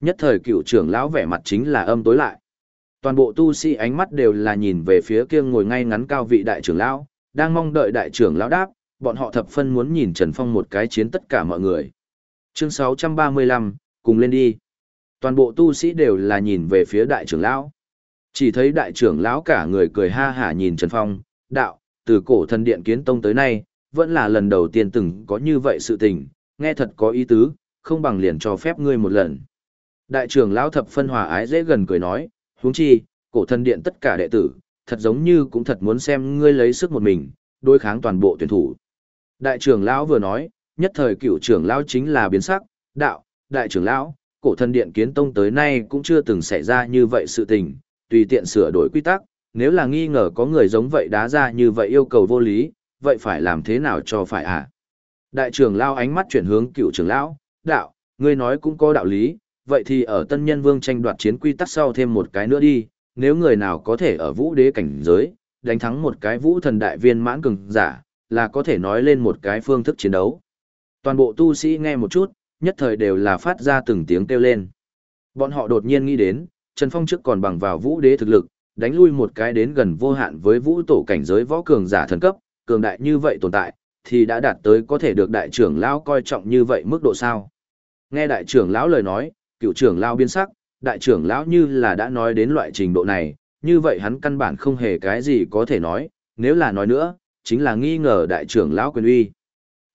Nhất thời cựu trưởng lão vẻ mặt chính là âm tối lại. Toàn bộ tu sĩ ánh mắt đều là nhìn về phía kia ngồi ngay ngắn cao vị đại trưởng lão, đang mong đợi đại trưởng lão đáp, bọn họ thập phân muốn nhìn Trần Phong một cái chiến tất cả mọi người. Chương 635, cùng lên đi. Toàn bộ tu sĩ đều là nhìn về phía đại trưởng lão. Chỉ thấy đại trưởng lão cả người cười ha hả nhìn Trần Phong, đạo, từ cổ thần điện kiến tông tới nay, vẫn là lần đầu tiên từng có như vậy sự tình, nghe thật có ý tứ, không bằng liền cho phép ngươi một lần. Đại trưởng lão thập phân hòa ái dễ gần cười nói, huống chi, cổ thần điện tất cả đệ tử, thật giống như cũng thật muốn xem ngươi lấy sức một mình, đối kháng toàn bộ tuyển thủ. Đại trưởng lão vừa nói, nhất thời cựu trưởng lão chính là biến sắc, đạo, đại trưởng lão, cổ thần điện kiến tông tới nay cũng chưa từng xảy ra như vậy sự tình, tùy tiện sửa đổi quy tắc, nếu là nghi ngờ có người giống vậy đá ra như vậy yêu cầu vô lý, vậy phải làm thế nào cho phải à? Đại trưởng lão ánh mắt chuyển hướng cựu trưởng lão, đạo, ngươi nói cũng có đạo lý, vậy thì ở tân nhân vương tranh đoạt chiến quy tắc sau thêm một cái nữa đi, nếu người nào có thể ở vũ đế cảnh giới, đánh thắng một cái vũ thần đại viên mãn cường giả, là có thể nói lên một cái phương thức chiến đấu. Toàn bộ tu sĩ nghe một chút, nhất thời đều là phát ra từng tiếng kêu lên. Bọn họ đột nhiên nghĩ đến, Trần Phong trước còn bằng vào vũ đế thực lực, đánh lui một cái đến gần vô hạn với vũ tổ cảnh giới võ cường giả thần cấp, cường đại như vậy tồn tại, thì đã đạt tới có thể được đại trưởng lão coi trọng như vậy mức độ sao. Nghe đại trưởng lão lời nói, cựu trưởng lão biến sắc, đại trưởng lão như là đã nói đến loại trình độ này, như vậy hắn căn bản không hề cái gì có thể nói, nếu là nói nữa, chính là nghi ngờ đại trưởng lão quyền uy.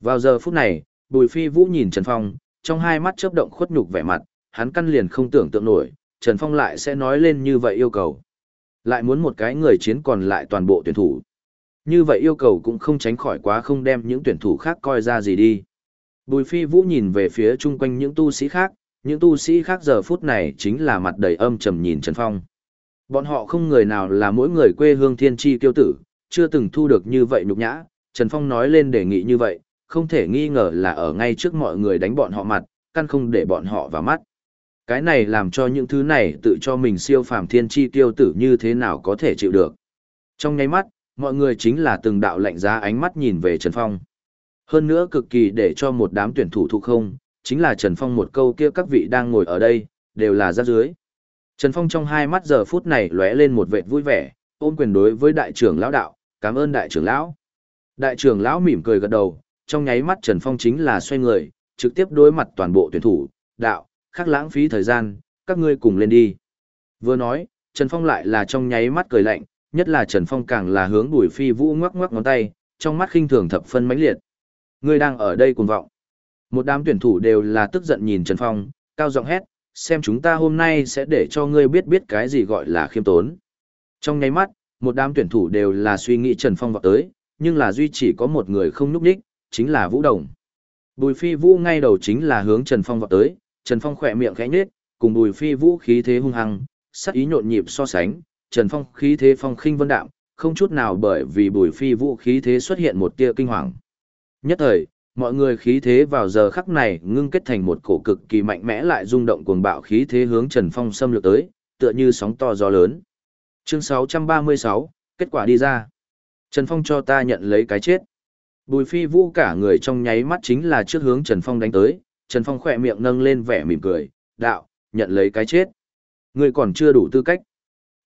Vào giờ phút này, Bùi Phi Vũ nhìn Trần Phong, trong hai mắt chớp động khuất nhục vẻ mặt, hắn căn liền không tưởng tượng nổi, Trần Phong lại sẽ nói lên như vậy yêu cầu. Lại muốn một cái người chiến còn lại toàn bộ tuyển thủ. Như vậy yêu cầu cũng không tránh khỏi quá không đem những tuyển thủ khác coi ra gì đi. Bùi Phi Vũ nhìn về phía chung quanh những tu sĩ khác, những tu sĩ khác giờ phút này chính là mặt đầy âm trầm nhìn Trần Phong. Bọn họ không người nào là mỗi người quê hương thiên tri tiêu tử, chưa từng thu được như vậy nhục nhã, Trần Phong nói lên đề nghị như vậy, không thể nghi ngờ là ở ngay trước mọi người đánh bọn họ mặt, căn không để bọn họ vào mắt. Cái này làm cho những thứ này tự cho mình siêu phàm thiên tri tiêu tử như thế nào có thể chịu được. Trong nháy mắt, mọi người chính là từng đạo lạnh giá ánh mắt nhìn về Trần Phong. Hơn nữa cực kỳ để cho một đám tuyển thủ thụ không, chính là Trần Phong một câu kia các vị đang ngồi ở đây, đều là rác dưới. Trần Phong trong hai mắt giờ phút này lóe lên một vệt vui vẻ, ôm quyền đối với đại trưởng lão đạo, cảm ơn đại trưởng lão. Đại trưởng lão mỉm cười gật đầu, trong nháy mắt Trần Phong chính là xoay người, trực tiếp đối mặt toàn bộ tuyển thủ, đạo, khác lãng phí thời gian, các ngươi cùng lên đi. Vừa nói, Trần Phong lại là trong nháy mắt cười lạnh, nhất là Trần Phong càng là hướng Bùi Phi Vũ ngoắc ngoắc ngón tay, trong mắt khinh thường thập phân mãnh liệt. Ngươi đang ở đây cuồng vọng. Một đám tuyển thủ đều là tức giận nhìn Trần Phong, cao giọng hét, xem chúng ta hôm nay sẽ để cho ngươi biết biết cái gì gọi là khiêm tốn. Trong nháy mắt, một đám tuyển thủ đều là suy nghĩ Trần Phong vào tới, nhưng là duy chỉ có một người không núp đích, chính là Vũ Đồng. Bùi Phi Vũ ngay đầu chính là hướng Trần Phong vào tới, Trần Phong khỏe miệng khẽ nhếch, cùng Bùi Phi Vũ khí thế hung hăng, sắc ý nhộn nhịp so sánh, Trần Phong khí thế phong khinh vân đạm, không chút nào bởi vì Bùi Phi Vũ khí thế xuất hiện một tia kinh hoàng. Nhất thời, mọi người khí thế vào giờ khắc này ngưng kết thành một cổ cực kỳ mạnh mẽ lại rung động cuồng bạo khí thế hướng Trần Phong xâm lược tới, tựa như sóng to gió lớn. Chương 636, kết quả đi ra. Trần Phong cho ta nhận lấy cái chết. Bùi phi vũ cả người trong nháy mắt chính là trước hướng Trần Phong đánh tới, Trần Phong khỏe miệng nâng lên vẻ mỉm cười, đạo, nhận lấy cái chết. Người còn chưa đủ tư cách.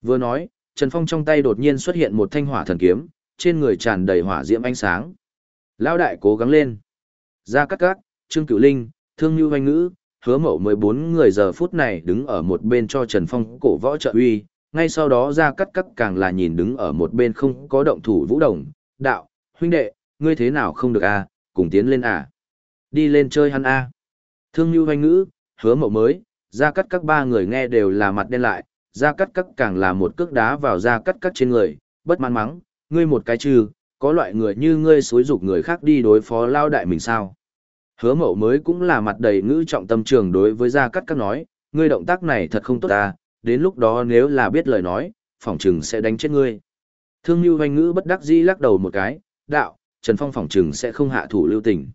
Vừa nói, Trần Phong trong tay đột nhiên xuất hiện một thanh hỏa thần kiếm, trên người tràn đầy hỏa diễm ánh sáng. Lão đại cố gắng lên gia cát cát Trương Cửu Linh, Thương Như Hoành Ngữ, hứa mậu 14 người giờ phút này đứng ở một bên cho Trần Phong cổ võ trợ uy, ngay sau đó gia cát cát càng là nhìn đứng ở một bên không có động thủ vũ đồng, đạo, huynh đệ, ngươi thế nào không được à, cùng tiến lên à. Đi lên chơi hắn à. Thương Như Hoành Ngữ, hứa mậu mới, gia cát cát ba người nghe đều là mặt đen lại, gia cát cát càng là một cước đá vào gia cát cát trên người, bất mãn mắng, ngươi một cái trừ, có loại người như ngươi xối dục người khác đi đối phó lao đại mình sao. Hứa mậu mới cũng là mặt đầy ngữ trọng tâm trường đối với Gia Cắt cát nói, ngươi động tác này thật không tốt ta, đến lúc đó nếu là biết lời nói, phỏng trừng sẽ đánh chết ngươi. Thương Lưu Hoành Ngữ bất đắc dĩ lắc đầu một cái, đạo, Trần Phong phỏng trừng sẽ không hạ thủ lưu tình.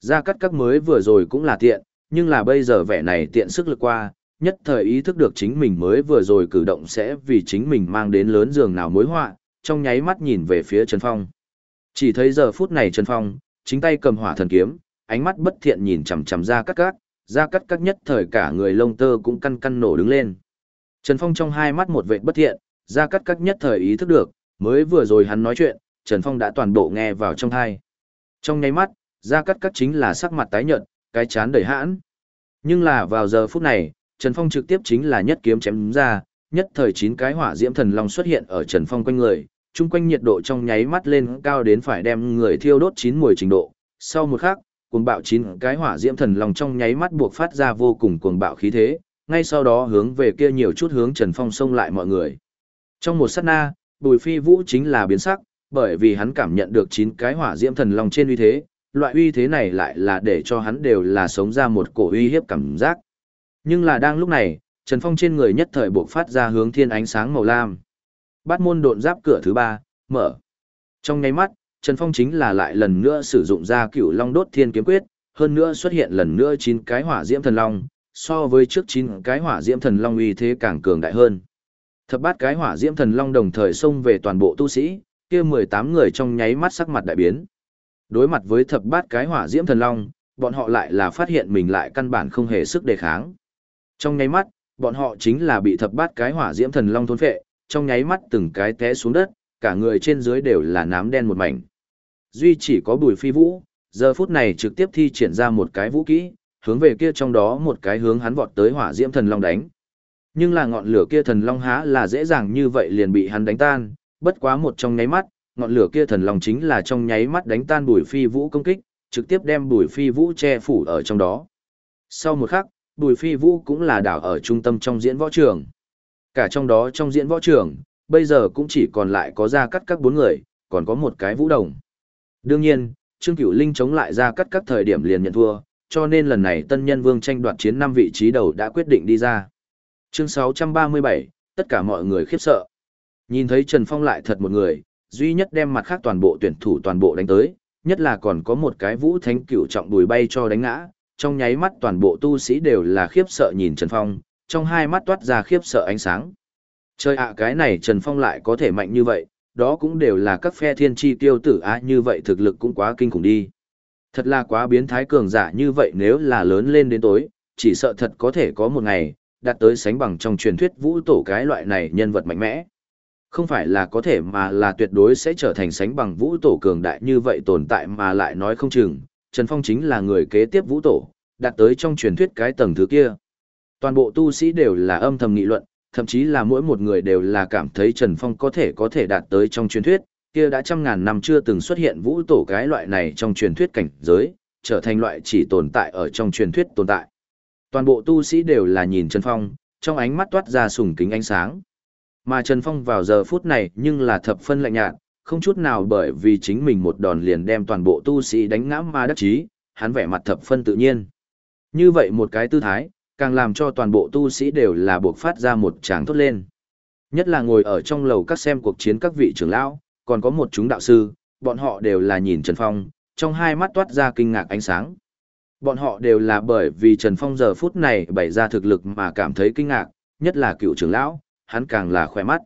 Gia Cắt cát mới vừa rồi cũng là tiện, nhưng là bây giờ vẻ này tiện sức lực qua, nhất thời ý thức được chính mình mới vừa rồi cử động sẽ vì chính mình mang đến lớn giường nào mối họa, trong nháy mắt nhìn về phía Trần Phong. Chỉ thấy giờ phút này Trần Phong, chính tay cầm hỏa thần kiếm, ánh mắt bất thiện nhìn chằm chằm ra cắt cắt, ra cắt cắt nhất thời cả người lông tơ cũng căn căn nổ đứng lên. Trần Phong trong hai mắt một vệ bất thiện, ra cắt cắt nhất thời ý thức được, mới vừa rồi hắn nói chuyện, Trần Phong đã toàn bộ nghe vào trong thai. Trong nháy mắt, ra cắt cắt chính là sắc mặt tái nhợt, cái chán đầy hãn. Nhưng là vào giờ phút này, Trần Phong trực tiếp chính là nhất kiếm chém ra, nhất thời chín cái hỏa diễm thần long xuất hiện ở Trần Phong quanh người, chung quanh nhiệt độ trong nháy mắt lên cao đến phải đem người thiêu đốt chín mùi trình độ. Sau một khắc, cuồng bạo chín cái hỏa diễm thần long trong nháy mắt buộc phát ra vô cùng cuồng bạo khí thế, ngay sau đó hướng về kia nhiều chút hướng Trần Phong xông lại mọi người. Trong một sát na, Bùi Phi Vũ chính là biến sắc, bởi vì hắn cảm nhận được chín cái hỏa diễm thần long trên uy thế, loại uy thế này lại là để cho hắn đều là sống ra một cổ uy hiếp cảm giác. Nhưng là đang lúc này, Trần Phong trên người nhất thời buộc phát ra hướng thiên ánh sáng màu lam. Bát môn độn giáp cửa thứ ba, mở. Trong nháy mắt, Trần Phong chính là lại lần nữa sử dụng ra cửu long đốt thiên kiếm quyết, hơn nữa xuất hiện lần nữa chín cái hỏa diễm thần long, so với trước chín cái hỏa diễm thần long uy thế càng cường đại hơn. Thập bát cái hỏa diễm thần long đồng thời xông về toàn bộ tu sĩ, kia 18 người trong nháy mắt sắc mặt đại biến. Đối mặt với thập bát cái hỏa diễm thần long, bọn họ lại là phát hiện mình lại căn bản không hề sức đề kháng. Trong nháy mắt, bọn họ chính là bị thập bát cái hỏa diễm thần long thôn phệ, trong nháy mắt từng cái té xuống đất, cả người trên dưới đều là nám đen một mảnh. Duy chỉ có bùi phi vũ, giờ phút này trực tiếp thi triển ra một cái vũ kỹ, hướng về kia trong đó một cái hướng hắn vọt tới hỏa diễm thần long đánh. Nhưng là ngọn lửa kia thần long há là dễ dàng như vậy liền bị hắn đánh tan, bất quá một trong nháy mắt, ngọn lửa kia thần long chính là trong nháy mắt đánh tan bùi phi vũ công kích, trực tiếp đem bùi phi vũ che phủ ở trong đó. Sau một khắc, bùi phi vũ cũng là đảo ở trung tâm trong diễn võ trường. Cả trong đó trong diễn võ trường, bây giờ cũng chỉ còn lại có ra cắt các bốn người, còn có một cái vũ đồng. Đương nhiên, Trương Cửu Linh chống lại ra cắt các thời điểm liền nhận thua, cho nên lần này tân nhân vương tranh đoạt chiến năm vị trí đầu đã quyết định đi ra. Chương 637, tất cả mọi người khiếp sợ. Nhìn thấy Trần Phong lại thật một người, duy nhất đem mặt khác toàn bộ tuyển thủ toàn bộ đánh tới, nhất là còn có một cái vũ thánh cửu trọng đùi bay cho đánh ngã, trong nháy mắt toàn bộ tu sĩ đều là khiếp sợ nhìn Trần Phong, trong hai mắt toát ra khiếp sợ ánh sáng. Chơi ạ cái này Trần Phong lại có thể mạnh như vậy, đó cũng đều là các phe thiên chi tiêu tử á như vậy thực lực cũng quá kinh khủng đi. Thật là quá biến thái cường giả như vậy nếu là lớn lên đến tối, chỉ sợ thật có thể có một ngày, đạt tới sánh bằng trong truyền thuyết vũ tổ cái loại này nhân vật mạnh mẽ. Không phải là có thể mà là tuyệt đối sẽ trở thành sánh bằng vũ tổ cường đại như vậy tồn tại mà lại nói không chừng, Trần Phong chính là người kế tiếp vũ tổ, đạt tới trong truyền thuyết cái tầng thứ kia. Toàn bộ tu sĩ đều là âm thầm nghị luận, thậm chí là mỗi một người đều là cảm thấy Trần Phong có thể có thể đạt tới trong truyền thuyết, kia đã trăm ngàn năm chưa từng xuất hiện vũ tổ cái loại này trong truyền thuyết cảnh giới, trở thành loại chỉ tồn tại ở trong truyền thuyết tồn tại. Toàn bộ tu sĩ đều là nhìn Trần Phong, trong ánh mắt toát ra sùng kính ánh sáng. Mà Trần Phong vào giờ phút này nhưng là thập phân lạnh nhạt, không chút nào bởi vì chính mình một đòn liền đem toàn bộ tu sĩ đánh ngã mà đắc chí, hắn vẻ mặt thập phân tự nhiên. Như vậy một cái tư thái, càng làm cho toàn bộ tu sĩ đều là buộc phát ra một tràng thốt lên. Nhất là ngồi ở trong lầu các xem cuộc chiến các vị trưởng lão, còn có một chúng đạo sư, bọn họ đều là nhìn Trần Phong, trong hai mắt toát ra kinh ngạc ánh sáng. Bọn họ đều là bởi vì Trần Phong giờ phút này bày ra thực lực mà cảm thấy kinh ngạc, nhất là cựu trưởng lão, hắn càng là khỏe mắt.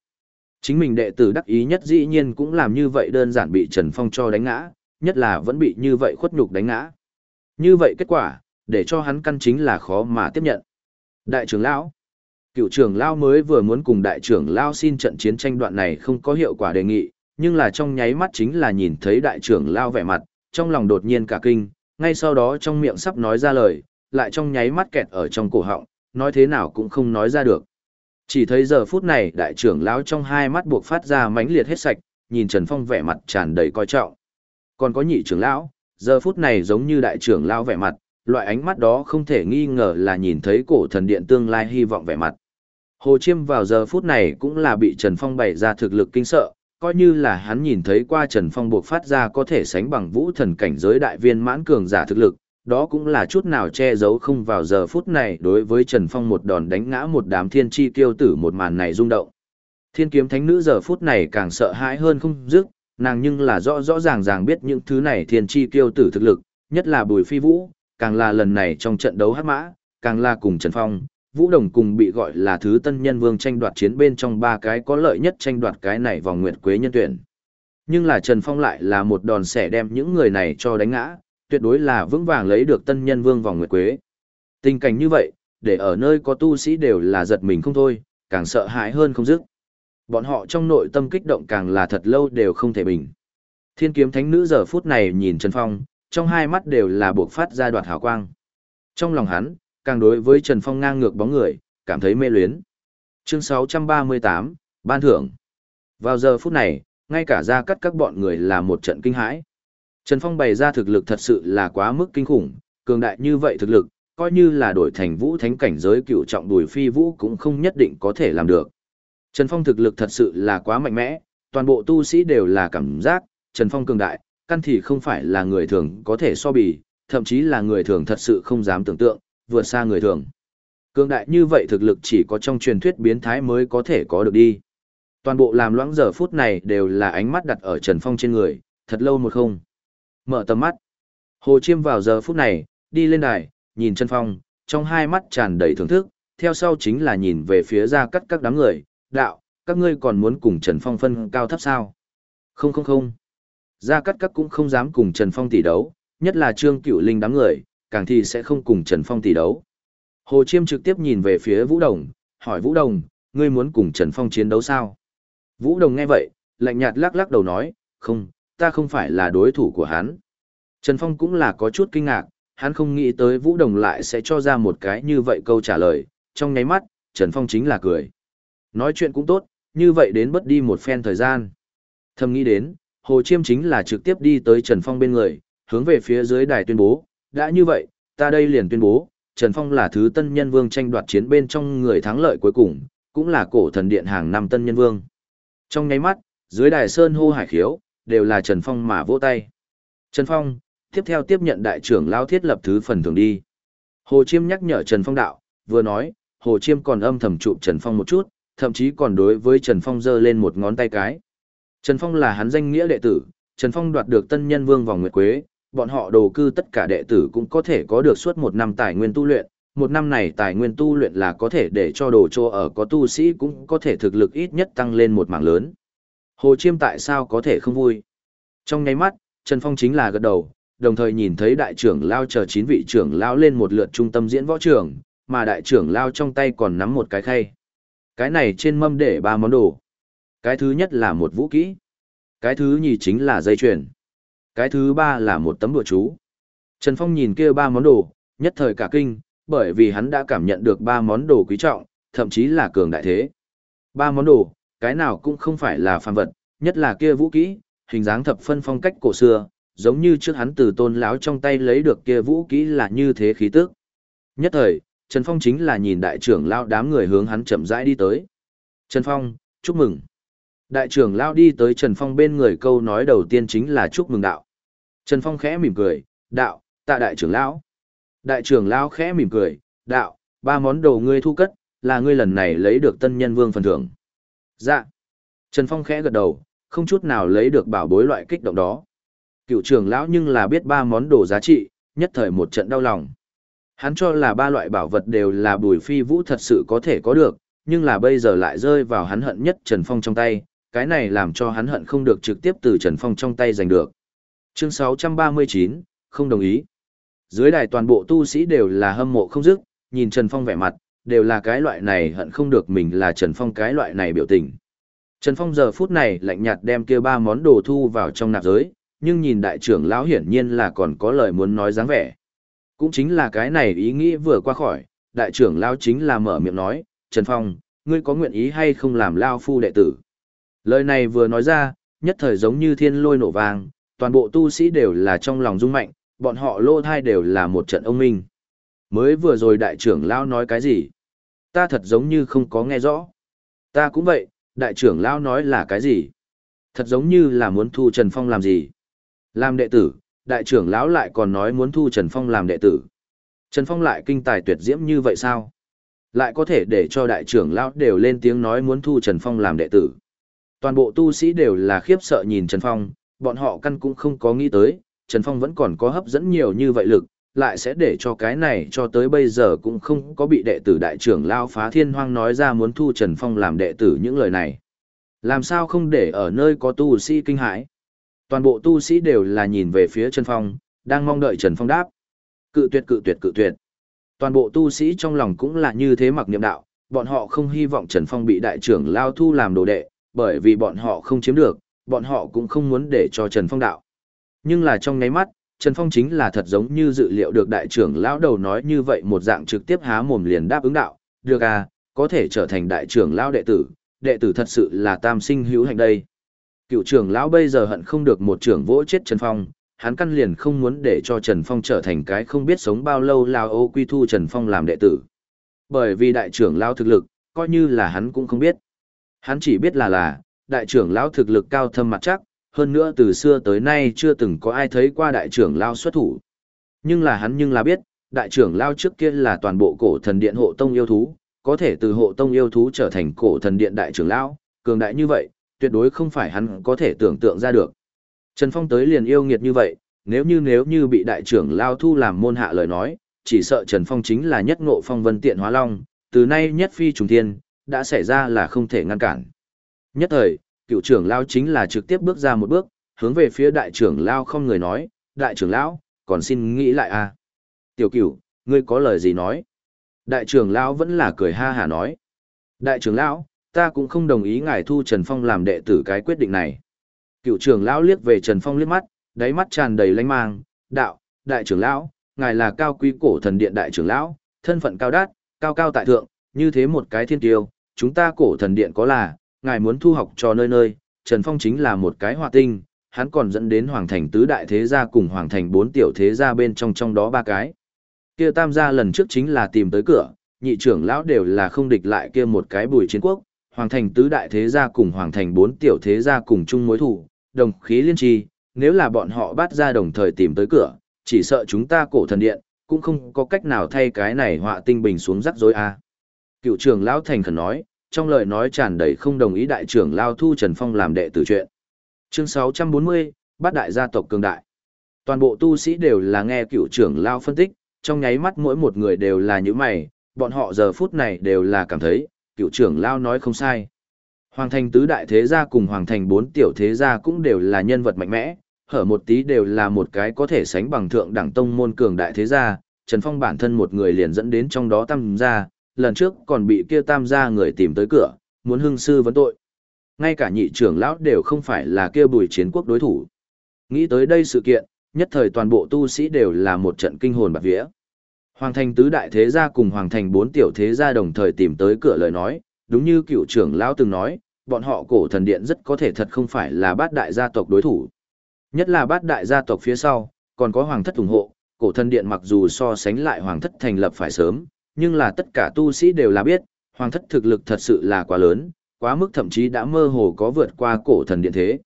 Chính mình đệ tử đắc ý nhất dĩ nhiên cũng làm như vậy đơn giản bị Trần Phong cho đánh ngã, nhất là vẫn bị như vậy khuất nhục đánh ngã. Như vậy kết quả, để cho hắn căn chính là khó mà tiếp nhận. Đại trưởng lão, cựu trưởng lão mới vừa muốn cùng đại trưởng lão xin trận chiến tranh đoạn này không có hiệu quả đề nghị, nhưng là trong nháy mắt chính là nhìn thấy đại trưởng lão vẻ mặt, trong lòng đột nhiên cả kinh, ngay sau đó trong miệng sắp nói ra lời, lại trong nháy mắt kẹt ở trong cổ họng, nói thế nào cũng không nói ra được. Chỉ thấy giờ phút này đại trưởng lão trong hai mắt buộc phát ra mãnh liệt hết sạch, nhìn Trần Phong vẻ mặt tràn đầy coi trọng. Còn có nhị trưởng lão, giờ phút này giống như đại trưởng lão vẻ mặt, loại ánh mắt đó không thể nghi ngờ là nhìn thấy cổ thần điện tương lai hy vọng vẻ mặt. Hồ Chiêm vào giờ phút này cũng là bị Trần Phong bày ra thực lực kinh sợ, coi như là hắn nhìn thấy qua Trần Phong buộc phát ra có thể sánh bằng vũ thần cảnh giới đại viên mãn cường giả thực lực, đó cũng là chút nào che giấu không vào giờ phút này đối với Trần Phong một đòn đánh ngã một đám thiên chi tiêu tử một màn này rung động. Thiên kiếm thánh nữ giờ phút này càng sợ hãi hơn không dứt, nàng nhưng là rõ rõ ràng ràng biết những thứ này thiên chi tiêu tử thực lực, nhất là bùi phi vũ, càng là lần này trong trận đấu hát mã, càng là cùng Trần Phong, Vũ Đồng cùng bị gọi là thứ tân nhân vương tranh đoạt chiến bên trong ba cái có lợi nhất tranh đoạt cái này vòng nguyệt quế nhân tuyển. Nhưng là Trần Phong lại là một đòn xẻ đem những người này cho đánh ngã, tuyệt đối là vững vàng lấy được tân nhân vương vòng nguyệt quế. Tình cảnh như vậy, để ở nơi có tu sĩ đều là giật mình không thôi, càng sợ hãi hơn không dứt. Bọn họ trong nội tâm kích động càng là thật lâu đều không thể bình. Thiên kiếm thánh nữ giờ phút này nhìn Trần Phong, trong hai mắt đều là buộc phát ra đoạt hào quang. Trong lòng hắn, càng đối với Trần Phong ngang ngược bóng người, cảm thấy mê luyến. Chương 638, Ban thưởng. Vào giờ phút này, ngay cả ra cắt các bọn người là một trận kinh hãi. Trần Phong bày ra thực lực thật sự là quá mức kinh khủng, cường đại như vậy thực lực, coi như là đổi thành vũ thánh cảnh giới cựu trọng đùi phi vũ cũng không nhất định có thể làm được. Trần Phong thực lực thật sự là quá mạnh mẽ, toàn bộ tu sĩ đều là cảm giác, Trần Phong cường đại, căn thì không phải là người thường có thể so bì, thậm chí là người thường thật sự không dám tưởng tượng, vượt xa người thường. Cường đại như vậy thực lực chỉ có trong truyền thuyết biến thái mới có thể có được đi. Toàn bộ làm loãng giờ phút này đều là ánh mắt đặt ở Trần Phong trên người, thật lâu một không. Mở tầm mắt. Hồ Chiêm vào giờ phút này, đi lên đài, nhìn Trần Phong, trong hai mắt tràn đầy thưởng thức, theo sau chính là nhìn về phía ra cắt các đám người, đạo, các ngươi còn muốn cùng Trần Phong phân cao thấp sao? Không không không. Gia Cát Cát cũng không dám cùng Trần Phong tỷ đấu, nhất là Trương Cựu Linh đám người, càng thì sẽ không cùng Trần Phong tỷ đấu. Hồ Chiêm trực tiếp nhìn về phía Vũ Đồng, hỏi Vũ Đồng, ngươi muốn cùng Trần Phong chiến đấu sao? Vũ Đồng nghe vậy, lạnh nhạt lắc lắc đầu nói, không, ta không phải là đối thủ của hắn. Trần Phong cũng là có chút kinh ngạc, hắn không nghĩ tới Vũ Đồng lại sẽ cho ra một cái như vậy câu trả lời, trong nháy mắt, Trần Phong chính là cười. Nói chuyện cũng tốt, như vậy đến bất đi một phen thời gian. Thầm nghĩ đến, Hồ Chiêm chính là trực tiếp đi tới Trần Phong bên người, hướng về phía dưới đài tuyên bố, đã như vậy, ta đây liền tuyên bố, Trần Phong là thứ tân nhân vương tranh đoạt chiến bên trong người thắng lợi cuối cùng, cũng là cổ thần điện hàng năm tân nhân vương. Trong nháy mắt, dưới đài sơn hô hải khiếu, đều là Trần Phong mà vỗ tay. Trần Phong, tiếp theo tiếp nhận đại trưởng lao thiết lập thứ phần thưởng đi. Hồ Chiêm nhắc nhở Trần Phong đạo, vừa nói, Hồ Chiêm còn âm thầm chụp Trần Phong một chút, thậm chí còn đối với Trần Phong giơ lên một ngón tay cái. Trần Phong là hắn danh nghĩa đệ tử, Trần Phong đoạt được tân nhân vương vòng nguyệt quế, bọn họ đồ cư tất cả đệ tử cũng có thể có được suốt một năm tài nguyên tu luyện, một năm này tài nguyên tu luyện là có thể để cho đồ chô ở có tu sĩ cũng có thể thực lực ít nhất tăng lên một mảng lớn. Hồ Chiêm tại sao có thể không vui? Trong nháy mắt, Trần Phong chính là gật đầu, đồng thời nhìn thấy đại trưởng lao chờ chín vị trưởng lao lên một lượt trung tâm diễn võ trường, mà đại trưởng lao trong tay còn nắm một cái khay. Cái này trên mâm để ba món đồ. Cái thứ nhất là một vũ kỹ. Cái thứ nhì chính là dây chuyền. Cái thứ ba là một tấm đùa chú. Trần Phong nhìn kia ba món đồ, nhất thời cả kinh, bởi vì hắn đã cảm nhận được ba món đồ quý trọng, thậm chí là cường đại thế. Ba món đồ, cái nào cũng không phải là phàm vật, nhất là kia vũ kỹ, hình dáng thập phân phong cách cổ xưa, giống như trước hắn từ tôn láo trong tay lấy được kia vũ kỹ là như thế khí tức. Nhất thời, Trần Phong chính là nhìn đại trưởng lao đám người hướng hắn chậm rãi đi tới. Trần Phong, chúc mừng. Đại trưởng lao đi tới Trần Phong bên người câu nói đầu tiên chính là chúc mừng đạo. Trần Phong khẽ mỉm cười, đạo, tạ đại trưởng lão. Đại trưởng lão khẽ mỉm cười, đạo, ba món đồ ngươi thu cất, là ngươi lần này lấy được tân nhân vương phần thưởng. Dạ. Trần Phong khẽ gật đầu, không chút nào lấy được bảo bối loại kích động đó. Cựu trưởng lão nhưng là biết ba món đồ giá trị, nhất thời một trận đau lòng. Hắn cho là ba loại bảo vật đều là bùi phi vũ thật sự có thể có được, nhưng là bây giờ lại rơi vào hắn hận nhất Trần Phong trong tay, cái này làm cho hắn hận không được trực tiếp từ Trần Phong trong tay giành được. Chương 639, không đồng ý. Dưới đài toàn bộ tu sĩ đều là hâm mộ không dứt, nhìn Trần Phong vẻ mặt, đều là cái loại này hận không được mình là Trần Phong cái loại này biểu tình. Trần Phong giờ phút này lạnh nhạt đem kia ba món đồ thu vào trong nạp giới, nhưng nhìn đại trưởng lão hiển nhiên là còn có lời muốn nói dáng vẻ. Cũng chính là cái này ý nghĩ vừa qua khỏi, đại trưởng lão chính là mở miệng nói, Trần Phong, ngươi có nguyện ý hay không làm lao phu đệ tử? Lời này vừa nói ra, nhất thời giống như thiên lôi nổ vang, toàn bộ tu sĩ đều là trong lòng rung mạnh, bọn họ lô thai đều là một trận ông minh. Mới vừa rồi đại trưởng lão nói cái gì? Ta thật giống như không có nghe rõ. Ta cũng vậy, đại trưởng lão nói là cái gì? Thật giống như là muốn thu Trần Phong làm gì? Làm đệ tử, đại trưởng lão lại còn nói muốn thu Trần Phong làm đệ tử. Trần Phong lại kinh tài tuyệt diễm như vậy sao? Lại có thể để cho đại trưởng lão đều lên tiếng nói muốn thu Trần Phong làm đệ tử. Toàn bộ tu sĩ đều là khiếp sợ nhìn Trần Phong, bọn họ căn cũng không có nghĩ tới, Trần Phong vẫn còn có hấp dẫn nhiều như vậy lực, lại sẽ để cho cái này cho tới bây giờ cũng không có bị đệ tử đại trưởng Lao Phá Thiên Hoang nói ra muốn thu Trần Phong làm đệ tử những lời này. Làm sao không để ở nơi có tu sĩ kinh hãi? Toàn bộ tu sĩ đều là nhìn về phía Trần Phong, đang mong đợi Trần Phong đáp. Cự tuyệt cự tuyệt cự tuyệt. Toàn bộ tu sĩ trong lòng cũng là như thế mặc niệm đạo, bọn họ không hy vọng Trần Phong bị đại trưởng lao thu làm đồ đệ, bởi vì bọn họ không chiếm được, bọn họ cũng không muốn để cho Trần Phong đạo. Nhưng là trong nháy mắt, Trần Phong chính là thật giống như dự liệu được đại trưởng lão đầu nói như vậy một dạng trực tiếp há mồm liền đáp ứng đạo, được à, có thể trở thành đại trưởng lão đệ tử, đệ tử thật sự là tam sinh hữu hạnh đây. Cựu trưởng lão bây giờ hận không được một trưởng vỗ chết Trần Phong, hắn căn liền không muốn để cho Trần Phong trở thành cái không biết sống bao lâu lao ô quy thu Trần Phong làm đệ tử. Bởi vì đại trưởng lão thực lực, coi như là hắn cũng không biết. Hắn chỉ biết là là, đại trưởng lão thực lực cao thâm mặt chắc, hơn nữa từ xưa tới nay chưa từng có ai thấy qua đại trưởng lão xuất thủ. Nhưng là hắn nhưng là biết, đại trưởng lão trước kia là toàn bộ cổ thần điện hộ tông yêu thú, có thể từ hộ tông yêu thú trở thành cổ thần điện đại trưởng lão, cường đại như vậy, tuyệt đối không phải hắn có thể tưởng tượng ra được. Trần Phong tới liền yêu nghiệt như vậy, nếu như nếu như bị đại trưởng lão thu làm môn hạ lời nói, chỉ sợ Trần Phong chính là nhất ngộ phong vân tiện hóa long, từ nay nhất phi trùng thiên, đã xảy ra là không thể ngăn cản. Nhất thời, cựu trưởng lao chính là trực tiếp bước ra một bước, hướng về phía đại trưởng lao không người nói, đại trưởng lão, còn xin nghĩ lại à. Tiểu cửu, ngươi có lời gì nói? Đại trưởng lão vẫn là cười ha hà nói. Đại trưởng lão, ta cũng không đồng ý ngài thu Trần Phong làm đệ tử cái quyết định này. Cựu trưởng lão liếc về Trần Phong liếc mắt, đáy mắt tràn đầy lanh mang, đạo, đại trưởng lão, ngài là cao quý cổ thần điện đại trưởng lão, thân phận cao đắt, cao cao tại thượng, như thế một cái thiên tiêu, chúng ta cổ thần điện có là, ngài muốn thu học cho nơi nơi, Trần Phong chính là một cái họa tinh, hắn còn dẫn đến hoàng thành tứ đại thế gia cùng hoàng thành bốn tiểu thế gia bên trong trong đó ba cái. Kia tam gia lần trước chính là tìm tới cửa, nhị trưởng lão đều là không địch lại kia một cái bùi chiến quốc, hoàng thành tứ đại thế gia cùng hoàng thành bốn tiểu thế gia cùng chung mối thủ, đồng khí liên tri, nếu là bọn họ bắt ra đồng thời tìm tới cửa, chỉ sợ chúng ta cổ thần điện, cũng không có cách nào thay cái này họa tinh bình xuống rắc rối a. Cựu trưởng lão thành khẩn nói, trong lời nói tràn đầy không đồng ý đại trưởng lao thu Trần Phong làm đệ tử chuyện. Chương 640, bát đại gia tộc cường đại. Toàn bộ tu sĩ đều là nghe cựu trưởng lao phân tích, trong nháy mắt mỗi một người đều là những mày, bọn họ giờ phút này đều là cảm thấy, cựu trưởng lao nói không sai. Hoàng thành tứ đại thế gia cùng hoàng thành bốn tiểu thế gia cũng đều là nhân vật mạnh mẽ, hở một tí đều là một cái có thể sánh bằng thượng đẳng tông môn cường đại thế gia, Trần Phong bản thân một người liền dẫn đến trong đó tăng gia, lần trước còn bị kia tam gia người tìm tới cửa, muốn hưng sư vấn tội. Ngay cả nhị trưởng lão đều không phải là kia bùi chiến quốc đối thủ. Nghĩ tới đây sự kiện, nhất thời toàn bộ tu sĩ đều là một trận kinh hồn bạc vía. Hoàng thành tứ đại thế gia cùng hoàng thành bốn tiểu thế gia đồng thời tìm tới cửa lời nói, đúng như cựu trưởng lão từng nói, bọn họ cổ thần điện rất có thể thật không phải là bát đại gia tộc đối thủ. Nhất là bát đại gia tộc phía sau, còn có hoàng thất ủng hộ, cổ thần điện mặc dù so sánh lại hoàng thất thành lập phải sớm, nhưng là tất cả tu sĩ đều là biết, hoàng thất thực lực thật sự là quá lớn, quá mức thậm chí đã mơ hồ có vượt qua cổ thần điện thế.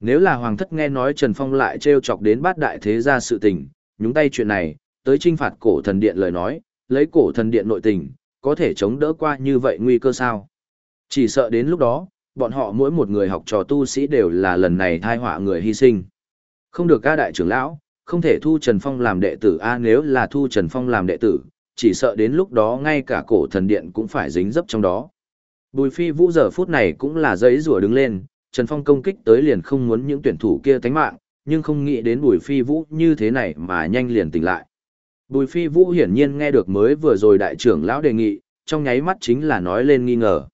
Nếu là hoàng thất nghe nói Trần Phong lại trêu chọc đến bát đại thế gia sự tình, nhúng tay chuyện này, tới trinh phạt cổ thần điện lời nói, lấy cổ thần điện nội tình, có thể chống đỡ qua như vậy nguy cơ sao? Chỉ sợ đến lúc đó, bọn họ mỗi một người học trò tu sĩ đều là lần này thai họa người hy sinh. Không được ca đại trưởng lão, không thể thu Trần Phong làm đệ tử a nếu là thu Trần Phong làm đệ tử, chỉ sợ đến lúc đó ngay cả cổ thần điện cũng phải dính dấp trong đó. Bùi phi vũ giờ phút này cũng là giấy rùa đứng lên, Trần Phong công kích tới liền không muốn những tuyển thủ kia tánh mạng, nhưng không nghĩ đến bùi phi vũ như thế này mà nhanh liền tỉnh lại. Bùi phi vũ hiển nhiên nghe được mới vừa rồi đại trưởng lão đề nghị, trong nháy mắt chính là nói lên nghi ngờ.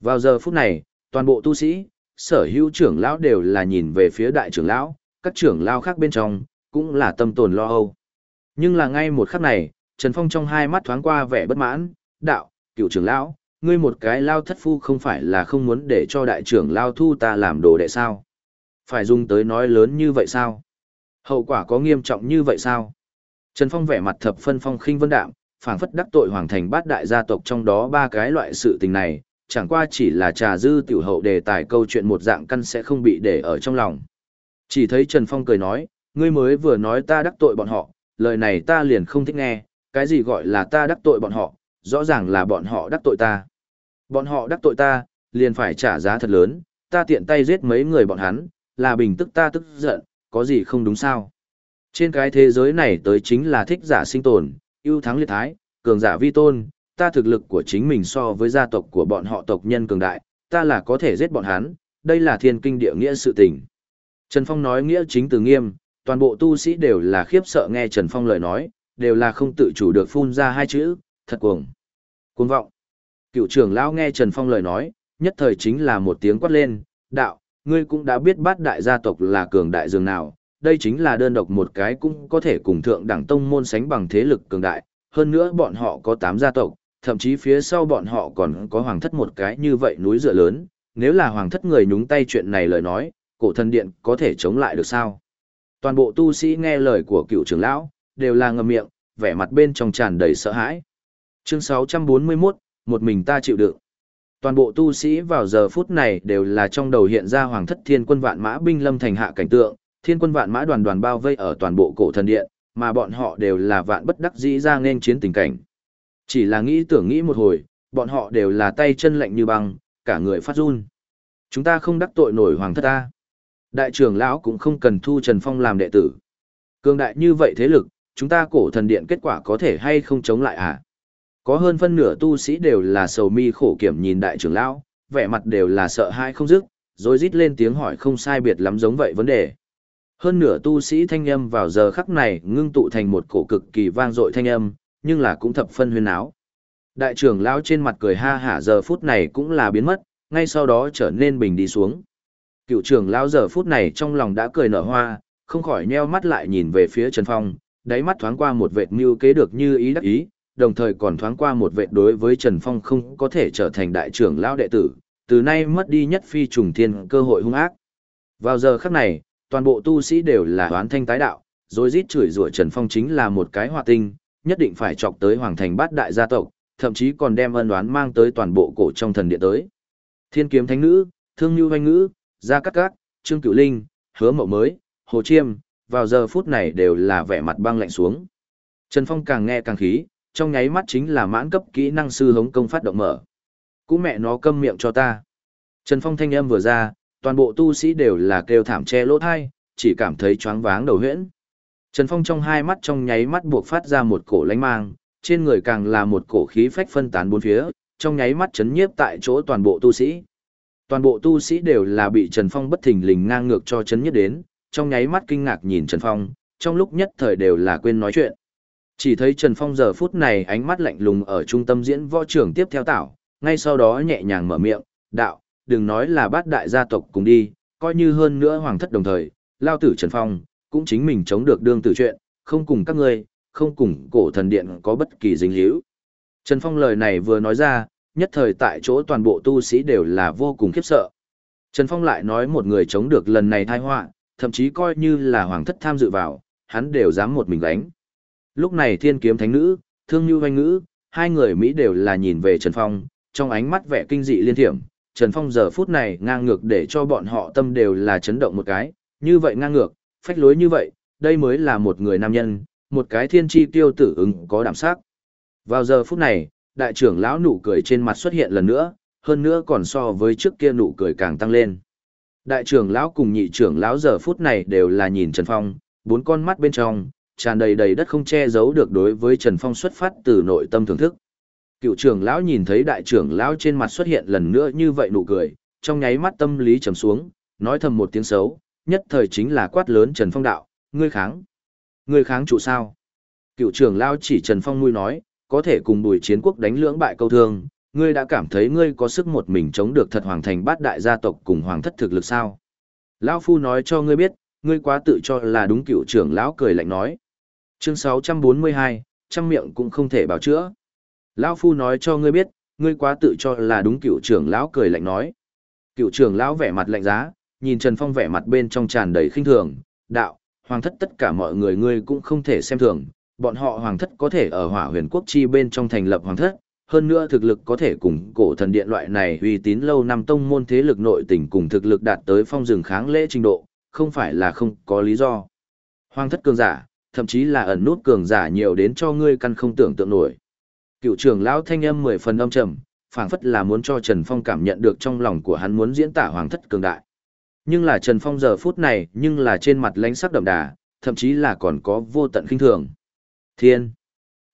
Vào giờ phút này, toàn bộ tu sĩ, sở hữu trưởng lão đều là nhìn về phía đại trưởng lão, các trưởng lão khác bên trong, cũng là tâm tồn lo âu. Nhưng là ngay một khắc này, Trần Phong trong hai mắt thoáng qua vẻ bất mãn, đạo, cựu trưởng lão, ngươi một cái lao thất phu không phải là không muốn để cho đại trưởng lao thu ta làm đồ đệ sao? Phải dùng tới nói lớn như vậy sao? Hậu quả có nghiêm trọng như vậy sao? Trần Phong vẻ mặt thập phân phong khinh vân đạm, phảng phất đắc tội hoàng thành bát đại gia tộc trong đó ba cái loại sự tình này, chẳng qua chỉ là trà dư tiểu hậu đề tài câu chuyện một dạng căn sẽ không bị để ở trong lòng. Chỉ thấy Trần Phong cười nói, ngươi mới vừa nói ta đắc tội bọn họ, lời này ta liền không thích nghe, cái gì gọi là ta đắc tội bọn họ, rõ ràng là bọn họ đắc tội ta. Bọn họ đắc tội ta, liền phải trả giá thật lớn, ta tiện tay giết mấy người bọn hắn, là bình tức ta tức giận, có gì không đúng sao. Trên cái thế giới này tới chính là thích giả sinh tồn, ưu thắng liệt thái, cường giả vi tôn, ta thực lực của chính mình so với gia tộc của bọn họ tộc nhân cường đại, ta là có thể giết bọn hắn, đây là thiên kinh địa nghĩa sự tình. Trần Phong nói nghĩa chính từ nghiêm, toàn bộ tu sĩ đều là khiếp sợ nghe Trần Phong lời nói, đều là không tự chủ được phun ra hai chữ, thật cuồng. Cuồng vọng. Cựu trưởng lão nghe Trần Phong lời nói, nhất thời chính là một tiếng quát lên, đạo, ngươi cũng đã biết bát đại gia tộc là cường đại dường nào, đây chính là đơn độc một cái cũng có thể cùng thượng đẳng tông môn sánh bằng thế lực cường đại, hơn nữa bọn họ có 8 gia tộc, thậm chí phía sau bọn họ còn có hoàng thất một cái như vậy núi dựa lớn, nếu là hoàng thất người nhúng tay chuyện này lời nói, cổ thần điện có thể chống lại được sao? Toàn bộ tu sĩ nghe lời của cựu trưởng lão, đều là ngậm miệng, vẻ mặt bên trong tràn đầy sợ hãi. Chương 641, một mình ta chịu đựng. Toàn bộ tu sĩ vào giờ phút này đều là trong đầu hiện ra hoàng thất thiên quân vạn mã binh lâm thành hạ cảnh tượng, thiên quân vạn mã đoàn đoàn bao vây ở toàn bộ cổ thần điện, mà bọn họ đều là vạn bất đắc dĩ ra nên chiến tình cảnh. Chỉ là nghĩ tưởng nghĩ một hồi, bọn họ đều là tay chân lạnh như băng, cả người phát run. Chúng ta không đắc tội nổi hoàng thất ta. Đại trưởng lão cũng không cần thu Trần Phong làm đệ tử. Cương đại như vậy thế lực, chúng ta cổ thần điện kết quả có thể hay không chống lại à? Có hơn phân nửa tu sĩ đều là sầu mi khổ kiểm nhìn đại trưởng lão, vẻ mặt đều là sợ hãi không dứt, rồi rít lên tiếng hỏi không sai biệt lắm giống vậy vấn đề. Hơn nửa tu sĩ thanh âm vào giờ khắc này ngưng tụ thành một cổ cực kỳ vang dội thanh âm, nhưng là cũng thập phân huyên áo. Đại trưởng lão trên mặt cười ha hả giờ phút này cũng là biến mất, ngay sau đó trở nên bình đi xuống. Cựu trưởng lão giờ phút này trong lòng đã cười nở hoa, không khỏi nheo mắt lại nhìn về phía Trần Phong, đáy mắt thoáng qua một vệt mưu kế được như ý đắc ý, đồng thời còn thoáng qua một vệt đối với Trần Phong không có thể trở thành đại trưởng lão đệ tử, từ nay mất đi nhất phi trùng thiên cơ hội hung ác. Vào giờ khắc này, toàn bộ tu sĩ đều là hoán thanh tái đạo, rồi rít chửi rủa Trần Phong chính là một cái hòa tinh, nhất định phải chọc tới hoàng thành bát đại gia tộc, thậm chí còn đem ân đoán mang tới toàn bộ cổ trong thần điện tới. Thiên kiếm thánh nữ, thương như hoanh ngữ, gia cát cát, trương cửu linh, hứa mậu mới, hồ chiêm, vào giờ phút này đều là vẻ mặt băng lạnh xuống. Trần Phong càng nghe càng khí, trong nháy mắt chính là mãn cấp kỹ năng sư hống công phát động mở. Cú mẹ nó câm miệng cho ta. Trần Phong thanh âm vừa ra, toàn bộ tu sĩ đều là kêu thảm che lỗ thai, chỉ cảm thấy choáng váng đầu huyễn. Trần Phong trong hai mắt trong nháy mắt buộc phát ra một cổ lánh mang, trên người càng là một cổ khí phách phân tán bốn phía, trong nháy mắt chấn nhiếp tại chỗ toàn bộ tu sĩ. Toàn bộ tu sĩ đều là bị Trần Phong bất thình lình ngang ngược cho chấn nhiếp đến, trong nháy mắt kinh ngạc nhìn Trần Phong, trong lúc nhất thời đều là quên nói chuyện. Chỉ thấy Trần Phong giờ phút này ánh mắt lạnh lùng ở trung tâm diễn võ trưởng tiếp theo tảo, ngay sau đó nhẹ nhàng mở miệng, đạo, đừng nói là bát đại gia tộc cùng đi, coi như hơn nữa hoàng thất đồng thời, lao tử Trần Phong, cũng chính mình chống được đương tử chuyện, không cùng các ngươi, không cùng cổ thần điện có bất kỳ dính líu. Trần Phong lời này vừa nói ra, nhất thời tại chỗ toàn bộ tu sĩ đều là vô cùng khiếp sợ. Trần Phong lại nói một người chống được lần này tai họa, thậm chí coi như là hoàng thất tham dự vào, hắn đều dám một mình đánh. Lúc này thiên kiếm thánh nữ, thương như hoanh ngữ, hai người Mỹ đều là nhìn về Trần Phong, trong ánh mắt vẻ kinh dị liên thiểm. Trần Phong giờ phút này ngang ngược để cho bọn họ tâm đều là chấn động một cái, như vậy ngang ngược, phách lối như vậy, đây mới là một người nam nhân, một cái thiên chi tiêu tử ứng có đảm sắc. Vào giờ phút này, đại trưởng lão nụ cười trên mặt xuất hiện lần nữa, hơn nữa còn so với trước kia nụ cười càng tăng lên. Đại trưởng lão cùng nhị trưởng lão giờ phút này đều là nhìn Trần Phong, bốn con mắt bên trong, tràn đầy đầy đất không che giấu được đối với Trần Phong xuất phát từ nội tâm thưởng thức. Cựu trưởng lão nhìn thấy đại trưởng lão trên mặt xuất hiện lần nữa như vậy nụ cười, trong nháy mắt tâm lý trầm xuống, nói thầm một tiếng xấu, nhất thời chính là quát lớn Trần Phong đạo, ngươi kháng. Ngươi kháng chủ sao? Cựu trưởng lão chỉ Trần Phong nuôi nói, có thể cùng đuổi chiến quốc đánh lưỡng bại câu thương, ngươi đã cảm thấy ngươi có sức một mình chống được thật hoàng thành bát đại gia tộc cùng hoàng thất thực lực sao? Lão phu nói cho ngươi biết, ngươi quá tự cho là đúng cựu trưởng lão cười lạnh nói. Chương 642, trăm miệng cũng không thể bảo chữa. Lão phu nói cho ngươi biết, ngươi quá tự cho là đúng cựu trưởng lão cười lạnh nói. Cựu trưởng lão vẻ mặt lạnh giá, nhìn Trần Phong vẻ mặt bên trong tràn đầy khinh thường, đạo, hoàng thất tất cả mọi người ngươi cũng không thể xem thường, bọn họ hoàng thất có thể ở hỏa huyền quốc chi bên trong thành lập hoàng thất, hơn nữa thực lực có thể cùng cổ thần điện loại này uy tín lâu năm tông môn thế lực nội tình cùng thực lực đạt tới phong rừng kháng lễ trình độ, không phải là không có lý do. Hoàng thất cường giả, thậm chí là ẩn nút cường giả nhiều đến cho ngươi căn không tưởng tượng nổi. Cựu trưởng lão thanh âm mười phần âm trầm, phảng phất là muốn cho Trần Phong cảm nhận được trong lòng của hắn muốn diễn tả hoàng thất cường đại. Nhưng là Trần Phong giờ phút này, nhưng là trên mặt lánh sắc đậm đà, thậm chí là còn có vô tận khinh thường. Thiên.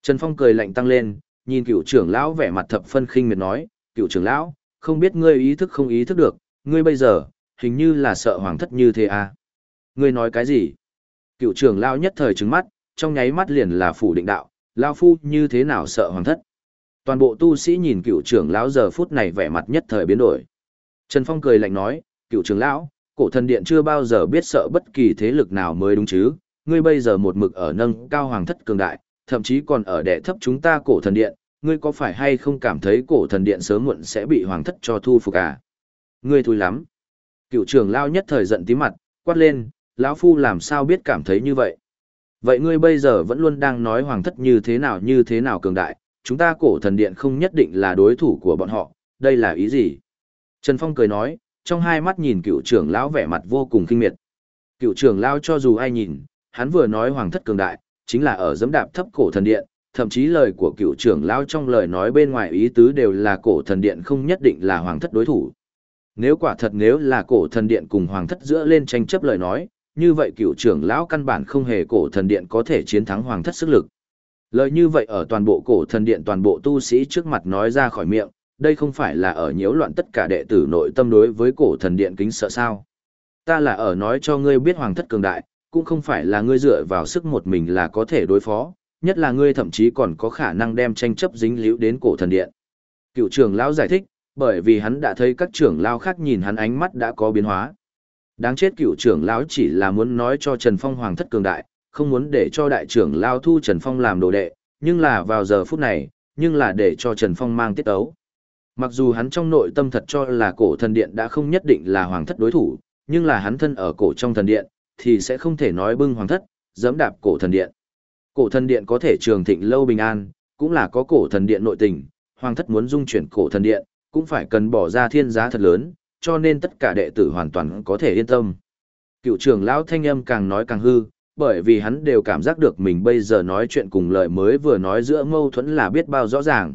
Trần Phong cười lạnh tăng lên, nhìn cựu trưởng lão vẻ mặt thập phân khinh miệt nói, cựu trưởng lão, không biết ngươi ý thức không ý thức được, ngươi bây giờ, hình như là sợ hoàng thất như thế à. Ngươi nói cái gì? Cựu trưởng lão nhất thời trứng mắt, trong nháy mắt liền là phủ định đạo, lao phu như thế nào sợ hoàng thất. Toàn bộ tu sĩ nhìn cựu trưởng lão giờ phút này vẻ mặt nhất thời biến đổi. Trần Phong cười lạnh nói, cựu trưởng lão, cổ thần điện chưa bao giờ biết sợ bất kỳ thế lực nào mới đúng chứ, ngươi bây giờ một mực ở nâng cao hoàng thất cường đại, thậm chí còn ở đẻ thấp chúng ta cổ thần điện, ngươi có phải hay không cảm thấy cổ thần điện sớm muộn sẽ bị hoàng thất cho thu phục à? Ngươi thui lắm. Cựu trưởng lao nhất thời giận tí mặt, quát lên, lão phu làm sao biết cảm thấy như vậy? Vậy ngươi bây giờ vẫn luôn đang nói hoàng thất như thế nào như thế nào cường đại, chúng ta cổ thần điện không nhất định là đối thủ của bọn họ, đây là ý gì? Trần Phong cười nói, trong hai mắt nhìn cựu trưởng lão vẻ mặt vô cùng kinh miệt. Cựu trưởng lão cho dù ai nhìn, hắn vừa nói hoàng thất cường đại, chính là ở dẫm đạp thấp cổ thần điện, thậm chí lời của cựu trưởng lão trong lời nói bên ngoài ý tứ đều là cổ thần điện không nhất định là hoàng thất đối thủ. Nếu quả thật nếu là cổ thần điện cùng hoàng thất giữa lên tranh chấp lời nói, như vậy cựu trưởng lão căn bản không hề cổ thần điện có thể chiến thắng hoàng thất sức lực. Lời như vậy ở toàn bộ cổ thần điện toàn bộ tu sĩ trước mặt nói ra khỏi miệng, đây không phải là ở nhiễu loạn tất cả đệ tử nội tâm đối với cổ thần điện kính sợ sao. Ta là ở nói cho ngươi biết hoàng thất cường đại, cũng không phải là ngươi dựa vào sức một mình là có thể đối phó, nhất là ngươi thậm chí còn có khả năng đem tranh chấp dính líu đến cổ thần điện. Cựu trưởng lão giải thích, bởi vì hắn đã thấy các trưởng lão khác nhìn hắn ánh mắt đã có biến hóa. Đáng chết cựu trưởng lão chỉ là muốn nói cho Trần Phong hoàng thất cường đại, không muốn để cho đại trưởng lão thu Trần Phong làm đồ đệ, nhưng là vào giờ phút này, nhưng là để cho Trần Phong mang tiết ấu. Mặc dù hắn trong nội tâm thật cho là cổ thần điện đã không nhất định là hoàng thất đối thủ, nhưng là hắn thân ở cổ trong thần điện, thì sẽ không thể nói bưng hoàng thất, dẫm đạp cổ thần điện. Cổ thần điện có thể trường thịnh lâu bình an, cũng là có cổ thần điện nội tình, hoàng thất muốn dung chuyển cổ thần điện, cũng phải cần bỏ ra thiên giá thật lớn, cho nên tất cả đệ tử hoàn toàn có thể yên tâm. Cựu trưởng lão thanh âm càng nói càng hư, bởi vì hắn đều cảm giác được mình bây giờ nói chuyện cùng lời mới vừa nói giữa mâu thuẫn là biết bao rõ ràng.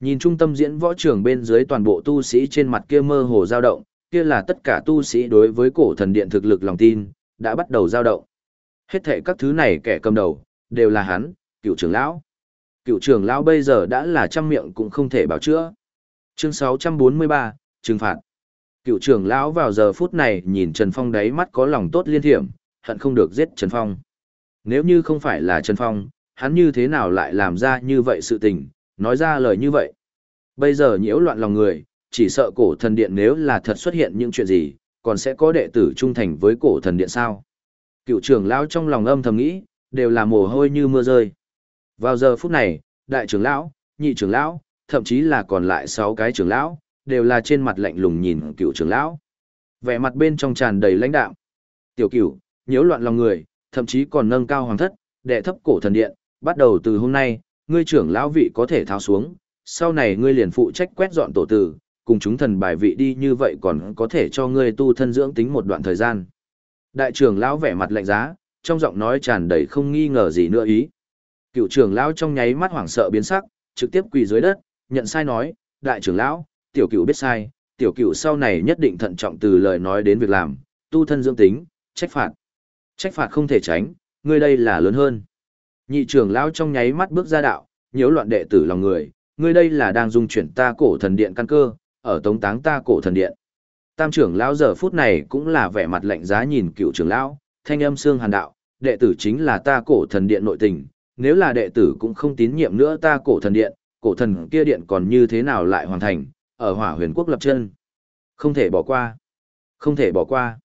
Nhìn trung tâm diễn võ trường bên dưới toàn bộ tu sĩ trên mặt kia mơ hồ dao động, kia là tất cả tu sĩ đối với cổ thần điện thực lực lòng tin, đã bắt đầu dao động. Hết thể các thứ này kẻ cầm đầu, đều là hắn, cựu trưởng lão. Cựu trưởng lão bây giờ đã là trăm miệng cũng không thể bảo chữa. Chương 643, trừng phạt. Cựu trưởng lão vào giờ phút này nhìn Trần Phong đáy mắt có lòng tốt liên thiểm, hận không được giết Trần Phong. Nếu như không phải là Trần Phong, hắn như thế nào lại làm ra như vậy sự tình, nói ra lời như vậy. Bây giờ nhiễu loạn lòng người, chỉ sợ cổ thần điện nếu là thật xuất hiện những chuyện gì, còn sẽ có đệ tử trung thành với cổ thần điện sao. Cựu trưởng lão trong lòng âm thầm nghĩ, đều là mồ hôi như mưa rơi. Vào giờ phút này, đại trưởng lão, nhị trưởng lão, thậm chí là còn lại 6 cái trưởng lão, đều là trên mặt lạnh lùng nhìn cựu trưởng lão. Vẻ mặt bên trong tràn đầy lãnh đạm. Tiểu cửu, nhiễu loạn lòng người, thậm chí còn nâng cao hoàng thất, đệ thấp cổ thần điện, bắt đầu từ hôm nay, ngươi trưởng lão vị có thể tháo xuống, sau này ngươi liền phụ trách quét dọn tổ tử, cùng chúng thần bài vị đi như vậy còn có thể cho ngươi tu thân dưỡng tính một đoạn thời gian. Đại trưởng lão vẻ mặt lạnh giá, trong giọng nói tràn đầy không nghi ngờ gì nữa ý. Cựu trưởng lão trong nháy mắt hoảng sợ biến sắc, trực tiếp quỳ dưới đất, nhận sai nói, đại trưởng lão, tiểu cựu biết sai, tiểu cựu sau này nhất định thận trọng từ lời nói đến việc làm, tu thân dưỡng tính, trách phạt. Trách phạt không thể tránh, ngươi đây là lớn hơn. Nhị trưởng lão trong nháy mắt bước ra đạo, nhiễu loạn đệ tử lòng người, ngươi đây là đang dung chuyển ta cổ thần điện căn cơ, ở tống táng ta cổ thần điện. Tam trưởng lão giờ phút này cũng là vẻ mặt lạnh giá nhìn cựu trưởng lão, thanh âm xương hàn đạo, đệ tử chính là ta cổ thần điện nội tình, nếu là đệ tử cũng không tín nhiệm nữa ta cổ thần điện, cổ thần kia điện còn như thế nào lại hoàn thành, ở hỏa huyền quốc lập chân. Không thể bỏ qua. Không thể bỏ qua.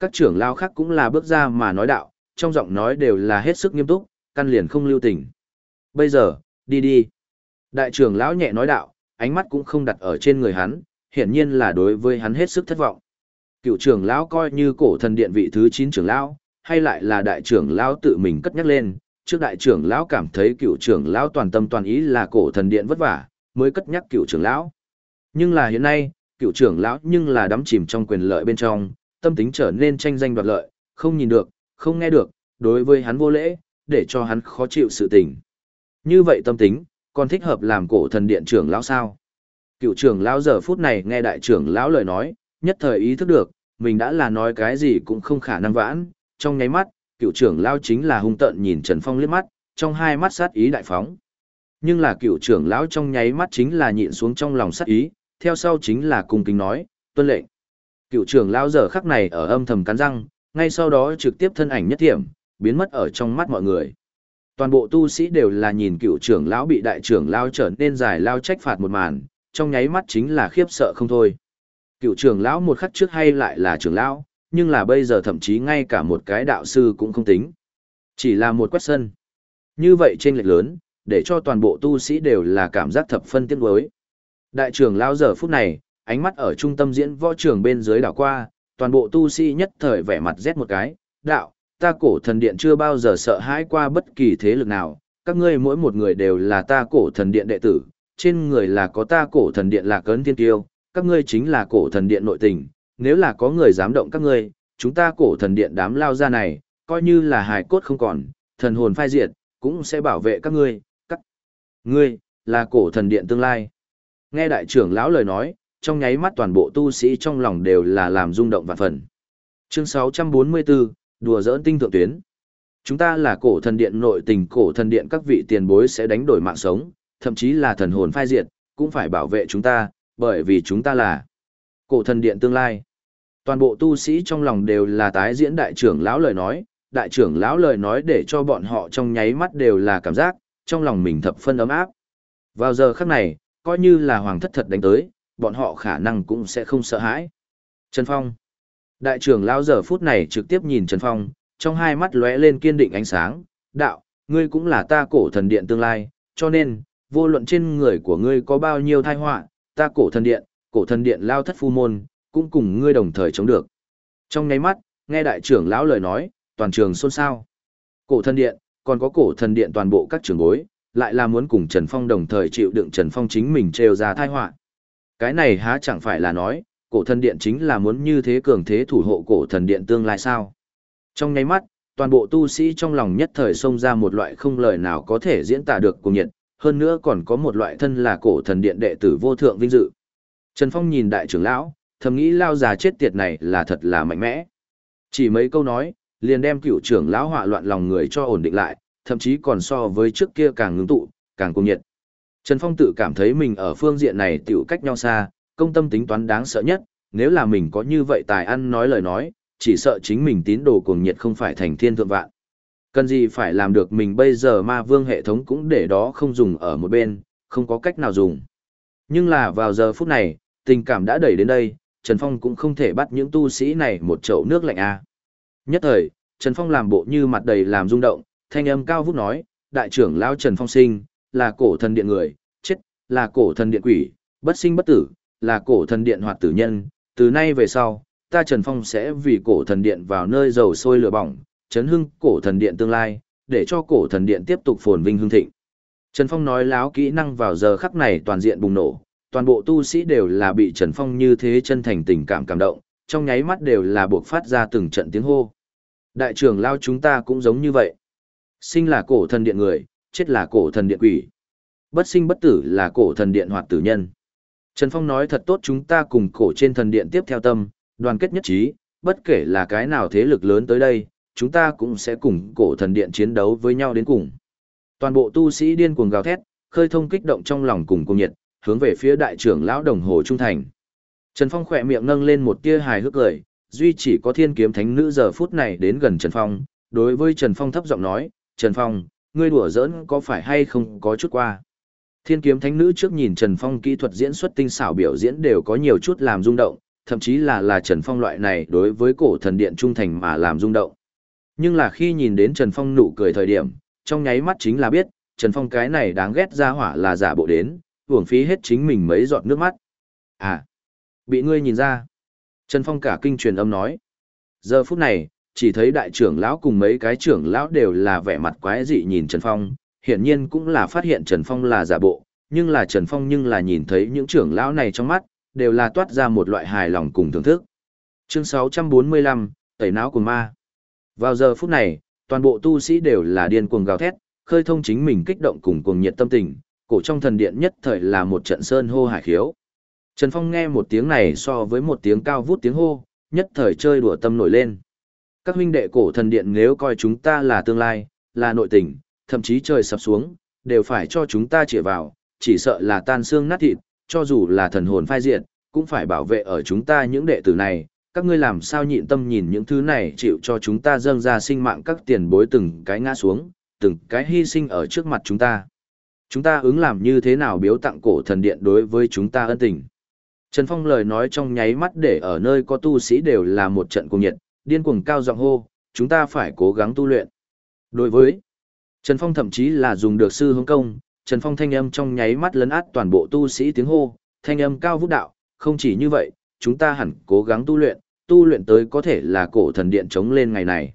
Các trưởng lão khác cũng là bước ra mà nói đạo, trong giọng nói đều là hết sức nghiêm túc, căn liền không lưu tình. Bây giờ, đi đi. Đại trưởng lão nhẹ nói đạo, ánh mắt cũng không đặt ở trên người hắn, hiển nhiên là đối với hắn hết sức thất vọng. Cựu trưởng lão coi như cổ thần điện vị thứ 9 trưởng lão, hay lại là đại trưởng lão tự mình cất nhắc lên, trước đại trưởng lão cảm thấy cựu trưởng lão toàn tâm toàn ý là cổ thần điện vất vả, mới cất nhắc cựu trưởng lão. Nhưng là hiện nay, cựu trưởng lão nhưng là đắm chìm trong quyền lợi bên trong, tâm tính trở nên tranh danh đoạt lợi, không nhìn được, không nghe được, đối với hắn vô lễ, để cho hắn khó chịu sự tình. Như vậy tâm tính, còn thích hợp làm cổ thần điện trưởng lão sao? Cựu trưởng lão giờ phút này nghe đại trưởng lão lời nói, nhất thời ý thức được, mình đã là nói cái gì cũng không khả năng vãn, trong nháy mắt, cựu trưởng lão chính là hung tợn nhìn Trần Phong liếc mắt, trong hai mắt sát ý đại phóng. Nhưng là cựu trưởng lão trong nháy mắt chính là nhịn xuống trong lòng sát ý, theo sau chính là cung kính nói, tuân lệnh. Cựu trưởng lão giờ khắc này ở âm thầm cắn răng, ngay sau đó trực tiếp thân ảnh nhất thiểm, biến mất ở trong mắt mọi người. Toàn bộ tu sĩ đều là nhìn cựu trưởng lão bị đại trưởng lao trở nên dài lao trách phạt một màn, trong nháy mắt chính là khiếp sợ không thôi. Cựu trưởng lão một khắc trước hay lại là trưởng lão, nhưng là bây giờ thậm chí ngay cả một cái đạo sư cũng không tính. Chỉ là một quét sân. Như vậy trên lệch lớn, để cho toàn bộ tu sĩ đều là cảm giác thập phân tiếc đối. Đại trưởng lão giờ phút này, ánh mắt ở trung tâm diễn võ trường bên dưới đảo qua, toàn bộ tu sĩ nhất thời vẻ mặt rét một cái, đạo, ta cổ thần điện chưa bao giờ sợ hãi qua bất kỳ thế lực nào, các ngươi mỗi một người đều là ta cổ thần điện đệ tử, trên người là có ta cổ thần điện là cấn thiên tiêu, các ngươi chính là cổ thần điện nội tình, nếu là có người dám động các ngươi, chúng ta cổ thần điện đám lao ra này, coi như là hài cốt không còn, thần hồn phai diệt, cũng sẽ bảo vệ các ngươi, các ngươi, là cổ thần điện tương lai. Nghe đại trưởng lão lời nói, trong nháy mắt toàn bộ tu sĩ trong lòng đều là làm rung động vạn phần. Chương 644, đùa giỡn tinh thượng tuyến. Chúng ta là cổ thần điện nội tình cổ thần điện các vị tiền bối sẽ đánh đổi mạng sống, thậm chí là thần hồn phai diệt, cũng phải bảo vệ chúng ta, bởi vì chúng ta là cổ thần điện tương lai. Toàn bộ tu sĩ trong lòng đều là tái diễn đại trưởng lão lời nói, đại trưởng lão lời nói để cho bọn họ trong nháy mắt đều là cảm giác, trong lòng mình thập phân ấm áp. Vào giờ khắc này, coi như là hoàng thất thật đánh tới, bọn họ khả năng cũng sẽ không sợ hãi. Trần Phong Đại trưởng lão giờ phút này trực tiếp nhìn Trần Phong, trong hai mắt lóe lên kiên định ánh sáng, đạo, ngươi cũng là ta cổ thần điện tương lai, cho nên, vô luận trên người của ngươi có bao nhiêu tai họa, ta cổ thần điện, cổ thần điện lao thất phu môn, cũng cùng ngươi đồng thời chống được. Trong nháy mắt, nghe đại trưởng lão lời nói, toàn trường xôn xao. Cổ thần điện, còn có cổ thần điện toàn bộ các trường bối, lại là muốn cùng Trần Phong đồng thời chịu đựng Trần Phong chính mình trêu ra tai họa. Cái này há chẳng phải là nói, cổ thần điện chính là muốn như thế cường thế thủ hộ cổ thần điện tương lai sao? Trong nháy mắt, toàn bộ tu sĩ trong lòng nhất thời xông ra một loại không lời nào có thể diễn tả được cùng nhiệt, hơn nữa còn có một loại thân là cổ thần điện đệ tử vô thượng vinh dự. Trần Phong nhìn đại trưởng lão, thầm nghĩ lao già chết tiệt này là thật là mạnh mẽ. Chỉ mấy câu nói, liền đem cựu trưởng lão họa loạn lòng người cho ổn định lại, thậm chí còn so với trước kia càng ngưng tụ, càng cung nhiệt. Trần Phong tự cảm thấy mình ở phương diện này tiểu cách nhau xa, công tâm tính toán đáng sợ nhất, nếu là mình có như vậy tài ăn nói lời nói, chỉ sợ chính mình tín đồ cuồng nhiệt không phải thành thiên thượng vạn. Cần gì phải làm được mình bây giờ ma vương hệ thống cũng để đó không dùng ở một bên, không có cách nào dùng. Nhưng là vào giờ phút này, tình cảm đã đẩy đến đây, Trần Phong cũng không thể bắt những tu sĩ này một chậu nước lạnh a. À. Nhất thời, Trần Phong làm bộ như mặt đầy làm rung động, thanh âm cao vút nói, đại trưởng lão Trần Phong sinh, là cổ thần điện người, chết, là cổ thần điện quỷ, bất sinh bất tử, là cổ thần điện hoạt tử nhân, từ nay về sau, ta Trần Phong sẽ vì cổ thần điện vào nơi dầu sôi lửa bỏng, chấn hưng cổ thần điện tương lai, để cho cổ thần điện tiếp tục phồn vinh hưng thịnh. Trần Phong nói láo kỹ năng vào giờ khắc này toàn diện bùng nổ, toàn bộ tu sĩ đều là bị Trần Phong như thế chân thành tình cảm cảm động, trong nháy mắt đều là buộc phát ra từng trận tiếng hô. Đại trưởng lao chúng ta cũng giống như vậy. Sinh là cổ thần điện người, chết là cổ thần điện quỷ. Bất sinh bất tử là cổ thần điện hoạt tử nhân. Trần Phong nói thật tốt chúng ta cùng cổ trên thần điện tiếp theo tâm, đoàn kết nhất trí, bất kể là cái nào thế lực lớn tới đây, chúng ta cũng sẽ cùng cổ thần điện chiến đấu với nhau đến cùng. Toàn bộ tu sĩ điên cuồng gào thét, khơi thông kích động trong lòng cùng cùng nhiệt, hướng về phía đại trưởng lão đồng hồ trung thành. Trần Phong khỏe miệng nâng lên một tia hài hước cười, duy chỉ có thiên kiếm thánh nữ giờ phút này đến gần Trần Phong, đối với Trần Phong thấp giọng nói, Trần Phong, ngươi đùa giỡn có phải hay không có chút qua. Thiên kiếm thánh nữ trước nhìn Trần Phong kỹ thuật diễn xuất tinh xảo biểu diễn đều có nhiều chút làm rung động, thậm chí là là Trần Phong loại này đối với cổ thần điện trung thành mà làm rung động. Nhưng là khi nhìn đến Trần Phong nụ cười thời điểm, trong nháy mắt chính là biết, Trần Phong cái này đáng ghét ra hỏa là giả bộ đến, uổng phí hết chính mình mấy giọt nước mắt. À, bị ngươi nhìn ra. Trần Phong cả kinh truyền âm nói. Giờ phút này, chỉ thấy đại trưởng lão cùng mấy cái trưởng lão đều là vẻ mặt quái dị nhìn Trần Phong, hiển nhiên cũng là phát hiện Trần Phong là giả bộ, nhưng là Trần Phong nhưng là nhìn thấy những trưởng lão này trong mắt, đều là toát ra một loại hài lòng cùng thưởng thức. Chương 645, tẩy não của ma. Vào giờ phút này, toàn bộ tu sĩ đều là điên cuồng gào thét, khơi thông chính mình kích động cùng cuồng nhiệt tâm tình, cổ trong thần điện nhất thời là một trận sơn hô hải khiếu. Trần Phong nghe một tiếng này so với một tiếng cao vút tiếng hô, nhất thời chơi đùa tâm nổi lên. Các huynh đệ cổ thần điện nếu coi chúng ta là tương lai, là nội tình, thậm chí trời sập xuống, đều phải cho chúng ta chĩa vào, chỉ sợ là tan xương nát thịt, cho dù là thần hồn phai diệt, cũng phải bảo vệ ở chúng ta những đệ tử này, các ngươi làm sao nhịn tâm nhìn những thứ này chịu cho chúng ta dâng ra sinh mạng các tiền bối từng cái ngã xuống, từng cái hy sinh ở trước mặt chúng ta. Chúng ta ứng làm như thế nào biếu tặng cổ thần điện đối với chúng ta ân tình. Trần Phong lời nói trong nháy mắt để ở nơi có tu sĩ đều là một trận cuồng nhiệt, điên cuồng cao giọng hô, chúng ta phải cố gắng tu luyện. Đối với Trần Phong thậm chí là dùng được sư hướng công, Trần Phong thanh âm trong nháy mắt lấn át toàn bộ tu sĩ tiếng hô, thanh âm cao vũ đạo, không chỉ như vậy, chúng ta hẳn cố gắng tu luyện, tu luyện tới có thể là cổ thần điện chống lên ngày này.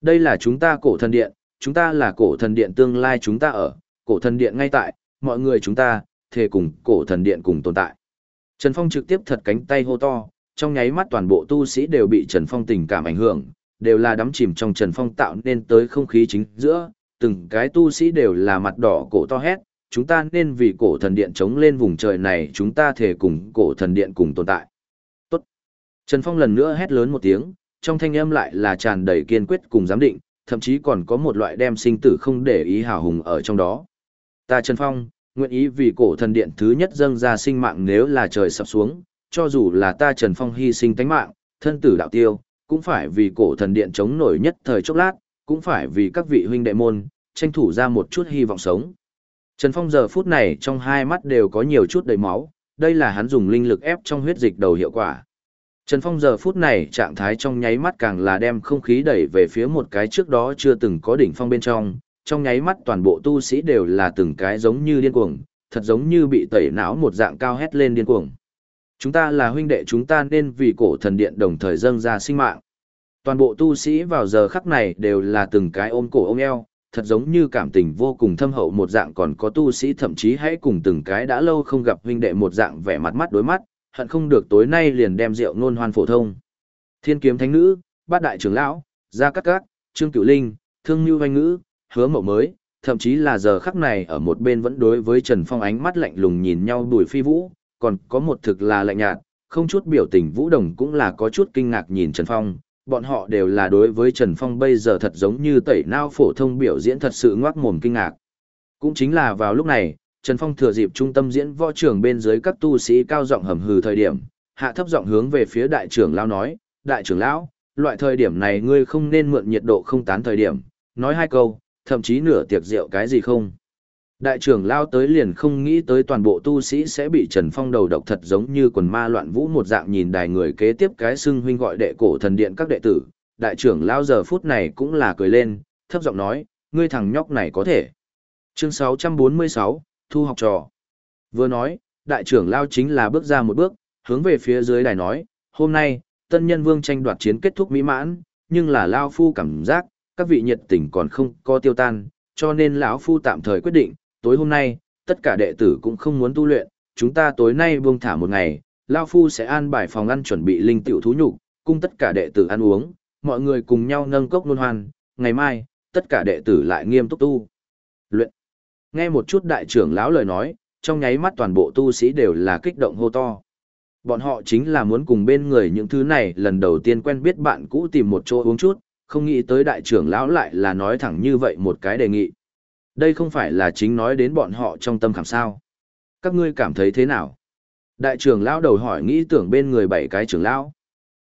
Đây là chúng ta cổ thần điện, chúng ta là cổ thần điện tương lai chúng ta ở, cổ thần điện ngay tại, mọi người chúng ta, thề cùng cổ thần điện cùng tồn tại. Trần Phong trực tiếp thật cánh tay hô to, trong nháy mắt toàn bộ tu sĩ đều bị Trần Phong tình cảm ảnh hưởng, đều là đắm chìm trong Trần Phong tạo nên tới không khí chính giữa, từng cái tu sĩ đều là mặt đỏ cổ to hét, chúng ta nên vì cổ thần điện chống lên vùng trời này chúng ta thể cùng cổ thần điện cùng tồn tại. Tốt. Trần Phong lần nữa hét lớn một tiếng, trong thanh âm lại là tràn đầy kiên quyết cùng giám định, thậm chí còn có một loại đem sinh tử không để ý hào hùng ở trong đó. Ta Trần Phong, nguyện ý vì cổ thần điện thứ nhất dâng ra sinh mạng nếu là trời sập xuống, cho dù là ta Trần Phong hy sinh tánh mạng, thân tử đạo tiêu, cũng phải vì cổ thần điện chống nổi nhất thời chốc lát, cũng phải vì các vị huynh đệ môn, tranh thủ ra một chút hy vọng sống. Trần Phong giờ phút này trong hai mắt đều có nhiều chút đầy máu, đây là hắn dùng linh lực ép trong huyết dịch đầu hiệu quả. Trần Phong giờ phút này trạng thái trong nháy mắt càng là đem không khí đẩy về phía một cái trước đó chưa từng có đỉnh phong bên trong, trong nháy mắt toàn bộ tu sĩ đều là từng cái giống như điên cuồng, thật giống như bị tẩy não một dạng cao hét lên điên cuồng. Chúng ta là huynh đệ chúng ta nên vì cổ thần điện đồng thời dâng ra sinh mạng. Toàn bộ tu sĩ vào giờ khắc này đều là từng cái ôm cổ ôm eo, thật giống như cảm tình vô cùng thâm hậu một dạng còn có tu sĩ thậm chí hãy cùng từng cái đã lâu không gặp huynh đệ một dạng vẻ mặt mắt đối mắt, hận không được tối nay liền đem rượu nôn hoan phổ thông. Thiên kiếm thánh nữ, bát đại trưởng lão, gia cát cát, trương cửu linh, thương như hoanh ngữ, hứa mậu mới, thậm chí là giờ khắc này ở một bên vẫn đối với Trần Phong ánh mắt lạnh lùng nhìn nhau đùi phi vũ, còn có một thực là lạnh nhạt, không chút biểu tình vũ đồng cũng là có chút kinh ngạc nhìn Trần Phong, bọn họ đều là đối với Trần Phong bây giờ thật giống như tẩy nao phổ thông biểu diễn thật sự ngoác mồm kinh ngạc. Cũng chính là vào lúc này, Trần Phong thừa dịp trung tâm diễn võ trường bên dưới các tu sĩ cao giọng hầm hừ thời điểm, hạ thấp giọng hướng về phía đại trưởng lão nói, đại trưởng lão, loại thời điểm này ngươi không nên mượn nhiệt độ không tán thời điểm, nói hai câu, thậm chí nửa tiệc rượu cái gì không. Đại trưởng lao tới liền không nghĩ tới toàn bộ tu sĩ sẽ bị Trần Phong đầu độc thật giống như quần ma loạn vũ một dạng nhìn đài người kế tiếp cái xưng huynh gọi đệ cổ thần điện các đệ tử. Đại trưởng lao giờ phút này cũng là cười lên, thấp giọng nói, ngươi thằng nhóc này có thể. Chương 646, Thu học trò. Vừa nói, đại trưởng lao chính là bước ra một bước, hướng về phía dưới đài nói, hôm nay, tân nhân vương tranh đoạt chiến kết thúc mỹ mãn, nhưng là lao phu cảm giác, các vị nhiệt tình còn không có tiêu tan, cho nên lão phu tạm thời quyết định, tối hôm nay, tất cả đệ tử cũng không muốn tu luyện, chúng ta tối nay buông thả một ngày, Lao Phu sẽ an bài phòng ăn chuẩn bị linh tiểu thú nhục, cung tất cả đệ tử ăn uống, mọi người cùng nhau nâng cốc luôn hoan, ngày mai, tất cả đệ tử lại nghiêm túc tu. Luyện. Nghe một chút đại trưởng lão lời nói, trong nháy mắt toàn bộ tu sĩ đều là kích động hô to. Bọn họ chính là muốn cùng bên người những thứ này lần đầu tiên quen biết bạn cũ tìm một chỗ uống chút, không nghĩ tới đại trưởng lão lại là nói thẳng như vậy một cái đề nghị. Đây không phải là chính nói đến bọn họ trong tâm khảm sao. Các ngươi cảm thấy thế nào? Đại trưởng lão đầu hỏi nghĩ tưởng bên người bảy cái trưởng lão.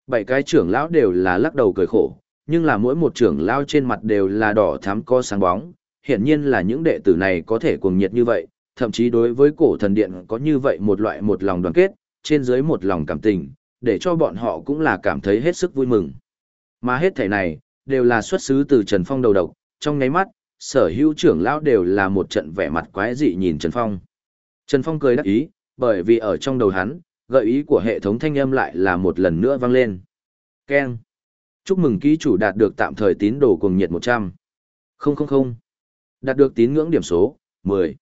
Bảy cái trưởng lão đều là lắc đầu cười khổ, nhưng là mỗi một trưởng lão trên mặt đều là đỏ thắm co sáng bóng. Hiển nhiên là những đệ tử này có thể cuồng nhiệt như vậy, thậm chí đối với cổ thần điện có như vậy một loại một lòng đoàn kết, trên dưới một lòng cảm tình, để cho bọn họ cũng là cảm thấy hết sức vui mừng. Mà hết thể này, đều là xuất xứ từ Trần Phong đầu độc, trong nháy mắt, sở hữu trưởng lão đều là một trận vẻ mặt quái dị nhìn Trần Phong. Trần Phong cười đắc ý, bởi vì ở trong đầu hắn, gợi ý của hệ thống thanh âm lại là một lần nữa vang lên. Keng. Chúc mừng ký chủ đạt được tạm thời tín đồ cuồng nhiệt 100. 000. Đạt được tín ngưỡng điểm số, 10.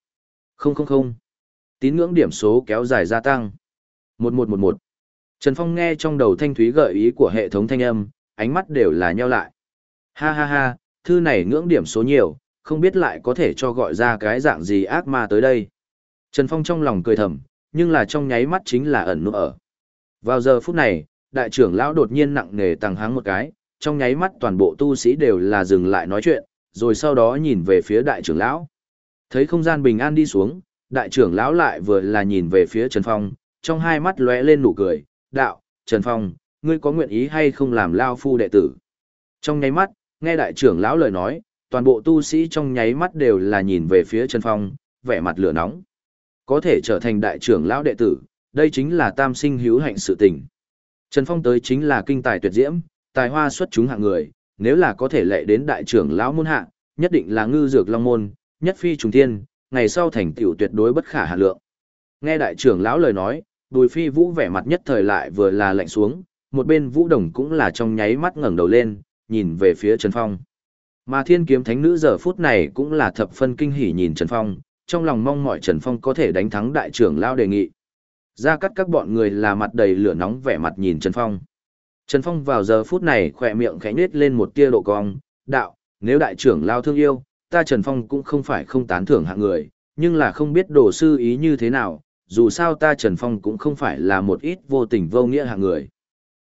000. Tín ngưỡng điểm số kéo dài gia tăng. 1111. Trần Phong nghe trong đầu thanh thúy gợi ý của hệ thống thanh âm, ánh mắt đều là nheo lại. Ha ha ha, thư này ngưỡng điểm số nhiều, không biết lại có thể cho gọi ra cái dạng gì ác ma tới đây. Trần Phong trong lòng cười thầm, nhưng là trong nháy mắt chính là ẩn nút ở. Vào giờ phút này, đại trưởng lão đột nhiên nặng nề tăng háng một cái, trong nháy mắt toàn bộ tu sĩ đều là dừng lại nói chuyện, rồi sau đó nhìn về phía đại trưởng lão. Thấy không gian bình an đi xuống, đại trưởng lão lại vừa là nhìn về phía Trần Phong, trong hai mắt lóe lên nụ cười, đạo, Trần Phong, ngươi có nguyện ý hay không làm lao phu đệ tử? Trong nháy mắt, nghe đại trưởng lão lời nói, toàn bộ tu sĩ trong nháy mắt đều là nhìn về phía Trần Phong, vẻ mặt lửa nóng. Có thể trở thành đại trưởng lão đệ tử, đây chính là tam sinh hữu hạnh sự tình. Trần Phong tới chính là kinh tài tuyệt diễm, tài hoa xuất chúng hạng người, nếu là có thể lệ đến đại trưởng lão môn hạ, nhất định là ngư dược long môn, nhất phi trùng thiên, ngày sau thành tựu tuyệt đối bất khả hạ lượng. Nghe đại trưởng lão lời nói, Bùi Phi Vũ vẻ mặt nhất thời lại vừa là lạnh xuống, một bên Vũ Đồng cũng là trong nháy mắt ngẩng đầu lên, nhìn về phía Trần Phong. Mà Thiên Kiếm Thánh nữ giờ phút này cũng là thập phân kinh hỉ nhìn Trần Phong, trong lòng mong mọi Trần Phong có thể đánh thắng đại trưởng lao đề nghị. Ra cắt các bọn người là mặt đầy lửa nóng vẻ mặt nhìn Trần Phong. Trần Phong vào giờ phút này khỏe miệng khẽ nết lên một tia độ cong, đạo, nếu đại trưởng lao thương yêu, ta Trần Phong cũng không phải không tán thưởng hạng người, nhưng là không biết đồ sư ý như thế nào, dù sao ta Trần Phong cũng không phải là một ít vô tình vô nghĩa hạng người.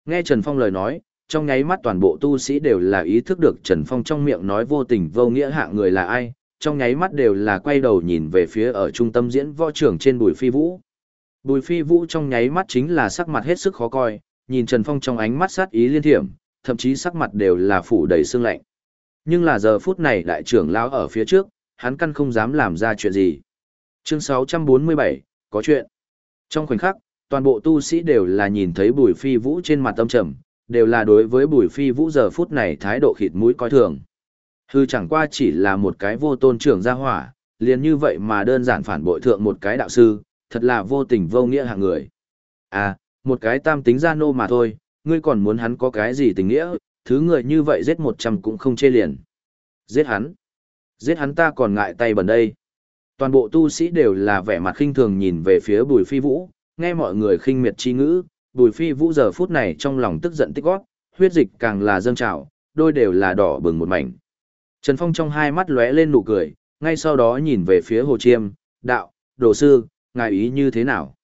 Nghe Trần Phong lời nói, trong nháy mắt toàn bộ tu sĩ đều là ý thức được Trần Phong trong miệng nói vô tình vô nghĩa hạng người là ai, trong nháy mắt đều là quay đầu nhìn về phía ở trung tâm diễn võ trưởng trên bùi phi vũ. Bùi phi vũ trong nháy mắt chính là sắc mặt hết sức khó coi, nhìn Trần Phong trong ánh mắt sát ý liên thiểm, thậm chí sắc mặt đều là phủ đầy sương lạnh. Nhưng là giờ phút này đại trưởng lão ở phía trước, hắn căn không dám làm ra chuyện gì. Chương 647, có chuyện. Trong khoảnh khắc, toàn bộ tu sĩ đều là nhìn thấy Bùi Phi Vũ trên mặt tâm trầm, đều là đối với Bùi Phi Vũ giờ phút này thái độ khịt mũi coi thường. Hư chẳng qua chỉ là một cái vô tôn trưởng gia hỏa, liền như vậy mà đơn giản phản bội thượng một cái đạo sư, thật là vô tình vô nghĩa hạng người. À, một cái tam tính gia nô mà thôi, ngươi còn muốn hắn có cái gì tình nghĩa, thứ người như vậy giết một trăm cũng không chê liền. Giết hắn. Giết hắn ta còn ngại tay bẩn đây. Toàn bộ tu sĩ đều là vẻ mặt khinh thường nhìn về phía bùi phi vũ, nghe mọi người khinh miệt chi ngữ, bùi phi vũ giờ phút này trong lòng tức giận tích gót, huyết dịch càng là dâng trào, đôi đều là đỏ bừng một mảnh. Trần Phong trong hai mắt lóe lên nụ cười, ngay sau đó nhìn về phía Hồ Chiêm, đạo, đồ sư, ngài ý như thế nào?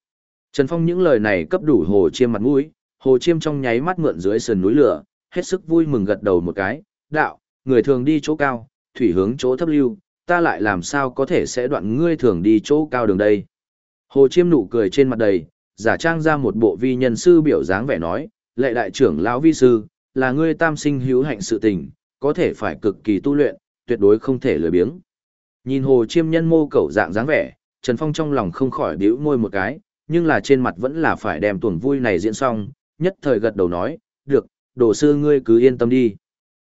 Trần Phong những lời này cấp đủ Hồ Chiêm mặt mũi, Hồ Chiêm trong nháy mắt mượn dưới sườn núi lửa, hết sức vui mừng gật đầu một cái, đạo, người thường đi chỗ cao, thủy hướng chỗ thấp lưu, ta lại làm sao có thể sẽ đoạn ngươi thường đi chỗ cao đường đây. Hồ Chiêm nụ cười trên mặt đầy, giả trang ra một bộ vi nhân sư biểu dáng vẻ nói, lệ đại trưởng lão vi sư, là ngươi tam sinh hữu hạnh sự tình, có thể phải cực kỳ tu luyện, tuyệt đối không thể lười biếng. Nhìn Hồ Chiêm nhân mô cẩu dạng dáng vẻ, Trần Phong trong lòng không khỏi điếu môi một cái, nhưng là trên mặt vẫn là phải đem tuần vui này diễn xong, nhất thời gật đầu nói, được, đồ sư ngươi cứ yên tâm đi.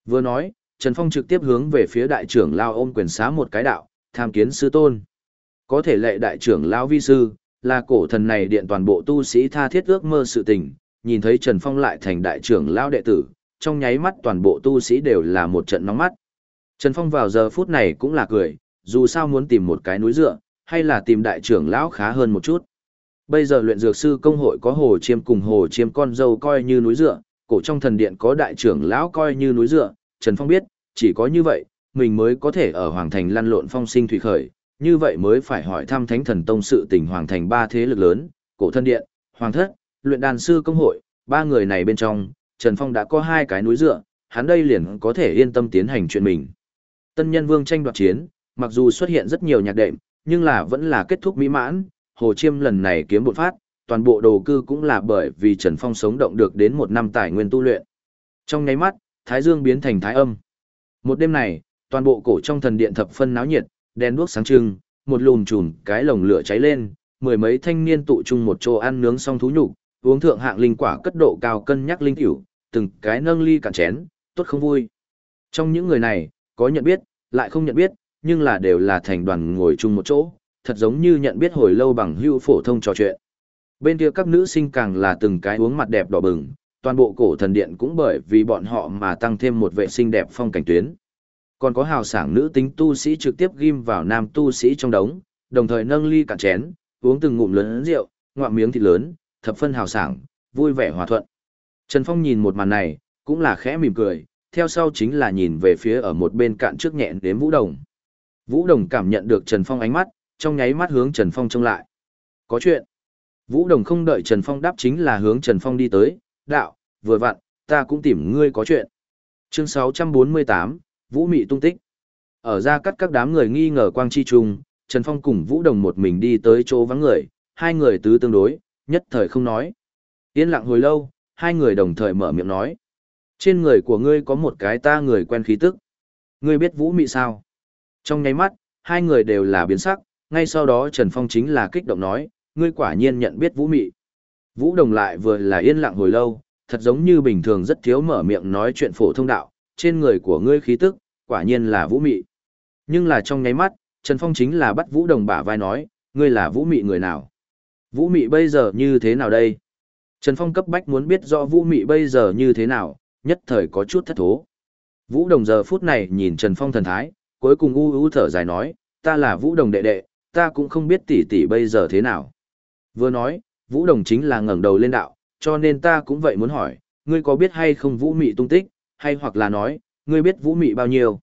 Vừa nói, Trần Phong trực tiếp hướng về phía đại trưởng lao ôm quyền xá một cái đạo, tham kiến sư tôn. Có thể lệ đại trưởng lao vi sư, là cổ thần này điện toàn bộ tu sĩ tha thiết ước mơ sự tình, nhìn thấy Trần Phong lại thành đại trưởng lão đệ tử, trong nháy mắt toàn bộ tu sĩ đều là một trận nóng mắt. Trần Phong vào giờ phút này cũng là cười, dù sao muốn tìm một cái núi dựa, hay là tìm đại trưởng lão khá hơn một chút. Bây giờ luyện dược sư công hội có hồ chiêm cùng hồ chiêm con dâu coi như núi dựa, cổ trong thần điện có đại trưởng lão coi như núi dựa, Trần Phong biết, chỉ có như vậy, mình mới có thể ở Hoàng Thành lăn lộn phong sinh thủy khởi, như vậy mới phải hỏi thăm Thánh Thần Tông sự tình Hoàng Thành ba thế lực lớn, cổ thân điện, Hoàng thất, luyện đàn sư công hội, ba người này bên trong, Trần Phong đã có hai cái núi dựa, hắn đây liền có thể yên tâm tiến hành chuyện mình. Tân nhân vương tranh đoạt chiến, mặc dù xuất hiện rất nhiều nhạc đệm, nhưng là vẫn là kết thúc mỹ mãn, Hồ Chiêm lần này kiếm bột phát, toàn bộ đồ cư cũng là bởi vì Trần Phong sống động được đến một năm tài nguyên tu luyện. Trong nháy mắt, Thái Dương biến thành Thái Âm. Một đêm này, toàn bộ cổ trong thần điện thập phân náo nhiệt, đèn đuốc sáng trưng, một lùm chùm cái lồng lửa cháy lên, mười mấy thanh niên tụ chung một chỗ ăn nướng xong thú nhục, uống thượng hạng linh quả cất độ cao cân nhắc linh tiểu, từng cái nâng ly cạn chén, tốt không vui. Trong những người này, có nhận biết, lại không nhận biết, nhưng là đều là thành đoàn ngồi chung một chỗ, thật giống như nhận biết hồi lâu bằng hưu phổ thông trò chuyện. Bên kia các nữ sinh càng là từng cái uống mặt đẹp đỏ bừng, toàn bộ cổ thần điện cũng bởi vì bọn họ mà tăng thêm một vệ sinh đẹp phong cảnh tuyến. Còn có hào sảng nữ tính tu sĩ trực tiếp ghim vào nam tu sĩ trong đống, đồng thời nâng ly cạn chén, uống từng ngụm lớn rượu, ngoạm miếng thịt lớn, thập phân hào sảng, vui vẻ hòa thuận. Trần Phong nhìn một màn này, cũng là khẽ mỉm cười, theo sau chính là nhìn về phía ở một bên cạn trước nhẹn đến Vũ Đồng. Vũ Đồng cảm nhận được Trần Phong ánh mắt, trong nháy mắt hướng Trần Phong trông lại. Có chuyện. Vũ Đồng không đợi Trần Phong đáp chính là hướng Trần Phong đi tới, đạo, vừa vặn, ta cũng tìm ngươi có chuyện. Chương 648, Vũ Mị tung tích. Ở ra cắt các đám người nghi ngờ quang chi trùng, Trần Phong cùng Vũ Đồng một mình đi tới chỗ vắng người, hai người tứ tương đối, nhất thời không nói. Yên lặng hồi lâu, hai người đồng thời mở miệng nói. Trên người của ngươi có một cái ta người quen khí tức. Ngươi biết Vũ Mị sao? Trong nháy mắt, hai người đều là biến sắc, ngay sau đó Trần Phong chính là kích động nói, ngươi quả nhiên nhận biết Vũ Mị. Vũ Đồng lại vừa là yên lặng hồi lâu, thật giống như bình thường rất thiếu mở miệng nói chuyện phổ thông đạo, trên người của ngươi khí tức, quả nhiên là Vũ Mị. Nhưng là trong nháy mắt, Trần Phong chính là bắt Vũ Đồng bả vai nói, ngươi là Vũ Mị người nào? Vũ Mị bây giờ như thế nào đây? Trần Phong cấp bách muốn biết rõ Vũ Mị bây giờ như thế nào, nhất thời có chút thất thố. Vũ Đồng giờ phút này nhìn Trần Phong thần thái, cuối cùng u u thở dài nói, ta là Vũ Đồng đệ đệ, ta cũng không biết tỷ tỷ bây giờ thế nào. Vừa nói, Vũ Đồng chính là ngẩng đầu lên đạo, cho nên ta cũng vậy muốn hỏi, ngươi có biết hay không Vũ Mị tung tích, hay hoặc là nói, ngươi biết Vũ Mị bao nhiêu?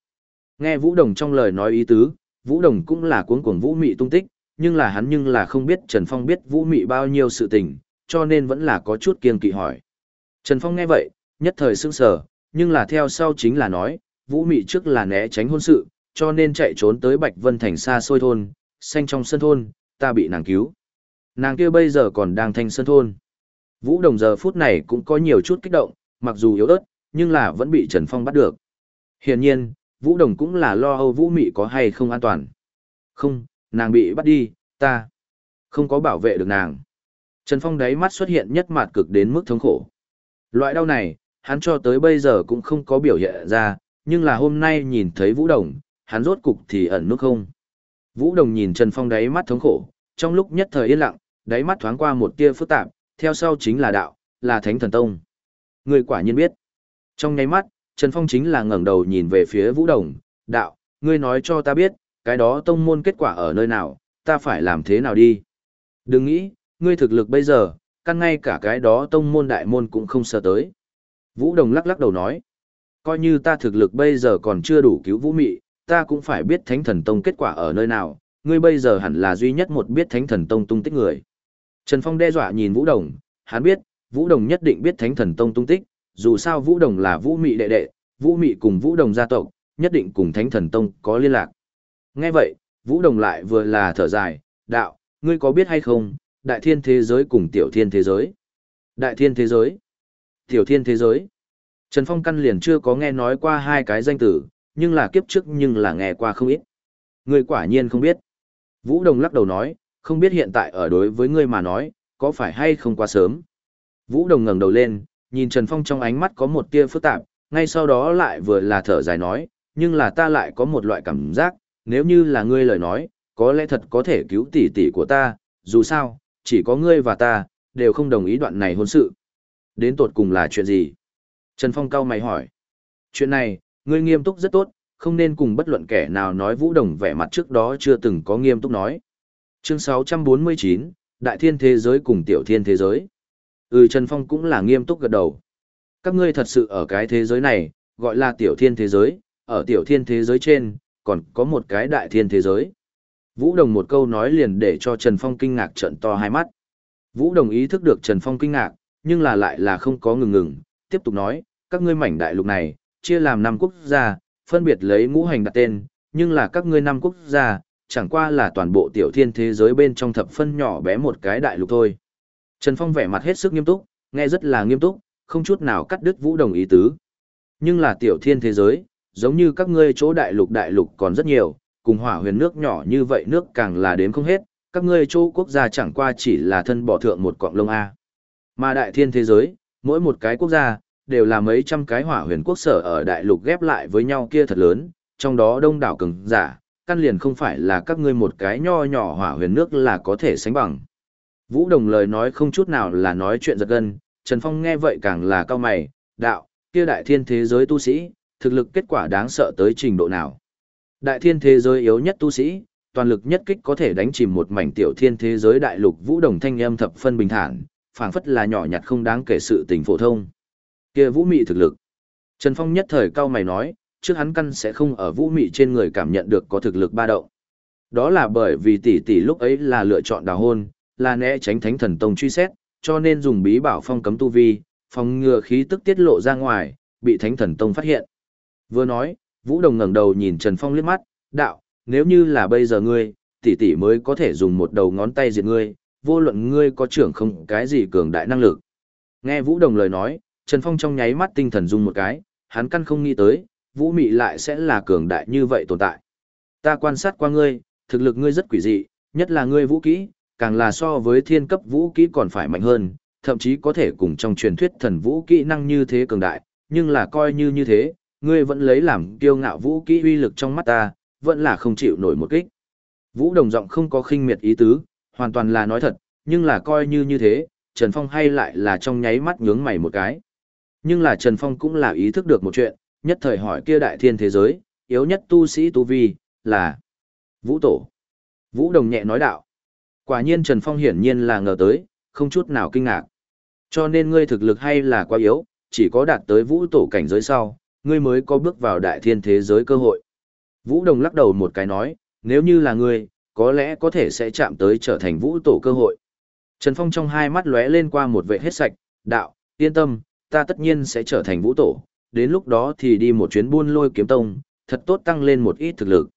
Nghe Vũ Đồng trong lời nói ý tứ, Vũ Đồng cũng là cuống cuồng Vũ Mị tung tích, nhưng là hắn nhưng là không biết Trần Phong biết Vũ Mị bao nhiêu sự tình, cho nên vẫn là có chút kiêng kỵ hỏi. Trần Phong nghe vậy, nhất thời sững sờ, nhưng là theo sau chính là nói, Vũ Mị trước là né tránh hôn sự, cho nên chạy trốn tới Bạch Vân Thành xa xôi thôn, xanh trong sân thôn, ta bị nàng cứu. Nàng kia bây giờ còn đang thanh sân thôn. Vũ Đồng giờ phút này cũng có nhiều chút kích động, mặc dù yếu ớt, nhưng là vẫn bị Trần Phong bắt được. Hiển nhiên, Vũ Đồng cũng là lo âu Vũ Mị có hay không an toàn. Không, nàng bị bắt đi, ta không có bảo vệ được nàng. Trần Phong đáy mắt xuất hiện nhất mạt cực đến mức thống khổ. Loại đau này, hắn cho tới bây giờ cũng không có biểu hiện ra, nhưng là hôm nay nhìn thấy Vũ Đồng, hắn rốt cục thì ẩn nút không. Vũ Đồng nhìn Trần Phong đáy mắt thống khổ, trong lúc nhất thời yên lặng, đáy mắt thoáng qua một tia phức tạp, theo sau chính là đạo, là Thánh Thần Tông. Người quả nhiên biết. Trong nháy mắt, Trần Phong chính là ngẩng đầu nhìn về phía Vũ Đồng, đạo, ngươi nói cho ta biết, cái đó tông môn kết quả ở nơi nào, ta phải làm thế nào đi. Đừng nghĩ, ngươi thực lực bây giờ, căn ngay cả cái đó tông môn đại môn cũng không sợ tới. Vũ Đồng lắc lắc đầu nói, coi như ta thực lực bây giờ còn chưa đủ cứu Vũ Mị, ta cũng phải biết Thánh Thần Tông kết quả ở nơi nào, ngươi bây giờ hẳn là duy nhất một biết Thánh Thần Tông tung tích người. Trần Phong đe dọa nhìn Vũ Đồng, hắn biết, Vũ Đồng nhất định biết Thánh Thần Tông tung tích, dù sao Vũ Đồng là Vũ Mị đệ đệ, Vũ Mị cùng Vũ Đồng gia tộc, nhất định cùng Thánh Thần Tông có liên lạc. Nghe vậy, Vũ Đồng lại vừa là thở dài, đạo, ngươi có biết hay không, đại thiên thế giới cùng tiểu thiên thế giới. Đại thiên thế giới, tiểu thiên thế giới. Trần Phong căn liền chưa có nghe nói qua hai cái danh tử, nhưng là kiếp trước nhưng là nghe qua không ít. Ngươi quả nhiên không biết. Vũ Đồng lắc đầu nói, không biết hiện tại ở đối với ngươi mà nói, có phải hay không quá sớm. Vũ Đồng ngẩng đầu lên, nhìn Trần Phong trong ánh mắt có một tia phức tạp, ngay sau đó lại vừa là thở dài nói, nhưng là ta lại có một loại cảm giác, nếu như là ngươi lời nói, có lẽ thật có thể cứu tỷ tỷ của ta, dù sao, chỉ có ngươi và ta, đều không đồng ý đoạn này hôn sự. Đến tột cùng là chuyện gì? Trần Phong cao mày hỏi. Chuyện này, ngươi nghiêm túc rất tốt, không nên cùng bất luận kẻ nào nói Vũ Đồng vẻ mặt trước đó chưa từng có nghiêm túc nói. Chương 649, Đại Thiên Thế Giới cùng Tiểu Thiên Thế Giới. Ừ Trần Phong cũng là nghiêm túc gật đầu. Các ngươi thật sự ở cái thế giới này, gọi là Tiểu Thiên Thế Giới, ở Tiểu Thiên Thế Giới trên, còn có một cái Đại Thiên Thế Giới. Vũ Đồng một câu nói liền để cho Trần Phong kinh ngạc trận to hai mắt. Vũ Đồng ý thức được Trần Phong kinh ngạc, nhưng là lại là không có ngừng ngừng, tiếp tục nói, các ngươi mảnh đại lục này, chia làm năm quốc gia, phân biệt lấy ngũ hành đặt tên, nhưng là các ngươi năm quốc gia, chẳng qua là toàn bộ tiểu thiên thế giới bên trong thập phân nhỏ bé một cái đại lục thôi. Trần Phong vẻ mặt hết sức nghiêm túc, nghe rất là nghiêm túc, không chút nào cắt đứt Vũ Đồng ý tứ. Nhưng là tiểu thiên thế giới, giống như các ngươi chỗ đại lục đại lục còn rất nhiều, cùng hỏa huyền nước nhỏ như vậy nước càng là đến không hết, các ngươi chỗ quốc gia chẳng qua chỉ là thân bỏ thượng một cọng lông A. Mà đại thiên thế giới, mỗi một cái quốc gia, đều là mấy trăm cái hỏa huyền quốc sở ở đại lục ghép lại với nhau kia thật lớn, trong đó đông đảo cường giả, căn liền không phải là các ngươi một cái nho nhỏ hỏa huyền nước là có thể sánh bằng. Vũ Đồng lời nói không chút nào là nói chuyện giật gân, Trần Phong nghe vậy càng là cao mày, đạo, kia đại thiên thế giới tu sĩ, thực lực kết quả đáng sợ tới trình độ nào. Đại thiên thế giới yếu nhất tu sĩ, toàn lực nhất kích có thể đánh chìm một mảnh tiểu thiên thế giới đại lục Vũ Đồng thanh âm thập phân bình thản, phảng phất là nhỏ nhặt không đáng kể sự tình phổ thông kia vũ mị thực lực. Trần Phong nhất thời cao mày nói, trước hắn căn sẽ không ở vũ mị trên người cảm nhận được có thực lực ba động. Đó là bởi vì tỷ tỷ lúc ấy là lựa chọn đào hôn, là né tránh thánh thần tông truy xét, cho nên dùng bí bảo phong cấm tu vi, phòng ngừa khí tức tiết lộ ra ngoài, bị thánh thần tông phát hiện. Vừa nói, Vũ Đồng ngẩng đầu nhìn Trần Phong liếc mắt, đạo, nếu như là bây giờ ngươi, tỷ tỷ mới có thể dùng một đầu ngón tay diệt ngươi, vô luận ngươi có trưởng không cái gì cường đại năng lực. Nghe Vũ Đồng lời nói, Trần Phong trong nháy mắt tinh thần rung một cái, hắn căn không nghĩ tới, vũ mị lại sẽ là cường đại như vậy tồn tại. Ta quan sát qua ngươi, thực lực ngươi rất quỷ dị, nhất là ngươi vũ kỹ, càng là so với thiên cấp vũ kỹ còn phải mạnh hơn, thậm chí có thể cùng trong truyền thuyết thần vũ kỹ năng như thế cường đại, nhưng là coi như như thế, ngươi vẫn lấy làm kiêu ngạo vũ kỹ uy lực trong mắt ta, vẫn là không chịu nổi một kích. Vũ đồng giọng không có khinh miệt ý tứ, hoàn toàn là nói thật, nhưng là coi như như thế, Trần Phong hay lại là trong nháy mắt nhướng mày một cái. Nhưng là Trần Phong cũng là ý thức được một chuyện, nhất thời hỏi kia đại thiên thế giới, yếu nhất tu sĩ tu vi, là Vũ Tổ. Vũ Đồng nhẹ nói đạo. Quả nhiên Trần Phong hiển nhiên là ngờ tới, không chút nào kinh ngạc. Cho nên ngươi thực lực hay là quá yếu, chỉ có đạt tới Vũ Tổ cảnh giới sau, ngươi mới có bước vào đại thiên thế giới cơ hội. Vũ Đồng lắc đầu một cái nói, nếu như là ngươi, có lẽ có thể sẽ chạm tới trở thành Vũ Tổ cơ hội. Trần Phong trong hai mắt lóe lên qua một vệ hết sạch, đạo, yên tâm, ta tất nhiên sẽ trở thành Vũ Tổ, đến lúc đó thì đi một chuyến buôn lôi kiếm tông, thật tốt tăng lên một ít thực lực.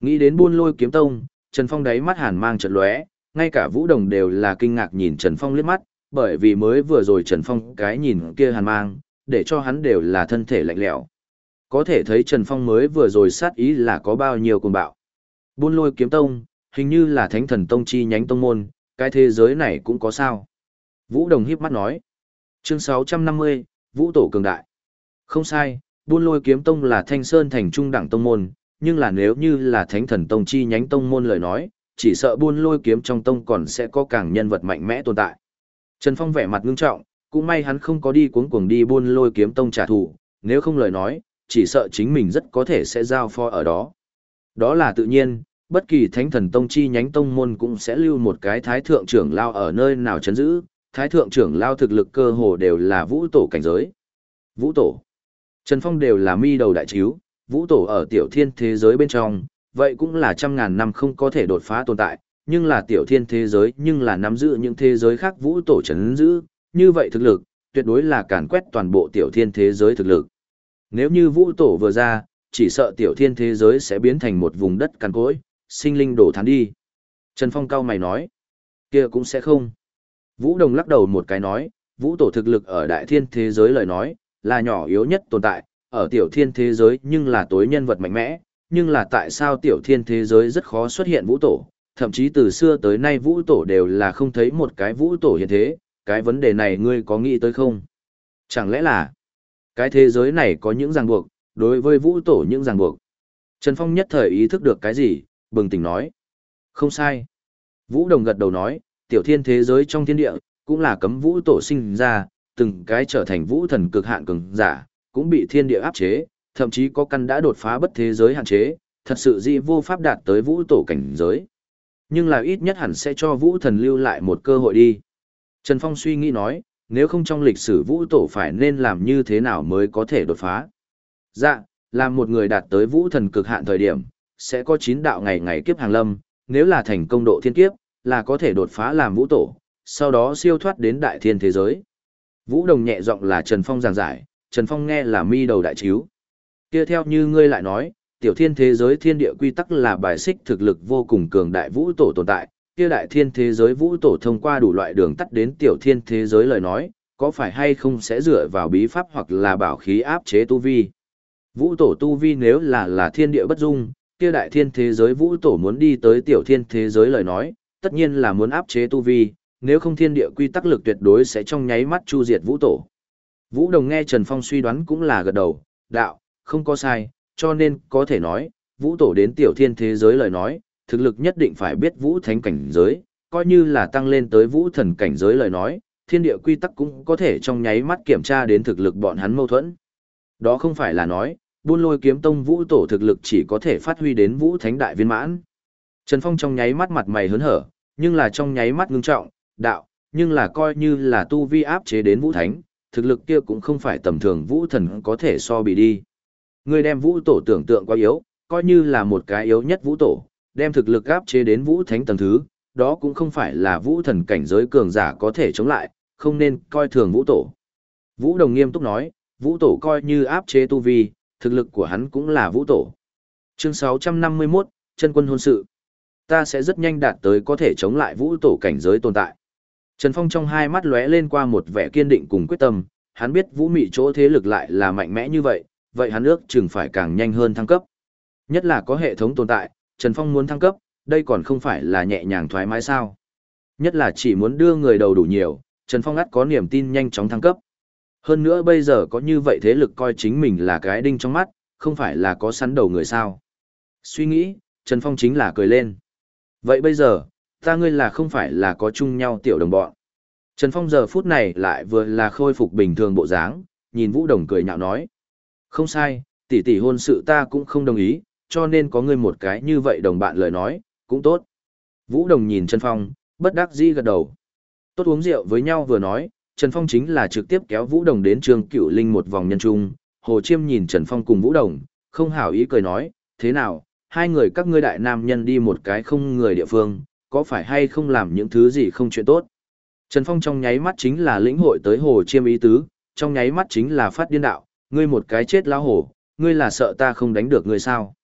Nghĩ đến buôn lôi kiếm tông, Trần Phong đáy mắt hàn mang chợt lóe, ngay cả Vũ Đồng đều là kinh ngạc nhìn Trần Phong liếc mắt, bởi vì mới vừa rồi Trần Phong cái nhìn kia hàn mang, để cho hắn đều là thân thể lạnh lẽo. Có thể thấy Trần Phong mới vừa rồi sát ý là có bao nhiêu cuồng bạo. Buôn lôi kiếm tông, hình như là thánh thần tông chi nhánh tông môn, cái thế giới này cũng có sao. Vũ Đồng híp mắt nói. Chương 650, Vũ Tổ Cường Đại. Không sai, buôn lôi kiếm tông là thanh sơn thành trung đẳng tông môn, nhưng là nếu như là thánh thần tông chi nhánh tông môn lời nói, chỉ sợ buôn lôi kiếm trong tông còn sẽ có càng nhân vật mạnh mẽ tồn tại. Trần Phong vẻ mặt ngưng trọng, cũng may hắn không có đi cuống cuồng đi buôn lôi kiếm tông trả thù, nếu không lời nói, chỉ sợ chính mình rất có thể sẽ giao pho ở đó. Đó là tự nhiên, bất kỳ thánh thần tông chi nhánh tông môn cũng sẽ lưu một cái thái thượng trưởng lao ở nơi nào chấn giữ, thái thượng trưởng lao thực lực cơ hồ đều là vũ tổ cảnh giới. Vũ tổ. Trần Phong đều là mi đầu đại chiếu, vũ tổ ở tiểu thiên thế giới bên trong, vậy cũng là trăm ngàn năm không có thể đột phá tồn tại, nhưng là tiểu thiên thế giới nhưng là nắm giữ những thế giới khác vũ tổ chấn giữ, như vậy thực lực, tuyệt đối là càn quét toàn bộ tiểu thiên thế giới thực lực. Nếu như vũ tổ vừa ra, chỉ sợ tiểu thiên thế giới sẽ biến thành một vùng đất cằn cỗi, sinh linh đổ thán đi. Trần Phong cao mày nói, kia cũng sẽ không. Vũ Đồng lắc đầu một cái nói, vũ tổ thực lực ở đại thiên thế giới lời nói, là nhỏ yếu nhất tồn tại, ở tiểu thiên thế giới nhưng là tối nhân vật mạnh mẽ, nhưng là tại sao tiểu thiên thế giới rất khó xuất hiện vũ tổ, thậm chí từ xưa tới nay vũ tổ đều là không thấy một cái vũ tổ hiện thế, cái vấn đề này ngươi có nghĩ tới không? Chẳng lẽ là cái thế giới này có những ràng buộc, đối với vũ tổ những ràng buộc? Trần Phong nhất thời ý thức được cái gì, bừng tỉnh nói. Không sai. Vũ Đồng gật đầu nói, tiểu thiên thế giới trong thiên địa, cũng là cấm vũ tổ sinh ra, từng cái trở thành vũ thần cực hạn cường giả, cũng bị thiên địa áp chế, thậm chí có căn đã đột phá bất thế giới hạn chế, thật sự dị vô pháp đạt tới vũ tổ cảnh giới. Nhưng là ít nhất hẳn sẽ cho vũ thần lưu lại một cơ hội đi. Trần Phong suy nghĩ nói, nếu không trong lịch sử vũ tổ phải nên làm như thế nào mới có thể đột phá. Dạ, làm một người đạt tới vũ thần cực hạn thời điểm, sẽ có chín đạo ngày ngày kiếp hàng lâm, nếu là thành công độ thiên kiếp, là có thể đột phá làm vũ tổ, sau đó siêu thoát đến đại thiên thế giới. Vũ Đồng nhẹ giọng là Trần Phong giảng giải, Trần Phong nghe là mi đầu đại chiếu. Kia theo như ngươi lại nói, tiểu thiên thế giới thiên địa quy tắc là bài xích thực lực vô cùng cường đại vũ tổ tồn tại, kia đại thiên thế giới vũ tổ thông qua đủ loại đường tắt đến tiểu thiên thế giới lời nói, có phải hay không sẽ dựa vào bí pháp hoặc là bảo khí áp chế tu vi. Vũ tổ tu vi nếu là là thiên địa bất dung, kia đại thiên thế giới vũ tổ muốn đi tới tiểu thiên thế giới lời nói, tất nhiên là muốn áp chế tu vi, nếu không thiên địa quy tắc lực tuyệt đối sẽ trong nháy mắt chu diệt vũ tổ. Vũ Đồng nghe Trần Phong suy đoán cũng là gật đầu, đạo, không có sai, cho nên có thể nói, vũ tổ đến tiểu thiên thế giới lời nói, thực lực nhất định phải biết vũ thánh cảnh giới, coi như là tăng lên tới vũ thần cảnh giới lời nói, thiên địa quy tắc cũng có thể trong nháy mắt kiểm tra đến thực lực bọn hắn mâu thuẫn. Đó không phải là nói, buôn lôi kiếm tông vũ tổ thực lực chỉ có thể phát huy đến vũ thánh đại viên mãn. Trần Phong trong nháy mắt mặt mày hớn hở, nhưng là trong nháy mắt ngưng trọng, đạo, nhưng là coi như là tu vi áp chế đến vũ thánh, thực lực kia cũng không phải tầm thường vũ thần có thể so bị đi. Ngươi đem vũ tổ tưởng tượng quá yếu, coi như là một cái yếu nhất vũ tổ, đem thực lực áp chế đến vũ thánh tầng thứ, đó cũng không phải là vũ thần cảnh giới cường giả có thể chống lại, không nên coi thường vũ tổ. Vũ đồng nghiêm túc nói, vũ tổ coi như áp chế tu vi, thực lực của hắn cũng là vũ tổ. Chương 651, chân quân hôn sự. Ta sẽ rất nhanh đạt tới có thể chống lại vũ tổ cảnh giới tồn tại. Trần Phong trong hai mắt lóe lên qua một vẻ kiên định cùng quyết tâm, hắn biết vũ mị chỗ thế lực lại là mạnh mẽ như vậy, vậy hắn ước chừng phải càng nhanh hơn thăng cấp. Nhất là có hệ thống tồn tại, Trần Phong muốn thăng cấp, đây còn không phải là nhẹ nhàng thoải mái sao. Nhất là chỉ muốn đưa người đầu đủ nhiều, Trần Phong ắt có niềm tin nhanh chóng thăng cấp. Hơn nữa bây giờ có như vậy thế lực coi chính mình là cái đinh trong mắt, không phải là có sắn đầu người sao. Suy nghĩ, Trần Phong chính là cười lên. Vậy bây giờ, ta ngươi là không phải là có chung nhau tiểu đồng bọn. Trần Phong giờ phút này lại vừa là khôi phục bình thường bộ dáng, nhìn Vũ Đồng cười nhạo nói. Không sai, tỷ tỷ hôn sự ta cũng không đồng ý, cho nên có ngươi một cái như vậy đồng bạn lời nói, cũng tốt. Vũ Đồng nhìn Trần Phong, bất đắc dĩ gật đầu. Tốt uống rượu với nhau vừa nói, Trần Phong chính là trực tiếp kéo Vũ Đồng đến trường cửu linh một vòng nhân trung. Hồ Chiêm nhìn Trần Phong cùng Vũ Đồng, không hảo ý cười nói, thế nào, hai người các ngươi đại nam nhân đi một cái không người địa phương, có phải hay không làm những thứ gì không chuyện tốt. Trần Phong trong nháy mắt chính là lĩnh hội tới Hồ Chiêm ý tứ, trong nháy mắt chính là phát điên đạo, ngươi một cái chết lão hổ, ngươi là sợ ta không đánh được ngươi sao.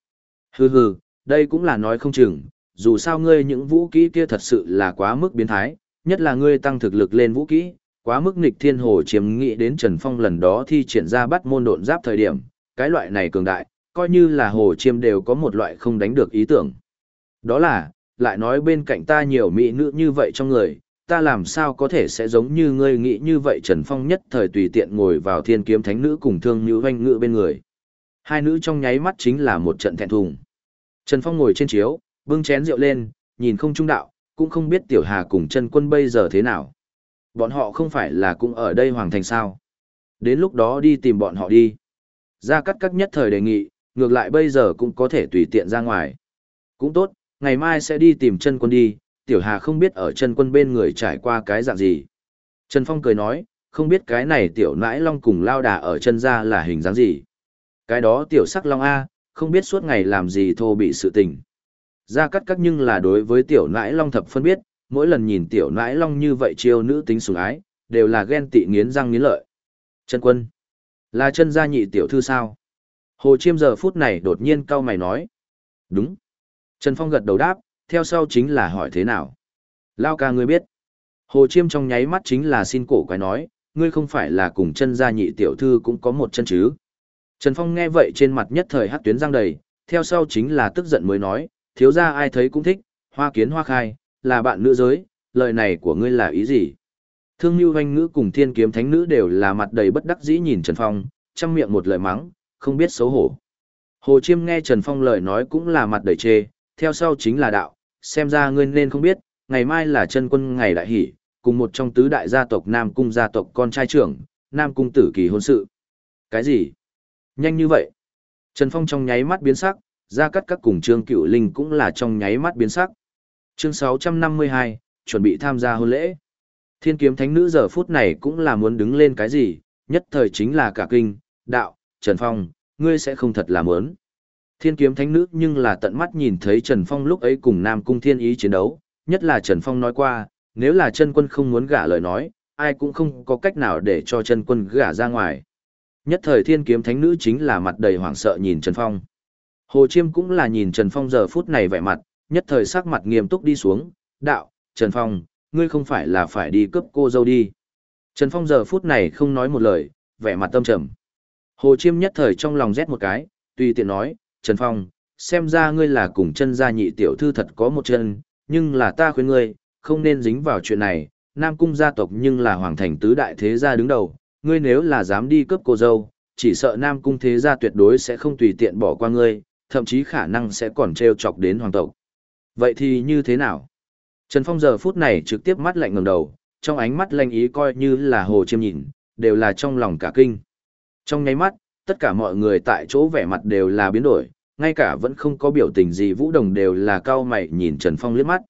Hừ hừ, đây cũng là nói không chừng, dù sao ngươi những vũ kỹ kia thật sự là quá mức biến thái, nhất là ngươi tăng thực lực lên vũ kỹ, quá mức nghịch thiên hồ chiếm nghĩ đến Trần Phong lần đó thi triển ra bắt môn độn giáp thời điểm, cái loại này cường đại, coi như là hồ chiêm đều có một loại không đánh được ý tưởng. Đó là, lại nói bên cạnh ta nhiều mỹ nữ như vậy trong người, ta làm sao có thể sẽ giống như ngươi nghĩ như vậy Trần Phong nhất thời tùy tiện ngồi vào thiên kiếm thánh nữ cùng thương như hoanh ngự bên người. Hai nữ trong nháy mắt chính là một trận thẹn thùng. Trần Phong ngồi trên chiếu, bưng chén rượu lên, nhìn không trung đạo, cũng không biết tiểu hà cùng chân quân bây giờ thế nào. Bọn họ không phải là cũng ở đây hoàng thành sao. Đến lúc đó đi tìm bọn họ đi. Ra cắt cắt nhất thời đề nghị, ngược lại bây giờ cũng có thể tùy tiện ra ngoài. Cũng tốt, ngày mai sẽ đi tìm chân quân đi, tiểu hà không biết ở chân quân bên người trải qua cái dạng gì. Trần Phong cười nói, không biết cái này tiểu nãi long cùng lao đà ở chân ra là hình dáng gì. Cái đó tiểu sắc long A, không biết suốt ngày làm gì thô bị sự tình. Ra cắt cắt nhưng là đối với tiểu nãi long thập phân biết, mỗi lần nhìn tiểu nãi long như vậy chiêu nữ tính sủng ái, đều là ghen tị nghiến răng nghiến lợi. Chân quân, là chân gia nhị tiểu thư sao? Hồ Chiêm giờ phút này đột nhiên cau mày nói. Đúng. Trần Phong gật đầu đáp, theo sau chính là hỏi thế nào. Lao ca ngươi biết. Hồ Chiêm trong nháy mắt chính là xin cổ quái nói, ngươi không phải là cùng chân gia nhị tiểu thư cũng có một chân chứ. Trần Phong nghe vậy trên mặt nhất thời hát tuyến răng đầy, theo sau chính là tức giận mới nói, thiếu gia ai thấy cũng thích, hoa kiến hoa khai, là bạn nữ giới, lời này của ngươi là ý gì? Thương Nhu Hoanh Ngữ cùng Thiên Kiếm Thánh Nữ đều là mặt đầy bất đắc dĩ nhìn Trần Phong, chăm miệng một lời mắng, không biết xấu hổ. Hồ Chiêm nghe Trần Phong lời nói cũng là mặt đầy chê, theo sau chính là đạo, xem ra ngươi nên không biết, ngày mai là chân quân ngày đại hỷ, cùng một trong tứ đại gia tộc Nam Cung gia tộc con trai trưởng, Nam Cung tử kỳ hôn sự. Cái gì? Nhanh như vậy? Trần Phong trong nháy mắt biến sắc, ra cắt các cùng Trương Cựu Linh cũng là trong nháy mắt biến sắc. Chương 652, chuẩn bị tham gia hôn lễ. Thiên kiếm thánh nữ giờ phút này cũng là muốn đứng lên cái gì, nhất thời chính là cả kinh, đạo, Trần Phong, ngươi sẽ không thật là muốn. Thiên kiếm thánh nữ nhưng là tận mắt nhìn thấy Trần Phong lúc ấy cùng Nam Cung Thiên Ý chiến đấu, nhất là Trần Phong nói qua, nếu là chân quân không muốn gả lời nói, ai cũng không có cách nào để cho chân quân gả ra ngoài. Nhất thời thiên kiếm thánh nữ chính là mặt đầy hoảng sợ nhìn Trần Phong. Hồ Chiêm cũng là nhìn Trần Phong giờ phút này vẻ mặt, nhất thời sắc mặt nghiêm túc đi xuống, đạo, Trần Phong, ngươi không phải là phải đi cướp cô dâu đi. Trần Phong giờ phút này không nói một lời, vẻ mặt tâm trầm. Hồ Chiêm nhất thời trong lòng rét một cái, tùy tiện nói, Trần Phong, xem ra ngươi là cùng chân gia nhị tiểu thư thật có một chân, nhưng là ta khuyên ngươi, không nên dính vào chuyện này, Nam Cung gia tộc nhưng là hoàng thành tứ đại thế gia đứng đầu, ngươi nếu là dám đi cướp cô dâu, chỉ sợ Nam Cung thế gia tuyệt đối sẽ không tùy tiện bỏ qua ngươi, thậm chí khả năng sẽ còn treo chọc đến hoàng tộc. Vậy thì như thế nào? Trần Phong giờ phút này trực tiếp mắt lạnh ngẩng đầu, trong ánh mắt lanh ý coi như là hồ chiêm nhìn, đều là trong lòng cả kinh. Trong nháy mắt, tất cả mọi người tại chỗ vẻ mặt đều là biến đổi, ngay cả vẫn không có biểu tình gì Vũ Đồng đều là cao mày nhìn Trần Phong liếc mắt.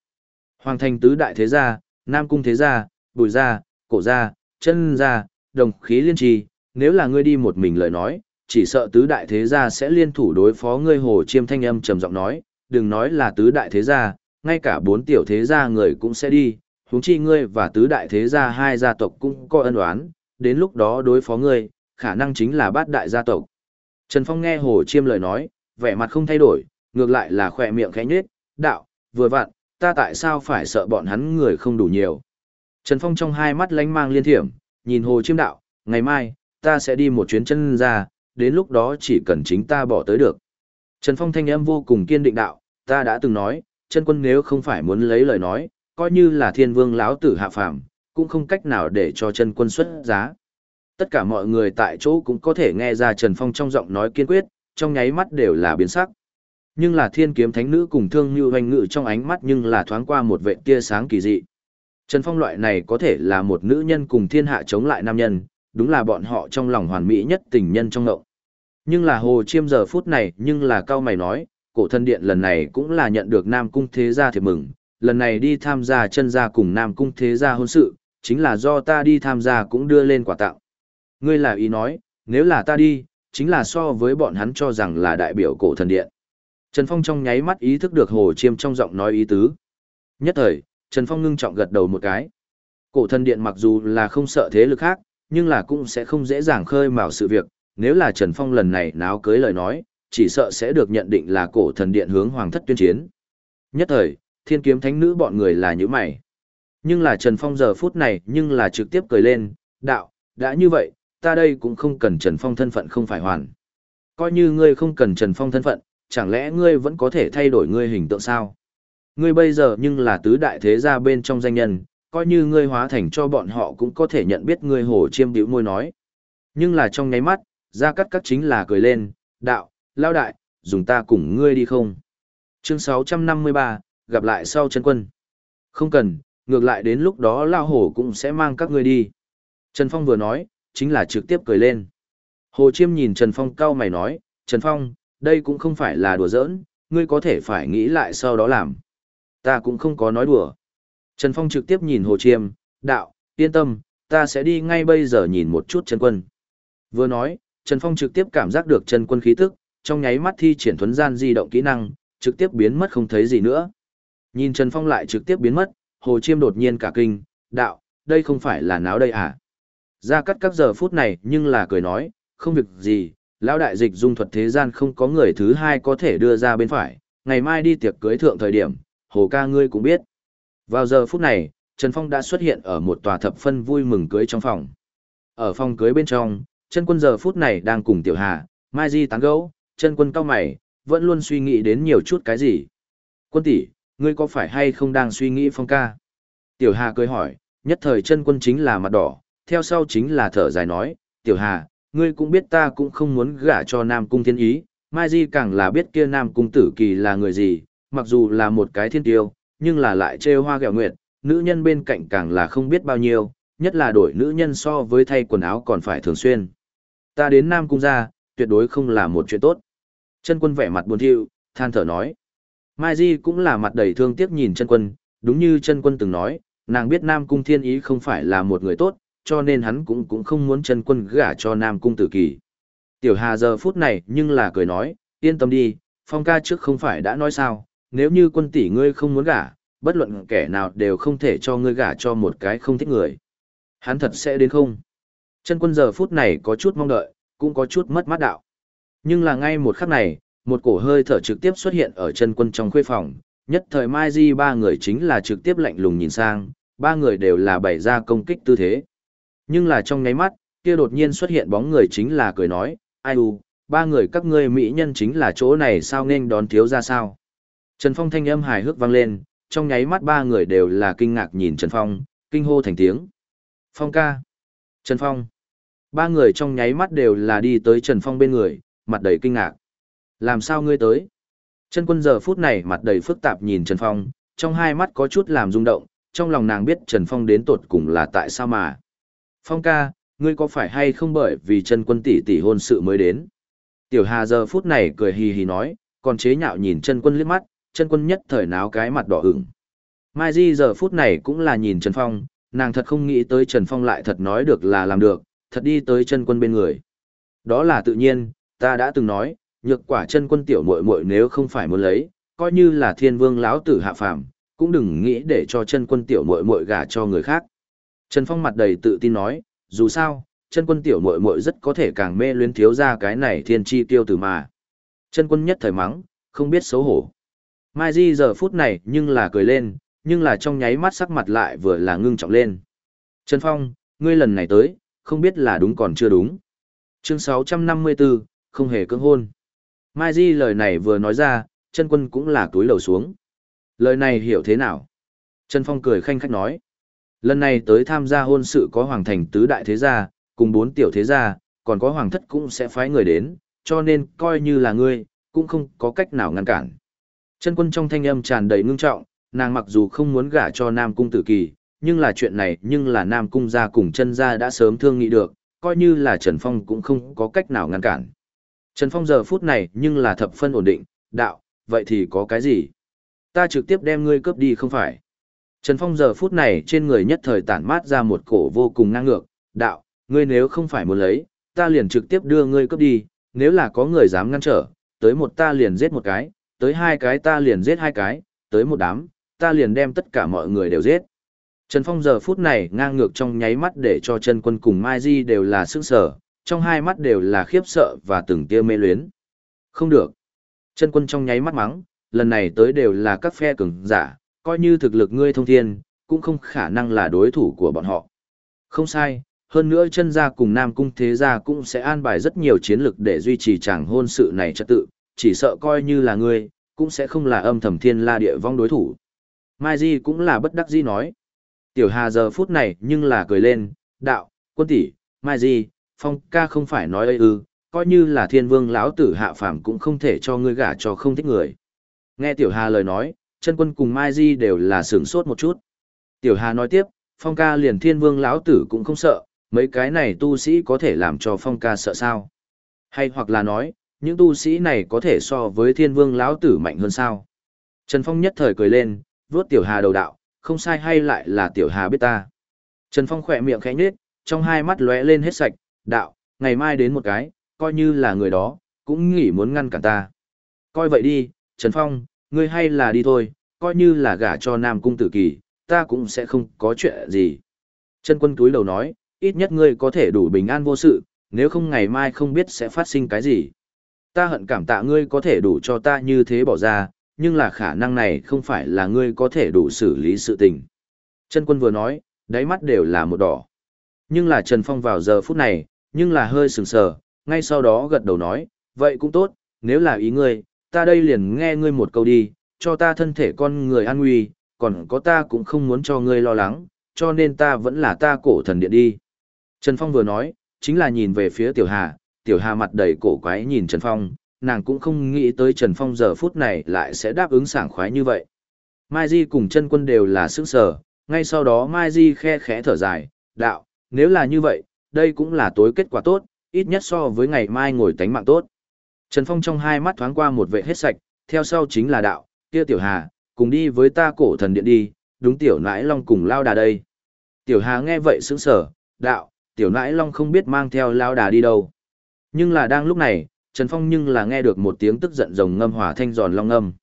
Hoàng thành tứ đại thế gia, Nam cung thế gia, Bùi gia, Cổ gia, Chân gia, Đồng khí liên trì, nếu là ngươi đi một mình lời nói, chỉ sợ tứ đại thế gia sẽ liên thủ đối phó ngươi Hồ Chiêm thanh âm trầm giọng nói, đừng nói là tứ đại thế gia, ngay cả bốn tiểu thế gia người cũng sẽ đi, huống chi ngươi và tứ đại thế gia hai gia tộc cũng có ân oán, đến lúc đó đối phó ngươi, khả năng chính là bát đại gia tộc. Trần Phong nghe Hồ Chiêm lời nói, vẻ mặt không thay đổi, ngược lại là khỏe miệng khẽ nhếch, đạo, vừa vặn, ta tại sao phải sợ bọn hắn người không đủ nhiều. Trần Phong trong hai mắt lánh mang liên thiểm, nhìn Hồ Chiêm đạo, ngày mai, ta sẽ đi một chuyến chân ra, đến lúc đó chỉ cần chính ta bỏ tới được. Trần Phong thanh âm vô cùng kiên định đạo, ta đã từng nói, chân quân nếu không phải muốn lấy lời nói, coi như là thiên vương lão tử hạ phàm, cũng không cách nào để cho chân quân xuất giá. Tất cả mọi người tại chỗ cũng có thể nghe ra Trần Phong trong giọng nói kiên quyết, trong nháy mắt đều là biến sắc. Nhưng là thiên kiếm thánh nữ cùng thương như hoành ngự trong ánh mắt nhưng là thoáng qua một vệ tia sáng kỳ dị. Trần Phong loại này có thể là một nữ nhân cùng thiên hạ chống lại nam nhân, đúng là bọn họ trong lòng hoàn mỹ nhất tình nhân trong ngậu. Nhưng là hồ chiêm giờ phút này nhưng là cao mày nói, cổ thân điện lần này cũng là nhận được Nam Cung Thế Gia thiệp mừng, lần này đi tham gia chân gia cùng Nam Cung Thế Gia hôn sự, chính là do ta đi tham gia cũng đưa lên quà tặng. Ngươi là ý nói, nếu là ta đi, chính là so với bọn hắn cho rằng là đại biểu cổ thần điện. Trần Phong trong nháy mắt ý thức được Hồ Chiêm trong giọng nói ý tứ. Nhất thời, Trần Phong ngưng trọng gật đầu một cái. Cổ thần điện mặc dù là không sợ thế lực khác, nhưng là cũng sẽ không dễ dàng khơi mào sự việc. Nếu là Trần Phong lần này náo cưới lời nói, chỉ sợ sẽ được nhận định là cổ thần điện hướng hoàng thất tuyên chiến. Nhất thời, thiên kiếm thánh nữ bọn người là như mày. Nhưng là Trần Phong giờ phút này nhưng là trực tiếp cười lên, đạo, đã như vậy, ta đây cũng không cần Trần Phong thân phận không phải hoàn. Coi như ngươi không cần Trần Phong thân phận, chẳng lẽ ngươi vẫn có thể thay đổi ngươi hình tượng sao? Ngươi bây giờ nhưng là tứ đại thế gia bên trong danh nhân, coi như ngươi hóa thành cho bọn họ cũng có thể nhận biết ngươi hổ chiêm bĩu môi nói. Nhưng là trong nháy mắt, ra cắt cắt chính là cười lên, đạo, lao đại, dùng ta cùng ngươi đi không? Chương 653, gặp lại sau chân quân. Không cần, ngược lại đến lúc đó lao hổ cũng sẽ mang các ngươi đi. Trần Phong vừa nói, chính là trực tiếp cười lên. Hồ Chiêm nhìn Trần Phong cau mày nói, Trần Phong, đây cũng không phải là đùa giỡn, ngươi có thể phải nghĩ lại sau đó làm. Ta cũng không có nói đùa. Trần Phong trực tiếp nhìn Hồ Chiêm, đạo, yên tâm, ta sẽ đi ngay bây giờ nhìn một chút chân quân. Vừa nói, Trần Phong trực tiếp cảm giác được chân quân khí tức, trong nháy mắt thi triển thuấn gian di động kỹ năng, trực tiếp biến mất không thấy gì nữa. Nhìn Trần Phong lại trực tiếp biến mất, Hồ Chiêm đột nhiên cả kinh, đạo, đây không phải là náo đây à? Ra cắt các giờ phút này nhưng là cười nói, không việc gì, lão đại dịch dung thuật thế gian không có người thứ hai có thể đưa ra bên phải, ngày mai đi tiệc cưới thượng thời điểm, hồ ca ngươi cũng biết. Vào giờ phút này, Trần Phong đã xuất hiện ở một tòa thập phân vui mừng cưới trong phòng. Ở phòng cưới bên trong, chân quân giờ phút này đang cùng tiểu hà, Mai Di tán gẫu, chân quân cao mày, vẫn luôn suy nghĩ đến nhiều chút cái gì. Quân tỷ, ngươi có phải hay không đang suy nghĩ phong ca? Tiểu Hà cười hỏi, nhất thời chân quân chính là mặt đỏ, theo sau chính là thở dài nói, Tiểu Hà, ngươi cũng biết ta cũng không muốn gả cho Nam Cung Thiên Ý, Mai Di càng là biết kia Nam Cung Tử Kỳ là người gì, mặc dù là một cái thiên tiêu, nhưng là lại trêu hoa gẹo nguyệt, nữ nhân bên cạnh càng là không biết bao nhiêu, nhất là đổi nữ nhân so với thay quần áo còn phải thường xuyên. Ta đến Nam Cung ra, tuyệt đối không là một chuyện tốt. Chân quân vẻ mặt buồn thiu, than thở nói. Mai Di cũng là mặt đầy thương tiếc nhìn chân quân, đúng như chân quân từng nói, nàng biết Nam Cung Thiên Ý không phải là một người tốt, cho nên hắn cũng cũng không muốn chân quân gả cho Nam Cung Tử Kỳ. Tiểu Hà giờ phút này nhưng là cười nói, yên tâm đi, phong ca trước không phải đã nói sao, nếu như quân tỷ ngươi không muốn gả, bất luận kẻ nào đều không thể cho ngươi gả cho một cái không thích người. Hắn thật sẽ đến không? Chân quân giờ phút này có chút mong đợi, cũng có chút mất mát đạo. Nhưng là ngay một khắc này, một cổ hơi thở trực tiếp xuất hiện ở chân quân trong khuê phòng, nhất thời Mai Di ba người chính là trực tiếp lạnh lùng nhìn sang, ba người đều là bày ra công kích tư thế. Nhưng là trong nháy mắt, kia đột nhiên xuất hiện bóng người chính là cười nói, ai u, ba người các ngươi mỹ nhân chính là chỗ này sao nên đón thiếu ra sao. Trần Phong thanh âm hài hước vang lên, trong nháy mắt ba người đều là kinh ngạc nhìn Trần Phong, kinh hô thành tiếng. Phong ca. Trần Phong. Ba người trong nháy mắt đều là đi tới Trần Phong bên người, mặt đầy kinh ngạc. Làm sao ngươi tới? Trần quân giờ phút này mặt đầy phức tạp nhìn Trần Phong, trong hai mắt có chút làm rung động, trong lòng nàng biết Trần Phong đến tột cùng là tại sao mà. Phong ca, ngươi có phải hay không bởi vì Trần quân tỷ tỷ hôn sự mới đến? Tiểu Hà giờ phút này cười hì hì nói, còn chế nhạo nhìn Trần quân liếc mắt, Trần quân nhất thời náo cái mặt đỏ ửng. Mai Di giờ phút này cũng là nhìn Trần Phong, nàng thật không nghĩ tới Trần Phong lại thật nói được là làm được, thật đi tới chân quân bên người. Đó là tự nhiên, ta đã từng nói, nhược quả chân quân tiểu muội muội nếu không phải muốn lấy, coi như là thiên vương lão tử hạ phàm, cũng đừng nghĩ để cho chân quân tiểu muội muội gả cho người khác. Trần Phong mặt đầy tự tin nói, dù sao, chân quân tiểu muội muội rất có thể càng mê luyến thiếu ra cái này thiên chi tiêu tử mà. Chân quân nhất thời mắng, không biết xấu hổ. Mai Di giờ phút này nhưng là cười lên, nhưng là trong nháy mắt sắc mặt lại vừa là ngưng trọng lên. Trần Phong, ngươi lần này tới, không biết là đúng còn chưa đúng. Chương 654, không hề cưỡng hôn. Mai Di lời này vừa nói ra, chân quân cũng là túi lầu xuống. Lời này hiểu thế nào? Trần Phong cười khanh khách nói. Lần này tới tham gia hôn sự có hoàng thành tứ đại thế gia, cùng bốn tiểu thế gia, còn có hoàng thất cũng sẽ phái người đến, cho nên coi như là ngươi, cũng không có cách nào ngăn cản. Chân quân trong thanh âm tràn đầy ngưng trọng, nàng mặc dù không muốn gả cho Nam Cung Tử Kỳ, nhưng là chuyện này nhưng là Nam Cung gia cùng chân gia đã sớm thương nghị được, coi như là Trần Phong cũng không có cách nào ngăn cản. Trần Phong giờ phút này nhưng là thập phân ổn định, đạo, vậy thì có cái gì? Ta trực tiếp đem ngươi cướp đi không phải. Trần Phong giờ phút này trên người nhất thời tản mát ra một cổ vô cùng ngang ngược, đạo, ngươi nếu không phải muốn lấy, ta liền trực tiếp đưa ngươi cướp đi, nếu là có người dám ngăn trở, tới một ta liền giết một cái, tới hai cái ta liền giết hai cái, tới một đám, ta liền đem tất cả mọi người đều giết. Trần Phong giờ phút này ngang ngược trong nháy mắt để cho chân quân cùng Mai Di đều là sức sở, trong hai mắt đều là khiếp sợ và từng tia mê luyến. Không được. Chân quân trong nháy mắt mắng, lần này tới đều là các phe cường giả, coi như thực lực ngươi thông thiên, cũng không khả năng là đối thủ của bọn họ. Không sai, hơn nữa chân gia cùng Nam Cung Thế Gia cũng sẽ an bài rất nhiều chiến lực để duy trì chàng hôn sự này trật tự, chỉ sợ coi như là ngươi, cũng sẽ không là âm thầm thiên la địa vong đối thủ. Mai Di cũng là bất đắc Di nói. Tiểu Hà giờ phút này nhưng là cười lên, đạo, quân tỷ, Mai Di, Phong ca không phải nói ư, ư, coi như là thiên vương lão tử hạ phàm cũng không thể cho ngươi gả cho không thích người. Nghe Tiểu Hà lời nói, chân quân cùng Mai Di đều là sửng sốt một chút. Tiểu Hà nói tiếp, Phong ca liền thiên vương lão tử cũng không sợ, mấy cái này tu sĩ có thể làm cho Phong ca sợ sao? Hay hoặc là nói, những tu sĩ này có thể so với thiên vương lão tử mạnh hơn sao? Trần Phong nhất thời cười lên, vuốt Tiểu Hà đầu đạo, không sai hay lại là Tiểu Hà biết ta. Trần Phong khỏe miệng khẽ nhếch, trong hai mắt lóe lên hết sạch, đạo, ngày mai đến một cái, coi như là người đó, cũng nghĩ muốn ngăn cản ta. Coi vậy đi, Trần Phong, ngươi hay là đi thôi, coi như là gả cho Nam Cung Tử Kỳ, ta cũng sẽ không có chuyện gì. Chân quân túi đầu nói, ít nhất ngươi có thể đủ bình an vô sự, nếu không ngày mai không biết sẽ phát sinh cái gì. Ta hận cảm tạ ngươi có thể đủ cho ta như thế bỏ ra, nhưng là khả năng này không phải là ngươi có thể đủ xử lý sự tình. Chân quân vừa nói, đáy mắt đều là một đỏ. Nhưng là Trần Phong vào giờ phút này, nhưng là hơi sừng sờ, ngay sau đó gật đầu nói, vậy cũng tốt, nếu là ý ngươi, ta đây liền nghe ngươi một câu đi, cho ta thân thể con người an nguy, còn có ta cũng không muốn cho ngươi lo lắng, cho nên ta vẫn là ta cổ thần điện đi. Trần Phong vừa nói, chính là nhìn về phía Tiểu Hà, Tiểu Hà mặt đầy cổ quái nhìn Trần Phong, nàng cũng không nghĩ tới Trần Phong giờ phút này lại sẽ đáp ứng sảng khoái như vậy. Mai Di cùng chân quân đều là sức sở, ngay sau đó Mai Di khe khẽ thở dài, đạo, nếu là như vậy, đây cũng là tối kết quả tốt, ít nhất so với ngày mai ngồi tánh mạng tốt. Trần Phong trong hai mắt thoáng qua một vệ hết sạch, theo sau chính là đạo, kia tiểu hà, cùng đi với ta cổ thần điện đi, đúng tiểu nãi long cùng lao đà đây. Tiểu hà nghe vậy sững sở, đạo, tiểu nãi long không biết mang theo lao đà đi đâu. Nhưng là đang lúc này, Trần Phong nhưng là nghe được một tiếng tức giận rồng ngâm hỏa thanh giòn long ngâm.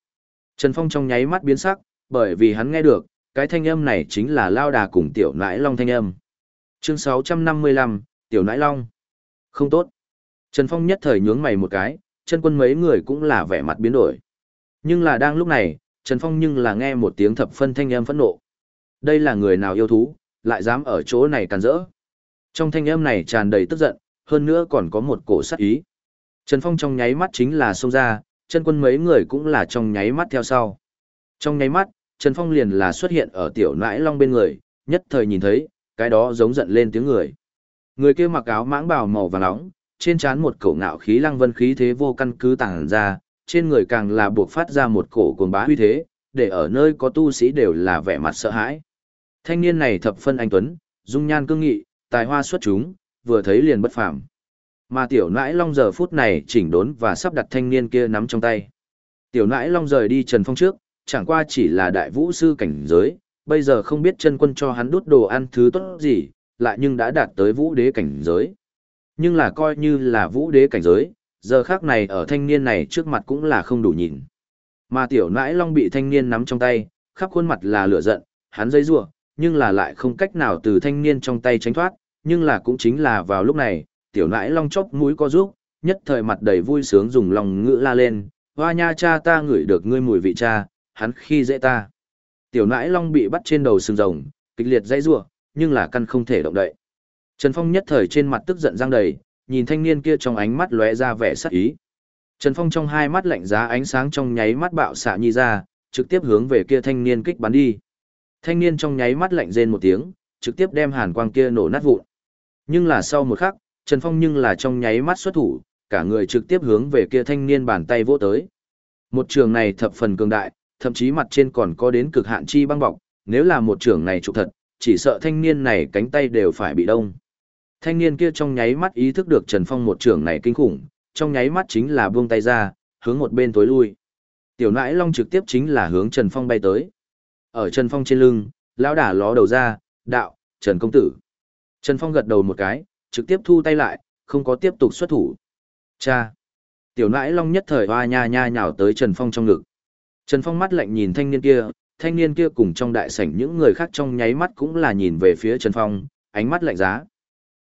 Trần Phong trong nháy mắt biến sắc, bởi vì hắn nghe được, cái thanh âm này chính là lao đà cùng tiểu nãi long thanh âm. Chương 655, Tiểu Nãi Long. Không tốt. Trần Phong nhất thời nhướng mày một cái, chân quân mấy người cũng là vẻ mặt biến đổi. Nhưng là đang lúc này, Trần Phong nhưng là nghe một tiếng thập phân thanh âm phẫn nộ. Đây là người nào yêu thú, lại dám ở chỗ này càn rỡ. Trong thanh âm này tràn đầy tức giận, hơn nữa còn có một cổ sát ý. Trần Phong trong nháy mắt chính là xông ra, chân quân mấy người cũng là trong nháy mắt theo sau. Trong nháy mắt, Trần Phong liền là xuất hiện ở tiểu nãi long bên người, nhất thời nhìn thấy, cái đó giống giận lên tiếng người. Người kia mặc áo mãng bào màu vàng nóng, trên trán một cổ ngạo khí lăng vân khí thế vô căn cứ tàng ra, trên người càng là buộc phát ra một cổ cuồng bá huy thế, để ở nơi có tu sĩ đều là vẻ mặt sợ hãi. Thanh niên này thập phân anh tuấn, dung nhan cương nghị, tài hoa xuất chúng, vừa thấy liền bất phàm. Mà tiểu nãi long giờ phút này chỉnh đốn và sắp đặt thanh niên kia nắm trong tay. Tiểu nãi long rời đi Trần Phong trước, chẳng qua chỉ là đại vũ sư cảnh giới, bây giờ không biết chân quân cho hắn đút đồ ăn thứ tốt gì, lại nhưng đã đạt tới vũ đế cảnh giới. Nhưng là coi như là vũ đế cảnh giới, giờ khác này ở thanh niên này trước mặt cũng là không đủ nhìn. Mà tiểu nãi long bị thanh niên nắm trong tay, khắp khuôn mặt là lửa giận, hắn dây rủa nhưng là lại không cách nào từ thanh niên trong tay tránh thoát, nhưng là cũng chính là vào lúc này, tiểu nãi long chốc mũi co rút nhất thời mặt đầy vui sướng dùng lòng ngữ la lên, hoa nha cha ta ngửi được ngươi mùi vị cha, hắn khi dễ ta. Tiểu nãi long bị bắt trên đầu sừng rồng, kịch liệt dây rủa, nhưng là căn không thể động đậy. Trần Phong nhất thời trên mặt tức giận giang đầy, nhìn thanh niên kia trong ánh mắt lóe ra vẻ sắc ý. Trần Phong trong hai mắt lạnh giá ánh sáng trong nháy mắt bạo xạ nhi ra, trực tiếp hướng về kia thanh niên kích bắn đi. Thanh niên trong nháy mắt lạnh rên một tiếng, trực tiếp đem hàn quang kia nổ nát vụn. Nhưng là sau một khắc, Trần Phong nhưng là trong nháy mắt xuất thủ, cả người trực tiếp hướng về kia thanh niên bàn tay vỗ tới. Một trường này thập phần cường đại, thậm chí mặt trên còn có đến cực hạn chi băng bọc, nếu là một trường này trục thật, chỉ sợ thanh niên này cánh tay đều phải bị đông. Thanh niên kia trong nháy mắt ý thức được Trần Phong một trưởng này kinh khủng, trong nháy mắt chính là buông tay ra, hướng một bên tối lui. Tiểu nãi long trực tiếp chính là hướng Trần Phong bay tới. Ở Trần Phong trên lưng, lão đả ló đầu ra, đạo, Trần Công Tử. Trần Phong gật đầu một cái, trực tiếp thu tay lại, không có tiếp tục xuất thủ. Cha! Tiểu nãi long nhất thời hoa nha nha nhào tới Trần Phong trong ngực. Trần Phong mắt lạnh nhìn thanh niên kia, thanh niên kia cùng trong đại sảnh những người khác trong nháy mắt cũng là nhìn về phía Trần Phong, ánh mắt lạnh giá.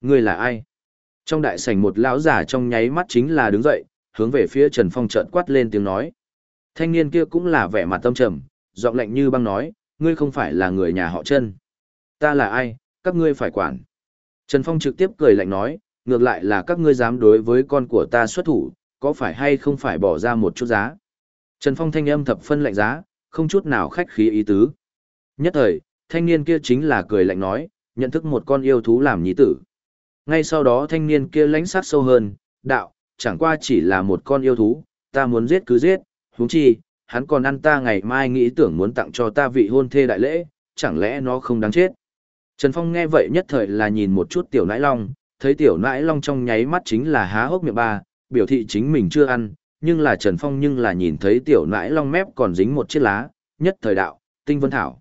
Ngươi là ai? Trong đại sảnh một lão giả trong nháy mắt chính là đứng dậy, hướng về phía Trần Phong trợn quát lên tiếng nói. Thanh niên kia cũng là vẻ mặt tâm trầm, giọng lạnh như băng nói, ngươi không phải là người nhà họ chân. Ta là ai, các ngươi phải quản. Trần Phong trực tiếp cười lạnh nói, ngược lại là các ngươi dám đối với con của ta xuất thủ, có phải hay không phải bỏ ra một chút giá. Trần Phong thanh âm thập phân lạnh giá, không chút nào khách khí ý tứ. Nhất thời, thanh niên kia chính là cười lạnh nói, nhận thức một con yêu thú làm nhí tử. Ngay sau đó thanh niên kia lãnh sát sâu hơn, đạo, chẳng qua chỉ là một con yêu thú, ta muốn giết cứ giết, huống chi, hắn còn ăn ta ngày mai nghĩ tưởng muốn tặng cho ta vị hôn thê đại lễ, chẳng lẽ nó không đáng chết. Trần Phong nghe vậy nhất thời là nhìn một chút tiểu nãi long, thấy tiểu nãi long trong nháy mắt chính là há hốc miệng ba, biểu thị chính mình chưa ăn, nhưng là Trần Phong nhưng là nhìn thấy tiểu nãi long mép còn dính một chiếc lá, nhất thời đạo, tinh vân thảo.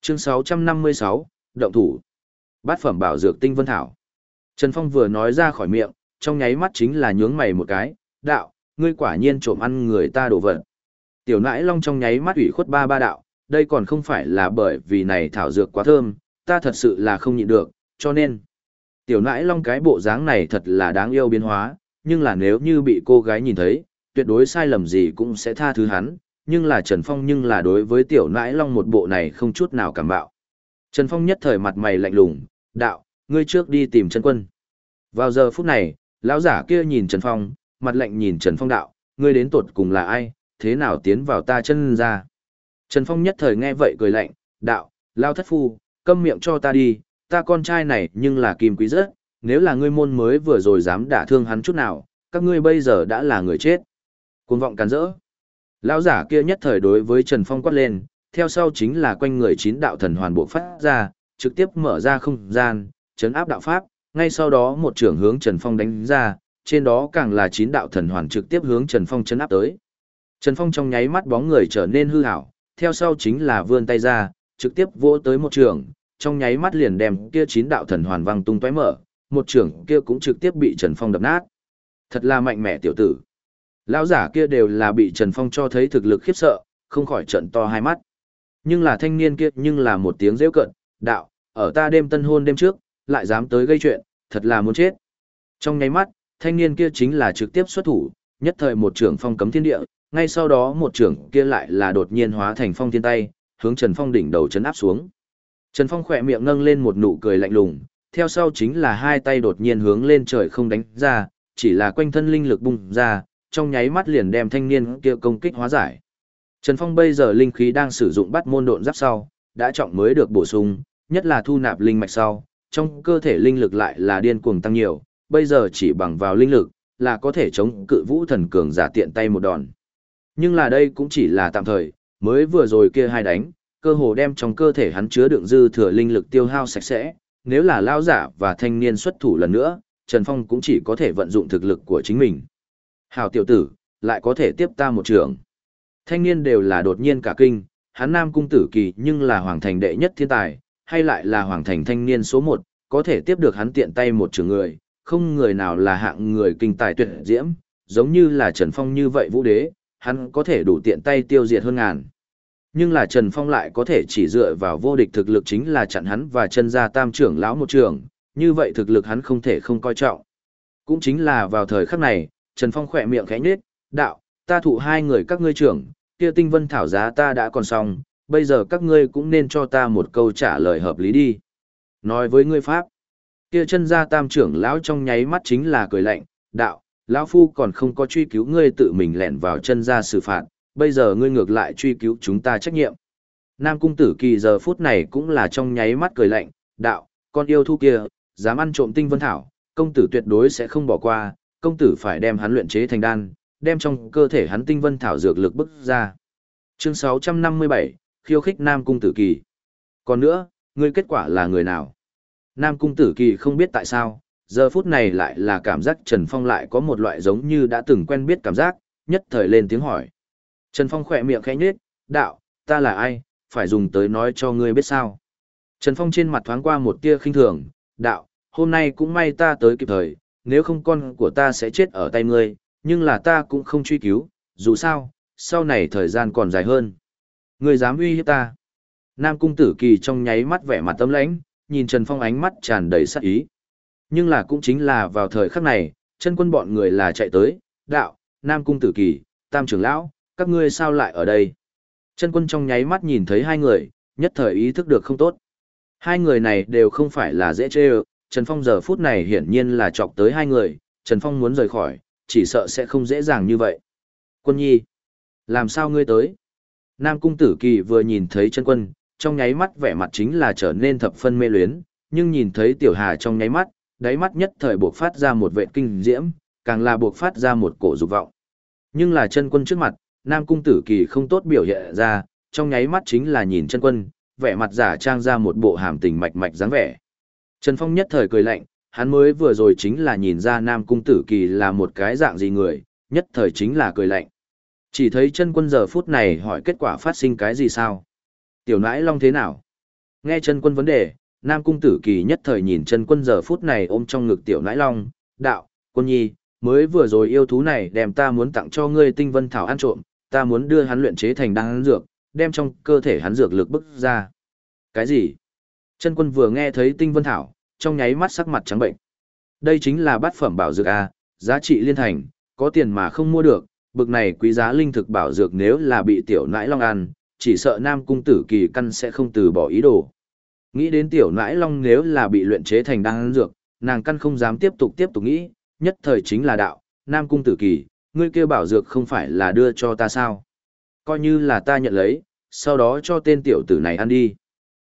Chương 656, Động thủ. Bát phẩm bảo dược tinh vân thảo. Trần Phong vừa nói ra khỏi miệng, trong nháy mắt chính là nhướng mày một cái, đạo, ngươi quả nhiên trộm ăn người ta đổ vật. Tiểu nãi long trong nháy mắt ủy khuất ba ba đạo, đây còn không phải là bởi vì này thảo dược quá thơm, ta thật sự là không nhịn được, cho nên. Tiểu nãi long cái bộ dáng này thật là đáng yêu biến hóa, nhưng là nếu như bị cô gái nhìn thấy, tuyệt đối sai lầm gì cũng sẽ tha thứ hắn, nhưng là Trần Phong nhưng là đối với tiểu nãi long một bộ này không chút nào cảm bạo. Trần Phong nhất thời mặt mày lạnh lùng, đạo, ngươi trước đi tìm Trần quân. Vào giờ phút này, lão giả kia nhìn Trần Phong, mặt lạnh nhìn Trần Phong đạo, ngươi đến tột cùng là ai, thế nào tiến vào ta chân ra. Trần Phong nhất thời nghe vậy cười lạnh, đạo, lao thất phu, câm miệng cho ta đi, ta con trai này nhưng là kim quý rất, nếu là ngươi môn mới vừa rồi dám đả thương hắn chút nào, các ngươi bây giờ đã là người chết. Cuồng vọng càn rỡ. Lão giả kia nhất thời đối với Trần Phong quát lên, theo sau chính là quanh người chín đạo thần hoàn bộ phát ra, trực tiếp mở ra không gian, chấn áp đạo pháp, ngay sau đó một trưởng hướng Trần Phong đánh ra, trên đó càng là chín đạo thần hoàn trực tiếp hướng Trần Phong chấn áp tới. Trần Phong trong nháy mắt bóng người trở nên hư ảo, theo sau chính là vươn tay ra, trực tiếp vỗ tới một trường, trong nháy mắt liền đem kia chín đạo thần hoàn văng tung tóe mở, một trưởng kia cũng trực tiếp bị Trần Phong đập nát. Thật là mạnh mẽ tiểu tử. Lão giả kia đều là bị Trần Phong cho thấy thực lực khiếp sợ, không khỏi trận to hai mắt. Nhưng là thanh niên kia nhưng là một tiếng rêu cận, đạo, ở ta đêm tân hôn đêm trước, lại dám tới gây chuyện, thật là muốn chết. Trong nháy mắt, thanh niên kia chính là trực tiếp xuất thủ, nhất thời một trưởng phong cấm thiên địa, ngay sau đó một trưởng kia lại là đột nhiên hóa thành phong thiên tay, hướng Trần Phong đỉnh đầu chấn áp xuống. Trần Phong khỏe miệng nâng lên một nụ cười lạnh lùng, theo sau chính là hai tay đột nhiên hướng lên trời không đánh ra, chỉ là quanh thân linh lực bung ra, trong nháy mắt liền đem thanh niên kia công kích hóa giải. Trần Phong bây giờ linh khí đang sử dụng bắt môn độn giáp sau, đã trọng mới được bổ sung, nhất là thu nạp linh mạch sau, trong cơ thể linh lực lại là điên cuồng tăng nhiều, bây giờ chỉ bằng vào linh lực, là có thể chống cự vũ thần cường giả tiện tay một đòn. Nhưng là đây cũng chỉ là tạm thời, mới vừa rồi kia hai đánh, cơ hồ đem trong cơ thể hắn chứa đựng dư thừa linh lực tiêu hao sạch sẽ, nếu là lao giả và thanh niên xuất thủ lần nữa, Trần Phong cũng chỉ có thể vận dụng thực lực của chính mình. Hào tiểu tử, lại có thể tiếp ta một trường. Thanh niên đều là đột nhiên cả kinh, hắn nam cung tử kỳ nhưng là hoàng thành đệ nhất thiên tài, hay lại là hoàng thành thanh niên số một, có thể tiếp được hắn tiện tay một trường người, không người nào là hạng người kinh tài tuyệt diễm, giống như là Trần Phong như vậy vũ đế, hắn có thể đủ tiện tay tiêu diệt hơn ngàn. Nhưng là Trần Phong lại có thể chỉ dựa vào vô địch thực lực chính là chặn hắn và chân ra tam trưởng lão một trường, như vậy thực lực hắn không thể không coi trọng. Cũng chính là vào thời khắc này, Trần Phong khỏe miệng khẽ nhếch, đạo, ta thụ hai người các ngươi trưởng, kia tinh vân thảo giá ta đã còn xong, bây giờ các ngươi cũng nên cho ta một câu trả lời hợp lý đi. Nói với ngươi Pháp, Kia chân gia tam trưởng lão trong nháy mắt chính là cười lạnh, đạo, lão phu còn không có truy cứu ngươi tự mình lẻn vào chân gia xử phạt, bây giờ ngươi ngược lại truy cứu chúng ta trách nhiệm. Nam cung tử kỳ giờ phút này cũng là trong nháy mắt cười lạnh, đạo, con yêu thu kia, dám ăn trộm tinh vân thảo, công tử tuyệt đối sẽ không bỏ qua, công tử phải đem hắn luyện chế thành đan, đem trong cơ thể hắn tinh vân thảo dược lực bức ra. Chương 657, khiêu khích Nam cung tử kỳ. Còn nữa, ngươi kết quả là người nào? Nam cung tử kỳ không biết tại sao, giờ phút này lại là cảm giác Trần Phong lại có một loại giống như đã từng quen biết cảm giác, nhất thời lên tiếng hỏi. Trần Phong khỏe miệng khẽ nhếch, đạo, ta là ai, phải dùng tới nói cho ngươi biết sao. Trần Phong trên mặt thoáng qua một tia khinh thường, đạo, hôm nay cũng may ta tới kịp thời, nếu không con của ta sẽ chết ở tay ngươi, nhưng là ta cũng không truy cứu, dù sao, sau này thời gian còn dài hơn. Ngươi dám uy hiếp ta. Nam cung tử kỳ trong nháy mắt vẻ mặt tâm lãnh, nhìn Trần Phong ánh mắt tràn đầy sát ý. Nhưng là cũng chính là vào thời khắc này, chân quân bọn người là chạy tới, đạo, Nam cung tử kỳ, tam trưởng lão, các ngươi sao lại ở đây? Chân quân trong nháy mắt nhìn thấy hai người, nhất thời ý thức được không tốt. Hai người này đều không phải là dễ chê Trần Phong giờ phút này hiển nhiên là chọc tới hai người, Trần Phong muốn rời khỏi, chỉ sợ sẽ không dễ dàng như vậy. Quân nhi, làm sao ngươi tới? Nam Cung Tử Kỳ vừa nhìn thấy chân quân, trong nháy mắt vẻ mặt chính là trở nên thập phân mê luyến, nhưng nhìn thấy Tiểu Hà trong nháy mắt, đáy mắt nhất thời buộc phát ra một vệ kinh diễm, càng là buộc phát ra một cổ dục vọng. Nhưng là chân quân trước mặt, Nam Cung Tử Kỳ không tốt biểu hiện ra, trong nháy mắt chính là nhìn chân quân, vẻ mặt giả trang ra một bộ hàm tình mạch mạch dáng vẻ. Trần Phong nhất thời cười lạnh, hắn mới vừa rồi chính là nhìn ra Nam Cung Tử Kỳ là một cái dạng gì người, nhất thời chính là cười lạnh. Chỉ thấy chân quân giờ phút này hỏi kết quả phát sinh cái gì sao? Tiểu nãi long thế nào? Nghe chân quân vấn đề, Nam Cung Tử Kỳ nhất thời nhìn chân quân giờ phút này ôm trong ngực tiểu nãi long, đạo, quân nhi, mới vừa rồi yêu thú này đem ta muốn tặng cho ngươi tinh vân thảo ăn trộm, ta muốn đưa hắn luyện chế thành đan dược, đem trong cơ thể hắn dược lực bức ra. Cái gì? Chân quân vừa nghe thấy tinh vân thảo, trong nháy mắt sắc mặt trắng bệnh. Đây chính là bát phẩm bảo dược A, giá trị liên thành, có tiền mà không mua được, bực này quý giá linh thực bảo dược nếu là bị tiểu nãi long ăn, chỉ sợ nam cung tử kỳ căn sẽ không từ bỏ ý đồ. Nghĩ đến tiểu nãi long nếu là bị luyện chế thành đan dược, nàng căn không dám tiếp tục tiếp tục nghĩ, nhất thời chính là đạo, nam cung tử kỳ, ngươi kêu bảo dược không phải là đưa cho ta sao? Coi như là ta nhận lấy, sau đó cho tên tiểu tử này ăn đi.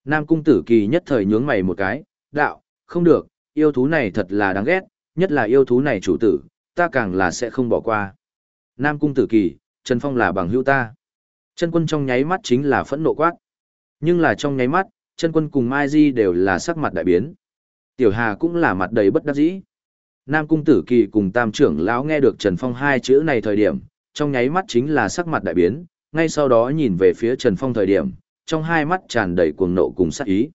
Nam cung tử kỳ nhất thời nhướng mày một cái, đạo, không được, yêu thú này thật là đáng ghét, nhất là yêu thú này chủ tử, ta càng là sẽ không bỏ qua. Nam cung tử kỳ, Trần Phong là bằng hữu ta. Chân quân trong nháy mắt chính là phẫn nộ quát. Nhưng là trong nháy mắt, chân quân cùng Mai Di đều là sắc mặt đại biến. Tiểu Hà cũng là mặt đầy bất đắc dĩ. Nam cung tử kỳ cùng tam trưởng lão nghe được Trần Phong hai chữ này thời điểm, trong nháy mắt chính là sắc mặt đại biến, ngay sau đó nhìn về phía Trần Phong thời điểm, trong hai mắt tràn đầy cuồng nộ cùng sát ý.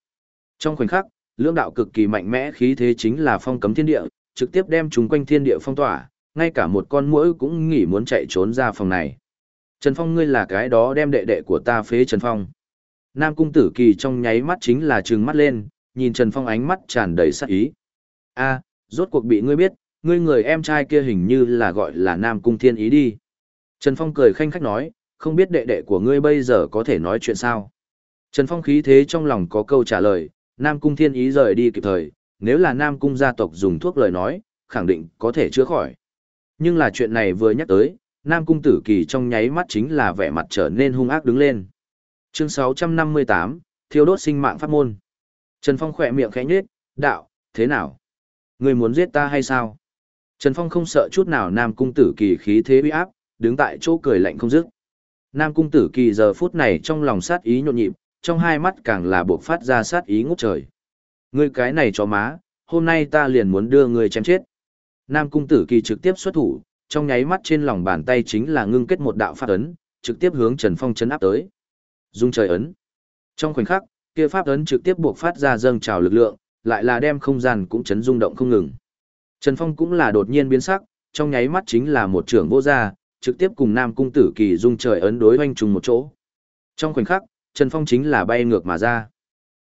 Trong khoảnh khắc, lưỡng đạo cực kỳ mạnh mẽ khí thế chính là phong cấm thiên địa, trực tiếp đem chúng quanh thiên địa phong tỏa, ngay cả một con muỗi cũng nghĩ muốn chạy trốn ra phòng này. Trần Phong ngươi là cái đó đem đệ đệ của ta phế Trần Phong. Nam cung tử kỳ trong nháy mắt chính là trừng mắt lên, nhìn Trần Phong ánh mắt tràn đầy sát ý. a rốt cuộc bị ngươi biết, ngươi người em trai kia hình như là gọi là Nam cung thiên ý đi. Trần Phong cười khanh khách nói, không biết đệ đệ của ngươi bây giờ có thể nói chuyện sao. Trần Phong khí thế trong lòng có câu trả lời, Nam Cung Thiên Ý rời đi kịp thời, nếu là Nam Cung gia tộc dùng thuốc lời nói, khẳng định có thể chữa khỏi. Nhưng là chuyện này vừa nhắc tới, Nam Cung Tử Kỳ trong nháy mắt chính là vẻ mặt trở nên hung ác đứng lên. Chương 658, Thiêu đốt sinh mạng pháp môn. Trần Phong khỏe miệng khẽ nhếch, đạo, thế nào? Người muốn giết ta hay sao? Trần Phong không sợ chút nào Nam Cung Tử Kỳ khí thế uy áp, đứng tại chỗ cười lạnh không dứt. Nam Cung Tử Kỳ giờ phút này trong lòng sát ý nhộn nhịp, trong hai mắt càng là buộc phát ra sát ý ngút trời. Ngươi cái này cho má, hôm nay ta liền muốn đưa ngươi chém chết. Nam cung tử kỳ trực tiếp xuất thủ, trong nháy mắt trên lòng bàn tay chính là ngưng kết một đạo pháp ấn, trực tiếp hướng Trần Phong chấn áp tới. Dung trời ấn. Trong khoảnh khắc, kia pháp ấn trực tiếp buộc phát ra dâng trào lực lượng, lại là đem không gian cũng chấn rung động không ngừng. Trần Phong cũng là đột nhiên biến sắc, trong nháy mắt chính là một trưởng vô gia, trực tiếp cùng Nam cung tử kỳ dung trời ấn đối hoành trùng một chỗ. Trong khoảnh khắc, Trần Phong chính là bay ngược mà ra.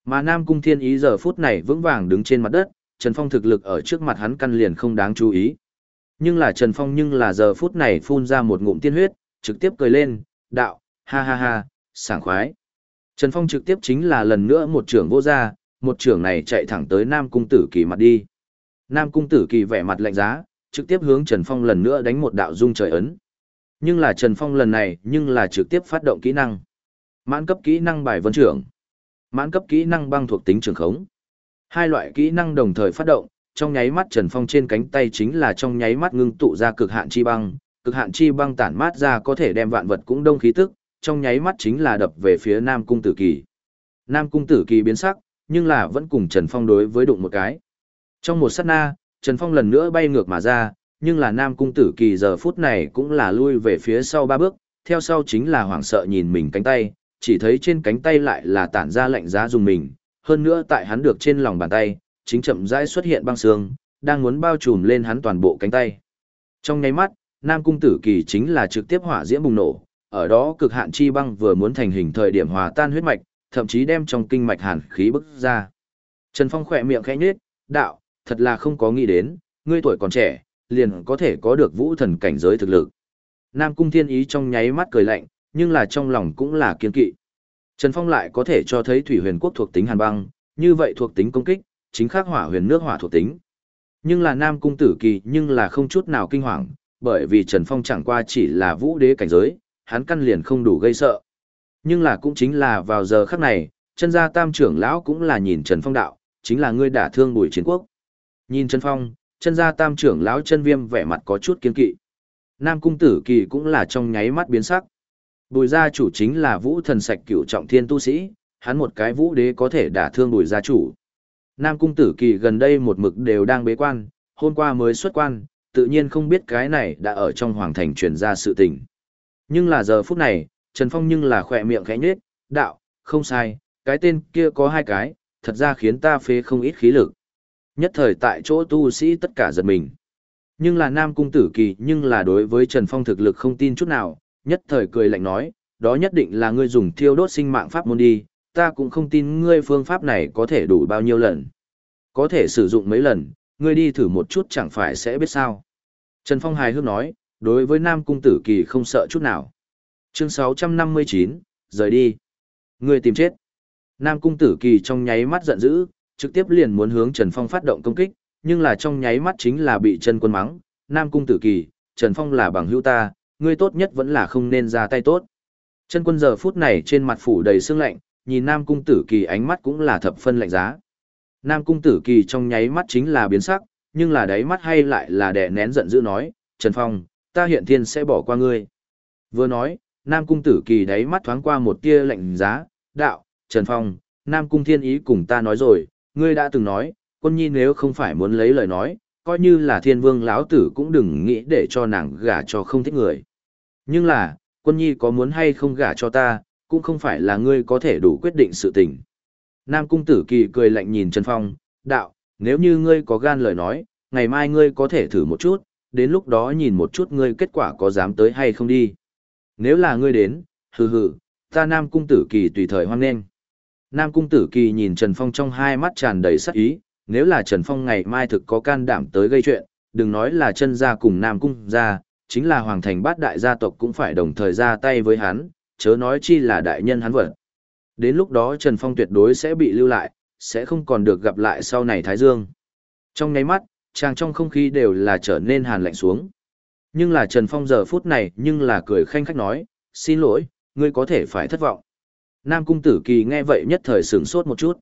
Mà Nam Cung Thiên Ý giờ phút này vững vàng đứng trên mặt đất, Trần Phong thực lực ở trước mặt hắn căn liền không đáng chú ý. Nhưng là Trần Phong nhưng là giờ phút này phun ra một ngụm tiên huyết, trực tiếp cười lên, đạo, ha ha ha, sảng khoái. Trần Phong trực tiếp chính là lần nữa một trưởng vô ra, một trưởng này chạy thẳng tới Nam Cung Tử Kỳ mặt đi. Nam Cung Tử Kỳ vẻ mặt lạnh giá, trực tiếp hướng Trần Phong lần nữa đánh một đạo dung trời ấn. Nhưng là Trần Phong lần này nhưng là trực tiếp phát động kỹ năng. Mãn cấp kỹ năng bài vân trưởng. Mãn cấp kỹ năng băng thuộc tính trường khống. Hai loại kỹ năng đồng thời phát động, trong nháy mắt Trần Phong trên cánh tay chính là trong nháy mắt ngưng tụ ra cực hạn chi băng, cực hạn chi băng tản mát ra có thể đem vạn vật cũng đông khí tức, trong nháy mắt chính là đập về phía Nam Cung Tử Kỳ. Nam Cung Tử Kỳ biến sắc, nhưng là vẫn cùng Trần Phong đối với đụng một cái. Trong một sát na, Trần Phong lần nữa bay ngược mà ra, nhưng là Nam Cung Tử Kỳ giờ phút này cũng là lui về phía sau ba bước, theo sau chính là hoảng sợ nhìn mình cánh tay, chỉ thấy trên cánh tay lại là tản ra lạnh giá dùng mình, hơn nữa tại hắn được trên lòng bàn tay, chính chậm rãi xuất hiện băng xương, đang muốn bao trùm lên hắn toàn bộ cánh tay. Trong nháy mắt, Nam Cung Tử Kỳ chính là trực tiếp hỏa diễm bùng nổ, ở đó cực hạn chi băng vừa muốn thành hình thời điểm hòa tan huyết mạch, thậm chí đem trong kinh mạch hàn khí bức ra. Trần Phong khỏe miệng khẽ nhếch, đạo, thật là không có nghĩ đến, ngươi tuổi còn trẻ, liền có thể có được vũ thần cảnh giới thực lực. Nam Cung Thiên Ý trong nháy mắt cười lạnh, nhưng là trong lòng cũng là kiên kỵ. Trần Phong lại có thể cho thấy thủy huyền quốc thuộc tính hàn băng, như vậy thuộc tính công kích, chính khắc hỏa huyền nước hỏa thuộc tính. Nhưng là Nam Cung Tử Kỳ nhưng là không chút nào kinh hoàng, bởi vì Trần Phong chẳng qua chỉ là vũ đế cảnh giới, hắn căn liền không đủ gây sợ. Nhưng là cũng chính là vào giờ khắc này, chân gia tam trưởng lão cũng là nhìn Trần Phong đạo, chính là ngươi đả thương bùi chiến quốc. Nhìn Trần Phong, chân gia tam trưởng lão chân viêm vẻ mặt có chút kiên kỵ. Nam cung tử kỳ cũng là trong nháy mắt biến sắc. Bùi gia chủ chính là vũ thần sạch cửu trọng thiên tu sĩ, hắn một cái vũ đế có thể đả thương bùi gia chủ. Nam cung tử kỳ gần đây một mực đều đang bế quan, hôm qua mới xuất quan, tự nhiên không biết cái này đã ở trong hoàng thành truyền ra sự tình. Nhưng là giờ phút này, Trần Phong nhưng là khỏe miệng khẽ nhếch, đạo, không sai, cái tên kia có hai cái, thật ra khiến ta phế không ít khí lực. Nhất thời tại chỗ tu sĩ tất cả giật mình. Nhưng là nam cung tử kỳ nhưng là đối với Trần Phong thực lực không tin chút nào, nhất thời cười lạnh nói, đó nhất định là ngươi dùng thiêu đốt sinh mạng pháp môn đi, ta cũng không tin ngươi phương pháp này có thể đủ bao nhiêu lần. Có thể sử dụng mấy lần, ngươi đi thử một chút chẳng phải sẽ biết sao. Trần Phong hài hước nói, đối với nam cung tử kỳ không sợ chút nào. Chương 659, rời đi. Ngươi tìm chết. Nam cung tử kỳ trong nháy mắt giận dữ, trực tiếp liền muốn hướng Trần Phong phát động công kích, nhưng là trong nháy mắt chính là bị Trần quân mắng, Nam Cung Tử Kỳ, Trần Phong là bằng hữu ta, ngươi tốt nhất vẫn là không nên ra tay tốt. Chân quân giờ phút này trên mặt phủ đầy sương lạnh, nhìn Nam Cung Tử Kỳ ánh mắt cũng là thập phân lạnh giá. Nam Cung Tử Kỳ trong nháy mắt chính là biến sắc, nhưng là đáy mắt hay lại là đè nén giận dữ nói, Trần Phong, ta hiện thiên sẽ bỏ qua ngươi. Vừa nói, Nam Cung Tử Kỳ đáy mắt thoáng qua một tia lạnh giá, đạo, Trần Phong, Nam Cung Thiên Ý cùng ta nói rồi, ngươi đã từng nói, quân nhi nếu không phải muốn lấy lời nói, coi như là thiên vương lão tử cũng đừng nghĩ để cho nàng gả cho không thích người. Nhưng là, quân nhi có muốn hay không gả cho ta, cũng không phải là ngươi có thể đủ quyết định sự tình. Nam cung tử kỳ cười lạnh nhìn Trần Phong, đạo, nếu như ngươi có gan lời nói, ngày mai ngươi có thể thử một chút, đến lúc đó nhìn một chút ngươi kết quả có dám tới hay không đi. Nếu là ngươi đến, hừ hừ, ta Nam cung tử kỳ tùy thời hoan nghênh. Nam Cung Tử Kỳ nhìn Trần Phong trong hai mắt tràn đầy sắc ý, nếu là Trần Phong ngày mai thực có can đảm tới gây chuyện, đừng nói là chân gia cùng Nam Cung gia, chính là Hoàng Thành bát đại gia tộc cũng phải đồng thời ra tay với hắn, chớ nói chi là đại nhân hắn vật. Đến lúc đó Trần Phong tuyệt đối sẽ bị lưu lại, sẽ không còn được gặp lại sau này Thái Dương. Trong nháy mắt, chàng trong không khí đều là trở nên hàn lạnh xuống. Nhưng là Trần Phong giờ phút này nhưng là cười khanh khách nói, xin lỗi, ngươi có thể phải thất vọng. Nam Cung Tử Kỳ nghe vậy nhất thời sửng sốt một chút.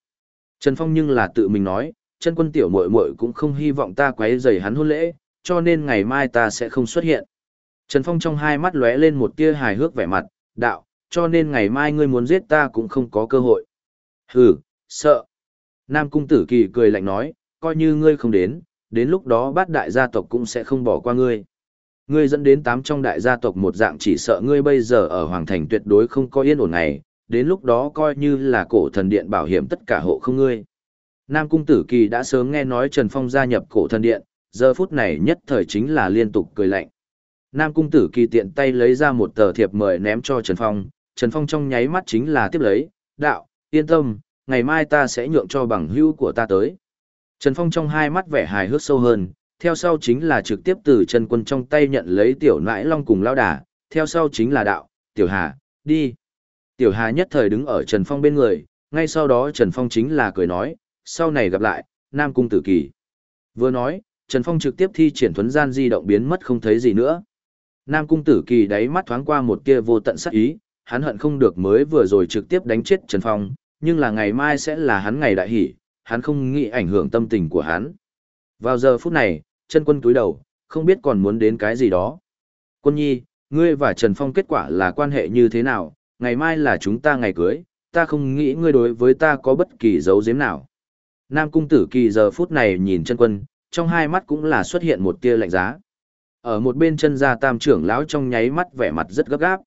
Trần Phong nhưng là tự mình nói, chân quân tiểu muội muội cũng không hy vọng ta quấy rầy hắn hôn lễ, cho nên ngày mai ta sẽ không xuất hiện. Trần Phong trong hai mắt lóe lên một tia hài hước vẻ mặt, đạo, cho nên ngày mai ngươi muốn giết ta cũng không có cơ hội. Hừ, sợ. Nam Cung Tử Kỳ cười lạnh nói, coi như ngươi không đến, đến lúc đó bát đại gia tộc cũng sẽ không bỏ qua ngươi. Ngươi dẫn đến tám trong đại gia tộc một dạng chỉ sợ ngươi bây giờ ở Hoàng Thành tuyệt đối không có yên ổn ngày, đến lúc đó coi như là cổ thần điện bảo hiểm tất cả hộ không ngươi. Nam Cung Tử Kỳ đã sớm nghe nói Trần Phong gia nhập cổ thần điện, giờ phút này nhất thời chính là liên tục cười lạnh. Nam Cung Tử Kỳ tiện tay lấy ra một tờ thiệp mời ném cho Trần Phong, Trần Phong trong nháy mắt chính là tiếp lấy, đạo, yên tâm, ngày mai ta sẽ nhượng cho bằng hữu của ta tới. Trần Phong trong hai mắt vẻ hài hước sâu hơn, theo sau chính là trực tiếp từ Trần Quân trong tay nhận lấy tiểu nãi long cùng lao đà, theo sau chính là đạo, tiểu hà, đi. Tiểu Hà nhất thời đứng ở Trần Phong bên người, ngay sau đó Trần Phong chính là cười nói, sau này gặp lại, Nam Cung Tử Kỳ. Vừa nói, Trần Phong trực tiếp thi triển thuấn gian di động biến mất không thấy gì nữa. Nam Cung Tử Kỳ đáy mắt thoáng qua một tia vô tận sắc ý, hắn hận không được mới vừa rồi trực tiếp đánh chết Trần Phong, nhưng là ngày mai sẽ là hắn ngày đại hỷ, hắn không nghĩ ảnh hưởng tâm tình của hắn. Vào giờ phút này, chân quân túi đầu, không biết còn muốn đến cái gì đó. Quân nhi, ngươi và Trần Phong kết quả là quan hệ như thế nào, ngày mai là chúng ta ngày cưới, ta không nghĩ ngươi đối với ta có bất kỳ dấu giếm nào. Nam cung tử kỳ giờ phút này nhìn chân quân, trong hai mắt cũng là xuất hiện một tia lạnh giá. Ở một bên chân gia tam trưởng lão trong nháy mắt vẻ mặt rất gấp gáp.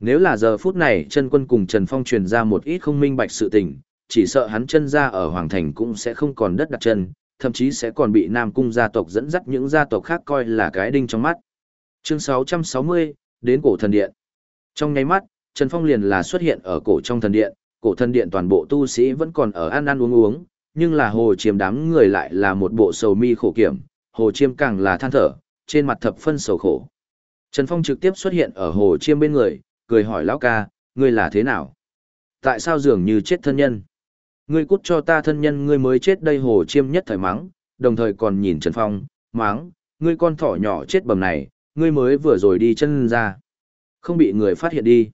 Nếu là giờ phút này chân quân cùng Trần Phong truyền ra một ít không minh bạch sự tình, chỉ sợ hắn chân gia ở Hoàng Thành cũng sẽ không còn đất đặt chân, thậm chí sẽ còn bị Nam Cung gia tộc dẫn dắt những gia tộc khác coi là cái đinh trong mắt. Chương 660, đến cổ thần điện. Trong nháy mắt, Trần Phong liền là xuất hiện ở cổ trong thần điện, cổ thần điện toàn bộ tu sĩ vẫn còn ở ăn ăn uống uống, nhưng là hồ chiêm đám người lại là một bộ sầu mi khổ kiểm, hồ chiêm càng là than thở, trên mặt thập phân sầu khổ. Trần Phong trực tiếp xuất hiện ở hồ chiêm bên người, cười hỏi lão ca, ngươi là thế nào? Tại sao dường như chết thân nhân? Ngươi cút cho ta thân nhân ngươi mới chết đây hồ chiêm nhất thời mắng, đồng thời còn nhìn Trần Phong, mắng, ngươi con thỏ nhỏ chết bầm này, ngươi mới vừa rồi đi chân ra. Không bị người phát hiện đi.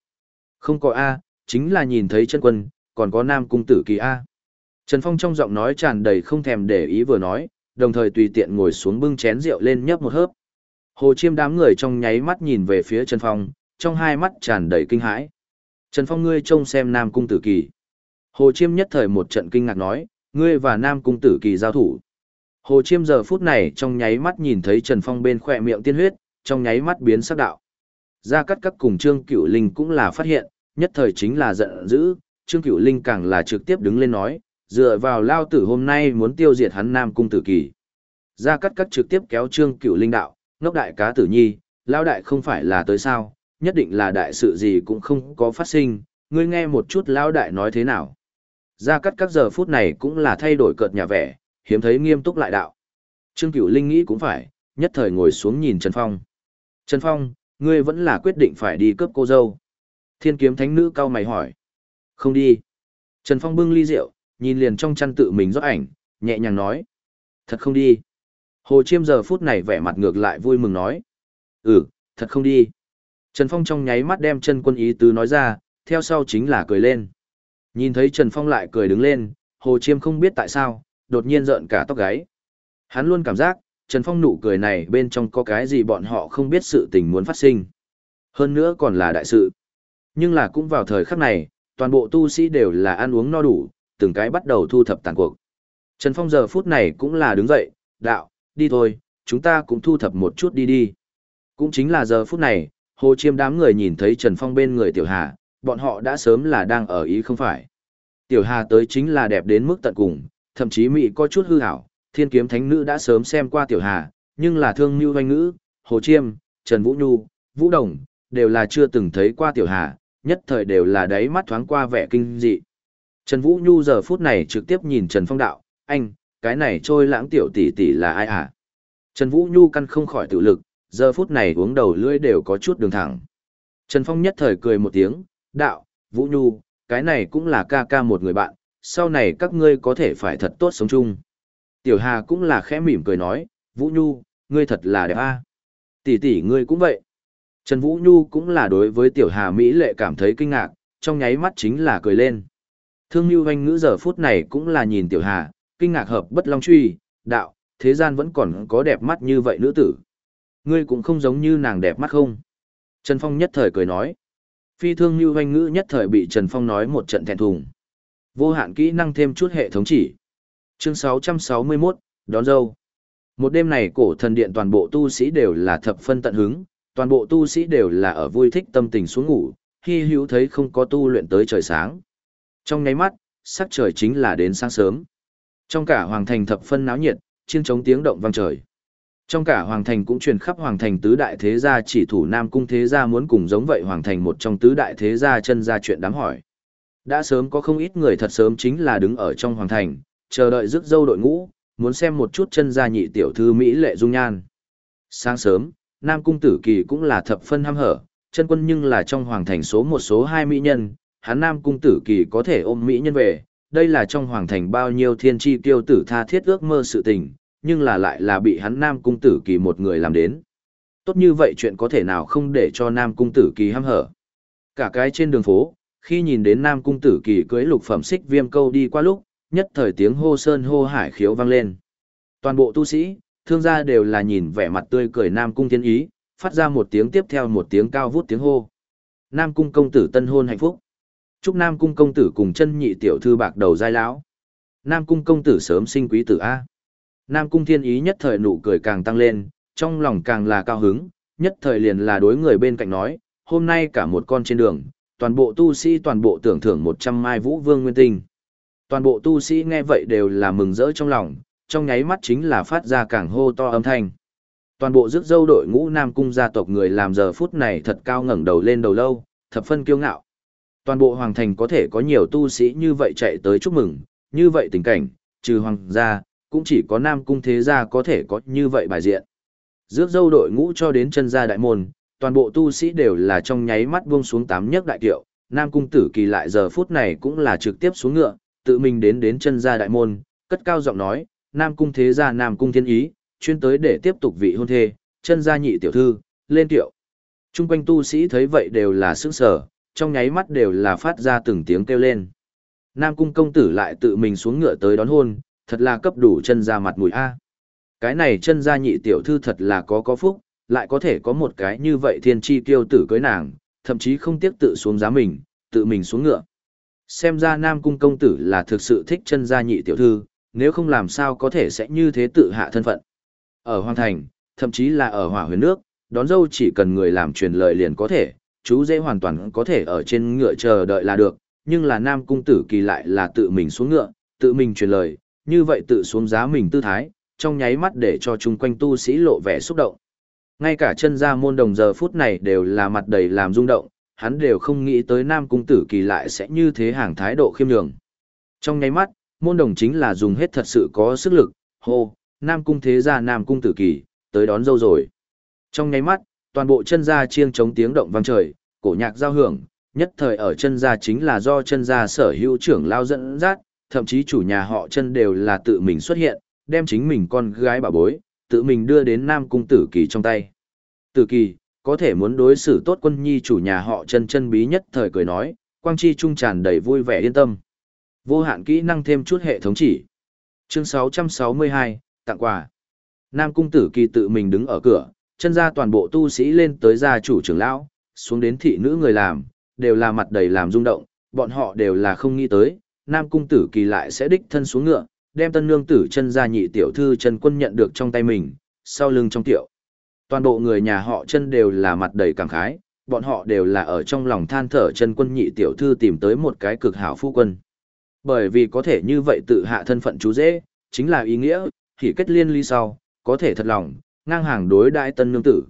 Không có A, chính là nhìn thấy chân quân, còn có nam cung tử kỳ A. Trần Phong trong giọng nói tràn đầy không thèm để ý vừa nói, đồng thời tùy tiện ngồi xuống bưng chén rượu lên nhấp một hớp. Hồ Chiêm đám người trong nháy mắt nhìn về phía Trần Phong, trong hai mắt tràn đầy kinh hãi. Trần Phong ngươi trông xem Nam Cung Tử Kỳ. Hồ Chiêm nhất thời một trận kinh ngạc nói, ngươi và Nam Cung Tử Kỳ giao thủ. Hồ Chiêm giờ phút này trong nháy mắt nhìn thấy Trần Phong bên khỏe miệng tiên huyết, trong nháy mắt biến sắc đạo. Gia Cát Các cùng Trương Cửu Linh cũng là phát hiện, nhất thời chính là giận dữ, Trương Cửu Linh càng là trực tiếp đứng lên nói, dựa vào lao tử hôm nay muốn tiêu diệt hắn Nam Cung Tử Kỳ. Gia Cát cát trực tiếp kéo Trương Cửu Linh đạo, ngốc đại cá tử nhi, lao đại không phải là tới sao, nhất định là đại sự gì cũng không có phát sinh, ngươi nghe một chút lao đại nói thế nào. Gia Cát các giờ phút này cũng là thay đổi cợt nhà vẻ, hiếm thấy nghiêm túc lại đạo. Trương Cửu Linh nghĩ cũng phải, nhất thời ngồi xuống nhìn Trần Phong. Trần Phong, ngươi vẫn là quyết định phải đi cướp cô dâu. Thiên kiếm thánh nữ cao mày hỏi. Không đi. Trần Phong bưng ly rượu, nhìn liền trong chăn tự mình rót ảnh, nhẹ nhàng nói. Thật không đi. Hồ Chiêm giờ phút này vẻ mặt ngược lại vui mừng nói. Ừ, thật không đi. Trần Phong trong nháy mắt đem chân quân ý tứ nói ra, theo sau chính là cười lên. Nhìn thấy Trần Phong lại cười đứng lên, Hồ Chiêm không biết tại sao, đột nhiên rợn cả tóc gáy. Hắn luôn cảm giác, Trần Phong nụ cười này bên trong có cái gì bọn họ không biết sự tình muốn phát sinh. Hơn nữa còn là đại sự. Nhưng là cũng vào thời khắc này, toàn bộ tu sĩ đều là ăn uống no đủ, từng cái bắt đầu thu thập tàn cuộc. Trần Phong giờ phút này cũng là đứng dậy, đạo, đi thôi, chúng ta cũng thu thập một chút đi đi. Cũng chính là giờ phút này, Hồ Chiêm đám người nhìn thấy Trần Phong bên người Tiểu Hà, bọn họ đã sớm là đang ở ý không phải. Tiểu Hà tới chính là đẹp đến mức tận cùng, thậm chí Mỹ có chút hư hảo, thiên kiếm thánh nữ đã sớm xem qua Tiểu Hà, nhưng là thương như hoanh ngữ, Hồ Chiêm, Trần Vũ Nhu, Vũ Đồng, đều là chưa từng thấy qua Tiểu Hà, nhất thời đều là đáy mắt thoáng qua vẻ kinh dị. Trần Vũ Nhu giờ phút này trực tiếp nhìn Trần Phong đạo, anh, cái này trôi lãng tiểu tỷ tỷ là ai à? Trần Vũ Nhu căn không khỏi tự lực, giờ phút này uống đầu lưỡi đều có chút đường thẳng. Trần Phong nhất thời cười một tiếng, đạo, Vũ Nhu, cái này cũng là ca ca một người bạn, sau này các ngươi có thể phải thật tốt sống chung. Tiểu Hà cũng là khẽ mỉm cười nói, Vũ Nhu, ngươi thật là đẹp a. Tỷ tỷ ngươi cũng vậy. Trần Vũ Nhu cũng là đối với Tiểu Hà Mỹ lệ cảm thấy kinh ngạc, trong nháy mắt chính là cười lên. Thương Nhu Hoanh ngữ giờ phút này cũng là nhìn Tiểu Hà, kinh ngạc hợp bất long truy, đạo, thế gian vẫn còn có đẹp mắt như vậy nữ tử. Ngươi cũng không giống như nàng đẹp mắt không? Trần Phong nhất thời cười nói. Phi thương như hoanh ngữ nhất thời bị Trần Phong nói một trận thẹn thùng. Vô hạn kỹ năng thêm chút hệ thống chỉ. Chương 661, đón dâu. Một đêm này cổ thần điện toàn bộ tu sĩ đều là thập phân tận hứng, toàn bộ tu sĩ đều là ở vui thích tâm tình xuống ngủ, hy hữu thấy không có tu luyện tới trời sáng. Trong nháy mắt, sắc trời chính là đến sáng sớm. Trong cả hoàng thành thập phân náo nhiệt, chiên trống tiếng động vang trời. Trong cả hoàng thành cũng truyền khắp hoàng thành tứ đại thế gia chỉ thủ Nam cung thế gia muốn cùng giống vậy hoàng thành một trong tứ đại thế gia chân ra chuyện đáng hỏi. Đã sớm có không ít người thật sớm chính là đứng ở trong hoàng thành, chờ đợi rước dâu đội ngũ, muốn xem một chút chân gia nhị tiểu thư Mỹ lệ dung nhan. Sáng sớm, Nam cung tử kỳ cũng là thập phân ham hở, chân quân nhưng là trong hoàng thành số một số hai mỹ nhân, hắn Nam cung tử kỳ có thể ôm mỹ nhân về, đây là trong hoàng thành bao nhiêu thiên tri tiêu tử tha thiết ước mơ sự tình, nhưng là lại là bị hắn Nam Cung Tử Kỳ một người làm đến. Tốt như vậy chuyện có thể nào không để cho Nam Cung Tử Kỳ hăm hở. Cả cái trên đường phố, khi nhìn đến Nam Cung Tử Kỳ cưới lục phẩm xích viêm câu đi qua lúc, nhất thời tiếng hô sơn hô hải khiếu vang lên. Toàn bộ tu sĩ, thương gia đều là nhìn vẻ mặt tươi cười Nam Cung Thiên Ý, phát ra một tiếng tiếp theo một tiếng cao vút tiếng hô. Nam Cung công tử tân hôn hạnh phúc. Chúc Nam Cung công tử cùng chân nhị tiểu thư bạc đầu giai lão. Nam Cung công tử sớm sinh quý tử A. Nam Cung Thiên Ý nhất thời nụ cười càng tăng lên, trong lòng càng là cao hứng, nhất thời liền là đối người bên cạnh nói, hôm nay cả một con trên đường, toàn bộ tu sĩ toàn bộ tưởng thưởng 100 mai vũ vương nguyên tinh. Toàn bộ tu sĩ nghe vậy đều là mừng rỡ trong lòng, trong nháy mắt chính là phát ra càng hô to âm thanh. Toàn bộ rước dâu đội ngũ Nam Cung gia tộc người làm giờ phút này thật cao ngẩng đầu lên đầu lâu, thập phân kiêu ngạo. Toàn bộ hoàng thành có thể có nhiều tu sĩ như vậy chạy tới chúc mừng, như vậy tình cảnh, trừ hoàng gia, cũng chỉ có Nam Cung thế gia có thể có như vậy bài diện. Rước dâu đội ngũ cho đến chân gia đại môn, toàn bộ tu sĩ đều là trong nháy mắt buông xuống tám nhấc đại kiệu, Nam Cung tử kỳ lại giờ phút này cũng là trực tiếp xuống ngựa, tự mình đến đến chân gia đại môn, cất cao giọng nói, Nam Cung thế gia Nam Cung thiên ý, chuyên tới để tiếp tục vị hôn thê, chân gia nhị tiểu thư, lên kiệu. Trung quanh tu sĩ thấy vậy đều là sững sờ, trong nháy mắt đều là phát ra từng tiếng kêu lên. Nam cung công tử lại tự mình xuống ngựa tới đón hôn, thật là cấp đủ chân ra mặt mũi a. Cái này chân ra nhị tiểu thư thật là có có phúc, lại có thể có một cái như vậy thiên chi tiêu tử cưới nàng, thậm chí không tiếc tự xuống giá mình, tự mình xuống ngựa. Xem ra Nam cung công tử là thực sự thích chân gia nhị tiểu thư, nếu không làm sao có thể sẽ như thế tự hạ thân phận. Ở Hoàng Thành, thậm chí là ở Hỏa Huyền Nước, đón dâu chỉ cần người làm truyền lời liền có thể, chú dễ hoàn toàn có thể ở trên ngựa chờ đợi là được, nhưng là Nam Cung Tử Kỳ lại là tự mình xuống ngựa, tự mình truyền lời, như vậy tự xuống giá mình tư thái, trong nháy mắt để cho chung quanh tu sĩ lộ vẻ xúc động. Ngay cả chân gia môn đồng giờ phút này đều là mặt đầy làm rung động, hắn đều không nghĩ tới Nam Cung Tử Kỳ lại sẽ như thế hàng thái độ khiêm nhường. Trong nháy mắt, môn đồng chính là dùng hết thật sự có sức lực, hô, Nam Cung thế gia Nam Cung Tử Kỳ, tới đón dâu rồi. Trong nháy mắt, toàn bộ chân gia chiêng chống tiếng động vang trời, cổ nhạc giao hưởng, nhất thời ở chân gia chính là do chân gia sở hữu trưởng lao dẫn dắt, thậm chí chủ nhà họ chân đều là tự mình xuất hiện, đem chính mình con gái bà bối, tự mình đưa đến Nam Cung Tử Kỳ trong tay. Tử Kỳ, có thể muốn đối xử tốt quân nhi chủ nhà họ chân chân bí nhất thời cười nói, quang chi trung tràn đầy vui vẻ yên tâm. Vô hạn kỹ năng thêm chút hệ thống chỉ. Chương 662, tặng quà. Nam Cung Tử Kỳ tự mình đứng ở cửa, chân ra toàn bộ tu sĩ lên tới gia chủ trưởng lão, xuống đến thị nữ người làm, đều là mặt đầy làm rung động, bọn họ đều là không nghĩ tới, Nam Cung Tử Kỳ lại sẽ đích thân xuống ngựa, đem tân nương tử chân gia nhị tiểu thư chân quân nhận được trong tay mình, sau lưng trong tiểu. Toàn bộ người nhà họ chân đều là mặt đầy cảm khái, bọn họ đều là ở trong lòng than thở chân quân nhị tiểu thư tìm tới một cái cực hảo phu quân. Bởi vì có thể như vậy tự hạ thân phận chú dễ, chính là ý nghĩa, thì kết liên ly sau, có thể thật lòng, ngang hàng đối đại tân nương tử.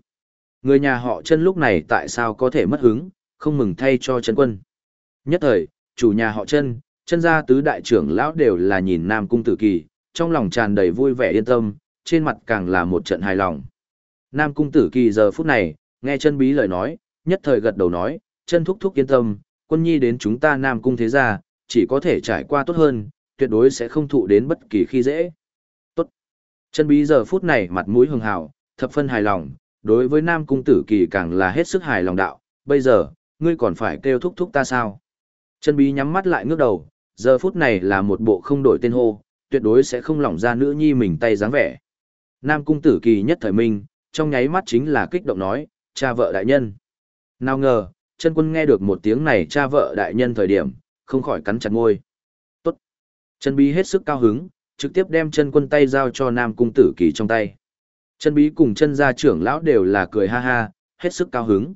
Người nhà họ chân lúc này tại sao có thể mất hứng, không mừng thay cho chân quân. Nhất thời, chủ nhà họ chân, chân gia tứ đại trưởng lão đều là nhìn Nam Cung Tử Kỳ, trong lòng tràn đầy vui vẻ yên tâm, trên mặt càng là một trận hài lòng. Nam Cung Tử Kỳ giờ phút này, nghe chân bí lời nói, nhất thời gật đầu nói, chân thúc thúc yên tâm, quân nhi đến chúng ta Nam Cung thế gia, chỉ có thể trải qua tốt hơn, tuyệt đối sẽ không thụ đến bất kỳ khi dễ. Chân bí giờ phút này mặt mũi hường hào, thập phân hài lòng, đối với Nam Cung Tử Kỳ càng là hết sức hài lòng đạo, bây giờ, ngươi còn phải kêu thúc thúc ta sao? Chân bí nhắm mắt lại ngước đầu, giờ phút này là một bộ không đổi tên hô, tuyệt đối sẽ không lỏng ra nữ nhi mình tay dáng vẻ. Nam Cung Tử Kỳ nhất thời minh, trong nháy mắt chính là kích động nói, cha vợ đại nhân. Nào ngờ, chân quân nghe được một tiếng này cha vợ đại nhân thời điểm, không khỏi cắn chặt môi. Tốt. Chân bí hết sức cao hứng, trực tiếp đem chân quân tay giao cho Nam Cung Tử Kỳ trong tay. Chân bí cùng chân gia trưởng lão đều là cười ha ha, hết sức cao hứng.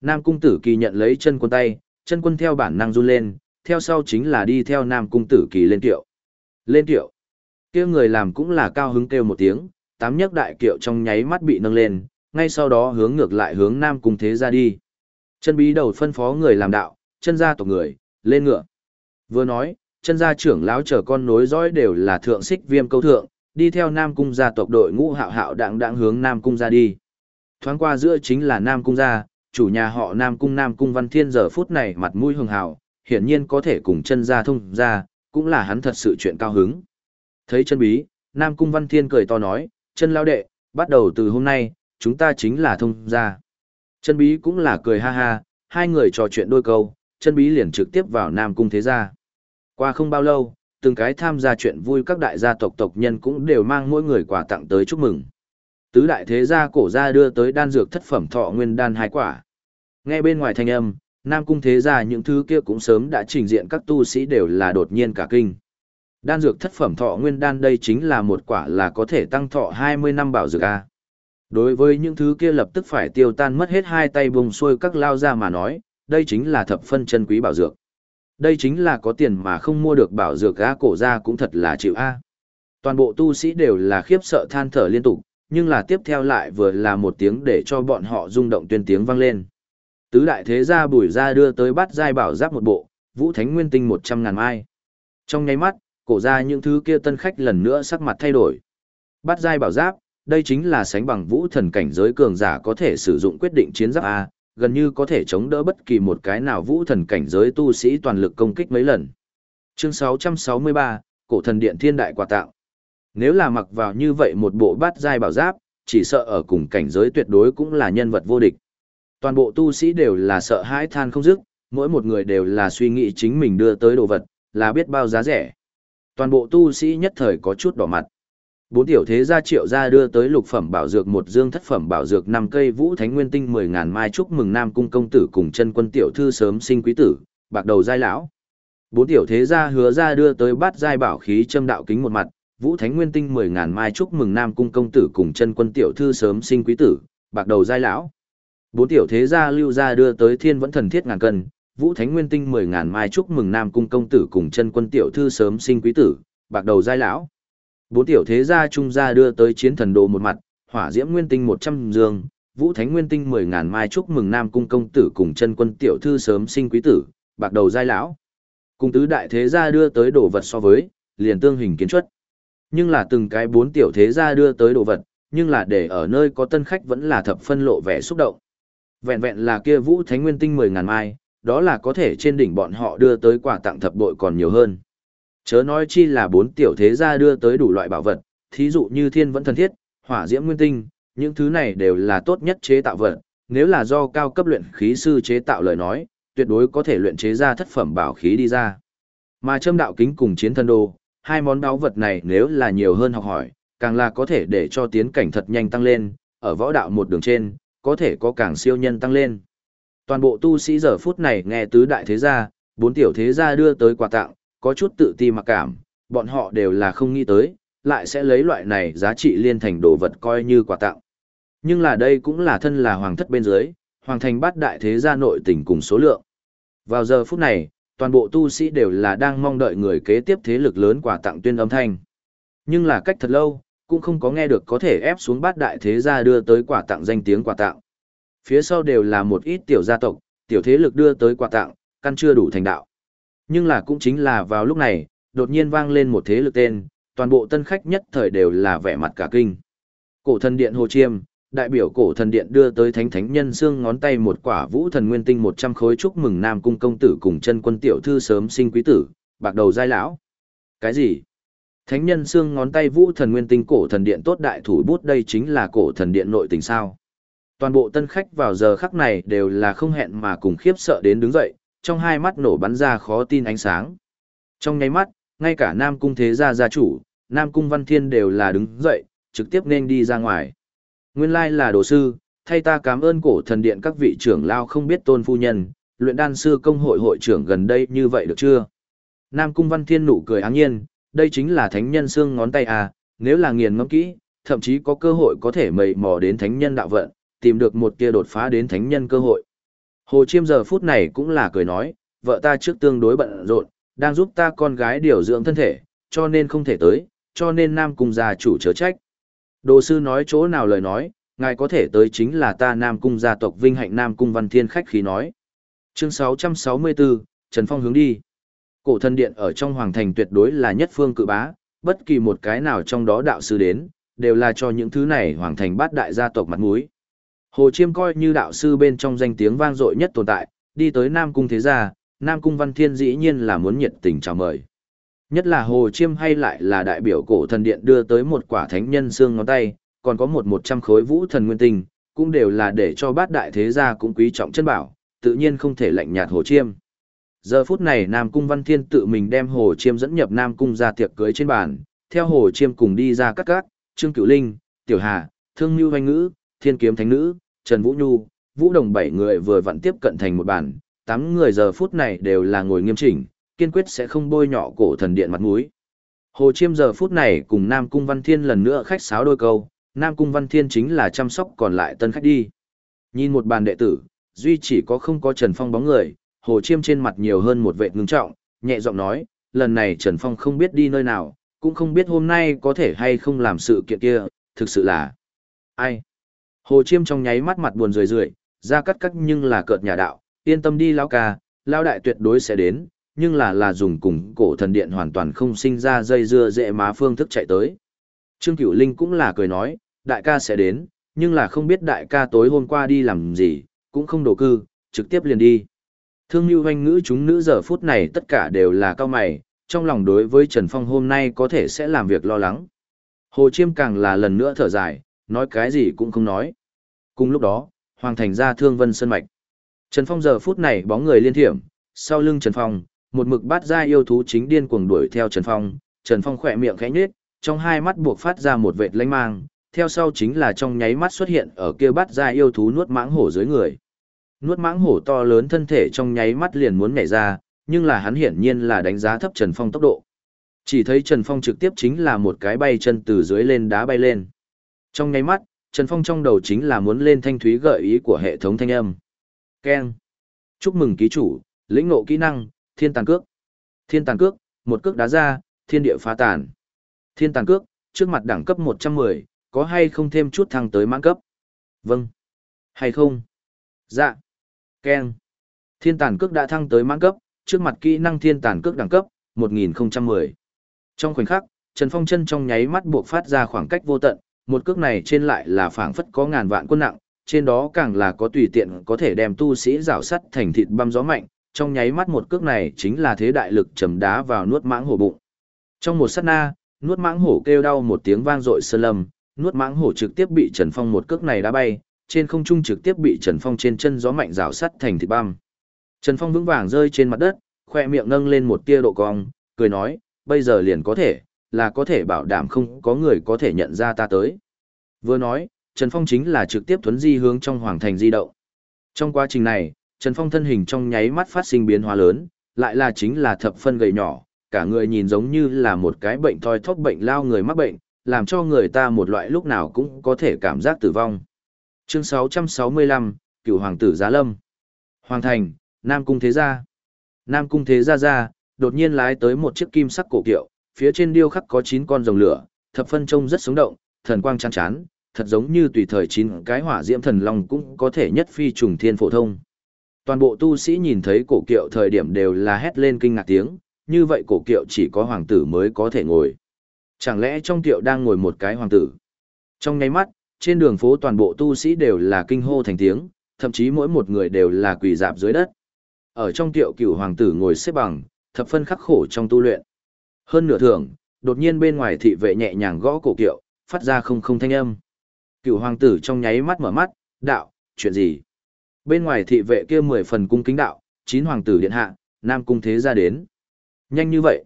Nam Cung Tử Kỳ nhận lấy chân quân tay, chân quân theo bản năng run lên, theo sau chính là đi theo Nam Cung Tử Kỳ lên tiệu. Lên tiệu. kia người làm cũng là cao hứng kêu một tiếng, tám nhấc đại kiệu trong nháy mắt bị nâng lên, ngay sau đó hướng ngược lại hướng Nam Cung Thế ra đi. Chân bí đầu phân phó người làm đạo, chân gia tộc người, lên ngựa. Vừa nói, chân gia trưởng lão chờ con nối dõi đều là thượng xích viêm câu thượng, đi theo Nam Cung gia tộc đội ngũ hạo hạo đặng đặng hướng Nam Cung gia đi. Thoáng qua giữa chính là Nam Cung gia, chủ nhà họ Nam Cung Nam Cung Văn Thiên giờ phút này mặt mũi hường hào, hiển nhiên có thể cùng chân gia thông gia, cũng là hắn thật sự chuyện cao hứng. Thấy chân bí, Nam Cung Văn Thiên cười to nói, chân lao đệ, bắt đầu từ hôm nay, chúng ta chính là thông gia. Chân bí cũng là cười ha ha, hai người trò chuyện đôi câu, chân bí liền trực tiếp vào Nam Cung thế gia. Qua không bao lâu, từng cái tham gia chuyện vui các đại gia tộc tộc nhân cũng đều mang mỗi người quà tặng tới chúc mừng. Tứ đại thế gia cổ gia đưa tới đan dược thất phẩm thọ nguyên đan hai quả. Nghe bên ngoài thanh âm, Nam cung thế gia những thứ kia cũng sớm đã trình diện các tu sĩ đều là đột nhiên cả kinh. Đan dược thất phẩm thọ nguyên đan đây chính là một quả là có thể tăng thọ 20 năm bảo dược a. Đối với những thứ kia lập tức phải tiêu tan mất hết hai tay bùng xuôi các lao ra mà nói, đây chính là thập phân chân quý bảo dược. Đây chính là có tiền mà không mua được bảo dược a cổ ra cũng thật là chịu a. Toàn bộ tu sĩ đều là khiếp sợ than thở liên tục, nhưng là tiếp theo lại vừa là một tiếng để cho bọn họ rung động tuyên tiếng vang lên. Tứ đại thế gia bùi ra đưa tới bắt giai bảo giáp một bộ, vũ thánh nguyên tinh một trăm ngàn mai. Trong nháy mắt, cổ ra những thứ kia tân khách lần nữa sắc mặt thay đổi. Bắt giai bảo giáp, đây chính là sánh bằng vũ thần cảnh giới cường giả có thể sử dụng quyết định chiến giáp A, gần như có thể chống đỡ bất kỳ một cái nào vũ thần cảnh giới tu sĩ toàn lực công kích mấy lần. Chương 663, Cổ thần điện thiên đại quà tạo. Nếu là mặc vào như vậy một bộ bát giai bảo giáp, chỉ sợ ở cùng cảnh giới tuyệt đối cũng là nhân vật vô địch. Toàn bộ tu sĩ đều là sợ hãi than không dứt, mỗi một người đều là suy nghĩ chính mình đưa tới đồ vật, là biết bao giá rẻ. Toàn bộ tu sĩ nhất thời có chút đỏ mặt. Bốn tiểu thế gia triệu gia đưa tới lục phẩm bảo dược một dương thất phẩm bảo dược năm cây vũ thánh nguyên tinh mười ngàn mai chúc mừng nam cung công tử cùng chân quân tiểu thư sớm sinh quý tử, bạc đầu giai lão. Bốn tiểu thế gia hứa ra đưa tới bát giai bảo khí châm đạo kính một mặt, vũ thánh nguyên tinh mười ngàn mai chúc mừng nam cung công tử cùng chân quân tiểu thư sớm sinh quý tử, bạc đầu giai lão. Bốn tiểu thế gia lưu gia đưa tới thiên vẫn thần thiết ngàn cân, vũ thánh nguyên tinh mười ngàn mai chúc mừng nam cung công tử cùng chân quân tiểu thư sớm sinh quý tử, bạc đầu giai lão. Bốn tiểu thế gia trung gia đưa tới chiến thần đồ một mặt, hỏa diễm nguyên tinh một trăm dương, vũ thánh nguyên tinh mười ngàn mai chúc mừng nam cung công tử cùng chân quân tiểu thư sớm sinh quý tử, bạc đầu giai lão. Cùng tứ đại thế gia đưa tới đồ vật so với, liền tương hình kiến chuất. Nhưng là từng cái bốn tiểu thế gia đưa tới đồ vật, nhưng là để ở nơi có tân khách vẫn là thập phân lộ vẻ xúc động. Vẹn vẹn là kia vũ thánh nguyên tinh mười ngàn mai, đó là có thể trên đỉnh bọn họ đưa tới quà tặng thập bội còn nhiều hơn. Chớ nói chi là bốn tiểu thế gia đưa tới đủ loại bảo vật, thí dụ như thiên vẫn thần thiết, hỏa diễm nguyên tinh, những thứ này đều là tốt nhất chế tạo vật, nếu là do cao cấp luyện khí sư chế tạo lời nói, tuyệt đối có thể luyện chế ra thất phẩm bảo khí đi ra. Mà châm đạo kính cùng chiến thần đồ, hai món đáo vật này nếu là nhiều hơn học hỏi, càng là có thể để cho tiến cảnh thật nhanh tăng lên, ở võ đạo một đường trên, có thể có càng siêu nhân tăng lên. Toàn bộ tu sĩ giờ phút này nghe tứ đại thế gia, bốn tiểu thế gia đưa tới quà tặng, có chút tự ti mặc cảm, bọn họ đều là không nghĩ tới, lại sẽ lấy loại này giá trị liên thành đồ vật coi như quà tặng. Nhưng là đây cũng là thân là hoàng thất bên dưới, hoàng thành bát đại thế gia nội tình cùng số lượng. Vào giờ phút này, toàn bộ tu sĩ đều là đang mong đợi người kế tiếp thế lực lớn quà tặng tuyên âm thanh. Nhưng là cách thật lâu, cũng không có nghe được có thể ép xuống bát đại thế gia đưa tới quà tặng danh tiếng quà tặng. Phía sau đều là một ít tiểu gia tộc, tiểu thế lực đưa tới quà tặng, căn chưa đủ thành đạo. Nhưng là cũng chính là vào lúc này, đột nhiên vang lên một thế lực tên, toàn bộ tân khách nhất thời đều là vẻ mặt cả kinh. Cổ thần điện Hồ Chiêm, đại biểu cổ thần điện đưa tới thánh thánh nhân xương ngón tay một quả vũ thần nguyên tinh 100 khối chúc mừng nam cung công tử cùng chân quân tiểu thư sớm sinh quý tử, bạc đầu giai lão. Cái gì? Thánh nhân xương ngón tay vũ thần nguyên tinh cổ thần điện tốt đại thủ bút đây chính là cổ thần điện nội tình sao. Toàn bộ tân khách vào giờ khắc này đều là không hẹn mà cùng khiếp sợ đến đứng dậy, trong hai mắt nổ bắn ra khó tin ánh sáng. Trong nháy mắt, ngay cả Nam Cung Thế Gia gia chủ, Nam Cung Văn Thiên đều là đứng dậy, trực tiếp nên đi ra ngoài. Nguyên lai là đồ sư, thay ta cảm ơn cổ thần điện các vị trưởng lao không biết tôn phu nhân, luyện đan sư công hội hội trưởng gần đây như vậy được chưa? Nam Cung Văn Thiên nụ cười áng nhiên, đây chính là thánh nhân xương ngón tay à, nếu là nghiền ngẫm kỹ, thậm chí có cơ hội có thể mầy mò đến thánh nhân đạo vận, tìm được một kia đột phá đến thánh nhân cơ hội. Hồ Chiêm giờ phút này cũng là cười nói, vợ ta trước tương đối bận rộn, đang giúp ta con gái điều dưỡng thân thể, cho nên không thể tới, cho nên Nam Cung gia chủ chớ trách. Đồ sư nói chỗ nào lời nói, ngài có thể tới chính là ta Nam Cung gia tộc vinh hạnh Nam Cung Văn Thiên khách khí nói. Chương 664, Trần Phong hướng đi. Cổ thân điện ở trong hoàng thành tuyệt đối là nhất phương cự bá, bất kỳ một cái nào trong đó đạo sư đến, đều là cho những thứ này hoàng thành bát đại gia tộc mặt mũi. Hồ Chiêm coi như đạo sư bên trong danh tiếng vang dội nhất tồn tại, đi tới Nam Cung Thế Gia, Nam Cung Văn Thiên dĩ nhiên là muốn nhiệt tình chào mời. Nhất là Hồ Chiêm hay lại là đại biểu cổ thần điện đưa tới một quả thánh nhân xương ngón tay, còn có một một trăm khối vũ thần nguyên tinh, cũng đều là để cho bát đại thế gia cũng quý trọng chân bảo, tự nhiên không thể lạnh nhạt Hồ Chiêm. Giờ phút này Nam Cung Văn Thiên tự mình đem Hồ Chiêm dẫn nhập Nam Cung ra tiệc cưới trên bàn, theo Hồ Chiêm cùng đi ra cắt cát, Trương Cửu Linh, Tiểu Hà, Thương Như Hoanh Ngữ, Thiên Kiếm Thánh Nữ, Trần Vũ Nhu, Vũ Đồng bảy người vừa vặn tiếp cận thành một bàn, tám người giờ phút này đều là ngồi nghiêm chỉnh, kiên quyết sẽ không bôi nhọ cổ thần điện mặt mũi. Hồ Chiêm giờ phút này cùng Nam Cung Văn Thiên lần nữa khách sáo đôi câu, Nam Cung Văn Thiên chính là chăm sóc còn lại tân khách đi. Nhìn một bàn đệ tử, duy chỉ có không có Trần Phong bóng người, Hồ Chiêm trên mặt nhiều hơn một vệ ngưng trọng, nhẹ giọng nói, lần này Trần Phong không biết đi nơi nào, cũng không biết hôm nay có thể hay không làm sự kiện kia, thực sự là... Ai? Hồ Chiêm trong nháy mắt mặt buồn rười rượi, ra cắt cắt nhưng là cợt nhà đạo, yên tâm đi lão ca, lão đại tuyệt đối sẽ đến, nhưng là là dùng cùng cổ thần điện hoàn toàn không sinh ra dây dưa dễ má phương thức chạy tới. Trương Cửu Linh cũng là cười nói, đại ca sẽ đến, nhưng là không biết đại ca tối hôm qua đi làm gì, cũng không đổ cư, trực tiếp liền đi. Thương Nhu hoanh ngữ chúng nữ giờ phút này tất cả đều là cao mày, trong lòng đối với Trần Phong hôm nay có thể sẽ làm việc lo lắng. Hồ Chiêm càng là lần nữa thở dài, nói cái gì cũng không nói. Cùng lúc đó, Hoàng Thành ra thương vân sơn mạch. Trần Phong giờ phút này bóng người liên thiểm, sau lưng Trần Phong, một mực bát ra yêu thú chính điên cuồng đuổi theo Trần Phong, Trần Phong khỏe miệng khẽ nhếch, trong hai mắt buộc phát ra một vệt lanh mang, theo sau chính là trong nháy mắt xuất hiện ở kia bát ra yêu thú nuốt mãng hổ dưới người. Nuốt mãng hổ to lớn thân thể trong nháy mắt liền muốn nhảy ra, nhưng là hắn hiển nhiên là đánh giá thấp Trần Phong tốc độ. Chỉ thấy Trần Phong trực tiếp chính là một cái bay chân từ dưới lên đá bay lên. Trong nháy mắt, Trần Phong trong đầu chính là muốn lên thanh thúy gợi ý của hệ thống thanh âm. Keng. Chúc mừng ký chủ, lĩnh ngộ kỹ năng, thiên tàn cước. Thiên tàn cước, một cước đá ra, thiên địa phá tàn. Thiên tàn cước, trước mặt đẳng cấp 110, có hay không thêm chút thăng tới mãn cấp? Vâng. Hay không? Dạ. keng, Thiên tàn cước đã thăng tới mãn cấp, trước mặt kỹ năng thiên tàn cước đẳng cấp, 1010. Trong khoảnh khắc, Trần Phong chân trong nháy mắt buộc phát ra khoảng cách vô tận, một cước này trên lại là phảng phất có ngàn vạn quân nặng, trên đó càng là có tùy tiện có thể đem tu sĩ rào sắt thành thịt băm gió mạnh, trong nháy mắt một cước này chính là thế đại lực trầm đá vào nuốt mãng hổ bụng. Trong một sát na, nuốt mãng hổ kêu đau một tiếng vang dội sơn lâm, nuốt mãng hổ trực tiếp bị Trần Phong một cước này đá bay, trên không trung trực tiếp bị Trần Phong trên chân gió mạnh rào sắt thành thịt băm. Trần Phong vững vàng rơi trên mặt đất, khoe miệng nâng lên một tia độ cong, cười nói, bây giờ liền có thể, là có thể bảo đảm không có người có thể nhận ra ta tới. Vừa nói, Trần Phong chính là trực tiếp thuấn di hướng trong hoàng thành di động. Trong quá trình này, Trần Phong thân hình trong nháy mắt phát sinh biến hóa lớn, lại là chính là thập phân gầy nhỏ, cả người nhìn giống như là một cái bệnh thoi thóp bệnh lao người mắc bệnh, làm cho người ta một loại lúc nào cũng có thể cảm giác tử vong. Chương 665, Cửu Hoàng tử Giá Lâm Hoàng Thành, Nam Cung Thế Gia Nam Cung Thế Gia Gia, đột nhiên lái tới một chiếc kim sắc cổ kiệu, phía trên điêu khắc có 9 con rồng lửa, thập phân trông rất sống động, thần quang chán chán, thật giống như tùy thời chín cái hỏa diễm thần long cũng có thể nhất phi trùng thiên phổ thông. Toàn bộ tu sĩ nhìn thấy cổ kiệu thời điểm đều là hét lên kinh ngạc tiếng, như vậy cổ kiệu chỉ có hoàng tử mới có thể ngồi. Chẳng lẽ trong kiệu đang ngồi một cái hoàng tử? Trong nháy mắt, trên đường phố toàn bộ tu sĩ đều là kinh hô thành tiếng, thậm chí mỗi một người đều là quỳ dạp dưới đất. Ở trong kiệu cửu hoàng tử ngồi xếp bằng, thập phân khắc khổ trong tu luyện. Hơn nửa thường, đột nhiên bên ngoài thị vệ nhẹ nhàng gõ cổ kiệu, phát ra không không thanh âm. cựu hoàng tử trong nháy mắt mở mắt, đạo, chuyện gì? Bên ngoài thị vệ kia mười phần cung kính đạo, chín hoàng tử điện hạ, nam cung thế ra đến. Nhanh như vậy.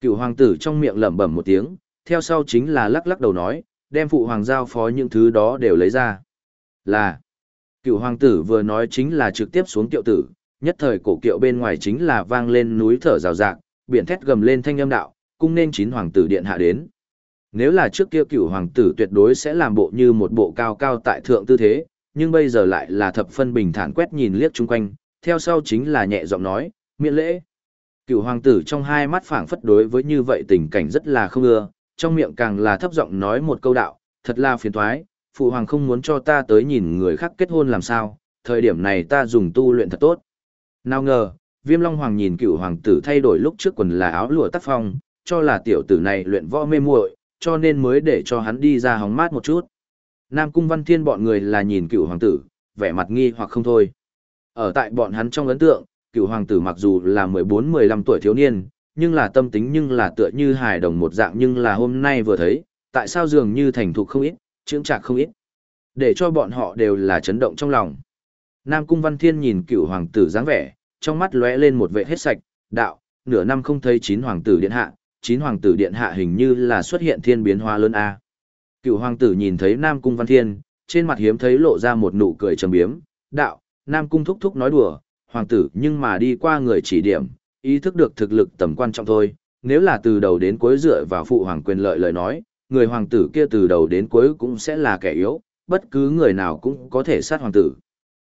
cựu hoàng tử trong miệng lẩm bẩm một tiếng, theo sau chính là lắc lắc đầu nói, đem phụ hoàng giao phó những thứ đó đều lấy ra. Là, cựu hoàng tử vừa nói chính là trực tiếp xuống kiệu tử, nhất thời cổ kiệu bên ngoài chính là vang lên núi thở rào rạc, biển thét gầm lên thanh âm đạo, cung nên chín hoàng tử điện hạ đến. Nếu là trước kia cửu hoàng tử tuyệt đối sẽ làm bộ như một bộ cao cao tại thượng tư thế, nhưng bây giờ lại là thập phân bình thản quét nhìn liếc chung quanh, theo sau chính là nhẹ giọng nói, miễn lễ. cửu hoàng tử trong hai mắt phảng phất đối với như vậy tình cảnh rất là không ưa, trong miệng càng là thấp giọng nói một câu đạo, thật là phiền toái, phụ hoàng không muốn cho ta tới nhìn người khác kết hôn làm sao, thời điểm này ta dùng tu luyện thật tốt. Nào ngờ, viêm long hoàng nhìn cựu hoàng tử thay đổi lúc trước quần là áo lụa tác phong, cho là tiểu tử này luyện võ mê muội, cho nên mới để cho hắn đi ra hóng mát một chút. Nam cung văn thiên bọn người là nhìn cựu hoàng tử, vẻ mặt nghi hoặc không thôi. Ở tại bọn hắn trong ấn tượng, cựu hoàng tử mặc dù là 14-15 tuổi thiếu niên, nhưng là tâm tính nhưng là tựa như hài đồng một dạng nhưng là hôm nay vừa thấy, tại sao dường như thành thục không ít, trưởng trạc không ít. Để cho bọn họ đều là chấn động trong lòng. Nam Cung Văn Thiên nhìn cựu hoàng tử dáng vẻ, trong mắt lóe lên một vệ hết sạch, đạo, nửa năm không thấy chín hoàng tử điện hạ, chín hoàng tử điện hạ hình như là xuất hiện thiên biến hóa lớn a. Cựu hoàng tử nhìn thấy Nam Cung Văn Thiên, trên mặt hiếm thấy lộ ra một nụ cười trầm biếm, đạo, Nam Cung thúc thúc nói đùa, hoàng tử nhưng mà đi qua người chỉ điểm, ý thức được thực lực tầm quan trọng thôi, nếu là từ đầu đến cuối dựa vào phụ hoàng quyền lợi lời nói, người hoàng tử kia từ đầu đến cuối cũng sẽ là kẻ yếu, bất cứ người nào cũng có thể sát hoàng tử.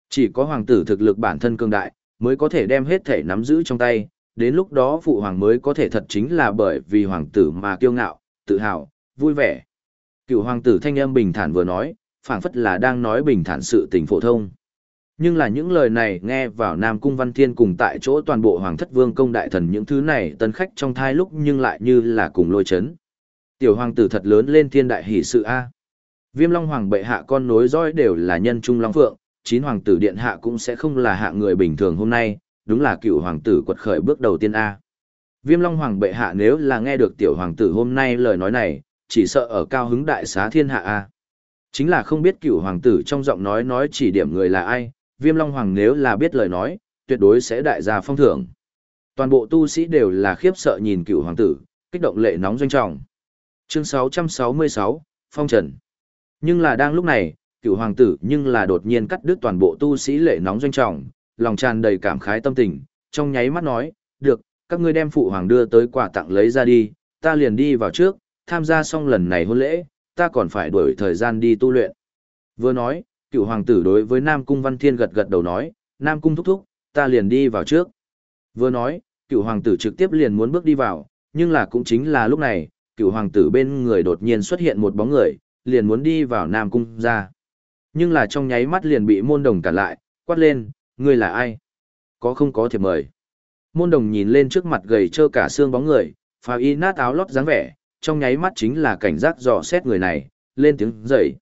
Chỉ có hoàng tử thực lực bản thân cường đại, mới có thể đem hết thể nắm giữ trong tay, đến lúc đó phụ hoàng mới có thể thật chính là bởi vì hoàng tử mà kiêu ngạo, tự hào, vui vẻ. Cựu hoàng tử thanh âm bình thản vừa nói, phảng phất là đang nói bình thản sự tình phổ thông. Nhưng là những lời này nghe vào Nam Cung Văn Thiên cùng tại chỗ toàn bộ Hoàng thất vương công đại thần những thứ này tân khách trong thai lúc nhưng lại như là cùng lôi chấn. Tiểu hoàng tử thật lớn lên thiên đại hỷ sự A. Viêm Long Hoàng bệ hạ con nối dõi đều là nhân trung long phượng, chín hoàng tử điện hạ cũng sẽ không là hạ người bình thường hôm nay, đúng là cựu hoàng tử quật khởi bước đầu tiên A. Viêm Long Hoàng bệ hạ nếu là nghe được tiểu hoàng tử hôm nay lời nói này, chỉ sợ ở cao hứng đại xá thiên hạ A. Chính là không biết cựu hoàng tử trong giọng nói nói chỉ điểm người là ai, Viêm Long Hoàng nếu là biết lời nói, tuyệt đối sẽ đại gia phong thưởng. Toàn bộ tu sĩ đều là khiếp sợ nhìn cựu hoàng tử, kích động lệ nóng doanh trọng. Chương 666, Phong Trần. Nhưng là đang lúc này, cựu hoàng tử nhưng là đột nhiên cắt đứt toàn bộ tu sĩ lệ nóng doanh trọng, lòng tràn đầy cảm khái tâm tình, trong nháy mắt nói, được, các ngươi đem phụ hoàng đưa tới quà tặng lấy ra đi, ta liền đi vào trước, tham gia xong lần này hôn lễ, ta còn phải đuổi thời gian đi tu luyện. Vừa nói, cựu hoàng tử đối với Nam Cung Văn Thiên gật gật đầu nói, Nam Cung thúc thúc, ta liền đi vào trước. Vừa nói, cựu hoàng tử trực tiếp liền muốn bước đi vào, nhưng là cũng chính là lúc này, cựu hoàng tử bên người đột nhiên xuất hiện một bóng người, liền muốn đi vào Nam Cung ra. Nhưng là trong nháy mắt liền bị môn đồng cản lại, quát lên, ngươi là ai? Có không có thiệp mời? Môn đồng nhìn lên trước mặt gầy trơ cả xương bóng người, phà y nát áo lót dáng vẻ, trong nháy mắt chính là cảnh giác dò xét người này, lên tiếng dậy.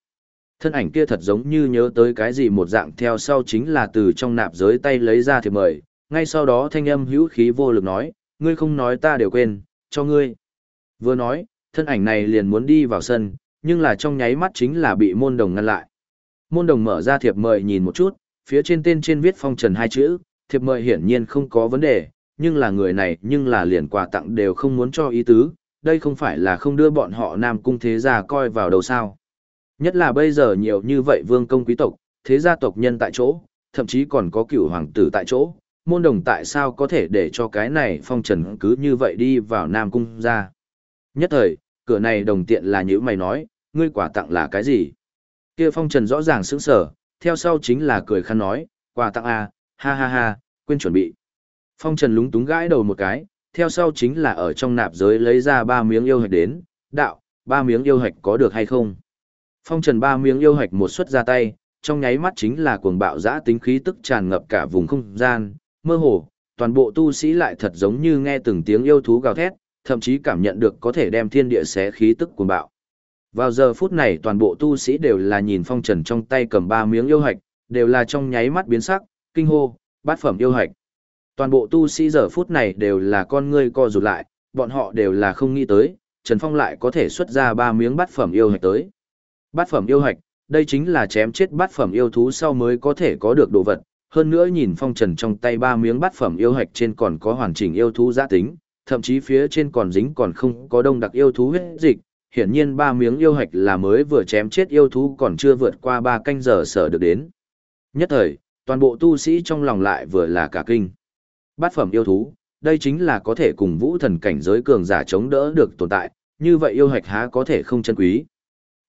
Thân ảnh kia thật giống như nhớ tới cái gì một dạng theo sau chính là từ trong nạp giới tay lấy ra thiệp mời, ngay sau đó thanh âm hữu khí vô lực nói, ngươi không nói ta đều quên, cho ngươi. Vừa nói, thân ảnh này liền muốn đi vào sân, nhưng là trong nháy mắt chính là bị môn đồng ngăn lại. Môn đồng mở ra thiệp mời nhìn một chút, phía trên tên trên viết phong trần hai chữ, thiệp mời hiển nhiên không có vấn đề, nhưng là người này nhưng là liền quà tặng đều không muốn cho ý tứ, đây không phải là không đưa bọn họ nam cung thế gia coi vào đầu sao. Nhất là bây giờ nhiều như vậy vương công quý tộc, thế gia tộc nhân tại chỗ, thậm chí còn có cựu hoàng tử tại chỗ, môn đồng tại sao có thể để cho cái này phong trần cứ như vậy đi vào nam cung ra. Nhất thời, cửa này đồng tiện là như mày nói, ngươi quả tặng là cái gì? Kia phong trần rõ ràng sững sở, theo sau chính là cười khăn nói, quà tặng à, ha ha ha, quên chuẩn bị. Phong trần lúng túng gãi đầu một cái, theo sau chính là ở trong nạp giới lấy ra ba miếng yêu hạch đến, đạo, ba miếng yêu hạch có được hay không? Phong trần ba miếng yêu hạch một xuất ra tay, trong nháy mắt chính là cuồng bạo giã tính khí tức tràn ngập cả vùng không gian, mơ hồ, toàn bộ tu sĩ lại thật giống như nghe từng tiếng yêu thú gào thét, thậm chí cảm nhận được có thể đem thiên địa xé khí tức cuồng bạo. Vào giờ phút này toàn bộ tu sĩ đều là nhìn phong trần trong tay cầm ba miếng yêu hạch, đều là trong nháy mắt biến sắc, kinh hô, bát phẩm yêu hạch. Toàn bộ tu sĩ giờ phút này đều là con ngươi co rụt lại, bọn họ đều là không nghĩ tới, Trần Phong lại có thể xuất ra ba miếng bát phẩm yêu hạch tới. Bát phẩm yêu hạch, đây chính là chém chết bát phẩm yêu thú sau mới có thể có được đồ vật. Hơn nữa nhìn phong trần trong tay ba miếng bát phẩm yêu hạch trên còn có hoàn chỉnh yêu thú giã tính, thậm chí phía trên còn dính còn không có đông đặc yêu thú huyết dịch. Hiển nhiên ba miếng yêu hạch là mới vừa chém chết yêu thú còn chưa vượt qua ba canh giờ sở được đến. Nhất thời, toàn bộ tu sĩ trong lòng lại vừa là cả kinh. Bát phẩm yêu thú, đây chính là có thể cùng vũ thần cảnh giới cường giả chống đỡ được tồn tại, như vậy yêu hạch há có thể không chân quý.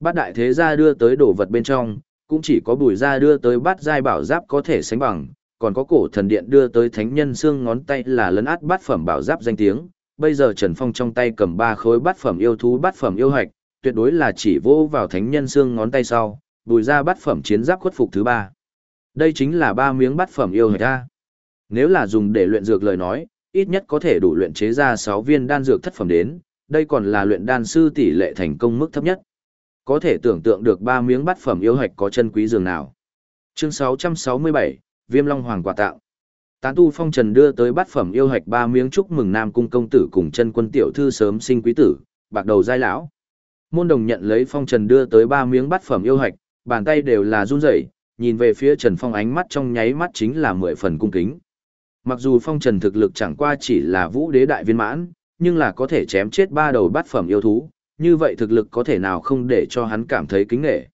Bát đại thế gia đưa tới đồ vật bên trong, cũng chỉ có bùi gia đưa tới bát giai bảo giáp có thể sánh bằng, còn có cổ thần điện đưa tới thánh nhân xương ngón tay là lấn át bát phẩm bảo giáp danh tiếng. Bây giờ Trần Phong trong tay cầm ba khối bát phẩm yêu thú bát phẩm yêu hạch, tuyệt đối là chỉ vô vào thánh nhân xương ngón tay sau, bùi ra bát phẩm chiến giáp khuất phục thứ ba. Đây chính là ba miếng bát phẩm yêu hạch ra. Nếu là dùng để luyện dược lời nói, ít nhất có thể đủ luyện chế ra 6 viên đan dược thất phẩm đến, đây còn là luyện đan sư tỷ lệ thành công mức thấp nhất. Có thể tưởng tượng được ba miếng bát phẩm yêu hạch có chân quý dường nào. Chương 667, Viêm Long Hoàng quả tạo. Tán tu phong trần đưa tới bát phẩm yêu hạch ba miếng chúc mừng Nam cung công tử cùng chân quân tiểu thư sớm sinh quý tử, bạc đầu giai lão. Môn đồng nhận lấy phong trần đưa tới ba miếng bát phẩm yêu hạch, bàn tay đều là run rẩy, nhìn về phía Trần Phong ánh mắt trong nháy mắt chính là mười phần cung kính. Mặc dù phong trần thực lực chẳng qua chỉ là vũ đế đại viên mãn, nhưng là có thể chém chết ba đầu bát phẩm yêu thú, như vậy thực lực có thể nào không để cho hắn cảm thấy kính nghệ.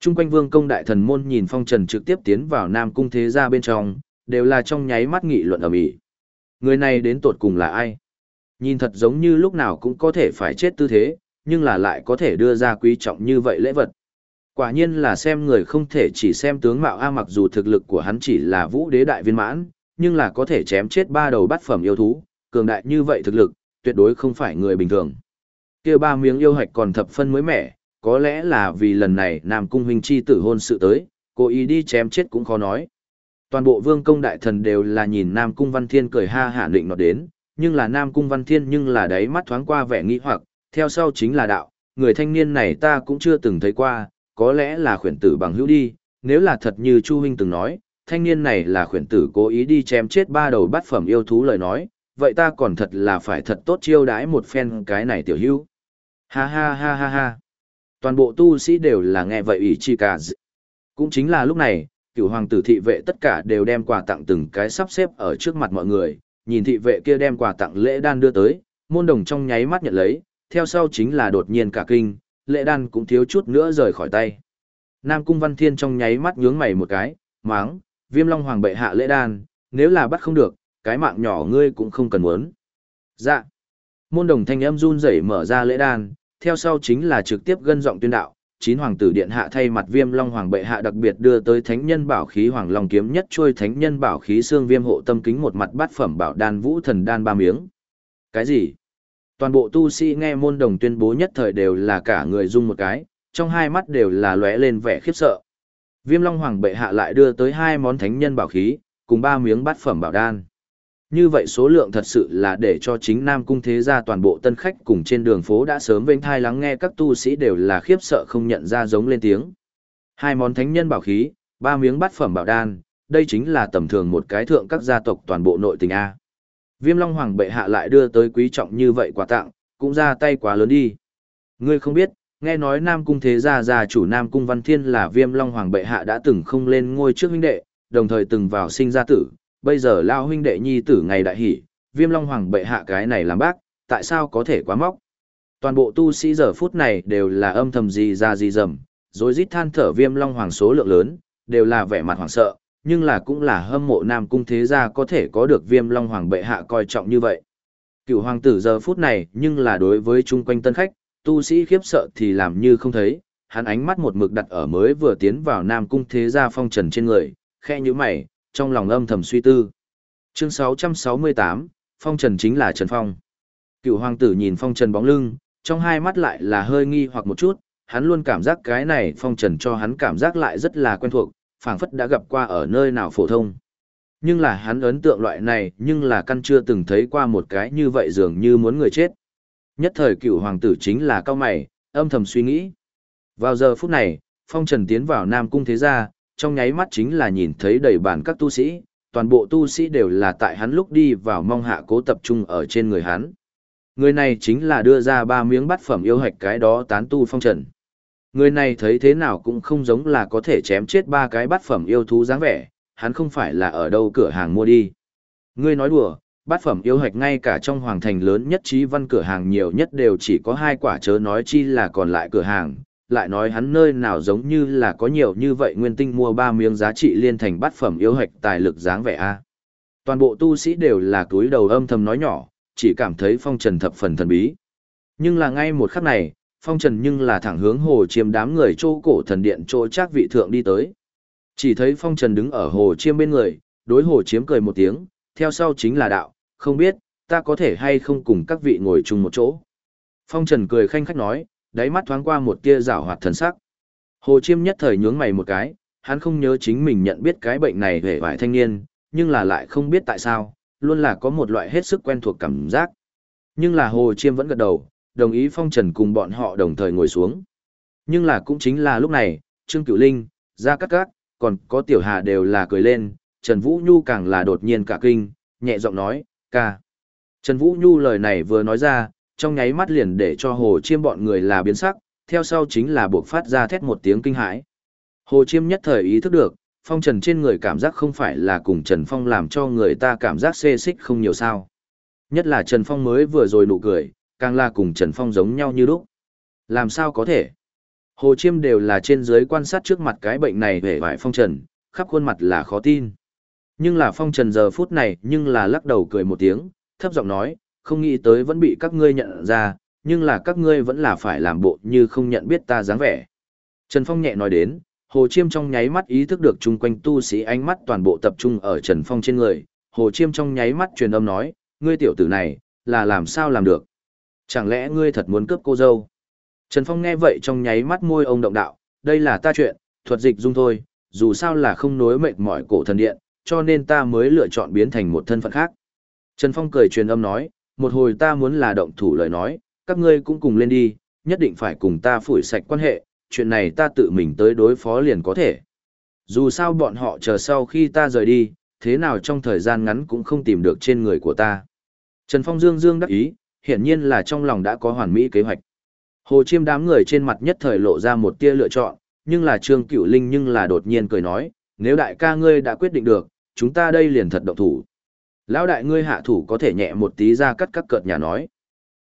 Trung quanh vương công đại thần môn nhìn phong trần trực tiếp tiến vào Nam Cung Thế Gia bên trong, đều là trong nháy mắt nghị luận ở ĩ. Người này đến tột cùng là ai? Nhìn thật giống như lúc nào cũng có thể phải chết tư thế, nhưng là lại có thể đưa ra quý trọng như vậy lễ vật. Quả nhiên là xem người không thể chỉ xem tướng mạo A mặc dù thực lực của hắn chỉ là vũ đế đại viên mãn, nhưng là có thể chém chết ba đầu bát phẩm yêu thú, cường đại như vậy thực lực, tuyệt đối không phải người bình thường. kia ba miếng yêu hạch còn thập phân mới mẻ, có lẽ là vì lần này Nam Cung huynh chi tử hôn sự tới, cố ý đi chém chết cũng khó nói. Toàn bộ vương công đại thần đều là nhìn Nam Cung Văn Thiên cười ha hả định nọt đến, nhưng là Nam Cung Văn Thiên nhưng là đáy mắt thoáng qua vẻ nghĩ hoặc, theo sau chính là đạo, người thanh niên này ta cũng chưa từng thấy qua, có lẽ là khuyển tử bằng hữu đi, nếu là thật như Chu huynh từng nói, thanh niên này là khuyển tử cố ý đi chém chết ba đầu bát phẩm yêu thú lời nói, vậy ta còn thật là phải thật tốt chiêu đãi một phen cái này tiểu hữu. Ha ha ha ha ha. Toàn bộ tu sĩ đều là nghe vậy ủy chi cả. Cũng chính là lúc này, cựu hoàng tử thị vệ tất cả đều đem quà tặng từng cái sắp xếp ở trước mặt mọi người, nhìn thị vệ kia đem quà tặng lễ đan đưa tới, môn đồng trong nháy mắt nhận lấy, theo sau chính là đột nhiên cả kinh, lễ đan cũng thiếu chút nữa rời khỏi tay. Nam cung văn thiên trong nháy mắt nhướng mày một cái, máng, viêm long hoàng bệ hạ lễ đan, nếu là bắt không được, cái mạng nhỏ ngươi cũng không cần muốn. Dạ. Môn đồng thanh âm run rẩy mở ra lễ đan, theo sau chính là trực tiếp gân giọng tuyên đạo, chín hoàng tử điện hạ thay mặt viêm long hoàng bệ hạ đặc biệt đưa tới thánh nhân bảo khí hoàng long kiếm nhất trôi thánh nhân bảo khí xương viêm hộ tâm kính một mặt bát phẩm bảo đan vũ thần đan ba miếng. Cái gì? Toàn bộ tu sĩ nghe môn đồng tuyên bố nhất thời đều là cả người dung một cái, trong hai mắt đều là lóe lên vẻ khiếp sợ. Viêm long hoàng bệ hạ lại đưa tới hai món thánh nhân bảo khí, cùng ba miếng bát phẩm bảo đan. Như vậy số lượng thật sự là để cho chính Nam Cung Thế Gia toàn bộ tân khách cùng trên đường phố đã sớm vênh thai lắng nghe các tu sĩ đều là khiếp sợ không nhận ra giống lên tiếng. Hai món thánh nhân bảo khí, ba miếng bát phẩm bảo đan, đây chính là tầm thường một cái thượng các gia tộc toàn bộ nội tình A. Viêm Long Hoàng bệ hạ lại đưa tới quý trọng như vậy quà tặng, cũng ra tay quá lớn đi. Ngươi không biết, nghe nói Nam Cung Thế Gia gia chủ Nam Cung Văn Thiên là Viêm Long Hoàng bệ hạ đã từng không lên ngôi trước huynh đệ, đồng thời từng vào sinh ra tử, bây giờ lao huynh đệ nhi tử ngày đại hỷ, viêm long hoàng bệ hạ cái này làm bác, tại sao có thể quá móc. Toàn bộ tu sĩ giờ phút này đều là âm thầm gì ra gì dầm, rồi rít than thở viêm long hoàng số lượng lớn, đều là vẻ mặt hoảng sợ, nhưng là cũng là hâm mộ nam cung thế gia có thể có được viêm long hoàng bệ hạ coi trọng như vậy. Cựu hoàng tử giờ phút này nhưng là đối với chung quanh tân khách, tu sĩ khiếp sợ thì làm như không thấy, hắn ánh mắt một mực đặt ở mới vừa tiến vào nam cung thế gia phong trần trên người, khe như mày, trong lòng âm thầm suy tư. Chương 668, Phong Trần chính là Trần Phong. Cựu hoàng tử nhìn Phong Trần bóng lưng, trong hai mắt lại là hơi nghi hoặc một chút, hắn luôn cảm giác cái này Phong Trần cho hắn cảm giác lại rất là quen thuộc, phảng phất đã gặp qua ở nơi nào phổ thông. Nhưng là hắn ấn tượng loại này, nhưng là căn chưa từng thấy qua một cái như vậy dường như muốn người chết. Nhất thời cựu hoàng tử chính là cao mày, âm thầm suy nghĩ. Vào giờ phút này, Phong Trần tiến vào Nam Cung Thế Gia, trong nháy mắt chính là nhìn thấy đầy bàn các tu sĩ, toàn bộ tu sĩ đều là tại hắn lúc đi vào mong hạ cố tập trung ở trên người hắn. Người này chính là đưa ra ba miếng bát phẩm yêu hạch cái đó tán tu phong trần. Người này thấy thế nào cũng không giống là có thể chém chết ba cái bát phẩm yêu thú dáng vẻ, hắn không phải là ở đâu cửa hàng mua đi. Ngươi nói đùa, bát phẩm yêu hạch ngay cả trong hoàng thành lớn nhất trí văn cửa hàng nhiều nhất đều chỉ có hai quả chớ nói chi là còn lại cửa hàng, lại nói hắn nơi nào giống như là có nhiều như vậy nguyên tinh mua ba miếng giá trị liên thành bát phẩm yêu hạch tài lực dáng vẻ a. Toàn bộ tu sĩ đều là túi đầu âm thầm nói nhỏ, chỉ cảm thấy phong trần thập phần thần bí. Nhưng là ngay một khắc này, phong trần nhưng là thẳng hướng hồ chiêm đám người chỗ cổ thần điện chỗ trác vị thượng đi tới. Chỉ thấy phong trần đứng ở hồ chiêm bên người, đối hồ chiếm cười một tiếng, theo sau chính là đạo, không biết, ta có thể hay không cùng các vị ngồi chung một chỗ. Phong trần cười khanh khách nói, đáy mắt thoáng qua một tia rảo hoạt thần sắc. Hồ Chiêm nhất thời nhướng mày một cái, hắn không nhớ chính mình nhận biết cái bệnh này về vài thanh niên, nhưng là lại không biết tại sao, luôn là có một loại hết sức quen thuộc cảm giác. Nhưng là Hồ Chiêm vẫn gật đầu, đồng ý phong trần cùng bọn họ đồng thời ngồi xuống. Nhưng là cũng chính là lúc này, Trương Cửu Linh, Gia Cát Cát, còn có Tiểu Hà đều là cười lên, Trần Vũ Nhu càng là đột nhiên cả kinh, nhẹ giọng nói, ca. Trần Vũ Nhu lời này vừa nói ra, trong nháy mắt liền để cho hồ chiêm bọn người là biến sắc, theo sau chính là buộc phát ra thét một tiếng kinh hãi. Hồ chiêm nhất thời ý thức được, phong trần trên người cảm giác không phải là cùng Trần Phong làm cho người ta cảm giác xê xích không nhiều sao. Nhất là Trần Phong mới vừa rồi nụ cười, càng là cùng Trần Phong giống nhau như lúc. Làm sao có thể? Hồ Chiêm đều là trên dưới quan sát trước mặt cái bệnh này về vải phong trần, khắp khuôn mặt là khó tin. Nhưng là phong trần giờ phút này nhưng là lắc đầu cười một tiếng, thấp giọng nói, không nghĩ tới vẫn bị các ngươi nhận ra, nhưng là các ngươi vẫn là phải làm bộ như không nhận biết ta dáng vẻ. Trần Phong nhẹ nói đến, Hồ Chiêm trong nháy mắt ý thức được chung quanh tu sĩ ánh mắt toàn bộ tập trung ở Trần Phong trên người, Hồ Chiêm trong nháy mắt truyền âm nói, ngươi tiểu tử này, là làm sao làm được? Chẳng lẽ ngươi thật muốn cướp cô dâu? Trần Phong nghe vậy trong nháy mắt môi ông động đạo, đây là ta chuyện, thuật dịch dung thôi, dù sao là không nối mệt mỏi cổ thần điện, cho nên ta mới lựa chọn biến thành một thân phận khác. Trần Phong cười truyền âm nói, một hồi ta muốn là động thủ lời nói, các ngươi cũng cùng lên đi, nhất định phải cùng ta phủi sạch quan hệ, chuyện này ta tự mình tới đối phó liền có thể. Dù sao bọn họ chờ sau khi ta rời đi, thế nào trong thời gian ngắn cũng không tìm được trên người của ta. Trần Phong dương dương đắc ý, hiển nhiên là trong lòng đã có hoàn mỹ kế hoạch. Hồ Chiêm đám người trên mặt nhất thời lộ ra một tia lựa chọn, nhưng là Trương Cửu Linh nhưng là đột nhiên cười nói, nếu đại ca ngươi đã quyết định được, chúng ta đây liền thật động thủ. Lão đại ngươi hạ thủ có thể nhẹ một tí ra cắt các cợt nhà nói.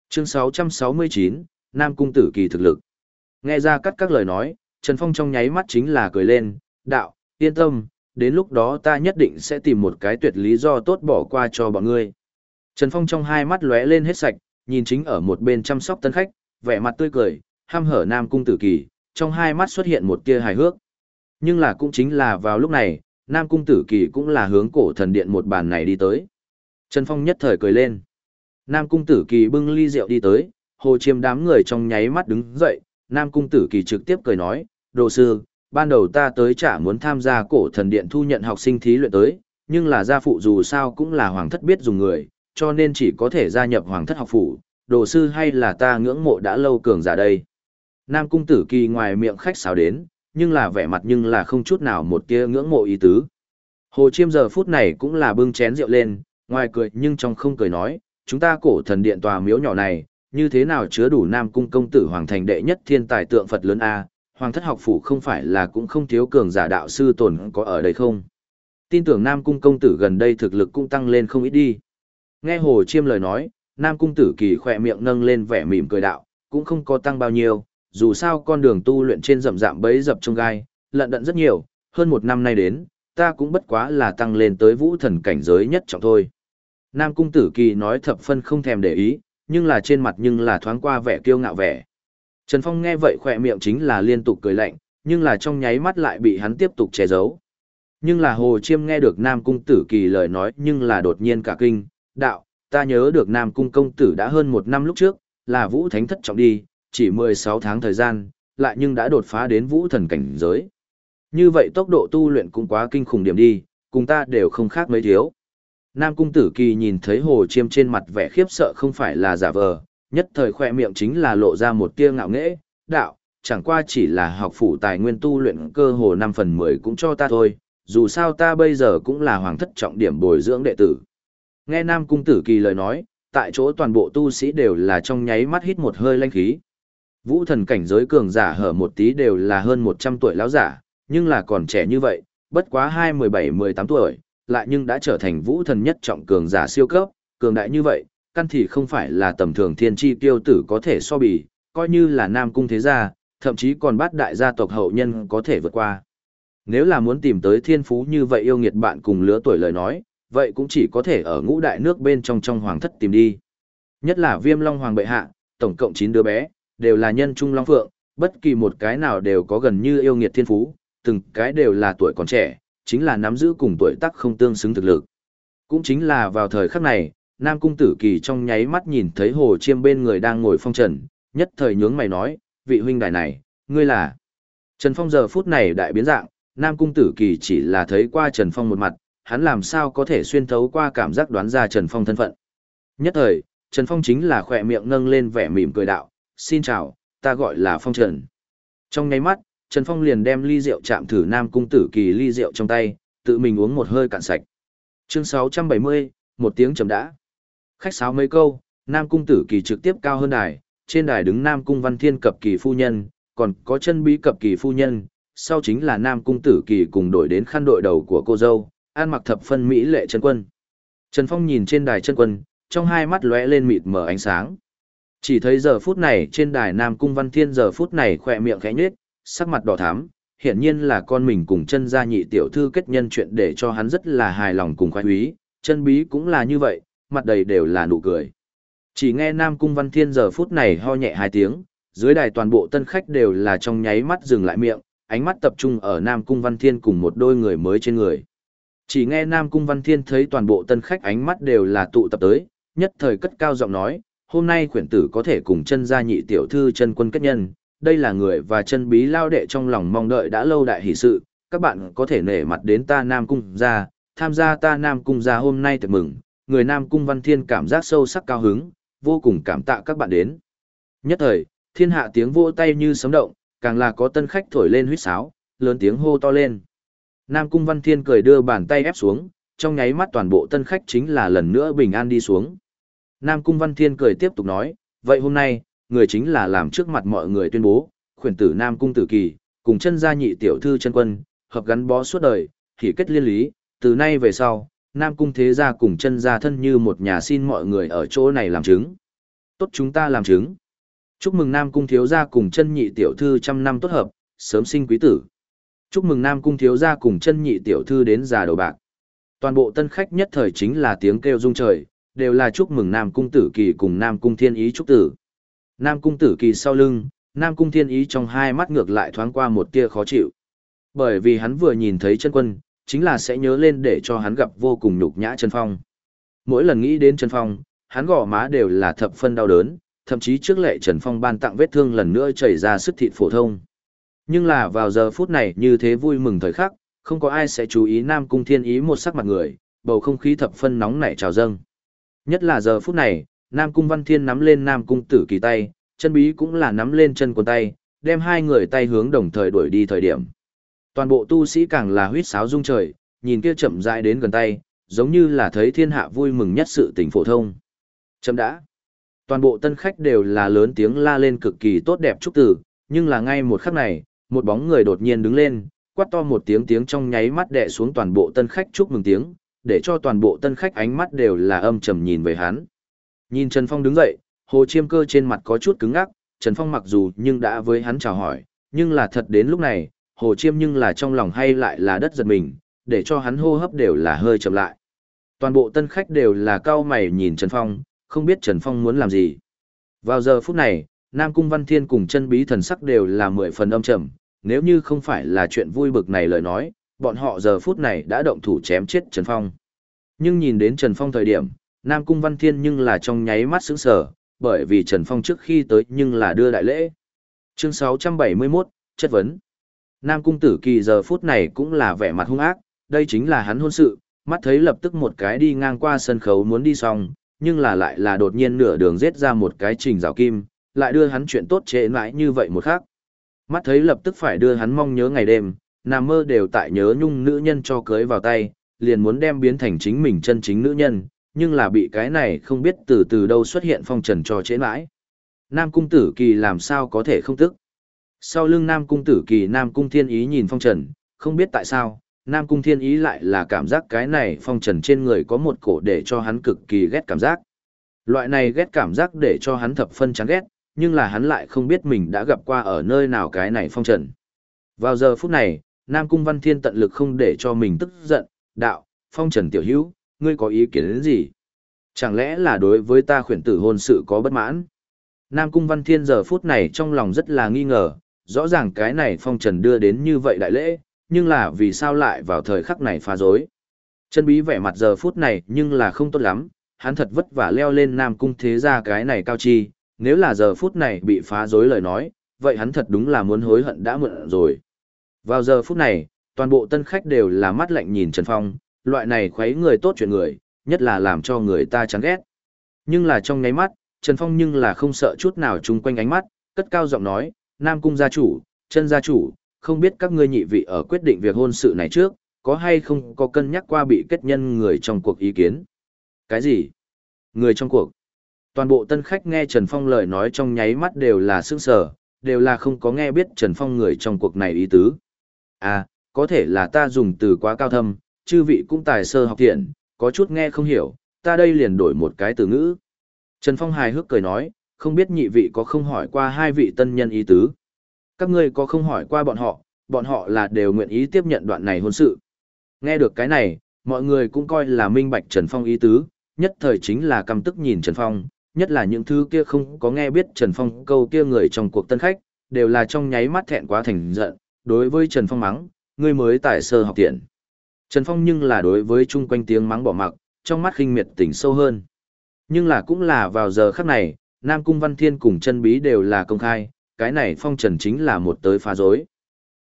Chương 669, Nam Cung Tử Kỳ thực lực. Nghe ra cắt các lời nói, Trần Phong trong nháy mắt chính là cười lên, đạo, yên tâm, đến lúc đó ta nhất định sẽ tìm một cái tuyệt lý do tốt bỏ qua cho bọn ngươi. Trần Phong trong hai mắt lóe lên hết sạch, nhìn chính ở một bên chăm sóc tân khách, vẻ mặt tươi cười, ham hở Nam Cung Tử Kỳ, trong hai mắt xuất hiện một tia hài hước. Nhưng là cũng chính là vào lúc này, Nam Cung Tử Kỳ cũng là hướng cổ thần điện một bàn này đi tới. Trần Phong nhất thời cười lên. Nam Cung Tử Kỳ bưng ly rượu đi tới, hồ chiêm đám người trong nháy mắt đứng dậy, Nam Cung Tử Kỳ trực tiếp cười nói, đồ sư, ban đầu ta tới chả muốn tham gia cổ thần điện thu nhận học sinh thí luyện tới, nhưng là gia phụ dù sao cũng là hoàng thất biết dùng người, cho nên chỉ có thể gia nhập hoàng thất học phủ, đồ sư hay là ta ngưỡng mộ đã lâu cường giả đây. Nam Cung Tử Kỳ ngoài miệng khách sáo đến, nhưng là vẻ mặt nhưng là không chút nào một tia ngưỡng mộ ý tứ. Hồ Chiêm giờ phút này cũng là bưng chén rượu lên, ngoài cười nhưng trong không cười nói, chúng ta cổ thần điện tòa miếu nhỏ này, như thế nào chứa đủ Nam Cung công tử hoàng thành đệ nhất thiên tài tượng Phật lớn A, hoàng thất học phủ không phải là cũng không thiếu cường giả đạo sư tồn có ở đây không? Tin tưởng Nam Cung công tử gần đây thực lực cũng tăng lên không ít đi. Nghe Hồ Chiêm lời nói, Nam Cung tử kỳ khỏe miệng nâng lên vẻ mỉm cười đạo, cũng không có tăng bao nhiêu, dù sao con đường tu luyện trên rậm rạm bấy dập trong gai, lận đận rất nhiều, hơn một năm nay đến, ta cũng bất quá là tăng lên tới vũ thần cảnh giới nhất trọng thôi. Nam Cung tử kỳ nói thập phân không thèm để ý, nhưng là trên mặt nhưng là thoáng qua vẻ kiêu ngạo vẻ. Trần Phong nghe vậy khỏe miệng chính là liên tục cười lạnh, nhưng là trong nháy mắt lại bị hắn tiếp tục che giấu. Nhưng là Hồ Chiêm nghe được Nam Cung Tử Kỳ lời nói nhưng là đột nhiên cả kinh, đạo, ta nhớ được Nam Cung Công Tử đã hơn một năm lúc trước, là Vũ Thánh Thất trọng đi, chỉ 16 tháng thời gian, lại nhưng đã đột phá đến Vũ Thần cảnh giới. Như vậy tốc độ tu luyện cũng quá kinh khủng điểm đi, cùng ta đều không khác mấy thiếu. Nam Cung Tử Kỳ nhìn thấy Hồ Chiêm trên mặt vẻ khiếp sợ không phải là giả vờ, nhất thời khoe miệng chính là lộ ra một tia ngạo nghễ, đạo, chẳng qua chỉ là học phủ tài nguyên tu luyện cơ hồ 5 phần 10 cũng cho ta thôi, dù sao ta bây giờ cũng là hoàng thất trọng điểm bồi dưỡng đệ tử. Nghe Nam Cung Tử Kỳ lời nói, tại chỗ toàn bộ tu sĩ đều là trong nháy mắt hít một hơi lanh khí. Vũ thần cảnh giới cường giả hở một tí đều là hơn 100 tuổi lão giả, nhưng là còn trẻ như vậy, bất quá 2 17-18 tuổi, lại nhưng đã trở thành vũ thần nhất trọng cường giả siêu cấp, cường đại như vậy, căn thì không phải là tầm thường thiên chi tiêu tử có thể so bì, coi như là nam cung thế gia, thậm chí còn bát đại gia tộc hậu nhân có thể vượt qua. Nếu là muốn tìm tới thiên phú như vậy yêu nghiệt bạn cùng lứa tuổi lời nói, vậy cũng chỉ có thể ở ngũ đại nước bên trong trong hoàng thất tìm đi. Nhất là viêm long hoàng bệ hạ, tổng cộng 9 đứa bé, đều là nhân trung long phượng, bất kỳ một cái nào đều có gần như yêu nghiệt thiên phú, từng cái đều là tuổi còn trẻ, chính là nắm giữ cùng tuổi tác không tương xứng thực lực. Cũng chính là vào thời khắc này, Nam Cung Tử Kỳ trong nháy mắt nhìn thấy Hồ Chiêm bên người đang ngồi phong trần, nhất thời nhướng mày nói, vị huynh đài này, ngươi là... Trần Phong giờ phút này đại biến dạng, Nam Cung Tử Kỳ chỉ là thấy qua Trần Phong một mặt, hắn làm sao có thể xuyên thấu qua cảm giác đoán ra Trần Phong thân phận. Nhất thời, Trần Phong chính là khỏe miệng nâng lên vẻ mỉm cười đạo, xin chào, ta gọi là Phong Trần. Trong nháy mắt, Trần Phong liền đem ly rượu chạm thử Nam Cung Tử Kỳ ly rượu trong tay, tự mình uống một hơi cạn sạch. Chương 670, một tiếng chấm đã. Khách sáo mấy câu, Nam Cung Tử Kỳ trực tiếp cao hơn đài, trên đài đứng Nam Cung Văn Thiên cập kỳ phu nhân, còn có chân bí cập kỳ phu nhân, sau chính là Nam Cung Tử Kỳ cùng đổi đến khăn đội đầu của cô dâu, an mặc thập phân mỹ lệ chân quân. Trần Phong nhìn trên đài chân quân, trong hai mắt lóe lên mịt mờ ánh sáng. Chỉ thấy giờ phút này trên đài Nam Cung Văn Thiên giờ phút này khỏe miệng khẽ nhếch, sắc mặt đỏ thắm, hiển nhiên là con mình cùng chân gia nhị tiểu thư kết nhân chuyện để cho hắn rất là hài lòng cùng khoái quý, chân bí cũng là như vậy, mặt đầy đều là nụ cười. Chỉ nghe Nam Cung Văn Thiên giờ phút này ho nhẹ hai tiếng, dưới đài toàn bộ tân khách đều là trong nháy mắt dừng lại miệng, ánh mắt tập trung ở Nam Cung Văn Thiên cùng một đôi người mới trên người. Chỉ nghe Nam Cung Văn Thiên thấy toàn bộ tân khách ánh mắt đều là tụ tập tới, nhất thời cất cao giọng nói, hôm nay khuyển tử có thể cùng chân gia nhị tiểu thư chân quân kết nhân, đây là người và chân bí lao đệ trong lòng mong đợi đã lâu đại hỷ sự, các bạn có thể nể mặt đến ta Nam Cung gia, tham gia ta Nam Cung gia hôm nay thật mừng, người Nam Cung Văn Thiên cảm giác sâu sắc cao hứng, vô cùng cảm tạ các bạn đến. Nhất thời, thiên hạ tiếng vỗ tay như sấm động, càng là có tân khách thổi lên huýt sáo, lớn tiếng hô to lên. Nam Cung Văn Thiên cười đưa bàn tay ép xuống, trong nháy mắt toàn bộ tân khách chính là lần nữa bình an đi xuống. Nam Cung Văn Thiên cười tiếp tục nói, vậy hôm nay, người chính là làm trước mặt mọi người tuyên bố, khuyển tử Nam Cung Tử Kỳ, cùng chân gia nhị tiểu thư chân quân, hợp gắn bó suốt đời, thì kết liên lý, từ nay về sau, Nam Cung thế gia cùng chân gia thân như một nhà xin mọi người ở chỗ này làm chứng. Tốt chúng ta làm chứng. Chúc mừng Nam Cung thiếu gia cùng chân nhị tiểu thư trăm năm tốt hợp, sớm sinh quý tử. Chúc mừng Nam Cung thiếu gia cùng chân nhị tiểu thư đến già đầu bạc. Toàn bộ tân khách nhất thời chính là tiếng kêu rung trời, đều là chúc mừng Nam Cung tử kỳ cùng Nam Cung thiên ý chúc tử. Nam Cung tử kỳ sau lưng, Nam Cung thiên ý trong hai mắt ngược lại thoáng qua một tia khó chịu. Bởi vì hắn vừa nhìn thấy chân quân, chính là sẽ nhớ lên để cho hắn gặp vô cùng nhục nhã Trần Phong. Mỗi lần nghĩ đến Trần Phong, hắn gò má đều là thập phân đau đớn, thậm chí trước lệ Trần Phong ban tặng vết thương lần nữa chảy ra sức thịt phổ thông. Nhưng là vào giờ phút này như thế vui mừng thời khắc, không có ai sẽ chú ý Nam Cung Thiên Ý một sắc mặt người, bầu không khí thập phân nóng nảy trào dâng. Nhất là giờ phút này, Nam Cung Văn Thiên nắm lên Nam Cung Tử Kỳ tay, chân bí cũng là nắm lên chân quần tay, đem hai người tay hướng đồng thời đuổi đi thời điểm. Toàn bộ tu sĩ càng là huyết sáo rung trời, nhìn kia chậm rãi đến gần tay, giống như là thấy thiên hạ vui mừng nhất sự tình phổ thông. Chậm đã. Toàn bộ tân khách đều là lớn tiếng la lên cực kỳ tốt đẹp chúc tử, nhưng là ngay một khắc này, một bóng người đột nhiên đứng lên, quát to một tiếng tiếng trong nháy mắt đè xuống toàn bộ tân khách chúc mừng tiếng, để cho toàn bộ tân khách ánh mắt đều là âm trầm nhìn về hắn. Nhìn Trần Phong đứng dậy, Hồ Chiêm Cơ trên mặt có chút cứng ngắc, Trần Phong mặc dù nhưng đã với hắn chào hỏi, nhưng là thật đến lúc này, Hồ Chiêm nhưng là trong lòng hay lại là đất giật mình, để cho hắn hô hấp đều là hơi chậm lại. Toàn bộ tân khách đều là cao mày nhìn Trần Phong, không biết Trần Phong muốn làm gì. Vào giờ phút này, Nam Cung Văn Thiên cùng chân bí thần sắc đều là mười phần âm trầm, nếu như không phải là chuyện vui bực này lời nói, bọn họ giờ phút này đã động thủ chém chết Trần Phong. Nhưng nhìn đến Trần Phong thời điểm, Nam Cung Văn Thiên nhưng là trong nháy mắt sững sờ, bởi vì Trần Phong trước khi tới nhưng là đưa đại lễ. Chương 671, chất vấn. Nam Cung Tử Kỳ giờ phút này cũng là vẻ mặt hung ác, đây chính là hắn hôn sự, mắt thấy lập tức một cái đi ngang qua sân khấu muốn đi xong, nhưng là lại là đột nhiên nửa đường giết ra một cái trình rào kim, lại đưa hắn chuyện tốt trễ mãi như vậy một khác. Mắt thấy lập tức phải đưa hắn mong nhớ ngày đêm, nằm mơ đều tại nhớ nhung nữ nhân cho cưới vào tay, liền muốn đem biến thành chính mình chân chính nữ nhân, nhưng là bị cái này không biết từ từ đâu xuất hiện phong trần cho chế mãi. Nam cung tử kỳ làm sao có thể không tức. Sau lưng Nam cung tử kỳ Nam cung thiên ý nhìn phong trần, không biết tại sao, Nam cung thiên ý lại là cảm giác cái này phong trần trên người có một cổ để cho hắn cực kỳ ghét cảm giác. Loại này ghét cảm giác để cho hắn thập phân chán ghét, nhưng là hắn lại không biết mình đã gặp qua ở nơi nào cái này phong trần. Vào giờ phút này, Nam Cung Văn Thiên tận lực không để cho mình tức giận, đạo, phong trần tiểu hữu, ngươi có ý kiến đến gì? Chẳng lẽ là đối với ta khuyển tử hôn sự có bất mãn? Nam Cung Văn Thiên giờ phút này trong lòng rất là nghi ngờ, rõ ràng cái này phong trần đưa đến như vậy đại lễ, nhưng là vì sao lại vào thời khắc này phá dối? Chân bí vẻ mặt giờ phút này nhưng là không tốt lắm, hắn thật vất vả leo lên Nam Cung thế ra cái này cao chi, nếu là giờ phút này bị phá dối lời nói, vậy hắn thật đúng là muốn hối hận đã muộn rồi. Vào giờ phút này, toàn bộ tân khách đều là mắt lạnh nhìn Trần Phong, loại này khuấy người tốt chuyện người, nhất là làm cho người ta chán ghét. Nhưng là trong nháy mắt, Trần Phong nhưng là không sợ chút nào chung quanh ánh mắt, cất cao giọng nói, Nam Cung gia chủ, chân gia chủ, không biết các ngươi nhị vị ở quyết định việc hôn sự này trước, có hay không có cân nhắc qua bị kết nhân người trong cuộc ý kiến? Cái gì? Người trong cuộc? Toàn bộ tân khách nghe Trần Phong lời nói trong nháy mắt đều là sững sờ, đều là không có nghe biết Trần Phong người trong cuộc này ý tứ. À, có thể là ta dùng từ quá cao thâm, chư vị cũng tài sơ học tiện, có chút nghe không hiểu, ta đây liền đổi một cái từ ngữ. Trần Phong hài hước cười nói, không biết nhị vị có không hỏi qua hai vị tân nhân ý tứ. Các ngươi có không hỏi qua bọn họ, bọn họ là đều nguyện ý tiếp nhận đoạn này hôn sự. Nghe được cái này, mọi người cũng coi là minh bạch Trần Phong ý tứ, nhất thời chính là căm tức nhìn Trần Phong, nhất là những thứ kia không có nghe biết Trần Phong câu kia người trong cuộc tân khách, đều là trong nháy mắt thẹn quá thành giận, đối với Trần Phong mắng, ngươi mới tài sơ học tiện. Trần Phong nhưng là đối với chung quanh tiếng mắng bỏ mặc, trong mắt khinh miệt tỉnh sâu hơn. Nhưng là cũng là vào giờ khắc này, Nam Cung Văn Thiên cùng chân bí đều là công khai, cái này phong trần chính là một tới phá dối.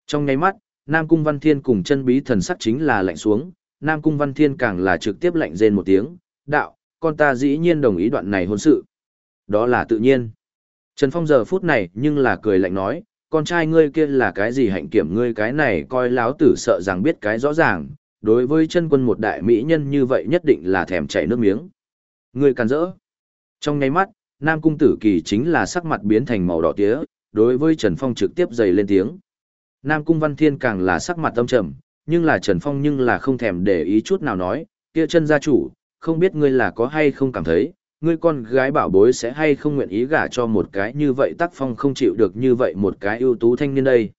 Trong nháy mắt, Nam Cung Văn Thiên cùng chân bí thần sắc chính là lạnh xuống, Nam Cung Văn Thiên càng là trực tiếp lạnh rên một tiếng, đạo, con ta dĩ nhiên đồng ý đoạn này hôn sự. Đó là tự nhiên. Trần Phong giờ phút này nhưng là cười lạnh nói, con trai ngươi kia là cái gì hạnh kiểm ngươi cái này coi láo tử sợ rằng biết cái rõ ràng, đối với chân quân một đại mỹ nhân như vậy nhất định là thèm chảy nước miếng. người càn rỡ. Trong ngay mắt, Nam Cung Tử Kỳ chính là sắc mặt biến thành màu đỏ tía, đối với Trần Phong trực tiếp dày lên tiếng. Nam Cung Văn Thiên càng là sắc mặt âm trầm, nhưng là Trần Phong nhưng là không thèm để ý chút nào nói, kia chân gia chủ, không biết ngươi là có hay không cảm thấy, ngươi con gái bảo bối sẽ hay không nguyện ý gả cho một cái như vậy tác phong không chịu được như vậy một cái ưu tú thanh niên đây.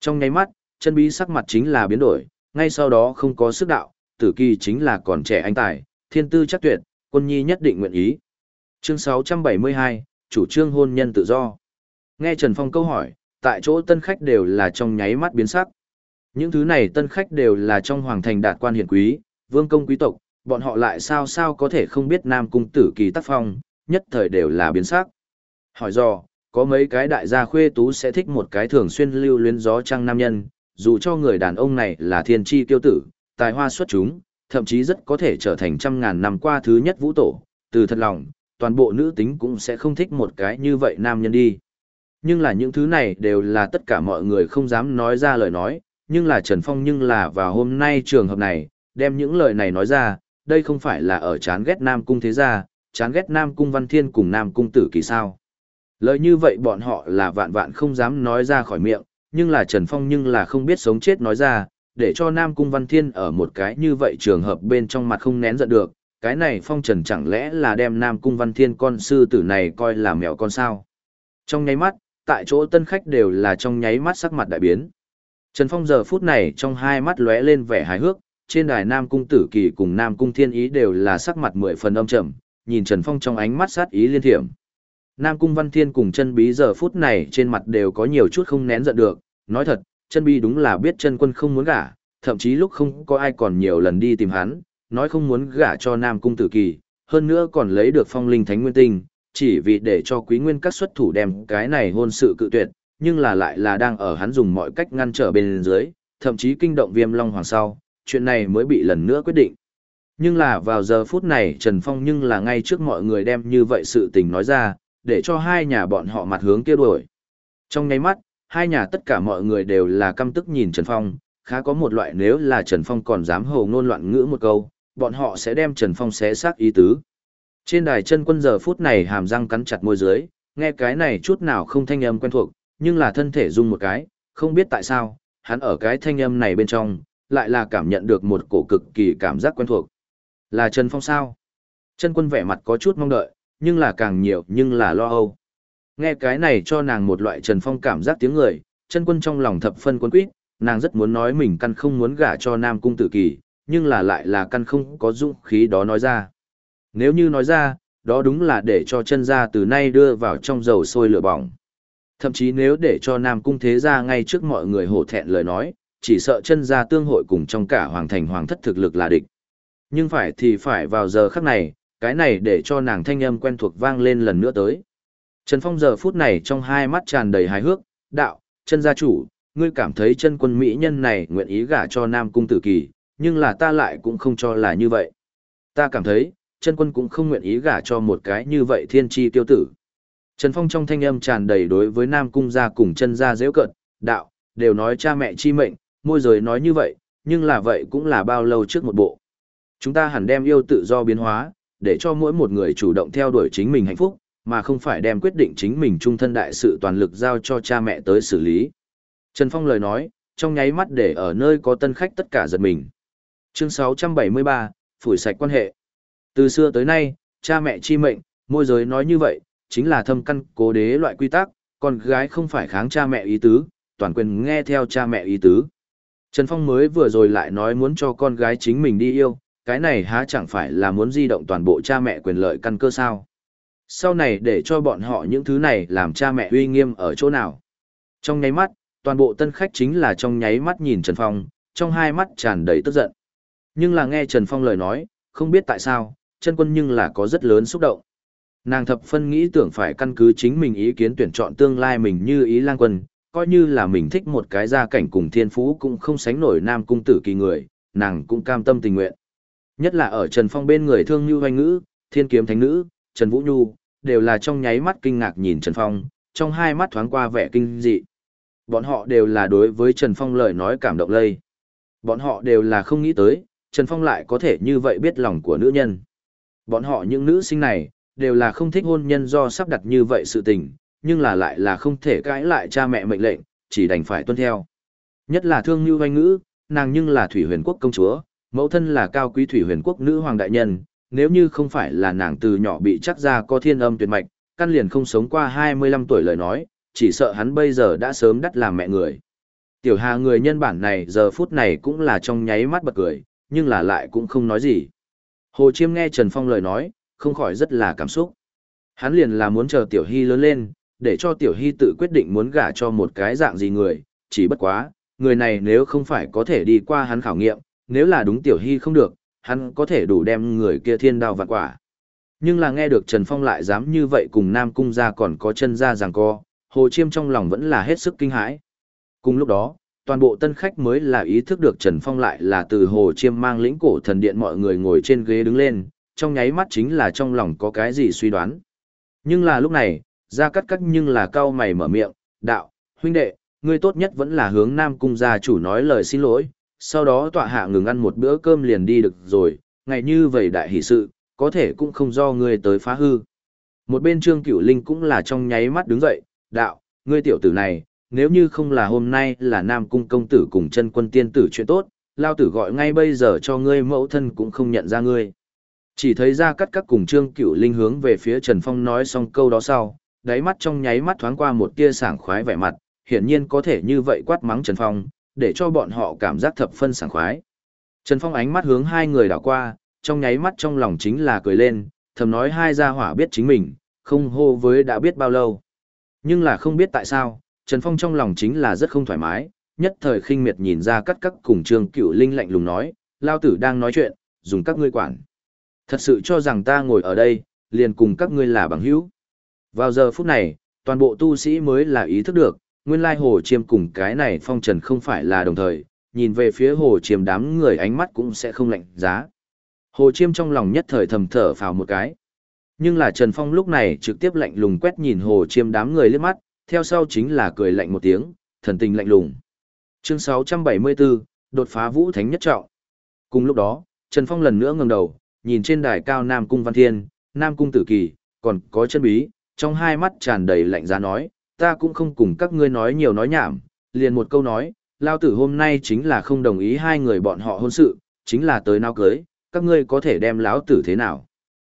Trong nháy mắt, chân bí sắc mặt chính là biến đổi, ngay sau đó không có sức đạo, tử kỳ chính là còn trẻ anh tài, thiên tư chắc tuyệt, quân nhi nhất định nguyện ý. Chương 672, chủ trương hôn nhân tự do. Nghe Trần Phong câu hỏi, tại chỗ tân khách đều là trong nháy mắt biến sắc. Những thứ này tân khách đều là trong hoàng thành đạt quan hiển quý, vương công quý tộc, bọn họ lại sao sao có thể không biết Nam Cung tử kỳ tác phong, nhất thời đều là biến sắc. Hỏi do, có mấy cái đại gia khuê tú sẽ thích một cái thường xuyên lưu luyến gió trăng nam nhân, dù cho người đàn ông này là thiên tri tiêu tử, tài hoa xuất chúng, thậm chí rất có thể trở thành trăm ngàn năm qua thứ nhất vũ tổ, từ thật lòng, toàn bộ nữ tính cũng sẽ không thích một cái như vậy nam nhân đi. Nhưng là những thứ này đều là tất cả mọi người không dám nói ra lời nói, nhưng là Trần Phong nhưng là vào hôm nay trường hợp này, đem những lời này nói ra, đây không phải là ở chán ghét Nam Cung thế gia, chán ghét Nam Cung Văn Thiên cùng Nam Cung Tử Kỳ sao. Lời như vậy bọn họ là vạn vạn không dám nói ra khỏi miệng, nhưng là Trần Phong nhưng là không biết sống chết nói ra, để cho Nam Cung Văn Thiên ở một cái như vậy trường hợp bên trong mặt không nén giận được, cái này Phong Trần chẳng lẽ là đem Nam Cung Văn Thiên con sư tử này coi là mèo con sao. Trong nháy mắt, tại chỗ tân khách đều là trong nháy mắt sắc mặt đại biến. Trần Phong giờ phút này trong hai mắt lóe lên vẻ hài hước, trên đài Nam Cung Tử Kỳ cùng Nam Cung Thiên Ý đều là sắc mặt mười phần âm trầm, nhìn Trần Phong trong ánh mắt sát ý liên thiểm. Nam Cung Văn Thiên cùng chân bí giờ phút này trên mặt đều có nhiều chút không nén giận được, nói thật, chân bí đúng là biết chân quân không muốn gả, thậm chí lúc không có ai còn nhiều lần đi tìm hắn, nói không muốn gả cho Nam Cung Tử Kỳ, hơn nữa còn lấy được phong linh thánh nguyên tinh, chỉ vì để cho quý nguyên các xuất thủ đem cái này hôn sự cự tuyệt, nhưng là lại là đang ở hắn dùng mọi cách ngăn trở bên dưới, thậm chí kinh động viêm long hoàng sau, chuyện này mới bị lần nữa quyết định. Nhưng là vào giờ phút này Trần Phong nhưng là ngay trước mọi người đem như vậy sự tình nói ra, để cho hai nhà bọn họ mặt hướng kia đuổi. Trong ngay mắt, hai nhà tất cả mọi người đều là căm tức nhìn Trần Phong, khá có một loại nếu là Trần Phong còn dám hồ ngôn loạn ngữ một câu, bọn họ sẽ đem Trần Phong xé xác ý tứ. Trên đài chân quân giờ phút này hàm răng cắn chặt môi dưới, nghe cái này chút nào không thanh âm quen thuộc, nhưng là thân thể rung một cái, không biết tại sao, hắn ở cái thanh âm này bên trong, lại là cảm nhận được một cổ cực kỳ cảm giác quen thuộc. Là Trần Phong sao? Chân quân vẻ mặt có chút mong đợi, nhưng là càng nhiều nhưng là lo âu. Nghe cái này cho nàng một loại Trần Phong cảm giác tiếng người, chân quân trong lòng thập phân quân quýt, nàng rất muốn nói mình căn không muốn gả cho Nam Cung Tử Kỳ, nhưng là lại là căn không có dũng khí đó nói ra. Nếu như nói ra, đó đúng là để cho chân gia từ nay đưa vào trong dầu sôi lửa bỏng. Thậm chí nếu để cho Nam Cung Thế ra ngay trước mọi người hổ thẹn lời nói, chỉ sợ chân gia tương hội cùng trong cả hoàng thành hoàng thất thực lực là địch. Nhưng phải thì phải vào giờ khắc này, cái này để cho nàng thanh âm quen thuộc vang lên lần nữa tới. Trần Phong giờ phút này trong hai mắt tràn đầy hài hước, đạo, chân gia chủ, ngươi cảm thấy chân quân mỹ nhân này nguyện ý gả cho Nam Cung Tử Kỳ, nhưng là ta lại cũng không cho là như vậy. Ta cảm thấy, chân quân cũng không nguyện ý gả cho một cái như vậy thiên tri tiêu tử. Trần Phong trong thanh âm tràn đầy đối với Nam Cung gia cùng chân gia dễ cận, đạo, đều nói cha mẹ chi mệnh, môi giới nói như vậy, nhưng là vậy cũng là bao lâu trước một bộ. Chúng ta hẳn đem yêu tự do biến hóa, để cho mỗi một người chủ động theo đuổi chính mình hạnh phúc, mà không phải đem quyết định chính mình trung thân đại sự toàn lực giao cho cha mẹ tới xử lý. Trần Phong lời nói, trong nháy mắt để ở nơi có tân khách tất cả giật mình. Chương 673, phủi sạch quan hệ. Từ xưa tới nay, cha mẹ chi mệnh, môi giới nói như vậy, chính là thâm căn cố đế loại quy tắc, con gái không phải kháng cha mẹ ý tứ, toàn quyền nghe theo cha mẹ ý tứ. Trần Phong mới vừa rồi lại nói muốn cho con gái chính mình đi yêu, cái này há chẳng phải là muốn di động toàn bộ cha mẹ quyền lợi căn cơ sao. Sau này để cho bọn họ những thứ này làm cha mẹ uy nghiêm ở chỗ nào. Trong nháy mắt, toàn bộ tân khách chính là trong nháy mắt nhìn Trần Phong, trong hai mắt tràn đầy tức giận. Nhưng là nghe Trần Phong lời nói, không biết tại sao, chân quân nhưng là có rất lớn xúc động. Nàng thập phân nghĩ tưởng phải căn cứ chính mình ý kiến tuyển chọn tương lai mình như ý lang quân, coi như là mình thích một cái gia cảnh cùng thiên phú cũng không sánh nổi nam cung tử kỳ người, nàng cũng cam tâm tình nguyện. Nhất là ở Trần Phong bên người thương như hoanh ngữ, thiên kiếm thánh nữ, Trần Vũ Nhu, đều là trong nháy mắt kinh ngạc nhìn Trần Phong, trong hai mắt thoáng qua vẻ kinh dị. Bọn họ đều là đối với Trần Phong lời nói cảm động lây. Bọn họ đều là không nghĩ tới, Trần Phong lại có thể như vậy biết lòng của nữ nhân. Bọn họ những nữ sinh này, đều là không thích hôn nhân do sắp đặt như vậy sự tình, nhưng là lại là không thể cãi lại cha mẹ mệnh lệnh, chỉ đành phải tuân theo. Nhất là thương như hoanh ngữ, nàng nhưng là thủy huyền quốc công chúa, mẫu thân là cao quý thủy huyền quốc nữ hoàng đại nhân, nếu như không phải là nàng từ nhỏ bị chắc ra có thiên âm tuyệt mạch, căn liền không sống qua 25 tuổi lời nói, chỉ sợ hắn bây giờ đã sớm đắt làm mẹ người. Tiểu Hà người nhân bản này giờ phút này cũng là trong nháy mắt bật cười, nhưng là lại cũng không nói gì. Hồ Chiêm nghe Trần Phong lời nói, không khỏi rất là cảm xúc. Hắn liền là muốn chờ Tiểu Hy lớn lên, để cho Tiểu Hy tự quyết định muốn gả cho một cái dạng gì người, chỉ bất quá, người này nếu không phải có thể đi qua hắn khảo nghiệm, nếu là đúng Tiểu Hy không được, hắn có thể đủ đem người kia thiên đao vạn quả. Nhưng là nghe được Trần Phong lại dám như vậy cùng Nam Cung ra còn có chân ra rằng co, Hồ Chiêm trong lòng vẫn là hết sức kinh hãi. Cùng lúc đó, toàn bộ tân khách mới là ý thức được Trần Phong lại là từ Hồ Chiêm mang lĩnh cổ thần điện mọi người ngồi trên ghế đứng lên, trong nháy mắt chính là trong lòng có cái gì suy đoán. Nhưng là lúc này, ra cắt cắt nhưng là cao mày mở miệng, đạo, huynh đệ, ngươi tốt nhất vẫn là hướng Nam Cung gia chủ nói lời xin lỗi, sau đó tọa hạ ngừng ăn một bữa cơm liền đi được rồi, ngày như vậy đại hỷ sự, có thể cũng không do ngươi tới phá hư. Một bên Trương Cửu Linh cũng là trong nháy mắt đứng dậy, đạo, ngươi tiểu tử này, nếu như không là hôm nay là Nam Cung công tử cùng chân quân tiên tử chuyện tốt, lao tử gọi ngay bây giờ cho ngươi mẫu thân cũng không nhận ra ngươi. Chỉ thấy ra cắt các cùng Trương Cửu Linh hướng về phía Trần Phong nói xong câu đó sau, đáy mắt trong nháy mắt thoáng qua một tia sảng khoái vẻ mặt, hiển nhiên có thể như vậy quát mắng Trần Phong, để cho bọn họ cảm giác thập phân sảng khoái. Trần Phong ánh mắt hướng hai người đảo qua, trong nháy mắt trong lòng chính là cười lên, thầm nói hai gia hỏa biết chính mình, không hô với đã biết bao lâu. Nhưng là không biết tại sao, Trần Phong trong lòng chính là rất không thoải mái, nhất thời khinh miệt nhìn ra cắt cắt cùng Trương Cửu Linh lạnh lùng nói, lao tử đang nói chuyện, dùng các ngươi quản. Thật sự cho rằng ta ngồi ở đây, liền cùng các ngươi là bằng hữu. Vào giờ phút này, toàn bộ tu sĩ mới là ý thức được, nguyên lai hồ chiêm cùng cái này phong trần không phải là đồng thời, nhìn về phía hồ chiêm đám người ánh mắt cũng sẽ không lạnh giá. Hồ chiêm trong lòng nhất thời thầm thở phào một cái. Nhưng là Trần Phong lúc này trực tiếp lạnh lùng quét nhìn hồ chiêm đám người liếc mắt, theo sau chính là cười lạnh một tiếng, thần tình lạnh lùng. Chương 674, đột phá vũ thánh nhất trọng. Cùng lúc đó, Trần Phong lần nữa ngẩng đầu, nhìn trên đài cao Nam Cung Văn Thiên, Nam Cung Tử Kỳ, còn có chân bí, trong hai mắt tràn đầy lạnh giá nói, ta cũng không cùng các ngươi nói nhiều nói nhảm, liền một câu nói, lao tử hôm nay chính là không đồng ý hai người bọn họ hôn sự, chính là tới nào cưới, các ngươi có thể đem lão tử thế nào.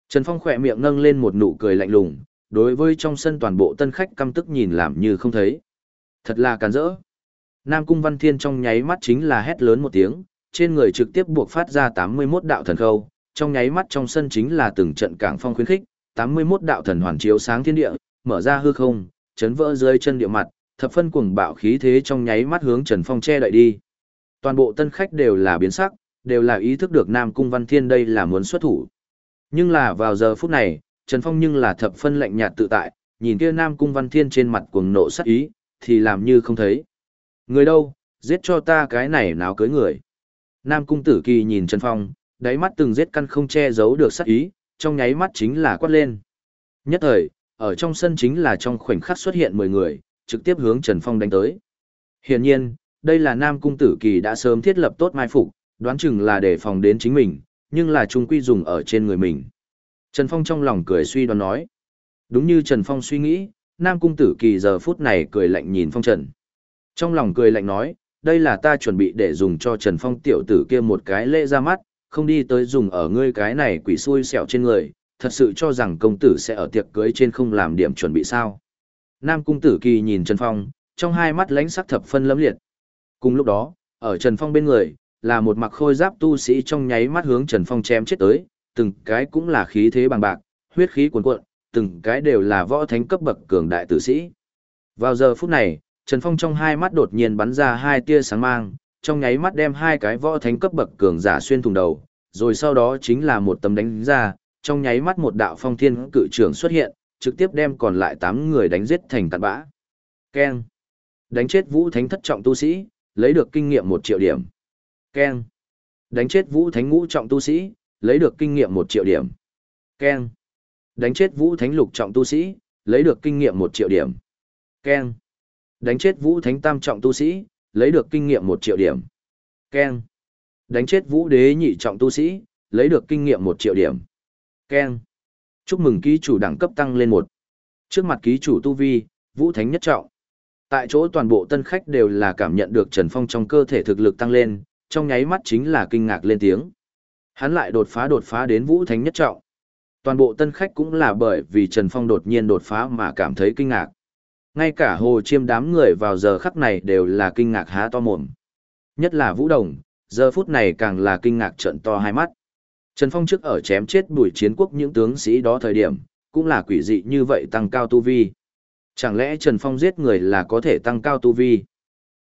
Trần Phong khỏe miệng nâng lên một nụ cười lạnh lùng, đối với trong sân toàn bộ tân khách căm tức nhìn làm như không thấy. Thật là càn rỡ. Nam Cung Văn Thiên trong nháy mắt chính là hét lớn một tiếng, trên người trực tiếp buộc phát ra 81 đạo thần khâu, trong nháy mắt trong sân chính là từng trận cảng phong khuyến khích, 81 đạo thần hoàn chiếu sáng thiên địa, mở ra hư không, chấn vỡ dưới chân địa mặt, thập phân cuồng bạo khí thế trong nháy mắt hướng Trần Phong che đậy đi. Toàn bộ tân khách đều là biến sắc, đều là ý thức được Nam Cung Văn Thiên đây là muốn xuất thủ. Nhưng là vào giờ phút này, Trần Phong nhưng là thập phân lạnh nhạt tự tại, nhìn kia Nam Cung Văn Thiên trên mặt cuồng nộ sắc ý, thì làm như không thấy. Người đâu, giết cho ta cái này nào cưới người. Nam Cung Tử Kỳ nhìn Trần Phong, đáy mắt từng giết căn không che giấu được sắc ý, trong nháy mắt chính là quát lên. Nhất thời, ở trong sân chính là trong khoảnh khắc xuất hiện 10 người, trực tiếp hướng Trần Phong đánh tới. Hiển nhiên, đây là Nam Cung Tử Kỳ đã sớm thiết lập tốt mai phục, đoán chừng là để phòng đến chính mình, nhưng là trung quy dùng ở trên người mình. Trần Phong trong lòng cười suy đoán nói. Đúng như Trần Phong suy nghĩ, Nam Cung Tử Kỳ giờ phút này cười lạnh nhìn Phong Trần. Trong lòng cười lạnh nói, đây là ta chuẩn bị để dùng cho Trần Phong tiểu tử kia một cái lễ ra mắt, không đi tới dùng ở ngươi cái này quỷ xui xẻo trên người, thật sự cho rằng công tử sẽ ở tiệc cưới trên không làm điểm chuẩn bị sao. Nam Cung Tử Kỳ nhìn Trần Phong, trong hai mắt lánh sắc thập phân lấm liệt. Cùng lúc đó, ở Trần Phong bên người, là một mặc khôi giáp tu sĩ trong nháy mắt hướng Trần Phong chém chết tới, từng cái cũng là khí thế bằng bạc, huyết khí cuồn cuộn, từng cái đều là võ thánh cấp bậc cường đại tử sĩ. Vào giờ phút này, Trần Phong trong hai mắt đột nhiên bắn ra hai tia sáng mang, trong nháy mắt đem hai cái võ thánh cấp bậc cường giả xuyên thủng đầu, rồi sau đó chính là một tấm đánh ra, trong nháy mắt một đạo phong thiên cự trưởng xuất hiện, trực tiếp đem còn lại 8 người đánh giết thành tàn bã. Keng. Đánh chết vũ thánh thất trọng tu sĩ, lấy được kinh nghiệm 1 triệu điểm. Keng. Đánh chết vũ thánh ngũ trọng tu sĩ, lấy được kinh nghiệm 1 triệu điểm. Keng. Đánh chết vũ thánh lục trọng tu sĩ, lấy được kinh nghiệm 1 triệu điểm. Keng. Đánh chết vũ thánh tam trọng tu sĩ, lấy được kinh nghiệm 1 triệu điểm. Keng. Đánh chết vũ đế nhị trọng tu sĩ, lấy được kinh nghiệm 1 triệu điểm. Keng. Chúc mừng ký chủ đẳng cấp tăng lên một Trước mặt ký chủ tu vi, vũ thánh nhất trọng. Tại chỗ toàn bộ tân khách đều là cảm nhận được Trần Phong trong cơ thể thực lực tăng lên, trong nháy mắt chính là kinh ngạc lên tiếng. Hắn lại đột phá đột phá đến vũ thánh nhất trọng. Toàn bộ tân khách cũng là bởi vì Trần Phong đột nhiên đột phá mà cảm thấy kinh ngạc. Ngay cả hồ chiêm đám người vào giờ khắc này đều là kinh ngạc há to mồm. Nhất là vũ đồng, giờ phút này càng là kinh ngạc trận to hai mắt. Trần Phong trước ở chém chết bùi chiến quốc những tướng sĩ đó thời điểm, cũng là quỷ dị như vậy tăng cao tu vi. Chẳng lẽ Trần Phong giết người là có thể tăng cao tu vi?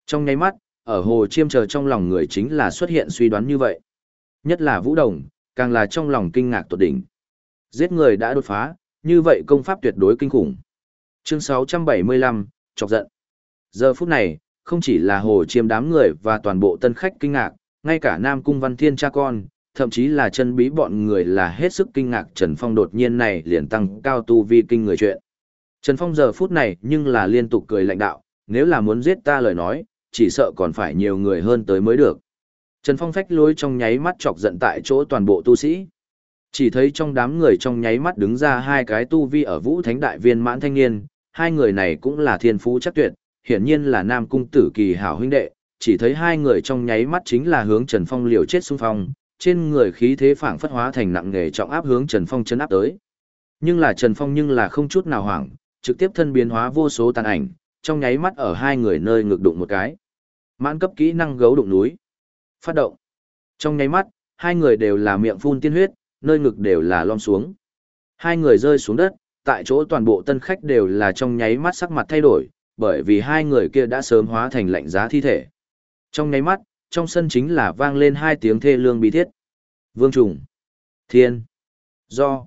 Trong nháy mắt, ở hồ chiêm chờ trong lòng người chính là xuất hiện suy đoán như vậy. Nhất là Vũ Đồng, càng là trong lòng kinh ngạc tột đỉnh. Giết người đã đột phá, như vậy công pháp tuyệt đối kinh khủng. Chương 675, chọc giận. Giờ phút này, không chỉ là hồ chiêm đám người và toàn bộ tân khách kinh ngạc, ngay cả Nam Cung Văn Thiên cha con, thậm chí là chân bí bọn người là hết sức kinh ngạc Trần Phong đột nhiên này liền tăng cao tu vi kinh người chuyện. Trần Phong giờ phút này nhưng là liên tục cười lạnh đạo, nếu là muốn giết ta lời nói, chỉ sợ còn phải nhiều người hơn tới mới được. Trần Phong phách lối trong nháy mắt chọc giận tại chỗ toàn bộ tu sĩ. Chỉ thấy trong đám người trong nháy mắt đứng ra hai cái tu vi ở vũ thánh đại viên mãn thanh niên, hai người này cũng là thiên phú chắc tuyệt, hiển nhiên là nam cung tử kỳ hảo huynh đệ, chỉ thấy hai người trong nháy mắt chính là hướng Trần Phong liều chết xung phong, trên người khí thế phảng phất hóa thành nặng nghề trọng áp hướng Trần Phong chân áp tới. Nhưng là Trần Phong nhưng là không chút nào hoảng, trực tiếp thân biến hóa vô số tàn ảnh, trong nháy mắt ở hai người nơi ngực đụng một cái. Mãn cấp kỹ năng gấu đụng núi. Phát động. Trong nháy mắt, hai người đều là miệng phun tiên huyết, nơi ngực đều là lom xuống. Hai người rơi xuống đất, tại chỗ toàn bộ tân khách đều là trong nháy mắt sắc mặt thay đổi, bởi vì hai người kia đã sớm hóa thành lạnh giá thi thể. Trong nháy mắt, trong sân chính là vang lên hai tiếng thê lương bi thiết. Vương trùng, thiên, do.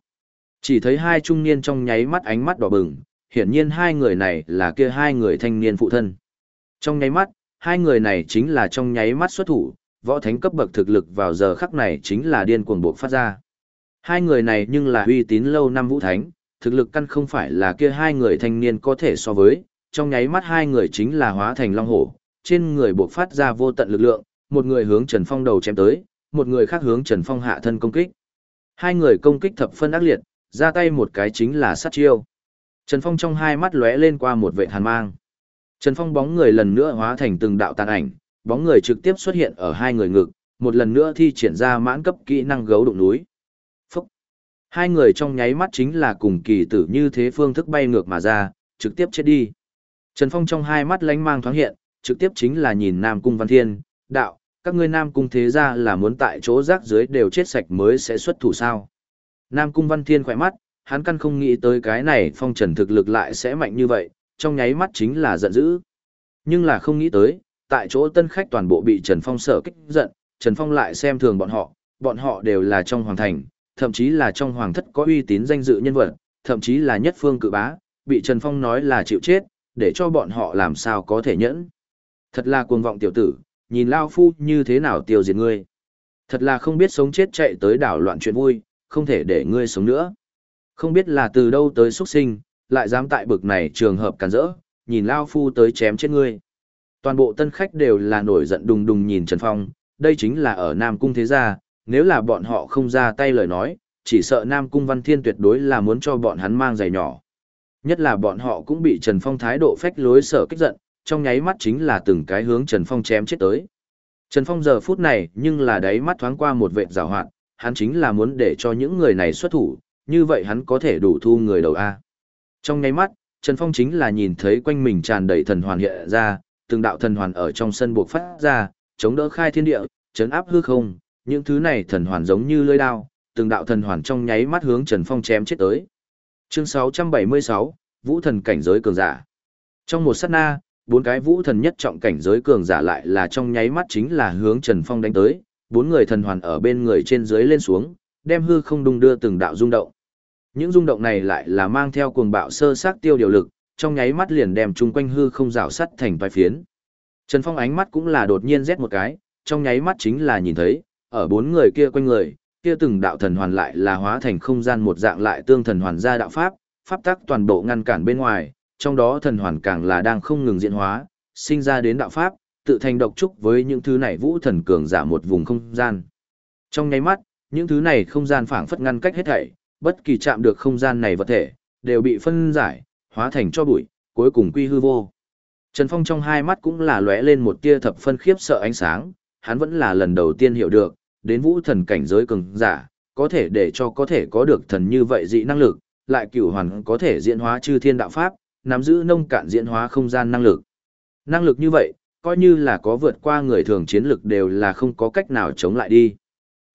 Chỉ thấy hai trung niên trong nháy mắt ánh mắt đỏ bừng, hiển nhiên hai người này là kia hai người thanh niên phụ thân. Trong nháy mắt, hai người này chính là trong nháy mắt xuất thủ, võ thánh cấp bậc thực lực vào giờ khắc này chính là điên cuồng buộc phát ra. Hai người này nhưng là uy tín lâu năm vũ thánh, thực lực căn không phải là kia hai người thanh niên có thể so với, trong nháy mắt hai người chính là hóa thành long hổ, trên người buộc phát ra vô tận lực lượng, một người hướng Trần Phong đầu chém tới, một người khác hướng Trần Phong hạ thân công kích. Hai người công kích thập phân ác liệt, ra tay một cái chính là sát chiêu. Trần Phong trong hai mắt lóe lên qua một vệ hàn mang. Trần Phong bóng người lần nữa hóa thành từng đạo tàn ảnh, bóng người trực tiếp xuất hiện ở hai người ngực, một lần nữa thi triển ra mãn cấp kỹ năng gấu đụng núi. Phúc! Hai người trong nháy mắt chính là cùng kỳ tử như thế phương thức bay ngược mà ra, trực tiếp chết đi. Trần Phong trong hai mắt lánh mang thoáng hiện, trực tiếp chính là nhìn Nam Cung Văn Thiên, đạo, các ngươi Nam Cung thế ra là muốn tại chỗ rác dưới đều chết sạch mới sẽ xuất thủ sao. Nam Cung Văn Thiên khỏe mắt, hắn căn không nghĩ tới cái này phong trần thực lực lại sẽ mạnh như vậy, trong nháy mắt chính là giận dữ. Nhưng là không nghĩ tới, tại chỗ tân khách toàn bộ bị Trần Phong sở kích giận, Trần Phong lại xem thường bọn họ, bọn họ đều là trong hoàng thành, thậm chí là trong hoàng thất có uy tín danh dự nhân vật, thậm chí là nhất phương cự bá, bị Trần Phong nói là chịu chết, để cho bọn họ làm sao có thể nhẫn. Thật là cuồng vọng tiểu tử, nhìn Lao Phu như thế nào tiêu diệt ngươi. Thật là không biết sống chết chạy tới đảo loạn chuyện vui, không thể để ngươi sống nữa. Không biết là từ đâu tới xuất sinh, lại dám tại bực này trường hợp cản rỡ, nhìn Lao Phu tới chém chết ngươi. Toàn bộ tân khách đều là nổi giận đùng đùng nhìn Trần Phong, đây chính là ở Nam Cung thế gia, nếu là bọn họ không ra tay lời nói, chỉ sợ Nam Cung Văn Thiên tuyệt đối là muốn cho bọn hắn mang giày nhỏ. Nhất là bọn họ cũng bị Trần Phong thái độ phách lối sở kích giận, trong nháy mắt chính là từng cái hướng Trần Phong chém chết tới. Trần Phong giờ phút này nhưng là đáy mắt thoáng qua một vệt rào hoạt, hắn chính là muốn để cho những người này xuất thủ, như vậy hắn có thể đủ thu người đầu A. Trong nháy mắt, Trần Phong chính là nhìn thấy quanh mình tràn đầy thần hoàn hiện ra, từng đạo thần hoàn ở trong sân buộc phát ra, chống đỡ khai thiên địa, chấn áp hư không, những thứ này thần hoàn giống như lưỡi đao, từng đạo thần hoàn trong nháy mắt hướng Trần Phong chém chết tới. Chương 676, Vũ thần cảnh giới cường giả. Trong một sát na, bốn cái vũ thần nhất trọng cảnh giới cường giả lại là trong nháy mắt chính là hướng Trần Phong đánh tới, bốn người thần hoàn ở bên người trên dưới lên xuống, đem hư không đung đưa từng đạo rung động. Những rung động này lại là mang theo cuồng bạo sơ sát tiêu điều lực, trong nháy mắt liền đem chung quanh hư không rào sắt thành vài phiến. Trần Phong ánh mắt cũng là đột nhiên rét một cái, trong nháy mắt chính là nhìn thấy, ở bốn người kia quanh người, kia từng đạo thần hoàn lại là hóa thành không gian một dạng lại tương thần hoàn ra đạo pháp, pháp tắc toàn bộ ngăn cản bên ngoài, trong đó thần hoàn càng là đang không ngừng diễn hóa, sinh ra đến đạo pháp, tự thành độc trúc với những thứ này vũ thần cường giả một vùng không gian. Trong nháy mắt, những thứ này không gian phảng phất ngăn cách hết thảy, bất kỳ chạm được không gian này vật thể, đều bị phân giải, hóa thành cho bụi, cuối cùng quy hư vô. Trần Phong trong hai mắt cũng là lóe lên một tia thập phân khiếp sợ ánh sáng, hắn vẫn là lần đầu tiên hiểu được, đến vũ thần cảnh giới cường giả, có thể để cho có thể có được thần như vậy dị năng lực, lại cửu hoàn có thể diễn hóa chư thiên đạo pháp, nắm giữ nông cạn diễn hóa không gian năng lực. Năng lực như vậy, coi như là có vượt qua người thường chiến lực đều là không có cách nào chống lại đi.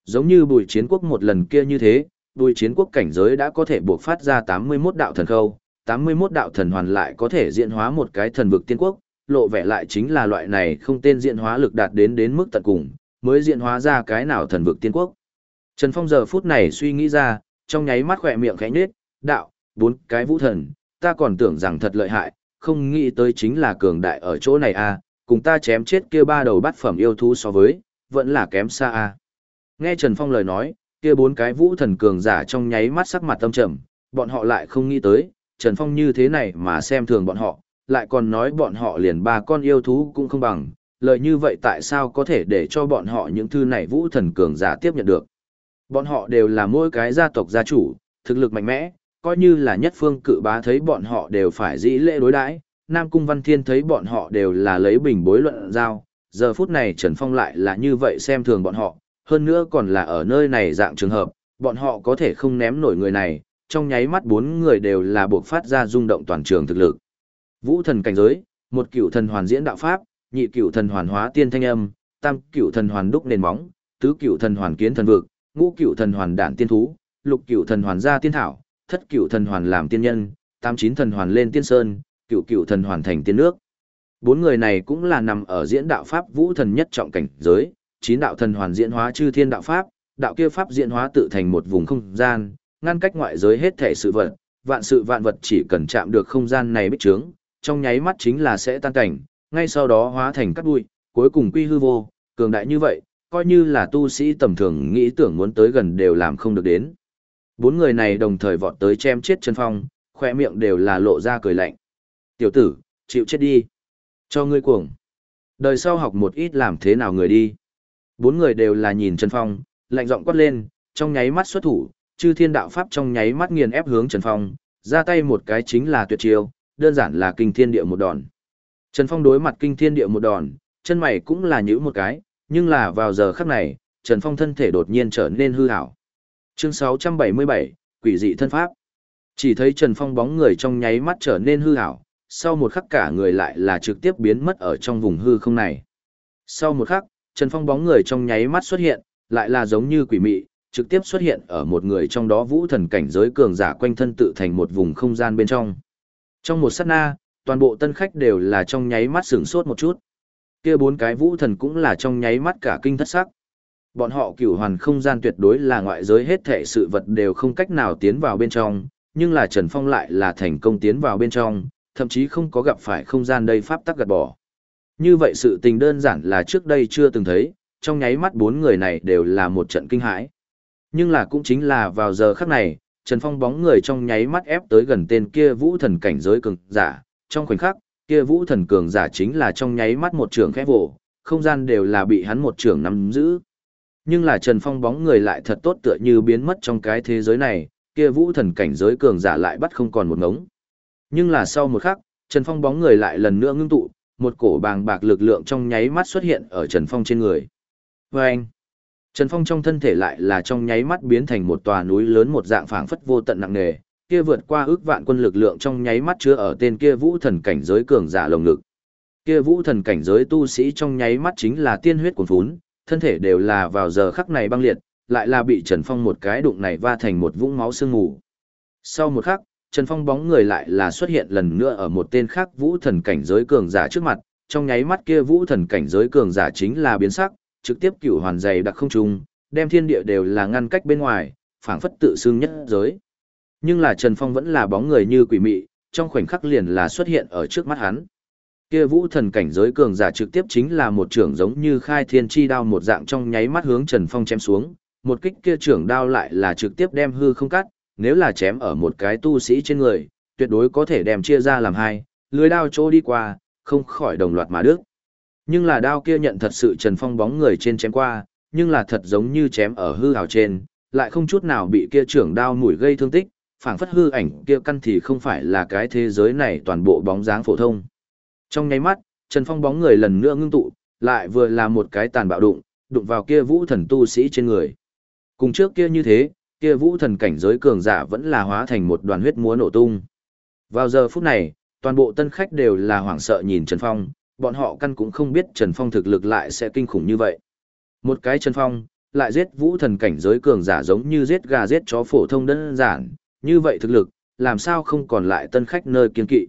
Giống như bùi chiến quốc một lần kia như thế, bùi chiến quốc cảnh giới đã có thể buộc phát ra 81 đạo thần khâu, 81 đạo thần hoàn lại có thể diễn hóa một cái thần vực tiên quốc, lộ vẻ lại chính là loại này không tên diễn hóa lực đạt đến đến mức tận cùng, mới diễn hóa ra cái nào thần vực tiên quốc. Trần Phong giờ phút này suy nghĩ ra, trong nháy mắt khỏe miệng khẽ nhếch, đạo, bốn cái vũ thần, ta còn tưởng rằng thật lợi hại, không nghĩ tới chính là cường đại ở chỗ này a, à, cùng ta chém chết kia ba đầu bát phẩm yêu thú so với, vẫn là kém xa a. À. Nghe Trần Phong lời nói, kia bốn cái vũ thần cường giả trong nháy mắt sắc mặt tâm trầm, bọn họ lại không nghĩ tới, Trần Phong như thế này mà xem thường bọn họ, lại còn nói bọn họ liền ba con yêu thú cũng không bằng, lời như vậy tại sao có thể để cho bọn họ những thư này vũ thần cường giả tiếp nhận được. Bọn họ đều là mỗi cái gia tộc gia chủ, thực lực mạnh mẽ, coi như là nhất phương cự bá thấy bọn họ đều phải dĩ lễ đối đãi Nam Cung Văn Thiên thấy bọn họ đều là lấy bình bối luận giao, giờ phút này Trần Phong lại là như vậy xem thường bọn họ, hơn nữa còn là ở nơi này dạng trường hợp, bọn họ có thể không ném nổi người này, trong nháy mắt bốn người đều là buộc phát ra rung động toàn trường thực lực. Vũ thần cảnh giới, một cựu thần hoàn diễn đạo pháp, nhị cựu thần hoàn hóa tiên thanh âm, tam cựu thần hoàn đúc nền móng, tứ cựu thần hoàn kiến thần vực, ngũ cựu thần hoàn đản tiên thú, lục cựu thần hoàn gia tiên thảo, thất cựu thần hoàn làm tiên nhân, tam chín thần hoàn lên tiên sơn, cựu cựu thần hoàn thành tiên nước. Bốn người này cũng là nằm ở diễn đạo pháp vũ thần nhất trọng cảnh giới, chín đạo thần hoàn diễn hóa chư thiên đạo pháp, đạo kia pháp diễn hóa tự thành một vùng không gian, ngăn cách ngoại giới hết thể sự vật, vạn sự vạn vật chỉ cần chạm được không gian này bích trướng, trong nháy mắt chính là sẽ tan cảnh, ngay sau đó hóa thành cát bụi, cuối cùng quy hư vô, cường đại như vậy, coi như là tu sĩ tầm thường nghĩ tưởng muốn tới gần đều làm không được đến. Bốn người này đồng thời vọt tới chém chết Trần phong, khoe miệng đều là lộ ra cười lạnh. Tiểu tử, chịu chết đi. Cho ngươi cuồng. Đời sau học một ít làm thế nào người đi. Bốn người đều là nhìn Trần Phong, lạnh giọng quát lên, trong nháy mắt xuất thủ, chư thiên đạo pháp trong nháy mắt nghiền ép hướng Trần Phong, ra tay một cái chính là tuyệt chiêu, đơn giản là kinh thiên địa một đòn. Trần Phong đối mặt kinh thiên địa một đòn, chân mày cũng là nhữ một cái, nhưng là vào giờ khắc này, Trần Phong thân thể đột nhiên trở nên hư ảo. Chương 677, Quỷ dị thân pháp. Chỉ thấy Trần Phong bóng người trong nháy mắt trở nên hư ảo, sau một khắc cả người lại là trực tiếp biến mất ở trong vùng hư không này. Sau một khắc, Trần Phong bóng người trong nháy mắt xuất hiện, lại là giống như quỷ mị, trực tiếp xuất hiện ở một người trong đó vũ thần cảnh giới cường giả quanh thân tự thành một vùng không gian bên trong. Trong một sát na, toàn bộ tân khách đều là trong nháy mắt sửng sốt một chút. Kia bốn cái vũ thần cũng là trong nháy mắt cả kinh thất sắc. Bọn họ cửu hoàn không gian tuyệt đối là ngoại giới hết thể sự vật đều không cách nào tiến vào bên trong, nhưng là Trần Phong lại là thành công tiến vào bên trong, thậm chí không có gặp phải không gian đây pháp tắc gạt bỏ. Như vậy sự tình đơn giản là trước đây chưa từng thấy, trong nháy mắt bốn người này đều là một trận kinh hãi. Nhưng là cũng chính là vào giờ khắc này, Trần Phong bóng người trong nháy mắt ép tới gần tên kia vũ thần cảnh giới cường giả, trong khoảnh khắc, kia vũ thần cường giả chính là trong nháy mắt một trường khép vồ, không gian đều là bị hắn một trường nắm giữ. Nhưng là Trần Phong bóng người lại thật tốt tựa như biến mất trong cái thế giới này, kia vũ thần cảnh giới cường giả lại bắt không còn một ngống. Nhưng là sau một khắc, Trần Phong bóng người lại lần nữa ngưng tụ, một cổ bàng bạc lực lượng trong nháy mắt xuất hiện ở Trần Phong trên người. Và anh, Trần Phong trong thân thể lại là trong nháy mắt biến thành một tòa núi lớn một dạng phảng phất vô tận nặng nề, kia vượt qua ước vạn quân lực lượng trong nháy mắt chứa ở tên kia vũ thần cảnh giới cường giả lồng ngực. Kia vũ thần cảnh giới tu sĩ trong nháy mắt chính là tiên huyết cuồn phún, thân thể đều là vào giờ khắc này băng liệt, lại là bị Trần Phong một cái đụng này va thành một vũng máu sương mù. Sau một khắc, Trần Phong bóng người lại là xuất hiện lần nữa ở một tên khác vũ thần cảnh giới cường giả trước mặt, trong nháy mắt kia vũ thần cảnh giới cường giả chính là biến sắc, trực tiếp cửu hoàn dày đặc không trung, đem thiên địa đều là ngăn cách bên ngoài, phảng phất tự xưng nhất giới. Nhưng là Trần Phong vẫn là bóng người như quỷ mị, trong khoảnh khắc liền là xuất hiện ở trước mắt hắn. Kia vũ thần cảnh giới cường giả trực tiếp chính là một trưởng giống như khai thiên chi đao một dạng trong nháy mắt hướng Trần Phong chém xuống, một kích kia trưởng đao lại là trực tiếp đem hư không cắt, nếu là chém ở một cái tu sĩ trên người, tuyệt đối có thể đem chia ra làm hai, lưới đao chỗ đi qua, không khỏi đồng loạt mà đứt. Nhưng là đao kia nhận thật sự Trần Phong bóng người trên chém qua, nhưng là thật giống như chém ở hư hào trên, lại không chút nào bị kia trưởng đao mũi gây thương tích, phảng phất hư ảnh kia căn thì không phải là cái thế giới này toàn bộ bóng dáng phổ thông. Trong nháy mắt, Trần Phong bóng người lần nữa ngưng tụ, lại vừa là một cái tàn bạo đụng, đụng vào kia vũ thần tu sĩ trên người. Cùng trước kia như thế, kia vũ thần cảnh giới cường giả vẫn là hóa thành một đoàn huyết múa nổ tung. Vào giờ phút này, toàn bộ tân khách đều là hoảng sợ nhìn Trần Phong, bọn họ căn cũng không biết Trần Phong thực lực lại sẽ kinh khủng như vậy. Một cái Trần Phong, lại giết vũ thần cảnh giới cường giả giống như giết gà giết chó phổ thông đơn giản, như vậy thực lực, làm sao không còn lại tân khách nơi kiên kỵ.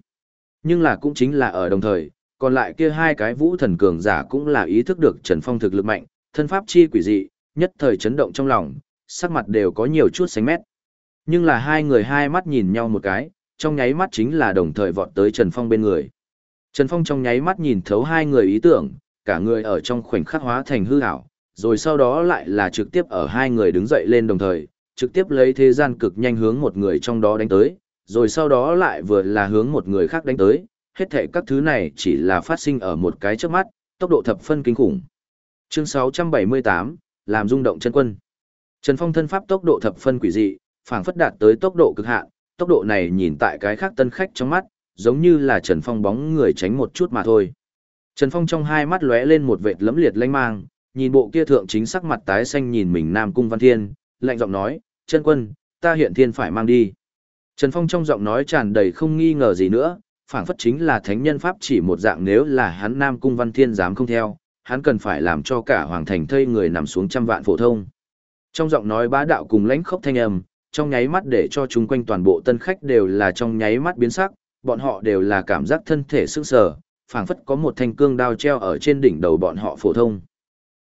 Nhưng là cũng chính là ở đồng thời, còn lại kia hai cái vũ thần cường giả cũng là ý thức được Trần Phong thực lực mạnh, thân pháp chi quỷ dị, nhất thời chấn động trong lòng, sắc mặt đều có nhiều chút xanh mét. Nhưng là hai người hai mắt nhìn nhau một cái, trong nháy mắt chính là đồng thời vọt tới Trần Phong bên người. Trần Phong trong nháy mắt nhìn thấu hai người ý tưởng, cả người ở trong khoảnh khắc hóa thành hư ảo, rồi sau đó lại là trực tiếp ở hai người đứng dậy lên đồng thời, trực tiếp lấy thế gian cực nhanh hướng một người trong đó đánh tới, rồi sau đó lại vừa là hướng một người khác đánh tới, hết thảy các thứ này chỉ là phát sinh ở một cái trước mắt, tốc độ thập phân kinh khủng. Chương 678, làm rung động chân quân. Trần Phong thân pháp tốc độ thập phân quỷ dị, phảng phất đạt tới tốc độ cực hạn, tốc độ này nhìn tại cái khác tân khách trong mắt, giống như là Trần Phong bóng người tránh một chút mà thôi. Trần Phong trong hai mắt lóe lên một vệt lấm liệt lanh mang, nhìn bộ kia thượng chính sắc mặt tái xanh nhìn mình Nam Cung Văn Thiên, lạnh giọng nói, chân quân, ta hiện thiên phải mang đi. Trần Phong trong giọng nói tràn đầy không nghi ngờ gì nữa, phảng phất chính là thánh nhân pháp chỉ một dạng nếu là hắn Nam Cung Văn Thiên dám không theo, hắn cần phải làm cho cả hoàng thành thây người nằm xuống trăm vạn phổ thông. Trong giọng nói bá đạo cùng lãnh khốc thanh âm, trong nháy mắt để cho chúng quanh toàn bộ tân khách đều là trong nháy mắt biến sắc, bọn họ đều là cảm giác thân thể sức sờ, phảng phất có một thanh cương đao treo ở trên đỉnh đầu bọn họ phổ thông.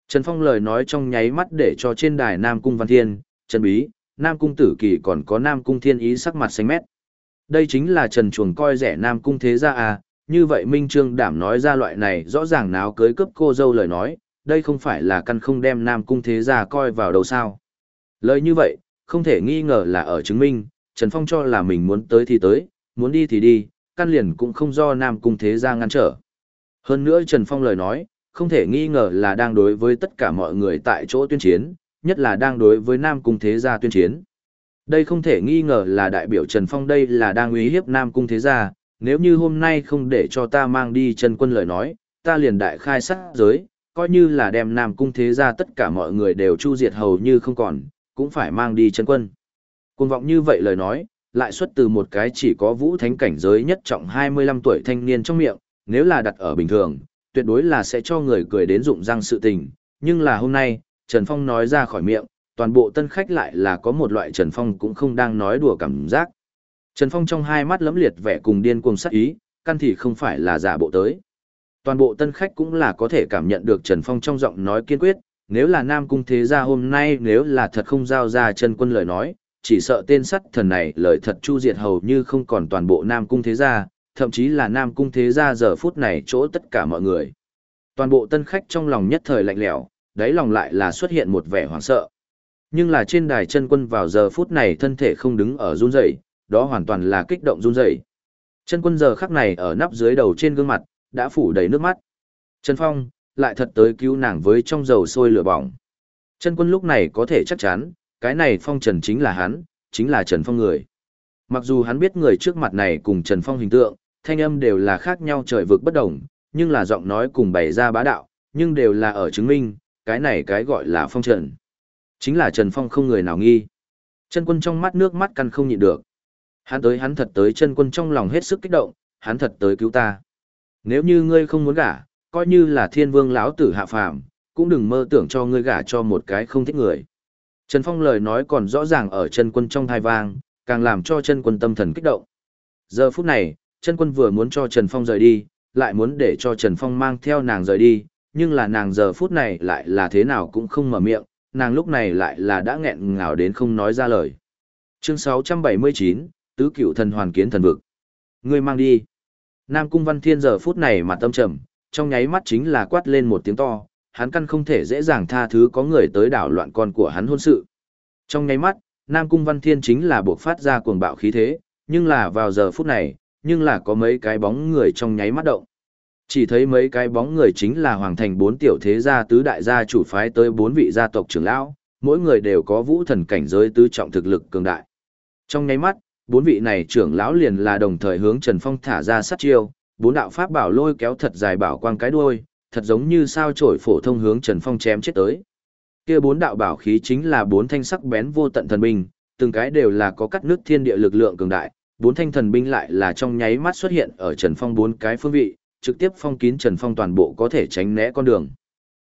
Trần Phong lời nói trong nháy mắt để cho trên đài Nam Cung Văn Thiên, Trần Bí, Nam Cung Tử Kỳ còn có Nam Cung Thiên Ý sắc mặt xanh mét. Đây chính là Trần Chuồng coi rẻ Nam Cung Thế Gia à, như vậy Minh Trương đảm nói ra loại này rõ ràng náo cưới cướp cô dâu lời nói, đây không phải là căn không đem Nam Cung Thế Gia coi vào đầu sao. Lời như vậy, không thể nghi ngờ là ở chứng minh, Trần Phong cho là mình muốn tới thì tới, muốn đi thì đi, căn liền cũng không do Nam Cung Thế Gia ngăn trở. Hơn nữa Trần Phong lời nói, không thể nghi ngờ là đang đối với tất cả mọi người tại chỗ tuyên chiến, nhất là đang đối với Nam Cung Thế Gia tuyên chiến. Đây không thể nghi ngờ là đại biểu Trần Phong đây là đang uy hiếp Nam Cung Thế Gia, nếu như hôm nay không để cho ta mang đi trần quân lời nói, ta liền đại khai sát giới, coi như là đem Nam Cung Thế Gia tất cả mọi người đều chu diệt hầu như không còn, cũng phải mang đi trần quân. Cuồng vọng như vậy lời nói, lại xuất từ một cái chỉ có vũ thánh cảnh giới nhất trọng 25 tuổi thanh niên trong miệng, nếu là đặt ở bình thường, tuyệt đối là sẽ cho người cười đến rụng răng sự tình, nhưng là hôm nay, Trần Phong nói ra khỏi miệng, toàn bộ tân khách lại là có một loại Trần Phong cũng không đang nói đùa cảm giác. Trần Phong trong hai mắt lấm liệt vẻ cùng điên cuồng sắc ý, căn thì không phải là giả bộ tới. Toàn bộ tân khách cũng là có thể cảm nhận được Trần Phong trong giọng nói kiên quyết, nếu là Nam Cung Thế Gia hôm nay nếu là thật không giao ra chân quân lời nói, chỉ sợ tên sắt thần này lời thật chu diệt hầu như không còn toàn bộ Nam Cung Thế Gia, thậm chí là Nam Cung Thế Gia giờ phút này chỗ tất cả mọi người. Toàn bộ tân khách trong lòng nhất thời lạnh lẽo, đáy lòng lại là xuất hiện một vẻ hoảng sợ. Nhưng là trên đài chân quân vào giờ phút này thân thể không đứng ở run rẩy, đó hoàn toàn là kích động run rẩy. Chân quân giờ khắc này ở nắp dưới đầu trên gương mặt, đã phủ đầy nước mắt. Trần Phong, lại thật tới cứu nàng với trong dầu sôi lửa bỏng. Chân quân lúc này có thể chắc chắn, cái này Phong Trần chính là hắn, chính là Trần Phong người. Mặc dù hắn biết người trước mặt này cùng Trần Phong hình tượng, thanh âm đều là khác nhau trời vực bất đồng, nhưng là giọng nói cùng bày ra bá đạo, nhưng đều là ở chứng minh, cái này cái gọi là Phong Trần. Chính là Trần Phong không người nào nghi. Chân quân trong mắt nước mắt căn không nhịn được. Hắn tới hắn thật tới chân quân trong lòng hết sức kích động, hắn thật tới cứu ta. Nếu như ngươi không muốn gả, coi như là thiên vương lão tử hạ phàm, cũng đừng mơ tưởng cho ngươi gả cho một cái không thích người. Trần Phong lời nói còn rõ ràng ở chân quân trong thai vang, càng làm cho chân quân tâm thần kích động. Giờ phút này, chân quân vừa muốn cho Trần Phong rời đi, lại muốn để cho Trần Phong mang theo nàng rời đi, nhưng là nàng giờ phút này lại là thế nào cũng không mở miệng, nàng lúc này lại là đã nghẹn ngào đến không nói ra lời. Chương 679, Tứ Cựu Thần Hoàn Kiến Thần Vực. Ngươi mang đi. Nam Cung Văn Thiên giờ phút này mà tâm trầm, trong nháy mắt chính là quát lên một tiếng to, hắn căn không thể dễ dàng tha thứ có người tới đảo loạn con của hắn hôn sự. Trong nháy mắt, Nam Cung Văn Thiên chính là buộc phát ra cuồng bạo khí thế, nhưng là vào giờ phút này, nhưng là có mấy cái bóng người trong nháy mắt động. Chỉ thấy mấy cái bóng người chính là hoàng thành bốn tiểu thế gia tứ đại gia chủ phái tới bốn vị gia tộc trưởng lão, mỗi người đều có vũ thần cảnh giới tứ trọng thực lực cường đại. Trong nháy mắt, bốn vị này trưởng lão liền là đồng thời hướng Trần Phong thả ra sát chiêu, bốn đạo pháp bảo lôi kéo thật dài bảo quang cái đuôi, thật giống như sao chổi phổ thông hướng Trần Phong chém chết tới. Kia bốn đạo bảo khí chính là bốn thanh sắc bén vô tận thần binh, từng cái đều là có cắt nước thiên địa lực lượng cường đại, bốn thanh thần binh lại là trong nháy mắt xuất hiện ở Trần Phong bốn cái phương vị, trực tiếp phong kín Trần Phong toàn bộ có thể tránh né con đường.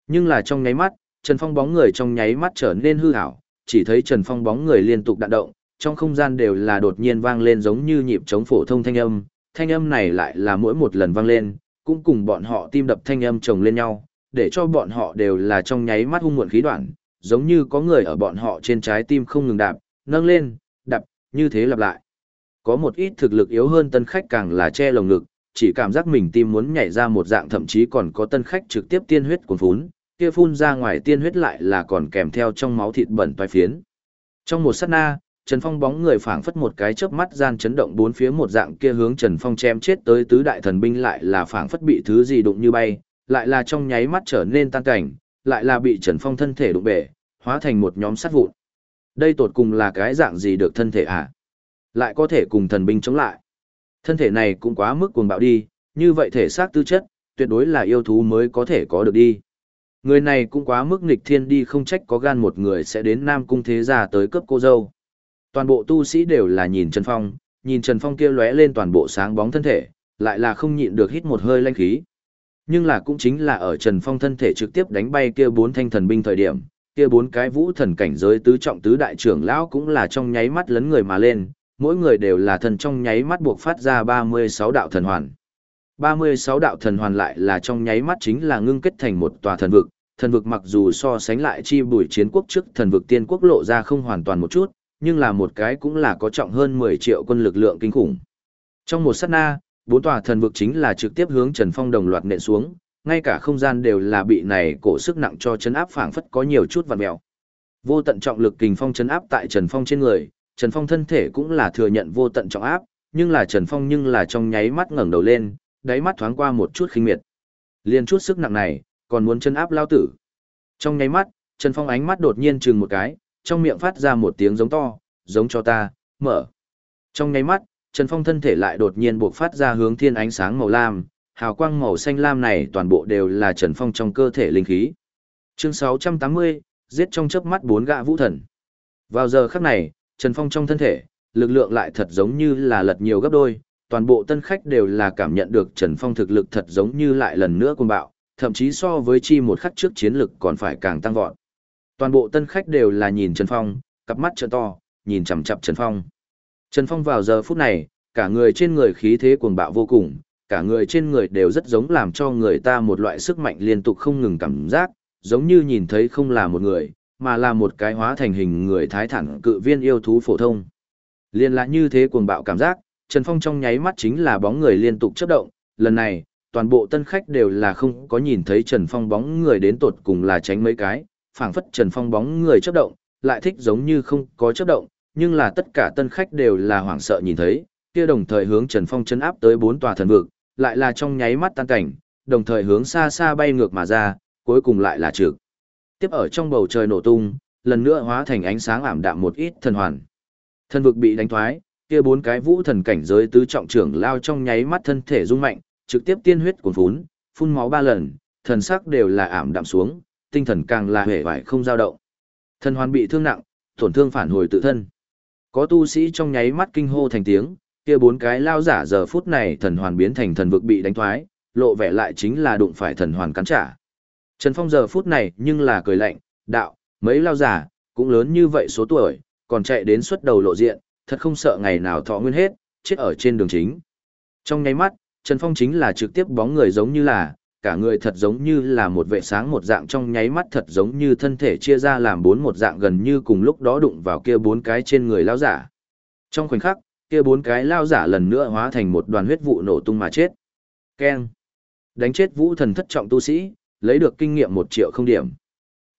Nhưng là trong nháy mắt, Trần Phong bóng người trong nháy mắt trở nên hư ảo, chỉ thấy Trần Phong bóng người liên tục đạn động, trong không gian đều là đột nhiên vang lên giống như nhịp trống phổ thông thanh âm, thanh âm này lại là mỗi một lần vang lên, cũng cùng bọn họ tim đập thanh âm chồng lên nhau, để cho bọn họ đều là trong nháy mắt hung muộn khí đoạn, giống như có người ở bọn họ trên trái tim không ngừng đạp, nâng lên, đạp, như thế lặp lại. Có một ít thực lực yếu hơn tân khách càng là che lồng ngực, chỉ cảm giác mình tim muốn nhảy ra một dạng thậm chí còn có tân khách trực tiếp tiên huyết cuồn phún, kia phun ra ngoài tiên huyết lại là còn kèm theo trong máu thịt bẩn toái phiến. Trong một sát na, Trần Phong bóng người phảng phất một cái chớp mắt gian chấn động bốn phía một dạng kia hướng Trần Phong chém chết tới tứ đại thần binh lại là phảng phất bị thứ gì đụng như bay, lại là trong nháy mắt trở nên tan cảnh, lại là bị Trần Phong thân thể đụng bể, hóa thành một nhóm sát vụn. Đây tột cùng là cái dạng gì được thân thể à? Lại có thể cùng thần binh chống lại. Thân thể này cũng quá mức cuồng bạo đi, như vậy thể xác tư chất, tuyệt đối là yêu thú mới có thể có được đi. Người này cũng quá mức nghịch thiên đi không trách có gan một người sẽ đến Nam Cung Thế Gia tới cướp cô dâu. Toàn bộ tu sĩ đều là nhìn Trần Phong, nhìn Trần Phong kia lóe lên toàn bộ sáng bóng thân thể, lại là không nhịn được hít một hơi lanh khí. Nhưng là cũng chính là ở Trần Phong thân thể trực tiếp đánh bay kia bốn thanh thần binh thời điểm, kia bốn cái vũ thần cảnh giới tứ trọng tứ đại trưởng lão cũng là trong nháy mắt lấn người mà lên, mỗi người đều là thần trong nháy mắt buộc phát ra 36 đạo thần hoàn. 36 đạo thần hoàn lại là trong nháy mắt chính là ngưng kết thành một tòa thần vực, thần vực mặc dù so sánh lại chi bùi chiến quốc trước thần vực tiên quốc lộ ra không hoàn toàn một chút, nhưng là một cái cũng là có trọng hơn 10 triệu quân lực lượng kinh khủng. Trong một sát na, bốn tòa thần vực chính là trực tiếp hướng Trần Phong đồng loạt nện xuống, ngay cả không gian đều là bị này cổ sức nặng cho chấn áp phảng phất có nhiều chút vặn mèo. Vô tận trọng lực kình phong chấn áp tại Trần Phong trên người, Trần Phong thân thể cũng là thừa nhận vô tận trọng áp, nhưng là Trần Phong nhưng là trong nháy mắt ngẩng đầu lên, đáy mắt thoáng qua một chút khinh miệt. Liên chút sức nặng này, còn muốn chân áp lao tử. Trong nháy mắt, Trần Phong ánh mắt đột nhiên chừng một cái, trong miệng phát ra một tiếng giống to, giống cho ta, mở. Trong nháy mắt, Trần Phong thân thể lại đột nhiên buộc phát ra hướng thiên ánh sáng màu lam, hào quang màu xanh lam này toàn bộ đều là Trần Phong trong cơ thể linh khí. Chương 680, giết trong chớp mắt bốn gã vũ thần. Vào giờ khắc này, Trần Phong trong thân thể, lực lượng lại thật giống như là lật nhiều gấp đôi, toàn bộ tân khách đều là cảm nhận được Trần Phong thực lực thật giống như lại lần nữa cuồng bạo, thậm chí so với chi một khắc trước chiến lực còn phải càng tăng vọt. Toàn bộ tân khách đều là nhìn Trần Phong, cặp mắt trợ to, nhìn chằm chằm Trần Phong. Trần Phong vào giờ phút này, cả người trên người khí thế cuồng bạo vô cùng, cả người trên người đều rất giống làm cho người ta một loại sức mạnh liên tục không ngừng cảm giác, giống như nhìn thấy không là một người, mà là một cái hóa thành hình người thái thẳng cự viên yêu thú phổ thông. Liên lại như thế cuồng bạo cảm giác, Trần Phong trong nháy mắt chính là bóng người liên tục chớp động, lần này, toàn bộ tân khách đều là không có nhìn thấy Trần Phong bóng người đến tột cùng là tránh mấy cái, phảng phất Trần Phong bóng người chớp động, lại thích giống như không có chớp động, nhưng là tất cả tân khách đều là hoảng sợ nhìn thấy, kia đồng thời hướng Trần Phong chấn áp tới bốn tòa thần vực, lại là trong nháy mắt tan cảnh, đồng thời hướng xa xa bay ngược mà ra, cuối cùng lại là trực. Tiếp ở trong bầu trời nổ tung, lần nữa hóa thành ánh sáng ảm đạm một ít thần hoàn. Thần vực bị đánh thoái, kia bốn cái vũ thần cảnh giới tứ trọng trưởng lao trong nháy mắt thân thể rung mạnh, trực tiếp tiên huyết cuồn phún, phun máu ba lần, thần sắc đều là ảm đạm xuống, tinh thần càng là hề vải không dao động. Thần hoàn bị thương nặng, tổn thương phản hồi tự thân. Có tu sĩ trong nháy mắt kinh hô thành tiếng, kia bốn cái lao giả giờ phút này thần hoàn biến thành thần vực bị đánh thoái, lộ vẻ lại chính là đụng phải thần hoàn cắn trả. Trần Phong giờ phút này nhưng là cười lạnh, đạo, mấy lao giả, cũng lớn như vậy số tuổi, còn chạy đến xuất đầu lộ diện, thật không sợ ngày nào thọ nguyên hết, chết ở trên đường chính. Trong nháy mắt, Trần Phong chính là trực tiếp bóng người giống như là, cả người thật giống như là một vệ sáng một dạng trong nháy mắt thật giống như thân thể chia ra làm bốn một dạng gần như cùng lúc đó đụng vào kia bốn cái trên người lao giả. Trong khoảnh khắc, kia bốn cái lao giả lần nữa hóa thành một đoàn huyết vụ nổ tung mà chết. Keng. Đánh chết vũ thần thất trọng tu sĩ, lấy được kinh nghiệm một triệu không điểm.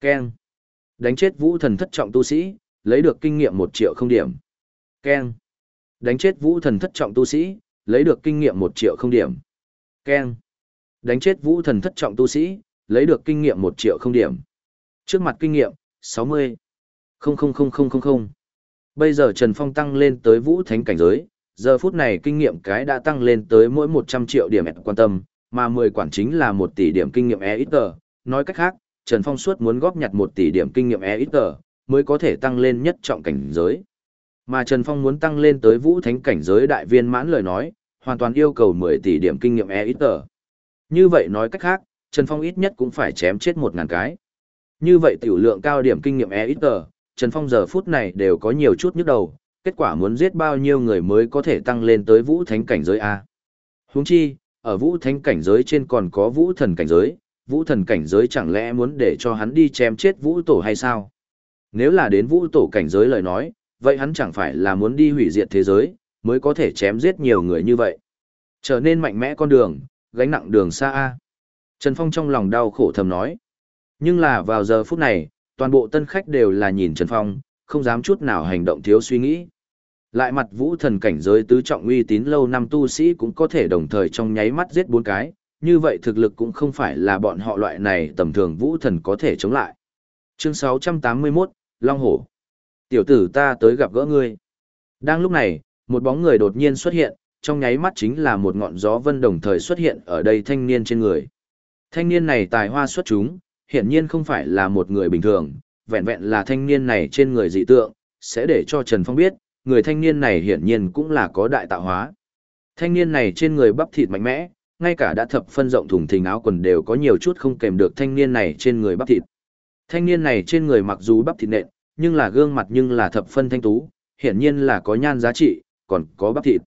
Keng. Đánh chết vũ thần thất trọng tu sĩ, lấy được kinh nghiệm một triệu không điểm. Keng. Đánh chết vũ thần thất trọng tu sĩ, lấy được kinh nghiệm một triệu không điểm. Keng. Đánh chết vũ thần thất trọng tu sĩ, lấy được kinh nghiệm một triệu không điểm. Trước mặt kinh nghiệm, sáu mươi không không không không không không Bây giờ Trần Phong tăng lên tới vũ thánh cảnh giới, giờ phút này kinh nghiệm cái đã tăng lên tới mỗi một trăm triệu điểm quan tâm, mà mười quản chính là một tỷ điểm kinh nghiệm e Nói cách khác, Trần Phong suốt muốn góp nhặt một tỷ điểm kinh nghiệm e mới có thể tăng lên nhất trọng cảnh giới. Mà Trần Phong muốn tăng lên tới vũ thánh cảnh giới đại viên mãn lời nói, hoàn toàn yêu cầu 10 tỷ điểm kinh nghiệm e Như vậy nói cách khác, Trần Phong ít nhất cũng phải chém chết một ngàn cái. Như vậy tiểu lượng cao điểm kinh nghiệm e Trần Phong giờ phút này đều có nhiều chút nhức đầu, kết quả muốn giết bao nhiêu người mới có thể tăng lên tới vũ thánh cảnh giới A. Huống chi, ở vũ thánh cảnh giới trên còn có vũ thần cảnh giới, vũ thần cảnh giới chẳng lẽ muốn để cho hắn đi chém chết vũ tổ hay sao? Nếu là đến vũ tổ cảnh giới lời nói, vậy hắn chẳng phải là muốn đi hủy diệt thế giới, mới có thể chém giết nhiều người như vậy. Trở nên mạnh mẽ con đường, gánh nặng đường xa A. Trần Phong trong lòng đau khổ thầm nói. Nhưng là vào giờ phút này, toàn bộ tân khách đều là nhìn Trần Phong, không dám chút nào hành động thiếu suy nghĩ. Lại mặt vũ thần cảnh giới tứ trọng uy tín lâu năm tu sĩ cũng có thể đồng thời trong nháy mắt giết bốn cái, như vậy thực lực cũng không phải là bọn họ loại này tầm thường vũ thần có thể chống lại. Chương 681, Long Hổ. Tiểu tử ta tới gặp gỡ ngươi. Đang lúc này, một bóng người đột nhiên xuất hiện, trong nháy mắt chính là một ngọn gió vân đồng thời xuất hiện ở đây thanh niên trên người. Thanh niên này tài hoa xuất chúng, hiển nhiên không phải là một người bình thường, vẹn vẹn là thanh niên này trên người dị tượng, sẽ để cho Trần Phong biết, người thanh niên này hiển nhiên cũng là có đại tạo hóa. Thanh niên này trên người bắp thịt mạnh mẽ, ngay cả đã thập phân rộng thùng thình áo quần đều có nhiều chút không kèm được thanh niên này trên người bắp thịt. Thanh niên này trên người mặc dù bắp thịt nện, nhưng là gương mặt nhưng là thập phân thanh tú, hiển nhiên là có nhan giá trị, còn có bắp thịt.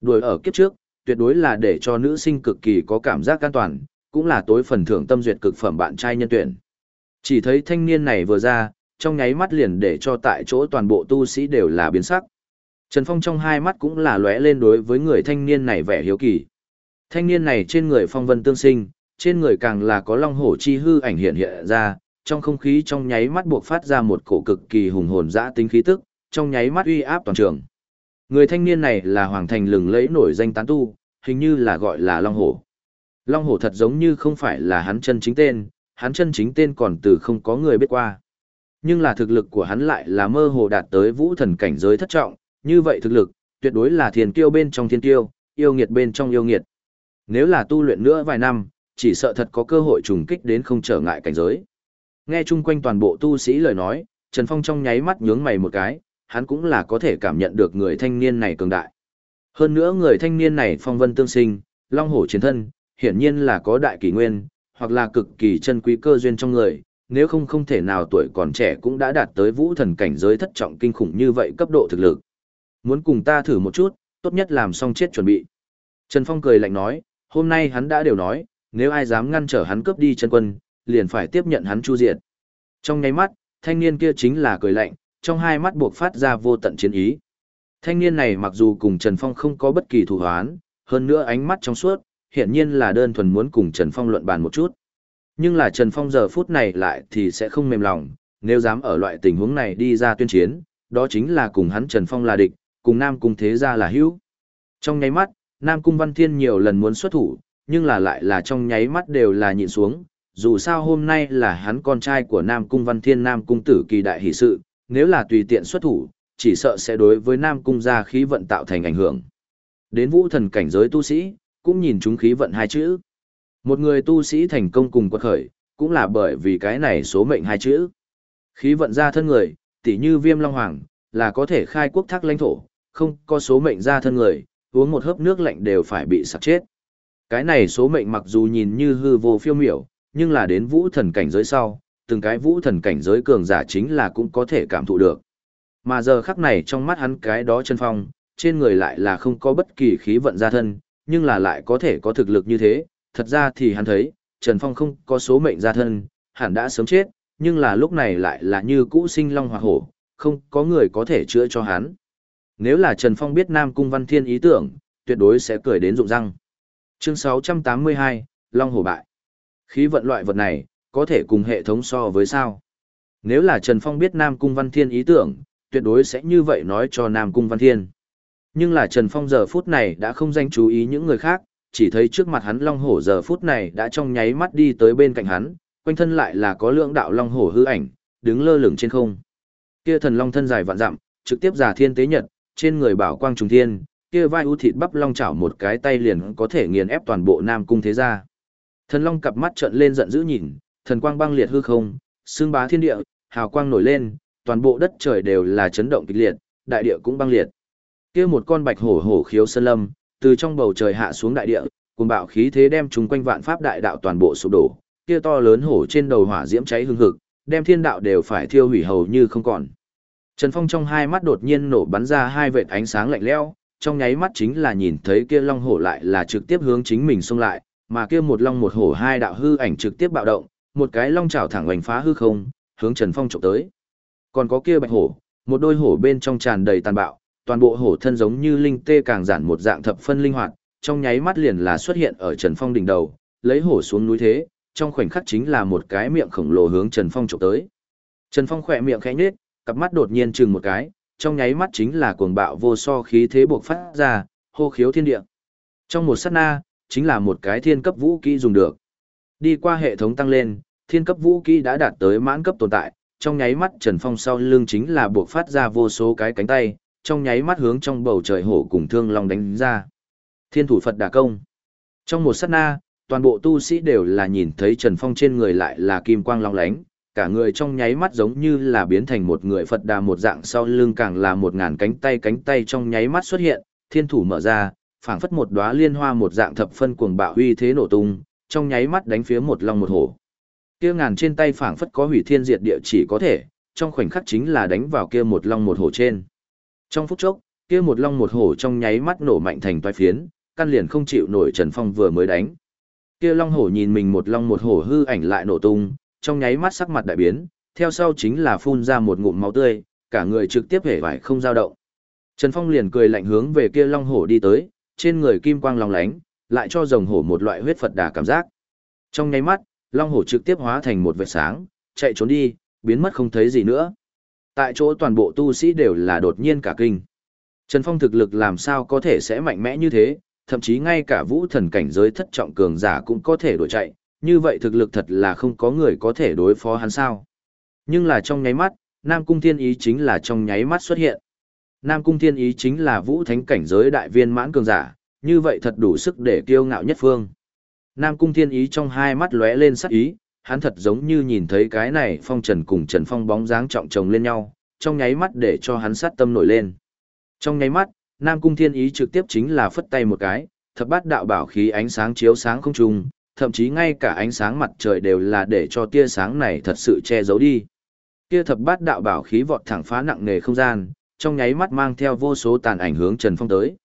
Đuổi ở kiếp trước, tuyệt đối là để cho nữ sinh cực kỳ có cảm giác an toàn, cũng là tối phần thưởng tâm duyệt cực phẩm bạn trai nhân tuyển. Chỉ thấy thanh niên này vừa ra, trong nháy mắt liền để cho tại chỗ toàn bộ tu sĩ đều là biến sắc. Trần Phong trong hai mắt cũng là lóe lên đối với người thanh niên này vẻ hiếu kỳ. Thanh niên này trên người phong vân tương sinh, trên người càng là có long hổ chi hư ảnh hiện hiện ra, trong không khí trong nháy mắt buộc phát ra một cổ cực kỳ hùng hồn dã tính khí tức, trong nháy mắt uy áp toàn trường. Người thanh niên này là hoàng thành lừng lẫy nổi danh tán tu, hình như là gọi là long hổ. Long hổ thật giống như không phải là hắn chân chính tên, hắn chân chính tên còn từ không có người biết qua. Nhưng là thực lực của hắn lại là mơ hồ đạt tới vũ thần cảnh giới thất trọng, như vậy thực lực, tuyệt đối là thiên kiêu bên trong thiên kiêu, yêu nghiệt bên trong yêu nghiệt. Nếu là tu luyện nữa vài năm, chỉ sợ thật có cơ hội trùng kích đến không trở ngại cảnh giới. Nghe chung quanh toàn bộ tu sĩ lời nói, Trần Phong trong nháy mắt nhướng mày một cái, hắn cũng là có thể cảm nhận được người thanh niên này cường đại. Hơn nữa người thanh niên này phong vân tương sinh, long hổ chiến thân, hiển nhiên là có đại kỳ nguyên, hoặc là cực kỳ chân quý cơ duyên trong người, nếu không không thể nào tuổi còn trẻ cũng đã đạt tới vũ thần cảnh giới thất trọng kinh khủng như vậy cấp độ thực lực. Muốn cùng ta thử một chút, tốt nhất làm xong chết chuẩn bị. Trần Phong cười lạnh nói, hôm nay hắn đã đều nói, nếu ai dám ngăn trở hắn cướp đi chân quân, liền phải tiếp nhận hắn chu diệt. Trong nháy mắt, thanh niên kia chính là cười lạnh, trong hai mắt buộc phát ra vô tận chiến ý. Thanh niên này mặc dù cùng Trần Phong không có bất kỳ thù hoán, hơn nữa ánh mắt trong suốt, hiện nhiên là đơn thuần muốn cùng Trần Phong luận bàn một chút. Nhưng là Trần Phong giờ phút này lại thì sẽ không mềm lòng, nếu dám ở loại tình huống này đi ra tuyên chiến, đó chính là cùng hắn Trần Phong là địch, cùng Nam cung thế gia là hữu. Trong nháy mắt, Nam Cung Văn Thiên nhiều lần muốn xuất thủ, nhưng là lại là trong nháy mắt đều là nhịn xuống, dù sao hôm nay là hắn con trai của Nam Cung Văn Thiên Nam Cung Tử kỳ đại hỷ sự, nếu là tùy tiện xuất thủ, chỉ sợ sẽ đối với Nam Cung gia khí vận tạo thành ảnh hưởng. Đến vũ thần cảnh giới tu sĩ, cũng nhìn chúng khí vận hai chữ. Một người tu sĩ thành công cùng quật khởi, cũng là bởi vì cái này số mệnh hai chữ. Khí vận ra thân người, tỉ như viêm long hoàng, là có thể khai quốc thác lãnh thổ, không có số mệnh ra thân người, uống một hớp nước lạnh đều phải bị sặc chết. Cái này số mệnh mặc dù nhìn như hư vô phiêu miểu, nhưng là đến vũ thần cảnh giới sau, từng cái vũ thần cảnh giới cường giả chính là cũng có thể cảm thụ được. Mà giờ khắc này trong mắt hắn cái đó chân phong, trên người lại là không có bất kỳ khí vận ra thân, nhưng là lại có thể có thực lực như thế, thật ra thì hắn thấy, Trần Phong không có số mệnh ra thân, hẳn đã sớm chết, nhưng là lúc này lại là như cũ sinh long hoặc hổ, không có người có thể chữa cho hắn. Nếu là Trần Phong biết Nam Cung Văn Thiên ý tưởng, tuyệt đối sẽ cười đến rụng răng. Chương 682, Long Hổ Bại. Khí vận loại vật này, có thể cùng hệ thống so với sao? Nếu là Trần Phong biết Nam Cung Văn Thiên ý tưởng, tuyệt đối sẽ như vậy nói cho Nam Cung Văn Thiên. Nhưng là Trần Phong giờ phút này đã không danh chú ý những người khác, chỉ thấy trước mặt hắn Long Hổ giờ phút này đã trong nháy mắt đi tới bên cạnh hắn, quanh thân lại là có lượng đạo Long Hổ hư ảnh, đứng lơ lửng trên không. Kia thần Long thân dài vạn dặm, trực tiếp giả thiên tế nhật, trên người bảo quang trùng thiên, kia vai u thịt bắp long chảo một cái tay liền có thể nghiền ép toàn bộ Nam cung thế gia. Thần Long cặp mắt trợn lên giận dữ nhìn, thần quang băng liệt hư không, xương bá thiên địa, hào quang nổi lên, toàn bộ đất trời đều là chấn động kịch liệt, đại địa cũng băng liệt. Kia một con bạch hổ hổ khiếu sơn lâm, từ trong bầu trời hạ xuống đại địa, cùng bạo khí thế đem chúng quanh vạn pháp đại đạo toàn bộ sụp đổ. Kia to lớn hổ trên đầu hỏa diễm cháy hương hực, đem thiên đạo đều phải thiêu hủy hầu như không còn. Trần Phong trong hai mắt đột nhiên nổ bắn ra hai vệt ánh sáng lạnh lẽo, trong nháy mắt chính là nhìn thấy kia long hổ lại là trực tiếp hướng chính mình xông lại, mà kia một long một hổ hai đạo hư ảnh trực tiếp bạo động, một cái long chảo thẳng hoành phá hư không, hướng Trần Phong chụp tới. Còn có kia bạch hổ, một đôi hổ bên trong tràn đầy tàn bạo, toàn bộ hổ thân giống như linh tê càng giản một dạng thập phân linh hoạt, trong nháy mắt liền là xuất hiện ở Trần Phong đỉnh đầu, lấy hổ xuống núi thế, trong khoảnh khắc chính là một cái miệng khổng lồ hướng Trần Phong chụp tới. Trần Phong khỏe miệng khẽ nhếch, cặp mắt đột nhiên chừng một cái, trong nháy mắt chính là cuồng bạo vô so khí thế buộc phát ra, hô khiếu thiên địa. Trong một sát na, chính là một cái thiên cấp vũ kỹ dùng được. Đi qua hệ thống tăng lên, thiên cấp vũ kỹ đã đạt tới mãn cấp tồn tại, trong nháy mắt Trần Phong sau lưng chính là buộc phát ra vô số cái cánh tay, trong nháy mắt hướng trong bầu trời hổ cùng thương long đánh ra. Thiên thủ Phật đả công. Trong một sát na, toàn bộ tu sĩ đều là nhìn thấy Trần Phong trên người lại là kim quang long lánh, cả người trong nháy mắt giống như là biến thành một người Phật đà một dạng sau lưng càng là một ngàn cánh tay cánh tay trong nháy mắt xuất hiện, thiên thủ mở ra, phảng phất một đóa liên hoa một dạng thập phân cuồng bạo uy thế nổ tung, trong nháy mắt đánh phía một long một hổ. Kia ngàn trên tay phảng phất có hủy thiên diệt địa chỉ có thể, trong khoảnh khắc chính là đánh vào kia một long một hổ trên. Trong phút chốc, kia một long một hổ trong nháy mắt nổ mạnh thành toái phiến, căn liền không chịu nổi Trần Phong vừa mới đánh. Kia long hổ nhìn mình một long một hổ hư ảnh lại nổ tung, trong nháy mắt sắc mặt đại biến, theo sau chính là phun ra một ngụm máu tươi, cả người trực tiếp hể vải không dao động. Trần Phong liền cười lạnh hướng về kia long hổ đi tới, trên người kim quang long lánh, lại cho rồng hổ một loại huyết Phật đà cảm giác. Trong nháy mắt, long hổ trực tiếp hóa thành một vệt sáng, chạy trốn đi, biến mất không thấy gì nữa. Tại chỗ toàn bộ tu sĩ đều là đột nhiên cả kinh. Trần Phong thực lực làm sao có thể sẽ mạnh mẽ như thế, thậm chí ngay cả vũ thần cảnh giới thất trọng cường giả cũng có thể đuổi chạy, như vậy thực lực thật là không có người có thể đối phó hắn sao. Nhưng là trong nháy mắt, Nam Cung Thiên Ý chính là trong nháy mắt xuất hiện. Nam Cung Thiên Ý chính là vũ thánh cảnh giới đại viên mãn cường giả, như vậy thật đủ sức để kiêu ngạo nhất phương. Nam Cung Thiên Ý trong hai mắt lóe lên sắc ý, hắn thật giống như nhìn thấy cái này phong trần cùng trần phong bóng dáng trọng chồng lên nhau, trong nháy mắt để cho hắn sát tâm nổi lên. Trong nháy mắt, Nam Cung Thiên Ý trực tiếp chính là phất tay một cái, thập bát đạo bảo khí ánh sáng chiếu sáng không trung, thậm chí ngay cả ánh sáng mặt trời đều là để cho tia sáng này thật sự che giấu đi. Tia thập bát đạo bảo khí vọt thẳng phá nặng nề không gian, trong nháy mắt mang theo vô số tàn ảnh hướng Trần Phong tới.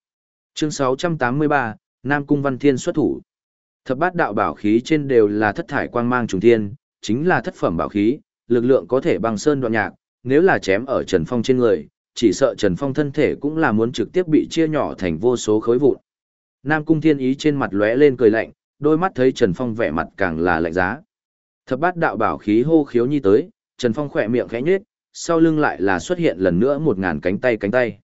Chương 683, Nam Cung Văn Thiên xuất thủ. Thập bát đạo bảo khí trên đều là thất thải quang mang trùng thiên, chính là thất phẩm bảo khí, lực lượng có thể bằng sơn đoạn nhạc, nếu là chém ở Trần Phong trên người, chỉ sợ Trần Phong thân thể cũng là muốn trực tiếp bị chia nhỏ thành vô số khối vụn. Nam Cung Thiên Ý trên mặt lóe lên cười lạnh, đôi mắt thấy Trần Phong vẻ mặt càng là lạnh giá. Thập bát đạo bảo khí hô khiếu nhi tới, Trần Phong khỏe miệng khẽ nhếch, sau lưng lại là xuất hiện lần nữa một ngàn cánh tay cánh tay.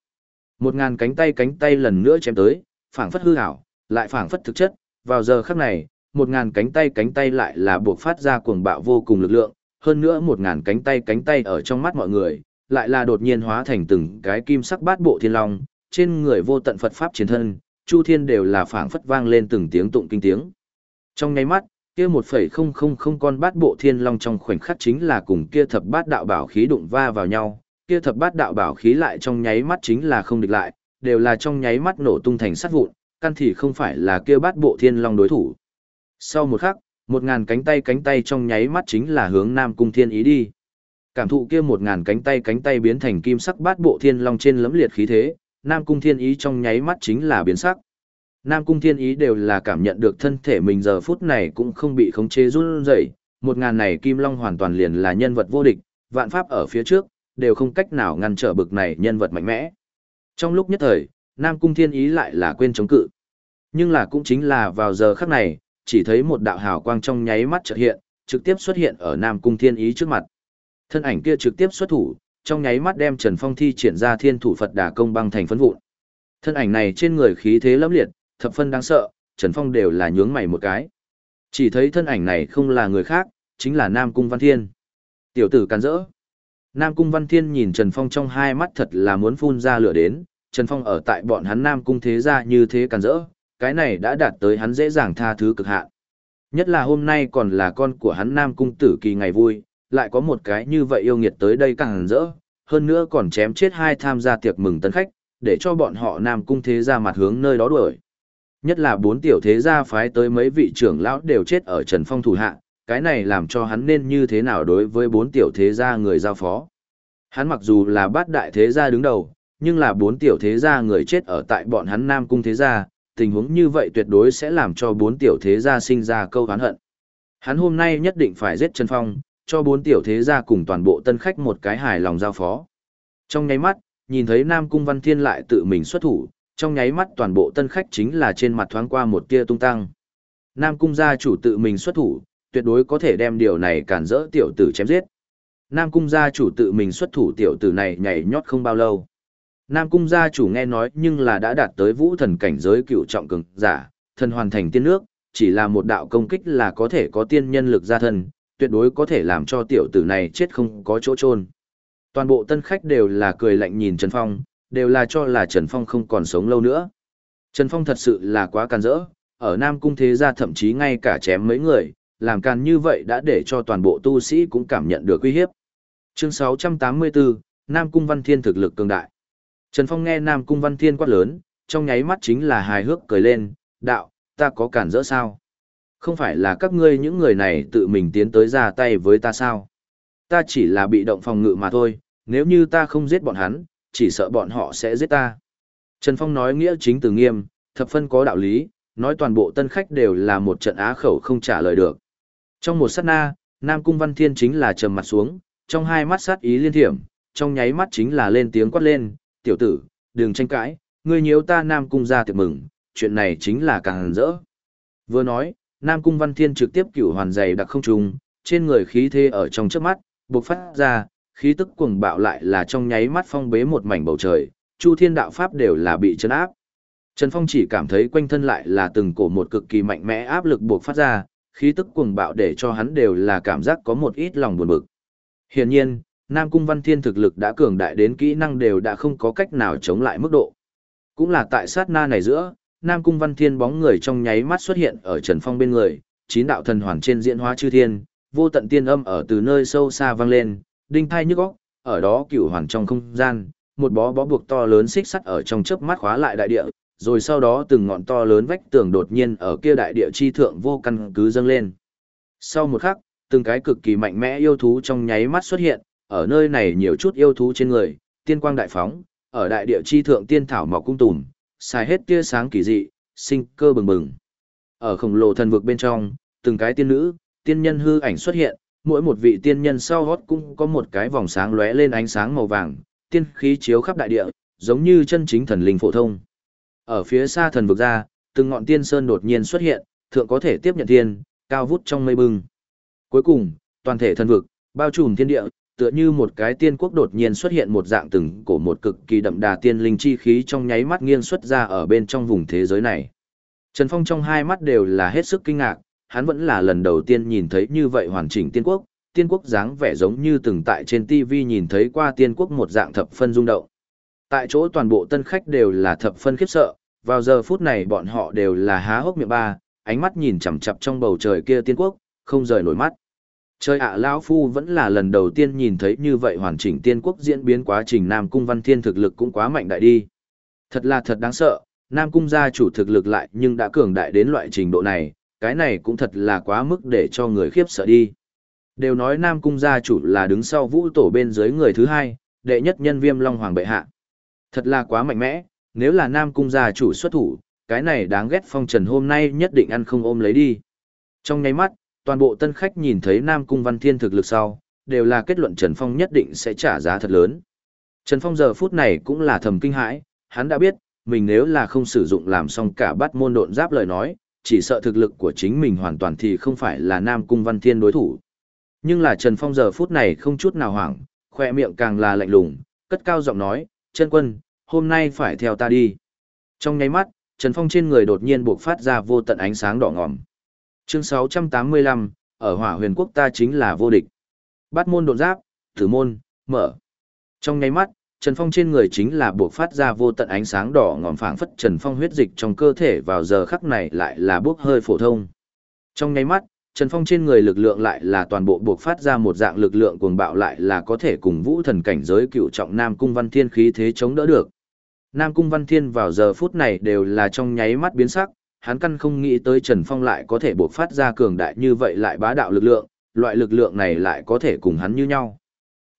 Một ngàn cánh tay cánh tay lần nữa chém tới, phảng phất hư ảo, lại phảng phất thực chất, vào giờ khắc này, một ngàn cánh tay cánh tay lại là buộc phát ra cuồng bạo vô cùng lực lượng, hơn nữa một ngàn cánh tay cánh tay ở trong mắt mọi người, lại là đột nhiên hóa thành từng cái kim sắc bát bộ thiên long, trên người vô tận Phật pháp chiến thân, chu thiên đều là phảng phất vang lên từng tiếng tụng kinh tiếng. Trong nháy mắt, kia một phẩy không không không con bát bộ thiên long trong khoảnh khắc chính là cùng kia thập bát đạo bảo khí đụng va vào nhau, kia thập bát đạo bảo khí lại trong nháy mắt chính là không địch lại, đều là trong nháy mắt nổ tung thành sắt vụn, căn thì không phải là kia bát bộ thiên long đối thủ. Sau một khắc, một ngàn cánh tay cánh tay trong nháy mắt chính là hướng Nam Cung Thiên Ý đi. Cảm thụ kia một ngàn cánh tay cánh tay biến thành kim sắc bát bộ thiên long trên lấm liệt khí thế, Nam Cung Thiên Ý trong nháy mắt chính là biến sắc. Nam Cung Thiên Ý đều là cảm nhận được thân thể mình giờ phút này cũng không bị khống chế run rẩy, một ngàn này Kim Long hoàn toàn liền là nhân vật vô địch, vạn pháp ở phía trước, đều không cách nào ngăn trở bực này nhân vật mạnh mẽ. Trong lúc nhất thời, Nam Cung Thiên Ý lại là quên chống cự. Nhưng là cũng chính là vào giờ khắc này, chỉ thấy một đạo hào quang trong nháy mắt chợt hiện, trực tiếp xuất hiện ở Nam Cung Thiên Ý trước mặt. Thân ảnh kia trực tiếp xuất thủ, trong nháy mắt đem Trần Phong thi triển ra Thiên Thủ Phật Đà công băng thành phấn vụn. Thân ảnh này trên người khí thế lẫm liệt, thập phân đáng sợ, Trần Phong đều là nhướng mày một cái. Chỉ thấy thân ảnh này không là người khác, chính là Nam Cung Văn Thiên. Tiểu tử càn rỡ. Nam Cung Văn Thiên nhìn Trần Phong trong hai mắt thật là muốn phun ra lửa đến, Trần Phong ở tại bọn hắn Nam Cung thế gia như thế càn rỡ, cái này đã đạt tới hắn dễ dàng tha thứ cực hạn. Nhất là hôm nay còn là con của hắn Nam Cung tử kỳ ngày vui, lại có một cái như vậy yêu nghiệt tới đây càng rỡ, hơn nữa còn chém chết hai tham gia tiệc mừng tân khách, để cho bọn họ Nam Cung thế gia mặt hướng nơi đó đuổi. Nhất là bốn tiểu thế gia phái tới mấy vị trưởng lão đều chết ở Trần Phong thủ hạ, cái này làm cho hắn nên như thế nào đối với bốn tiểu thế gia người giao phó. Hắn mặc dù là bát đại thế gia đứng đầu, nhưng là bốn tiểu thế gia người chết ở tại bọn hắn Nam Cung thế gia, tình huống như vậy tuyệt đối sẽ làm cho bốn tiểu thế gia sinh ra câu hán hận. Hắn hôm nay nhất định phải giết Trần Phong, cho bốn tiểu thế gia cùng toàn bộ tân khách một cái hài lòng giao phó. Trong nháy mắt, nhìn thấy Nam Cung Văn Thiên lại tự mình xuất thủ, trong nháy mắt toàn bộ tân khách chính là trên mặt thoáng qua một tia tung tăng. Nam Cung gia chủ tự mình xuất thủ, tuyệt đối có thể đem điều này cản rỡ tiểu tử chém giết. Nam Cung gia chủ tự mình xuất thủ tiểu tử này nhảy nhót không bao lâu. Nam Cung gia chủ nghe nói nhưng là đã đạt tới vũ thần cảnh giới cựu trọng cường giả, thần hoàn thành tiên nước, chỉ là một đạo công kích là có thể có tiên nhân lực gia thân, tuyệt đối có thể làm cho tiểu tử này chết không có chỗ trôn. Toàn bộ tân khách đều là cười lạnh nhìn Trần Phong, đều là cho là Trần Phong không còn sống lâu nữa. Trần Phong thật sự là quá can rỡ, ở Nam Cung Thế Gia thậm chí ngay cả chém mấy người, làm can như vậy đã để cho toàn bộ tu sĩ cũng cảm nhận được uy hiếp. Chương 684, Nam Cung Văn Thiên thực lực cường đại. Trần Phong nghe Nam Cung Văn Thiên quát lớn, trong nháy mắt chính là hài hước cười lên, đạo, ta có cản rỡ sao? Không phải là các ngươi những người này tự mình tiến tới ra tay với ta sao? Ta chỉ là bị động phòng ngự mà thôi, nếu như ta không giết bọn hắn, chỉ sợ bọn họ sẽ giết ta. Trần Phong nói nghĩa chính từ nghiêm, thập phân có đạo lý, nói toàn bộ tân khách đều là một trận á khẩu không trả lời được. Trong một sát na, Nam Cung Văn Thiên chính là trầm mặt xuống, trong hai mắt sát ý liên thiểm, trong nháy mắt chính là lên tiếng quát lên, tiểu tử, đừng tranh cãi, ngươi nhiễu ta Nam Cung ra tiệc mừng, chuyện này chính là càng rỡ. Vừa nói, Nam Cung Văn Thiên trực tiếp cửu hoàn dày đặc không trùng, trên người khí thế ở trong trước mắt, bộc phát ra, khí tức cuồng bạo lại là trong nháy mắt phong bế một mảnh bầu trời, Chu Thiên đạo pháp đều là bị chấn áp. Trần Phong chỉ cảm thấy quanh thân lại là từng cổ một cực kỳ mạnh mẽ áp lực buộc phát ra, khí tức cuồng bạo để cho hắn đều là cảm giác có một ít lòng buồn bực. Hiển nhiên, Nam Cung Văn Thiên thực lực đã cường đại đến kỹ năng đều đã không có cách nào chống lại mức độ. Cũng là tại sát na này giữa, Nam Cung Văn Thiên bóng người trong nháy mắt xuất hiện ở Trần Phong bên người, chín đạo thần hoàn trên diễn hóa chư thiên, vô tận tiên âm ở từ nơi sâu xa vang lên, đinh thai nhức óc, ở đó cửu hoàn trong không gian, một bó bó buộc to lớn xích sắt ở trong chớp mắt khóa lại đại địa, rồi sau đó từng ngọn to lớn vách tường đột nhiên ở kia đại địa chi thượng vô căn cứ dâng lên. Sau một khắc, từng cái cực kỳ mạnh mẽ yêu thú trong nháy mắt xuất hiện, ở nơi này nhiều chút yêu thú trên người, tiên quang đại phóng, ở đại địa chi thượng tiên thảo mọc cung tùm, xài hết tia sáng kỳ dị, sinh cơ bừng bừng. Ở khổng lồ thần vực bên trong, từng cái tiên nữ, tiên nhân hư ảnh xuất hiện, mỗi một vị tiên nhân sau hót cũng có một cái vòng sáng lóe lên ánh sáng màu vàng, tiên khí chiếu khắp đại địa, giống như chân chính thần linh phổ thông. Ở phía xa thần vực ra, từng ngọn tiên sơn đột nhiên xuất hiện, thượng có thể tiếp nhận tiên, cao vút trong mây bừng. Cuối cùng, toàn thể thần vực, bao trùm thiên địa, Tựa như một cái tiên quốc đột nhiên xuất hiện một dạng từng cổ một cực kỳ đậm đà tiên linh chi khí trong nháy mắt nghiêng xuất ra ở bên trong vùng thế giới này. Trần Phong trong hai mắt đều là hết sức kinh ngạc, hắn vẫn là lần đầu tiên nhìn thấy như vậy hoàn chỉnh tiên quốc, tiên quốc dáng vẻ giống như từng tại trên TV nhìn thấy qua tiên quốc một dạng thập phân rung động. Tại chỗ toàn bộ tân khách đều là thập phân khiếp sợ, vào giờ phút này bọn họ đều là há hốc miệng ba, ánh mắt nhìn chằm chằm trong bầu trời kia tiên quốc, không rời nổi mắt. Trời ạ lão phu vẫn là lần đầu tiên nhìn thấy như vậy hoàn chỉnh tiên quốc diễn biến quá trình Nam Cung Văn Thiên thực lực cũng quá mạnh đại đi. Thật là thật đáng sợ, Nam Cung gia chủ thực lực lại nhưng đã cường đại đến loại trình độ này, cái này cũng thật là quá mức để cho người khiếp sợ đi. Đều nói Nam Cung gia chủ là đứng sau vũ tổ bên dưới người thứ hai, đệ nhất nhân viêm Long Hoàng bệ hạ. Thật là quá mạnh mẽ, nếu là Nam Cung gia chủ xuất thủ, cái này đáng ghét phong trần hôm nay nhất định ăn không ôm lấy đi. Trong nháy mắt, toàn bộ tân khách nhìn thấy Nam Cung Văn Thiên thực lực sau, đều là kết luận Trần Phong nhất định sẽ trả giá thật lớn. Trần Phong giờ phút này cũng là thầm kinh hãi, hắn đã biết, mình nếu là không sử dụng làm xong cả bắt môn độn giáp lời nói, chỉ sợ thực lực của chính mình hoàn toàn thì không phải là Nam Cung Văn Thiên đối thủ. Nhưng là Trần Phong giờ phút này không chút nào hoảng, khoe miệng càng là lạnh lùng, cất cao giọng nói, chân quân, hôm nay phải theo ta đi. Trong nháy mắt, Trần Phong trên người đột nhiên buộc phát ra vô tận ánh sáng đỏ ngòm. Chương 685, ở hỏa huyền quốc ta chính là vô địch. Bát môn đột giáp, thử môn, mở. Trong nháy mắt, Trần Phong trên người chính là buộc phát ra vô tận ánh sáng đỏ ngòm phảng phất Trần Phong huyết dịch trong cơ thể vào giờ khắc này lại là bốc hơi phổ thông. Trong nháy mắt, Trần Phong trên người lực lượng lại là toàn bộ buộc phát ra một dạng lực lượng cuồng bạo lại là có thể cùng vũ thần cảnh giới cựu trọng Nam Cung Văn Thiên khí thế chống đỡ được. Nam Cung Văn Thiên vào giờ phút này đều là trong nháy mắt biến sắc, hắn căn không nghĩ tới Trần Phong lại có thể buộc phát ra cường đại như vậy lại bá đạo lực lượng, loại lực lượng này lại có thể cùng hắn như nhau.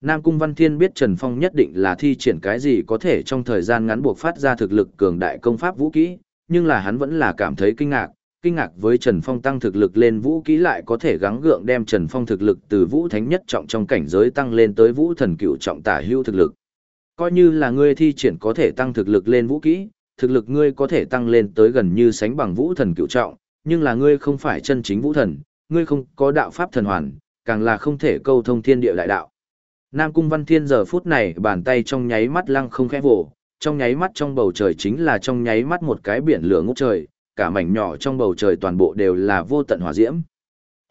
Nam Cung Văn Thiên biết Trần Phong nhất định là thi triển cái gì có thể trong thời gian ngắn buộc phát ra thực lực cường đại công pháp vũ kỹ, nhưng là hắn vẫn là cảm thấy kinh ngạc, kinh ngạc với Trần Phong tăng thực lực lên vũ kỹ lại có thể gắng gượng đem Trần Phong thực lực từ vũ thánh nhất trọng trong cảnh giới tăng lên tới vũ thần cựu trọng tả hưu thực lực. Coi như là ngươi thi triển có thể tăng thực lực lên vũ kỹ, thực lực ngươi có thể tăng lên tới gần như sánh bằng vũ thần cựu trọng, nhưng là ngươi không phải chân chính vũ thần, ngươi không có đạo pháp thần hoàn, càng là không thể câu thông thiên địa đại đạo. Nam Cung Văn Thiên giờ phút này bàn tay trong nháy mắt lăng không khẽ vồ, trong nháy mắt trong bầu trời chính là trong nháy mắt một cái biển lửa ngút trời, cả mảnh nhỏ trong bầu trời toàn bộ đều là vô tận hỏa diễm.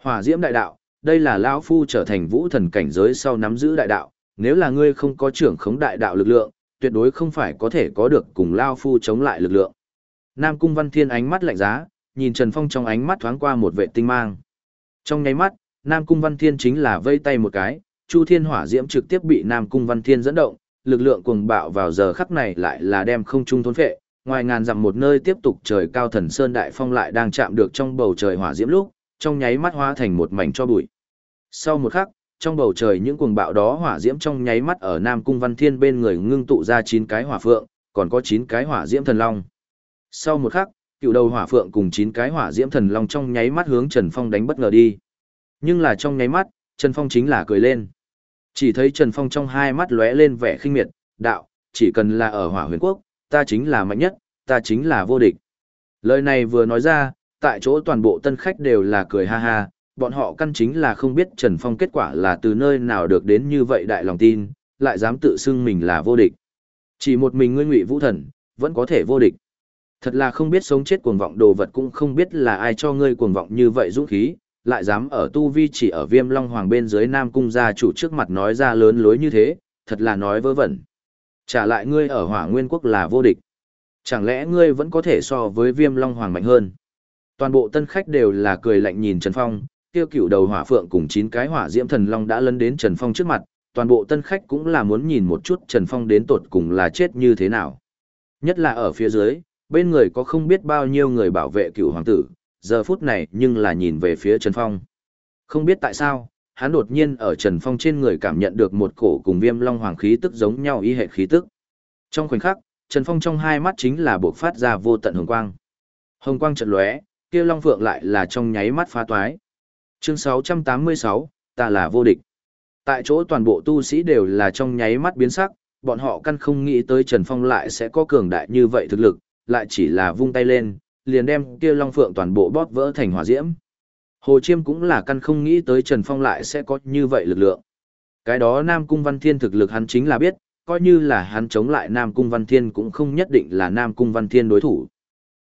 Hỏa diễm đại đạo, đây là lão phu trở thành vũ thần cảnh giới sau nắm giữ đại đạo, nếu là ngươi không có trưởng khống đại đạo lực lượng, tuyệt đối không phải có thể có được cùng lao phu chống lại lực lượng. Nam Cung Văn Thiên ánh mắt lạnh giá, nhìn Trần Phong trong ánh mắt thoáng qua một vệ tinh mang. Trong nháy mắt, Nam Cung Văn Thiên chính là vây tay một cái, Chu Thiên Hỏa Diễm trực tiếp bị Nam Cung Văn Thiên dẫn động, lực lượng cuồng bạo vào giờ khắc này lại là đem không trung thôn phệ, ngoài ngàn dặm một nơi tiếp tục trời cao thần sơn đại phong lại đang chạm được trong bầu trời hỏa diễm lúc, trong nháy mắt hóa thành một mảnh cho bụi. Sau một khắc, trong bầu trời những cuồng bạo đó hỏa diễm trong nháy mắt ở Nam Cung Văn Thiên bên người ngưng tụ ra chín cái hỏa phượng, còn có chín cái hỏa diễm thần long. Sau một khắc, cựu đầu hỏa phượng cùng chín cái hỏa diễm thần long trong nháy mắt hướng Trần Phong đánh bất ngờ đi. Nhưng là trong nháy mắt, Trần Phong chính là cười lên. Chỉ thấy Trần Phong trong hai mắt lóe lên vẻ khinh miệt, đạo, chỉ cần là ở hỏa huyền quốc, ta chính là mạnh nhất, ta chính là vô địch. Lời này vừa nói ra, tại chỗ toàn bộ tân khách đều là cười ha ha, bọn họ căn chính là không biết Trần Phong kết quả là từ nơi nào được đến như vậy đại lòng tin, lại dám tự xưng mình là vô địch. Chỉ một mình ngươi ngụy vũ thần, vẫn có thể vô địch. Thật là không biết sống chết cuồng vọng đồ vật cũng không biết là ai cho ngươi cuồng vọng như vậy dũng khí, lại dám ở tu vi chỉ ở viêm long hoàng bên dưới nam cung gia chủ trước mặt nói ra lớn lối như thế, thật là nói vớ vẩn. Trả lại ngươi ở hỏa nguyên quốc là vô địch. Chẳng lẽ ngươi vẫn có thể so với viêm long hoàng mạnh hơn? Toàn bộ tân khách đều là cười lạnh nhìn Trần Phong, tiêu cựu đầu hỏa phượng cùng chín cái hỏa diễm thần long đã lấn đến Trần Phong trước mặt, toàn bộ tân khách cũng là muốn nhìn một chút Trần Phong đến tột cùng là chết như thế nào. Nhất là ở phía dưới, bên người có không biết bao nhiêu người bảo vệ cựu hoàng tử, giờ phút này nhưng là nhìn về phía Trần Phong. Không biết tại sao, hắn đột nhiên ở Trần Phong trên người cảm nhận được một cổ cùng viêm long hoàng khí tức giống nhau y hệ khí tức. Trong khoảnh khắc, Trần Phong trong hai mắt chính là buộc phát ra vô tận hồng quang. Hồng quang trận lóe, kia long phượng lại là trong nháy mắt phá toái. Chương 686, ta là vô địch. Tại chỗ toàn bộ tu sĩ đều là trong nháy mắt biến sắc, bọn họ căn không nghĩ tới Trần Phong lại sẽ có cường đại như vậy thực lực, lại chỉ là vung tay lên, liền đem kia long phượng toàn bộ bóp vỡ thành hỏa diễm. Hồ Chiêm cũng là căn không nghĩ tới Trần Phong lại sẽ có như vậy lực lượng. Cái đó Nam Cung Văn Thiên thực lực hắn chính là biết, coi như là hắn chống lại Nam Cung Văn Thiên cũng không nhất định là Nam Cung Văn Thiên đối thủ.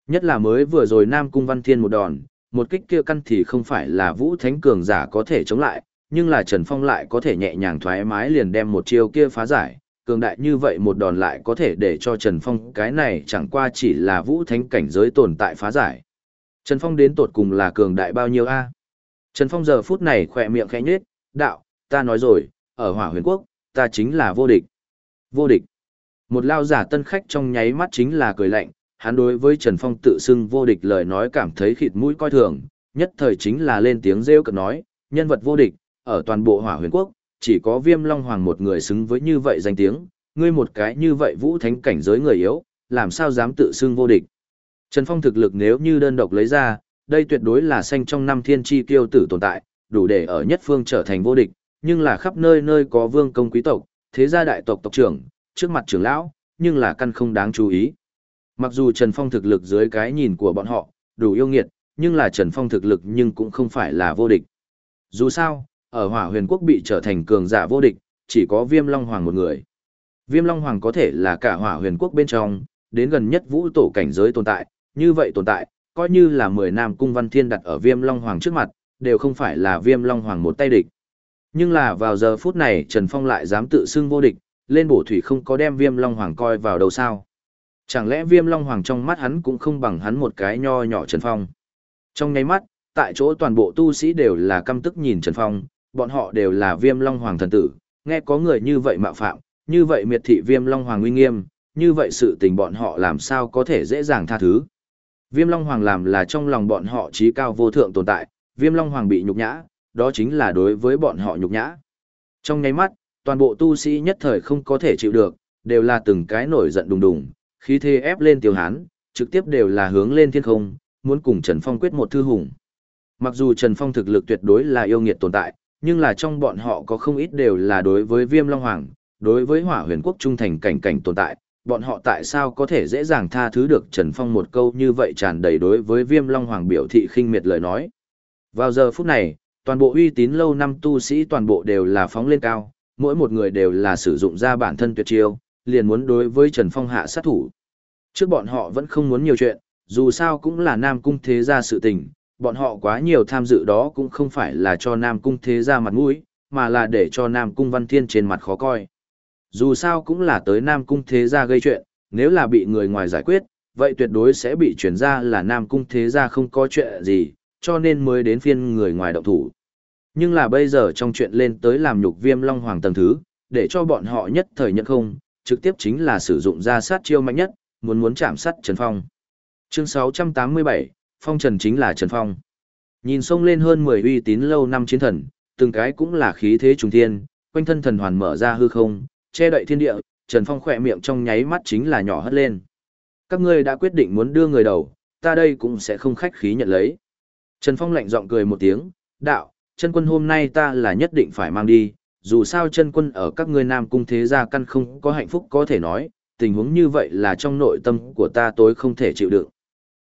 Nhất là mới vừa rồi Nam Cung Văn Thiên một đòn, một kích kia căn thì không phải là Vũ Thánh Cường giả có thể chống lại, nhưng là Trần Phong lại có thể nhẹ nhàng thoải mái liền đem một chiêu kia phá giải, cường đại như vậy một đòn lại có thể để cho Trần Phong cái này chẳng qua chỉ là Vũ Thánh cảnh giới tồn tại phá giải. Trần Phong đến tột cùng là cường đại bao nhiêu a? Trần Phong giờ phút này khỏe miệng khẽ nhếch, đạo, ta nói rồi, ở hỏa huyền quốc, ta chính là vô địch. Vô địch. Một lao giả tân khách trong nháy mắt chính là cười lạnh, hắn đối với Trần Phong tự xưng vô địch lời nói cảm thấy khịt mũi coi thường, nhất thời chính là lên tiếng rêu cực nói, nhân vật vô địch, ở toàn bộ hỏa huyền quốc, chỉ có viêm long hoàng một người xứng với như vậy danh tiếng, ngươi một cái như vậy vũ thánh cảnh giới người yếu, làm sao dám tự xưng vô địch. Trần Phong thực lực nếu như đơn độc lấy ra, đây tuyệt đối là xanh trong năm thiên chi kiêu tử tồn tại, đủ để ở nhất phương trở thành vô địch, nhưng là khắp nơi nơi có vương công quý tộc, thế gia đại tộc tộc trưởng, trước mặt trưởng lão, nhưng là căn không đáng chú ý. Mặc dù Trần Phong thực lực dưới cái nhìn của bọn họ, đủ yêu nghiệt, nhưng là Trần Phong thực lực nhưng cũng không phải là vô địch. Dù sao, ở hỏa huyền quốc bị trở thành cường giả vô địch, chỉ có viêm long hoàng một người. Viêm long hoàng có thể là cả hỏa huyền quốc bên trong, đến gần nhất vũ tổ cảnh giới tồn tại, như vậy tồn tại, coi như là mười nam cung văn thiên đặt ở viêm long hoàng trước mặt, đều không phải là viêm long hoàng một tay địch. Nhưng là vào giờ phút này Trần Phong lại dám tự xưng vô địch, lên bổ thủy không có đem viêm long hoàng coi vào đâu sao. Chẳng lẽ viêm long hoàng trong mắt hắn cũng không bằng hắn một cái nho nhỏ Trần Phong. Trong nháy mắt, tại chỗ toàn bộ tu sĩ đều là căm tức nhìn Trần Phong, bọn họ đều là viêm long hoàng thần tử, nghe có người như vậy mạo phạm, như vậy miệt thị viêm long hoàng uy nghiêm, như vậy sự tình bọn họ làm sao có thể dễ dàng tha thứ. Viêm long hoàng làm là trong lòng bọn họ trí cao vô thượng tồn tại, viêm long hoàng bị nhục nhã, đó chính là đối với bọn họ nhục nhã. Trong nháy mắt, toàn bộ tu sĩ nhất thời không có thể chịu được, đều là từng cái nổi giận đùng đùng, khí thế ép lên tiêu hán, trực tiếp đều là hướng lên thiên không, muốn cùng Trần Phong quyết một thư hùng. Mặc dù Trần Phong thực lực tuyệt đối là yêu nghiệt tồn tại, nhưng là trong bọn họ có không ít đều là đối với viêm long hoàng, đối với hỏa huyền quốc trung thành cảnh cảnh tồn tại, bọn họ tại sao có thể dễ dàng tha thứ được Trần Phong một câu như vậy tràn đầy đối với viêm long hoàng biểu thị khinh miệt lời nói. Vào giờ phút này, toàn bộ uy tín lâu năm tu sĩ toàn bộ đều là phóng lên cao, mỗi một người đều là sử dụng ra bản thân tuyệt chiêu, liền muốn đối với Trần Phong hạ sát thủ. Trước bọn họ vẫn không muốn nhiều chuyện, dù sao cũng là Nam Cung Thế Gia sự tình, bọn họ quá nhiều tham dự đó cũng không phải là cho Nam Cung Thế Gia mặt mũi, mà là để cho Nam Cung Văn Thiên trên mặt khó coi. Dù sao cũng là tới Nam Cung Thế Gia gây chuyện, nếu là bị người ngoài giải quyết, vậy tuyệt đối sẽ bị chuyển ra là Nam Cung Thế Gia không có chuyện gì, cho nên mới đến phiên người ngoài động thủ. Nhưng là bây giờ trong chuyện lên tới làm nhục viêm long hoàng tầng thứ, để cho bọn họ nhất thời nhận không, trực tiếp chính là sử dụng ra sát chiêu mạnh nhất, muốn muốn chạm sát Trần Phong. Chương 687, Phong Trần chính là Trần Phong. Nhìn sông lên hơn 10 uy tín lâu năm chiến thần, từng cái cũng là khí thế trùng thiên, quanh thân thần hoàn mở ra hư không, che đậy thiên địa, Trần Phong khỏe miệng trong nháy mắt chính là nhỏ hất lên. Các ngươi đã quyết định muốn đưa người đầu, ta đây cũng sẽ không khách khí nhận lấy. Trần Phong lạnh giọng cười một tiếng, đạo, chân quân hôm nay ta là nhất định phải mang đi, dù sao chân quân ở các ngươi nam cung thế gia căn không có hạnh phúc có thể nói, tình huống như vậy là trong nội tâm của ta tối không thể chịu đựng.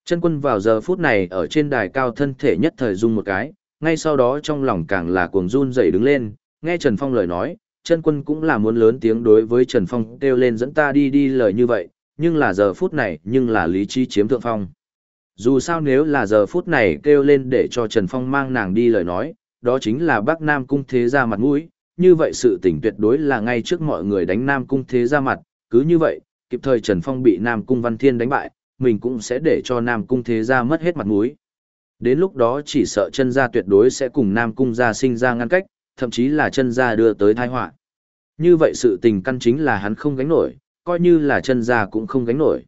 Chân quân vào giờ phút này ở trên đài cao thân thể nhất thời rung một cái, ngay sau đó trong lòng càng là cuồng run dậy đứng lên, nghe Trần Phong lời nói, chân quân cũng là muốn lớn tiếng đối với Trần Phong kêu lên dẫn ta đi đi lời như vậy, nhưng là giờ phút này nhưng là lý trí chiếm thượng phong. Dù sao nếu là giờ phút này kêu lên để cho Trần Phong mang nàng đi lời nói, đó chính là bác Nam Cung Thế ra mặt mũi, như vậy sự tình tuyệt đối là ngay trước mọi người đánh Nam Cung Thế ra mặt, cứ như vậy, kịp thời Trần Phong bị Nam Cung Văn Thiên đánh bại, mình cũng sẽ để cho Nam Cung Thế ra mất hết mặt mũi. Đến lúc đó chỉ sợ chân gia tuyệt đối sẽ cùng Nam Cung gia sinh ra ngăn cách, thậm chí là chân gia đưa tới tai họa. Như vậy sự tình căn chính là hắn không gánh nổi, coi như là chân gia cũng không gánh nổi.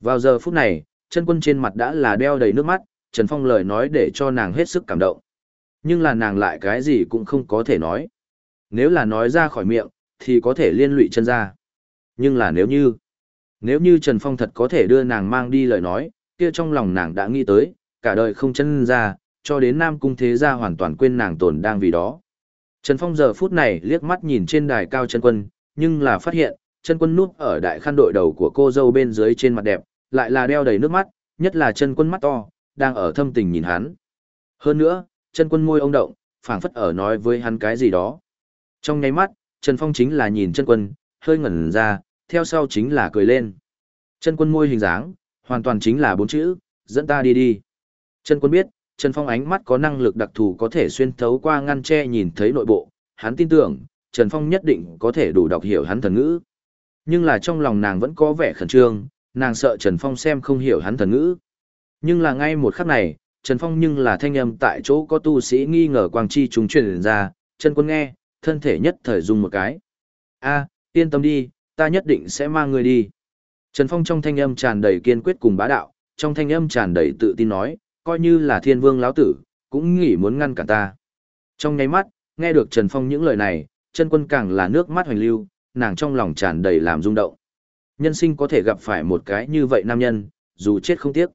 Vào giờ phút này, chân quân trên mặt đã là đeo đầy nước mắt, Trần Phong lời nói để cho nàng hết sức cảm động. Nhưng là nàng lại cái gì cũng không có thể nói. Nếu là nói ra khỏi miệng, thì có thể liên lụy chân ra. Nhưng là nếu như, nếu như Trần Phong thật có thể đưa nàng mang đi lời nói, kia trong lòng nàng đã nghĩ tới, cả đời không chân ra, cho đến Nam Cung Thế Gia hoàn toàn quên nàng tồn đang vì đó. Trần Phong giờ phút này liếc mắt nhìn trên đài cao chân quân, nhưng là phát hiện, chân quân núp ở đại khăn đội đầu của cô dâu bên dưới trên mặt đẹp, lại là đeo đầy nước mắt, nhất là chân quân mắt to, đang ở thâm tình nhìn hắn. Hơn nữa, chân quân môi ông động, phảng phất ở nói với hắn cái gì đó. Trong nháy mắt, Trần Phong chính là nhìn chân quân, hơi ngẩn ra, theo sau chính là cười lên. Chân quân môi hình dáng, hoàn toàn chính là bốn chữ, dẫn ta đi đi. Chân quân biết, Trần Phong ánh mắt có năng lực đặc thù có thể xuyên thấu qua ngăn che nhìn thấy nội bộ, hắn tin tưởng, Trần Phong nhất định có thể đủ đọc hiểu hắn thần ngữ. Nhưng là trong lòng nàng vẫn có vẻ khẩn trương, nàng sợ Trần Phong xem không hiểu hắn thần ngữ. Nhưng là ngay một khắc này, Trần Phong nhưng là thanh âm tại chỗ có tu sĩ nghi ngờ quang chi chúng truyền ra, chân quân nghe, thân thể nhất thời dùng một cái. a yên tâm đi, ta nhất định sẽ mang người đi. Trần Phong trong thanh âm tràn đầy kiên quyết cùng bá đạo, trong thanh âm tràn đầy tự tin nói, coi như là thiên vương lão tử, cũng nghĩ muốn ngăn cản ta. Trong nháy mắt, nghe được Trần Phong những lời này, chân quân càng là nước mắt hoành lưu, nàng trong lòng tràn đầy làm rung động. Nhân sinh có thể gặp phải một cái như vậy nam nhân, dù chết không tiếc.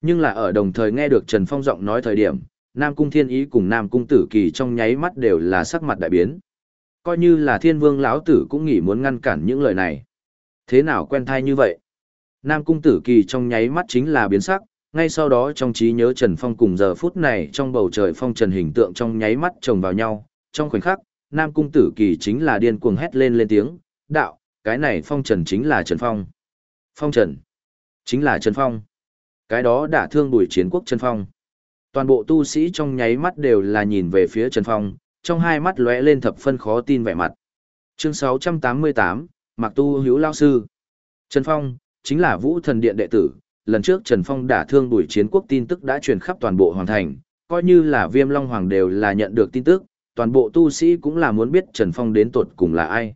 Nhưng là ở đồng thời nghe được Trần Phong giọng nói thời điểm, Nam Cung Thiên Ý cùng Nam Cung Tử Kỳ trong nháy mắt đều là sắc mặt đại biến. Coi như là Thiên Vương lão tử cũng nghĩ muốn ngăn cản những lời này. Thế nào quen thai như vậy? Nam Cung Tử Kỳ trong nháy mắt chính là biến sắc, ngay sau đó trong trí nhớ Trần Phong cùng giờ phút này trong bầu trời phong trần hình tượng trong nháy mắt chồng vào nhau, trong khoảnh khắc, Nam Cung Tử Kỳ chính là điên cuồng hét lên lên tiếng, đạo, cái này phong trần chính là Trần Phong. Phong trần, chính là Trần Phong. Cái đó đã thương đuổi chiến quốc Trần Phong. Toàn bộ tu sĩ trong nháy mắt đều là nhìn về phía Trần Phong, trong hai mắt lóe lên thập phân khó tin vẻ mặt. Chương 688, Mạc Tu Hữu Lao Sư. Trần Phong, chính là Vũ Thần Điện đệ tử. Lần trước Trần Phong đả thương bùi chiến quốc tin tức đã truyền khắp toàn bộ hoàng thành, coi như là Viêm Long Hoàng đều là nhận được tin tức, toàn bộ tu sĩ cũng là muốn biết Trần Phong đến tột cùng là ai.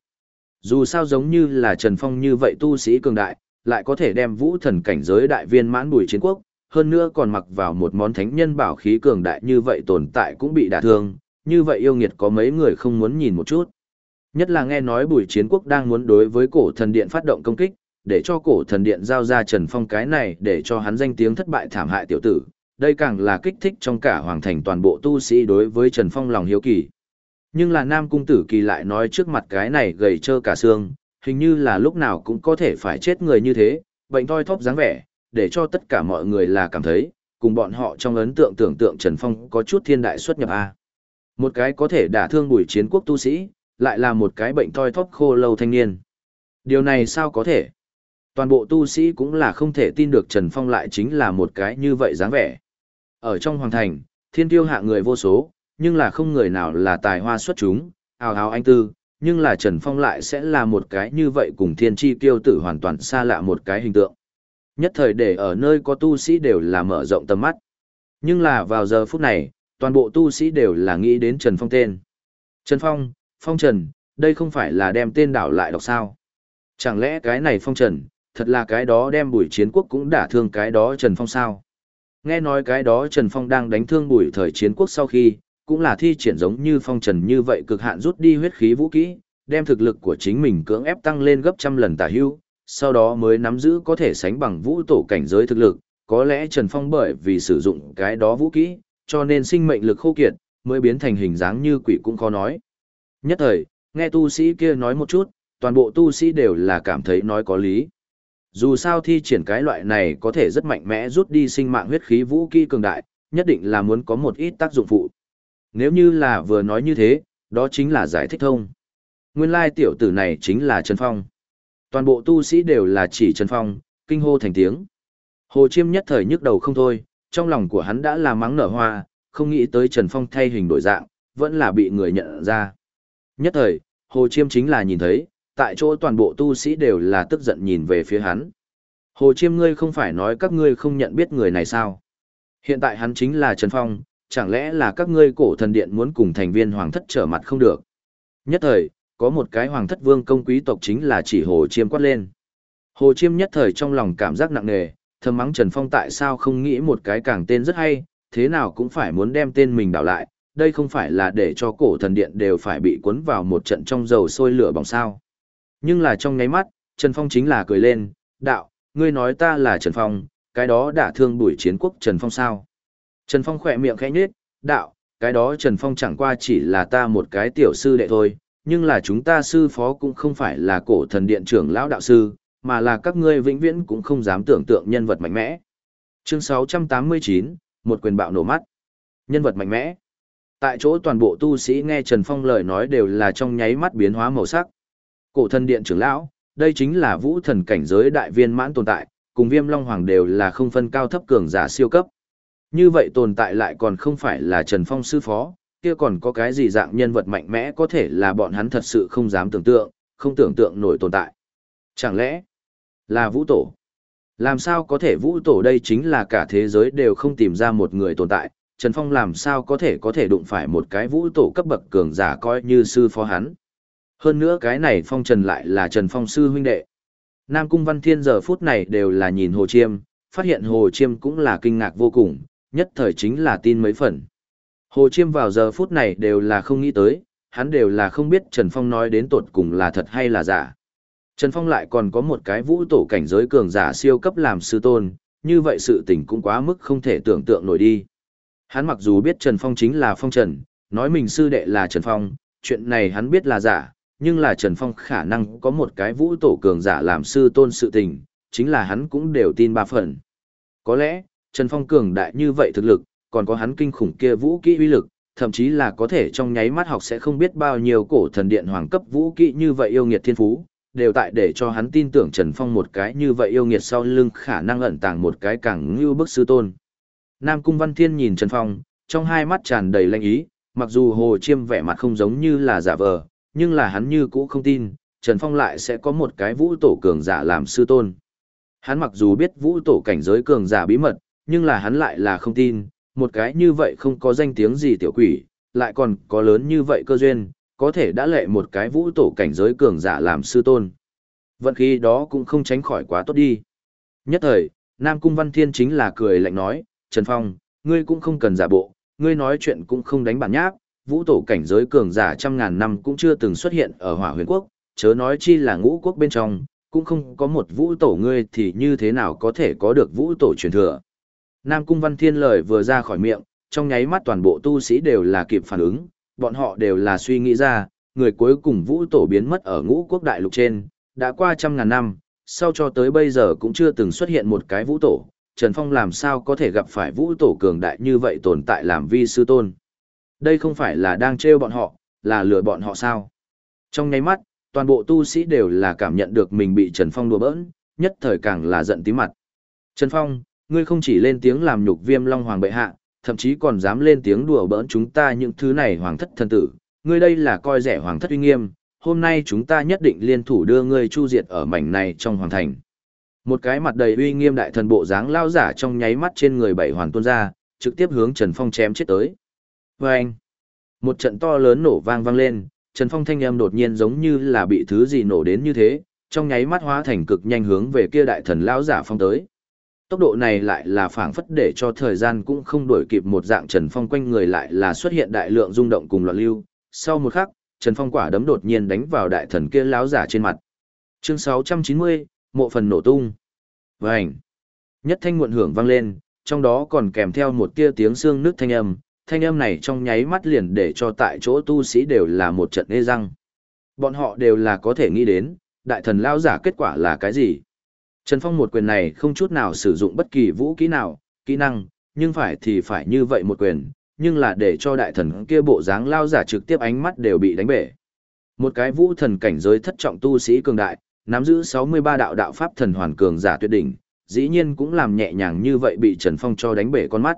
Dù sao giống như là Trần Phong như vậy tu sĩ cường đại, lại có thể đem vũ thần cảnh giới đại viên mãn bùi chiến quốc, hơn nữa còn mặc vào một món thánh nhân bảo khí cường đại như vậy tồn tại cũng bị đả thương, như vậy yêu nghiệt có mấy người không muốn nhìn một chút. Nhất là nghe nói bùi chiến quốc đang muốn đối với cổ thần điện phát động công kích, để cho cổ thần điện giao ra Trần Phong cái này để cho hắn danh tiếng thất bại thảm hại tiểu tử, đây càng là kích thích trong cả hoàng thành toàn bộ tu sĩ đối với Trần Phong lòng hiếu kỳ. Nhưng là nam cung tử kỳ lại nói trước mặt cái này gầy trơ cả xương, hình như là lúc nào cũng có thể phải chết người như thế, bệnh thoi thóp dáng vẻ, để cho tất cả mọi người là cảm thấy, cùng bọn họ trong ấn tượng tưởng tượng Trần Phong có chút thiên đại xuất nhập A. Một cái có thể đả thương bùi chiến quốc tu sĩ, lại là một cái bệnh toi thóp khô lâu thanh niên. Điều này sao có thể? Toàn bộ tu sĩ cũng là không thể tin được Trần Phong lại chính là một cái như vậy dáng vẻ. Ở trong hoàng thành, thiên tiêu hạ người vô số, nhưng là không người nào là tài hoa xuất chúng, ào ào anh tư, nhưng là Trần Phong lại sẽ là một cái như vậy cùng thiên tri tiêu tử hoàn toàn xa lạ một cái hình tượng. Nhất thời để ở nơi có tu sĩ đều là mở rộng tầm mắt. Nhưng là vào giờ phút này, toàn bộ tu sĩ đều là nghĩ đến Trần Phong tên. Trần Phong, Phong Trần, đây không phải là đem tên đảo lại đọc sao. Chẳng lẽ cái này Phong Trần, thật là cái đó đem bùi chiến quốc cũng đả thương cái đó Trần Phong sao? Nghe nói cái đó Trần Phong đang đánh thương bùi thời chiến quốc sau khi, cũng là thi triển giống như phong trần như vậy cực hạn rút đi huyết khí vũ kỹ, đem thực lực của chính mình cưỡng ép tăng lên gấp trăm lần tả hưu, sau đó mới nắm giữ có thể sánh bằng vũ tổ cảnh giới thực lực, có lẽ Trần Phong bởi vì sử dụng cái đó vũ kỹ, cho nên sinh mệnh lực khô kiệt, mới biến thành hình dáng như quỷ cũng khó nói. Nhất thời, nghe tu sĩ kia nói một chút, toàn bộ tu sĩ đều là cảm thấy nói có lý. Dù sao thi triển cái loại này có thể rất mạnh mẽ rút đi sinh mạng huyết khí vũ kỹ cường đại, nhất định là muốn có một ít tác dụng phụ. Nếu như là vừa nói như thế, đó chính là giải thích thông. Nguyên lai tiểu tử này chính là Trần Phong. Toàn bộ tu sĩ đều là chỉ Trần Phong, kinh hô thành tiếng. Hồ Chiêm nhất thời nhức đầu không thôi, trong lòng của hắn đã là mắng nở hoa, không nghĩ tới Trần Phong thay hình đổi dạng, vẫn là bị người nhận ra. Nhất thời, Hồ Chiêm chính là nhìn thấy, tại chỗ toàn bộ tu sĩ đều là tức giận nhìn về phía hắn. Hồ Chiêm ngươi không phải nói các ngươi không nhận biết người này sao? Hiện tại hắn chính là Trần Phong, chẳng lẽ là các ngươi cổ thần điện muốn cùng thành viên hoàng thất trở mặt không được. Nhất thời, có một cái hoàng thất vương công quý tộc chính là chỉ Hồ Chiêm quát lên. Hồ Chiêm nhất thời trong lòng cảm giác nặng nề, thầm mắng Trần Phong tại sao không nghĩ một cái càng tên rất hay, thế nào cũng phải muốn đem tên mình đảo lại, đây không phải là để cho cổ thần điện đều phải bị cuốn vào một trận trong dầu sôi lửa bỏng sao. Nhưng là trong nháy mắt, Trần Phong chính là cười lên, đạo, ngươi nói ta là Trần Phong, cái đó đã thương đuổi chiến quốc Trần Phong sao. Trần Phong khỏe miệng khẽ nhếch, đạo, cái đó Trần Phong chẳng qua chỉ là ta một cái tiểu sư đệ thôi, nhưng là chúng ta sư phó cũng không phải là cổ thần điện trưởng lão đạo sư, mà là các ngươi vĩnh viễn cũng không dám tưởng tượng nhân vật mạnh mẽ. Chương 689, một quyền bạo nổ mắt. Nhân vật mạnh mẽ. Tại chỗ toàn bộ tu sĩ nghe Trần Phong lời nói đều là trong nháy mắt biến hóa màu sắc. Cổ thần điện trưởng lão, đây chính là vũ thần cảnh giới đại viên mãn tồn tại, cùng viêm long hoàng đều là không phân cao thấp cường giả siêu cấp. Như vậy tồn tại lại còn không phải là Trần Phong sư phó, kia còn có cái gì dạng nhân vật mạnh mẽ có thể là bọn hắn thật sự không dám tưởng tượng, không tưởng tượng nổi tồn tại. Chẳng lẽ là vũ tổ? Làm sao có thể vũ tổ đây chính là cả thế giới đều không tìm ra một người tồn tại, Trần Phong làm sao có thể có thể đụng phải một cái vũ tổ cấp bậc cường giả coi như sư phó hắn. Hơn nữa cái này Phong Trần lại là Trần Phong sư huynh đệ. Nam Cung Văn Thiên giờ phút này đều là nhìn Hồ Chiêm, phát hiện Hồ Chiêm cũng là kinh ngạc vô cùng, nhất thời chính là tin mấy phần. Hồ Chiêm vào giờ phút này đều là không nghĩ tới, hắn đều là không biết Trần Phong nói đến tột cùng là thật hay là giả. Trần Phong lại còn có một cái vũ tổ cảnh giới cường giả siêu cấp làm sư tôn, như vậy sự tình cũng quá mức không thể tưởng tượng nổi đi. Hắn mặc dù biết Trần Phong chính là Phong Trần, nói mình sư đệ là Trần Phong, chuyện này hắn biết là giả, nhưng là Trần Phong khả năng có một cái vũ tổ cường giả làm sư tôn sự tình, chính là hắn cũng đều tin ba phần. Có lẽ, Trần Phong cường đại như vậy thực lực, còn có hắn kinh khủng kia vũ kỹ uy lực, thậm chí là có thể trong nháy mắt học sẽ không biết bao nhiêu cổ thần điện hoàng cấp vũ kỹ như vậy yêu nghiệt thiên phú, đều tại để cho hắn tin tưởng Trần Phong một cái như vậy yêu nghiệt sau lưng khả năng ẩn tàng một cái càng như bức sư tôn. Nam Cung Văn Thiên nhìn Trần Phong, trong hai mắt tràn đầy lanh ý, mặc dù Hồ Chiêm vẻ mặt không giống như là giả vờ, nhưng là hắn như cũ không tin, Trần Phong lại sẽ có một cái vũ tổ cường giả làm sư tôn. Hắn mặc dù biết vũ tổ cảnh giới cường giả bí mật, nhưng là hắn lại là không tin, một cái như vậy không có danh tiếng gì tiểu quỷ, lại còn có lớn như vậy cơ duyên, có thể đã lệ một cái vũ tổ cảnh giới cường giả làm sư tôn. Vận khí đó cũng không tránh khỏi quá tốt đi. Nhất thời, Nam Cung Văn Thiên chính là cười lạnh nói, Trần Phong, ngươi cũng không cần giả bộ, ngươi nói chuyện cũng không đánh bản nháp, vũ tổ cảnh giới cường giả trăm ngàn năm cũng chưa từng xuất hiện ở hỏa huyền quốc, chớ nói chi là ngũ quốc bên trong, cũng không có một vũ tổ ngươi thì như thế nào có thể có được vũ tổ truyền thừa. Nam Cung Văn Thiên lời vừa ra khỏi miệng, trong nháy mắt toàn bộ tu sĩ đều là kịp phản ứng, bọn họ đều là suy nghĩ ra, người cuối cùng vũ tổ biến mất ở ngũ quốc đại lục trên, đã qua trăm ngàn năm, sau cho tới bây giờ cũng chưa từng xuất hiện một cái vũ tổ, Trần Phong làm sao có thể gặp phải vũ tổ cường đại như vậy tồn tại làm vi sư tôn. Đây không phải là đang trêu bọn họ, là lừa bọn họ sao. Trong nháy mắt, toàn bộ tu sĩ đều là cảm nhận được mình bị Trần Phong đùa bỡn, nhất thời càng là giận tí mặt. Trần Phong, ngươi không chỉ lên tiếng làm nhục viêm long hoàng bệ hạ, thậm chí còn dám lên tiếng đùa bỡn chúng ta những thứ này hoàng thất thần tử, ngươi đây là coi rẻ hoàng thất uy nghiêm, hôm nay chúng ta nhất định liên thủ đưa ngươi chu diệt ở mảnh này trong hoàng thành. Một cái mặt đầy uy nghiêm đại thần bộ dáng lao giả trong nháy mắt trên người bảy hoàn tuôn ra, trực tiếp hướng Trần Phong chém chết tới. Và anh, một trận to lớn nổ vang vang lên, Trần Phong thanh âm đột nhiên giống như là bị thứ gì nổ đến như thế, trong nháy mắt hóa thành cực nhanh hướng về kia đại thần lão giả phong tới. Tốc độ này lại là phảng phất để cho thời gian cũng không đổi kịp một dạng Trần Phong quanh người lại là xuất hiện đại lượng rung động cùng loạn lưu. Sau một khắc, Trần Phong quả đấm đột nhiên đánh vào đại thần kia láo giả trên mặt. Chương 690, mộ phần nổ tung. Vành. Nhất thanh muộn hưởng vang lên, trong đó còn kèm theo một tia tiếng xương nước thanh âm, thanh âm này trong nháy mắt liền để cho tại chỗ tu sĩ đều là một trận ê răng. Bọn họ đều là có thể nghĩ đến, đại thần lao giả kết quả là cái gì. Trần Phong một quyền này không chút nào sử dụng bất kỳ vũ kỹ nào, kỹ năng, nhưng phải thì phải như vậy một quyền, nhưng là để cho đại thần kia bộ dáng lao giả trực tiếp ánh mắt đều bị đánh bể. Một cái vũ thần cảnh giới thất trọng tu sĩ cường đại, nắm giữ 63 đạo đạo pháp thần hoàn cường giả tuyệt đỉnh, dĩ nhiên cũng làm nhẹ nhàng như vậy bị Trần Phong cho đánh bể con mắt.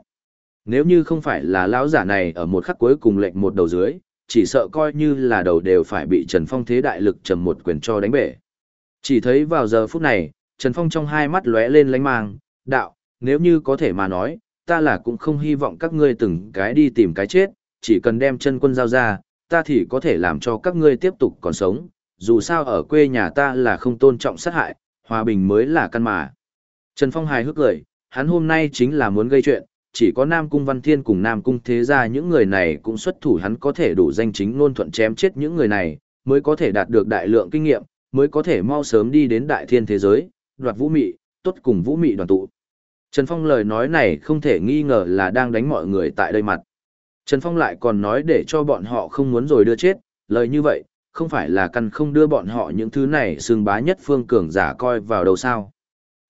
Nếu như không phải là lão giả này ở một khắc cuối cùng lệnh một đầu dưới, chỉ sợ coi như là đầu đều phải bị Trần Phong thế đại lực trầm một quyền cho đánh bể. Chỉ thấy vào giờ phút này, Trần Phong trong hai mắt lóe lên lánh mang, đạo, nếu như có thể mà nói, ta là cũng không hy vọng các ngươi từng cái đi tìm cái chết, chỉ cần đem chân quân giao ra, ta thì có thể làm cho các ngươi tiếp tục còn sống, dù sao ở quê nhà ta là không tôn trọng sát hại, hòa bình mới là căn mà. Trần Phong hài hước cười, hắn hôm nay chính là muốn gây chuyện, chỉ có Nam Cung Văn Thiên cùng Nam Cung Thế Gia những người này cũng xuất thủ hắn có thể đủ danh chính ngôn thuận chém chết những người này, mới có thể đạt được đại lượng kinh nghiệm, mới có thể mau sớm đi đến đại thiên thế giới, đoạt vũ mị, tốt cùng vũ mị đoàn tụ. Trần Phong lời nói này không thể nghi ngờ là đang đánh mọi người tại đây mặt. Trần Phong lại còn nói để cho bọn họ không muốn rồi đưa chết, lời như vậy, không phải là căn không đưa bọn họ những thứ này xương bá nhất phương cường giả coi vào đầu sao.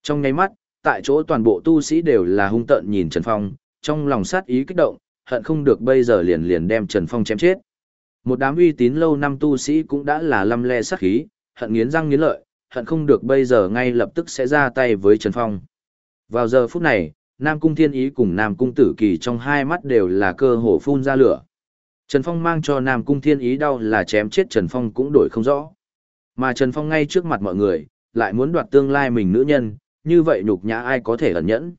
Trong ngay mắt, tại chỗ toàn bộ tu sĩ đều là hung tợn nhìn Trần Phong, trong lòng sát ý kích động, hận không được bây giờ liền liền đem Trần Phong chém chết. Một đám uy tín lâu năm tu sĩ cũng đã là lăm le sắc khí, hận nghiến răng nghiến lợi, hận không được bây giờ ngay lập tức sẽ ra tay với Trần Phong. Vào giờ phút này, Nam Cung Thiên Ý cùng Nam Cung Tử Kỳ trong hai mắt đều là cơ hồ phun ra lửa. Trần Phong mang cho Nam Cung Thiên Ý đau là chém chết Trần Phong cũng đổi không rõ. Mà Trần Phong ngay trước mặt mọi người, lại muốn đoạt tương lai mình nữ nhân, như vậy nhục nhã ai có thể ẩn nhẫn.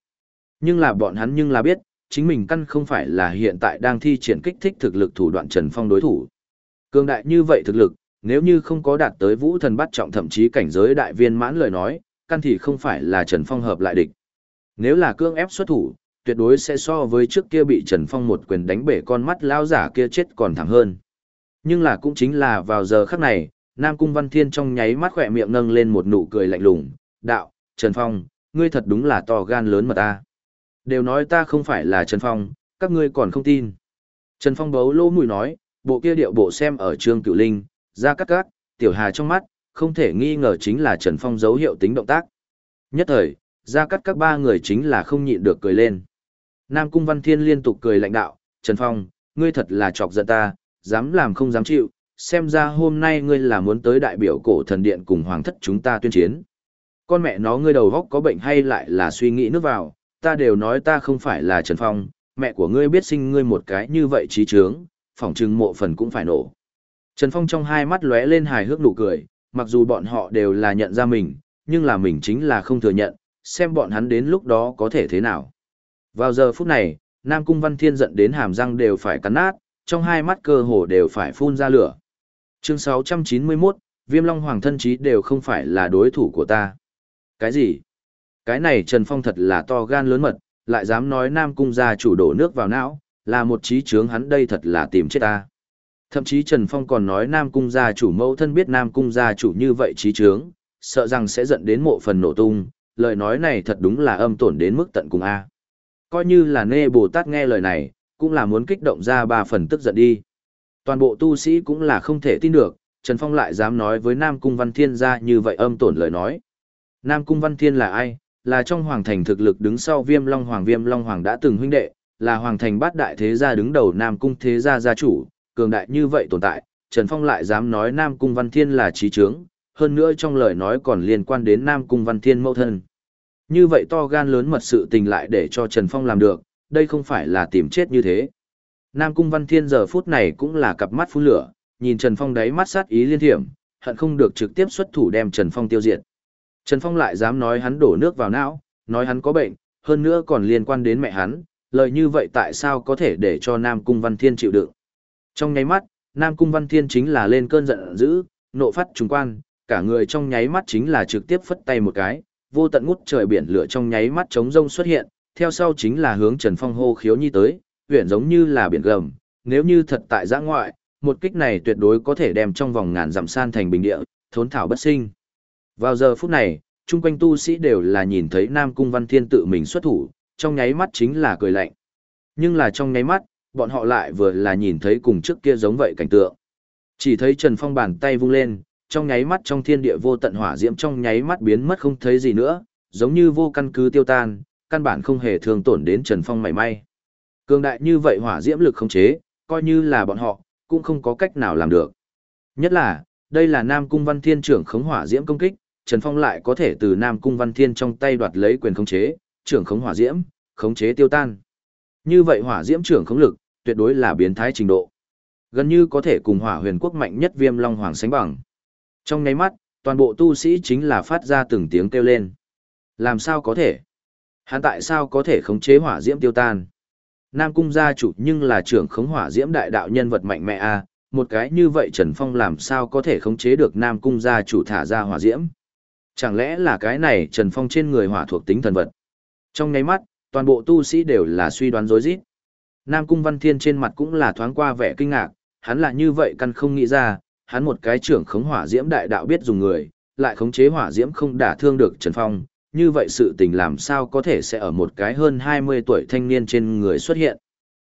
Nhưng là bọn hắn nhưng là biết, chính mình căn không phải là hiện tại đang thi triển kích thích thực lực thủ đoạn Trần Phong đối thủ. Cường đại như vậy thực lực, nếu như không có đạt tới vũ thần bắt trọng thậm chí cảnh giới đại viên mãn lời nói, căn thì không phải là Trần Phong hợp lại địch. Nếu là cương ép xuất thủ, tuyệt đối sẽ so với trước kia bị Trần Phong một quyền đánh bể con mắt lao giả kia chết còn thẳng hơn. Nhưng là cũng chính là vào giờ khắc này, Nam Cung Văn Thiên trong nháy mắt khỏe miệng nâng lên một nụ cười lạnh lùng, đạo, Trần Phong, ngươi thật đúng là to gan lớn mà ta. Đều nói ta không phải là Trần Phong, các ngươi còn không tin. Trần Phong bấu lỗ mùi nói, bộ kia điệu bộ xem ở trương cửu linh, ra cắt cắt, tiểu hà trong mắt, không thể nghi ngờ chính là Trần Phong dấu hiệu tính động tác. Nhất thời, ra cắt các ba người chính là không nhịn được cười lên. Nam Cung Văn Thiên liên tục cười lạnh đạo, Trần Phong, ngươi thật là chọc giận ta, dám làm không dám chịu, xem ra hôm nay ngươi là muốn tới đại biểu cổ thần điện cùng hoàng thất chúng ta tuyên chiến. Con mẹ nó ngươi đầu góc có bệnh hay lại là suy nghĩ nước vào, ta đều nói ta không phải là Trần Phong, mẹ của ngươi biết sinh ngươi một cái như vậy trí trướng, phỏng chừng mộ phần cũng phải nổ. Trần Phong trong hai mắt lóe lên hài hước nụ cười, mặc dù bọn họ đều là nhận ra mình, nhưng là mình chính là không thừa nhận, xem bọn hắn đến lúc đó có thể thế nào. Vào giờ phút này, Nam Cung Văn Thiên giận đến hàm răng đều phải cắn nát, trong hai mắt cơ hồ đều phải phun ra lửa. Chương 691, Viêm Long Hoàng thân chí đều không phải là đối thủ của ta. Cái gì? Cái này Trần Phong thật là to gan lớn mật, lại dám nói Nam Cung gia chủ đổ nước vào não, là một trí trướng hắn đây thật là tìm chết ta. Thậm chí Trần Phong còn nói Nam Cung gia chủ mẫu thân biết Nam Cung gia chủ như vậy trí trướng, sợ rằng sẽ giận đến mộ phần nổ tung, lời nói này thật đúng là âm tổn đến mức tận cùng A. Coi như là nê Bồ Tát nghe lời này, cũng là muốn kích động ra ba phần tức giận đi. Toàn bộ tu sĩ cũng là không thể tin được, Trần Phong lại dám nói với Nam Cung Văn Thiên ra như vậy âm tổn lời nói. Nam Cung Văn Thiên là ai? Là trong hoàng thành thực lực đứng sau Viêm Long Hoàng Viêm Long Hoàng đã từng huynh đệ, là hoàng thành bát đại thế gia đứng đầu Nam Cung thế gia gia chủ, cường đại như vậy tồn tại, Trần Phong lại dám nói Nam Cung Văn Thiên là trí trướng, hơn nữa trong lời nói còn liên quan đến Nam Cung Văn Thiên mẫu thân. Như vậy to gan lớn mật sự tình lại để cho Trần Phong làm được, đây không phải là tìm chết như thế. Nam Cung Văn Thiên giờ phút này cũng là cặp mắt phun lửa, nhìn Trần Phong đáy mắt sát ý liên thiểm, hận không được trực tiếp xuất thủ đem Trần Phong tiêu diệt. Trần Phong lại dám nói hắn đổ nước vào não, nói hắn có bệnh, hơn nữa còn liên quan đến mẹ hắn, lời như vậy tại sao có thể để cho Nam Cung Văn Thiên chịu đựng. Trong nháy mắt, Nam Cung Văn Thiên chính là lên cơn giận dữ, nộ phát trùng quan, cả người trong nháy mắt chính là trực tiếp phất tay một cái, vô tận ngút trời biển lửa trong nháy mắt chống rông xuất hiện, theo sau chính là hướng Trần Phong hô khiếu nhi tới, huyện giống như là biển gầm, nếu như thật tại giã ngoại, một kích này tuyệt đối có thể đem trong vòng ngàn dặm san thành bình địa, thốn thảo bất sinh. Vào giờ phút này, chung quanh tu sĩ đều là nhìn thấy Nam Cung Văn Thiên tự mình xuất thủ, trong nháy mắt chính là cười lạnh. Nhưng là trong nháy mắt, bọn họ lại vừa là nhìn thấy cùng trước kia giống vậy cảnh tượng. Chỉ thấy Trần Phong bàn tay vung lên, trong nháy mắt trong thiên địa vô tận hỏa diễm trong nháy mắt biến mất không thấy gì nữa, giống như vô căn cứ tiêu tan, căn bản không hề thương tổn đến Trần Phong mảy may. Cường đại như vậy hỏa diễm lực không chế, coi như là bọn họ, cũng không có cách nào làm được. Nhất là, đây là Nam Cung Văn Thiên trưởng khống hỏa diễm công kích, Trần Phong lại có thể từ Nam Cung Văn Thiên trong tay đoạt lấy quyền khống chế, trưởng khống hỏa diễm, khống chế tiêu tan. Như vậy hỏa diễm trưởng khống lực, tuyệt đối là biến thái trình độ. Gần như có thể cùng hỏa huyền quốc mạnh nhất viêm long hoàng sánh bằng. Trong nháy mắt, toàn bộ tu sĩ chính là phát ra từng tiếng kêu lên. Làm sao có thể? Hắn tại sao có thể khống chế hỏa diễm tiêu tan? Nam cung gia chủ nhưng là trưởng khống hỏa diễm đại đạo nhân vật mạnh mẽ a, à, một cái như vậy Trần Phong làm sao có thể khống chế được Nam cung gia chủ thả ra hỏa diễm? Chẳng lẽ là cái này Trần Phong trên người hỏa thuộc tính thần vật? Trong nháy mắt, toàn bộ tu sĩ đều là suy đoán rối rít. Nam cung Văn Thiên trên mặt cũng là thoáng qua vẻ kinh ngạc, hắn là như vậy căn không nghĩ ra, hắn một cái trưởng khống hỏa diễm đại đạo biết dùng người, lại khống chế hỏa diễm không đả thương được Trần Phong, như vậy sự tình làm sao có thể sẽ ở một cái hơn 20 tuổi thanh niên trên người xuất hiện.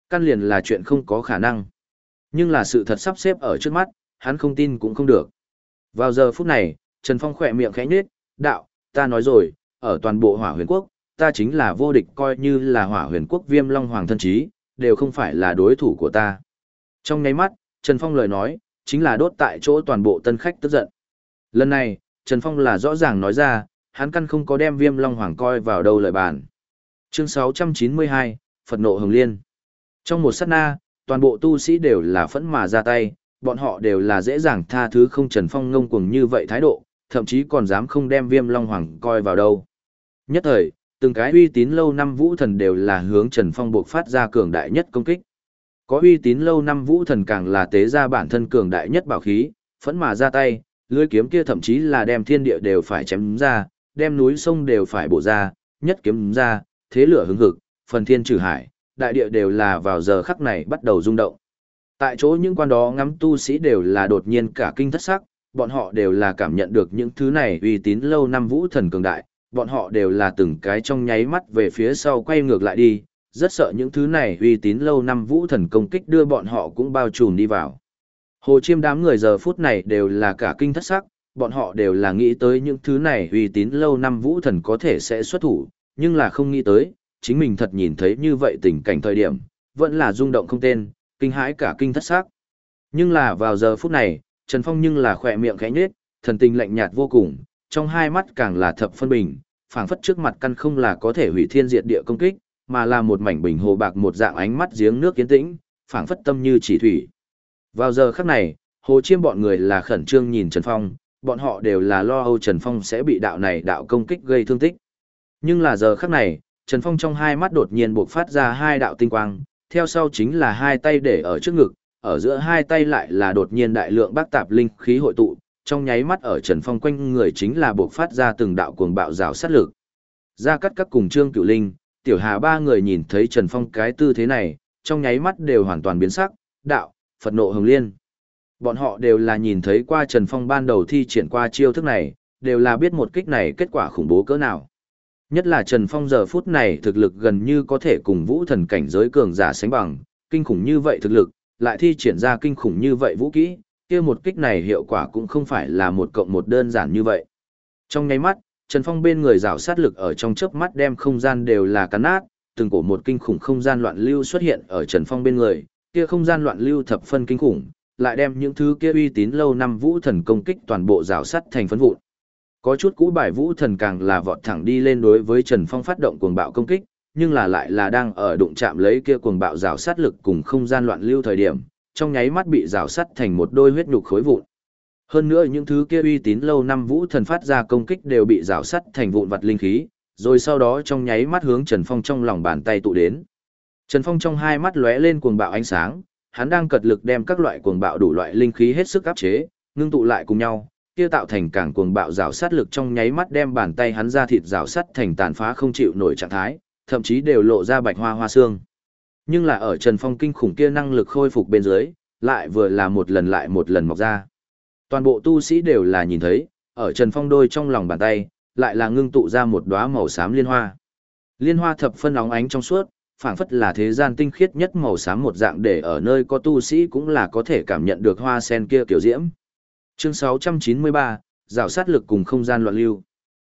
Căn liền là chuyện không có khả năng. Nhưng là sự thật sắp xếp ở trước mắt, hắn không tin cũng không được. Vào giờ phút này, Trần Phong khỏe miệng khẽ nhếch, đạo, ta nói rồi, ở toàn bộ hỏa huyền quốc, ta chính là vô địch coi như là hỏa huyền quốc viêm long hoàng thân trí, đều không phải là đối thủ của ta. Trong nháy mắt, Trần Phong lời nói, chính là đốt tại chỗ toàn bộ tân khách tức giận. Lần này, Trần Phong là rõ ràng nói ra, hắn căn không có đem viêm long hoàng coi vào đâu lời bàn. Chương 692, Phật nộ hồng liên. Trong một sát na, toàn bộ tu sĩ đều là phẫn mà ra tay, bọn họ đều là dễ dàng tha thứ không Trần Phong ngông cuồng như vậy thái độ, thậm chí còn dám không đem viêm long hoàng coi vào đâu. Nhất thời, từng cái uy tín lâu năm vũ thần đều là hướng Trần Phong buộc phát ra cường đại nhất công kích. Có uy tín lâu năm vũ thần càng là tế ra bản thân cường đại nhất bảo khí, phẫn mà ra tay, lưới kiếm kia thậm chí là đem thiên địa đều phải chém ra, đem núi sông đều phải bổ ra, nhất kiếm ra, thế lửa hứng hực, phần thiên trừ hải, đại địa đều là vào giờ khắc này bắt đầu rung động. Tại chỗ những quan đó ngắm tu sĩ đều là đột nhiên cả kinh thất sắc, bọn họ đều là cảm nhận được những thứ này uy tín lâu năm vũ thần cường đại, bọn họ đều là từng cái trong nháy mắt về phía sau quay ngược lại đi, rất sợ những thứ này uy tín lâu năm vũ thần công kích đưa bọn họ cũng bao trùm đi vào. Hồ chiêm đám người giờ phút này đều là cả kinh thất sắc, bọn họ đều là nghĩ tới những thứ này uy tín lâu năm vũ thần có thể sẽ xuất thủ, nhưng là không nghĩ tới, chính mình thật nhìn thấy như vậy tình cảnh thời điểm, vẫn là rung động không tên, kinh hãi cả kinh thất sắc. Nhưng là vào giờ phút này, Trần Phong nhưng là khỏe miệng khẽ nhếch, thần tình lạnh nhạt vô cùng, trong hai mắt càng là thập phân bình, phảng phất trước mặt căn không là có thể hủy thiên diệt địa công kích, mà là một mảnh bình hồ bạc một dạng ánh mắt giếng nước kiến tĩnh, phảng phất tâm như chỉ thủy. Vào giờ khắc này, hồ chiêm bọn người là khẩn trương nhìn Trần Phong, bọn họ đều là lo âu Trần Phong sẽ bị đạo này đạo công kích gây thương tích. Nhưng là giờ khắc này, Trần Phong trong hai mắt đột nhiên bộc phát ra hai đạo tinh quang, theo sau chính là hai tay để ở trước ngực, ở giữa hai tay lại là đột nhiên đại lượng bác tạp linh khí hội tụ, trong nháy mắt ở Trần Phong quanh người chính là bộc phát ra từng đạo cuồng bạo rào sát lực. Ra cắt các cùng Trương Cửu Linh, Tiểu Hà ba người nhìn thấy Trần Phong cái tư thế này, trong nháy mắt đều hoàn toàn biến sắc, đạo, Phật nộ hồng liên. Bọn họ đều là nhìn thấy qua Trần Phong ban đầu thi triển qua chiêu thức này, đều là biết một kích này kết quả khủng bố cỡ nào. Nhất là Trần Phong giờ phút này thực lực gần như có thể cùng vũ thần cảnh giới cường giả sánh bằng, kinh khủng như vậy thực lực, lại thi triển ra kinh khủng như vậy vũ kỹ, kia một kích này hiệu quả cũng không phải là một cộng một đơn giản như vậy. Trong nháy mắt, Trần Phong bên người rào sát lực ở trong chớp mắt đem không gian đều là cắn nát, từng cổ một kinh khủng không gian loạn lưu xuất hiện ở Trần Phong bên người, kia không gian loạn lưu thập phân kinh khủng, lại đem những thứ kia uy tín lâu năm vũ thần công kích toàn bộ rào sắt thành phấn vụn. Có chút cũ bài vũ thần càng là vọt thẳng đi lên đối với Trần Phong phát động cuồng bạo công kích, nhưng là lại là đang ở đụng chạm lấy kia cuồng bạo rào sát lực cùng không gian loạn lưu thời điểm, trong nháy mắt bị rào sắt thành một đôi huyết nhục khối vụn. Hơn nữa những thứ kia uy tín lâu năm vũ thần phát ra công kích đều bị rào sắt thành vụn vật linh khí, rồi sau đó trong nháy mắt hướng Trần Phong trong lòng bàn tay tụ đến. Trần Phong trong hai mắt lóe lên cuồng bạo ánh sáng, hắn đang cật lực đem các loại cuồng bạo đủ loại linh khí hết sức áp chế, ngưng tụ lại cùng nhau, kia tạo thành càng cuồng bạo rào sát lực trong nháy mắt đem bàn tay hắn ra thịt rào sắt thành tàn phá không chịu nổi trạng thái, thậm chí đều lộ ra bạch hoa hoa xương. Nhưng là ở Trần Phong kinh khủng kia năng lực khôi phục bên dưới, lại vừa là một lần lại một lần mọc ra. Toàn bộ tu sĩ đều là nhìn thấy, ở Trần Phong đôi trong lòng bàn tay, lại là ngưng tụ ra một đóa màu xám liên hoa. Liên hoa thập phân óng ánh trong suốt, phảng phất là thế gian tinh khiết nhất màu xám một dạng để ở nơi có tu sĩ cũng là có thể cảm nhận được hoa sen kia kiểu diễm. Chương 693, rào sát lực cùng không gian loạn lưu.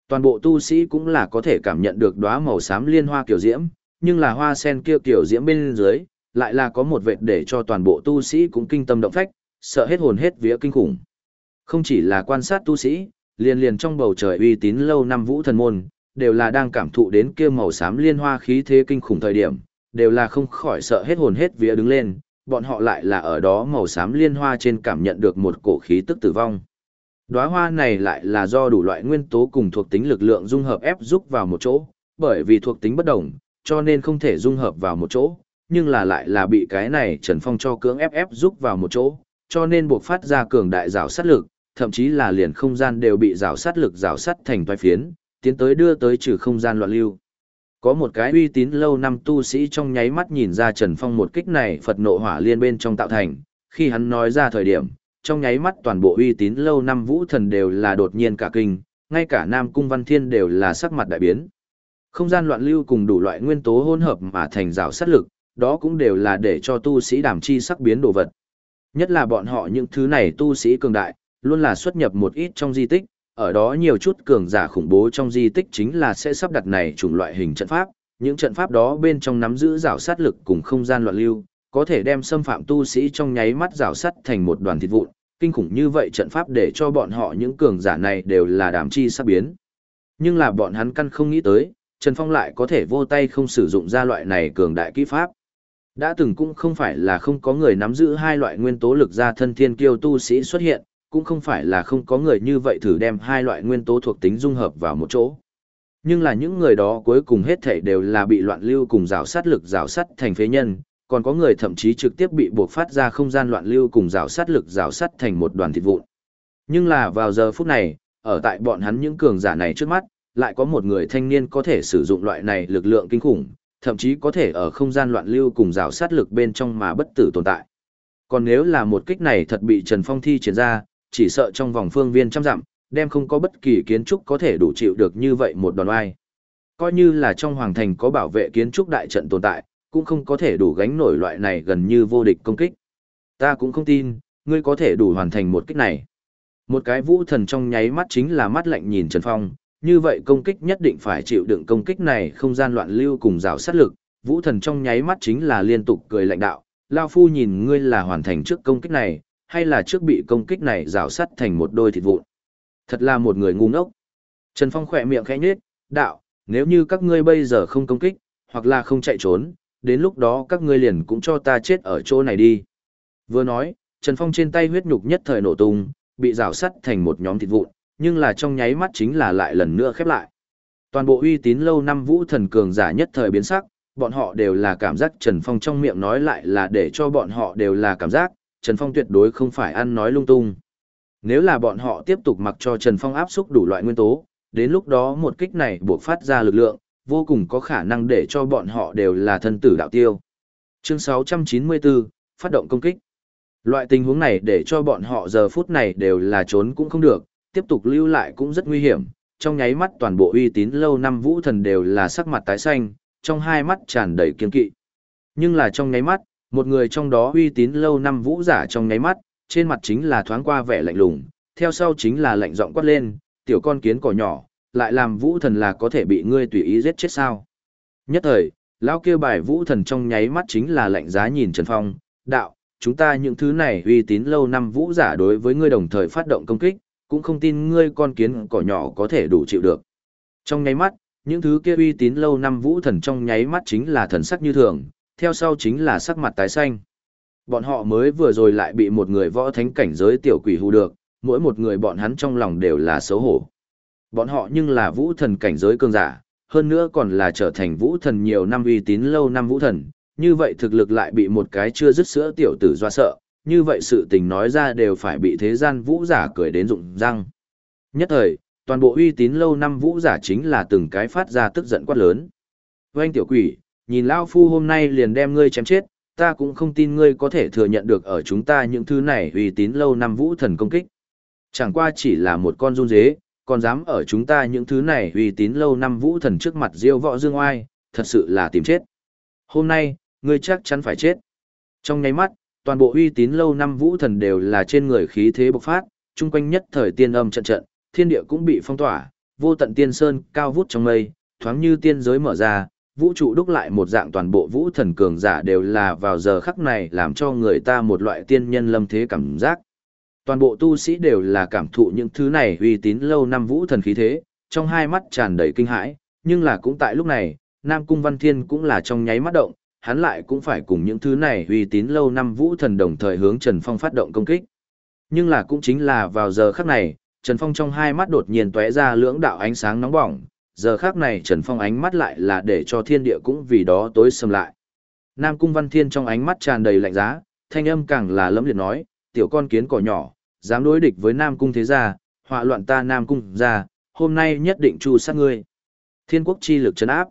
Toàn bộ tu sĩ cũng là có thể cảm nhận được đóa màu xám liên hoa kiểu diễm, nhưng là hoa sen kia kiểu diễm bên dưới, lại là có một vệt để cho toàn bộ tu sĩ cũng kinh tâm động phách, sợ hết hồn hết vía kinh khủng. Không chỉ là quan sát tu sĩ, liền liền trong bầu trời uy tín lâu năm vũ thần môn, đều là đang cảm thụ đến kia màu xám liên hoa khí thế kinh khủng thời điểm, đều là không khỏi sợ hết hồn hết vía đứng lên, bọn họ lại là ở đó màu xám liên hoa trên cảm nhận được một cổ khí tức tử vong. Đóa hoa này lại là do đủ loại nguyên tố cùng thuộc tính lực lượng dung hợp ép giúp vào một chỗ, bởi vì thuộc tính bất đồng, cho nên không thể dung hợp vào một chỗ, nhưng là lại là bị cái này Trần Phong cho cưỡng ép ép giúp vào một chỗ, cho nên buộc phát ra cường đại rào sát lực, thậm chí là liền không gian đều bị rào sát lực rào sát thành toái phiến, tiến tới đưa tới trừ không gian loạn lưu. Có một cái uy tín lâu năm tu sĩ trong nháy mắt nhìn ra Trần Phong một kích này Phật nộ hỏa liên bên trong tạo thành, khi hắn nói ra thời điểm, trong nháy mắt toàn bộ uy tín lâu năm vũ thần đều là đột nhiên cả kinh, ngay cả Nam Cung Văn Thiên đều là sắc mặt đại biến. Không gian loạn lưu cùng đủ loại nguyên tố hỗn hợp mà thành rào sát lực, đó cũng đều là để cho tu sĩ đảm chi sắc biến đồ vật. Nhất là bọn họ những thứ này tu sĩ cường đại, luôn là xuất nhập một ít trong di tích, ở đó nhiều chút cường giả khủng bố trong di tích chính là sẽ sắp đặt này chủng loại hình trận pháp, những trận pháp đó bên trong nắm giữ rào sát lực cùng không gian loạn lưu, có thể đem xâm phạm tu sĩ trong nháy mắt rào sắt thành một đoàn thịt vụn, kinh khủng như vậy trận pháp để cho bọn họ những cường giả này đều là đảm chi sắp biến. Nhưng là bọn hắn căn không nghĩ tới, Trần Phong lại có thể vô tay không sử dụng ra loại này cường đại kỹ pháp. Đã từng cũng không phải là không có người nắm giữ hai loại nguyên tố lực ra thân thiên kiêu tu sĩ xuất hiện, cũng không phải là không có người như vậy thử đem hai loại nguyên tố thuộc tính dung hợp vào một chỗ. Nhưng là những người đó cuối cùng hết thảy đều là bị loạn lưu cùng rào sát lực rào sát thành phế nhân, còn có người thậm chí trực tiếp bị buộc phát ra không gian loạn lưu cùng rào sát lực rào sát thành một đoàn thịt vụn. Nhưng là vào giờ phút này, ở tại bọn hắn những cường giả này trước mắt, lại có một người thanh niên có thể sử dụng loại này lực lượng kinh khủng, thậm chí có thể ở không gian loạn lưu cùng rào sát lực bên trong mà bất tử tồn tại. Còn nếu là một kích này thật bị Trần Phong thi triển ra, chỉ sợ trong vòng phương viên trăm dặm, đem không có bất kỳ kiến trúc có thể đủ chịu được như vậy một đòn oai. Coi như là trong hoàng thành có bảo vệ kiến trúc đại trận tồn tại, cũng không có thể đủ gánh nổi loại này gần như vô địch công kích. Ta cũng không tin, ngươi có thể đủ hoàn thành một kích này. Một cái vũ thần trong nháy mắt chính là mắt lạnh nhìn Trần Phong, như vậy công kích nhất định phải chịu đựng công kích này không gian loạn lưu cùng rào sát lực, vũ thần trong nháy mắt chính là liên tục cười lạnh đạo, Lao Phu nhìn ngươi là hoàn thành trước công kích này, hay là trước bị công kích này rào sát thành một đôi thịt vụn. Thật là một người ngu ngốc. Trần Phong khỏe miệng khẽ nhếch, đạo, nếu như các ngươi bây giờ không công kích, hoặc là không chạy trốn, đến lúc đó các ngươi liền cũng cho ta chết ở chỗ này đi. Vừa nói, Trần Phong trên tay huyết nhục nhất thời nổ tung, bị rào sắt thành một nhóm thịt vụn, nhưng là trong nháy mắt chính là lại lần nữa khép lại. Toàn bộ uy tín lâu năm vũ thần cường giả nhất thời biến sắc, bọn họ đều là cảm giác Trần Phong trong miệng nói lại là để cho bọn họ đều là cảm giác, Trần Phong tuyệt đối không phải ăn nói lung tung. Nếu là bọn họ tiếp tục mặc cho Trần Phong áp xúc đủ loại nguyên tố, đến lúc đó một kích này buộc phát ra lực lượng, vô cùng có khả năng để cho bọn họ đều là thân tử đạo tiêu. Chương 694, phát động công kích. Loại tình huống này để cho bọn họ giờ phút này đều là trốn cũng không được, tiếp tục lưu lại cũng rất nguy hiểm. Trong nháy mắt toàn bộ uy tín lâu năm vũ thần đều là sắc mặt tái xanh, trong hai mắt tràn đầy kiên kỵ. Nhưng là trong nháy mắt, một người trong đó uy tín lâu năm vũ giả trong nháy mắt, trên mặt chính là thoáng qua vẻ lạnh lùng, theo sau chính là lạnh giọng quát lên, tiểu con kiến cỏ nhỏ, lại làm vũ thần là có thể bị ngươi tùy ý giết chết sao. Nhất thời, lão kêu bài vũ thần trong nháy mắt chính là lạnh giá nhìn Trần Phong, đạo, chúng ta những thứ này uy tín lâu năm vũ giả đối với ngươi đồng thời phát động công kích, cũng không tin ngươi con kiến cỏ nhỏ có thể đủ chịu được. Trong nháy mắt, những thứ kia uy tín lâu năm vũ thần trong nháy mắt chính là thần sắc như thường, theo sau chính là sắc mặt tái xanh. Bọn họ mới vừa rồi lại bị một người võ thánh cảnh giới tiểu quỷ hù được, mỗi một người bọn hắn trong lòng đều là xấu hổ. Bọn họ nhưng là vũ thần cảnh giới cường giả, hơn nữa còn là trở thành vũ thần nhiều năm uy tín lâu năm vũ thần, như vậy thực lực lại bị một cái chưa dứt sữa tiểu tử doa sợ, như vậy sự tình nói ra đều phải bị thế gian vũ giả cười đến rụng răng. Nhất thời, toàn bộ uy tín lâu năm vũ giả chính là từng cái phát ra tức giận quát lớn. Với tiểu quỷ, nhìn Lao Phu hôm nay liền đem ngươi chém chết, ta cũng không tin ngươi có thể thừa nhận được ở chúng ta những thứ này uy tín lâu năm vũ thần công kích. Chẳng qua chỉ là một con run dế, còn dám ở chúng ta những thứ này uy tín lâu năm vũ thần trước mặt diêu võ dương oai, thật sự là tìm chết. Hôm nay, ngươi chắc chắn phải chết. Trong nháy mắt, toàn bộ uy tín lâu năm vũ thần đều là trên người khí thế bộc phát, chung quanh nhất thời tiên âm trận trận, thiên địa cũng bị phong tỏa, vô tận tiên sơn cao vút trong mây, thoáng như tiên giới mở ra, vũ trụ đúc lại một dạng toàn bộ vũ thần cường giả đều là vào giờ khắc này làm cho người ta một loại tiên nhân lâm thế cảm giác. Toàn bộ tu sĩ đều là cảm thụ những thứ này uy tín lâu năm vũ thần khí thế, trong hai mắt tràn đầy kinh hãi, nhưng là cũng tại lúc này, Nam Cung Văn Thiên cũng là trong nháy mắt động, hắn lại cũng phải cùng những thứ này uy tín lâu năm vũ thần đồng thời hướng Trần Phong phát động công kích. Nhưng là cũng chính là vào giờ khắc này, Trần Phong trong hai mắt đột nhiên tóe ra lưỡng đạo ánh sáng nóng bỏng, giờ khắc này Trần Phong ánh mắt lại là để cho thiên địa cũng vì đó tối sầm lại. Nam Cung Văn Thiên trong ánh mắt tràn đầy lạnh giá, thanh âm càng là lẫm liệt nói, tiểu con kiến cỏ nhỏ, dám đối địch với Nam Cung thế gia, họa loạn ta Nam Cung gia, hôm nay nhất định tru sát ngươi. Thiên quốc chi lực chấn áp.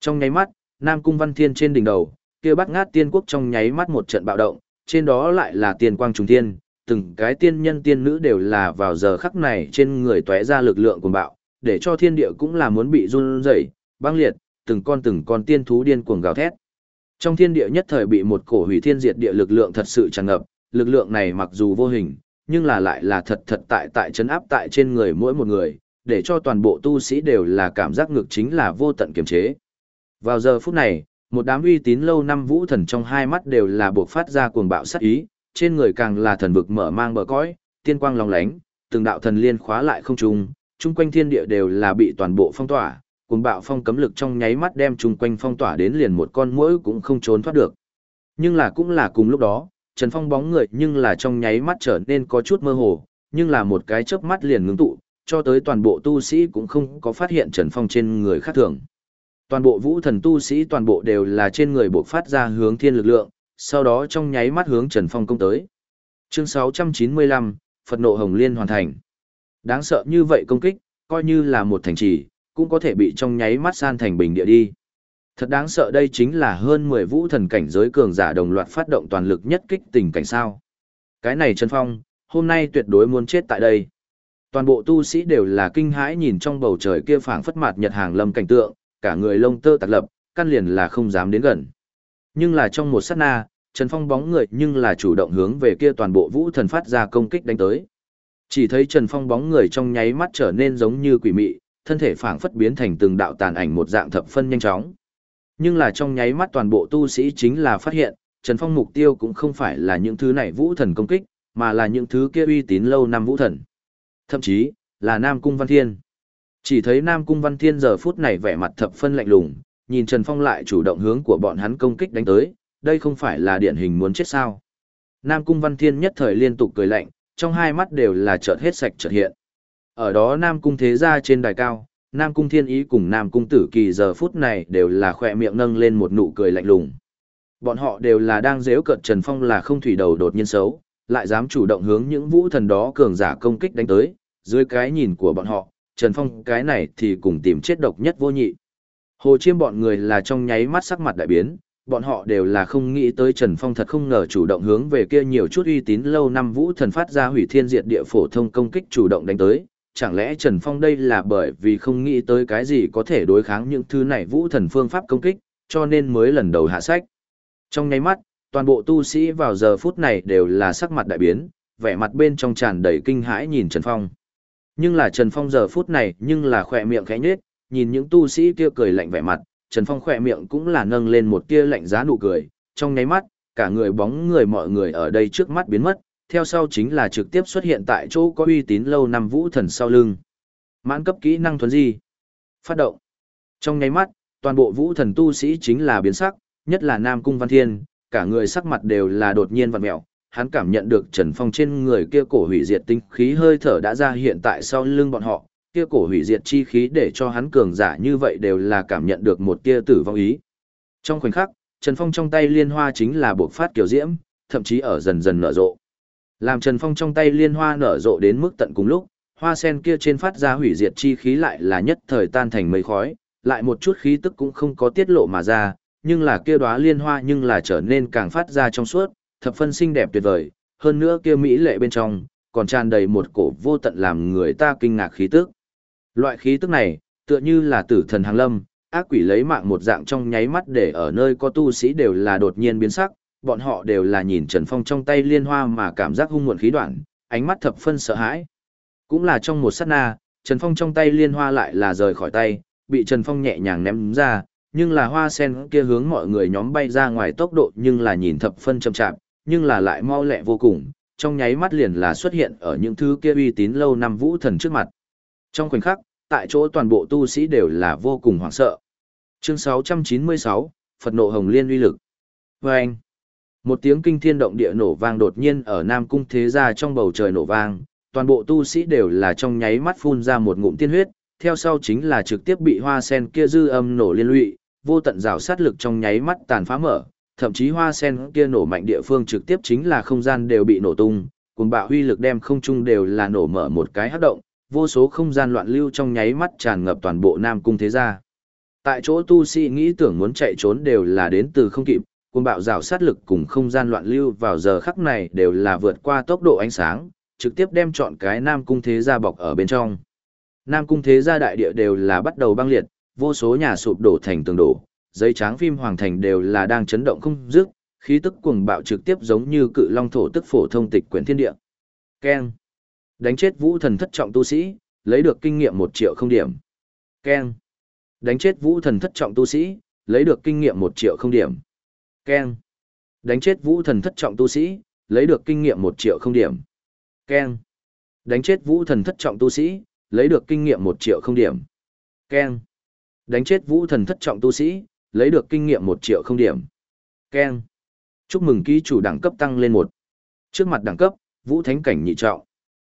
Trong nháy mắt, Nam Cung Văn Thiên trên đỉnh đầu, kia bắt ngát tiên quốc trong nháy mắt một trận bạo động, trên đó lại là tiền quang trùng thiên, từng cái tiên nhân tiên nữ đều là vào giờ khắc này trên người tóe ra lực lượng cuồng bạo, để cho thiên địa cũng là muốn bị run rẩy, băng liệt, từng con từng con tiên thú điên cuồng gào thét. Trong thiên địa nhất thời bị một cổ hủy thiên diệt địa lực lượng thật sự tràn ngập, lực lượng này mặc dù vô hình, nhưng là lại là thật thật tại tại chấn áp tại trên người mỗi một người, để cho toàn bộ tu sĩ đều là cảm giác ngược chính là vô tận kiềm chế. Vào giờ phút này, một đám uy tín lâu năm vũ thần trong hai mắt đều là buộc phát ra cuồng bạo sát ý, trên người càng là thần vực mở mang bờ cõi, tiên quang long lánh, từng đạo thần liên khóa lại không trung, chung quanh thiên địa đều là bị toàn bộ phong tỏa, cuồng bạo phong cấm lực trong nháy mắt đem chung quanh phong tỏa đến liền một con muỗi cũng không trốn thoát được. Nhưng là cũng là cùng lúc đó, Trần Phong bóng người nhưng là trong nháy mắt trở nên có chút mơ hồ, nhưng là một cái chớp mắt liền ngưng tụ, cho tới toàn bộ tu sĩ cũng không có phát hiện Trần Phong trên người khác thường. Toàn bộ vũ thần tu sĩ toàn bộ đều là trên người bộc phát ra hướng thiên lực lượng, sau đó trong nháy mắt hướng Trần Phong công tới. Chương 695, Phật nộ hồng liên hoàn thành. Đáng sợ như vậy công kích, coi như là một thành trì, cũng có thể bị trong nháy mắt san thành bình địa đi. Thật đáng sợ đây chính là hơn 10 vũ thần cảnh giới cường giả đồng loạt phát động toàn lực nhất kích tình cảnh sao. Cái này Trần Phong, hôm nay tuyệt đối muốn chết tại đây. Toàn bộ tu sĩ đều là kinh hãi nhìn trong bầu trời kia phảng phất mạt nhật hàng lâm cảnh tượng, cả người lông tơ tạc lập, căn liền là không dám đến gần. Nhưng là trong một sát na, Trần Phong bóng người nhưng là chủ động hướng về kia toàn bộ vũ thần phát ra công kích đánh tới. Chỉ thấy Trần Phong bóng người trong nháy mắt trở nên giống như quỷ mị, thân thể phảng phất biến thành từng đạo tàn ảnh một dạng thập phân nhanh chóng. Nhưng là trong nháy mắt toàn bộ tu sĩ chính là phát hiện, Trần Phong mục tiêu cũng không phải là những thứ này vũ thần công kích, mà là những thứ kia uy tín lâu năm vũ thần. Thậm chí, là Nam Cung Văn Thiên. Chỉ thấy Nam Cung Văn Thiên giờ phút này vẻ mặt thập phân lạnh lùng, nhìn Trần Phong lại chủ động hướng của bọn hắn công kích đánh tới, đây không phải là điển hình muốn chết sao. Nam Cung Văn Thiên nhất thời liên tục cười lạnh, trong hai mắt đều là chợt hết sạch chợt hiện. Ở đó Nam Cung Thế Gia trên đài cao, Nam Cung Thiên Ý cùng Nam Cung Tử Kỳ giờ phút này đều là khỏe miệng nâng lên một nụ cười lạnh lùng. Bọn họ đều là đang dễu cợt Trần Phong là không thủy đầu đột nhiên xấu, lại dám chủ động hướng những vũ thần đó cường giả công kích đánh tới, dưới cái nhìn của bọn họ, Trần Phong cái này thì cùng tìm chết độc nhất vô nhị. Hồ Chiêm bọn người là trong nháy mắt sắc mặt đại biến, bọn họ đều là không nghĩ tới Trần Phong thật không ngờ chủ động hướng về kia nhiều chút uy tín lâu năm vũ thần phát ra hủy thiên diệt địa phổ thông công kích chủ động đánh tới. Chẳng lẽ Trần Phong đây là bởi vì không nghĩ tới cái gì có thể đối kháng những thứ này vũ thần phương pháp công kích, cho nên mới lần đầu hạ sách. Trong nháy mắt, toàn bộ tu sĩ vào giờ phút này đều là sắc mặt đại biến, vẻ mặt bên trong tràn đầy kinh hãi nhìn Trần Phong. Nhưng là Trần Phong giờ phút này nhưng là khỏe miệng khẽ nhếch, nhìn những tu sĩ kia cười lạnh vẻ mặt, Trần Phong khỏe miệng cũng là nâng lên một tia lạnh giá nụ cười, trong nháy mắt, cả người bóng người mọi người ở đây trước mắt biến mất, theo sau chính là trực tiếp xuất hiện tại chỗ có uy tín lâu năm vũ thần sau lưng. Mãn cấp kỹ năng thuần di. Phát động. Trong nháy mắt, toàn bộ vũ thần tu sĩ chính là biến sắc, nhất là Nam Cung Văn Thiên, cả người sắc mặt đều là đột nhiên vặn mẹo, hắn cảm nhận được Trần Phong trên người kia cổ hủy diệt tinh khí hơi thở đã ra hiện tại sau lưng bọn họ, kia cổ hủy diệt chi khí để cho hắn cường giả như vậy đều là cảm nhận được một tia tử vong ý. Trong khoảnh khắc, Trần Phong trong tay liên hoa chính là buộc phát kiểu diễm, thậm chí ở dần dần nở rộ. Làm Trần Phong trong tay liên hoa nở rộ đến mức tận cùng lúc, hoa sen kia trên phát ra hủy diệt chi khí lại là nhất thời tan thành mây khói, lại một chút khí tức cũng không có tiết lộ mà ra, nhưng là kia đóa liên hoa nhưng là trở nên càng phát ra trong suốt, thập phân xinh đẹp tuyệt vời, hơn nữa kia mỹ lệ bên trong, còn tràn đầy một cổ vô tận làm người ta kinh ngạc khí tức. Loại khí tức này, tựa như là tử thần hàng lâm, ác quỷ lấy mạng một dạng trong nháy mắt để ở nơi có tu sĩ đều là đột nhiên biến sắc, bọn họ đều là nhìn Trần Phong trong tay liên hoa mà cảm giác hung muộn khí đoạn, ánh mắt thập phân sợ hãi. Cũng là trong một sát na, Trần Phong trong tay liên hoa lại là rời khỏi tay, bị Trần Phong nhẹ nhàng ném ra, nhưng là hoa sen kia hướng mọi người nhóm bay ra ngoài tốc độ nhưng là nhìn thập phân chậm chạp, nhưng là lại mau lẹ vô cùng, trong nháy mắt liền là xuất hiện ở những thứ kia uy tín lâu năm vũ thần trước mặt. Trong khoảnh khắc, tại chỗ toàn bộ tu sĩ đều là vô cùng hoảng sợ. Chương 696, Phật nộ hồng liên uy lực. Và anh, một tiếng kinh thiên động địa nổ vang đột nhiên ở Nam Cung Thế Gia trong bầu trời nổ vang, toàn bộ tu sĩ đều là trong nháy mắt phun ra một ngụm tiên huyết, theo sau chính là trực tiếp bị hoa sen kia dư âm nổ liên lụy, vô tận rào sát lực trong nháy mắt tàn phá mở, thậm chí hoa sen kia nổ mạnh địa phương trực tiếp chính là không gian đều bị nổ tung, cùng bạo huy lực đem không trung đều là nổ mở một cái hắc động, vô số không gian loạn lưu trong nháy mắt tràn ngập toàn bộ Nam Cung thế gia. Tại chỗ tu sĩ nghĩ tưởng muốn chạy trốn đều là đến từ không kịp, cùng bạo rào sát lực cùng không gian loạn lưu vào giờ khắc này đều là vượt qua tốc độ ánh sáng, trực tiếp đem chọn cái Nam Cung thế gia bọc ở bên trong. Nam Cung thế gia đại địa đều là bắt đầu băng liệt, vô số nhà sụp đổ thành tường đổ, giấy tráng phim hoàng thành đều là đang chấn động không dứt, khí tức cuồng bạo trực tiếp giống như cự long thổ tức phổ thông tịch quyển thiên địa. Keng. Đánh chết vũ thần thất trọng tu sĩ, lấy được kinh nghiệm một triệu không điểm. Keng. Đánh chết vũ thần thất trọng tu sĩ, lấy được kinh nghiệm 1 triệu không điểm. Ken. Đánh chết vũ thần thất trọng tu sĩ, lấy được kinh nghiệm 1 triệu không điểm. Ken. Đánh chết vũ thần thất trọng tu sĩ, lấy được kinh nghiệm 1 triệu không điểm. Ken. Đánh chết vũ thần thất trọng tu sĩ, lấy được kinh nghiệm 1 triệu không điểm. Ken. Chúc mừng ký chủ đẳng cấp tăng lên 1. Trước mặt đẳng cấp, vũ thánh cảnh nhị trọng.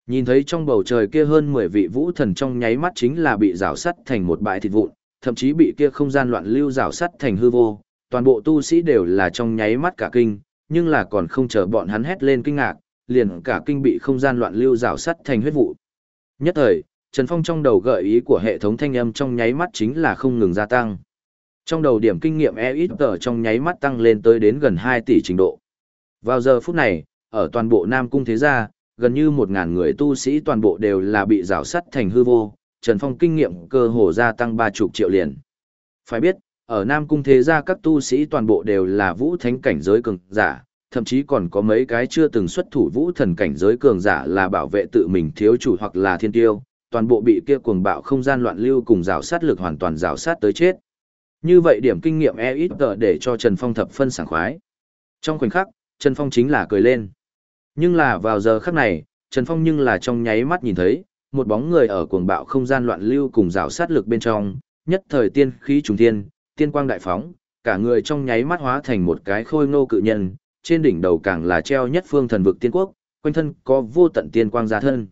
Nhìn thấy trong bầu trời kia hơn 10 vị vũ thần trong nháy mắt chính là bị rào sắt thành một bãi thịt vụn, thậm chí bị kia không gian loạn lưu rào sắt thành hư vô, toàn bộ tu sĩ đều là trong nháy mắt cả kinh, nhưng là còn không chờ bọn hắn hét lên kinh ngạc, liền cả kinh bị không gian loạn lưu rào sắt thành huyết vụ. Nhất thời, Trần Phong trong đầu gợi ý của hệ thống thanh âm trong nháy mắt chính là không ngừng gia tăng. Trong đầu điểm kinh nghiệm e ít tờ trong nháy mắt tăng lên tới đến gần 2 tỷ trình độ. Vào giờ phút này, ở toàn bộ Nam Cung Thế Gia, gần như 1.000 người tu sĩ toàn bộ đều là bị rào sắt thành hư vô, Trần Phong kinh nghiệm cơ hồ gia tăng 30 triệu liền. Phải biết, ở Nam Cung Thế Gia các tu sĩ toàn bộ đều là vũ thánh cảnh giới cường giả, thậm chí còn có mấy cái chưa từng xuất thủ vũ thần cảnh giới cường giả là bảo vệ tự mình thiếu chủ hoặc là thiên tiêu, toàn bộ bị kia cuồng bạo không gian loạn lưu cùng rào sát lực hoàn toàn rào sát tới chết. Như vậy điểm kinh nghiệm e ít tờ để cho Trần Phong thập phân sảng khoái. Trong khoảnh khắc, Trần Phong chính là cười lên. Nhưng là vào giờ khắc này, Trần Phong nhưng là trong nháy mắt nhìn thấy, một bóng người ở cuồng bạo không gian loạn lưu cùng rào sát lực bên trong, nhất thời tiên khí trùng thiên, tiên quang đại phóng, cả người trong nháy mắt hóa thành một cái khôi ngô cự nhân, trên đỉnh đầu càng là treo nhất phương thần vực tiên quốc, quanh thân có vô tận tiên quang gia thân.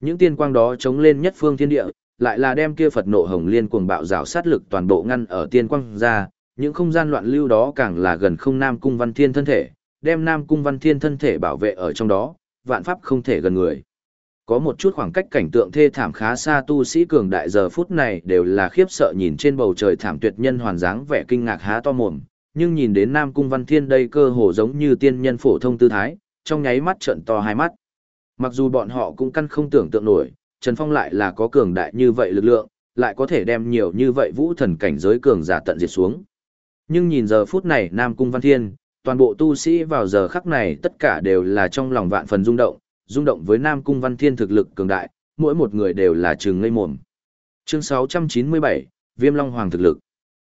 Những tiên quang đó chống lên nhất phương thiên địa, lại là đem kia Phật nộ hồng liên cuồng bạo rào sát lực toàn bộ ngăn ở tiên quang ra, những không gian loạn lưu đó càng là gần không Nam Cung Văn Thiên thân thể, đem Nam Cung Văn Thiên thân thể bảo vệ ở trong đó, vạn pháp không thể gần người. Có một chút khoảng cách cảnh tượng thê thảm khá xa tu sĩ cường đại giờ phút này đều là khiếp sợ nhìn trên bầu trời thảm tuyệt nhân hoàn dáng vẻ kinh ngạc há to mồm, nhưng nhìn đến Nam Cung Văn Thiên đây cơ hồ giống như tiên nhân phổ thông tư thái, trong nháy mắt trợn to hai mắt. Mặc dù bọn họ cũng căn không tưởng tượng nổi, Trần Phong lại là có cường đại như vậy lực lượng, lại có thể đem nhiều như vậy vũ thần cảnh giới cường giả tận diệt xuống. Nhưng nhìn giờ phút này Nam Cung Văn Thiên, toàn bộ tu sĩ vào giờ khắc này tất cả đều là trong lòng vạn phần rung động, rung động với Nam Cung Văn Thiên thực lực cường đại, mỗi một người đều là trường ngây mồm. Chương 697, Viêm Long Hoàng thực lực.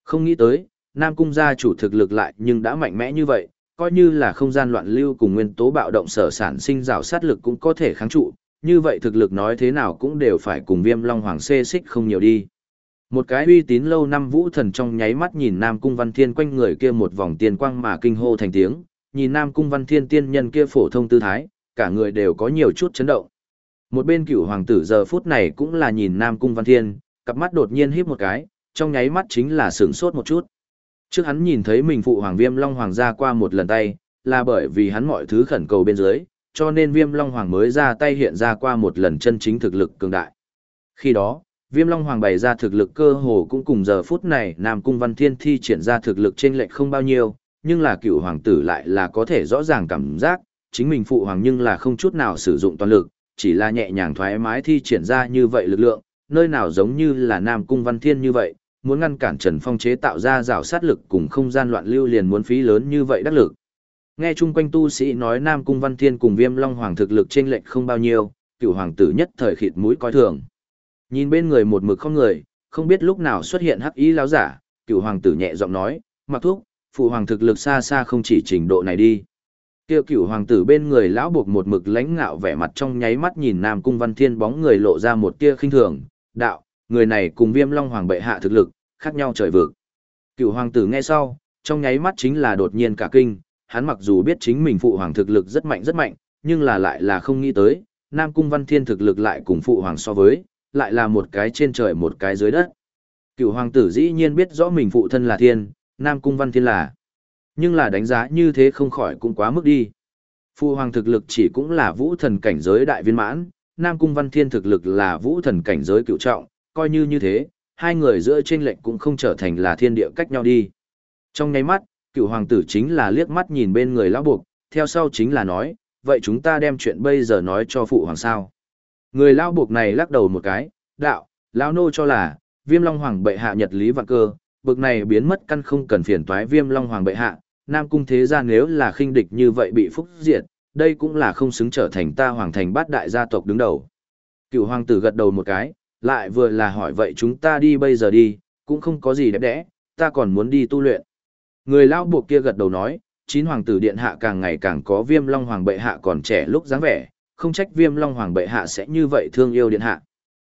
Không nghĩ tới, Nam Cung gia chủ thực lực lại nhưng đã mạnh mẽ như vậy, coi như là không gian loạn lưu cùng nguyên tố bạo động sở sản sinh rào sát lực cũng có thể kháng trụ, như vậy thực lực nói thế nào cũng đều phải cùng Viêm Long Hoàng xê xích không nhiều đi. Một cái uy tín lâu năm vũ thần trong nháy mắt nhìn Nam Cung Văn Thiên quanh người kia một vòng tiền quang mà kinh hô thành tiếng, nhìn Nam Cung Văn Thiên tiên nhân kia phổ thông tư thái, cả người đều có nhiều chút chấn động. Một bên Cựu hoàng tử giờ phút này cũng là nhìn Nam Cung Văn Thiên, cặp mắt đột nhiên híp một cái, trong nháy mắt chính là sửng sốt một chút. Trước hắn nhìn thấy mình phụ hoàng viêm long hoàng ra qua một lần tay, là bởi vì hắn mọi thứ khẩn cầu bên dưới, cho nên viêm long hoàng mới ra tay hiện ra qua một lần chân chính thực lực cường đại. Khi đó, viêm long hoàng bày ra thực lực cơ hồ cũng cùng giờ phút này Nam Cung Văn Thiên thi triển ra thực lực trên lệch không bao nhiêu, nhưng là cựu hoàng tử lại là có thể rõ ràng cảm giác, chính mình phụ hoàng nhưng là không chút nào sử dụng toàn lực, chỉ là nhẹ nhàng thoải mái thi triển ra như vậy lực lượng, nơi nào giống như là Nam Cung Văn Thiên như vậy, muốn ngăn cản Trần Phong chế tạo ra rào sát lực cùng không gian loạn lưu liền muốn phí lớn như vậy đắc lực. Nghe chung quanh tu sĩ nói Nam Cung Văn Thiên cùng Viêm Long Hoàng thực lực trên lệch không bao nhiêu, cựu hoàng tử nhất thời khịt mũi coi thường. Nhìn bên người một mực không người, không biết lúc nào xuất hiện hắc ý láo giả, cựu hoàng tử nhẹ giọng nói, mặc thuốc, phụ hoàng thực lực xa xa không chỉ trình độ này đi. Kêu cựu hoàng tử bên người lão buộc một mực lãnh ngạo vẻ mặt trong nháy mắt nhìn Nam Cung Văn Thiên bóng người lộ ra một tia khinh thường, đạo, người này cùng viêm long hoàng bệ hạ thực lực, khác nhau trời vực. Cựu hoàng tử nghe sau, trong nháy mắt chính là đột nhiên cả kinh, hắn mặc dù biết chính mình phụ hoàng thực lực rất mạnh rất mạnh, nhưng là lại là không nghĩ tới, Nam Cung Văn Thiên thực lực lại cùng phụ hoàng so với, lại là một cái trên trời một cái dưới đất. Cựu hoàng tử dĩ nhiên biết rõ mình phụ thân là thiên, Nam Cung Văn Thiên là. Nhưng là đánh giá như thế không khỏi cũng quá mức đi. Phụ hoàng thực lực chỉ cũng là vũ thần cảnh giới đại viên mãn, Nam Cung Văn Thiên thực lực là vũ thần cảnh giới cựu trọng, coi như như thế, hai người giữa trên lệnh cũng không trở thành là thiên địa cách nhau đi. Trong nháy mắt, cựu hoàng tử chính là liếc mắt nhìn bên người lão buộc, theo sau chính là nói, vậy chúng ta đem chuyện bây giờ nói cho phụ hoàng sao. Người lão buộc này lắc đầu một cái, đạo, lão nô cho là, viêm long hoàng bệ hạ nhật lý vạn cơ, bực này biến mất căn không cần phiền toái viêm long hoàng bệ hạ, nam cung thế gia nếu là khinh địch như vậy bị phúc diệt, đây cũng là không xứng trở thành ta hoàng thành bát đại gia tộc đứng đầu. Cựu hoàng tử gật đầu một cái, lại vừa là hỏi vậy chúng ta đi bây giờ đi, cũng không có gì đẹp đẽ, ta còn muốn đi tu luyện. Người lão buộc kia gật đầu nói, chín hoàng tử điện hạ càng ngày càng có viêm long hoàng bệ hạ còn trẻ lúc dáng vẻ, không trách viêm long hoàng bệ hạ sẽ như vậy thương yêu điện hạ.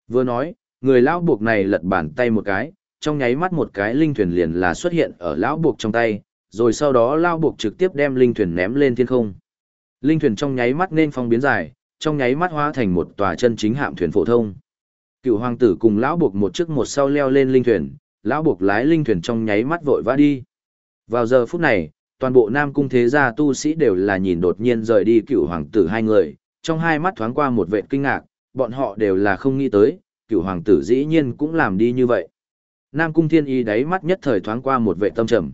Vừa nói, người lão buộc này lật bàn tay một cái, trong nháy mắt một cái linh thuyền liền là xuất hiện ở lão buộc trong tay, rồi sau đó lão buộc trực tiếp đem linh thuyền ném lên thiên không. Linh thuyền trong nháy mắt nên phong biến dài, trong nháy mắt hóa thành một tòa chân chính hạm thuyền phổ thông. Cựu hoàng tử cùng lão buộc một trước một sau leo lên linh thuyền, lão buộc lái linh thuyền trong nháy mắt vội vã đi. Vào giờ phút này, toàn bộ Nam cung thế gia tu sĩ đều là nhìn đột nhiên rời đi cựu hoàng tử hai người, trong hai mắt thoáng qua một vệ kinh ngạc, bọn họ đều là không nghĩ tới, cựu hoàng tử dĩ nhiên cũng làm đi như vậy. Nam cung thiên y đáy mắt nhất thời thoáng qua một vệ tâm trầm.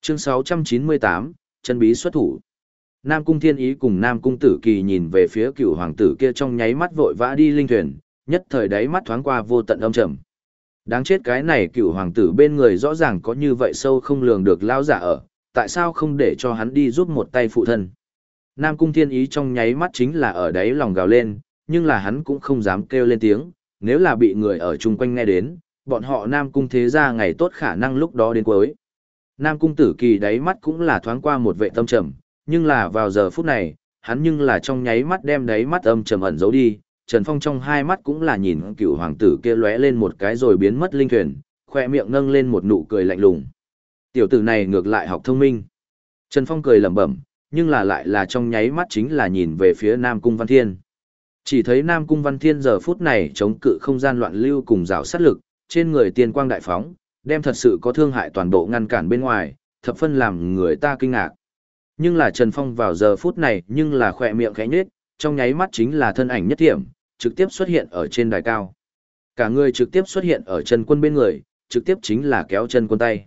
Chương 698, chân bí xuất thủ. Nam cung thiên ý cùng Nam cung tử kỳ nhìn về phía cựu hoàng tử kia trong nháy mắt vội vã đi linh thuyền, nhất thời đáy mắt thoáng qua vô tận âm trầm. Đáng chết cái này cựu hoàng tử bên người rõ ràng có như vậy sâu không lường được lao giả ở, tại sao không để cho hắn đi giúp một tay phụ thân. Nam cung thiên ý trong nháy mắt chính là ở đáy lòng gào lên, nhưng là hắn cũng không dám kêu lên tiếng, nếu là bị người ở chung quanh nghe đến, bọn họ Nam cung thế ra ngày tốt khả năng lúc đó đến cuối. Nam cung tử kỳ đáy mắt cũng là thoáng qua một vệ tâm trầm, nhưng là vào giờ phút này, hắn nhưng là trong nháy mắt đem đáy mắt âm trầm ẩn giấu đi, Trần Phong trong hai mắt cũng là nhìn cựu hoàng tử kia lóe lên một cái rồi biến mất linh thuyền, khoe miệng nâng lên một nụ cười lạnh lùng. Tiểu tử này ngược lại học thông minh. Trần Phong cười lẩm bẩm, nhưng là lại là trong nháy mắt chính là nhìn về phía Nam Cung Văn Thiên. Chỉ thấy Nam Cung Văn Thiên giờ phút này chống cự không gian loạn lưu cùng rào sát lực, trên người tiên quang đại phóng, đem thật sự có thương hại toàn bộ ngăn cản bên ngoài, thập phân làm người ta kinh ngạc. Nhưng là Trần Phong vào giờ phút này nhưng là khỏe miệng khẽ nhết, trong nháy mắt chính là thân ảnh nhất thiểm, trực tiếp xuất hiện ở trên đài cao. Cả người trực tiếp xuất hiện ở chân quân bên người, trực tiếp chính là kéo chân quân tay.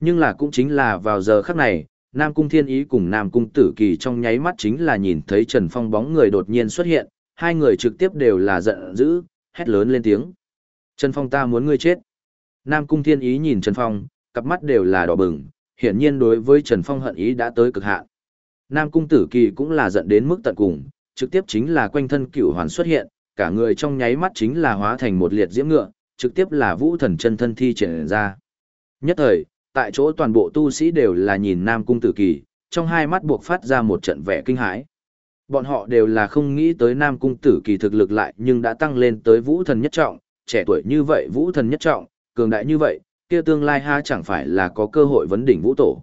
Nhưng là cũng chính là vào giờ khắc này, Nam Cung Thiên Ý cùng Nam Cung Tử Kỳ trong nháy mắt chính là nhìn thấy Trần Phong bóng người đột nhiên xuất hiện, hai người trực tiếp đều là giận dữ, hét lớn lên tiếng. Trần Phong ta muốn ngươi chết. Nam Cung Thiên Ý nhìn Trần Phong, cặp mắt đều là đỏ bừng, hiển nhiên đối với Trần Phong hận ý đã tới cực hạn. Nam Cung Tử Kỳ cũng là giận đến mức tận cùng, trực tiếp chính là quanh thân cửu hoàn xuất hiện, cả người trong nháy mắt chính là hóa thành một liệt diễm ngựa, trực tiếp là vũ thần chân thân thi triển ra. Nhất thời, tại chỗ toàn bộ tu sĩ đều là nhìn Nam Cung Tử Kỳ, trong hai mắt buộc phát ra một trận vẻ kinh hãi. Bọn họ đều là không nghĩ tới Nam Cung Tử Kỳ thực lực lại nhưng đã tăng lên tới vũ thần nhất trọng, trẻ tuổi như vậy vũ thần nhất trọng, cường đại như vậy, kia tương lai ha chẳng phải là có cơ hội vấn đỉnh vũ tổ.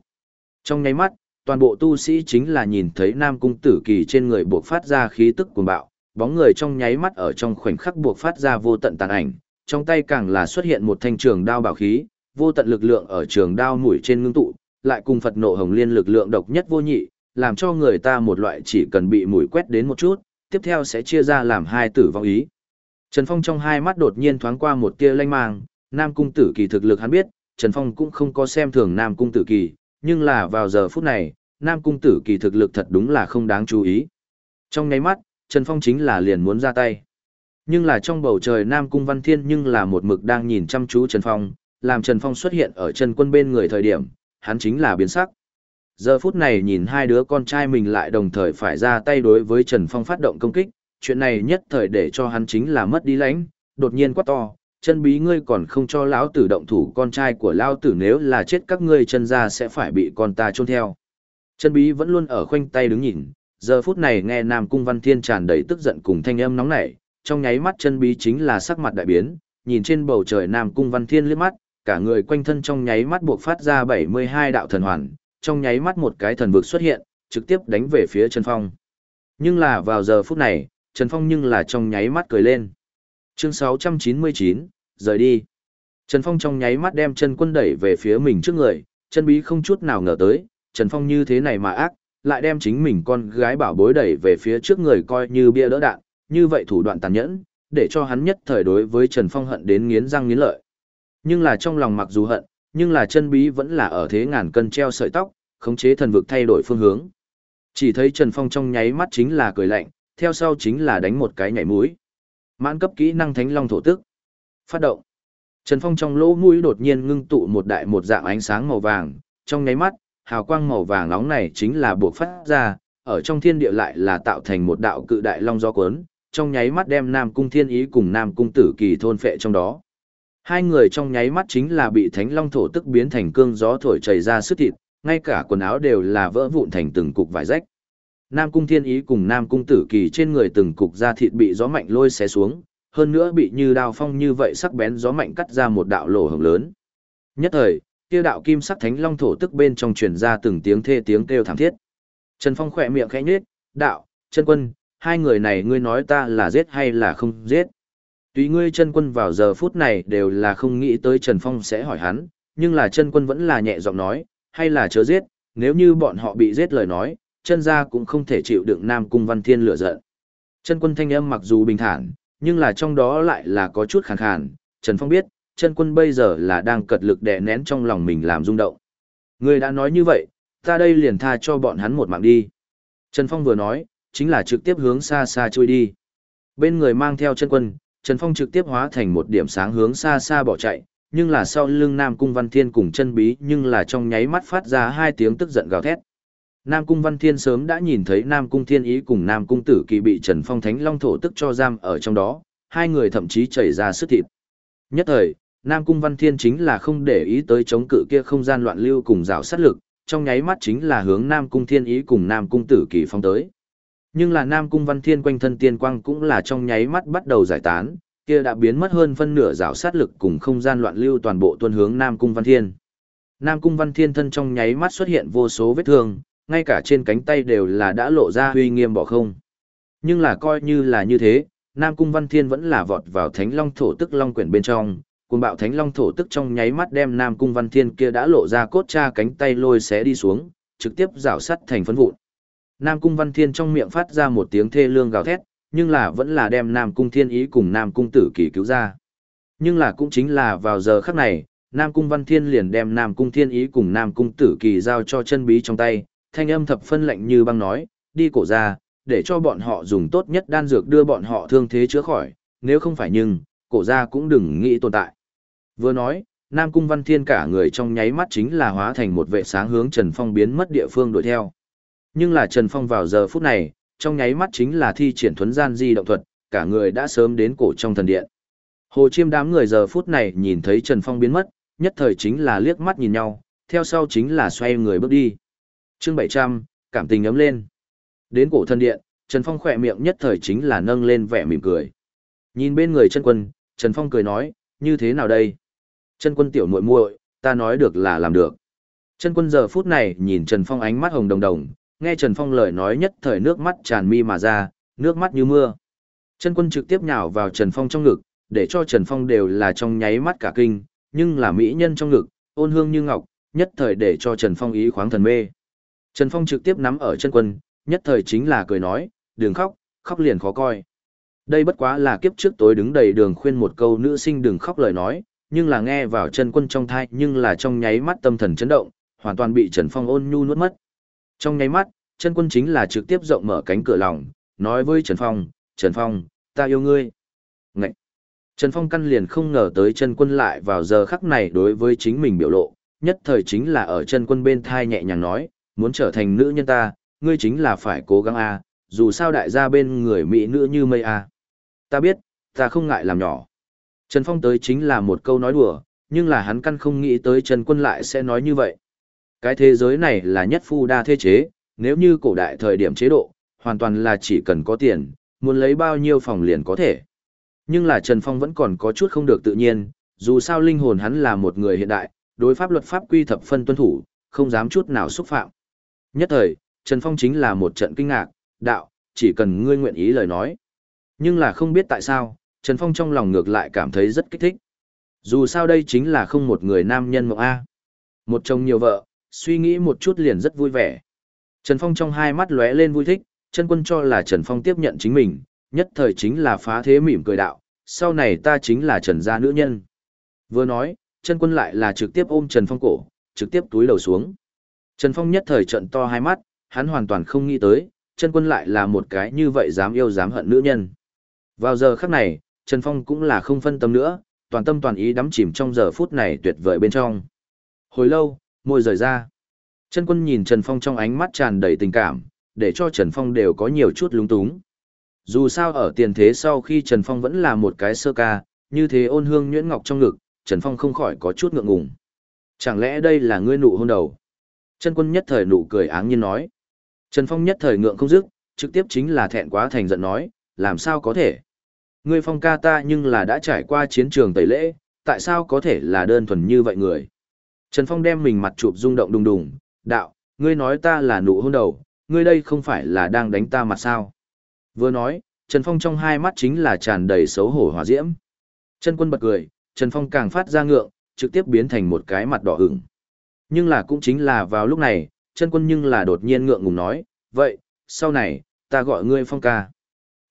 Trong nháy mắt, toàn bộ tu sĩ chính là nhìn thấy Nam Cung Tử Kỳ trên người buộc phát ra khí tức cuồng bạo, bóng người trong nháy mắt ở trong khoảnh khắc buộc phát ra vô tận tàn ảnh, trong tay càng là xuất hiện một thanh trường đao bảo khí, vô tận lực lượng ở trường đao mũi trên ngưng tụ, lại cùng Phật nộ hồng liên lực lượng độc nhất vô nhị, làm cho người ta một loại chỉ cần bị mũi quét đến một chút, tiếp theo sẽ chia ra làm hai tử vong ý. Trần Phong trong hai mắt đột nhiên thoáng qua một tia lanh mang, Nam Cung Tử Kỳ thực lực hắn biết, Trần Phong cũng không có xem thường Nam Cung Tử Kỳ, nhưng là vào giờ phút này, Nam Cung Tử Kỳ thực lực thật đúng là không đáng chú ý. Trong nháy mắt, Trần Phong chính là liền muốn ra tay. Nhưng là trong bầu trời Nam Cung Văn Thiên nhưng là một mực đang nhìn chăm chú Trần Phong, làm Trần Phong xuất hiện ở Trần Quân bên người thời điểm, hắn chính là biến sắc. Giờ phút này nhìn hai đứa con trai mình lại đồng thời phải ra tay đối với Trần Phong phát động công kích, chuyện này nhất thời để cho hắn chính là mất đi lãnh, đột nhiên quát to, chân bí ngươi còn không cho lão tử động thủ con trai của lão tử nếu là chết các ngươi chân ra sẽ phải bị con ta chôn theo. Chân bí vẫn luôn ở khoanh tay đứng nhìn, giờ phút này nghe Nam Cung Văn Thiên tràn đầy tức giận cùng thanh âm nóng nảy, trong nháy mắt chân bí chính là sắc mặt đại biến, nhìn trên bầu trời Nam Cung Văn Thiên liếc mắt, cả người quanh thân trong nháy mắt buộc phát ra 72 đạo thần hoàn, trong nháy mắt một cái thần vực xuất hiện, trực tiếp đánh về phía Trần Phong. Nhưng là vào giờ phút này, Trần Phong nhưng là trong nháy mắt cười lên. Chương 699, rời đi. Trần Phong trong nháy mắt đem chân quân đẩy về phía mình trước người, chân bí không chút nào ngờ tới, Trần Phong như thế này mà ác, lại đem chính mình con gái bảo bối đẩy về phía trước người coi như bia đỡ đạn, như vậy thủ đoạn tàn nhẫn, để cho hắn nhất thời đối với Trần Phong hận đến nghiến răng nghiến lợi. Nhưng là trong lòng mặc dù hận, nhưng là chân bí vẫn là ở thế ngàn cân treo sợi tóc, khống chế thần vực thay đổi phương hướng. Chỉ thấy Trần Phong trong nháy mắt chính là cười lạnh, theo sau chính là đánh một cái nhảy mũi. Mãn cấp kỹ năng Thánh Long thổ tức. Phát động. Trần Phong trong lỗ mũi đột nhiên ngưng tụ một đại một dạng ánh sáng màu vàng, trong nháy mắt, hào quang màu vàng nóng này chính là buộc phát ra, ở trong thiên địa lại là tạo thành một đạo cự đại long gió cuốn, trong nháy mắt đem Nam Cung Thiên Ý cùng Nam Cung Tử Kỳ thôn phệ trong đó. Hai người trong nháy mắt chính là bị thánh long thổ tức biến thành cương gió thổi chảy ra sức thịt, ngay cả quần áo đều là vỡ vụn thành từng cục vải rách. Nam cung thiên ý cùng Nam cung tử kỳ trên người từng cục da thịt bị gió mạnh lôi xé xuống, hơn nữa bị như đao phong như vậy sắc bén gió mạnh cắt ra một đạo lỗ hổng lớn. Nhất thời, kia đạo kim sắc thánh long thổ tức bên trong truyền ra từng tiếng thê tiếng kêu thảm thiết. Trần Phong khỏe miệng khẽ nhếch, "Đạo, chân quân, hai người này ngươi nói ta là giết hay là không giết?" Tùy ngươi chân quân vào giờ phút này đều là không nghĩ tới Trần Phong sẽ hỏi hắn, nhưng là chân quân vẫn là nhẹ giọng nói, hay là chớ giết, nếu như bọn họ bị giết lời nói, chân gia cũng không thể chịu đựng Nam Cung Văn Thiên lửa giận. Chân quân thanh âm mặc dù bình thản, nhưng là trong đó lại là có chút khàn khàn, Trần Phong biết, chân quân bây giờ là đang cật lực đè nén trong lòng mình làm rung động. Người đã nói như vậy, ta đây liền tha cho bọn hắn một mạng đi. Trần Phong vừa nói, chính là trực tiếp hướng xa xa trôi đi. Bên người mang theo chân quân, Trần Phong trực tiếp hóa thành một điểm sáng hướng xa xa bỏ chạy, nhưng là sau lưng Nam Cung Văn Thiên cùng chân bí nhưng là trong nháy mắt phát ra hai tiếng tức giận gào thét. Nam Cung Văn Thiên sớm đã nhìn thấy Nam Cung Thiên Ý cùng Nam Cung Tử Kỳ bị Trần Phong Thánh Long thổ tức cho giam ở trong đó, hai người thậm chí chảy ra sức thịt. Nhất thời, Nam Cung Văn Thiên chính là không để ý tới chống cự kia không gian loạn lưu cùng rào sát lực, trong nháy mắt chính là hướng Nam Cung Thiên Ý cùng Nam Cung Tử Kỳ phong tới. Nhưng là Nam Cung Văn Thiên quanh thân tiên quang cũng là trong nháy mắt bắt đầu giải tán, kia đã biến mất hơn phân nửa rào sát lực cùng không gian loạn lưu toàn bộ tuân hướng Nam Cung Văn Thiên. Nam Cung Văn Thiên thân trong nháy mắt xuất hiện vô số vết thương, ngay cả trên cánh tay đều là đã lộ ra huy nghiêm bỏ không. Nhưng là coi như là như thế, Nam Cung Văn Thiên vẫn là vọt vào Thánh Long thổ tức Long quyển bên trong, cuồng bạo Thánh Long thổ tức trong nháy mắt đem Nam Cung Văn Thiên kia đã lộ ra cốt cha cánh tay lôi xé đi xuống, trực tiếp rào sắt thành phấn vụn. Nam Cung Văn Thiên trong miệng phát ra một tiếng thê lương gào thét, nhưng là vẫn là đem Nam Cung Thiên Ý cùng Nam Cung Tử Kỳ cứu ra. Nhưng là cũng chính là vào giờ khắc này, Nam Cung Văn Thiên liền đem Nam Cung Thiên Ý cùng Nam Cung Tử Kỳ giao cho chân bí trong tay, thanh âm thập phân lạnh như băng nói, đi cổ ra, để cho bọn họ dùng tốt nhất đan dược đưa bọn họ thương thế chữa khỏi, nếu không phải nhưng, cổ ra cũng đừng nghĩ tồn tại. Vừa nói, Nam Cung Văn Thiên cả người trong nháy mắt chính là hóa thành một vệ sáng hướng Trần Phong biến mất địa phương đuổi theo. Nhưng là Trần Phong vào giờ phút này, trong nháy mắt chính là thi triển thuấn gian di động thuật, cả người đã sớm đến cổ trong thần điện. Hồ Chiêm đám người giờ phút này nhìn thấy Trần Phong biến mất, nhất thời chính là liếc mắt nhìn nhau, theo sau chính là xoay người bước đi. Chương 700, cảm tình ấm lên. Đến cổ thần điện, Trần Phong khỏe miệng nhất thời chính là nâng lên vẻ mỉm cười. Nhìn bên người chân quân, Trần Phong cười nói, như thế nào đây? Chân quân tiểu muội muội, ta nói được là làm được. Chân quân giờ phút này nhìn Trần Phong ánh mắt hồng đồng đồng, nghe Trần Phong lời nói nhất thời nước mắt tràn mi mà ra, nước mắt như mưa. Chân quân trực tiếp nhào vào Trần Phong trong ngực, để cho Trần Phong đều là trong nháy mắt cả kinh, nhưng là mỹ nhân trong ngực, ôn hương như ngọc, nhất thời để cho Trần Phong ý khoáng thần mê. Trần Phong trực tiếp nắm ở chân quân, nhất thời chính là cười nói, đừng khóc, khóc liền khó coi. Đây bất quá là kiếp trước tối đứng đầy đường khuyên một câu nữ sinh đừng khóc lời nói, nhưng là nghe vào chân quân trong thai nhưng là trong nháy mắt tâm thần chấn động, hoàn toàn bị Trần Phong ôn nhu nuốt mất. Trong nháy mắt, chân quân chính là trực tiếp rộng mở cánh cửa lòng, nói với Trần Phong, Trần Phong, ta yêu ngươi. Ngậy! Trần Phong căn liền không ngờ tới chân quân lại vào giờ khắc này đối với chính mình biểu lộ, nhất thời chính là ở chân quân bên thai nhẹ nhàng nói, muốn trở thành nữ nhân ta, ngươi chính là phải cố gắng a, dù sao đại gia bên người mỹ nữ như mây a. Ta biết, ta không ngại làm nhỏ. Trần Phong tới chính là một câu nói đùa, nhưng là hắn căn không nghĩ tới Trần Quân lại sẽ nói như vậy. Cái thế giới này là nhất phu đa thế chế, nếu như cổ đại thời điểm chế độ, hoàn toàn là chỉ cần có tiền, muốn lấy bao nhiêu phòng liền có thể. Nhưng là Trần Phong vẫn còn có chút không được tự nhiên, dù sao linh hồn hắn là một người hiện đại, đối pháp luật pháp quy thập phân tuân thủ, không dám chút nào xúc phạm. Nhất thời, Trần Phong chính là một trận kinh ngạc, đạo, chỉ cần ngươi nguyện ý lời nói. Nhưng là không biết tại sao, Trần Phong trong lòng ngược lại cảm thấy rất kích thích. Dù sao đây chính là không một người nam nhân mộng A. Một chồng nhiều vợ, suy nghĩ một chút liền rất vui vẻ. Trần Phong trong hai mắt lóe lên vui thích, chân quân cho là Trần Phong tiếp nhận chính mình, nhất thời chính là phá thế mỉm cười đạo, sau này ta chính là Trần gia nữ nhân. Vừa nói, chân quân lại là trực tiếp ôm Trần Phong cổ, trực tiếp túi đầu xuống. Trần Phong nhất thời trận to hai mắt, hắn hoàn toàn không nghĩ tới, chân quân lại là một cái như vậy dám yêu dám hận nữ nhân. Vào giờ khắc này, Trần Phong cũng là không phân tâm nữa, toàn tâm toàn ý đắm chìm trong giờ phút này tuyệt vời bên trong. Hồi lâu, môi rời ra. Chân quân nhìn Trần Phong trong ánh mắt tràn đầy tình cảm, để cho Trần Phong đều có nhiều chút lúng túng. Dù sao ở tiền thế sau khi Trần Phong vẫn là một cái sơ ca, như thế ôn hương nhuyễn ngọc trong ngực, Trần Phong không khỏi có chút ngượng ngùng. Chẳng lẽ đây là ngươi nụ hôn đầu? Chân quân nhất thời nụ cười áng nhiên nói. Trần Phong nhất thời ngượng không dứt, trực tiếp chính là thẹn quá thành giận nói, làm sao có thể? Ngươi phong ca ta nhưng là đã trải qua chiến trường tẩy lễ, tại sao có thể là đơn thuần như vậy người? Trần Phong đem mình mặt chụp rung động đùng đùng, đạo, ngươi nói ta là nụ hôn đầu, ngươi đây không phải là đang đánh ta mặt sao? Vừa nói, Trần Phong trong hai mắt chính là tràn đầy xấu hổ hòa diễm. Chân quân bật cười, Trần Phong càng phát ra ngượng, trực tiếp biến thành một cái mặt đỏ ửng. Nhưng là cũng chính là vào lúc này, chân quân nhưng là đột nhiên ngượng ngùng nói, vậy, sau này, ta gọi ngươi Phong ca.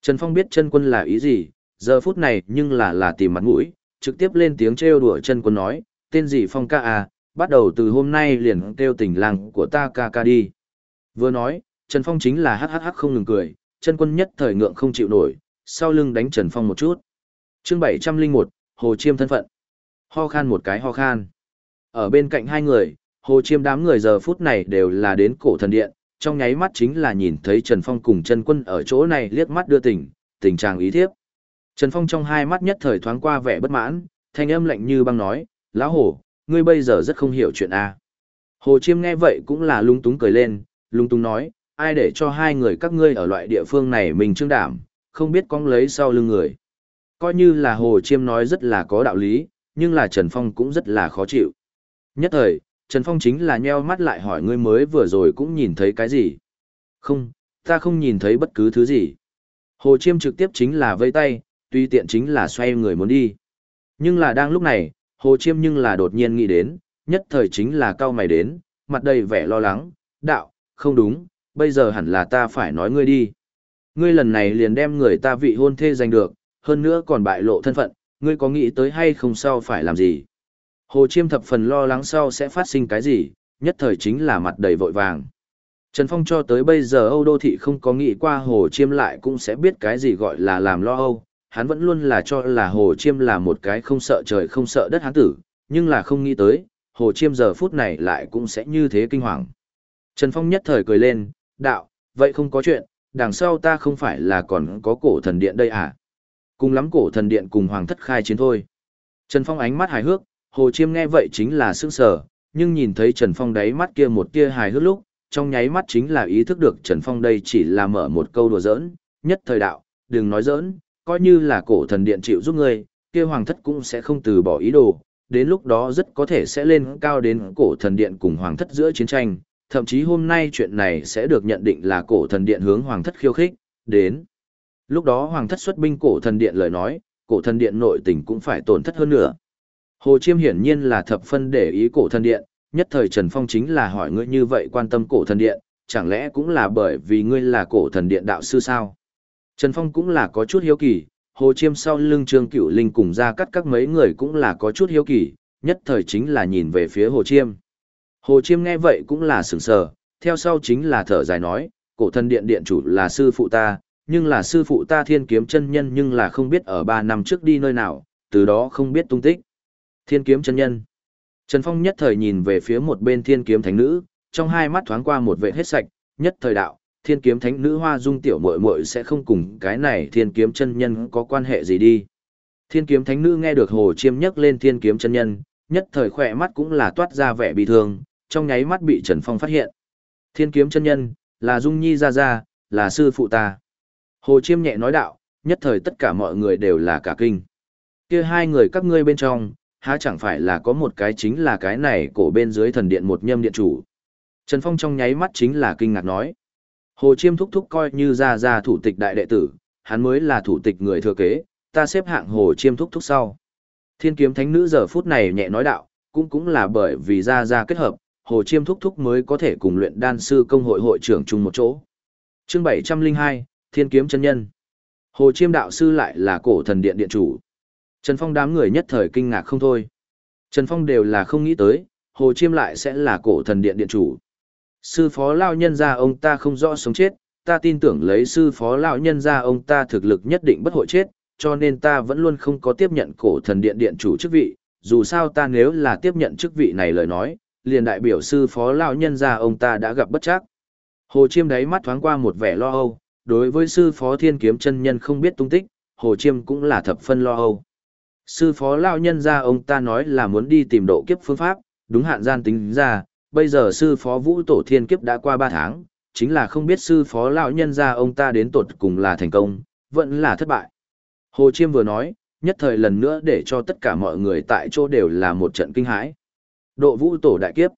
Trần Phong biết chân quân là ý gì, giờ phút này nhưng là là tìm mặt mũi, trực tiếp lên tiếng trêu đùa chân quân nói, tên gì Phong ca à, bắt đầu từ hôm nay liền kêu tình làng của ta ca ca đi. Vừa nói, Trần Phong chính là hhh không ngừng cười, chân quân nhất thời ngượng không chịu nổi, sau lưng đánh Trần Phong một chút. Chương 701, Hồ Chiêm thân phận. Ho khan một cái ho khan. Ở bên cạnh hai người, Hồ Chiêm đám người giờ phút này đều là đến cổ thần điện, trong nháy mắt chính là nhìn thấy Trần Phong cùng chân quân ở chỗ này liếc mắt đưa tình, tình trạng ý thiếp. Trần Phong trong hai mắt nhất thời thoáng qua vẻ bất mãn, thanh âm lạnh như băng nói, lão hồ, ngươi bây giờ rất không hiểu chuyện a. Hồ Chiêm nghe vậy cũng là lung túng cười lên, lung túng nói, ai để cho hai người các ngươi ở loại địa phương này mình trương đảm, không biết cong lấy sau lưng người. Coi như là Hồ Chiêm nói rất là có đạo lý, nhưng là Trần Phong cũng rất là khó chịu. Nhất thời, Trần Phong chính là nheo mắt lại hỏi ngươi mới vừa rồi cũng nhìn thấy cái gì. Không, ta không nhìn thấy bất cứ thứ gì. Hồ Chiêm trực tiếp chính là vây tay, tuy tiện chính là xoay người muốn đi. Nhưng là đang lúc này, Hồ Chiêm nhưng là đột nhiên nghĩ đến, nhất thời chính là cao mày đến, mặt đầy vẻ lo lắng, đạo, không đúng, bây giờ hẳn là ta phải nói ngươi đi. Ngươi lần này liền đem người ta vị hôn thê giành được, hơn nữa còn bại lộ thân phận, ngươi có nghĩ tới hay không sau phải làm gì? Hồ Chiêm thập phần lo lắng sau sẽ phát sinh cái gì, nhất thời chính là mặt đầy vội vàng. Trần Phong cho tới bây giờ Âu Đô Thị không có nghĩ qua Hồ Chiêm lại cũng sẽ biết cái gì gọi là làm lo Âu. Hắn vẫn luôn là cho là Hồ Chiêm là một cái không sợ trời không sợ đất hắn tử, nhưng là không nghĩ tới, Hồ Chiêm giờ phút này lại cũng sẽ như thế kinh hoàng. Trần Phong nhất thời cười lên, đạo, vậy không có chuyện, đằng sau ta không phải là còn có cổ thần điện đây à? Cùng lắm cổ thần điện cùng hoàng thất khai chiến thôi. Trần Phong ánh mắt hài hước, Hồ Chiêm nghe vậy chính là sững sờ, nhưng nhìn thấy Trần Phong đáy mắt kia một tia hài hước lúc, trong nháy mắt chính là ý thức được Trần Phong đây chỉ là mở một câu đùa giỡn, nhất thời đạo, đừng nói giỡn, coi như là cổ thần điện chịu giúp ngươi, kia hoàng thất cũng sẽ không từ bỏ ý đồ, đến lúc đó rất có thể sẽ lên cao đến cổ thần điện cùng hoàng thất giữa chiến tranh, thậm chí hôm nay chuyện này sẽ được nhận định là cổ thần điện hướng hoàng thất khiêu khích, đến. Lúc đó hoàng thất xuất binh cổ thần điện lời nói, cổ thần điện nội tình cũng phải tổn thất hơn nữa. Hồ Chiêm hiển nhiên là thập phân để ý cổ thần điện, nhất thời Trần Phong chính là hỏi ngươi như vậy quan tâm cổ thần điện, chẳng lẽ cũng là bởi vì ngươi là cổ thần điện đạo sư sao? Trần Phong cũng là có chút hiếu kỳ, Hồ Chiêm sau lưng Trương Cửu Linh cùng ra cắt các mấy người cũng là có chút hiếu kỳ, nhất thời chính là nhìn về phía Hồ Chiêm. Hồ Chiêm nghe vậy cũng là sửng sờ, theo sau chính là thở dài nói, cổ thần điện điện chủ là sư phụ ta, nhưng là sư phụ ta thiên kiếm chân nhân nhưng là không biết ở ba năm trước đi nơi nào, từ đó không biết tung tích. Thiên kiếm chân nhân. Trần Phong nhất thời nhìn về phía một bên thiên kiếm thánh nữ, trong hai mắt thoáng qua một vệ hết sạch, nhất thời đạo, thiên kiếm thánh nữ hoa dung tiểu muội muội sẽ không cùng cái này thiên kiếm chân nhân có quan hệ gì đi. Thiên kiếm thánh nữ nghe được hồ chiêm nhắc lên thiên kiếm chân nhân, nhất thời khỏe mắt cũng là toát ra vẻ bị thương, trong nháy mắt bị Trần Phong phát hiện. Thiên kiếm chân nhân, là Dung Nhi ra ra, là sư phụ ta. Hồ Chiêm nhẹ nói đạo, nhất thời tất cả mọi người đều là cả kinh. kia hai người các ngươi bên trong, há chẳng phải là có một cái chính là cái này cổ bên dưới thần điện một nhâm điện chủ. Trần Phong trong nháy mắt chính là kinh ngạc nói. Hồ Chiêm thúc thúc coi như ra ra thủ tịch đại đệ tử, hắn mới là thủ tịch người thừa kế, ta xếp hạng Hồ Chiêm thúc thúc sau. Thiên kiếm thánh nữ giờ phút này nhẹ nói đạo, cũng cũng là bởi vì ra ra kết hợp, Hồ Chiêm thúc thúc mới có thể cùng luyện đan sư công hội hội trưởng chung một chỗ. Chương 702, Thiên kiếm chân nhân. Hồ Chiêm đạo sư lại là cổ thần điện điện chủ. Trần Phong đám người nhất thời kinh ngạc không thôi. Trần Phong đều là không nghĩ tới, Hồ Chiêm lại sẽ là cổ thần điện điện chủ. Sư phó lão nhân gia ông ta không rõ sống chết, ta tin tưởng lấy sư phó lão nhân gia ông ta thực lực nhất định bất hội chết, cho nên ta vẫn luôn không có tiếp nhận cổ thần điện điện chủ chức vị, dù sao ta nếu là tiếp nhận chức vị này lời nói, liền đại biểu sư phó lão nhân gia ông ta đã gặp bất chắc. Hồ Chiêm đáy mắt thoáng qua một vẻ lo âu, đối với sư phó thiên kiếm chân nhân không biết tung tích, Hồ Chiêm cũng là thập phân lo âu. Sư phó lão nhân ra ông ta nói là muốn đi tìm độ kiếp phương pháp, đúng hạn gian tính ra, bây giờ sư phó vũ tổ thiên kiếp đã qua ba tháng, chính là không biết sư phó lão nhân ra ông ta đến tột cùng là thành công, vẫn là thất bại. Hồ Chiêm vừa nói, nhất thời lần nữa để cho tất cả mọi người tại chỗ đều là một trận kinh hãi. Độ vũ tổ đại kiếp.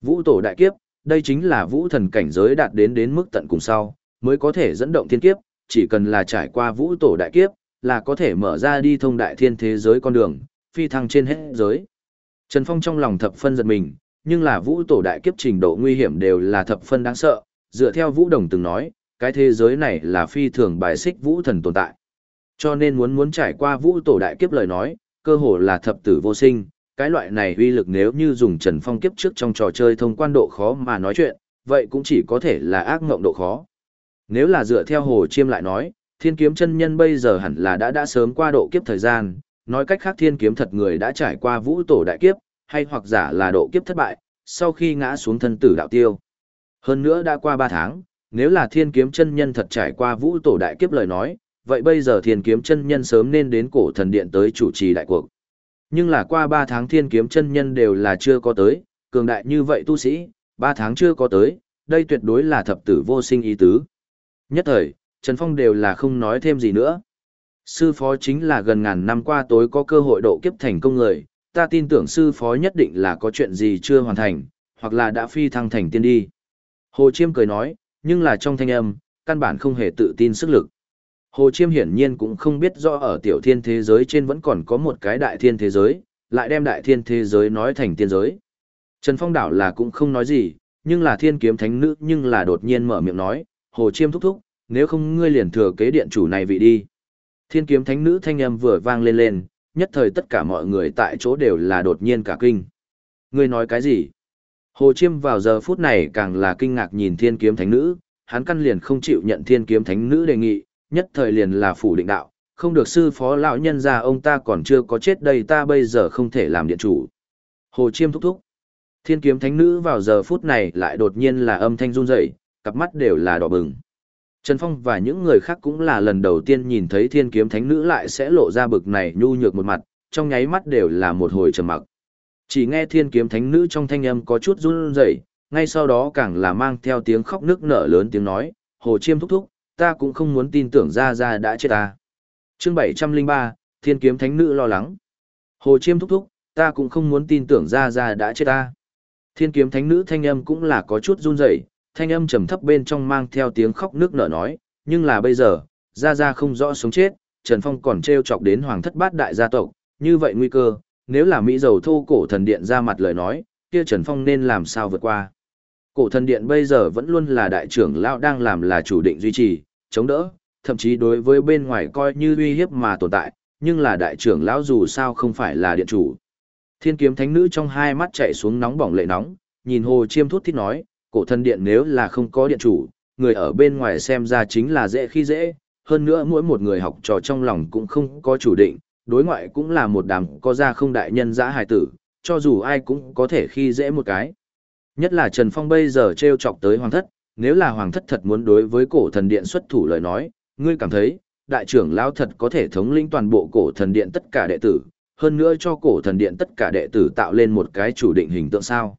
Vũ tổ đại kiếp, đây chính là vũ thần cảnh giới đạt đến đến mức tận cùng sau, mới có thể dẫn động thiên kiếp, chỉ cần là trải qua vũ tổ đại kiếp, là có thể mở ra đi thông đại thiên thế giới con đường, phi thăng trên hết giới. Trần Phong trong lòng thập phân giật mình, nhưng là vũ tổ đại kiếp trình độ nguy hiểm đều là thập phân đáng sợ, dựa theo vũ đồng từng nói, cái thế giới này là phi thường bài xích vũ thần tồn tại. Cho nên muốn muốn trải qua vũ tổ đại kiếp lời nói, cơ hồ là thập tử vô sinh, cái loại này uy lực nếu như dùng Trần Phong kiếp trước trong trò chơi thông quan độ khó mà nói chuyện, vậy cũng chỉ có thể là ác ngộng độ khó. Nếu là dựa theo Hồ Chiêm lại nói, thiên kiếm chân nhân bây giờ hẳn là đã đã sớm qua độ kiếp thời gian, nói cách khác thiên kiếm thật người đã trải qua vũ tổ đại kiếp, hay hoặc giả là độ kiếp thất bại, sau khi ngã xuống thân tử đạo tiêu. Hơn nữa đã qua 3 tháng, nếu là thiên kiếm chân nhân thật trải qua vũ tổ đại kiếp lời nói, vậy bây giờ thiên kiếm chân nhân sớm nên đến cổ thần điện tới chủ trì đại cuộc. Nhưng là qua 3 tháng thiên kiếm chân nhân đều là chưa có tới, cường đại như vậy tu sĩ, 3 tháng chưa có tới, đây tuyệt đối là thập tử vô sinh ý tứ. Nhất thời, Trần Phong đều là không nói thêm gì nữa. Sư phó chính là gần ngàn năm qua tối có cơ hội độ kiếp thành công người, ta tin tưởng sư phó nhất định là có chuyện gì chưa hoàn thành, hoặc là đã phi thăng thành tiên đi. Hồ Chiêm cười nói, nhưng là trong thanh âm, căn bản không hề tự tin sức lực. Hồ Chiêm hiển nhiên cũng không biết rõ ở tiểu thiên thế giới trên vẫn còn có một cái đại thiên thế giới, lại đem đại thiên thế giới nói thành tiên giới. Trần Phong đảo là cũng không nói gì, nhưng là thiên kiếm thánh nữ nhưng là đột nhiên mở miệng nói, Hồ Chiêm thúc thúc, nếu không ngươi liền thừa kế điện chủ này vị đi. Thiên kiếm thánh nữ thanh âm vừa vang lên lên, nhất thời tất cả mọi người tại chỗ đều là đột nhiên cả kinh. Ngươi nói cái gì? Hồ Chiêm vào giờ phút này càng là kinh ngạc nhìn thiên kiếm thánh nữ, hắn căn liền không chịu nhận thiên kiếm thánh nữ đề nghị, nhất thời liền là phủ định đạo, không được sư phó lão nhân ra ông ta còn chưa có chết đây ta bây giờ không thể làm điện chủ. Hồ Chiêm thúc thúc. Thiên kiếm thánh nữ vào giờ phút này lại đột nhiên là âm thanh run rẩy, cặp mắt đều là đỏ bừng. Trần Phong và những người khác cũng là lần đầu tiên nhìn thấy thiên kiếm thánh nữ lại sẽ lộ ra bực này nhu nhược một mặt, trong nháy mắt đều là một hồi trầm mặc. Chỉ nghe thiên kiếm thánh nữ trong thanh âm có chút run rẩy, ngay sau đó càng là mang theo tiếng khóc nức nở lớn tiếng nói, hồ chiêm thúc thúc, ta cũng không muốn tin tưởng ra ra đã chết ta. Chương 703, thiên kiếm thánh nữ lo lắng. Hồ chiêm thúc thúc, ta cũng không muốn tin tưởng ra ra đã chết ta. Thiên kiếm thánh nữ thanh âm cũng là có chút run rẩy, thanh âm trầm thấp bên trong mang theo tiếng khóc nước nở nói, nhưng là bây giờ, ra ra không rõ sống chết, Trần Phong còn treo chọc đến hoàng thất bát đại gia tộc, như vậy nguy cơ, nếu là Mỹ dầu thô cổ thần điện ra mặt lời nói, kia Trần Phong nên làm sao vượt qua. Cổ thần điện bây giờ vẫn luôn là đại trưởng lão đang làm là chủ định duy trì, chống đỡ, thậm chí đối với bên ngoài coi như uy hiếp mà tồn tại, nhưng là đại trưởng lão dù sao không phải là điện chủ. Thiên kiếm thánh nữ trong hai mắt chạy xuống nóng bỏng lệ nóng, nhìn hồ chiêm thút thít nói, cổ thần điện nếu là không có điện chủ, người ở bên ngoài xem ra chính là dễ khi dễ, hơn nữa mỗi một người học trò trong lòng cũng không có chủ định, đối ngoại cũng là một đám có ra không đại nhân dã hài tử, cho dù ai cũng có thể khi dễ một cái. Nhất là Trần Phong bây giờ treo chọc tới hoàng thất, nếu là hoàng thất thật muốn đối với cổ thần điện xuất thủ lời nói, ngươi cảm thấy, đại trưởng lao thật có thể thống lĩnh toàn bộ cổ thần điện tất cả đệ tử, hơn nữa cho cổ thần điện tất cả đệ tử tạo lên một cái chủ định hình tượng sao.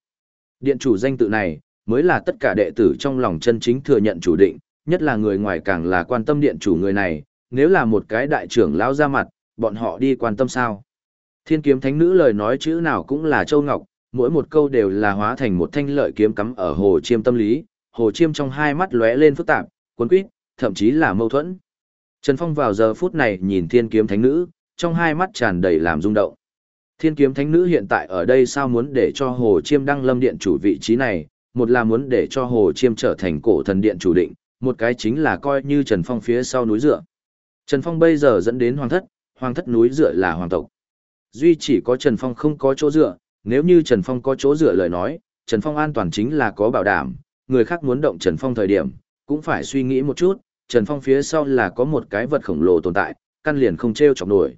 Điện chủ danh tự này, mới là tất cả đệ tử trong lòng chân chính thừa nhận chủ định, nhất là người ngoài càng là quan tâm điện chủ người này, nếu là một cái đại trưởng lão ra mặt, bọn họ đi quan tâm sao. Thiên kiếm thánh nữ lời nói chữ nào cũng là châu ngọc, mỗi một câu đều là hóa thành một thanh lợi kiếm cắm ở hồ chiêm tâm lý, hồ chiêm trong hai mắt lóe lên phức tạp, cuốn quýt, thậm chí là mâu thuẫn. Trần Phong vào giờ phút này nhìn thiên kiếm thánh nữ, trong hai mắt tràn đầy làm rung động. Thiên kiếm thánh nữ hiện tại ở đây sao muốn để cho hồ chiêm đăng lâm điện chủ vị trí này, một là muốn để cho Hồ Chiêm trở thành cổ thần điện chủ định, một cái chính là coi như Trần Phong phía sau núi dựa. Trần Phong bây giờ dẫn đến hoàng thất, hoàng thất núi dựa là hoàng tộc. Duy chỉ có Trần Phong không có chỗ dựa, nếu như Trần Phong có chỗ dựa lời nói, Trần Phong an toàn chính là có bảo đảm, người khác muốn động Trần Phong thời điểm, cũng phải suy nghĩ một chút, Trần Phong phía sau là có một cái vật khổng lồ tồn tại, căn liền không treo chọc nổi.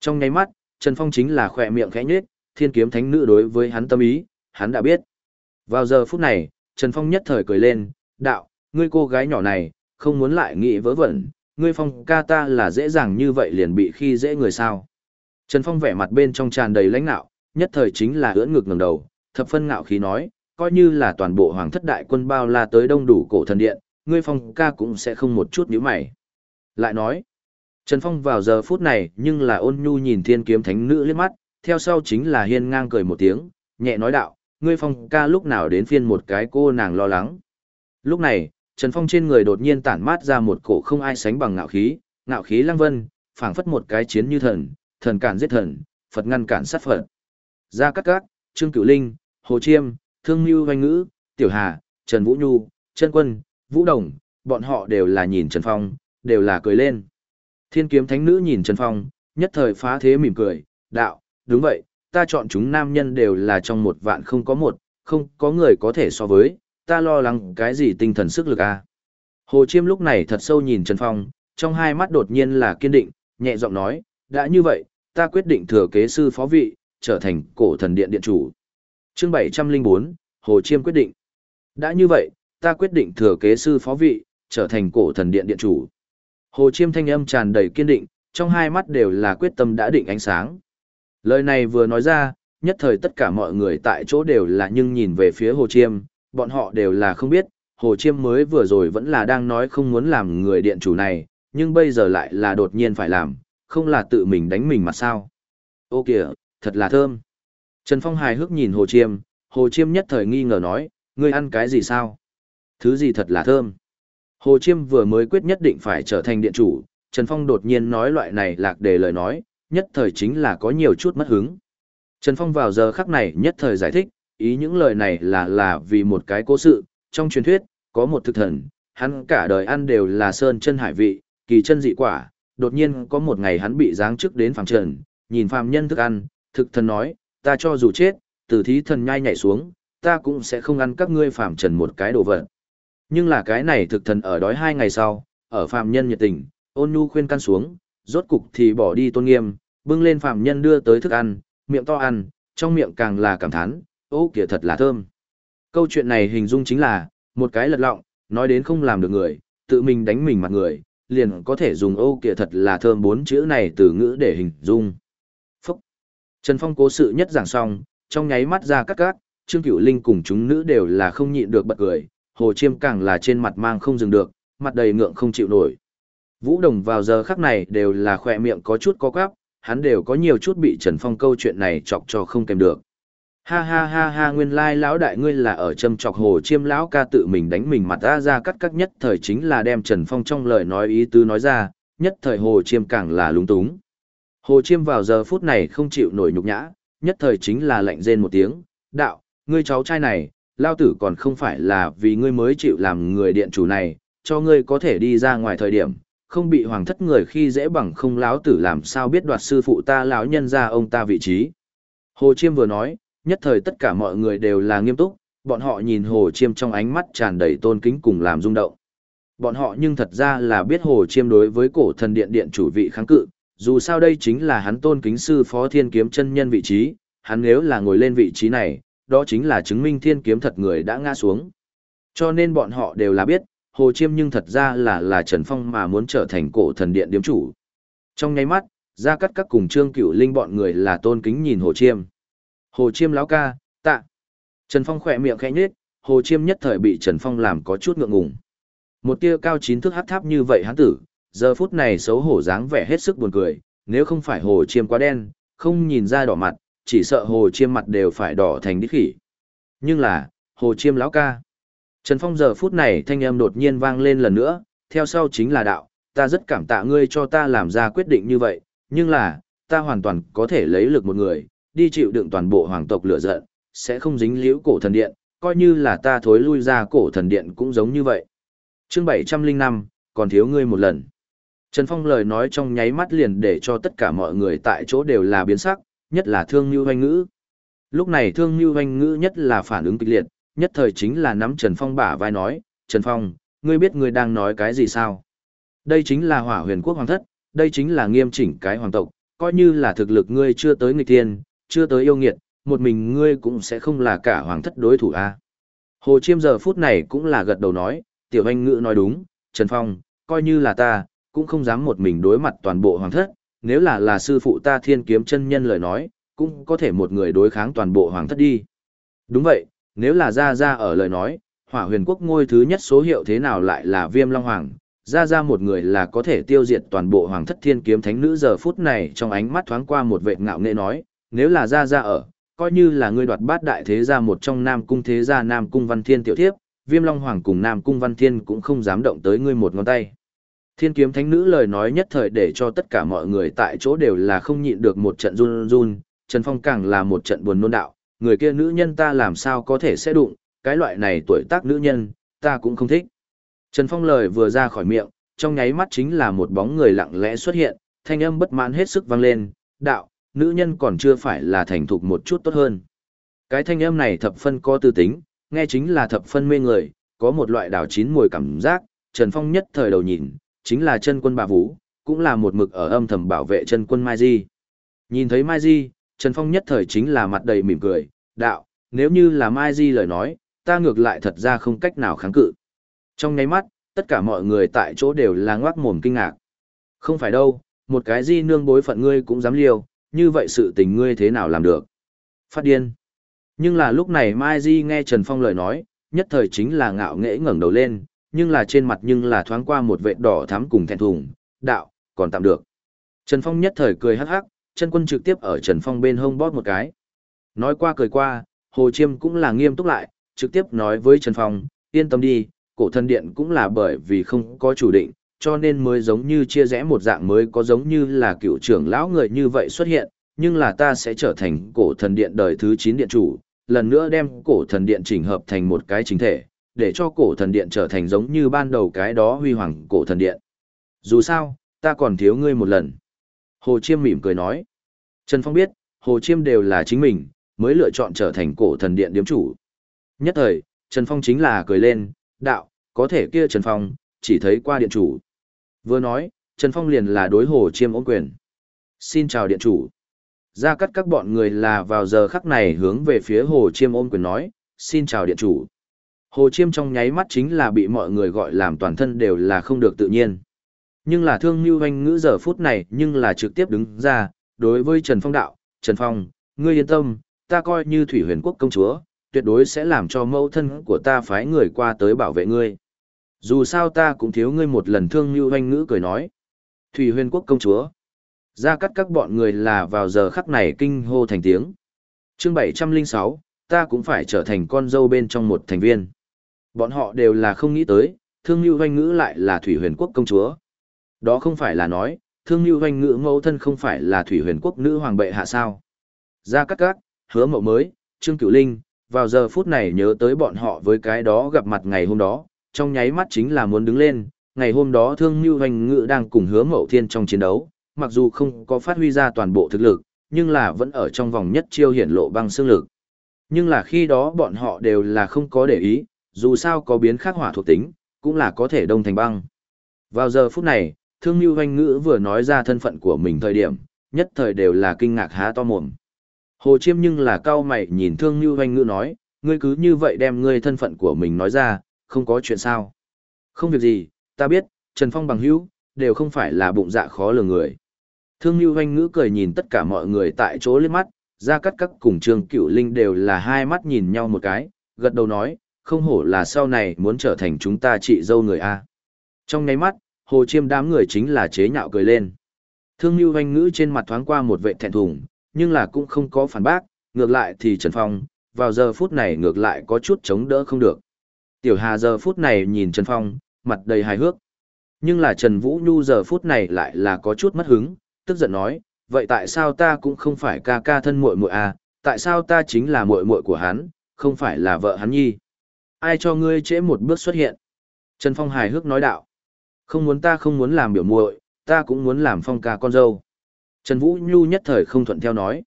Trong nháy mắt, Trần Phong chính là khỏe miệng khẽ nhếch, thiên kiếm thánh nữ đối với hắn tâm ý, hắn đã biết. Vào giờ phút này, Trần Phong nhất thời cười lên, đạo, ngươi cô gái nhỏ này, không muốn lại nghĩ vớ vẩn, ngươi phong ca ta là dễ dàng như vậy liền bị khi dễ người sao. Trần Phong vẻ mặt bên trong tràn đầy lãnh nạo, nhất thời chính là ưỡn ngực ngẩng đầu, thập phân ngạo khí nói, coi như là toàn bộ hoàng thất đại quân bao la tới đông đủ cổ thần điện, ngươi phong ca cũng sẽ không một chút nhíu mày. Lại nói, Trần Phong vào giờ phút này nhưng là ôn nhu nhìn thiên kiếm thánh nữ liếc mắt, theo sau chính là hiên ngang cười một tiếng, nhẹ nói đạo, ngươi phong ca lúc nào đến phiên một cái cô nàng lo lắng. Lúc này, Trần Phong trên người đột nhiên tản mát ra một cổ không ai sánh bằng ngạo khí, ngạo khí lăng vân, phảng phất một cái chiến như thần, thần cản giết thần, Phật ngăn cản sát Phật. Gia Cát Cát, Trương Cửu Linh, Hồ Chiêm, Thương Nhu Hoành Ngữ, Tiểu Hà, Trần Vũ Nhu, Trân Quân, Vũ Đồng, bọn họ đều là nhìn Trần Phong, đều là cười lên. Thiên kiếm thánh nữ nhìn Trần Phong, nhất thời phá thế mỉm cười, đạo, đúng vậy, ta chọn chúng nam nhân đều là trong một vạn không có một, không có người có thể so với, ta lo lắng cái gì tinh thần sức lực à. Hồ Chiêm lúc này thật sâu nhìn Trần Phong, trong hai mắt đột nhiên là kiên định, nhẹ giọng nói, đã như vậy, ta quyết định thừa kế sư phó vị, trở thành cổ thần điện điện chủ. Chương 704, Hồ Chiêm quyết định. Đã như vậy, ta quyết định thừa kế sư phó vị, trở thành cổ thần điện điện chủ. Hồ Chiêm thanh âm tràn đầy kiên định, trong hai mắt đều là quyết tâm đã định ánh sáng. Lời này vừa nói ra, nhất thời tất cả mọi người tại chỗ đều là nhưng nhìn về phía Hồ Chiêm, bọn họ đều là không biết, Hồ Chiêm mới vừa rồi vẫn là đang nói không muốn làm người điện chủ này, nhưng bây giờ lại là đột nhiên phải làm, không là tự mình đánh mình mà sao. Ô kìa, thật là thơm. Trần Phong hài hước nhìn Hồ Chiêm, Hồ Chiêm nhất thời nghi ngờ nói, ngươi ăn cái gì sao? Thứ gì thật là thơm. Hồ Chiêm vừa mới quyết nhất định phải trở thành điện chủ, Trần Phong đột nhiên nói loại này lạc đề lời nói, nhất thời chính là có nhiều chút mất hứng. Trần Phong vào giờ khắc này nhất thời giải thích, ý những lời này là là vì một cái cố sự, trong truyền thuyết, có một thực thần, hắn cả đời ăn đều là sơn chân hải vị, kỳ chân dị quả, đột nhiên có một ngày hắn bị giáng chức đến phàm trần, nhìn phàm nhân thức ăn, thực thần nói, ta cho dù chết, từ thí thần nhai nhảy xuống, ta cũng sẽ không ăn các ngươi phàm trần một cái đồ vật. Nhưng là cái này thực thần ở đói hai ngày sau, ở phàm nhân nhiệt tình, ôn nhu khuyên can xuống, rốt cục thì bỏ đi tôn nghiêm, bưng lên phạm nhân đưa tới thức ăn, miệng to ăn, trong miệng càng là cảm thán, ô kìa thật là thơm. Câu chuyện này hình dung chính là, một cái lật lọng, nói đến không làm được người, tự mình đánh mình mặt người, liền có thể dùng ô kìa thật là thơm bốn chữ này từ ngữ để hình dung. Phúc! Trần Phong cố sự nhất giảng xong, trong nháy mắt ra cắt cắt, Trương Cửu Linh cùng chúng nữ đều là không nhịn được bật cười, Hồ Chiêm càng là trên mặt mang không dừng được, mặt đầy ngượng không chịu nổi. Vũ Đồng vào giờ khắc này đều là khỏe miệng có chút có quáp, hắn đều có nhiều chút bị Trần Phong câu chuyện này chọc cho không kèm được. Ha ha ha ha nguyên lai lão đại ngươi là ở châm chọc hồ chiêm lão ca tự mình đánh mình mặt ra ra cắt cắt nhất thời chính là đem Trần Phong trong lời nói ý tứ nói ra, nhất thời hồ chiêm càng là lúng túng. Hồ chiêm vào giờ phút này không chịu nổi nhục nhã, nhất thời chính là lạnh rên một tiếng, đạo, ngươi cháu trai này, lao tử còn không phải là vì ngươi mới chịu làm người điện chủ này, cho ngươi có thể đi ra ngoài thời điểm, không bị hoàng thất người khi dễ bằng không lão tử làm sao biết đoạt sư phụ ta lão nhân ra ông ta vị trí. Hồ Chiêm vừa nói, nhất thời tất cả mọi người đều là nghiêm túc, bọn họ nhìn Hồ Chiêm trong ánh mắt tràn đầy tôn kính cùng làm rung động. Bọn họ nhưng thật ra là biết Hồ Chiêm đối với cổ thần điện điện chủ vị kháng cự, dù sao đây chính là hắn tôn kính sư phó thiên kiếm chân nhân vị trí, hắn nếu là ngồi lên vị trí này, đó chính là chứng minh thiên kiếm thật người đã ngã xuống. Cho nên bọn họ đều là biết, Hồ Chiêm nhưng thật ra là là Trần Phong mà muốn trở thành cổ thần điện điếm chủ. Trong nháy mắt, ra cắt các cùng Trương Cửu Linh bọn người là tôn kính nhìn Hồ Chiêm. Hồ Chiêm lão ca, tạ. Trần Phong khỏe miệng khẽ nhếch, Hồ Chiêm nhất thời bị Trần Phong làm có chút ngượng ngùng. Một tia cao chín thước hắc tháp như vậy hắn tử, giờ phút này xấu hổ dáng vẻ hết sức buồn cười, nếu không phải Hồ Chiêm quá đen, không nhìn ra đỏ mặt, chỉ sợ Hồ Chiêm mặt đều phải đỏ thành đít khỉ. Nhưng là, Hồ Chiêm lão ca. Trần Phong giờ phút này thanh âm đột nhiên vang lên lần nữa, theo sau chính là đạo, ta rất cảm tạ ngươi cho ta làm ra quyết định như vậy, nhưng là, ta hoàn toàn có thể lấy lực một người, đi chịu đựng toàn bộ hoàng tộc lửa giận, sẽ không dính liễu cổ thần điện, coi như là ta thối lui ra cổ thần điện cũng giống như vậy. Chương 705, còn thiếu ngươi một lần. Trần Phong lời nói trong nháy mắt liền để cho tất cả mọi người tại chỗ đều là biến sắc, nhất là thương như hoanh ngữ. Lúc này thương như hoanh ngữ nhất là phản ứng kịch liệt, nhất thời chính là nắm Trần Phong bả vai nói, Trần Phong, ngươi biết ngươi đang nói cái gì sao? Đây chính là hỏa huyền quốc hoàng thất, đây chính là nghiêm chỉnh cái hoàng tộc, coi như là thực lực ngươi chưa tới nghịch tiên, chưa tới yêu nghiệt, một mình ngươi cũng sẽ không là cả hoàng thất đối thủ a. Hồ Chiêm giờ phút này cũng là gật đầu nói, tiểu anh ngữ nói đúng, Trần Phong, coi như là ta, cũng không dám một mình đối mặt toàn bộ hoàng thất, nếu là là sư phụ ta thiên kiếm chân nhân lời nói, cũng có thể một người đối kháng toàn bộ hoàng thất đi. Đúng vậy, nếu là ra ra ở lời nói, hỏa huyền quốc ngôi thứ nhất số hiệu thế nào lại là viêm long hoàng, ra ra một người là có thể tiêu diệt toàn bộ hoàng thất thiên kiếm thánh nữ giờ phút này trong ánh mắt thoáng qua một vệ ngạo nghệ nói, nếu là ra ra ở, coi như là ngươi đoạt bát đại thế gia một trong nam cung thế gia nam cung văn thiên tiểu thiếp, viêm long hoàng cùng nam cung văn thiên cũng không dám động tới ngươi một ngón tay. Thiên kiếm thánh nữ lời nói nhất thời để cho tất cả mọi người tại chỗ đều là không nhịn được một trận run run, Trần Phong càng là một trận buồn nôn đạo, người kia nữ nhân ta làm sao có thể sẽ đụng, cái loại này tuổi tác nữ nhân, ta cũng không thích. Trần Phong lời vừa ra khỏi miệng, trong nháy mắt chính là một bóng người lặng lẽ xuất hiện, thanh âm bất mãn hết sức vang lên, đạo, nữ nhân còn chưa phải là thành thục một chút tốt hơn. Cái thanh âm này thập phân có tư tính, nghe chính là thập phân mê người, có một loại đảo chín mùi cảm giác, Trần Phong nhất thời đầu nhìn, chính là chân quân bà Vũ, cũng là một mực ở âm thầm bảo vệ chân quân Mai Di. Nhìn thấy Mai Di, Trần Phong nhất thời chính là mặt đầy mỉm cười, đạo, nếu như là Mai Di lời nói, ta ngược lại thật ra không cách nào kháng cự. Trong nháy mắt, tất cả mọi người tại chỗ đều là ngoác mồm kinh ngạc. Không phải đâu, một cái Di nương bối phận ngươi cũng dám liều, như vậy sự tình ngươi thế nào làm được? Phát điên. Nhưng là lúc này Mai Di nghe Trần Phong lời nói, nhất thời chính là ngạo nghễ ngẩng đầu lên, nhưng là trên mặt nhưng là thoáng qua một vệt đỏ thắm cùng thẹn thùng, đạo, còn tạm được. Trần Phong nhất thời cười hắc hắc, chân quân trực tiếp ở Trần Phong bên hông bóp một cái. Nói qua cười qua, Hồ Chiêm cũng là nghiêm túc lại, trực tiếp nói với Trần Phong, yên tâm đi, cổ thần điện cũng là bởi vì không có chủ định, cho nên mới giống như chia rẽ một dạng mới có giống như là cựu trưởng lão người như vậy xuất hiện, nhưng là ta sẽ trở thành cổ thần điện đời thứ 9 điện chủ, lần nữa đem cổ thần điện chỉnh hợp thành một cái chính thể, để cho cổ thần điện trở thành giống như ban đầu cái đó huy hoàng cổ thần điện. Dù sao, ta còn thiếu ngươi một lần. Hồ Chiêm mỉm cười nói. Trần Phong biết, Hồ Chiêm đều là chính mình, mới lựa chọn trở thành cổ thần điện điếm chủ. Nhất thời, Trần Phong chính là cười lên, đạo, có thể kia Trần Phong, chỉ thấy qua điện chủ. Vừa nói, Trần Phong liền là đối Hồ Chiêm ổn quyền. Xin chào điện chủ. Ra cắt các bọn người là vào giờ khắc này hướng về phía Hồ Chiêm ôm quyền nói, xin chào điện chủ. Hồ Chiêm trong nháy mắt chính là bị mọi người gọi làm toàn thân đều là không được tự nhiên. Nhưng là thương như hoanh ngữ giờ phút này nhưng là trực tiếp đứng ra, đối với Trần Phong đạo, Trần Phong, ngươi yên tâm, ta coi như thủy huyền quốc công chúa, tuyệt đối sẽ làm cho mẫu thân của ta phái người qua tới bảo vệ ngươi. Dù sao ta cũng thiếu ngươi một lần thương như hoanh ngữ cười nói. Thủy huyền quốc công chúa. Ra cắt các bọn người là vào giờ khắc này kinh hô thành tiếng. chương 706, ta cũng phải trở thành con dâu bên trong một thành viên. Bọn họ đều là không nghĩ tới, thương như hoanh ngữ lại là thủy huyền quốc công chúa. Đó không phải là nói, thương như hoanh ngữ mẫu thân không phải là thủy huyền quốc nữ hoàng bệ hạ sao. Ra cắt cắt, hứa mậu mới, trương cửu linh, vào giờ phút này nhớ tới bọn họ với cái đó gặp mặt ngày hôm đó, trong nháy mắt chính là muốn đứng lên, ngày hôm đó thương như hoành ngự đang cùng hứa mậu thiên trong chiến đấu, mặc dù không có phát huy ra toàn bộ thực lực, nhưng là vẫn ở trong vòng nhất chiêu hiển lộ băng xương lực. Nhưng là khi đó bọn họ đều là không có để ý, dù sao có biến khắc hỏa thuộc tính, cũng là có thể đông thành băng. Vào giờ phút này, thương như hoanh ngữ vừa nói ra thân phận của mình thời điểm, nhất thời đều là kinh ngạc há to mồm. Hồ Chiêm nhưng là cao mày nhìn thương như hoanh ngữ nói, ngươi cứ như vậy đem ngươi thân phận của mình nói ra, không có chuyện sao. Không việc gì, ta biết, Trần Phong bằng hữu, đều không phải là bụng dạ khó lường người. Thương như hoanh ngữ cười nhìn tất cả mọi người tại chỗ liếc mắt, ra cắt các cùng trường cửu linh đều là hai mắt nhìn nhau một cái, gật đầu nói, không hổ là sau này muốn trở thành chúng ta chị dâu người A. Trong nháy mắt, hồ chiêm đám người chính là chế nhạo cười lên. Thương như hoành ngữ trên mặt thoáng qua một vệ thẹn thùng, nhưng là cũng không có phản bác, ngược lại thì Trần Phong, vào giờ phút này ngược lại có chút chống đỡ không được. Tiểu Hà giờ phút này nhìn Trần Phong, mặt đầy hài hước. Nhưng là Trần Vũ Nhu giờ phút này lại là có chút mất hứng, tức giận nói, vậy tại sao ta cũng không phải ca ca thân muội muội à, tại sao ta chính là muội muội của hắn, không phải là vợ hắn nhi? Ai cho ngươi trễ một bước xuất hiện? Trần Phong hài hước nói đạo, không muốn ta không muốn làm biểu muội, ta cũng muốn làm Phong ca con dâu. Trần Vũ Nhu nhất thời không thuận theo nói.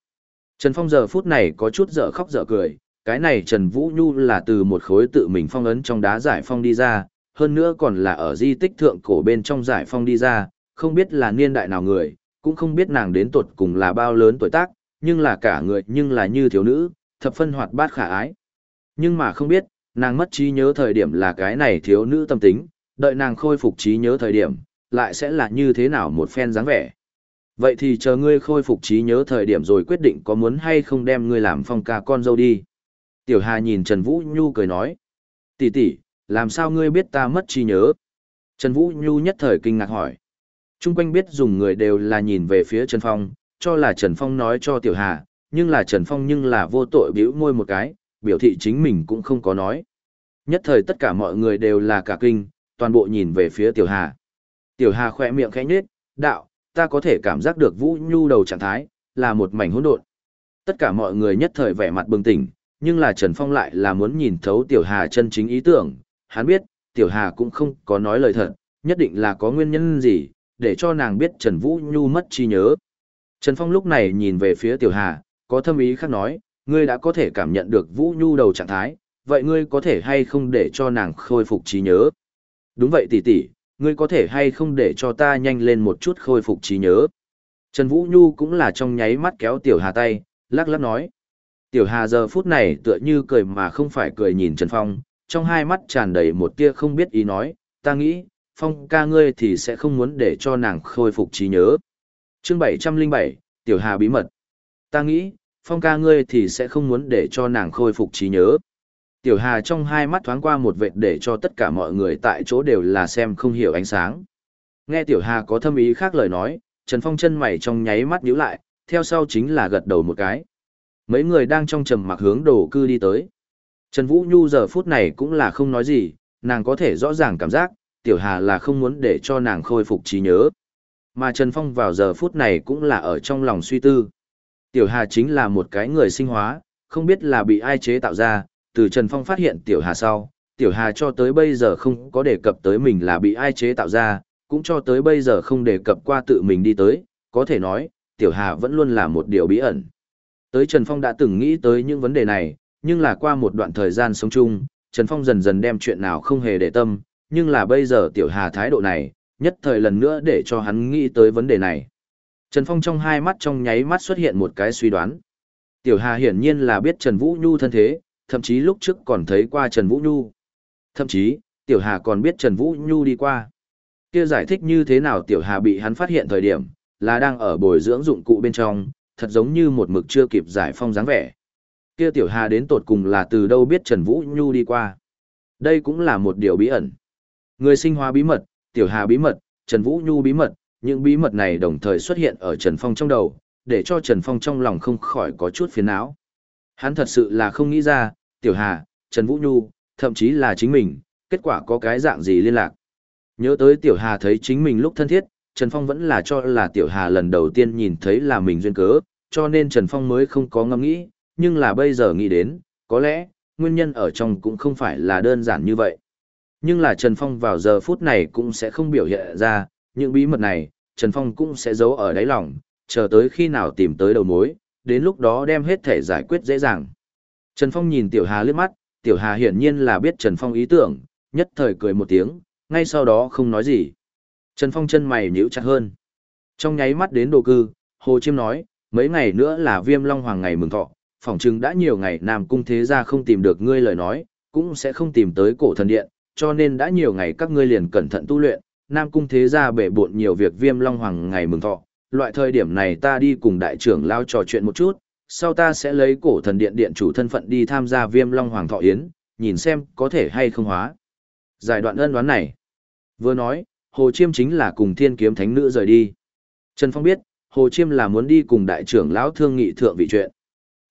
Trần Phong giờ phút này có chút dở khóc dở cười, cái này Trần Vũ Nhu là từ một khối tự mình phong ấn trong đá giải phong đi ra, hơn nữa còn là ở di tích thượng cổ bên trong giải phong đi ra, không biết là niên đại nào người, cũng không biết nàng đến tuột cùng là bao lớn tuổi tác, nhưng là cả người nhưng là như thiếu nữ, thập phân hoạt bát khả ái. Nhưng mà không biết, nàng mất trí nhớ thời điểm là cái này thiếu nữ tâm tính, đợi nàng khôi phục trí nhớ thời điểm, lại sẽ là như thế nào một phen dáng vẻ. Vậy thì chờ ngươi khôi phục trí nhớ thời điểm rồi quyết định có muốn hay không đem ngươi làm phong ca con dâu đi. Tiểu Hà nhìn Trần Vũ Nhu cười nói. tỷ tỷ, làm sao ngươi biết ta mất trí nhớ? Trần Vũ Nhu nhất thời kinh ngạc hỏi. Trung quanh biết dùng người đều là nhìn về phía Trần Phong, cho là Trần Phong nói cho Tiểu Hà, nhưng là Trần Phong nhưng là vô tội biểu môi một cái, biểu thị chính mình cũng không có nói. Nhất thời tất cả mọi người đều là cả kinh, toàn bộ nhìn về phía Tiểu Hà. Tiểu Hà khỏe miệng khẽ nhếch, đạo, ta có thể cảm giác được Vũ Nhu đầu trạng thái, là một mảnh hỗn độn. Tất cả mọi người nhất thời vẻ mặt bừng tỉnh, nhưng là Trần Phong lại là muốn nhìn thấu Tiểu Hà chân chính ý tưởng, hắn biết, Tiểu Hà cũng không có nói lời thật, nhất định là có nguyên nhân gì, để cho nàng biết Trần Vũ Nhu mất trí nhớ. Trần Phong lúc này nhìn về phía Tiểu Hà, có thâm ý khác nói, ngươi đã có thể cảm nhận được Vũ Nhu đầu trạng thái, vậy ngươi có thể hay không để cho nàng khôi phục trí nhớ? Đúng vậy tỷ tỷ, ngươi có thể hay không để cho ta nhanh lên một chút khôi phục trí nhớ? Trần Vũ Nhu cũng là trong nháy mắt kéo Tiểu Hà tay, lắc lắc nói. Tiểu Hà giờ phút này tựa như cười mà không phải cười nhìn Trần Phong, trong hai mắt tràn đầy một tia không biết ý nói, ta nghĩ, Phong ca ngươi thì sẽ không muốn để cho nàng khôi phục trí nhớ. Chương 707, Tiểu Hà bí mật. Ta nghĩ, Phong ca ngươi thì sẽ không muốn để cho nàng khôi phục trí nhớ. Tiểu Hà trong hai mắt thoáng qua một vệt để cho tất cả mọi người tại chỗ đều là xem không hiểu ánh sáng. Nghe Tiểu Hà có thâm ý khác lời nói, Trần Phong chân mày trong nháy mắt nhíu lại, theo sau chính là gật đầu một cái. Mấy người đang trong trầm mặc hướng đồ cư đi tới. Trần Vũ Nhu giờ phút này cũng là không nói gì, nàng có thể rõ ràng cảm giác, Tiểu Hà là không muốn để cho nàng khôi phục trí nhớ. Mà Trần Phong vào giờ phút này cũng là ở trong lòng suy tư. Tiểu Hà chính là một cái người sinh hóa, không biết là bị ai chế tạo ra, từ Trần Phong phát hiện Tiểu Hà sau, Tiểu Hà cho tới bây giờ không có đề cập tới mình là bị ai chế tạo ra, cũng cho tới bây giờ không đề cập qua tự mình đi tới, có thể nói, Tiểu Hà vẫn luôn là một điều bí ẩn. Tới Trần Phong đã từng nghĩ tới những vấn đề này, nhưng là qua một đoạn thời gian sống chung, Trần Phong dần dần đem chuyện nào không hề để tâm, nhưng là bây giờ Tiểu Hà thái độ này, nhất thời lần nữa để cho hắn nghĩ tới vấn đề này. Trần Phong trong hai mắt trong nháy mắt xuất hiện một cái suy đoán. Tiểu Hà hiển nhiên là biết Trần Vũ Nhu thân thế, thậm chí lúc trước còn thấy qua Trần Vũ Nhu. Thậm chí, Tiểu Hà còn biết Trần Vũ Nhu đi qua. Kia giải thích như thế nào Tiểu Hà bị hắn phát hiện thời điểm, là đang ở bồi dưỡng dụng cụ bên trong, thật giống như một mực chưa kịp giải phong dáng vẻ. Kia Tiểu Hà đến tột cùng là từ đâu biết Trần Vũ Nhu đi qua. Đây cũng là một điều bí ẩn. Người sinh hóa bí mật, Tiểu Hà bí mật, Trần Vũ Nhu bí mật, những bí mật này đồng thời xuất hiện ở Trần Phong trong đầu, để cho Trần Phong trong lòng không khỏi có chút phiền não. Hắn thật sự là không nghĩ ra, Tiểu Hà, Trần Vũ Nhu, thậm chí là chính mình, kết quả có cái dạng gì liên lạc. Nhớ tới Tiểu Hà thấy chính mình lúc thân thiết, Trần Phong vẫn là cho là Tiểu Hà lần đầu tiên nhìn thấy là mình duyên cớ, cho nên Trần Phong mới không có ngẫm nghĩ, nhưng là bây giờ nghĩ đến, có lẽ, nguyên nhân ở trong cũng không phải là đơn giản như vậy. Nhưng là Trần Phong vào giờ phút này cũng sẽ không biểu hiện ra, những bí mật này, Trần Phong cũng sẽ giấu ở đáy lòng, chờ tới khi nào tìm tới đầu mối, đến lúc đó đem hết thể giải quyết dễ dàng. Trần Phong nhìn Tiểu Hà liếc mắt, Tiểu Hà hiển nhiên là biết Trần Phong ý tưởng, nhất thời cười một tiếng, ngay sau đó không nói gì. Trần Phong chân mày nhíu chặt hơn. Trong nháy mắt đến đồ cư, Hồ Chiêm nói, mấy ngày nữa là viêm long hoàng ngày mừng thọ, phỏng chừng đã nhiều ngày Nam Cung Thế Gia không tìm được ngươi lời nói, cũng sẽ không tìm tới cổ thần điện, cho nên đã nhiều ngày các ngươi liền cẩn thận tu luyện, Nam Cung Thế Gia bể bộn nhiều việc viêm long hoàng ngày mừng thọ. Loại thời điểm này ta đi cùng đại trưởng lao trò chuyện một chút, sau ta sẽ lấy cổ thần điện điện chủ thân phận đi tham gia viêm long hoàng thọ yến, nhìn xem có thể hay không hóa. Giải đoạn ân đoán này. Vừa nói, Hồ Chiêm chính là cùng thiên kiếm thánh nữ rời đi. Trần Phong biết, Hồ Chiêm là muốn đi cùng đại trưởng lão thương nghị thượng vị chuyện.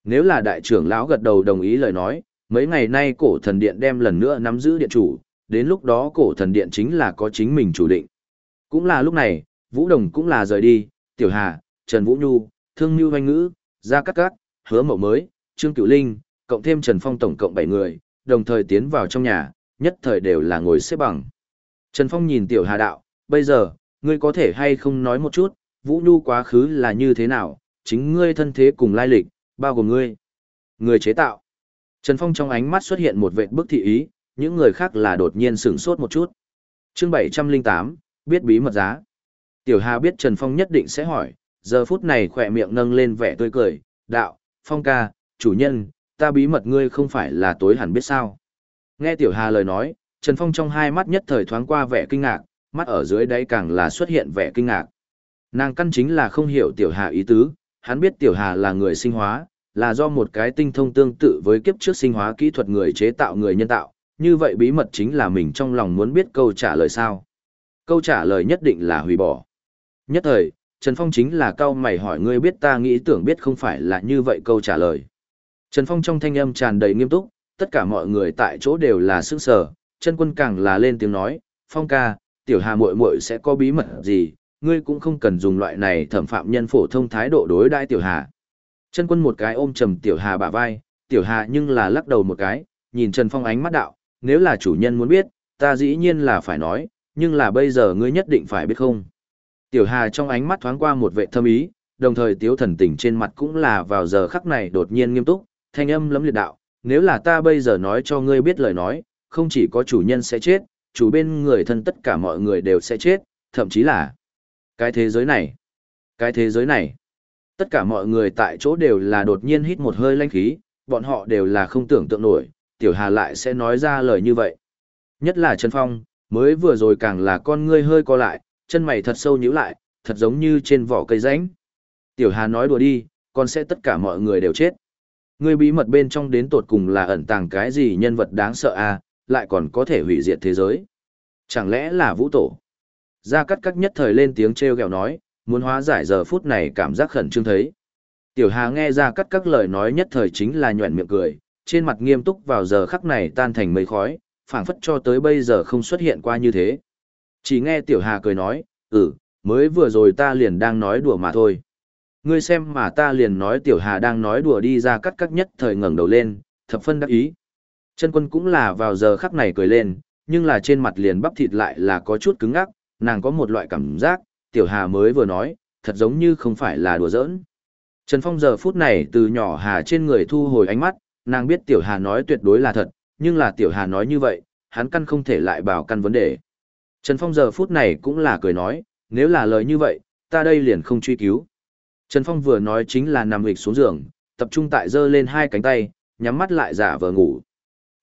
Nếu là đại trưởng lão gật đầu đồng ý lời nói, mấy ngày nay cổ thần điện đem lần nữa nắm giữ điện chủ, đến lúc đó cổ thần điện chính là có chính mình chủ định. Cũng là lúc này, Vũ Đồng cũng là rời đi, Tiểu Hà, Trần Vũ Nhu, Thương Nhu Hoanh Ngữ, Gia Cát Cát, Hứa Mậu Mới, Trương Cửu Linh, cộng thêm Trần Phong tổng cộng 7 người, đồng thời tiến vào trong nhà, nhất thời đều là ngồi xếp bằng. Trần Phong nhìn Tiểu Hà đạo, bây giờ, ngươi có thể hay không nói một chút, Vũ Nhu quá khứ là như thế nào, chính ngươi thân thế cùng lai lịch, bao gồm ngươi. Người chế tạo. Trần Phong trong ánh mắt xuất hiện một vệt bức thị ý, những người khác là đột nhiên sửng sốt một chút. Chương 708, biết bí mật giá. Tiểu Hà biết Trần Phong nhất định sẽ hỏi, giờ phút này khỏe miệng nâng lên vẻ tươi cười, đạo, Phong ca, chủ nhân, ta bí mật ngươi không phải là tối hẳn biết sao. Nghe Tiểu Hà lời nói, Trần Phong trong hai mắt nhất thời thoáng qua vẻ kinh ngạc, mắt ở dưới đáy càng là xuất hiện vẻ kinh ngạc. Nàng căn chính là không hiểu tiểu hà ý tứ, hắn biết tiểu hà là người sinh hóa, là do một cái tinh thông tương tự với kiếp trước sinh hóa kỹ thuật người chế tạo người nhân tạo, như vậy bí mật chính là mình trong lòng muốn biết câu trả lời sao. Câu trả lời nhất định là hủy bỏ. Nhất thời, Trần Phong chính là cao mày hỏi ngươi biết ta nghĩ tưởng biết không phải là như vậy câu trả lời. Trần Phong trong thanh âm tràn đầy nghiêm túc, tất cả mọi người tại chỗ đều là sững sờ, chân quân càng là lên tiếng nói, Phong ca, tiểu hà muội muội sẽ có bí mật gì, ngươi cũng không cần dùng loại này thẩm phạm nhân phổ thông thái độ đối đãi tiểu hà. Chân quân một cái ôm trầm tiểu hà bả vai, tiểu hà nhưng là lắc đầu một cái, nhìn Trần Phong ánh mắt đạo, nếu là chủ nhân muốn biết, ta dĩ nhiên là phải nói, nhưng là bây giờ ngươi nhất định phải biết không. Tiểu hà trong ánh mắt thoáng qua một vệ thâm ý, đồng thời tiếu thần tình trên mặt cũng là vào giờ khắc này đột nhiên nghiêm túc, thanh âm lấm liệt đạo, nếu là ta bây giờ nói cho ngươi biết lời nói, không chỉ có chủ nhân sẽ chết, chủ bên người thân tất cả mọi người đều sẽ chết, thậm chí là cái thế giới này. Cái thế giới này. Tất cả mọi người tại chỗ đều là đột nhiên hít một hơi lanh khí, bọn họ đều là không tưởng tượng nổi, tiểu hà lại sẽ nói ra lời như vậy. Nhất là Trần Phong, mới vừa rồi càng là con ngươi hơi co lại, chân mày thật sâu nhíu lại, thật giống như trên vỏ cây ránh. Tiểu hà nói đùa đi, con sẽ tất cả mọi người đều chết. Ngươi bí mật bên trong đến tột cùng là ẩn tàng cái gì nhân vật đáng sợ à, lại còn có thể hủy diệt thế giới. Chẳng lẽ là vũ tổ? Gia Cát Cát nhất thời lên tiếng treo gẹo nói, muốn hóa giải giờ phút này cảm giác khẩn trương thấy. Tiểu Hà nghe Gia Cát Cát lời nói nhất thời chính là nhuận miệng cười, trên mặt nghiêm túc vào giờ khắc này tan thành mây khói, phảng phất cho tới bây giờ không xuất hiện qua như thế. Chỉ nghe Tiểu Hà cười nói, ừ, mới vừa rồi ta liền đang nói đùa mà thôi. Ngươi xem mà ta liền nói Tiểu Hà đang nói đùa đi ra cắt cắt nhất thời ngẩng đầu lên, thập phân đắc ý. Chân quân cũng là vào giờ khắc này cười lên, nhưng là trên mặt liền bắp thịt lại là có chút cứng ngắc, nàng có một loại cảm giác, Tiểu Hà mới vừa nói, thật giống như không phải là đùa giỡn. Trần Phong giờ phút này từ nhỏ Hà trên người thu hồi ánh mắt, nàng biết Tiểu Hà nói tuyệt đối là thật, nhưng là Tiểu Hà nói như vậy, hắn căn không thể lại bảo căn vấn đề. Trần Phong giờ phút này cũng là cười nói, nếu là lời như vậy, ta đây liền không truy cứu. Trần Phong vừa nói chính là nằm hịch xuống giường, tập trung tại giơ lên hai cánh tay, nhắm mắt lại giả vờ ngủ.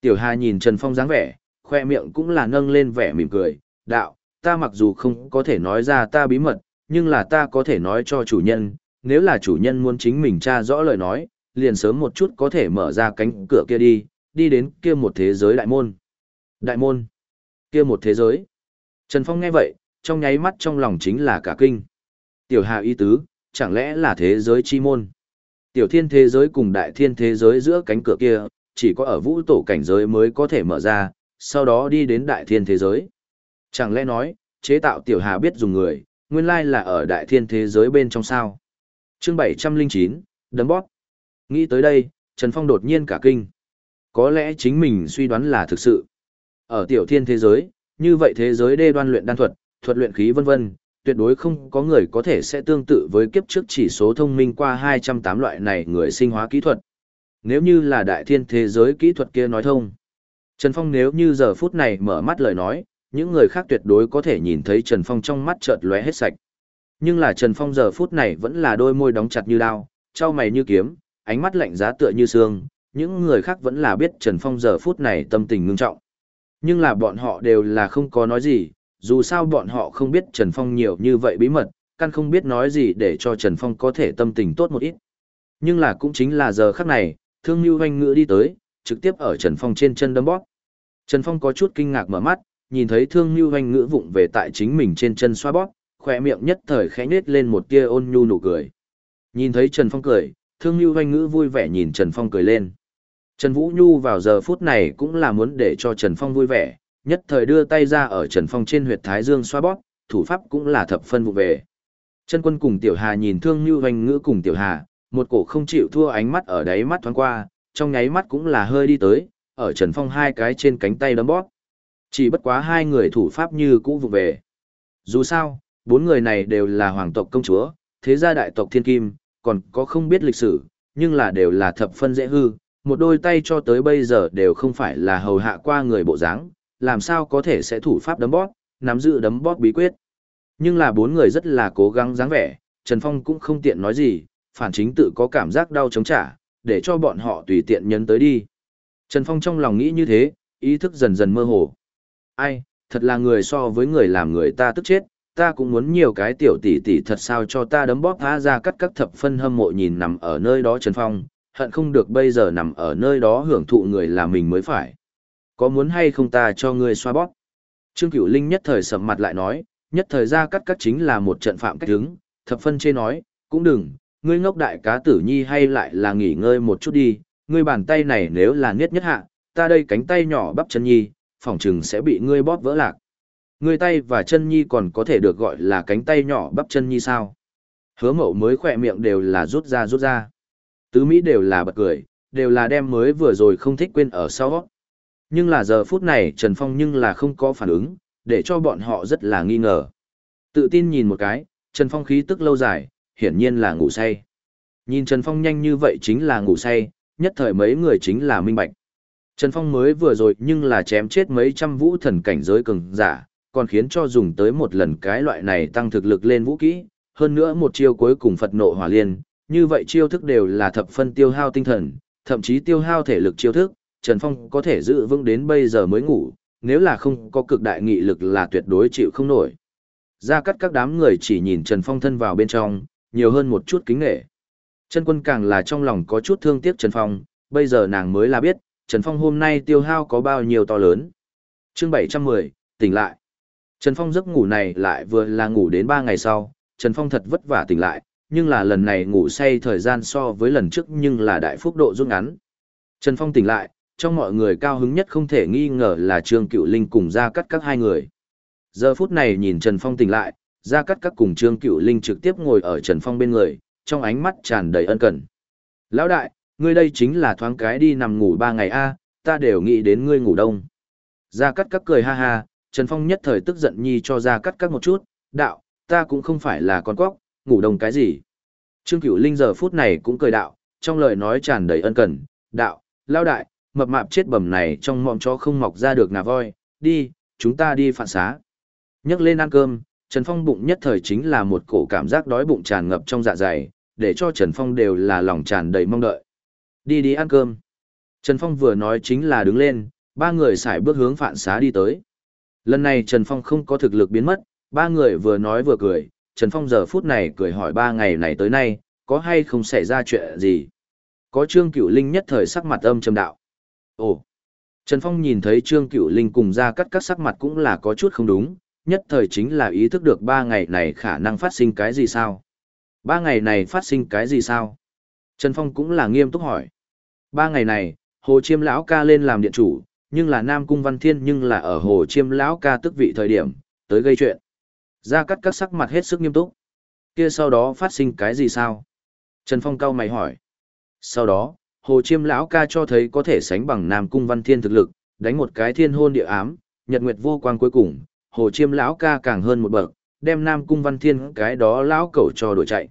Tiểu Hà nhìn Trần Phong dáng vẻ, khoe miệng cũng là nâng lên vẻ mỉm cười, đạo, ta mặc dù không có thể nói ra ta bí mật, nhưng là ta có thể nói cho chủ nhân, nếu là chủ nhân muốn chính mình tra rõ lời nói, liền sớm một chút có thể mở ra cánh cửa kia đi, đi đến kia một thế giới đại môn. Đại môn? Kia một thế giới? Trần Phong nghe vậy, trong nháy mắt trong lòng chính là cả kinh. Tiểu Hà ý tứ, chẳng lẽ là thế giới chi môn? Tiểu thiên thế giới cùng đại thiên thế giới giữa cánh cửa kia, chỉ có ở vũ tổ cảnh giới mới có thể mở ra, sau đó đi đến đại thiên thế giới. Chẳng lẽ nói, chế tạo tiểu hà biết dùng người, nguyên lai là ở đại thiên thế giới bên trong sao. chương 709, đấm bót. Nghĩ tới đây, Trần Phong đột nhiên cả kinh. Có lẽ chính mình suy đoán là thực sự. Ở tiểu thiên thế giới, như vậy thế giới đê đoan luyện đan thuật, thuật luyện khí vân vân, tuyệt đối không có người có thể sẽ tương tự với kiếp trước chỉ số thông minh qua 208 loại này người sinh hóa kỹ thuật. Nếu như là đại thiên thế giới kỹ thuật kia nói thông. Trần Phong nếu như giờ phút này mở mắt lời nói, những người khác tuyệt đối có thể nhìn thấy Trần Phong trong mắt chợt lóe hết sạch. Nhưng là Trần Phong giờ phút này vẫn là đôi môi đóng chặt như đao, trao mày như kiếm, ánh mắt lạnh giá tựa như xương, những người khác vẫn là biết Trần Phong giờ phút này tâm tình ngưng trọng. Nhưng là bọn họ đều là không có nói gì, dù sao bọn họ không biết Trần Phong nhiều như vậy bí mật, căn không biết nói gì để cho Trần Phong có thể tâm tình tốt một ít. Nhưng là cũng chính là giờ khắc này, thương như hoanh ngữ đi tới, trực tiếp ở Trần Phong trên chân đấm bóp. Trần Phong có chút kinh ngạc mở mắt, nhìn thấy thương như hoanh ngữ vụng về tại chính mình trên chân xoa bóp, khỏe miệng nhất thời khẽ nết lên một tia ôn nhu nụ cười. Nhìn thấy Trần Phong cười, thương như hoanh ngữ vui vẻ nhìn Trần Phong cười lên. Trần Vũ Nhu vào giờ phút này cũng là muốn để cho Trần Phong vui vẻ, nhất thời đưa tay ra ở Trần Phong trên huyệt thái dương xoa bóp, thủ pháp cũng là thập phân vụ về. Chân quân cùng Tiểu Hà nhìn thương như hoành ngữ cùng Tiểu Hà, một cổ không chịu thua ánh mắt ở đáy mắt thoáng qua, trong nháy mắt cũng là hơi đi tới, ở Trần Phong hai cái trên cánh tay đấm bóp. Chỉ bất quá hai người thủ pháp như cũ vụ về. Dù sao, bốn người này đều là hoàng tộc công chúa, thế gia đại tộc thiên kim, còn có không biết lịch sử, nhưng là đều là thập phân dễ hư, một đôi tay cho tới bây giờ đều không phải là hầu hạ qua người bộ dáng, làm sao có thể sẽ thủ pháp đấm bóp, nắm giữ đấm bóp bí quyết. Nhưng là bốn người rất là cố gắng dáng vẻ, Trần Phong cũng không tiện nói gì, phản chính tự có cảm giác đau chống trả, để cho bọn họ tùy tiện nhấn tới đi. Trần Phong trong lòng nghĩ như thế, ý thức dần dần mơ hồ. Ai, thật là người so với người làm người ta tức chết, ta cũng muốn nhiều cái tiểu tỷ tỷ thật sao cho ta đấm bóp phá ra cắt các thập phân hâm mộ nhìn nằm ở nơi đó Trần Phong, hận không được bây giờ nằm ở nơi đó hưởng thụ người là mình mới phải. Có muốn hay không ta cho ngươi xoa bóp? Trương Cửu Linh nhất thời sầm mặt lại nói, nhất thời ra cắt cắt chính là một trận phạm cách đứng, thập phân chê nói, cũng đừng, ngươi ngốc đại cá tử nhi hay lại là nghỉ ngơi một chút đi, ngươi bàn tay này nếu là niết nhất hạ, ta đây cánh tay nhỏ bắp chân nhi, phỏng chừng sẽ bị ngươi bóp vỡ lạc. Ngươi tay và chân nhi còn có thể được gọi là cánh tay nhỏ bắp chân nhi sao? Hứa mậu mới khỏe miệng đều là rút ra rút ra. Tứ Mỹ đều là bật cười, đều là đem mới vừa rồi không thích quên ở sau. Nhưng là giờ phút này Trần Phong nhưng là không có phản ứng, để cho bọn họ rất là nghi ngờ. Tự tin nhìn một cái, Trần Phong khí tức lâu dài, hiển nhiên là ngủ say. Nhìn Trần Phong nhanh như vậy chính là ngủ say, nhất thời mấy người chính là minh bạch. Trần Phong mới vừa rồi nhưng là chém chết mấy trăm vũ thần cảnh giới cường giả, còn khiến cho dùng tới một lần cái loại này tăng thực lực lên vũ kỹ, hơn nữa một chiêu cuối cùng Phật nộ hỏa liên, như vậy chiêu thức đều là thập phân tiêu hao tinh thần, thậm chí tiêu hao thể lực chiêu thức, Trần Phong có thể giữ vững đến bây giờ mới ngủ, nếu là không có cực đại nghị lực là tuyệt đối chịu không nổi. Ra cắt các đám người chỉ nhìn Trần Phong thân vào bên trong, nhiều hơn một chút kính nghệ. Trần quân càng là trong lòng có chút thương tiếc Trần Phong, bây giờ nàng mới là biết, Trần Phong hôm nay tiêu hao có bao nhiêu to lớn. chương 710, tỉnh lại. Trần Phong giấc ngủ này lại vừa là ngủ đến 3 ngày sau, Trần Phong thật vất vả tỉnh lại, nhưng là lần này ngủ say thời gian so với lần trước nhưng là đại phúc độ rút ngắn. Trần Phong tỉnh lại, trong mọi người cao hứng nhất không thể nghi ngờ là Trương Cựu Linh cùng Gia Cắt các hai người. Giờ phút này nhìn Trần Phong tỉnh lại, Gia Cắt các cùng Trương Cựu Linh trực tiếp ngồi ở Trần Phong bên người, trong ánh mắt tràn đầy ân cần. Lão đại, ngươi đây chính là thoáng cái đi nằm ngủ ba ngày a, ta đều nghĩ đến ngươi ngủ đông. Gia Cắt các cười ha ha, Trần Phong nhất thời tức giận nhi cho Gia Cắt các một chút, đạo, ta cũng không phải là con quốc, ngủ đông cái gì. Trương Cửu Linh giờ phút này cũng cười đạo, trong lời nói tràn đầy ân cần, đạo, lao đại, mập mạp chết bầm này trong mọng chó không mọc ra được nà voi, đi, chúng ta đi phản xá. Nhấc lên ăn cơm, Trần Phong bụng nhất thời chính là một cổ cảm giác đói bụng tràn ngập trong dạ dày, để cho Trần Phong đều là lòng tràn đầy mong đợi. Đi đi ăn cơm. Trần Phong vừa nói chính là đứng lên, ba người xài bước hướng phản xá đi tới. Lần này Trần Phong không có thực lực biến mất, ba người vừa nói vừa cười, Trần Phong giờ phút này cười hỏi ba ngày này tới nay, có hay không xảy ra chuyện gì? Có Trương Cửu Linh nhất thời sắc mặt âm trầm đạo. Ồ! Trần Phong nhìn thấy Trương Cửu Linh cùng ra cắt các sắc mặt cũng là có chút không đúng, nhất thời chính là ý thức được ba ngày này khả năng phát sinh cái gì sao? Ba ngày này phát sinh cái gì sao? Trần Phong cũng là nghiêm túc hỏi. Ba ngày này, Hồ Chiêm Lão ca lên làm điện chủ, nhưng là Nam Cung Văn Thiên nhưng là ở Hồ Chiêm Lão ca tức vị thời điểm, tới gây chuyện. Gia cắt các sắc mặt hết sức nghiêm túc. Kia sau đó phát sinh cái gì sao? Trần Phong cao mày hỏi. Sau đó, Hồ Chiêm lão ca cho thấy có thể sánh bằng Nam Cung Văn Thiên thực lực, đánh một cái thiên hôn địa ám, nhật nguyệt vô quang cuối cùng, Hồ Chiêm lão ca càng hơn một bậc, đem Nam Cung Văn Thiên cái đó lão cẩu cho đuổi chạy.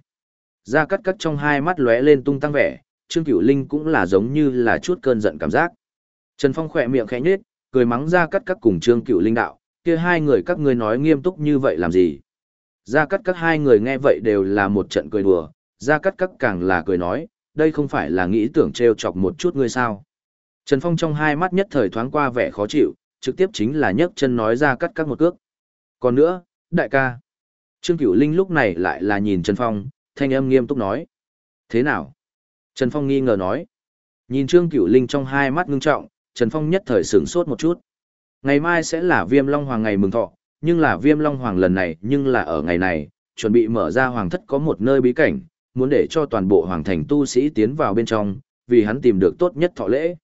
Gia cắt cắt trong hai mắt lóe lên tung tăng vẻ, Trương Cửu Linh cũng là giống như là chút cơn giận cảm giác. Trần Phong khỏe miệng khẽ nhếch, cười mắng Gia cắt cắt cùng Trương Cửu Linh đạo, kia hai người các ngươi nói nghiêm túc như vậy làm gì? Gia cắt các hai người nghe vậy đều là một trận cười đùa, Gia cắt các càng là cười nói, đây không phải là nghĩ tưởng trêu chọc một chút ngươi sao. Trần Phong trong hai mắt nhất thời thoáng qua vẻ khó chịu, trực tiếp chính là nhấc chân nói ra cắt các một cước. Còn nữa, đại ca. Trương Cửu Linh lúc này lại là nhìn Trần Phong, thanh âm nghiêm túc nói. Thế nào? Trần Phong nghi ngờ nói. Nhìn Trương Cửu Linh trong hai mắt ngưng trọng, Trần Phong nhất thời sửng sốt một chút. Ngày mai sẽ là viêm long hoàng ngày mừng thọ, nhưng là viêm long hoàng lần này nhưng là ở ngày này, chuẩn bị mở ra hoàng thất có một nơi bí cảnh, muốn để cho toàn bộ hoàng thành tu sĩ tiến vào bên trong, vì hắn tìm được tốt nhất thọ lễ.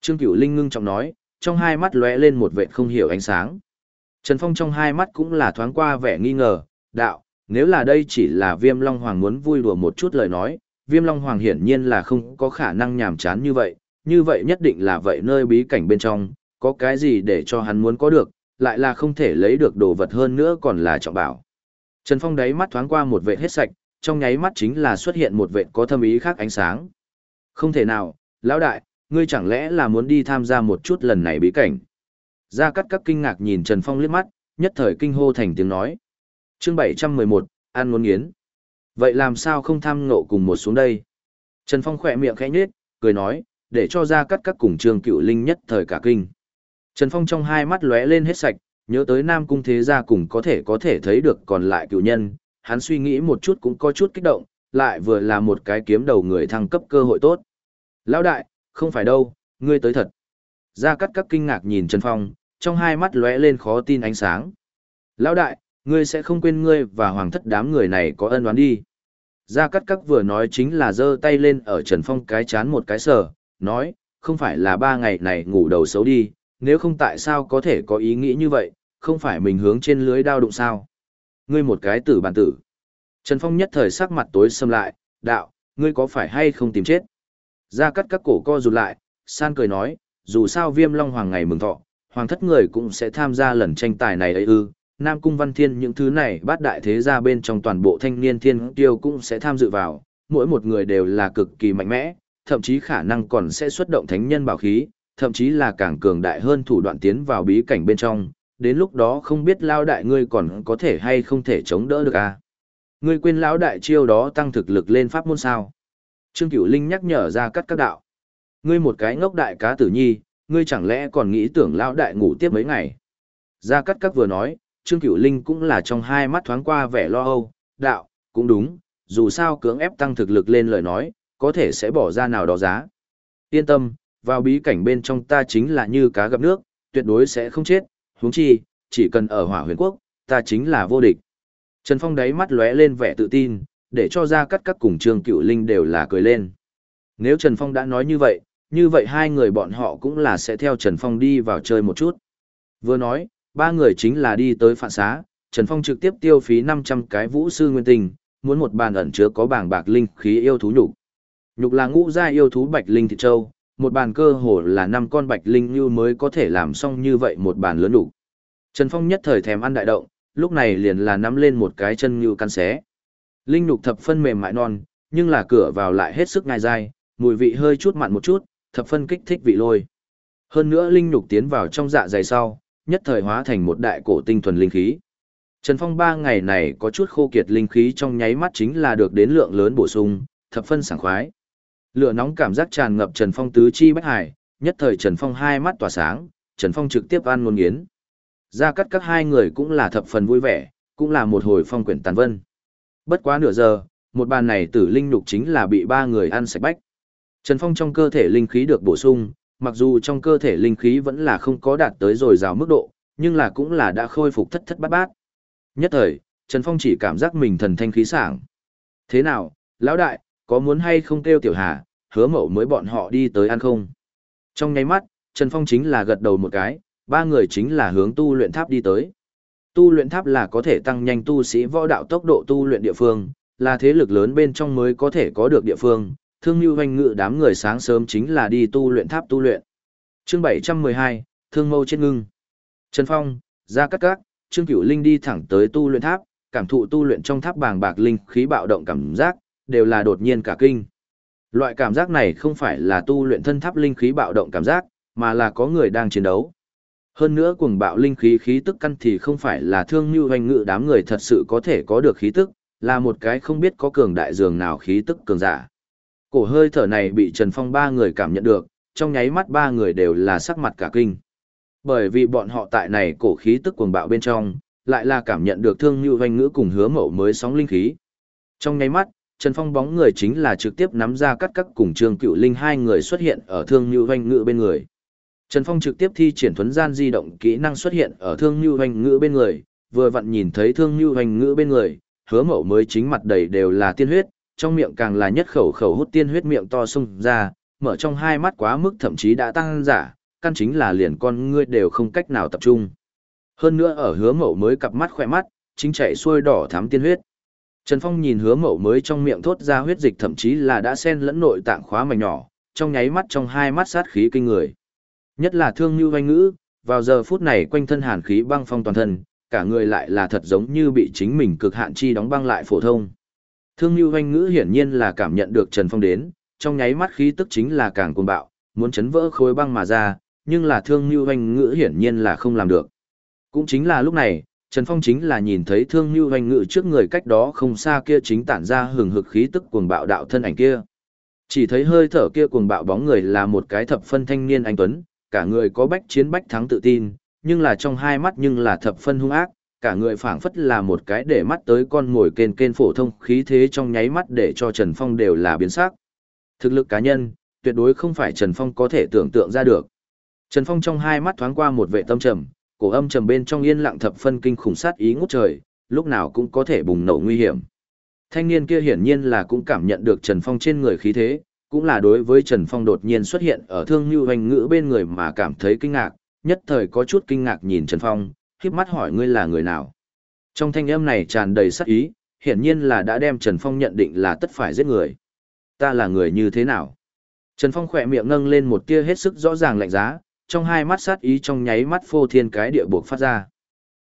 Trương Cửu Linh ngưng trọng nói, trong hai mắt lóe lên một vẻ không hiểu ánh sáng. Trần Phong trong hai mắt cũng là thoáng qua vẻ nghi ngờ, đạo, nếu là đây chỉ là viêm long hoàng muốn vui đùa một chút lời nói, viêm long hoàng hiển nhiên là không có khả năng nhàm chán như vậy, như vậy nhất định là vậy nơi bí cảnh bên trong, có cái gì để cho hắn muốn có được, lại là không thể lấy được đồ vật hơn nữa còn là trọng bảo. Trần Phong đáy mắt thoáng qua một vệ hết sạch, trong nháy mắt chính là xuất hiện một vệ có thâm ý khác ánh sáng. Không thể nào, lão đại, ngươi chẳng lẽ là muốn đi tham gia một chút lần này bí cảnh. Gia Cát các kinh ngạc nhìn Trần Phong liếc mắt, nhất thời kinh hô thành tiếng nói. Chương 711, An muốn nghiến. Vậy làm sao không tham ngộ cùng một xuống đây? Trần Phong khỏe miệng khẽ nhếch, cười nói, để cho Gia Cát các cùng Trương Cựu Linh nhất thời cả kinh. Trần Phong trong hai mắt lóe lên hết sạch, Nhớ tới Nam Cung Thế Gia cùng có thể có thể thấy được còn lại cựu nhân, hắn suy nghĩ một chút cũng có chút kích động, lại vừa là một cái kiếm đầu người thăng cấp cơ hội tốt. Lão đại, không phải đâu, ngươi tới thật. Gia Cát các kinh ngạc nhìn Trần Phong, trong hai mắt lóe lên khó tin ánh sáng. Lão đại, ngươi sẽ không quên ngươi và hoàng thất đám người này có ân oán đi. Gia Cát các vừa nói chính là giơ tay lên ở Trần Phong cái chán một cái sờ, nói, không phải là ba ngày này ngủ đầu xấu đi, nếu không tại sao có thể có ý nghĩ như vậy, không phải mình hướng trên lưới đao đụng sao. Ngươi một cái tử bản tử. Trần Phong nhất thời sắc mặt tối xâm lại, đạo, ngươi có phải hay không tìm chết? Ra cắt các cổ co rụt lại, san cười nói, dù sao viêm long hoàng ngày mừng thọ, hoàng thất người cũng sẽ tham gia lần tranh tài này ấy ư. Nam Cung Văn Thiên những thứ này bát đại thế gia bên trong toàn bộ thanh niên thiên tiêu cũng sẽ tham dự vào, mỗi một người đều là cực kỳ mạnh mẽ, thậm chí khả năng còn sẽ xuất động thánh nhân bảo khí, thậm chí là càng cường đại hơn thủ đoạn tiến vào bí cảnh bên trong, đến lúc đó không biết lao đại ngươi còn có thể hay không thể chống đỡ được à. Ngươi quên lão đại chiêu đó tăng thực lực lên pháp môn sao. Trương Cửu Linh nhắc nhở ra cắt các đạo. Ngươi một cái ngốc đại cá tử nhi, ngươi chẳng lẽ còn nghĩ tưởng lão đại ngủ tiếp mấy ngày. Gia Cát Các vừa nói, Trương Cửu Linh cũng là trong hai mắt thoáng qua vẻ lo âu, đạo, cũng đúng, dù sao cưỡng ép tăng thực lực lên lời nói, có thể sẽ bỏ ra nào đó giá. Yên tâm, vào bí cảnh bên trong ta chính là như cá gặp nước, tuyệt đối sẽ không chết, huống chi, chỉ cần ở hỏa huyền quốc, ta chính là vô địch. Trần Phong đáy mắt lóe lên vẻ tự tin, để cho ra cắt các cùng Trương Cựu Linh đều là cười lên. Nếu Trần Phong đã nói như vậy, như vậy hai người bọn họ cũng là sẽ theo Trần Phong đi vào chơi một chút. Vừa nói, ba người chính là đi tới phạn xá, Trần Phong trực tiếp tiêu phí 500 cái vũ sư nguyên tình, muốn một bàn ẩn chứa có bảng bạc linh khí yêu thú nhục. Nhục là ngũ gia yêu thú bạch linh thịt châu, một bàn cơ hồ là năm con bạch linh như mới có thể làm xong như vậy một bàn lớn đủ. Trần Phong nhất thời thèm ăn đại động, lúc này liền là nắm lên một cái chân như căn xé. Linh nhục thập phân mềm mại non, nhưng là cửa vào lại hết sức ngai dai, mùi vị hơi chút mặn một chút, thập phân kích thích vị lôi. Hơn nữa linh nhục tiến vào trong dạ dày sau, nhất thời hóa thành một đại cổ tinh thuần linh khí. Trần Phong ba ngày này có chút khô kiệt linh khí trong nháy mắt chính là được đến lượng lớn bổ sung, thập phân sảng khoái. Lửa nóng cảm giác tràn ngập Trần Phong tứ chi bách hải, nhất thời Trần Phong hai mắt tỏa sáng, Trần Phong trực tiếp ăn ngôn nghiến. Ra cắt các hai người cũng là thập phần vui vẻ, cũng là một hồi phong quyển tàn vân. Bất quá nửa giờ, một bàn này tử linh nhục chính là bị ba người ăn sạch bách. Trần Phong trong cơ thể linh khí được bổ sung, mặc dù trong cơ thể linh khí vẫn là không có đạt tới rồi rào mức độ, nhưng là cũng là đã khôi phục thất thất bát bát. Nhất thời, Trần Phong chỉ cảm giác mình thần thanh khí sảng. Thế nào, lão đại, có muốn hay không kêu tiểu hà, hứa mậu mới bọn họ đi tới ăn không? Trong nháy mắt, Trần Phong chính là gật đầu một cái, ba người chính là hướng tu luyện tháp đi tới. Tu luyện tháp là có thể tăng nhanh tu sĩ võ đạo tốc độ tu luyện địa phương, là thế lực lớn bên trong mới có thể có được địa phương, thương như hoành ngự đám người sáng sớm chính là đi tu luyện tháp tu luyện. Chương 712, Thương mâu chết ngưng. Trần Phong, ra cắt cắt, Trương Cửu Linh đi thẳng tới tu luyện tháp, cảm thụ tu luyện trong tháp bàng bạc linh khí bạo động cảm giác, đều là đột nhiên cả kinh. Loại cảm giác này không phải là tu luyện thân tháp linh khí bạo động cảm giác, mà là có người đang chiến đấu. Hơn nữa cuồng bạo linh khí khí tức căn thì không phải là thương như hoành ngự đám người thật sự có thể có được khí tức, là một cái không biết có cường đại dường nào khí tức cường giả. Cổ hơi thở này bị Trần Phong ba người cảm nhận được, trong nháy mắt ba người đều là sắc mặt cả kinh. Bởi vì bọn họ tại này cổ khí tức cuồng bạo bên trong, lại là cảm nhận được thương như hoành ngữ cùng hứa mậu mới sóng linh khí. Trong nháy mắt, Trần Phong bóng người chính là trực tiếp nắm ra cắt cắt cùng Trương Cựu Linh hai người xuất hiện ở Thương Nưu Hoành Ngự bên người. Trần Phong trực tiếp thi triển thuấn gian di động kỹ năng xuất hiện ở Thương Nưu Hoành Ngự bên người, vừa vặn nhìn thấy Thương Nưu Hoành Ngự bên người, hứa mậu mới chính mặt đầy đều là tiên huyết, trong miệng càng là nhất khẩu khẩu hút tiên huyết miệng to sung ra, mở trong hai mắt quá mức thậm chí đã tăng giả, căn chính là liền con ngươi đều không cách nào tập trung. Hơn nữa ở hứa mậu mới cặp mắt khỏe mắt, chính chạy xuôi đỏ thắm tiên huyết. Trần Phong nhìn hứa mậu mới trong miệng thốt ra huyết dịch thậm chí là đã xen lẫn nội tạng khóa mảnh nhỏ, trong nháy mắt trong hai mắt sát khí kinh người. Nhất là thương như hoanh ngữ, vào giờ phút này quanh thân hàn khí băng phong toàn thân, cả người lại là thật giống như bị chính mình cực hạn chi đóng băng lại phổ thông. Thương như hoanh ngữ hiển nhiên là cảm nhận được Trần Phong đến, trong nháy mắt khí tức chính là càng cuồng bạo, muốn chấn vỡ khối băng mà ra, nhưng là thương như hoanh ngữ hiển nhiên là không làm được. Cũng chính là lúc này, Trần Phong chính là nhìn thấy thương Nhu hoành ngự trước người cách đó không xa kia chính tản ra hừng hực khí tức cuồng bạo đạo thân ảnh kia. Chỉ thấy hơi thở kia cuồng bạo bóng người là một cái thập phân thanh niên anh Tuấn, cả người có bách chiến bách thắng tự tin, nhưng là trong hai mắt nhưng là thập phân hung ác, cả người phảng phất là một cái để mắt tới con ngồi kên kên phổ thông khí thế trong nháy mắt để cho Trần Phong đều là biến sắc. Thực lực cá nhân, tuyệt đối không phải Trần Phong có thể tưởng tượng ra được. Trần Phong trong hai mắt thoáng qua một vệ tâm trầm, cổ âm trầm bên trong yên lặng thập phân kinh khủng sát ý ngút trời, lúc nào cũng có thể bùng nổ nguy hiểm. Thanh niên kia hiển nhiên là cũng cảm nhận được Trần Phong trên người khí thế, cũng là đối với Trần Phong đột nhiên xuất hiện ở thương như hoành ngữ bên người mà cảm thấy kinh ngạc, nhất thời có chút kinh ngạc nhìn Trần Phong, khiếp mắt hỏi ngươi là người nào. Trong thanh âm này tràn đầy sát ý, hiển nhiên là đã đem Trần Phong nhận định là tất phải giết người. Ta là người như thế nào? Trần Phong khỏe miệng ngâng lên một tia hết sức rõ ràng lạnh giá, trong hai mắt sát ý trong nháy mắt phô thiên cái địa buộc phát ra.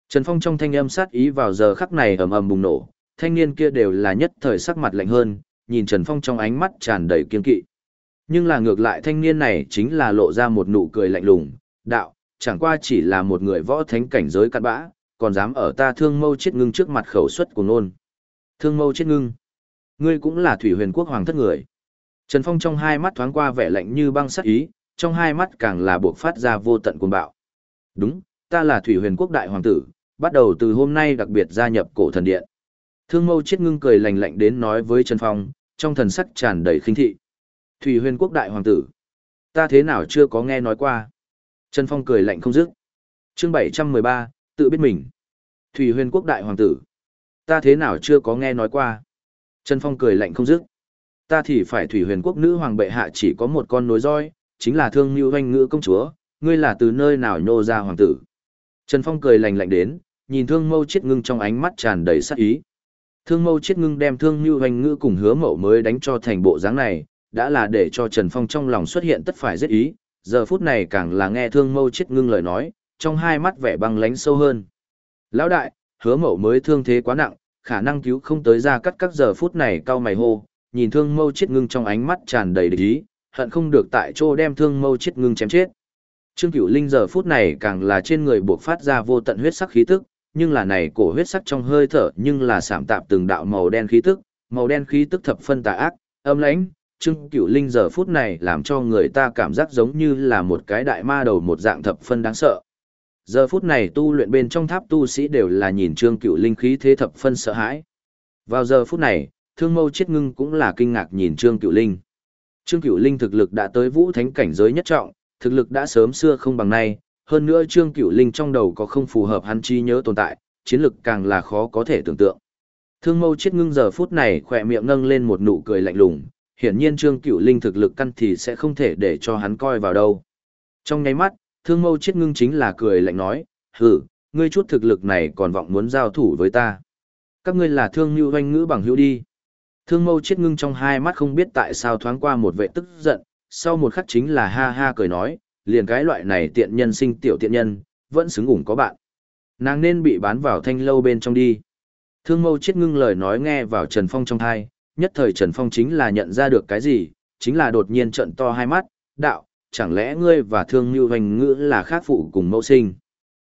Trần Phong trong thanh âm sát ý vào giờ khắc này ầm ầm bùng nổ, thanh niên kia đều là nhất thời sắc mặt lạnh hơn, nhìn Trần Phong trong ánh mắt tràn đầy kiên kỵ. Nhưng là ngược lại thanh niên này chính là lộ ra một nụ cười lạnh lùng, đạo, chẳng qua chỉ là một người võ thánh cảnh giới cặn bã, còn dám ở ta thương mâu chết ngưng trước mặt khẩu suất của nôn. Thương mâu chết ngưng. Ngươi cũng là thủy huyền quốc hoàng thất người. Trần Phong trong hai mắt thoáng qua vẻ lạnh như băng sắc ý, trong hai mắt càng là buộc phát ra vô tận cuồng bạo. Đúng, ta là thủy huyền quốc đại hoàng tử, bắt đầu từ hôm nay đặc biệt gia nhập cổ thần điện. Thương mâu chết ngưng cười lạnh lạnh đến nói với Trần Phong, trong thần sắc tràn đầy khinh thị. Thủy huyền quốc đại hoàng tử. Ta thế nào chưa có nghe nói qua. Trần Phong cười lạnh không dứt. Chương 713, tự biết mình. Thủy huyền quốc đại hoàng tử. Ta thế nào chưa có nghe nói qua. Trần Phong cười lạnh không dứt. Ta thì phải thủy huyền quốc nữ hoàng bệ hạ chỉ có một con nối roi, chính là thương như hoanh ngữ công chúa, ngươi là từ nơi nào nhô ra hoàng tử. Trần Phong cười lạnh lạnh đến, nhìn thương mâu chết ngưng trong ánh mắt tràn đầy sát ý. Thương mâu chết ngưng đem thương như hoanh ngữ cùng hứa mậu mới đánh cho thành bộ dáng này, đã là để cho Trần Phong trong lòng xuất hiện tất phải giết ý, giờ phút này càng là nghe thương mâu chết ngưng lời nói, trong hai mắt vẻ băng lánh sâu hơn. Lão đại, hứa mậu mới thương thế quá nặng, khả năng cứu không tới ra cắt các giờ phút này cao mày hô, nhìn thương mâu chết ngưng trong ánh mắt tràn đầy địch ý, hận không được tại chỗ đem thương mâu chết ngưng chém chết. Trương Cửu Linh giờ phút này càng là trên người buộc phát ra vô tận huyết sắc khí tức, nhưng là này cổ huyết sắc trong hơi thở nhưng là sảm tạp từng đạo màu đen khí tức, màu đen khí tức thập phân tà ác, âm lãnh, Trương Cửu Linh giờ phút này làm cho người ta cảm giác giống như là một cái đại ma đầu một dạng thập phân đáng sợ. Giờ phút này tu luyện bên trong tháp tu sĩ đều là nhìn Trương Cửu Linh khí thế thập phân sợ hãi. Vào giờ phút này, Thương Mâu chiết Ngưng cũng là kinh ngạc nhìn Trương Cửu Linh. Trương Cửu Linh thực lực đã tới vũ thánh cảnh giới nhất trọng, thực lực đã sớm xưa không bằng nay, hơn nữa Trương Cửu Linh trong đầu có không phù hợp hắn trí nhớ tồn tại, chiến lực càng là khó có thể tưởng tượng. Thương Mâu chết ngưng giờ phút này khỏe miệng nâng lên một nụ cười lạnh lùng, hiển nhiên Trương Cửu Linh thực lực căn thì sẽ không thể để cho hắn coi vào đâu. Trong nháy mắt, Thương Mâu chết ngưng chính là cười lạnh nói, hử, ngươi chút thực lực này còn vọng muốn giao thủ với ta. Các ngươi là thương Nưu hoanh ngữ bằng hữu đi. Thương mâu chết ngưng trong hai mắt không biết tại sao thoáng qua một vệ tức giận, sau một khắc chính là ha ha cười nói, liền cái loại này tiện nhân sinh tiểu tiện nhân, vẫn xứng ủng có bạn. Nàng nên bị bán vào thanh lâu bên trong đi. Thương mâu chết ngưng lời nói nghe vào Trần Phong trong thai, nhất thời Trần Phong chính là nhận ra được cái gì, chính là đột nhiên trận to hai mắt, đạo, chẳng lẽ ngươi và thương như hoành ngữ là khác phụ cùng mẫu sinh.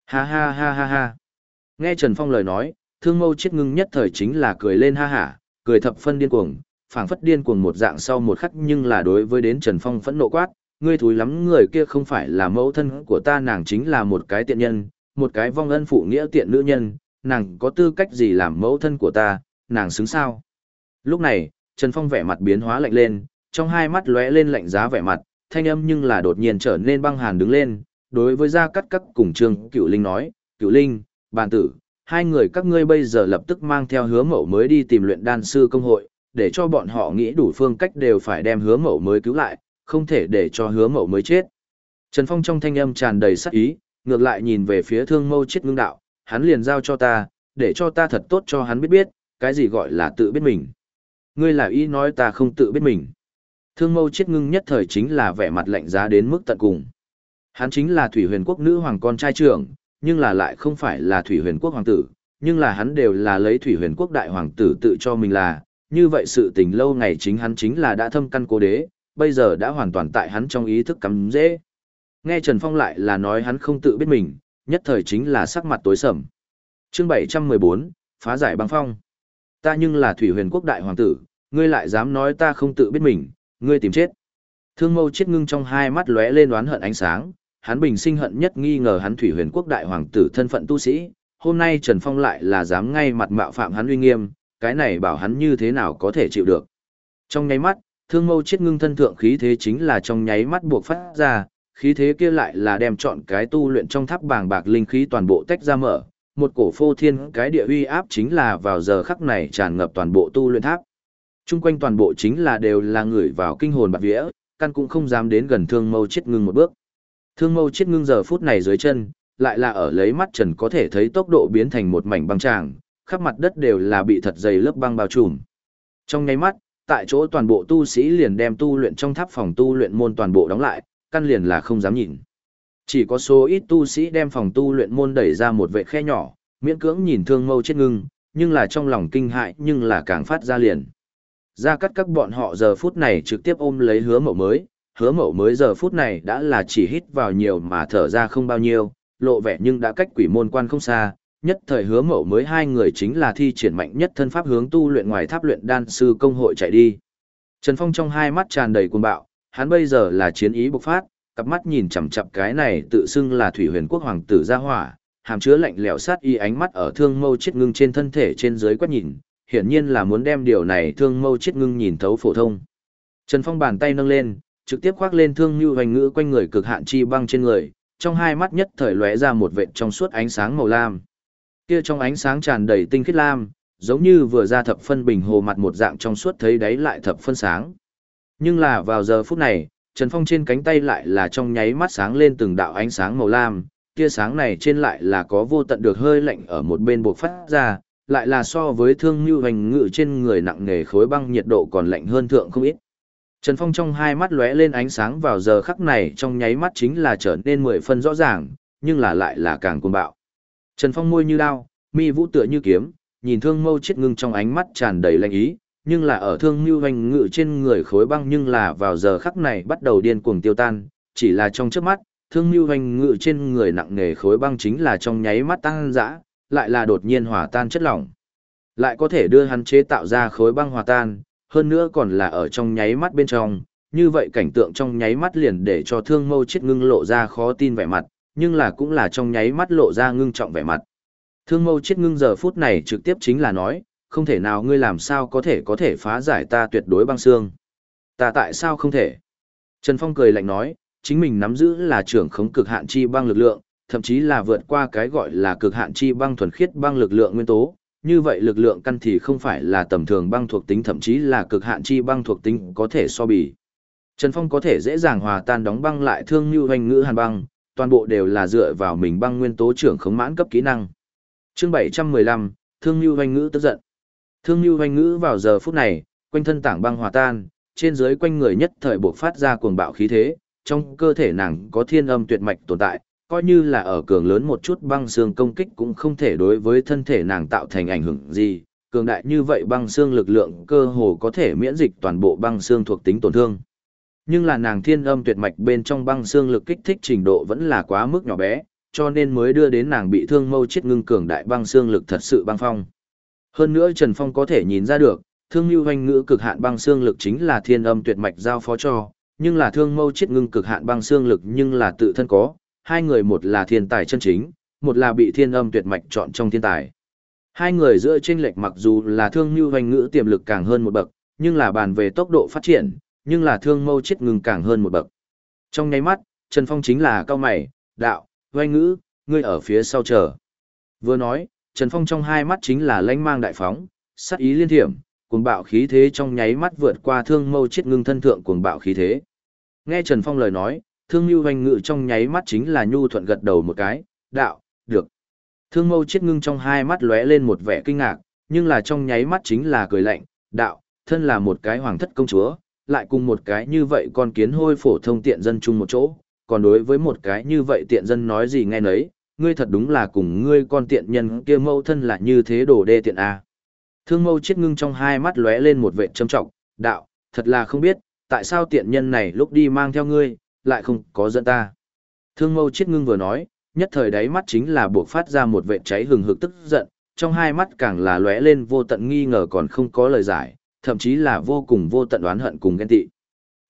Ha ha ha ha ha. Nghe Trần Phong lời nói, thương mâu chết ngưng nhất thời chính là cười lên ha hả, cười thập phân điên cuồng, phảng phất điên cuồng một dạng sau một khắc nhưng là đối với đến Trần Phong phẫn nộ quát, ngươi thúi lắm người kia không phải là mẫu thân của ta nàng chính là một cái tiện nhân, một cái vong ân phụ nghĩa tiện nữ nhân, nàng có tư cách gì làm mẫu thân của ta, nàng xứng sao. Lúc này, Trần Phong vẻ mặt biến hóa lạnh lên, trong hai mắt lóe lên lạnh giá vẻ mặt, thanh âm nhưng là đột nhiên trở nên băng hàn đứng lên, đối với Gia Cắt Cắt cùng Trương Cựu Linh nói, Cựu Linh, bàn tử, hai người các ngươi bây giờ lập tức mang theo hứa mẫu mới đi tìm luyện đan sư công hội, để cho bọn họ nghĩ đủ phương cách đều phải đem hứa mẫu mới cứu lại, không thể để cho hứa mẫu mới chết. Trần Phong trong thanh âm tràn đầy sắc ý, ngược lại nhìn về phía thương mâu chết ngưng đạo, hắn liền giao cho ta, để cho ta thật tốt cho hắn biết biết, cái gì gọi là tự biết mình. Ngươi là ý nói ta không tự biết mình. Thương mâu chết ngưng nhất thời chính là vẻ mặt lạnh giá đến mức tận cùng. Hắn chính là thủy huyền quốc nữ hoàng con trai trưởng, nhưng là lại không phải là thủy huyền quốc hoàng tử, nhưng là hắn đều là lấy thủy huyền quốc đại hoàng tử tự cho mình là, như vậy sự tình lâu ngày chính hắn chính là đã thâm căn cố đế, bây giờ đã hoàn toàn tại hắn trong ý thức cắm dễ. Nghe Trần Phong lại là nói hắn không tự biết mình, nhất thời chính là sắc mặt tối sầm. Chương 714, phá giải băng phong. Ta nhưng là thủy huyền quốc đại hoàng tử, ngươi lại dám nói ta không tự biết mình, ngươi tìm chết. Thương mâu chết ngưng trong hai mắt lóe lên oán hận ánh sáng, hắn bình sinh hận nhất nghi ngờ hắn thủy huyền quốc đại hoàng tử thân phận tu sĩ, hôm nay Trần Phong lại là dám ngay mặt mạo phạm hắn uy nghiêm, cái này bảo hắn như thế nào có thể chịu được. Trong nháy mắt, thương mâu chết ngưng thân thượng khí thế chính là trong nháy mắt buộc phát ra, khí thế kia lại là đem chọn cái tu luyện trong tháp bàng bạc linh khí toàn bộ tách ra mở, một cổ phô thiên cái địa uy áp chính là vào giờ khắc này tràn ngập toàn bộ tu luyện tháp. Trung quanh toàn bộ chính là đều là người vào kinh hồn bạc vía, căn cũng không dám đến gần thương mâu chết ngưng một bước. Thương mâu chết ngưng giờ phút này dưới chân, lại là ở lấy mắt trần có thể thấy tốc độ biến thành một mảnh băng tràng, khắp mặt đất đều là bị thật dày lớp băng bao trùm. Trong nháy mắt, tại chỗ toàn bộ tu sĩ liền đem tu luyện trong tháp phòng tu luyện môn toàn bộ đóng lại, căn liền là không dám nhìn. Chỉ có số ít tu sĩ đem phòng tu luyện môn đẩy ra một vệ khe nhỏ, miễn cưỡng nhìn thương mâu chết ngưng, nhưng là trong lòng kinh hại nhưng là càng phát ra liền. Ra cắt các bọn họ giờ phút này trực tiếp ôm lấy hứa mậu mới, hứa mậu mới giờ phút này đã là chỉ hít vào nhiều mà thở ra không bao nhiêu, lộ vẻ nhưng đã cách quỷ môn quan không xa, nhất thời hứa mậu mới hai người chính là thi triển mạnh nhất thân pháp hướng tu luyện ngoài tháp luyện đan sư công hội chạy đi. Trần Phong trong hai mắt tràn đầy cuồng bạo, hắn bây giờ là chiến ý bộc phát, cặp mắt nhìn chằm chằm cái này tự xưng là thủy huyền quốc hoàng tử gia hỏa, hàm chứa lạnh lẽo sát y ánh mắt ở thương mâu chết ngưng trên thân thể trên dưới quét nhìn, hiển nhiên là muốn đem điều này thương mâu chết ngưng nhìn thấu phổ thông. Trần Phong bàn tay nâng lên, trực tiếp khoác lên thương như hoành ngữ quanh người cực hạn chi băng trên người, trong hai mắt nhất thời lóe ra một vệt trong suốt ánh sáng màu lam. Kia trong ánh sáng tràn đầy tinh khiết lam, giống như vừa ra thập phân bình hồ mặt một dạng trong suốt thấy đáy lại thập phân sáng. Nhưng là vào giờ phút này, Trần Phong trên cánh tay lại là trong nháy mắt sáng lên từng đạo ánh sáng màu lam, kia sáng này trên lại là có vô tận được hơi lạnh ở một bên buộc phát ra, lại là so với thương như hoành ngự trên người nặng nghề khối băng nhiệt độ còn lạnh hơn thượng không ít. Trần Phong trong hai mắt lóe lên ánh sáng vào giờ khắc này trong nháy mắt chính là trở nên mười phân rõ ràng, nhưng là lại là càng cuồng bạo. Trần Phong môi như đao, mi vũ tựa như kiếm, nhìn thương mâu chết ngưng trong ánh mắt tràn đầy lạnh ý, nhưng là ở thương mưu hoành ngự trên người khối băng nhưng là vào giờ khắc này bắt đầu điên cuồng tiêu tan, chỉ là trong trước mắt, thương mưu hoành ngự trên người nặng nghề khối băng chính là trong nháy mắt tăng dã, lại là đột nhiên hòa tan chất lỏng. Lại có thể đưa hắn chế tạo ra khối băng hòa tan, hơn nữa còn là ở trong nháy mắt bên trong, như vậy cảnh tượng trong nháy mắt liền để cho thương mâu chết ngưng lộ ra khó tin vẻ mặt, nhưng là cũng là trong nháy mắt lộ ra ngưng trọng vẻ mặt. Thương mâu chết ngưng giờ phút này trực tiếp chính là nói, không thể nào ngươi làm sao có thể có thể phá giải ta tuyệt đối băng xương. Ta tại sao không thể? Trần Phong cười lạnh nói, chính mình nắm giữ là trưởng khống cực hạn chi băng lực lượng, thậm chí là vượt qua cái gọi là cực hạn chi băng thuần khiết băng lực lượng nguyên tố. Như vậy lực lượng căn thì không phải là tầm thường băng thuộc tính thậm chí là cực hạn chi băng thuộc tính có thể so bì. Trần Phong có thể dễ dàng hòa tan đóng băng lại thương như hoành ngữ hàn băng, toàn bộ đều là dựa vào mình băng nguyên tố trưởng khống mãn cấp kỹ năng. Chương 715, Thương Nưu Hoành Ngữ tức giận. Thương Nưu Hoành Ngữ vào giờ phút này, quanh thân tảng băng hòa tan, trên dưới quanh người nhất thời bộc phát ra cuồng bạo khí thế, trong cơ thể nàng có thiên âm tuyệt mạch tồn tại, coi như là ở cường lớn một chút băng xương công kích cũng không thể đối với thân thể nàng tạo thành ảnh hưởng gì, cường đại như vậy băng xương lực lượng cơ hồ có thể miễn dịch toàn bộ băng xương thuộc tính tổn thương. Nhưng là nàng thiên âm tuyệt mạch bên trong băng xương lực kích thích trình độ vẫn là quá mức nhỏ bé, cho nên mới đưa đến nàng bị thương mâu chết ngưng cường đại băng xương lực thật sự băng phong. Hơn nữa Trần Phong có thể nhìn ra được, thương lưu hoành ngữ cực hạn băng xương lực chính là thiên âm tuyệt mạch giao phó cho, nhưng là thương mâu chết ngưng cực hạn băng xương lực nhưng là tự thân có, hai người một là thiên tài chân chính, một là bị thiên âm tuyệt mạch chọn trong thiên tài. Hai người giữa chênh lệch mặc dù là thương như hoành ngữ tiềm lực càng hơn một bậc, nhưng là bàn về tốc độ phát triển, nhưng là thương mâu chết ngưng càng hơn một bậc. Trong nháy mắt, Trần Phong chính là cao mày, đạo, hoành ngữ, ngươi ở phía sau chờ. Vừa nói, Trần Phong trong hai mắt chính là lãnh mang đại phóng, sát ý liên thiểm, cuồng bạo khí thế trong nháy mắt vượt qua thương mâu chết ngưng thân thượng cuồng bạo khí thế. Nghe Trần Phong lời nói, thương mưu hoành ngự trong nháy mắt chính là nhu thuận gật đầu một cái, đạo, được. Thương mâu chết ngưng trong hai mắt lóe lên một vẻ kinh ngạc, nhưng là trong nháy mắt chính là cười lạnh, đạo, thân là một cái hoàng thất công chúa, lại cùng một cái như vậy con kiến hôi phổ thông tiện dân chung một chỗ, còn đối với một cái như vậy tiện dân nói gì nghe nấy, ngươi thật đúng là cùng ngươi con tiện nhân kia mâu thân là như thế đồ đê tiện a. Thương mâu chết ngưng trong hai mắt lóe lên một vệ trầm trọng, đạo, thật là không biết, tại sao tiện nhân này lúc đi mang theo ngươi, lại không có dẫn ta. Thương mâu chết ngưng vừa nói, nhất thời đáy mắt chính là buộc phát ra một vệ cháy hừng hực tức giận, trong hai mắt càng là lóe lên vô tận nghi ngờ còn không có lời giải, thậm chí là vô cùng vô tận oán hận cùng ghen tị.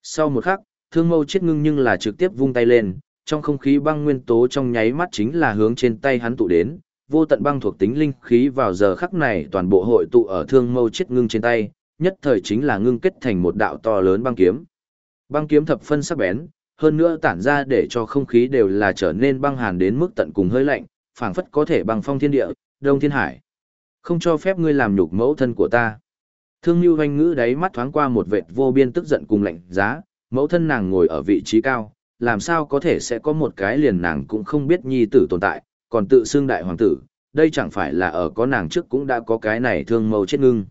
Sau một khắc, thương mâu chết ngưng nhưng là trực tiếp vung tay lên, trong không khí băng nguyên tố trong nháy mắt chính là hướng trên tay hắn tụ đến, vô tận băng thuộc tính linh khí vào giờ khắc này toàn bộ hội tụ ở thương mâu chết ngưng trên tay, nhất thời chính là ngưng kết thành một đạo to lớn băng kiếm. Băng kiếm thập phân sắc bén, hơn nữa tản ra để cho không khí đều là trở nên băng hàn đến mức tận cùng hơi lạnh, phảng phất có thể băng phong thiên địa, đông thiên hải. Không cho phép ngươi làm nhục mẫu thân của ta. Thương Nhu Hoành ngữ đáy mắt thoáng qua một vệt vô biên tức giận cùng lạnh giá, mẫu thân nàng ngồi ở vị trí cao, làm sao có thể sẽ có một cái liền nàng cũng không biết nhi tử tồn tại, còn tự xưng đại hoàng tử, đây chẳng phải là ở có nàng trước cũng đã có cái này thương mâu chết ngưng.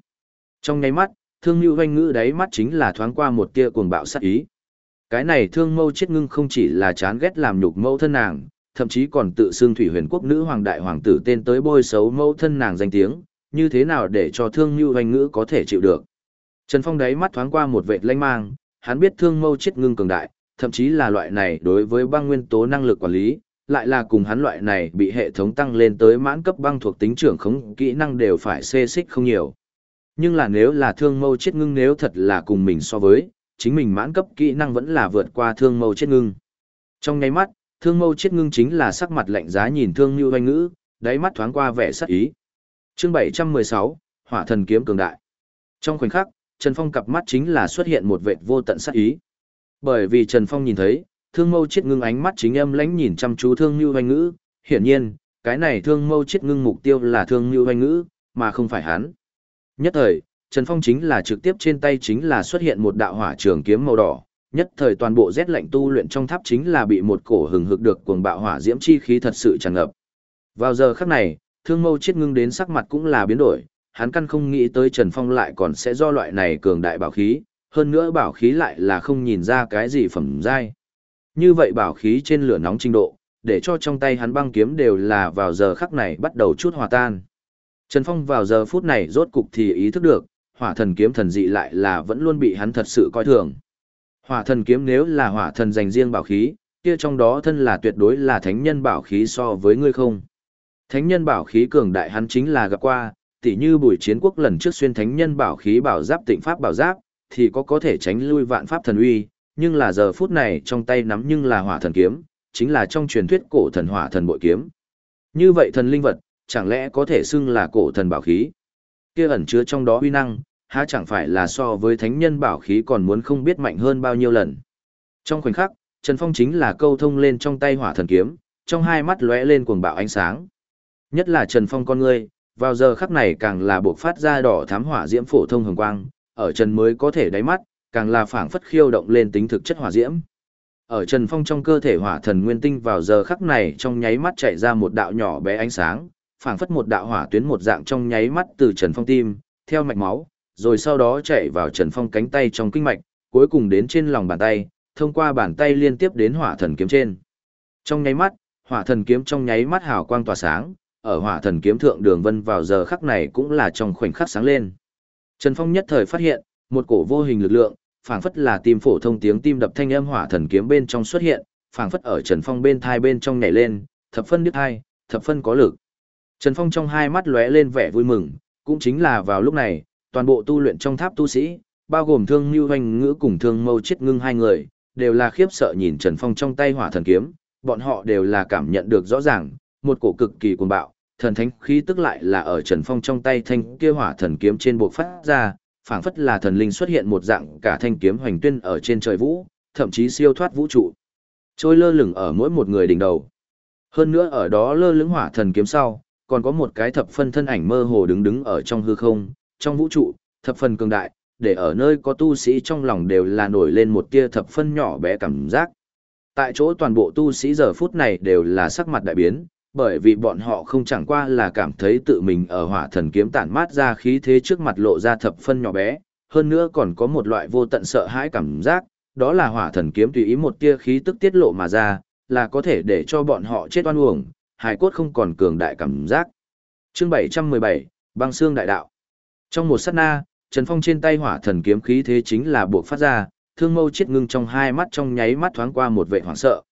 Trong nháy mắt, thương Nhu Hoành ngữ đáy mắt chính là thoáng qua một tia cuồng bạo sát ý. Cái này thương mâu chết ngưng không chỉ là chán ghét làm nhục mâu thân nàng, thậm chí còn tự xưng thủy huyền quốc nữ hoàng đại hoàng tử tên tới bôi xấu mâu thân nàng danh tiếng, như thế nào để cho thương như hoành ngữ có thể chịu được. Trần Phong đáy mắt thoáng qua một vệt lanh mang, hắn biết thương mâu chết ngưng cường đại, thậm chí là loại này đối với băng nguyên tố năng lực quản lý, lại là cùng hắn loại này bị hệ thống tăng lên tới mãn cấp băng thuộc tính trưởng khống kỹ năng đều phải xê xích không nhiều. Nhưng là nếu là thương mâu chết ngưng nếu thật là cùng mình so với, chính mình mãn cấp kỹ năng vẫn là vượt qua thương mâu chết ngưng. Trong nháy mắt, thương mâu chết ngưng chính là sắc mặt lạnh giá nhìn thương như hoanh ngữ, đáy mắt thoáng qua vẻ sắc ý. chương 716, Hỏa thần kiếm cường đại. Trong khoảnh khắc, Trần Phong cặp mắt chính là xuất hiện một vệt vô tận sắc ý. Bởi vì Trần Phong nhìn thấy, thương mâu chết ngưng ánh mắt chính âm lãnh nhìn chăm chú thương như hoanh ngữ, hiển nhiên, cái này thương mâu chết ngưng mục tiêu là thương như hoanh ngữ, mà không phải hắn. Nhất thời, Trần Phong chính là trực tiếp trên tay chính là xuất hiện một đạo hỏa trường kiếm màu đỏ, nhất thời toàn bộ rét lạnh tu luyện trong tháp chính là bị một cổ hừng hực được cuồng bạo hỏa diễm chi khí thật sự tràn ngập. Vào giờ khắc này, Thương Mâu chết ngưng đến sắc mặt cũng là biến đổi, hắn căn không nghĩ tới Trần Phong lại còn sẽ do loại này cường đại bảo khí, hơn nữa bảo khí lại là không nhìn ra cái gì phẩm giai. Như vậy bảo khí trên lửa nóng trình độ, để cho trong tay hắn băng kiếm đều là vào giờ khắc này bắt đầu chút hòa tan. Trần Phong vào giờ phút này rốt cục thì ý thức được, hỏa thần kiếm thần dị lại là vẫn luôn bị hắn thật sự coi thường. Hỏa thần kiếm nếu là hỏa thần dành riêng bảo khí, kia trong đó thân là tuyệt đối là thánh nhân bảo khí so với ngươi không. Thánh nhân bảo khí cường đại hắn chính là gặp qua, tỉ như buổi chiến quốc lần trước xuyên thánh nhân bảo khí bảo giáp tịnh pháp bảo giáp, thì có có thể tránh lui vạn pháp thần uy, nhưng là giờ phút này trong tay nắm nhưng là hỏa thần kiếm, chính là trong truyền thuyết cổ thần hỏa thần bội kiếm. Như vậy thần linh vật, chẳng lẽ có thể xưng là cổ thần bảo khí? Kia ẩn chứa trong đó uy năng, há chẳng phải là so với thánh nhân bảo khí còn muốn không biết mạnh hơn bao nhiêu lần. Trong khoảnh khắc, Trần Phong chính là câu thông lên trong tay hỏa thần kiếm, trong hai mắt lóe lên cuồng bạo ánh sáng. Nhất là Trần Phong con ngươi, vào giờ khắc này càng là buộc phát ra đỏ thám hỏa diễm phổ thông hồng quang, ở Trần mới có thể đáy mắt, càng là phảng phất khiêu động lên tính thực chất hỏa diễm. Ở Trần Phong trong cơ thể hỏa thần nguyên tinh vào giờ khắc này trong nháy mắt chạy ra một đạo nhỏ bé ánh sáng, phảng phất một đạo hỏa tuyến một dạng trong nháy mắt từ Trần Phong tim, theo mạch máu, rồi sau đó chạy vào Trần Phong cánh tay trong kinh mạch, cuối cùng đến trên lòng bàn tay, thông qua bàn tay liên tiếp đến hỏa thần kiếm trên. Trong nháy mắt, hỏa thần kiếm trong nháy mắt hào quang tỏa sáng, ở hỏa thần kiếm thượng đường vân vào giờ khắc này cũng là trong khoảnh khắc sáng lên. Trần Phong nhất thời phát hiện, một cổ vô hình lực lượng, phảng phất là tim phổ thông tiếng tim đập thanh âm hỏa thần kiếm bên trong xuất hiện, phảng phất ở Trần Phong bên thai bên trong nhảy lên, thập phân đứt hai, thập phân có lực. Trần Phong trong hai mắt lóe lên vẻ vui mừng, cũng chính là vào lúc này, toàn bộ tu luyện trong tháp tu sĩ, bao gồm thương như hoành ngữ cùng thương mâu chết ngưng hai người, đều là khiếp sợ nhìn Trần Phong trong tay hỏa thần kiếm, bọn họ đều là cảm nhận được rõ ràng, một cổ cực kỳ cuồng bạo, thần thánh khí tức lại là ở Trần Phong trong tay thanh kia hỏa thần kiếm trên bộ phát ra, phảng phất là thần linh xuất hiện một dạng cả thanh kiếm hoành tuyên ở trên trời vũ, thậm chí siêu thoát vũ trụ. Trôi lơ lửng ở mỗi một người đỉnh đầu. Hơn nữa ở đó lơ lửng hỏa thần kiếm sau, còn có một cái thập phân thân ảnh mơ hồ đứng đứng ở trong hư không, trong vũ trụ, thập phân cường đại, để ở nơi có tu sĩ trong lòng đều là nổi lên một tia thập phân nhỏ bé cảm giác. Tại chỗ toàn bộ tu sĩ giờ phút này đều là sắc mặt đại biến, bởi vì bọn họ không chẳng qua là cảm thấy tự mình ở hỏa thần kiếm tản mát ra khí thế trước mặt lộ ra thập phân nhỏ bé, hơn nữa còn có một loại vô tận sợ hãi cảm giác, đó là hỏa thần kiếm tùy ý một tia khí tức tiết lộ mà ra, là có thể để cho bọn họ chết oan uổng, hài cốt không còn cường đại cảm giác. Chương 717, băng xương đại đạo. Trong một sát na, Trần Phong trên tay hỏa thần kiếm khí thế chính là buộc phát ra, thương mâu chết ngưng trong hai mắt trong nháy mắt thoáng qua một vệ hoảng sợ.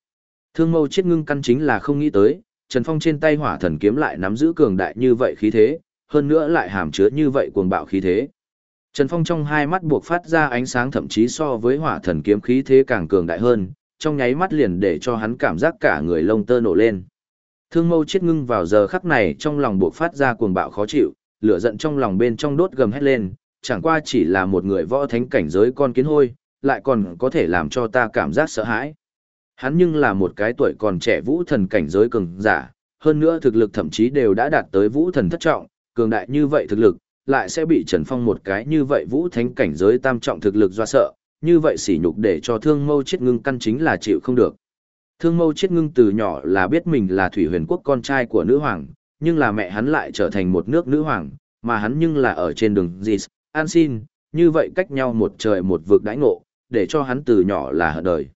Thương mâu chết ngưng căn chính là không nghĩ tới, Trần Phong trên tay hỏa thần kiếm lại nắm giữ cường đại như vậy khí thế, hơn nữa lại hàm chứa như vậy cuồng bạo khí thế. Trần Phong trong hai mắt buộc phát ra ánh sáng thậm chí so với hỏa thần kiếm khí thế càng cường đại hơn, trong nháy mắt liền để cho hắn cảm giác cả người lông tơ nổ lên. Thương mâu chết ngưng vào giờ khắc này trong lòng buộc phát ra cuồng bạo khó chịu, lửa giận trong lòng bên trong đốt gầm hết lên, chẳng qua chỉ là một người võ thánh cảnh giới con kiến hôi, lại còn có thể làm cho ta cảm giác sợ hãi. Hắn nhưng là một cái tuổi còn trẻ vũ thần cảnh giới cường giả, hơn nữa thực lực thậm chí đều đã đạt tới vũ thần thất trọng, cường đại như vậy thực lực, lại sẽ bị Trần Phong một cái như vậy vũ thánh cảnh giới tam trọng thực lực do sợ, như vậy sỉ nhục để cho thương mâu chết ngưng căn chính là chịu không được. Thương mâu chết ngưng từ nhỏ là biết mình là thủy huyền quốc con trai của nữ hoàng, nhưng là mẹ hắn lại trở thành một nước nữ hoàng, mà hắn nhưng là ở trên đường Gis, an xin, như vậy cách nhau một trời một vực đãi ngộ, để cho hắn từ nhỏ là hận đời.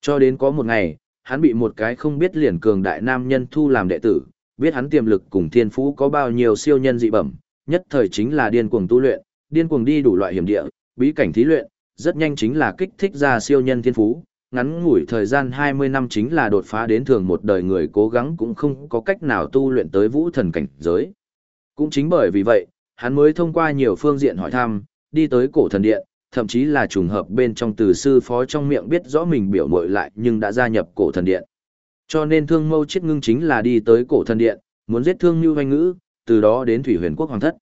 Cho đến có một ngày, hắn bị một cái không biết liền cường đại nam nhân thu làm đệ tử, biết hắn tiềm lực cùng thiên phú có bao nhiêu siêu nhân dị bẩm, nhất thời chính là điên cuồng tu luyện, điên cuồng đi đủ loại hiểm địa, bí cảnh thí luyện, rất nhanh chính là kích thích ra siêu nhân thiên phú, ngắn ngủi thời gian 20 năm chính là đột phá đến thường một đời người cố gắng cũng không có cách nào tu luyện tới vũ thần cảnh giới. Cũng chính bởi vì vậy, hắn mới thông qua nhiều phương diện hỏi thăm, đi tới cổ thần điện, thậm chí là trùng hợp bên trong từ sư phó trong miệng biết rõ mình biểu mội lại nhưng đã gia nhập cổ thần điện. Cho nên thương mâu chết ngưng chính là đi tới cổ thần điện, muốn giết thương như hoanh ngữ, từ đó đến thủy huyền quốc hoàng thất.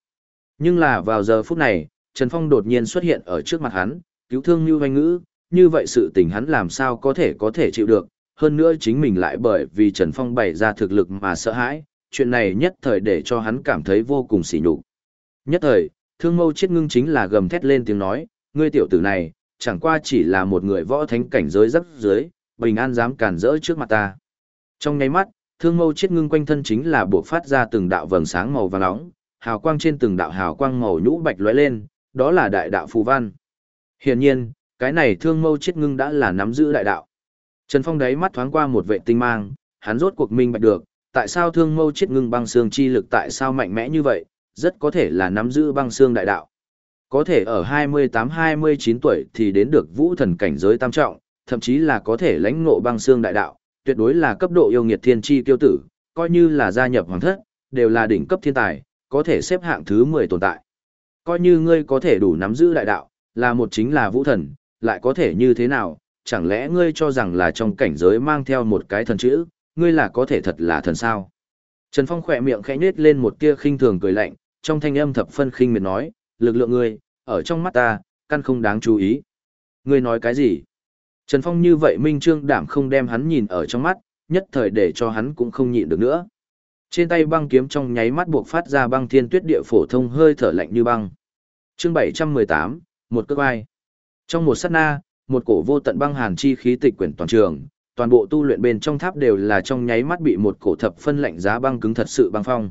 Nhưng là vào giờ phút này, Trần Phong đột nhiên xuất hiện ở trước mặt hắn, cứu thương như hoanh ngữ, như vậy sự tình hắn làm sao có thể có thể chịu được, hơn nữa chính mình lại bởi vì Trần Phong bày ra thực lực mà sợ hãi, chuyện này nhất thời để cho hắn cảm thấy vô cùng sỉ nhục. Nhất thời, thương mâu chết ngưng chính là gầm thét lên tiếng nói, ngươi tiểu tử này, chẳng qua chỉ là một người võ thánh cảnh giới rất dưới, bình an dám cản rỡ trước mặt ta. Trong nháy mắt, thương mâu chết ngưng quanh thân chính là buộc phát ra từng đạo vầng sáng màu vàng nóng, hào quang trên từng đạo hào quang màu nhũ bạch lóe lên, đó là đại đạo phù văn. Hiển nhiên, cái này thương mâu chết ngưng đã là nắm giữ đại đạo. Trần Phong đáy mắt thoáng qua một vệ tinh mang, hắn rốt cuộc minh bạch được, tại sao thương mâu chết ngưng băng xương chi lực tại sao mạnh mẽ như vậy, rất có thể là nắm giữ băng xương đại đạo. Có thể ở 28-29 tuổi thì đến được vũ thần cảnh giới tam trọng, thậm chí là có thể lãnh ngộ băng xương đại đạo, tuyệt đối là cấp độ yêu nghiệt thiên chi tiêu tử, coi như là gia nhập hoàng thất, đều là đỉnh cấp thiên tài, có thể xếp hạng thứ 10 tồn tại. Coi như ngươi có thể đủ nắm giữ đại đạo, là một chính là vũ thần, lại có thể như thế nào, chẳng lẽ ngươi cho rằng là trong cảnh giới mang theo một cái thần chữ, ngươi là có thể thật là thần sao? Trần Phong khỏe miệng khẽ nhếch lên một tia khinh thường cười lạnh, trong thanh âm thập phân khinh miệt nói, lực lượng ngươi, ở trong mắt ta, căn không đáng chú ý. Ngươi nói cái gì? Trần Phong như vậy minh trương đảm không đem hắn nhìn ở trong mắt, nhất thời để cho hắn cũng không nhịn được nữa. Trên tay băng kiếm trong nháy mắt buộc phát ra băng thiên tuyết địa phổ thông hơi thở lạnh như băng. Chương 718, một cước ai. Trong một sát na, một cổ vô tận băng hàn chi khí tịch quyển toàn trường, toàn bộ tu luyện bên trong tháp đều là trong nháy mắt bị một cổ thập phân lạnh giá băng cứng thật sự băng phong.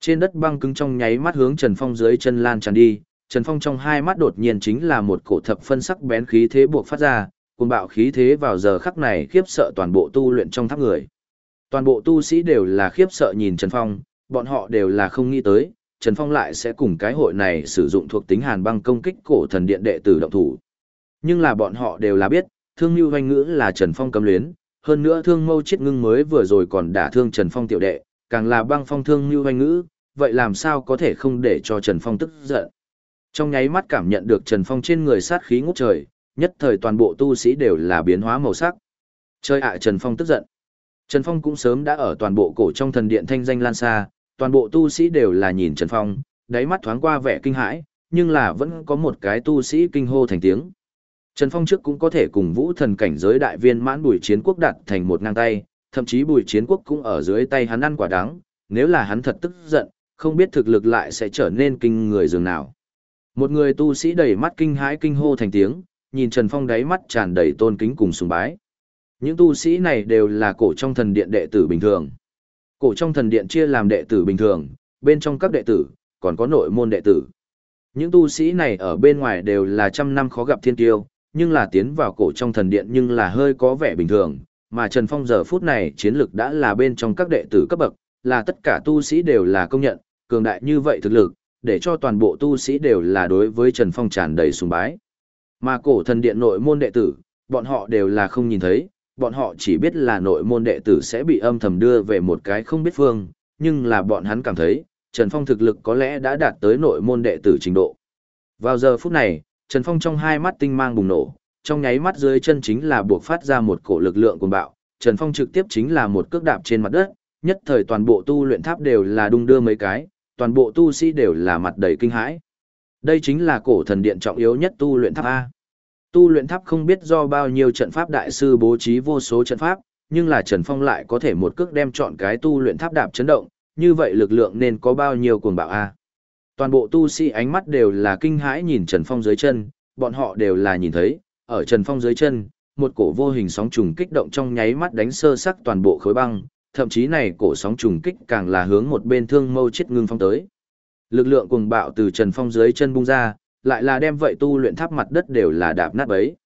Trên đất băng cứng trong nháy mắt hướng Trần Phong dưới chân lan tràn đi, Trần Phong trong hai mắt đột nhiên chính là một cổ thập phân sắc bén khí thế buộc phát ra, cùng bạo khí thế vào giờ khắc này khiếp sợ toàn bộ tu luyện trong tháp người. Toàn bộ tu sĩ đều là khiếp sợ nhìn Trần Phong, bọn họ đều là không nghĩ tới, Trần Phong lại sẽ cùng cái hội này sử dụng thuộc tính hàn băng công kích cổ thần điện đệ tử động thủ. Nhưng là bọn họ đều là biết, thương như hoanh ngữ là Trần Phong cấm luyến, hơn nữa thương mâu chết ngưng mới vừa rồi còn đả thương Trần Phong tiểu đệ, càng là băng phong thương như hoanh ngữ, vậy làm sao có thể không để cho Trần Phong tức giận. Trong nháy mắt cảm nhận được Trần Phong trên người sát khí ngút trời, nhất thời toàn bộ tu sĩ đều là biến hóa màu sắc. Chơi ạ Trần Phong tức giận. Trần Phong cũng sớm đã ở toàn bộ cổ trong thần điện thanh danh lan xa, toàn bộ tu sĩ đều là nhìn Trần Phong, đáy mắt thoáng qua vẻ kinh hãi, nhưng là vẫn có một cái tu sĩ kinh hô thành tiếng. Trần Phong trước cũng có thể cùng vũ thần cảnh giới đại viên mãn bùi chiến quốc đặt thành một ngang tay, thậm chí bùi chiến quốc cũng ở dưới tay hắn ăn quả đắng, nếu là hắn thật tức giận, không biết thực lực lại sẽ trở nên kinh người dường nào. Một người tu sĩ đầy mắt kinh hãi kinh hô thành tiếng, nhìn Trần Phong đáy mắt tràn đầy tôn kính cùng sùng bái. Những tu sĩ này đều là cổ trong thần điện đệ tử bình thường. Cổ trong thần điện chia làm đệ tử bình thường, bên trong các đệ tử, còn có nội môn đệ tử. Những tu sĩ này ở bên ngoài đều là trăm năm khó gặp thiên tiêu, nhưng là tiến vào cổ trong thần điện nhưng là hơi có vẻ bình thường, mà Trần Phong giờ phút này chiến lực đã là bên trong các đệ tử cấp bậc, là tất cả tu sĩ đều là công nhận, cường đại như vậy thực lực, để cho toàn bộ tu sĩ đều là đối với Trần Phong tràn đầy sùng bái. Mà cổ thần điện nội môn đệ tử, bọn họ đều là không nhìn thấy, bọn họ chỉ biết là nội môn đệ tử sẽ bị âm thầm đưa về một cái không biết phương, nhưng là bọn hắn cảm thấy, Trần Phong thực lực có lẽ đã đạt tới nội môn đệ tử trình độ. Vào giờ phút này, Trần Phong trong hai mắt tinh mang bùng nổ, trong nháy mắt dưới chân chính là buộc phát ra một cổ lực lượng cuồng bạo, Trần Phong trực tiếp chính là một cước đạp trên mặt đất, nhất thời toàn bộ tu luyện tháp đều là đung đưa mấy cái, toàn bộ tu sĩ đều là mặt đầy kinh hãi. Đây chính là cổ thần điện trọng yếu nhất tu luyện tháp A. Tu luyện tháp không biết do bao nhiêu trận pháp đại sư bố trí vô số trận pháp, nhưng là Trần Phong lại có thể một cước đem chọn cái tu luyện tháp đạp chấn động, như vậy lực lượng nên có bao nhiêu cuồng bạo A. Toàn bộ tu sĩ ánh mắt đều là kinh hãi nhìn Trần Phong dưới chân, bọn họ đều là nhìn thấy, ở Trần Phong dưới chân, một cổ vô hình sóng trùng kích động trong nháy mắt đánh sơ sắc toàn bộ khối băng, thậm chí này cổ sóng trùng kích càng là hướng một bên thương mâu chết ngưng phong tới. Lực lượng cuồng bạo từ Trần Phong dưới chân bung ra, lại là đem vậy tu luyện tháp mặt đất đều là đạp nát bấy.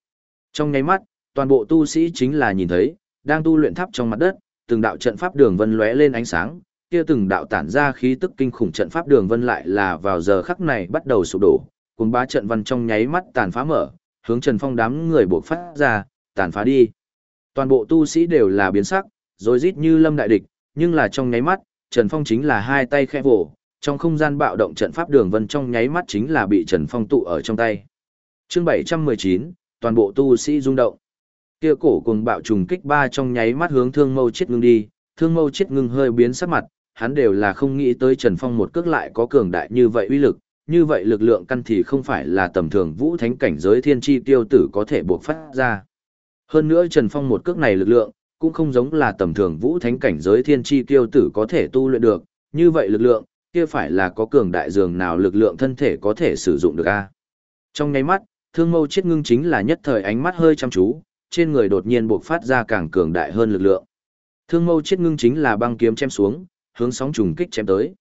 Trong nháy mắt, toàn bộ tu sĩ chính là nhìn thấy, đang tu luyện tháp trong mặt đất, từng đạo trận pháp đường vân lóe lên ánh sáng, kia từng đạo tản ra khí tức kinh khủng trận pháp đường vân lại là vào giờ khắc này bắt đầu sụp đổ, cuốn bá trận văn trong nháy mắt tàn phá mở, hướng Trần Phong đám người buộc phát ra, tàn phá đi. Toàn bộ tu sĩ đều là biến sắc, rồi rít như lâm đại địch, nhưng là trong nháy mắt, Trần Phong chính là hai tay khẽ vỗ, trong không gian bạo động trận pháp đường vân trong nháy mắt chính là bị Trần Phong tụ ở trong tay. Chương 719, toàn bộ tu sĩ rung động. Kia cổ cùng bạo trùng kích ba trong nháy mắt hướng Thương Mâu chết ngưng đi, Thương Mâu chết ngưng hơi biến sắc mặt, hắn đều là không nghĩ tới Trần Phong một cước lại có cường đại như vậy uy lực, như vậy lực lượng căn thì không phải là tầm thường vũ thánh cảnh giới thiên chi tiêu tử có thể buộc phát ra. Hơn nữa Trần Phong một cước này lực lượng, cũng không giống là tầm thường vũ thánh cảnh giới thiên chi tiêu tử có thể tu luyện được, như vậy lực lượng, kia phải là có cường đại dường nào lực lượng thân thể có thể sử dụng được a. Trong nháy mắt, thương mâu chết ngưng chính là nhất thời ánh mắt hơi chăm chú, trên người đột nhiên buộc phát ra càng cường đại hơn lực lượng. Thương mâu chết ngưng chính là băng kiếm chém xuống, hướng sóng trùng kích chém tới.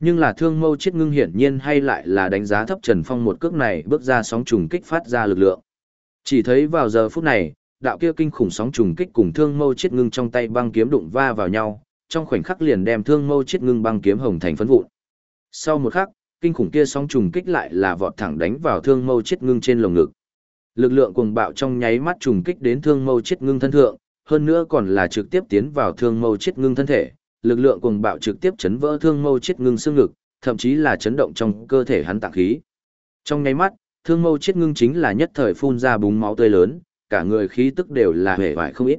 Nhưng là thương mâu chết ngưng hiển nhiên hay lại là đánh giá thấp Trần Phong một cước này bước ra sóng trùng kích phát ra lực lượng. Chỉ thấy vào giờ phút này, đạo kia kinh khủng sóng trùng kích cùng thương mâu chết ngưng trong tay băng kiếm đụng va vào nhau, trong khoảnh khắc liền đem thương mâu chết ngưng băng kiếm hồng thành phấn vụn. Sau một khắc, kinh khủng kia sóng trùng kích lại là vọt thẳng đánh vào thương mâu chết ngưng trên lồng ngực. Lực lượng cuồng bạo trong nháy mắt trùng kích đến thương mâu chết ngưng thân thượng, hơn nữa còn là trực tiếp tiến vào thương mâu chết ngưng thân thể, lực lượng cuồng bạo trực tiếp chấn vỡ thương mâu chết ngưng xương ngực, thậm chí là chấn động trong cơ thể hắn tạng khí. Trong nháy mắt, thương mâu chết ngưng chính là nhất thời phun ra búng máu tươi lớn, cả người khí tức đều là hề vải không ít.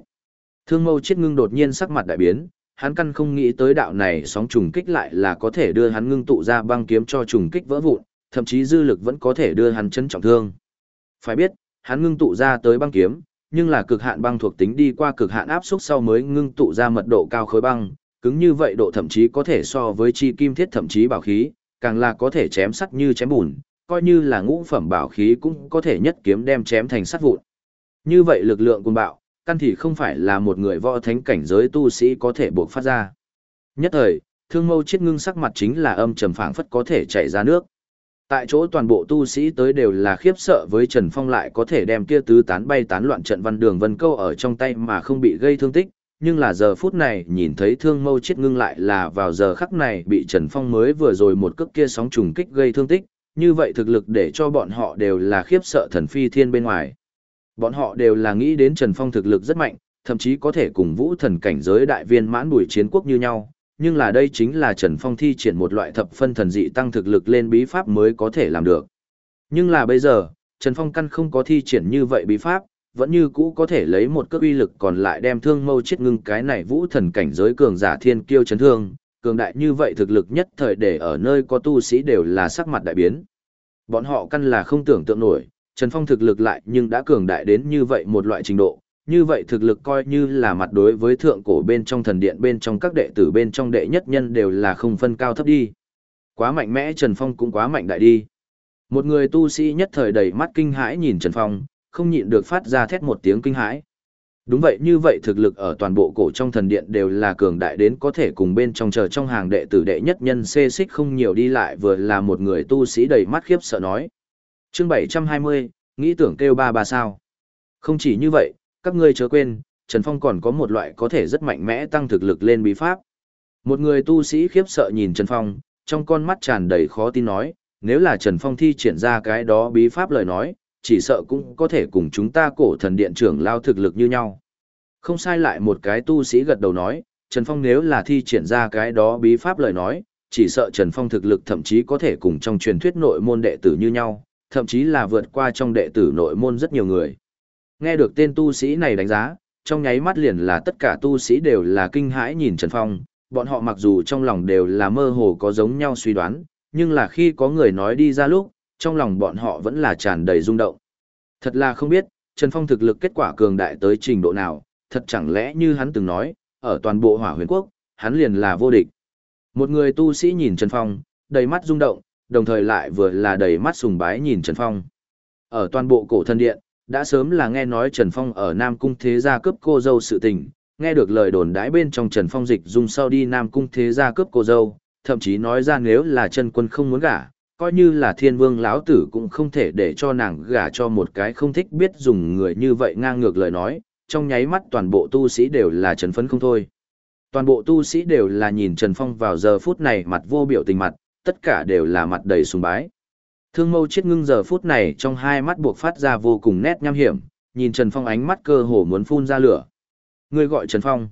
Thương mâu chết ngưng đột nhiên sắc mặt đại biến, hắn căn không nghĩ tới đạo này sóng trùng kích lại là có thể đưa hắn ngưng tụ ra băng kiếm cho trùng kích vỡ vụn, thậm chí dư lực vẫn có thể đưa hắn chấn trọng thương. Phải biết, hắn ngưng tụ ra tới băng kiếm, nhưng là cực hạn băng thuộc tính đi qua cực hạn áp suất sau mới ngưng tụ ra mật độ cao khối băng, cứng như vậy độ thậm chí có thể so với chi kim thiết thậm chí bảo khí, càng là có thể chém sắt như chém bùn, coi như là ngũ phẩm bảo khí cũng có thể nhất kiếm đem chém thành sắt vụn. Như vậy lực lượng cuồng bạo, căn thì không phải là một người võ thánh cảnh giới tu sĩ có thể buộc phát ra. Nhất thời, thương mâu chết ngưng sắc mặt chính là âm trầm phảng phất có thể chảy ra nước. Tại chỗ toàn bộ tu sĩ tới đều là khiếp sợ với Trần Phong lại có thể đem kia tứ tán bay tán loạn trận văn đường vân câu ở trong tay mà không bị gây thương tích, nhưng là giờ phút này nhìn thấy thương mâu chết ngưng lại là vào giờ khắc này bị Trần Phong mới vừa rồi một cước kia sóng trùng kích gây thương tích, như vậy thực lực để cho bọn họ đều là khiếp sợ thần phi thiên bên ngoài. Bọn họ đều là nghĩ đến Trần Phong thực lực rất mạnh, thậm chí có thể cùng vũ thần cảnh giới đại viên mãn bùi chiến quốc như nhau, nhưng là đây chính là Trần Phong thi triển một loại thập phân thần dị tăng thực lực lên bí pháp mới có thể làm được. Nhưng là bây giờ, Trần Phong căn không có thi triển như vậy bí pháp, vẫn như cũ có thể lấy một cước uy lực còn lại đem thương mâu chết ngưng cái này vũ thần cảnh giới cường giả thiên kiêu chấn thương, cường đại như vậy thực lực nhất thời để ở nơi có tu sĩ đều là sắc mặt đại biến. Bọn họ căn là không tưởng tượng nổi, Trần Phong thực lực lại nhưng đã cường đại đến như vậy một loại trình độ, như vậy thực lực coi như là mặt đối với thượng cổ bên trong thần điện bên trong các đệ tử bên trong đệ nhất nhân đều là không phân cao thấp đi. Quá mạnh mẽ Trần Phong cũng quá mạnh đại đi. Một người tu sĩ nhất thời đầy mắt kinh hãi nhìn Trần Phong, không nhịn được phát ra thét một tiếng kinh hãi. Đúng vậy như vậy thực lực ở toàn bộ cổ trong thần điện đều là cường đại đến có thể cùng bên trong chờ trong hàng đệ tử đệ nhất nhân xê xích không nhiều đi lại vừa là một người tu sĩ đầy mắt khiếp sợ nói chương 720, nghĩ tưởng kêu ba ba sao. Không chỉ như vậy, các ngươi chớ quên, Trần Phong còn có một loại có thể rất mạnh mẽ tăng thực lực lên bí pháp. Một người tu sĩ khiếp sợ nhìn Trần Phong, trong con mắt tràn đầy khó tin nói, nếu là Trần Phong thi triển ra cái đó bí pháp lời nói, chỉ sợ cũng có thể cùng chúng ta cổ thần điện trưởng lao thực lực như nhau. Không sai lại một cái tu sĩ gật đầu nói, Trần Phong nếu là thi triển ra cái đó bí pháp lời nói, chỉ sợ Trần Phong thực lực thậm chí có thể cùng trong truyền thuyết nội môn đệ tử như nhau, thậm chí là vượt qua trong đệ tử nội môn rất nhiều người. Nghe được tên tu sĩ này đánh giá, trong nháy mắt liền là tất cả tu sĩ đều là kinh hãi nhìn Trần Phong, bọn họ mặc dù trong lòng đều là mơ hồ có giống nhau suy đoán, nhưng là khi có người nói đi ra lúc, trong lòng bọn họ vẫn là tràn đầy rung động. Thật là không biết, Trần Phong thực lực kết quả cường đại tới trình độ nào, thật chẳng lẽ như hắn từng nói, ở toàn bộ hỏa huyền quốc, hắn liền là vô địch. Một người tu sĩ nhìn Trần Phong, đầy mắt rung động, đồng thời lại vừa là đầy mắt sùng bái nhìn Trần Phong. Ở toàn bộ cổ thần điện, đã sớm là nghe nói Trần Phong ở Nam Cung Thế Gia cướp cô dâu sự tình, nghe được lời đồn đãi bên trong Trần Phong dịch dung sau đi Nam Cung Thế Gia cướp cô dâu, thậm chí nói ra nếu là chân quân không muốn gả, coi như là thiên vương lão tử cũng không thể để cho nàng gả cho một cái không thích biết dùng người như vậy ngang ngược lời nói, trong nháy mắt toàn bộ tu sĩ đều là trấn phấn không thôi. Toàn bộ tu sĩ đều là nhìn Trần Phong vào giờ phút này mặt vô biểu tình mặt, tất cả đều là mặt đầy sùng bái. Thương mâu chết ngưng giờ phút này trong hai mắt buộc phát ra vô cùng nét nham hiểm, nhìn Trần Phong ánh mắt cơ hồ muốn phun ra lửa. Người gọi Trần Phong.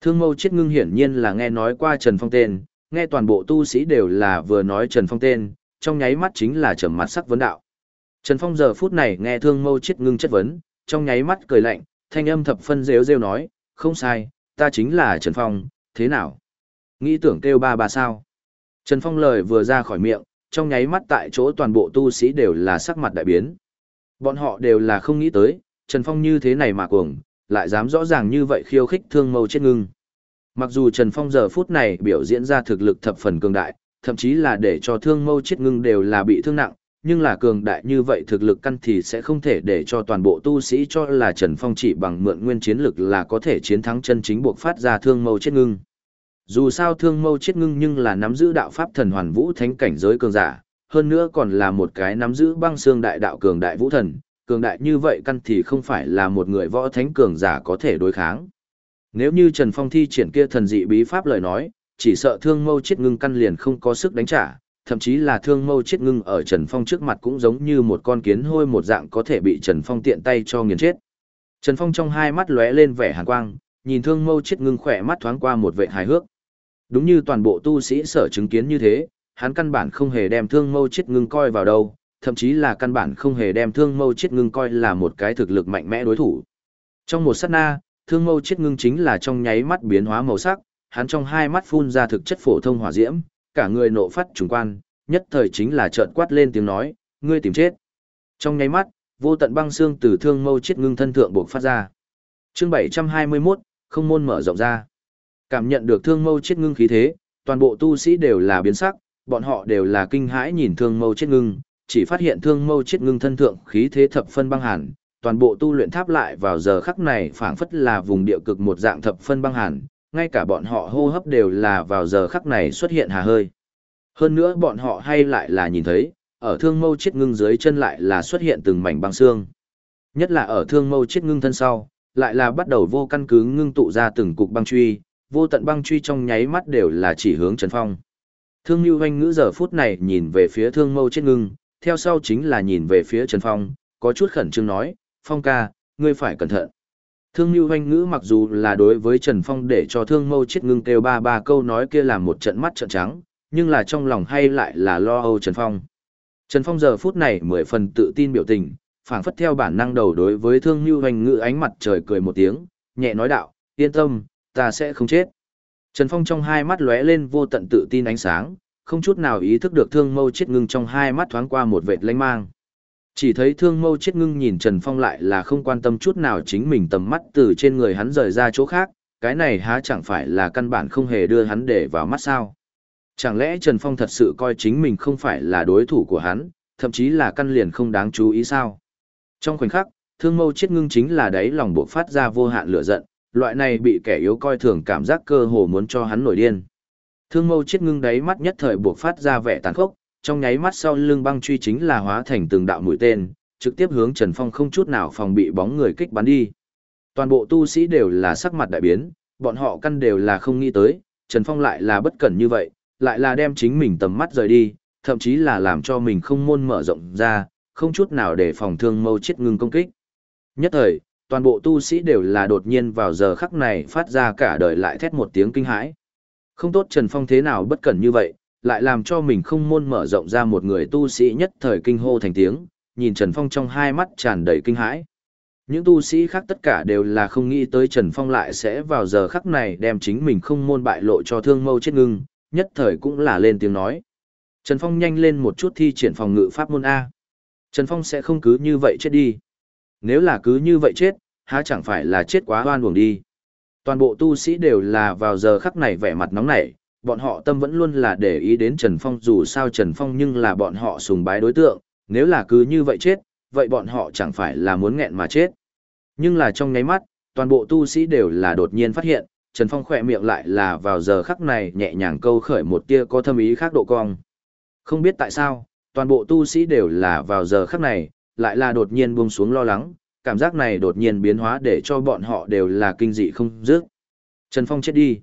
Thương mâu chết ngưng hiển nhiên là nghe nói qua Trần Phong tên, nghe toàn bộ tu sĩ đều là vừa nói Trần Phong tên, trong nháy mắt chính là trầm mặt sắc vấn đạo. Trần Phong giờ phút này nghe thương mâu chết ngưng chất vấn, trong nháy mắt cười lạnh, thanh âm thập phân rêu rêu nói, không sai, ta chính là Trần Phong, thế nào? Nghĩ tưởng kêu ba bà sao? Trần Phong lời vừa ra khỏi miệng, trong nháy mắt tại chỗ toàn bộ tu sĩ đều là sắc mặt đại biến. Bọn họ đều là không nghĩ tới, Trần Phong như thế này mà cuồng, lại dám rõ ràng như vậy khiêu khích thương mâu chết ngưng. Mặc dù Trần Phong giờ phút này biểu diễn ra thực lực thập phần cường đại, thậm chí là để cho thương mâu chết ngưng đều là bị thương nặng, nhưng là cường đại như vậy thực lực căn thì sẽ không thể để cho toàn bộ tu sĩ cho là Trần Phong chỉ bằng mượn nguyên chiến lực là có thể chiến thắng chân chính buộc phát ra thương mâu chết ngưng. Dù sao thương mâu chết ngưng nhưng là nắm giữ đạo pháp thần hoàn vũ thánh cảnh giới cường giả, hơn nữa còn là một cái nắm giữ băng xương đại đạo cường đại vũ thần, cường đại như vậy căn thì không phải là một người võ thánh cường giả có thể đối kháng. Nếu như Trần Phong thi triển kia thần dị bí pháp lời nói, chỉ sợ thương mâu chết ngưng căn liền không có sức đánh trả, thậm chí là thương mâu chết ngưng ở Trần Phong trước mặt cũng giống như một con kiến hôi một dạng có thể bị Trần Phong tiện tay cho nghiền chết. Trần Phong trong hai mắt lóe lên vẻ hàn quang, nhìn thương mâu chết ngưng khỏe mắt thoáng qua một vệ hài hước. Đúng như toàn bộ tu sĩ sở chứng kiến như thế, hắn căn bản không hề đem thương mâu chết ngưng coi vào đâu, thậm chí là căn bản không hề đem thương mâu chết ngưng coi là một cái thực lực mạnh mẽ đối thủ. Trong một sát na, thương mâu chết ngưng chính là trong nháy mắt biến hóa màu sắc, hắn trong hai mắt phun ra thực chất phổ thông hỏa diễm, cả người nộ phát trùng quan, nhất thời chính là trợn quát lên tiếng nói, ngươi tìm chết. Trong nháy mắt, vô tận băng xương từ thương mâu chết ngưng thân thượng buộc phát ra. Chương 721, không môn mở rộng ra. Cảm nhận được thương mâu chết ngưng khí thế, toàn bộ tu sĩ đều là biến sắc, bọn họ đều là kinh hãi nhìn thương mâu chết ngưng, chỉ phát hiện thương mâu chết ngưng thân thượng khí thế thập phân băng hàn, toàn bộ tu luyện tháp lại vào giờ khắc này phảng phất là vùng địa cực một dạng thập phân băng hàn, ngay cả bọn họ hô hấp đều là vào giờ khắc này xuất hiện hà hơi. Hơn nữa bọn họ hay lại là nhìn thấy, ở thương mâu chết ngưng dưới chân lại là xuất hiện từng mảnh băng xương. Nhất là ở thương mâu chết ngưng thân sau, lại là bắt đầu vô căn cứ ngưng tụ ra từng cục băng truy, vô tận băng truy trong nháy mắt đều là chỉ hướng Trần Phong. Thương Nhu Hoanh ngữ giờ phút này nhìn về phía thương mâu chết ngưng, theo sau chính là nhìn về phía Trần Phong, có chút khẩn trương nói, Phong ca, ngươi phải cẩn thận. Thương Nhu Hoanh ngữ mặc dù là đối với Trần Phong để cho thương mâu chết ngưng kêu ba ba câu nói kia làm một trận mắt trận trắng, nhưng là trong lòng hay lại là lo âu Trần Phong. Trần Phong giờ phút này mười phần tự tin biểu tình, phảng phất theo bản năng đầu đối với Thương Nhu Hoanh ngữ ánh mặt trời cười một tiếng, nhẹ nói đạo, yên tâm, ta sẽ không chết. Trần Phong trong hai mắt lóe lên vô tận tự tin ánh sáng, không chút nào ý thức được thương mâu chết ngưng trong hai mắt thoáng qua một vệt lanh mang. Chỉ thấy thương mâu chết ngưng nhìn Trần Phong lại là không quan tâm chút nào chính mình tầm mắt từ trên người hắn rời ra chỗ khác, cái này há chẳng phải là căn bản không hề đưa hắn để vào mắt sao. Chẳng lẽ Trần Phong thật sự coi chính mình không phải là đối thủ của hắn, thậm chí là căn liền không đáng chú ý sao. Trong khoảnh khắc, thương mâu chết ngưng chính là đáy lòng buộc phát ra vô hạn lửa giận, loại này bị kẻ yếu coi thường cảm giác cơ hồ muốn cho hắn nổi điên. Thương mâu chết ngưng đáy mắt nhất thời buộc phát ra vẻ tàn khốc, trong nháy mắt sau lưng băng truy chính là hóa thành từng đạo mũi tên, trực tiếp hướng Trần Phong không chút nào phòng bị bóng người kích bắn đi. Toàn bộ tu sĩ đều là sắc mặt đại biến, bọn họ căn đều là không nghĩ tới, Trần Phong lại là bất cẩn như vậy, lại là đem chính mình tầm mắt rời đi, thậm chí là làm cho mình không môn mở rộng ra, không chút nào để phòng thương mâu chết ngưng công kích. Nhất thời, toàn bộ tu sĩ đều là đột nhiên vào giờ khắc này phát ra cả đời lại thét một tiếng kinh hãi. Không tốt Trần Phong thế nào bất cẩn như vậy, lại làm cho mình không môn mở rộng ra một người tu sĩ nhất thời kinh hô thành tiếng, nhìn Trần Phong trong hai mắt tràn đầy kinh hãi. Những tu sĩ khác tất cả đều là không nghĩ tới Trần Phong lại sẽ vào giờ khắc này đem chính mình không môn bại lộ cho thương mâu chết ngưng, nhất thời cũng là lên tiếng nói. Trần Phong nhanh lên một chút thi triển phòng ngự pháp môn A. Trần Phong sẽ không cứ như vậy chết đi. Nếu là cứ như vậy chết, há chẳng phải là chết quá hoan buồng đi. Toàn bộ tu sĩ đều là vào giờ khắc này vẻ mặt nóng nảy, bọn họ tâm vẫn luôn là để ý đến Trần Phong dù sao Trần Phong nhưng là bọn họ sùng bái đối tượng, nếu là cứ như vậy chết, vậy bọn họ chẳng phải là muốn nghẹn mà chết. Nhưng là trong nháy mắt, toàn bộ tu sĩ đều là đột nhiên phát hiện, Trần Phong khỏe miệng lại là vào giờ khắc này nhẹ nhàng câu khởi một tia có thâm ý khác độ cong. Không biết tại sao, toàn bộ tu sĩ đều là vào giờ khắc này, lại là đột nhiên buông xuống lo lắng, cảm giác này đột nhiên biến hóa để cho bọn họ đều là kinh dị không dứt. Trần Phong chết đi.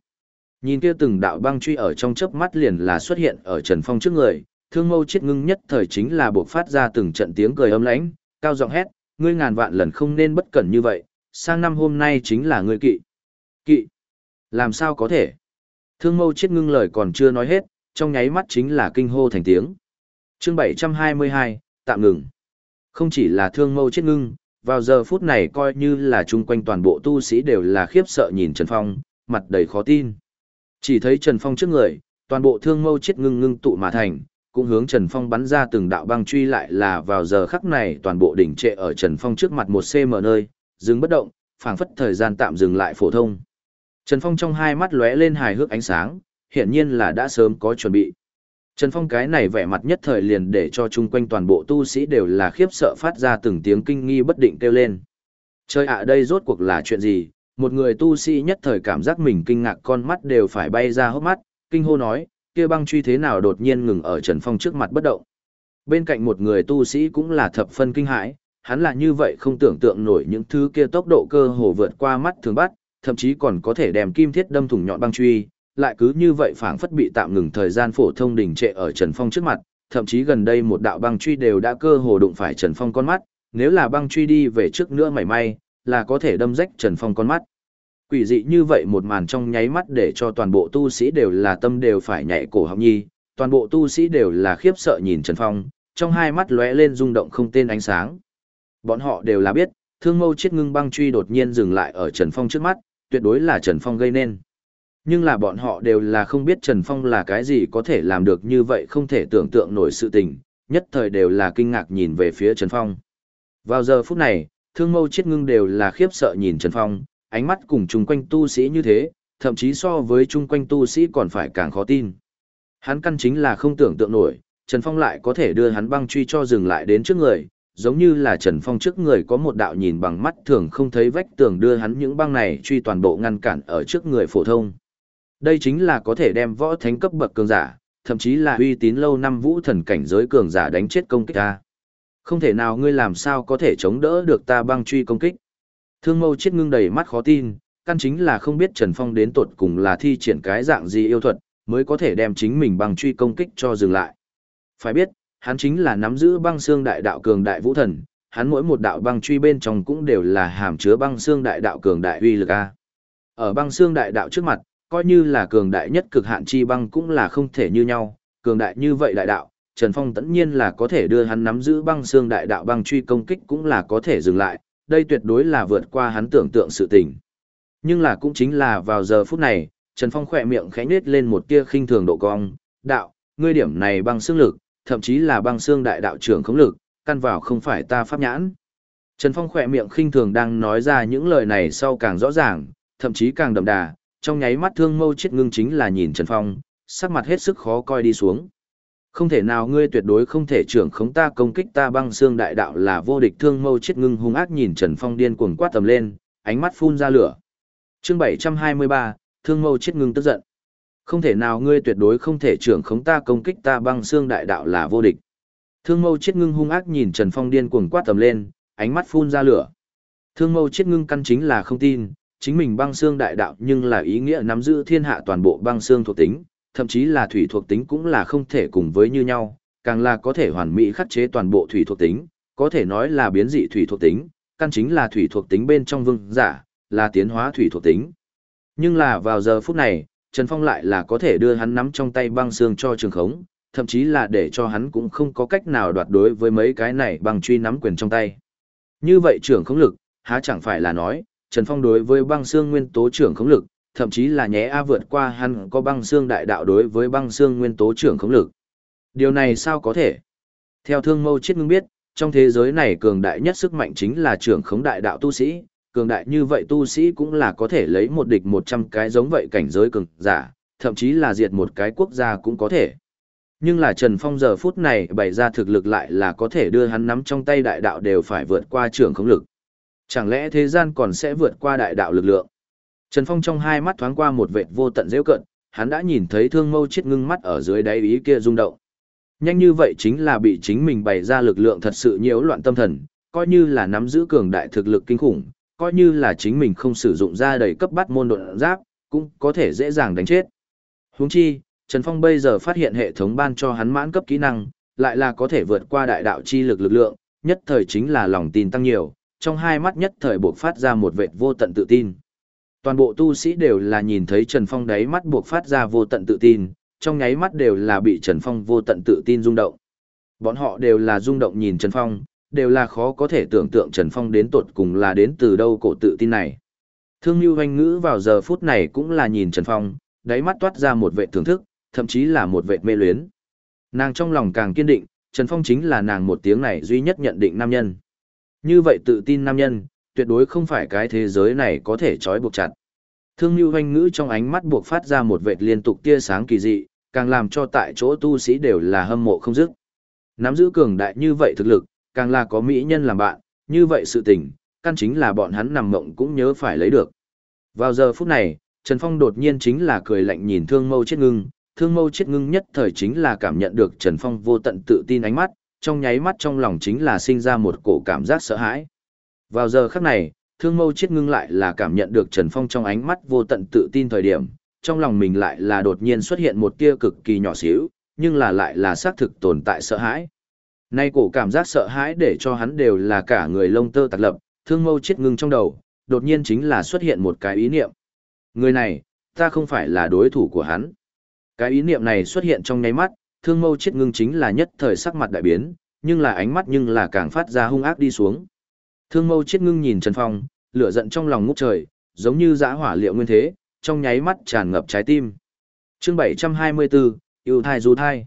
Nhìn kia từng đạo băng truy ở trong chớp mắt liền là xuất hiện ở Trần Phong trước người, thương mâu chết ngưng nhất thời chính là buộc phát ra từng trận tiếng cười âm lãnh, cao giọng hét, ngươi ngàn vạn lần không nên bất cẩn như vậy, sang năm hôm nay chính là ngươi kỵ. Kỵ? Làm sao có thể? Thương mâu chết ngưng lời còn chưa nói hết, trong nháy mắt chính là kinh hô thành tiếng. chương 722, tạm ngừng. Không chỉ là thương mâu chết ngưng, vào giờ phút này coi như là chung quanh toàn bộ tu sĩ đều là khiếp sợ nhìn Trần Phong, mặt đầy khó tin. Chỉ thấy Trần Phong trước người, toàn bộ thương mâu chết ngưng ngưng tụ mà thành, cũng hướng Trần Phong bắn ra từng đạo băng truy lại là vào giờ khắc này toàn bộ đỉnh trệ ở Trần Phong trước mặt một cm nơi, dừng bất động, phảng phất thời gian tạm dừng lại phổ thông. Trần Phong trong hai mắt lóe lên hài hước ánh sáng, hiển nhiên là đã sớm có chuẩn bị. Trần Phong cái này vẻ mặt nhất thời liền để cho chung quanh toàn bộ tu sĩ đều là khiếp sợ phát ra từng tiếng kinh nghi bất định kêu lên. Chơi ạ đây rốt cuộc là chuyện gì? Một người tu sĩ nhất thời cảm giác mình kinh ngạc con mắt đều phải bay ra hốc mắt, kinh hô nói, kia băng truy thế nào đột nhiên ngừng ở Trần Phong trước mặt bất động. Bên cạnh một người tu sĩ cũng là thập phân kinh hãi, hắn là như vậy không tưởng tượng nổi những thứ kia tốc độ cơ hồ vượt qua mắt thường bắt, thậm chí còn có thể đem kim thiết đâm thủng nhọn băng truy, lại cứ như vậy phảng phất bị tạm ngừng thời gian phổ thông đình trệ ở Trần Phong trước mặt, thậm chí gần đây một đạo băng truy đều đã cơ hồ đụng phải Trần Phong con mắt, nếu là băng truy đi về trước nữa mảy may, là có thể đâm rách Trần Phong con mắt. Quỷ dị như vậy một màn trong nháy mắt để cho toàn bộ tu sĩ đều là tâm đều phải nhảy cổ họng nhi, toàn bộ tu sĩ đều là khiếp sợ nhìn Trần Phong, trong hai mắt lóe lên rung động không tên ánh sáng. Bọn họ đều là biết, thương mâu chết ngưng băng truy đột nhiên dừng lại ở Trần Phong trước mắt, tuyệt đối là Trần Phong gây nên. Nhưng là bọn họ đều là không biết Trần Phong là cái gì có thể làm được như vậy không thể tưởng tượng nổi sự tình, nhất thời đều là kinh ngạc nhìn về phía Trần Phong. Vào giờ phút này, thương mâu chết ngưng đều là khiếp sợ nhìn Trần Phong, ánh mắt cùng chung quanh tu sĩ như thế, thậm chí so với chung quanh tu sĩ còn phải càng khó tin. Hắn căn chính là không tưởng tượng nổi, Trần Phong lại có thể đưa hắn băng truy cho dừng lại đến trước người, giống như là Trần Phong trước người có một đạo nhìn bằng mắt thường không thấy vách tường đưa hắn những băng này truy toàn bộ ngăn cản ở trước người phổ thông. Đây chính là có thể đem võ thánh cấp bậc cường giả, thậm chí là uy tín lâu năm vũ thần cảnh giới cường giả đánh chết công kích ta. Không thể nào ngươi làm sao có thể chống đỡ được ta băng truy công kích. Thương mâu chết ngưng đầy mắt khó tin, căn chính là không biết Trần Phong đến tột cùng là thi triển cái dạng gì yêu thuật, mới có thể đem chính mình băng truy công kích cho dừng lại. Phải biết, hắn chính là nắm giữ băng xương đại đạo cường đại vũ thần, hắn mỗi một đạo băng truy bên trong cũng đều là hàm chứa băng xương đại đạo cường đại uy lực a. Ở băng xương đại đạo trước mặt, coi như là cường đại nhất cực hạn chi băng cũng là không thể như nhau, cường đại như vậy đại đạo, Trần Phong tất nhiên là có thể đưa hắn nắm giữ băng xương đại đạo băng truy công kích cũng là có thể dừng lại, đây tuyệt đối là vượt qua hắn tưởng tượng sự tình. Nhưng là cũng chính là vào giờ phút này, Trần Phong khỏe miệng khẽ nhếch lên một tia khinh thường độ cong, đạo, ngươi điểm này băng xương lực, thậm chí là băng xương đại đạo trưởng không lực, căn vào không phải ta pháp nhãn. Trần Phong khỏe miệng khinh thường đang nói ra những lời này sau càng rõ ràng, thậm chí càng đậm đà, trong nháy mắt thương mâu chết ngưng chính là nhìn Trần Phong, sắc mặt hết sức khó coi đi xuống. Không thể nào ngươi tuyệt đối không thể trưởng khống ta công kích ta băng xương đại đạo là vô địch thương mâu chết ngưng hung ác nhìn Trần Phong điên cuồng quát tầm lên, ánh mắt phun ra lửa. Chương 723, thương mâu chết ngưng tức giận. Không thể nào ngươi tuyệt đối không thể trưởng khống ta công kích ta băng xương đại đạo là vô địch. Thương mâu chết ngưng hung ác nhìn Trần Phong điên cuồng quát tầm lên, ánh mắt phun ra lửa. Thương mâu chết ngưng căn chính là không tin, chính mình băng xương đại đạo nhưng là ý nghĩa nắm giữ thiên hạ toàn bộ băng xương thuộc tính, thậm chí là thủy thuộc tính cũng là không thể cùng với như nhau, càng là có thể hoàn mỹ khắc chế toàn bộ thủy thuộc tính, có thể nói là biến dị thủy thuộc tính, căn chính là thủy thuộc tính bên trong vương giả, là tiến hóa thủy thuộc tính. Nhưng là vào giờ phút này, Trần Phong lại là có thể đưa hắn nắm trong tay băng xương cho trường khống, thậm chí là để cho hắn cũng không có cách nào đoạt đối với mấy cái này bằng truy nắm quyền trong tay. Như vậy trưởng khống lực, há chẳng phải là nói, Trần Phong đối với băng xương nguyên tố trưởng khống lực, thậm chí là nhé A vượt qua hắn có băng xương đại đạo đối với băng xương nguyên tố trưởng khống lực. Điều này sao có thể? Theo thương mâu chết ngưng biết, trong thế giới này cường đại nhất sức mạnh chính là trưởng khống đại đạo tu sĩ, cường đại như vậy tu sĩ cũng là có thể lấy một địch một trăm cái giống vậy cảnh giới cường giả, thậm chí là diệt một cái quốc gia cũng có thể. Nhưng là Trần Phong giờ phút này bày ra thực lực lại là có thể đưa hắn nắm trong tay đại đạo đều phải vượt qua trưởng khống lực. Chẳng lẽ thế gian còn sẽ vượt qua đại đạo lực lượng? Trần Phong trong hai mắt thoáng qua một vệt vô tận dễ cận, hắn đã nhìn thấy thương mâu chết ngưng mắt ở dưới đáy ý kia rung động. Nhanh như vậy chính là bị chính mình bày ra lực lượng thật sự nhiễu loạn tâm thần, coi như là nắm giữ cường đại thực lực kinh khủng, coi như là chính mình không sử dụng ra đầy cấp bắt môn độn giáp, cũng có thể dễ dàng đánh chết. Huống chi, Trần Phong bây giờ phát hiện hệ thống ban cho hắn mãn cấp kỹ năng, lại là có thể vượt qua đại đạo chi lực lực lượng, nhất thời chính là lòng tin tăng nhiều, trong hai mắt nhất thời bộc phát ra một vệt vô tận tự tin. Toàn bộ tu sĩ đều là nhìn thấy Trần Phong đáy mắt buộc phát ra vô tận tự tin, trong nháy mắt đều là bị Trần Phong vô tận tự tin rung động. Bọn họ đều là rung động nhìn Trần Phong, đều là khó có thể tưởng tượng Trần Phong đến tột cùng là đến từ đâu cổ tự tin này. Thương Nhu Hoành Ngữ vào giờ phút này cũng là nhìn Trần Phong, đáy mắt toát ra một vệ thưởng thức, thậm chí là một vệ mê luyến. Nàng trong lòng càng kiên định, Trần Phong chính là nàng một tiếng này duy nhất nhận định nam nhân. Như vậy tự tin nam nhân, tuyệt đối không phải cái thế giới này có thể trói buộc chặt. Thương Nhu Hoành Ngữ trong ánh mắt buộc phát ra một vệt liên tục tia sáng kỳ dị, càng làm cho tại chỗ tu sĩ đều là hâm mộ không dứt. Nắm giữ cường đại như vậy thực lực, càng là có mỹ nhân làm bạn, như vậy sự tình, căn chính là bọn hắn nằm mộng cũng nhớ phải lấy được. Vào giờ phút này, Trần Phong đột nhiên chính là cười lạnh nhìn Thương Mâu chết ngưng, Thương Mâu chết ngưng nhất thời chính là cảm nhận được Trần Phong vô tận tự tin ánh mắt, trong nháy mắt trong lòng chính là sinh ra một cổ cảm giác sợ hãi. Vào giờ khắc này, Thương Mâu chết ngưng lại là cảm nhận được Trần Phong trong ánh mắt vô tận tự tin thời điểm, trong lòng mình lại là đột nhiên xuất hiện một tia cực kỳ nhỏ xíu, nhưng là lại là xác thực tồn tại sợ hãi. Nay cổ cảm giác sợ hãi để cho hắn đều là cả người lông tơ tạc lập, thương mâu chết ngưng trong đầu, đột nhiên chính là xuất hiện một cái ý niệm. Người này, ta không phải là đối thủ của hắn. Cái ý niệm này xuất hiện trong nháy mắt, thương mâu chết ngưng chính là nhất thời sắc mặt đại biến, nhưng là ánh mắt nhưng là càng phát ra hung ác đi xuống. Thương mâu chết ngưng nhìn Trần Phong, lửa giận trong lòng ngút trời, giống như dã hỏa liệu nguyên thế, trong nháy mắt tràn ngập trái tim. Chương 724, yêu thai du thai.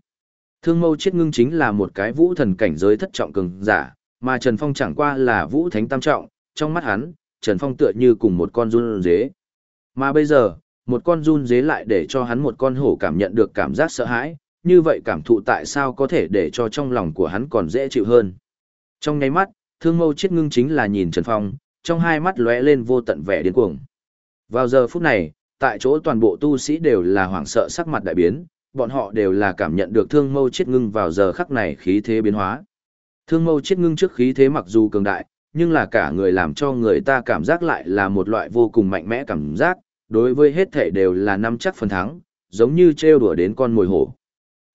Thương mâu chết ngưng chính là một cái vũ thần cảnh giới thất trọng cường giả, mà Trần Phong chẳng qua là vũ thánh tam trọng, trong mắt hắn, Trần Phong tựa như cùng một con run dế. Mà bây giờ, một con run dế lại để cho hắn một con hổ cảm nhận được cảm giác sợ hãi, như vậy cảm thụ tại sao có thể để cho trong lòng của hắn còn dễ chịu hơn. Trong nháy mắt, thương mâu chết ngưng chính là nhìn Trần Phong, trong hai mắt lóe lên vô tận vẻ điên cuồng. Vào giờ phút này, tại chỗ toàn bộ tu sĩ đều là hoảng sợ sắc mặt đại biến, bọn họ đều là cảm nhận được thương mâu chết ngưng vào giờ khắc này khí thế biến hóa. Thương mâu chết ngưng trước khí thế mặc dù cường đại, nhưng là cả người làm cho người ta cảm giác lại là một loại vô cùng mạnh mẽ cảm giác, đối với hết thể đều là nắm chắc phần thắng, giống như trêu đùa đến con mồi hổ.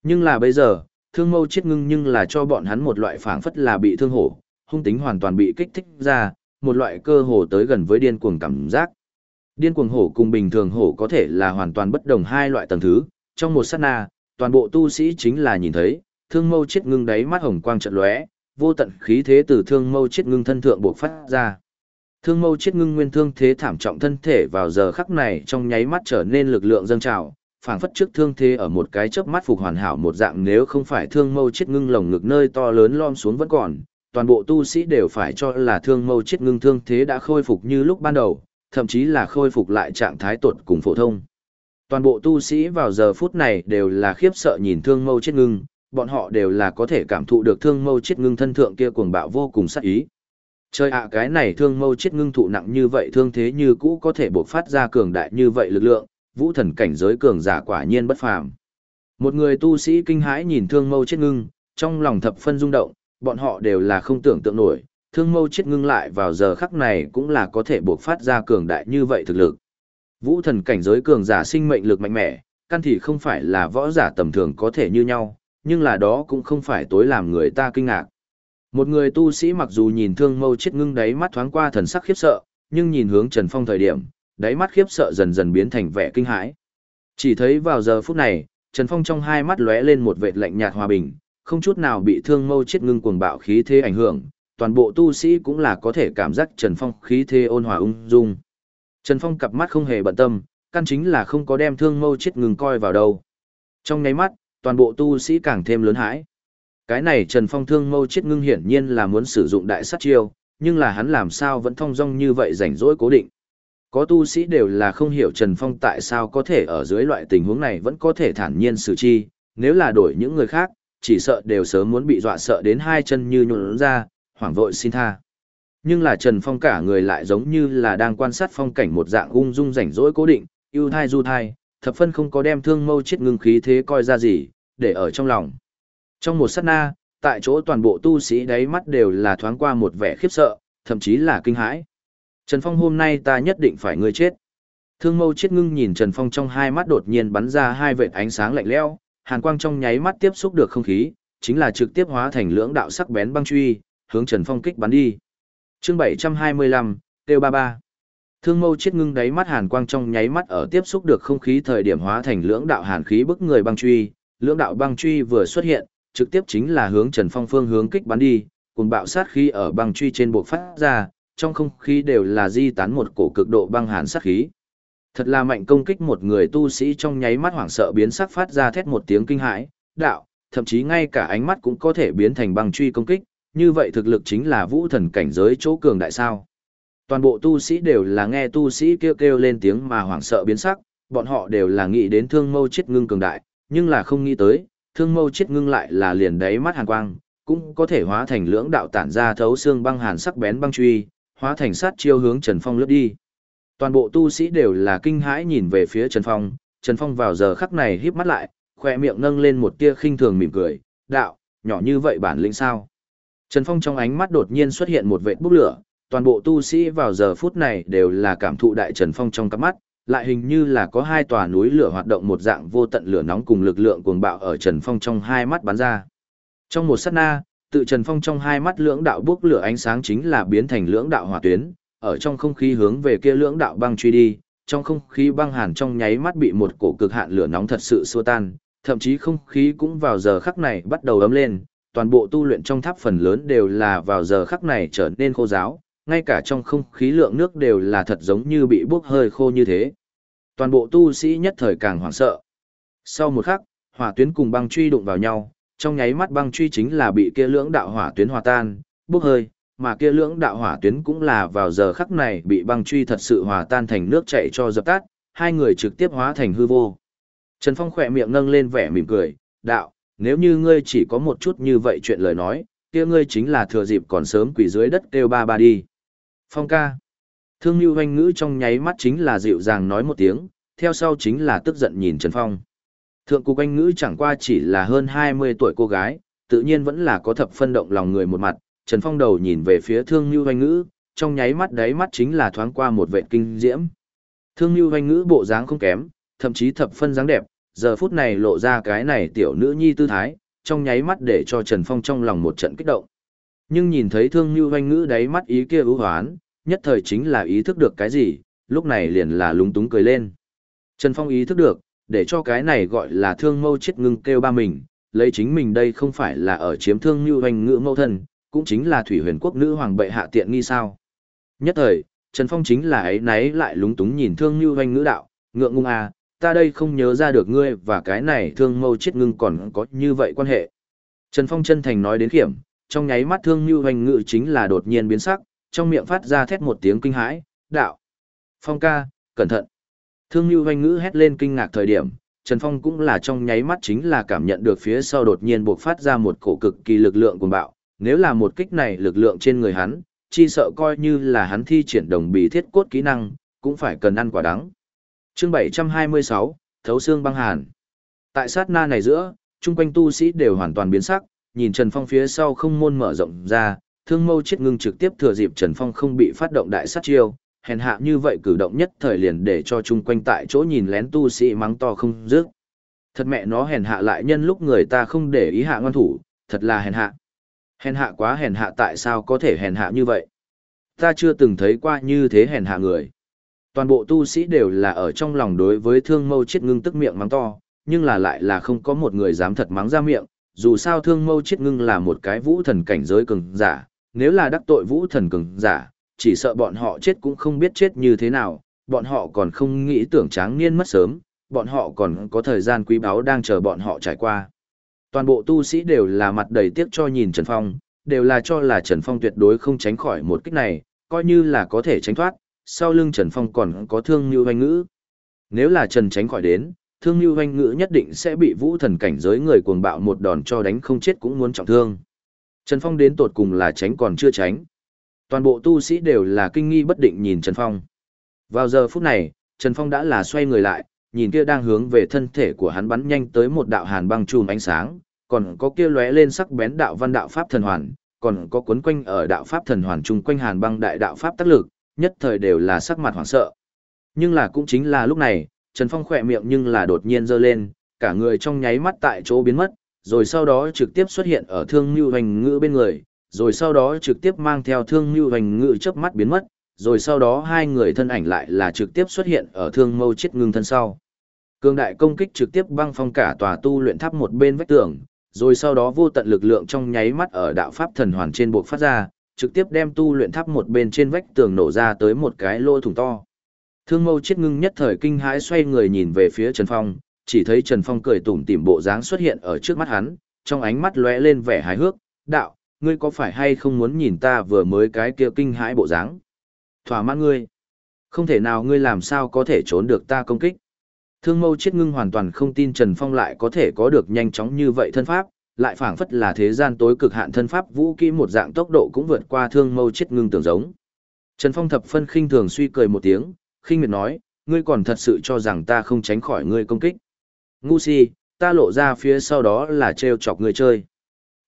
Nhưng là bây giờ, thương mâu chết ngưng nhưng là cho bọn hắn một loại phảng phất là bị thương hổ, hung tính hoàn toàn bị kích thích ra, một loại cơ hồ tới gần với điên cuồng cảm giác. Điên cuồng hổ cùng bình thường hổ có thể là hoàn toàn bất đồng hai loại tầng thứ, trong một sát na, toàn bộ tu sĩ chính là nhìn thấy, thương mâu chết ngưng đáy mắt hồng quang trận lóe, vô tận khí thế từ thương mâu chết ngưng thân thượng buộc phát ra. Thương mâu chết ngưng nguyên thương thế thảm trọng thân thể vào giờ khắc này trong nháy mắt trở nên lực lượng dâng trào, phảng phất trước thương thế ở một cái chớp mắt phục hoàn hảo một dạng nếu không phải thương mâu chết ngưng lồng ngực nơi to lớn lom xuống vẫn còn, toàn bộ tu sĩ đều phải cho là thương mâu chết ngưng thương thế đã khôi phục như lúc ban đầu, thậm chí là khôi phục lại trạng thái tuột cùng phổ thông. Toàn bộ tu sĩ vào giờ phút này đều là khiếp sợ nhìn thương mâu chết ngưng, bọn họ đều là có thể cảm thụ được thương mâu chết ngưng thân thượng kia cuồng bạo vô cùng sắc ý. Trời ạ cái này thương mâu chết ngưng thụ nặng như vậy thương thế như cũ có thể bộc phát ra cường đại như vậy lực lượng, vũ thần cảnh giới cường giả quả nhiên bất phàm. Một người tu sĩ kinh hãi nhìn thương mâu chết ngưng, trong lòng thập phân rung động, bọn họ đều là không tưởng tượng nổi, thương mâu chết ngưng lại vào giờ khắc này cũng là có thể buộc phát ra cường đại như vậy thực lực. Vũ thần cảnh giới cường giả sinh mệnh lực mạnh mẽ, căn thì không phải là võ giả tầm thường có thể như nhau, nhưng là đó cũng không phải tối làm người ta kinh ngạc. Một người tu sĩ mặc dù nhìn thương mâu chết ngưng đáy mắt thoáng qua thần sắc khiếp sợ, nhưng nhìn hướng Trần Phong thời điểm, đáy mắt khiếp sợ dần dần biến thành vẻ kinh hãi. Chỉ thấy vào giờ phút này, Trần Phong trong hai mắt lóe lên một vệt lạnh nhạt hòa bình, không chút nào bị thương mâu chết ngưng cuồng bạo khí thế ảnh hưởng, toàn bộ tu sĩ cũng là có thể cảm giác Trần Phong khí thế ôn hòa ung dung. Trần Phong cặp mắt không hề bận tâm, căn chính là không có đem thương mâu chết ngừng coi vào đâu. Trong nháy mắt, toàn bộ tu sĩ càng thêm lớn hãi. Cái này Trần Phong thương mâu chết ngưng hiển nhiên là muốn sử dụng đại sát chiêu, nhưng là hắn làm sao vẫn thong dong như vậy rảnh rỗi cố định. Có tu sĩ đều là không hiểu Trần Phong tại sao có thể ở dưới loại tình huống này vẫn có thể thản nhiên xử chi, nếu là đổi những người khác, chỉ sợ đều sớm muốn bị dọa sợ đến hai chân như nhuộn ra, hoảng vội xin tha. Nhưng là Trần Phong cả người lại giống như là đang quan sát phong cảnh một dạng ung dung rảnh rỗi cố định, yêu thai du thai, thập phân không có đem thương mâu chết ngưng khí thế coi ra gì, để ở trong lòng. Trong một sát na, tại chỗ toàn bộ tu sĩ đáy mắt đều là thoáng qua một vẻ khiếp sợ, thậm chí là kinh hãi. Trần Phong hôm nay ta nhất định phải ngươi chết. Thương mâu chết ngưng nhìn Trần Phong trong hai mắt đột nhiên bắn ra hai vệt ánh sáng lạnh lẽo, hàn quang trong nháy mắt tiếp xúc được không khí, chính là trực tiếp hóa thành lưỡng đạo sắc bén băng truy, hướng Trần Phong kích bắn đi. Chương 725, Têu 33. Thương mâu chết ngưng đáy mắt hàn quang trong nháy mắt ở tiếp xúc được không khí thời điểm hóa thành lưỡng đạo hàn khí bức người băng truy, lưỡng đạo băng truy vừa xuất hiện, trực tiếp chính là hướng Trần Phong phương hướng kích bắn đi, cùng bạo sát khí ở băng truy trên bộ phát ra, trong không khí đều là di tán một cổ cực độ băng hàn sát khí. Thật là mạnh công kích một người tu sĩ trong nháy mắt hoảng sợ biến sắc phát ra thét một tiếng kinh hãi, đạo, thậm chí ngay cả ánh mắt cũng có thể biến thành băng truy công kích, như vậy thực lực chính là vũ thần cảnh giới chỗ cường đại sao. Toàn bộ tu sĩ đều là nghe tu sĩ kêu kêu lên tiếng mà hoảng sợ biến sắc, bọn họ đều là nghĩ đến thương mâu chết ngưng cường đại, nhưng là không nghĩ tới, thương mâu chết ngưng lại là liền đáy mắt hàn quang, cũng có thể hóa thành lưỡng đạo tản ra thấu xương băng hàn sắc bén băng truy, hóa thành sát chiêu hướng Trần Phong lướt đi. Toàn bộ tu sĩ đều là kinh hãi nhìn về phía Trần Phong, Trần Phong vào giờ khắc này híp mắt lại, khoe miệng nâng lên một tia khinh thường mỉm cười, đạo, nhỏ như vậy bản lĩnh sao. Trần Phong trong ánh mắt đột nhiên xuất hiện một vệt bốc lửa, toàn bộ tu sĩ vào giờ phút này đều là cảm thụ đại Trần Phong trong cặp mắt, lại hình như là có hai tòa núi lửa hoạt động một dạng vô tận lửa nóng cùng lực lượng cuồng bạo ở Trần Phong trong hai mắt bắn ra. Trong một sát na, tự Trần Phong trong hai mắt lưỡng đạo bốc lửa ánh sáng chính là biến thành lưỡng đạo hỏa tuyến, ở trong không khí hướng về kia lưỡng đạo băng truy đi, trong không khí băng hàn trong nháy mắt bị một cổ cực hạn lửa nóng thật sự xua tan, thậm chí không khí cũng vào giờ khắc này bắt đầu ấm lên, toàn bộ tu luyện trong tháp phần lớn đều là vào giờ khắc này trở nên khô giáo, ngay cả trong không khí lượng nước đều là thật giống như bị bốc hơi khô như thế. Toàn bộ tu sĩ nhất thời càng hoảng sợ. Sau một khắc, hỏa tuyến cùng băng truy đụng vào nhau, trong nháy mắt băng truy chính là bị kia lưỡng đạo hỏa tuyến hòa tan, bốc hơi, mà kia lưỡng đạo hỏa tuyến cũng là vào giờ khắc này bị băng truy thật sự hòa tan thành nước chảy cho dập tắt, hai người trực tiếp hóa thành hư vô. Trần Phong khỏe miệng nâng lên vẻ mỉm cười, đạo, nếu như ngươi chỉ có một chút như vậy chuyện lời nói, kia ngươi chính là thừa dịp còn sớm quỷ dưới đất kêu ba ba đi. Phong ca. Thương Nhu Hoanh Ngữ trong nháy mắt chính là dịu dàng nói một tiếng, theo sau chính là tức giận nhìn Trần Phong. Thượng cục anh ngữ chẳng qua chỉ là hơn 20 tuổi cô gái, tự nhiên vẫn là có thập phân động lòng người một mặt, Trần Phong đầu nhìn về phía Thương Nhu Hoành Ngữ, trong nháy mắt đấy mắt chính là thoáng qua một vệt kinh diễm. Thương Nhu Hoành Ngữ bộ dáng không kém, thậm chí thập phân dáng đẹp, giờ phút này lộ ra cái này tiểu nữ nhi tư thái, trong nháy mắt để cho Trần Phong trong lòng một trận kích động. Nhưng nhìn thấy Thương Nhu Hoành Ngữ đáy mắt ý kia ưu hoán, nhất thời chính là ý thức được cái gì, lúc này liền là lúng túng cười lên. Trần Phong ý thức được, để cho cái này gọi là thương mâu chết ngưng kêu ba mình, lấy chính mình đây không phải là ở chiếm thương như hoành ngữ mâu thân, cũng chính là thủy huyền quốc nữ hoàng bệ hạ tiện nghi sao. Nhất thời, Trần Phong chính là ấy náy lại lúng túng nhìn thương như hoanh ngữ đạo, ngượng ngung à, ta đây không nhớ ra được ngươi và cái này thương mâu chết ngưng còn có như vậy quan hệ. Trần Phong chân thành nói đến kiểm, trong nháy mắt thương như hoanh ngữ chính là đột nhiên biến sắc, trong miệng phát ra thét một tiếng kinh hãi, đạo. Phong ca, cẩn thận. Thương như Hoanh Ngữ hét lên kinh ngạc thời điểm, Trần Phong cũng là trong nháy mắt chính là cảm nhận được phía sau đột nhiên buộc phát ra một cổ cực kỳ lực lượng cuồng bạo, nếu là một kích này lực lượng trên người hắn, chi sợ coi như là hắn thi triển đồng bì thiết cốt kỹ năng, cũng phải cần ăn quả đắng. Chương 726, Thấu xương băng hàn. Tại sát na này giữa, chung quanh tu sĩ đều hoàn toàn biến sắc, nhìn Trần Phong phía sau không môn mở rộng ra, thương mâu chết ngưng trực tiếp thừa dịp Trần Phong không bị phát động đại sát chiêu, hèn hạ như vậy cử động nhất thời liền để cho chung quanh tại chỗ nhìn lén tu sĩ mắng to không dứt. Thật mẹ nó hèn hạ lại nhân lúc người ta không để ý hạ ngoan thủ, thật là hèn hạ. Hèn hạ quá hèn hạ tại sao có thể hèn hạ như vậy? Ta chưa từng thấy qua như thế hèn hạ người. Toàn bộ tu sĩ đều là ở trong lòng đối với thương mâu chết ngưng tức miệng mắng to, nhưng là lại là không có một người dám thật mắng ra miệng, dù sao thương mâu chết ngưng là một cái vũ thần cảnh giới cường giả, nếu là đắc tội vũ thần cường giả, chỉ sợ bọn họ chết cũng không biết chết như thế nào, bọn họ còn không nghĩ tưởng tráng niên mất sớm, bọn họ còn có thời gian quý báu đang chờ bọn họ trải qua. Toàn bộ tu sĩ đều là mặt đầy tiếc cho nhìn Trần Phong, đều là cho là Trần Phong tuyệt đối không tránh khỏi một kích này, coi như là có thể tránh thoát, sau lưng Trần Phong còn có thương như hoanh ngữ. Nếu là Trần tránh khỏi đến, thương như hoanh ngữ nhất định sẽ bị vũ thần cảnh giới người cuồng bạo một đòn cho đánh không chết cũng muốn trọng thương. Trần Phong đến tột cùng là tránh còn chưa tránh. Toàn bộ tu sĩ đều là kinh nghi bất định nhìn Trần Phong. Vào giờ phút này, Trần Phong đã là xoay người lại, nhìn kia đang hướng về thân thể của hắn bắn nhanh tới một đạo hàn băng chùm ánh sáng, còn có kia lóe lên sắc bén đạo văn đạo pháp thần hoàn, còn có cuốn quanh ở đạo pháp thần hoàn chung quanh hàn băng đại đạo pháp tác lực, nhất thời đều là sắc mặt hoảng sợ. Nhưng là cũng chính là lúc này, Trần Phong khỏe miệng nhưng là đột nhiên giơ lên, cả người trong nháy mắt tại chỗ biến mất, rồi sau đó trực tiếp xuất hiện ở thương như hoành ngữ bên người, rồi sau đó trực tiếp mang theo thương như hoành ngữ chớp mắt biến mất, rồi sau đó hai người thân ảnh lại là trực tiếp xuất hiện ở thương mâu chết ngưng thân sau. Cương đại công kích trực tiếp băng phong cả tòa tu luyện tháp một bên vách tường, rồi sau đó vô tận lực lượng trong nháy mắt ở đạo pháp thần hoàn trên buộc phát ra, trực tiếp đem tu luyện tháp một bên trên vách tường nổ ra tới một cái lỗ thủng to. Thương mâu chết ngưng nhất thời kinh hãi xoay người nhìn về phía Trần Phong, chỉ thấy Trần Phong cười tủm tỉm bộ dáng xuất hiện ở trước mắt hắn, trong ánh mắt lóe lên vẻ hài hước, đạo, ngươi có phải hay không muốn nhìn ta vừa mới cái kia kinh hãi bộ dáng? Thỏa mãn ngươi. Không thể nào ngươi làm sao có thể trốn được ta công kích. Thương mâu chết ngưng hoàn toàn không tin Trần Phong lại có thể có được nhanh chóng như vậy thân pháp, lại phảng phất là thế gian tối cực hạn thân pháp vũ kỹ một dạng tốc độ cũng vượt qua thương mâu chết ngưng tưởng giống. Trần Phong thập phân khinh thường suy cười một tiếng, khinh miệt nói, ngươi còn thật sự cho rằng ta không tránh khỏi ngươi công kích. Ngu si, ta lộ ra phía sau đó là trêu chọc ngươi chơi.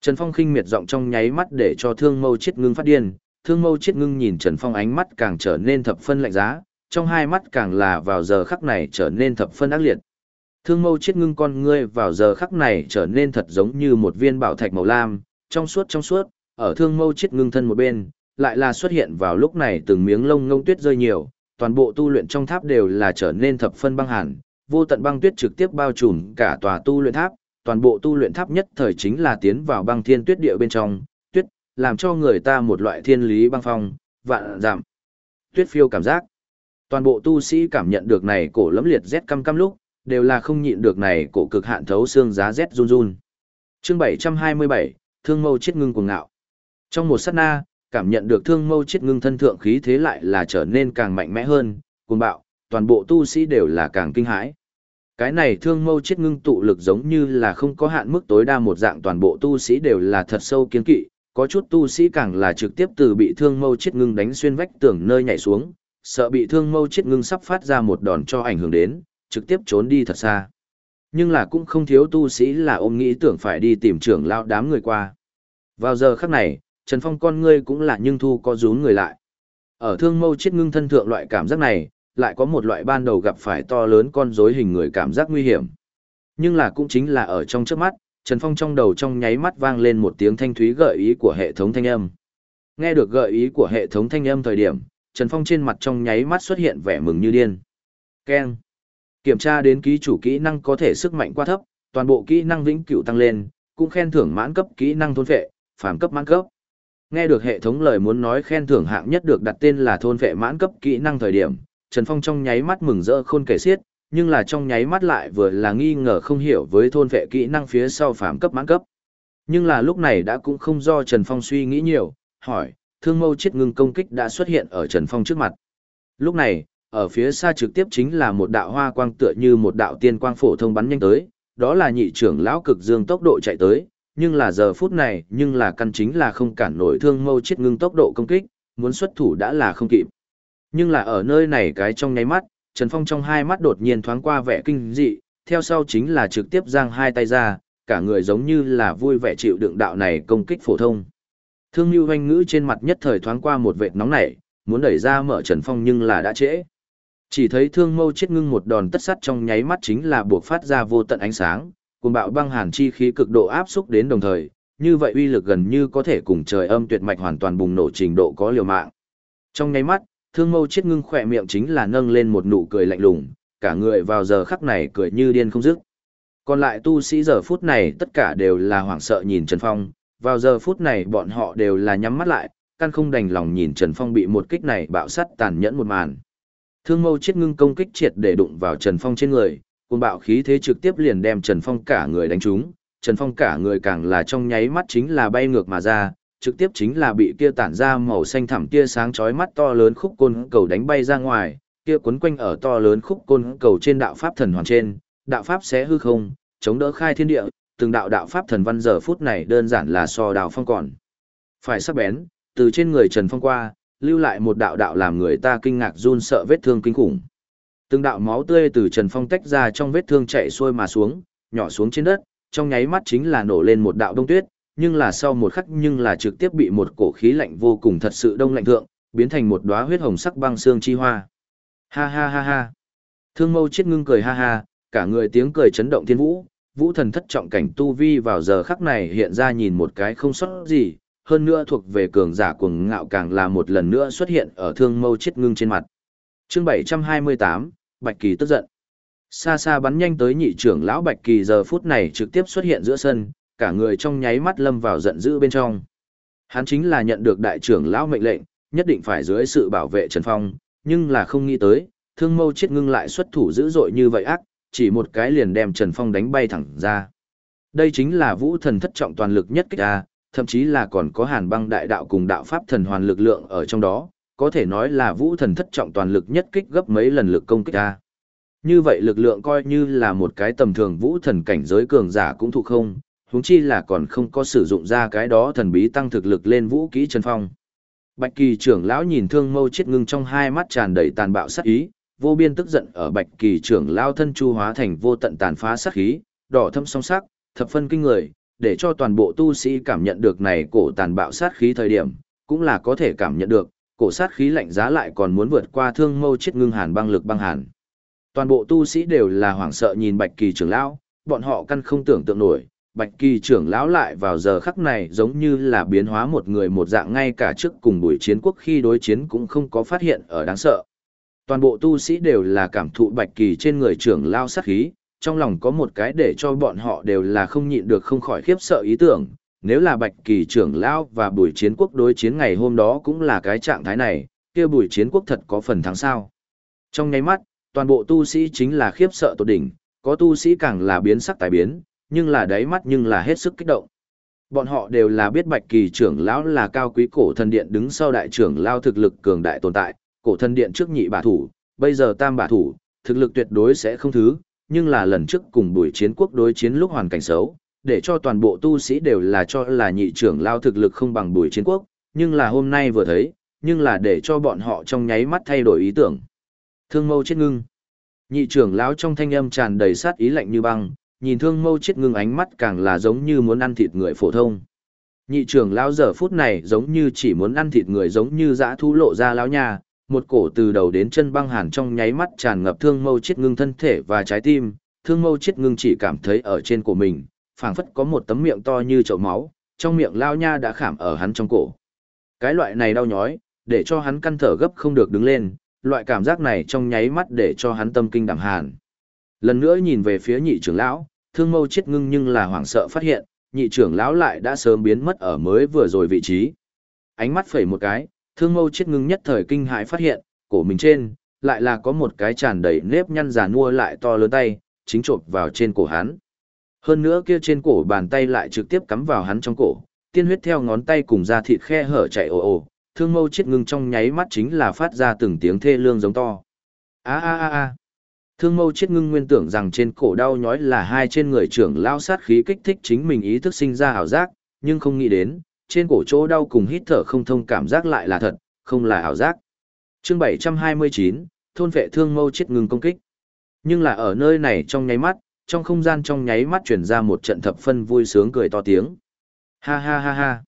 Trần Phong khinh miệt giọng trong nháy mắt để cho thương mâu chết ngưng phát điên, thương mâu chết ngưng nhìn Trần Phong ánh mắt càng trở nên thập phân lạnh giá, trong hai mắt càng là vào giờ khắc này trở nên thập phân ác liệt. Thương mâu chết ngưng con ngươi vào giờ khắc này trở nên thật giống như một viên bảo thạch màu lam, trong suốt trong suốt, ở thương mâu chết ngưng thân một bên, lại là xuất hiện vào lúc này từng miếng lông ngông tuyết rơi nhiều, toàn bộ tu luyện trong tháp đều là trở nên thập phân băng hàn, vô tận băng tuyết trực tiếp bao trùm cả tòa tu luyện tháp, toàn bộ tu luyện tháp nhất thời chính là tiến vào băng thiên tuyết địa bên trong, làm cho người ta một loại thiên lý băng phong, vạn giảm. Tuyết phiêu cảm giác. Toàn bộ tu sĩ cảm nhận được này cổ lấm liệt rét căm căm lúc, đều là không nhịn được này cổ cực hạn thấu xương giá rét run run. Chương 727, Thương Mâu chết ngưng cuồng ngạo. Trong một sát na, cảm nhận được Thương Mâu chết ngưng thân thượng khí thế lại là trở nên càng mạnh mẽ hơn, cuồng bạo, toàn bộ tu sĩ đều là càng kinh hãi. Cái này Thương Mâu chết ngưng tụ lực giống như là không có hạn mức tối đa một dạng toàn bộ tu sĩ đều là thật sâu kiến kỵ, có chút tu sĩ càng là trực tiếp từ bị Thương Mâu chết ngưng đánh xuyên vách tường nơi nhảy xuống, sợ bị thương mâu chết ngưng sắp phát ra một đòn cho ảnh hưởng đến, trực tiếp trốn đi thật xa. Nhưng là cũng không thiếu tu sĩ là ôm nghĩ tưởng phải đi tìm trưởng lao đám người qua. Vào giờ khắc này, Trần Phong con ngươi cũng là nhưng thu có rún người lại. Ở thương mâu chết ngưng thân thượng loại cảm giác này, lại có một loại ban đầu gặp phải to lớn con rối hình người cảm giác nguy hiểm. Nhưng là cũng chính là ở trong trước mắt, Trần Phong trong đầu trong nháy mắt vang lên một tiếng thanh thúy gợi ý của hệ thống thanh âm. Nghe được gợi ý của hệ thống thanh âm thời điểm, Trần Phong trên mặt trong nháy mắt xuất hiện vẻ mừng như điên. Keng. Kiểm tra đến ký chủ kỹ năng có thể sức mạnh quá thấp, toàn bộ kỹ năng vĩnh cửu tăng lên, cũng khen thưởng mãn cấp kỹ năng thôn phệ, phàm cấp mãn cấp. Nghe được hệ thống lời muốn nói khen thưởng hạng nhất được đặt tên là thôn phệ mãn cấp kỹ năng thời điểm, Trần Phong trong nháy mắt mừng rỡ khôn kể xiết, nhưng là trong nháy mắt lại vừa là nghi ngờ không hiểu với thôn vệ kỹ năng phía sau phàm cấp mãn cấp. Nhưng là lúc này đã cũng không do Trần Phong suy nghĩ nhiều, hỏi, thương mâu chết ngưng công kích đã xuất hiện ở Trần Phong trước mặt. Lúc này, ở phía xa trực tiếp chính là một đạo hoa quang tựa như một đạo tiên quang phổ thông bắn nhanh tới, đó là nhị trưởng lão cực dương tốc độ chạy tới, nhưng là giờ phút này, nhưng là căn chính là không cản nổi thương mâu chết ngưng tốc độ công kích, muốn xuất thủ đã là không kịp. Nhưng là ở nơi này cái trong nháy mắt, Trần Phong trong hai mắt đột nhiên thoáng qua vẻ kinh dị, theo sau chính là trực tiếp giang hai tay ra, cả người giống như là vui vẻ chịu đựng đạo này công kích phổ thông. Thương Nhu Hoanh Ngữ trên mặt nhất thời thoáng qua một vệt nóng nảy, muốn đẩy ra mở Trần Phong nhưng là đã trễ. Chỉ thấy Thương Mâu chết ngưng một đòn tất sắt trong nháy mắt chính là buộc phát ra vô tận ánh sáng, cùng bạo băng hàn chi khí cực độ áp xúc đến đồng thời, như vậy uy lực gần như có thể cùng trời âm tuyệt mạch hoàn toàn bùng nổ trình độ có liều mạng. Trong nháy mắt, Thương Mâu chết ngưng khỏe miệng chính là nâng lên một nụ cười lạnh lùng, cả người vào giờ khắc này cười như điên không dứt. Còn lại tu sĩ giờ phút này tất cả đều là hoảng sợ nhìn Trần Phong, Vào giờ phút này bọn họ đều là nhắm mắt lại, căn không đành lòng nhìn Trần Phong bị một kích này bạo sắt tàn nhẫn một màn. Thương mâu chết ngưng công kích triệt để đụng vào Trần Phong trên người, cùng bạo khí thế trực tiếp liền đem Trần Phong cả người đánh trúng, Trần Phong cả người càng là trong nháy mắt chính là bay ngược mà ra, trực tiếp chính là bị kia tản ra màu xanh thẳm tia sáng chói mắt to lớn khúc côn cầu đánh bay ra ngoài, kia quấn quanh ở to lớn khúc côn cầu trên đạo pháp thần hoàn trên, đạo pháp sẽ hư không, chống đỡ khai thiên địa, từng đạo đạo pháp thần văn giờ phút này đơn giản là so đào phong còn. Phải sắc bén, từ trên người Trần Phong qua, lưu lại một đạo đạo làm người ta kinh ngạc run sợ vết thương kinh khủng. Từng đạo máu tươi từ Trần Phong tách ra trong vết thương chạy xuôi mà xuống, nhỏ xuống trên đất, trong nháy mắt chính là nổ lên một đạo đông tuyết, nhưng là sau một khắc nhưng là trực tiếp bị một cổ khí lạnh vô cùng thật sự đông lạnh thượng, biến thành một đóa huyết hồng sắc băng xương chi hoa. Ha ha ha ha. Thương Mâu chết ngưng cười ha ha, cả người tiếng cười chấn động thiên vũ, vũ thần thất trọng cảnh tu vi vào giờ khắc này hiện ra nhìn một cái không sót gì, hơn nữa thuộc về cường giả cuồng ngạo càng là một lần nữa xuất hiện ở thương mâu chết ngưng trên mặt. Chương 728, Bạch Kỳ tức giận. Xa xa bắn nhanh tới nhị trưởng lão Bạch Kỳ giờ phút này trực tiếp xuất hiện giữa sân, cả người trong nháy mắt lâm vào giận dữ bên trong. Hắn chính là nhận được đại trưởng lão mệnh lệnh, nhất định phải dưới sự bảo vệ Trần Phong, nhưng là không nghĩ tới, thương mâu chết ngưng lại xuất thủ dữ dội như vậy ác, chỉ một cái liền đem Trần Phong đánh bay thẳng ra. Đây chính là vũ thần thất trọng toàn lực nhất kích A, thậm chí là còn có hàn băng đại đạo cùng đạo pháp thần hoàn lực lượng ở trong đó, có thể nói là vũ thần thất trọng toàn lực nhất kích gấp mấy lần lực công kích A. Như vậy lực lượng coi như là một cái tầm thường vũ thần cảnh giới cường giả cũng thụ không, huống chi là còn không có sử dụng ra cái đó thần bí tăng thực lực lên vũ kỹ Trần Phong. Bạch Kỳ trưởng lão nhìn Thương Mâu chết ngưng trong hai mắt tràn đầy tàn bạo sát ý, vô biên tức giận ở Bạch Kỳ trưởng lão thân chu hóa thành vô tận tàn phá sát khí, đỏ thâm song sắc, thập phân kinh người, để cho toàn bộ tu sĩ cảm nhận được này cổ tàn bạo sát khí thời điểm, cũng là có thể cảm nhận được, cổ sát khí lạnh giá lại còn muốn vượt qua Thương Mâu chết ngưng hàn băng lực băng hàn. Toàn bộ tu sĩ đều là hoảng sợ nhìn Bạch Kỳ trưởng lão, bọn họ căn không tưởng tượng nổi, Bạch Kỳ trưởng lão lại vào giờ khắc này giống như là biến hóa một người một dạng ngay cả trước cùng buổi chiến quốc khi đối chiến cũng không có phát hiện ở đáng sợ. Toàn bộ tu sĩ đều là cảm thụ Bạch Kỳ trên người trưởng lão sát khí, trong lòng có một cái để cho bọn họ đều là không nhịn được không khỏi khiếp sợ ý tưởng, nếu là Bạch Kỳ trưởng lão và buổi chiến quốc đối chiến ngày hôm đó cũng là cái trạng thái này, kia buổi chiến quốc thật có phần thắng sao. Trong nháy mắt, toàn bộ tu sĩ chính là khiếp sợ tột đỉnh, có tu sĩ càng là biến sắc tài biến, nhưng là đáy mắt nhưng là hết sức kích động. Bọn họ đều là biết Bạch Kỳ trưởng lão là cao quý cổ thần điện đứng sau đại trưởng lao thực lực cường đại tồn tại, cổ thần điện trước nhị bà thủ, bây giờ tam bà thủ, thực lực tuyệt đối sẽ không thứ, nhưng là lần trước cùng buổi chiến quốc đối chiến lúc hoàn cảnh xấu, để cho toàn bộ tu sĩ đều là cho là nhị trưởng lao thực lực không bằng buổi chiến quốc, nhưng là hôm nay vừa thấy, nhưng là để cho bọn họ trong nháy mắt thay đổi ý tưởng. Thương mâu chết ngưng. Nhị trưởng lão trong thanh âm tràn đầy sát ý lạnh như băng, nhìn thương mâu chết ngưng ánh mắt càng là giống như muốn ăn thịt người phổ thông. Nhị trưởng lão giờ phút này giống như chỉ muốn ăn thịt người giống như dã thu lộ ra lão nhà, một cổ từ đầu đến chân băng hàn trong nháy mắt tràn ngập thương mâu chết ngưng thân thể và trái tim, thương mâu chết ngưng chỉ cảm thấy ở trên của mình, phảng phất có một tấm miệng to như chậu máu, trong miệng lao nha đã khảm ở hắn trong cổ. Cái loại này đau nhói, để cho hắn căn thở gấp không được đứng lên, loại cảm giác này trong nháy mắt để cho hắn tâm kinh đảm hàn. Lần nữa nhìn về phía nhị trưởng lão, thương mâu chết ngưng nhưng là hoảng sợ phát hiện, nhị trưởng lão lại đã sớm biến mất ở mới vừa rồi vị trí. Ánh mắt phẩy một cái, thương mâu chết ngưng nhất thời kinh hãi phát hiện, cổ mình trên, lại là có một cái tràn đầy nếp nhăn già nua lại to lớn tay, chính trộm vào trên cổ hắn. Hơn nữa kia trên cổ bàn tay lại trực tiếp cắm vào hắn trong cổ, tiên huyết theo ngón tay cùng da thịt khe hở chạy ồ ồ, thương mâu chết ngưng trong nháy mắt chính là phát ra từng tiếng thê lương giống to. A a a a. Thương mâu chết ngưng nguyên tưởng rằng trên cổ đau nhói là hai trên người trưởng lao sát khí kích thích chính mình ý thức sinh ra ảo giác, nhưng không nghĩ đến, trên cổ chỗ đau cùng hít thở không thông cảm giác lại là thật, không là ảo giác. Chương 729, thôn vệ thương mâu chết ngưng công kích. Nhưng là ở nơi này trong nháy mắt, trong không gian trong nháy mắt chuyển ra một trận thập phân vui sướng cười to tiếng. Ha ha ha ha.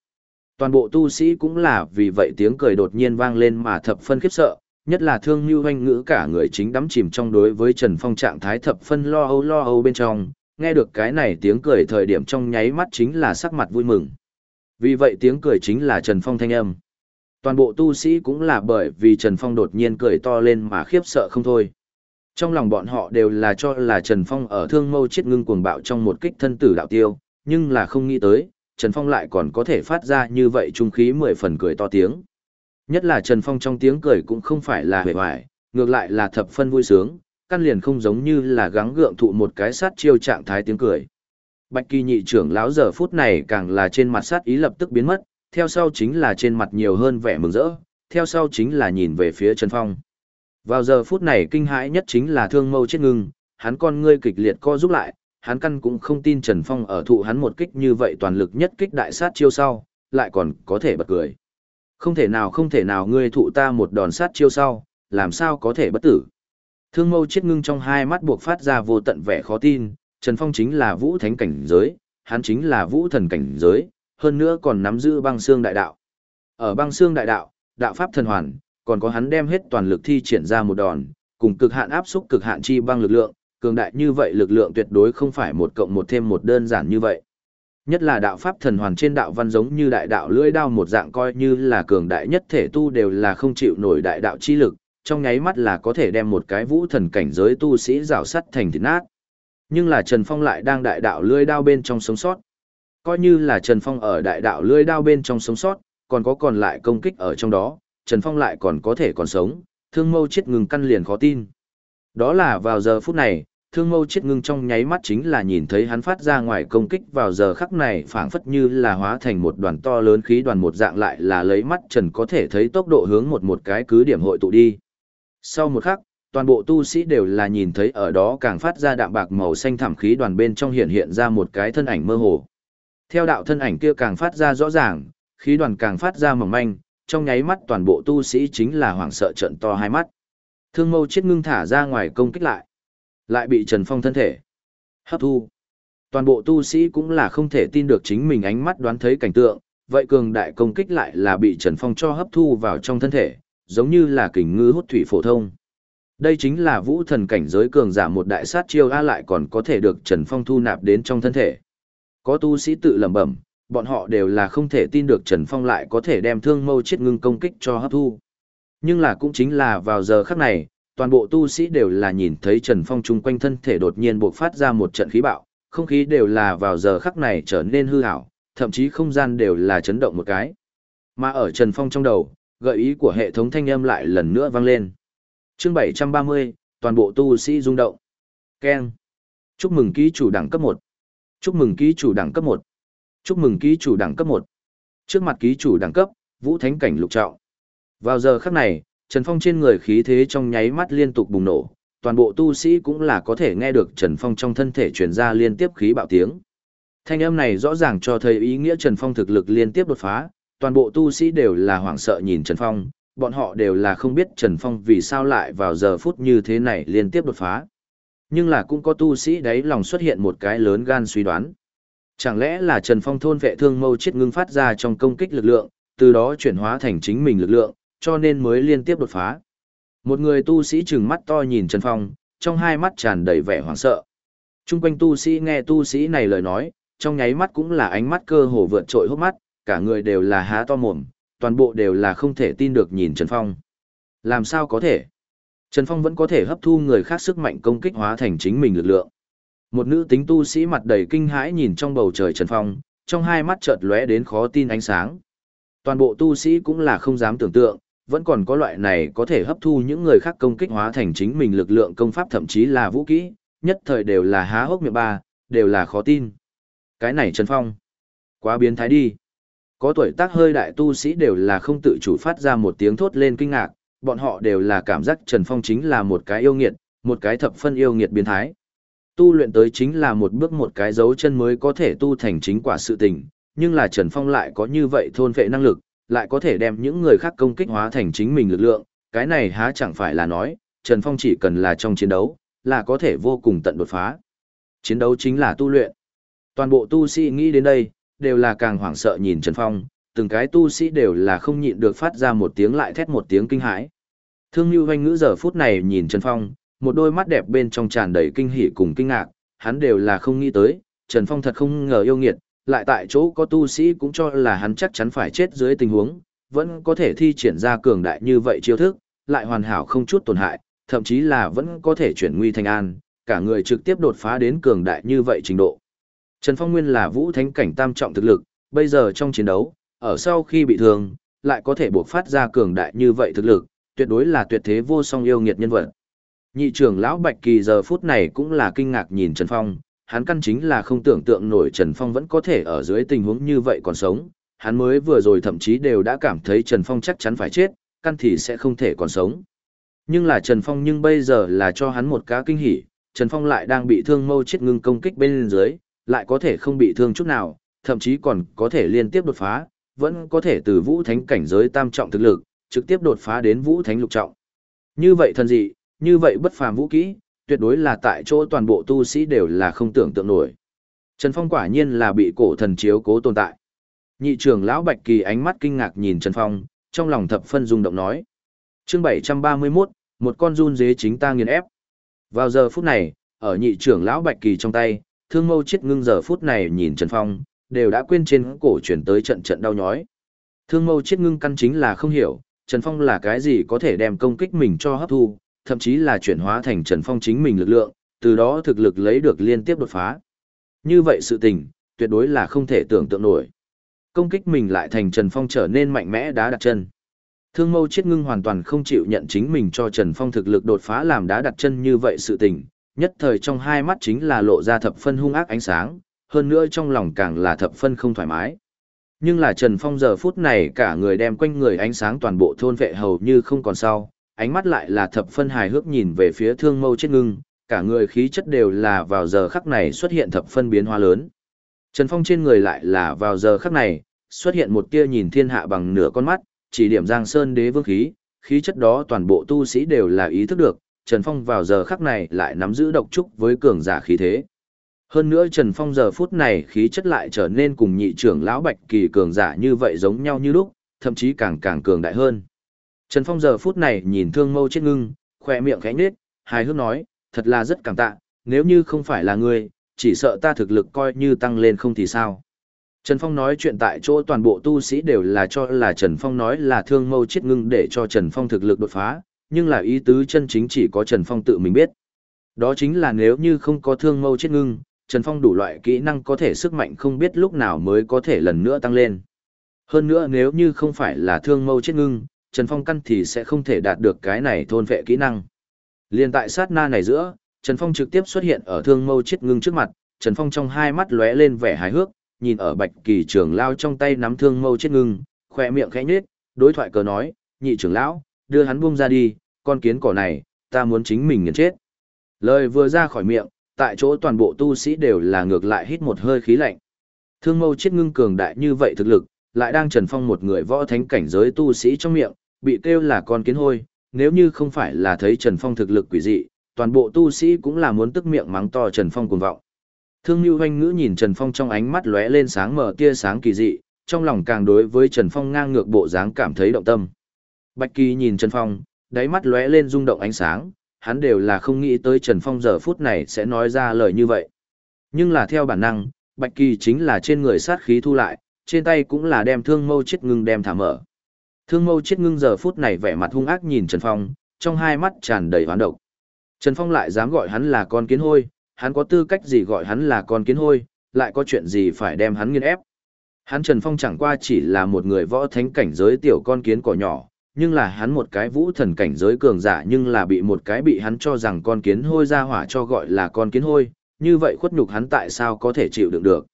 Toàn bộ tu sĩ cũng là vì vậy tiếng cười đột nhiên vang lên mà thập phân khiếp sợ, nhất là thương như hoanh ngữ cả người chính đắm chìm trong đối với Trần Phong trạng thái thập phân lo âu lo âu bên trong, nghe được cái này tiếng cười thời điểm trong nháy mắt chính là sắc mặt vui mừng. Vì vậy tiếng cười chính là Trần Phong thanh âm. Toàn bộ tu sĩ cũng là bởi vì Trần Phong đột nhiên cười to lên mà khiếp sợ không thôi. Trong lòng bọn họ đều là cho là Trần Phong ở thương mâu chết ngưng cuồng bạo trong một kích thân tử đạo tiêu, nhưng là không nghĩ tới, Trần Phong lại còn có thể phát ra như vậy trung khí mười phần cười to tiếng. Nhất là Trần Phong trong tiếng cười cũng không phải là hề hoài, ngược lại là thập phân vui sướng, căn liền không giống như là gắng gượng thụ một cái sát chiêu trạng thái tiếng cười. Bạch kỳ nhị trưởng lão giờ phút này càng là trên mặt sát ý lập tức biến mất, theo sau chính là trên mặt nhiều hơn vẻ mừng rỡ, theo sau chính là nhìn về phía Trần Phong. Vào giờ phút này kinh hãi nhất chính là thương mâu chết ngưng, hắn con ngươi kịch liệt co giúp lại, hắn căn cũng không tin Trần Phong ở thụ hắn một kích như vậy toàn lực nhất kích đại sát chiêu sau, lại còn có thể bật cười. Không thể nào không thể nào ngươi thụ ta một đòn sát chiêu sau, làm sao có thể bất tử. Thương mâu chết ngưng trong hai mắt buộc phát ra vô tận vẻ khó tin, Trần Phong chính là vũ thánh cảnh giới, hắn chính là vũ thần cảnh giới, hơn nữa còn nắm giữ băng xương đại đạo. Ở băng xương đại đạo, đạo pháp thần hoàn, còn có hắn đem hết toàn lực thi triển ra một đòn, cùng cực hạn áp xúc cực hạn chi băng lực lượng, cường đại như vậy lực lượng tuyệt đối không phải một cộng một thêm một đơn giản như vậy. Nhất là đạo pháp thần hoàn trên đạo văn giống như đại đạo lưỡi đao một dạng coi như là cường đại nhất thể tu đều là không chịu nổi đại đạo chi lực, trong nháy mắt là có thể đem một cái vũ thần cảnh giới tu sĩ rào sắt thành thịt nát. Nhưng là Trần Phong lại đang đại đạo lưỡi đao bên trong sống sót. Coi như là Trần Phong ở đại đạo lưỡi đao bên trong sống sót, còn có còn lại công kích ở trong đó, Trần Phong lại còn có thể còn sống, thương mâu chết ngừng căn liền khó tin. Đó là vào giờ phút này, thương mâu chết ngưng trong nháy mắt chính là nhìn thấy hắn phát ra ngoài công kích vào giờ khắc này phảng phất như là hóa thành một đoàn to lớn khí đoàn một dạng lại là lấy mắt trần có thể thấy tốc độ hướng một một cái cứ điểm hội tụ đi. Sau một khắc, toàn bộ tu sĩ đều là nhìn thấy ở đó càng phát ra đạm bạc màu xanh thảm khí đoàn bên trong hiện hiện ra một cái thân ảnh mơ hồ. Theo đạo thân ảnh kia càng phát ra rõ ràng, khí đoàn càng phát ra mỏng manh, trong nháy mắt toàn bộ tu sĩ chính là hoảng sợ trận to hai mắt. Thương mâu chết ngưng thả ra ngoài công kích lại. Lại bị Trần Phong thân thể hấp thu. Toàn bộ tu sĩ cũng là không thể tin được chính mình ánh mắt đoán thấy cảnh tượng, vậy cường đại công kích lại là bị Trần Phong cho hấp thu vào trong thân thể, giống như là kình ngư hút thủy phổ thông. Đây chính là vũ thần cảnh giới cường giả một đại sát chiêu A lại còn có thể được Trần Phong thu nạp đến trong thân thể. Có tu sĩ tự lẩm bẩm, bọn họ đều là không thể tin được Trần Phong lại có thể đem thương mâu chết ngưng công kích cho hấp thu. Nhưng là cũng chính là vào giờ khắc này, toàn bộ tu sĩ đều là nhìn thấy Trần Phong chung quanh thân thể đột nhiên bộc phát ra một trận khí bạo, không khí đều là vào giờ khắc này trở nên hư ảo, thậm chí không gian đều là chấn động một cái. Mà ở Trần Phong trong đầu, gợi ý của hệ thống thanh âm lại lần nữa vang lên. Chương 730, toàn bộ tu sĩ rung động. Ken. Chúc mừng ký chủ đẳng cấp 1. Chúc mừng ký chủ đẳng cấp 1. Chúc mừng ký chủ đẳng cấp 1. Trước mặt ký chủ đẳng cấp, Vũ Thánh cảnh lục trọng. Vào giờ khắc này, Trần Phong trên người khí thế trong nháy mắt liên tục bùng nổ, toàn bộ tu sĩ cũng là có thể nghe được Trần Phong trong thân thể truyền ra liên tiếp khí bạo tiếng. Thanh âm này rõ ràng cho thấy ý nghĩa Trần Phong thực lực liên tiếp đột phá, toàn bộ tu sĩ đều là hoảng sợ nhìn Trần Phong, bọn họ đều là không biết Trần Phong vì sao lại vào giờ phút như thế này liên tiếp đột phá. Nhưng là cũng có tu sĩ đấy lòng xuất hiện một cái lớn gan suy đoán. Chẳng lẽ là Trần Phong thôn vệ thương mâu chết ngưng phát ra trong công kích lực lượng, từ đó chuyển hóa thành chính mình lực lượng, cho nên mới liên tiếp đột phá. Một người tu sĩ trừng mắt to nhìn Trần Phong, trong hai mắt tràn đầy vẻ hoảng sợ. Trung quanh tu sĩ nghe tu sĩ này lời nói, trong nháy mắt cũng là ánh mắt cơ hồ vượt trội hốc mắt, cả người đều là há to mồm, toàn bộ đều là không thể tin được nhìn Trần Phong. Làm sao có thể? Trần Phong vẫn có thể hấp thu người khác sức mạnh công kích hóa thành chính mình lực lượng. Một nữ tính tu sĩ mặt đầy kinh hãi nhìn trong bầu trời Trần Phong, trong hai mắt chợt lóe đến khó tin ánh sáng. Toàn bộ tu sĩ cũng là không dám tưởng tượng, vẫn còn có loại này có thể hấp thu những người khác công kích hóa thành chính mình lực lượng công pháp thậm chí là vũ kỹ, nhất thời đều là há hốc miệng ba, đều là khó tin. Cái này Trần Phong, quá biến thái đi. Có tuổi tác hơi đại tu sĩ đều là không tự chủ phát ra một tiếng thốt lên kinh ngạc, bọn họ đều là cảm giác Trần Phong chính là một cái yêu nghiệt, một cái thập phân yêu nghiệt biến thái. Tu luyện tới chính là một bước một cái dấu chân mới có thể tu thành chính quả sự tình, nhưng là Trần Phong lại có như vậy thôn vệ năng lực, lại có thể đem những người khác công kích hóa thành chính mình lực lượng, cái này há chẳng phải là nói, Trần Phong chỉ cần là trong chiến đấu, là có thể vô cùng tận đột phá. Chiến đấu chính là tu luyện. Toàn bộ tu sĩ nghĩ đến đây, đều là càng hoảng sợ nhìn Trần Phong, từng cái tu sĩ đều là không nhịn được phát ra một tiếng lại thét một tiếng kinh hãi. Thương Nhu Hoanh ngữ giờ phút này nhìn Trần Phong, một đôi mắt đẹp bên trong tràn đầy kinh hỉ cùng kinh ngạc, hắn đều là không nghĩ tới, Trần Phong thật không ngờ yêu nghiệt, lại tại chỗ có tu sĩ cũng cho là hắn chắc chắn phải chết dưới tình huống, vẫn có thể thi triển ra cường đại như vậy chiêu thức, lại hoàn hảo không chút tổn hại, thậm chí là vẫn có thể chuyển nguy thành an, cả người trực tiếp đột phá đến cường đại như vậy trình độ. Trần Phong Nguyên là vũ thánh cảnh tam trọng thực lực, bây giờ trong chiến đấu, ở sau khi bị thương, lại có thể buộc phát ra cường đại như vậy thực lực, tuyệt đối là tuyệt thế vô song yêu nghiệt nhân vật. Nhị trưởng lão Bạch Kỳ giờ phút này cũng là kinh ngạc nhìn Trần Phong, hắn căn chính là không tưởng tượng nổi Trần Phong vẫn có thể ở dưới tình huống như vậy còn sống, hắn mới vừa rồi thậm chí đều đã cảm thấy Trần Phong chắc chắn phải chết, căn thì sẽ không thể còn sống. Nhưng là Trần Phong nhưng bây giờ là cho hắn một cá kinh hỉ, Trần Phong lại đang bị thương mâu chết ngưng công kích bên dưới, lại có thể không bị thương chút nào, thậm chí còn có thể liên tiếp đột phá, vẫn có thể từ vũ thánh cảnh giới tam trọng thực lực, trực tiếp đột phá đến vũ thánh lục trọng. Như vậy thần dị, như vậy bất phàm vũ kỹ, tuyệt đối là tại chỗ toàn bộ tu sĩ đều là không tưởng tượng nổi. Trần Phong quả nhiên là bị cổ thần chiếu cố tồn tại. Nhị trưởng lão Bạch Kỳ ánh mắt kinh ngạc nhìn Trần Phong, trong lòng thập phân rung động nói. Chương 731, một con run dế chính ta nghiền ép. Vào giờ phút này, ở nhị trưởng lão Bạch Kỳ trong tay, thương mâu chết ngưng giờ phút này nhìn Trần Phong, đều đã quên trên cổ chuyển tới trận trận đau nhói. Thương mâu chết ngưng căn chính là không hiểu, Trần Phong là cái gì có thể đem công kích mình cho hấp thu, thậm chí là chuyển hóa thành Trần Phong chính mình lực lượng, từ đó thực lực lấy được liên tiếp đột phá. Như vậy sự tình, tuyệt đối là không thể tưởng tượng nổi. Công kích mình lại thành Trần Phong trở nên mạnh mẽ đá đặt chân. Thương mâu chết ngưng hoàn toàn không chịu nhận chính mình cho Trần Phong thực lực đột phá làm đá đặt chân như vậy sự tình, nhất thời trong hai mắt chính là lộ ra thập phân hung ác ánh sáng, hơn nữa trong lòng càng là thập phân không thoải mái. Nhưng là Trần Phong giờ phút này cả người đem quanh người ánh sáng toàn bộ thôn vệ hầu như không còn sau, ánh mắt lại là thập phân hài hước nhìn về phía thương mâu chết ngưng, cả người khí chất đều là vào giờ khắc này xuất hiện thập phân biến hóa lớn. Trần Phong trên người lại là vào giờ khắc này, xuất hiện một tia nhìn thiên hạ bằng nửa con mắt, chỉ điểm Giang Sơn đế vương khí, khí chất đó toàn bộ tu sĩ đều là ý thức được, Trần Phong vào giờ khắc này lại nắm giữ độc trúc với cường giả khí thế. Hơn nữa Trần Phong giờ phút này khí chất lại trở nên cùng nhị trưởng lão Bạch Kỳ cường giả như vậy giống nhau như lúc, thậm chí càng càng cường đại hơn. Trần Phong giờ phút này nhìn thương mâu chết ngưng, khỏe miệng khẽ nết, hài hước nói, thật là rất cảm tạ, nếu như không phải là ngươi, chỉ sợ ta thực lực coi như tăng lên không thì sao. Trần Phong nói chuyện tại chỗ toàn bộ tu sĩ đều là cho là Trần Phong nói là thương mâu chết ngưng để cho Trần Phong thực lực đột phá, nhưng là ý tứ chân chính chỉ có Trần Phong tự mình biết. Đó chính là nếu như không có thương mâu chết ngưng, Trần Phong đủ loại kỹ năng có thể sức mạnh không biết lúc nào mới có thể lần nữa tăng lên. Hơn nữa nếu như không phải là thương mâu chết ngưng, Trần Phong căn thì sẽ không thể đạt được cái này thôn vệ kỹ năng. Liên tại sát na này giữa, Trần Phong trực tiếp xuất hiện ở thương mâu chết ngưng trước mặt, Trần Phong trong hai mắt lóe lên vẻ hài hước, nhìn ở bạch kỳ trưởng lao trong tay nắm thương mâu chết ngưng, khỏe miệng khẽ nhếch, đối thoại cờ nói, nhị trưởng lão, đưa hắn buông ra đi, con kiến cỏ này, ta muốn chính mình nghiền chết. Lời vừa ra khỏi miệng, tại chỗ toàn bộ tu sĩ đều là ngược lại hít một hơi khí lạnh. Thương mâu chết ngưng cường đại như vậy thực lực, lại đang trần phong một người võ thánh cảnh giới tu sĩ trong miệng, bị kêu là con kiến hôi, nếu như không phải là thấy Trần Phong thực lực quỷ dị, toàn bộ tu sĩ cũng là muốn tức miệng mắng to Trần Phong cuồng vọng. Thương Nưu Hoành ngữ nhìn Trần Phong trong ánh mắt lóe lên sáng mở tia sáng kỳ dị, trong lòng càng đối với Trần Phong ngang ngược bộ dáng cảm thấy động tâm. Bạch Kỳ nhìn Trần Phong, đáy mắt lóe lên rung động ánh sáng, hắn đều là không nghĩ tới Trần Phong giờ phút này sẽ nói ra lời như vậy. Nhưng là theo bản năng, Bạch Kỳ chính là trên người sát khí thu lại, trên tay cũng là đem thương mâu chết ngưng đem thả mở. Thương mâu chết ngưng giờ phút này vẻ mặt hung ác nhìn Trần Phong, trong hai mắt tràn đầy hoán độc. Trần Phong lại dám gọi hắn là con kiến hôi, hắn có tư cách gì gọi hắn là con kiến hôi, lại có chuyện gì phải đem hắn nghiên ép. Hắn Trần Phong chẳng qua chỉ là một người võ thánh cảnh giới tiểu con kiến cỏ nhỏ, nhưng là hắn một cái vũ thần cảnh giới cường giả nhưng là bị một cái bị hắn cho rằng con kiến hôi ra hỏa cho gọi là con kiến hôi, như vậy khuất nhục hắn tại sao có thể chịu đựng được.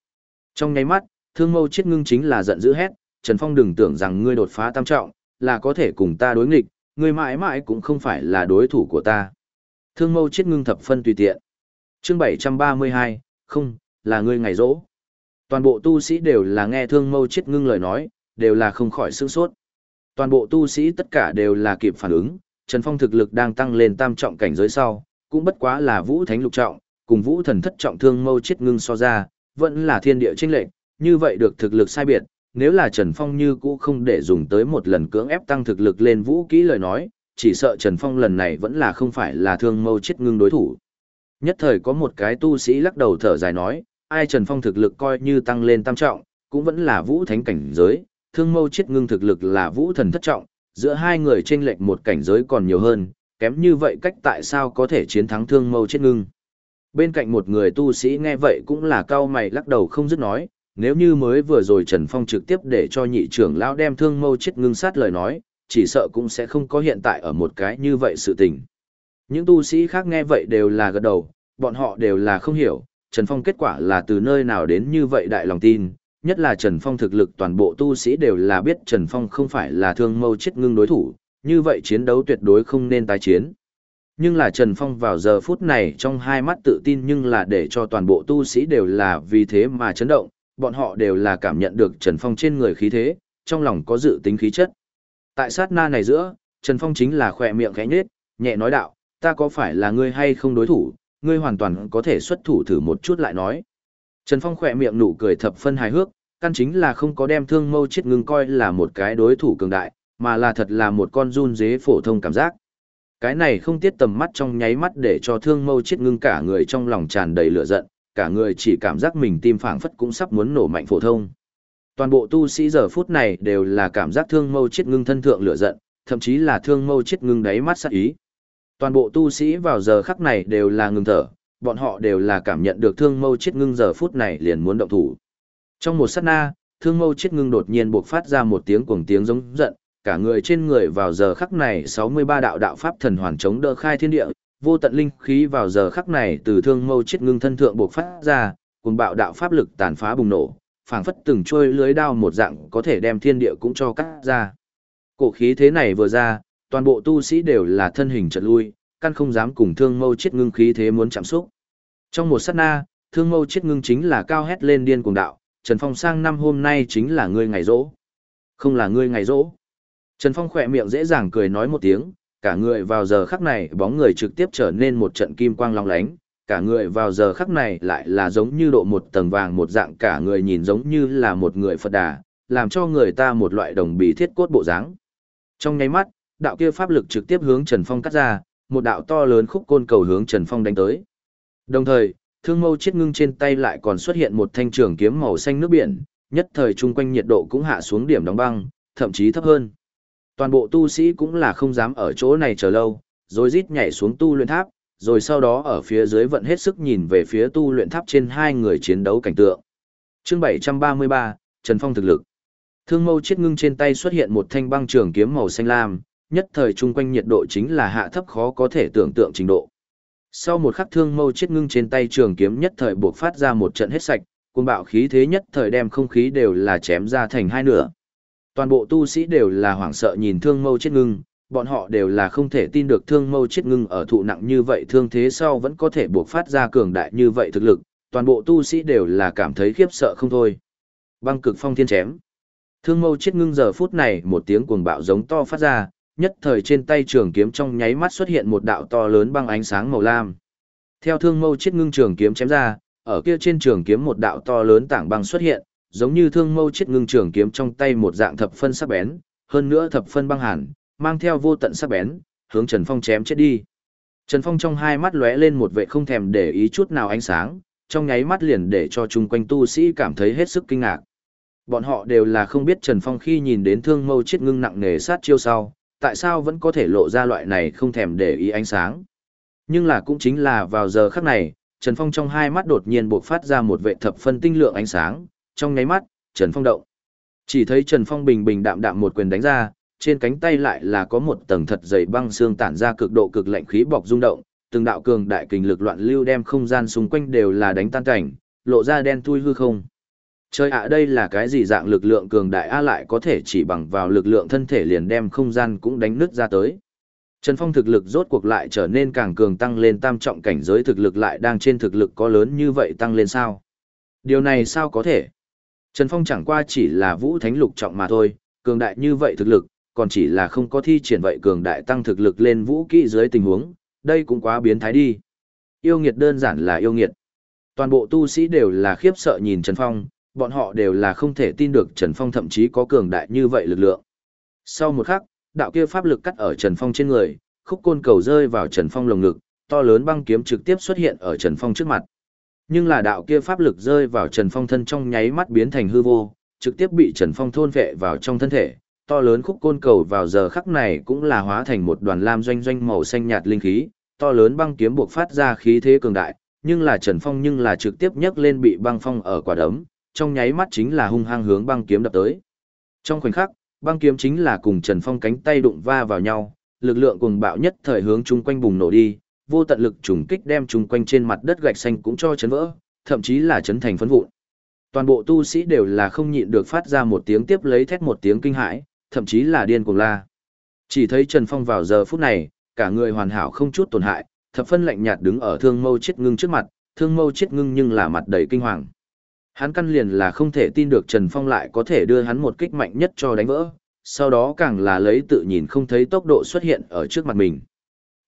Trong nháy mắt, thương mâu chết ngưng chính là giận dữ hét, Trần Phong đừng tưởng rằng ngươi đột phá tam trọng, là có thể cùng ta đối nghịch, ngươi mãi mãi cũng không phải là đối thủ của ta. Thương mâu chết ngưng thập phân tùy tiện. Chương 732, không, là ngươi ngày rỗ. Toàn bộ tu sĩ đều là nghe thương mâu chết ngưng lời nói, đều là không khỏi sương sốt. Toàn bộ tu sĩ tất cả đều là kịp phản ứng, Trần Phong thực lực đang tăng lên tam trọng cảnh giới sau, cũng bất quá là vũ thánh lục trọng, cùng vũ thần thất trọng thương mâu chết ngưng so ra, vẫn là thiên địa chênh lệnh, như vậy được thực lực sai biệt, nếu là Trần Phong như cũ không để dùng tới một lần cưỡng ép tăng thực lực lên vũ kỹ lời nói, chỉ sợ Trần Phong lần này vẫn là không phải là thương mâu chết ngưng đối thủ. Nhất thời có một cái tu sĩ lắc đầu thở dài nói, ai Trần Phong thực lực coi như tăng lên tam trọng, cũng vẫn là vũ thánh cảnh giới, thương mâu chết ngưng thực lực là vũ thần thất trọng, giữa hai người chênh lệch một cảnh giới còn nhiều hơn, kém như vậy cách tại sao có thể chiến thắng thương mâu chết ngưng. Bên cạnh một người tu sĩ nghe vậy cũng là cao mày lắc đầu không dứt nói, nếu như mới vừa rồi Trần Phong trực tiếp để cho nhị trưởng lão đem thương mâu chết ngưng sát lời nói, chỉ sợ cũng sẽ không có hiện tại ở một cái như vậy sự tình. Những tu sĩ khác nghe vậy đều là gật đầu, bọn họ đều là không hiểu, Trần Phong kết quả là từ nơi nào đến như vậy đại lòng tin, nhất là Trần Phong thực lực toàn bộ tu sĩ đều là biết Trần Phong không phải là thương mâu chết ngưng đối thủ, như vậy chiến đấu tuyệt đối không nên tái chiến. Nhưng là Trần Phong vào giờ phút này trong hai mắt tự tin nhưng là để cho toàn bộ tu sĩ đều là vì thế mà chấn động, bọn họ đều là cảm nhận được Trần Phong trên người khí thế, trong lòng có dự tính khí chất. Tại sát na này giữa, Trần Phong chính là khỏe miệng khẽ nhếch, nhẹ nói đạo, ta có phải là ngươi hay không đối thủ, ngươi hoàn toàn có thể xuất thủ thử một chút lại nói. Trần Phong khỏe miệng nụ cười thập phân hài hước, căn chính là không có đem thương mâu chết ngưng coi là một cái đối thủ cường đại, mà là thật là một con run dế phổ thông cảm giác. Cái này không tiết tầm mắt trong nháy mắt để cho thương mâu chết ngưng cả người trong lòng tràn đầy lửa giận, cả người chỉ cảm giác mình tim phảng phất cũng sắp muốn nổ mạnh phổ thông. Toàn bộ tu sĩ giờ phút này đều là cảm giác thương mâu chết ngưng thân thượng lửa giận, thậm chí là thương mâu chết ngưng đáy mắt sát ý. Toàn bộ tu sĩ vào giờ khắc này đều là ngừng thở, bọn họ đều là cảm nhận được thương mâu chết ngưng giờ phút này liền muốn động thủ. Trong một sát na, thương mâu chết ngưng đột nhiên buộc phát ra một tiếng cuồng tiếng giống giận, cả người trên người vào giờ khắc này 63 đạo đạo pháp thần hoàn chống đỡ khai thiên địa, vô tận linh khí vào giờ khắc này từ thương mâu chết ngưng thân thượng buộc phát ra, cùng bạo đạo pháp lực tàn phá bùng nổ, phảng phất từng trôi lưới đao một dạng có thể đem thiên địa cũng cho cắt ra. Cổ khí thế này vừa ra, toàn bộ tu sĩ đều là thân hình chật lui, căn không dám cùng thương mâu chết ngưng khí thế muốn chạm xúc. Trong một sát na, thương mâu chết ngưng chính là cao hét lên điên cuồng đạo, Trần Phong sang năm hôm nay chính là ngươi ngày rỗ. Không là ngươi ngày rỗ. Trần Phong khỏe miệng dễ dàng cười nói một tiếng, cả người vào giờ khắc này bóng người trực tiếp trở nên một trận kim quang long lánh, cả người vào giờ khắc này lại là giống như độ một tầng vàng một dạng cả người nhìn giống như là một người Phật đà, làm cho người ta một loại đồng bì thiết cốt bộ dáng. Trong nháy mắt, đạo kia pháp lực trực tiếp hướng Trần Phong cắt ra, một đạo to lớn khúc côn cầu hướng Trần Phong đánh tới. Đồng thời, thương mâu chết ngưng trên tay lại còn xuất hiện một thanh trường kiếm màu xanh nước biển, nhất thời chung quanh nhiệt độ cũng hạ xuống điểm đóng băng, thậm chí thấp hơn. Toàn bộ tu sĩ cũng là không dám ở chỗ này chờ lâu, rồi rít nhảy xuống tu luyện tháp, rồi sau đó ở phía dưới vận hết sức nhìn về phía tu luyện tháp trên hai người chiến đấu cảnh tượng. Chương 733, Trần Phong thực lực. Thương mâu chết ngưng trên tay xuất hiện một thanh băng trường kiếm màu xanh lam, nhất thời chung quanh nhiệt độ chính là hạ thấp khó có thể tưởng tượng trình độ. Sau một khắc thương mâu chết ngưng trên tay trường kiếm nhất thời buộc phát ra một trận hết sạch, cuồng bạo khí thế nhất thời đem không khí đều là chém ra thành hai nửa. Toàn bộ tu sĩ đều là hoảng sợ nhìn thương mâu chết ngưng, bọn họ đều là không thể tin được thương mâu chết ngưng ở thụ nặng như vậy thương thế sau vẫn có thể buộc phát ra cường đại như vậy thực lực, toàn bộ tu sĩ đều là cảm thấy khiếp sợ không thôi. Băng cực phong thiên chém. Thương mâu chết ngưng giờ phút này một tiếng cuồng bạo giống to phát ra, nhất thời trên tay trường kiếm trong nháy mắt xuất hiện một đạo to lớn băng ánh sáng màu lam. Theo thương mâu chết ngưng trường kiếm chém ra, ở kia trên trường kiếm một đạo to lớn tảng băng xuất hiện, giống như thương mâu chết ngưng trường kiếm trong tay một dạng thập phân sắc bén, hơn nữa thập phân băng hàn, mang theo vô tận sắc bén, hướng Trần Phong chém chết đi. Trần Phong trong hai mắt lóe lên một vẻ không thèm để ý chút nào ánh sáng, trong nháy mắt liền để cho chung quanh tu sĩ cảm thấy hết sức kinh ngạc. Bọn họ đều là không biết Trần Phong khi nhìn đến thương mâu chết ngưng nặng nề sát chiêu sau, tại sao vẫn có thể lộ ra loại này không thèm để ý ánh sáng. Nhưng là cũng chính là vào giờ khắc này, Trần Phong trong hai mắt đột nhiên bộc phát ra một vệ thập phân tinh lượng ánh sáng, trong nháy mắt, Trần Phong động. Chỉ thấy Trần Phong bình bình đạm đạm một quyền đánh ra, trên cánh tay lại là có một tầng thật dày băng xương tản ra cực độ cực lạnh khí bọc rung động, từng đạo cường đại kình lực loạn lưu đem không gian xung quanh đều là đánh tan cảnh, lộ ra đen thui hư không. Trời ạ đây là cái gì dạng lực lượng cường đại a lại có thể chỉ bằng vào lực lượng thân thể liền đem không gian cũng đánh nứt ra tới. Trần Phong thực lực rốt cuộc lại trở nên càng cường tăng lên tam trọng cảnh giới thực lực lại đang trên thực lực có lớn như vậy tăng lên sao? Điều này sao có thể? Trần Phong chẳng qua chỉ là vũ thánh lục trọng mà thôi, cường đại như vậy thực lực, còn chỉ là không có thi triển vậy cường đại tăng thực lực lên vũ kỹ dưới tình huống, đây cũng quá biến thái đi. Yêu nghiệt đơn giản là yêu nghiệt. Toàn bộ tu sĩ đều là khiếp sợ nhìn Trần Phong, bọn họ đều là không thể tin được Trần Phong thậm chí có cường đại như vậy lực lượng. Sau một khắc, đạo kia pháp lực cắt ở Trần Phong trên người, khúc côn cầu rơi vào Trần Phong lồng ngực, to lớn băng kiếm trực tiếp xuất hiện ở Trần Phong trước mặt. Nhưng là đạo kia pháp lực rơi vào Trần Phong thân trong nháy mắt biến thành hư vô, trực tiếp bị Trần Phong thôn vệ vào trong thân thể. To lớn khúc côn cầu vào giờ khắc này cũng là hóa thành một đoàn lam doanh doanh màu xanh nhạt linh khí, to lớn băng kiếm buộc phát ra khí thế cường đại, nhưng là Trần Phong nhưng là trực tiếp nhấc lên bị băng phong ở quả đấm, trong nháy mắt chính là hung hăng hướng băng kiếm đập tới. Trong khoảnh khắc, băng kiếm chính là cùng Trần Phong cánh tay đụng va vào nhau, lực lượng cuồng bạo nhất thời hướng chung quanh bùng nổ đi, vô tận lực trùng kích đem chung quanh trên mặt đất gạch xanh cũng cho chấn vỡ, thậm chí là chấn thành phấn vụn. Toàn bộ tu sĩ đều là không nhịn được phát ra một tiếng tiếp lấy thét một tiếng kinh hãi, thậm chí là điên cuồng la. Chỉ thấy Trần Phong vào giờ phút này, cả người hoàn hảo không chút tổn hại, thập phân lạnh nhạt đứng ở thương mâu chết ngưng trước mặt, thương mâu chết ngưng nhưng là mặt đầy kinh hoàng. Hắn căn liền là không thể tin được Trần Phong lại có thể đưa hắn một kích mạnh nhất cho đánh vỡ, sau đó càng là lấy tự nhìn không thấy tốc độ xuất hiện ở trước mặt mình.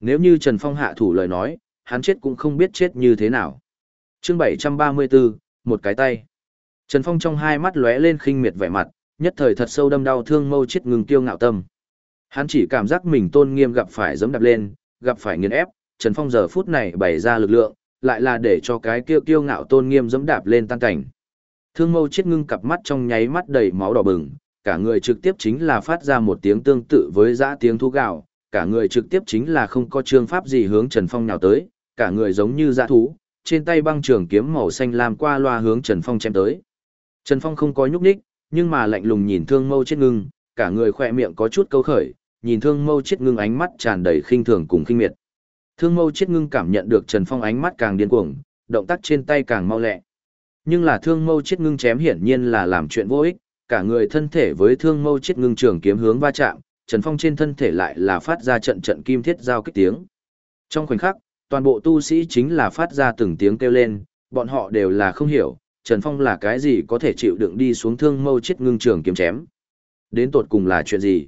Nếu như Trần Phong hạ thủ lời nói, hắn chết cũng không biết chết như thế nào. chương 734, một cái tay. Trần Phong trong hai mắt lóe lên khinh miệt vẻ mặt, nhất thời thật sâu đâm đau thương mâu chết ngừng tiêu ngạo tâm. Hắn chỉ cảm giác mình tôn nghiêm gặp phải giẫm đạp lên, gặp phải nghiền ép, Trần Phong giờ phút này bày ra lực lượng, lại là để cho cái kiêu kiêu ngạo tôn nghiêm giẫm đạp lên tan cảnh. Thương mâu chết ngưng cặp mắt trong nháy mắt đầy máu đỏ bừng, cả người trực tiếp chính là phát ra một tiếng tương tự với dã tiếng thú gạo, cả người trực tiếp chính là không có trương pháp gì hướng Trần Phong nào tới, cả người giống như dã thú, trên tay băng trường kiếm màu xanh lam qua loa hướng Trần Phong chém tới. Trần Phong không có nhúc nhích, nhưng mà lạnh lùng nhìn thương mâu chết ngưng, cả người khỏe miệng có chút câu khởi, nhìn thương mâu chết ngưng ánh mắt tràn đầy khinh thường cùng khinh miệt. Thương mâu chết ngưng cảm nhận được Trần Phong ánh mắt càng điên cuồng, động tác trên tay càng mau lẹ. Nhưng là thương mâu chết ngưng chém hiển nhiên là làm chuyện vô ích, cả người thân thể với thương mâu chết ngưng trường kiếm hướng va chạm, Trần Phong trên thân thể lại là phát ra trận trận kim thiết giao kích tiếng. Trong khoảnh khắc, toàn bộ tu sĩ chính là phát ra từng tiếng kêu lên, bọn họ đều là không hiểu, Trần Phong là cái gì có thể chịu đựng đi xuống thương mâu chết ngưng trường kiếm chém. Đến tột cùng là chuyện gì?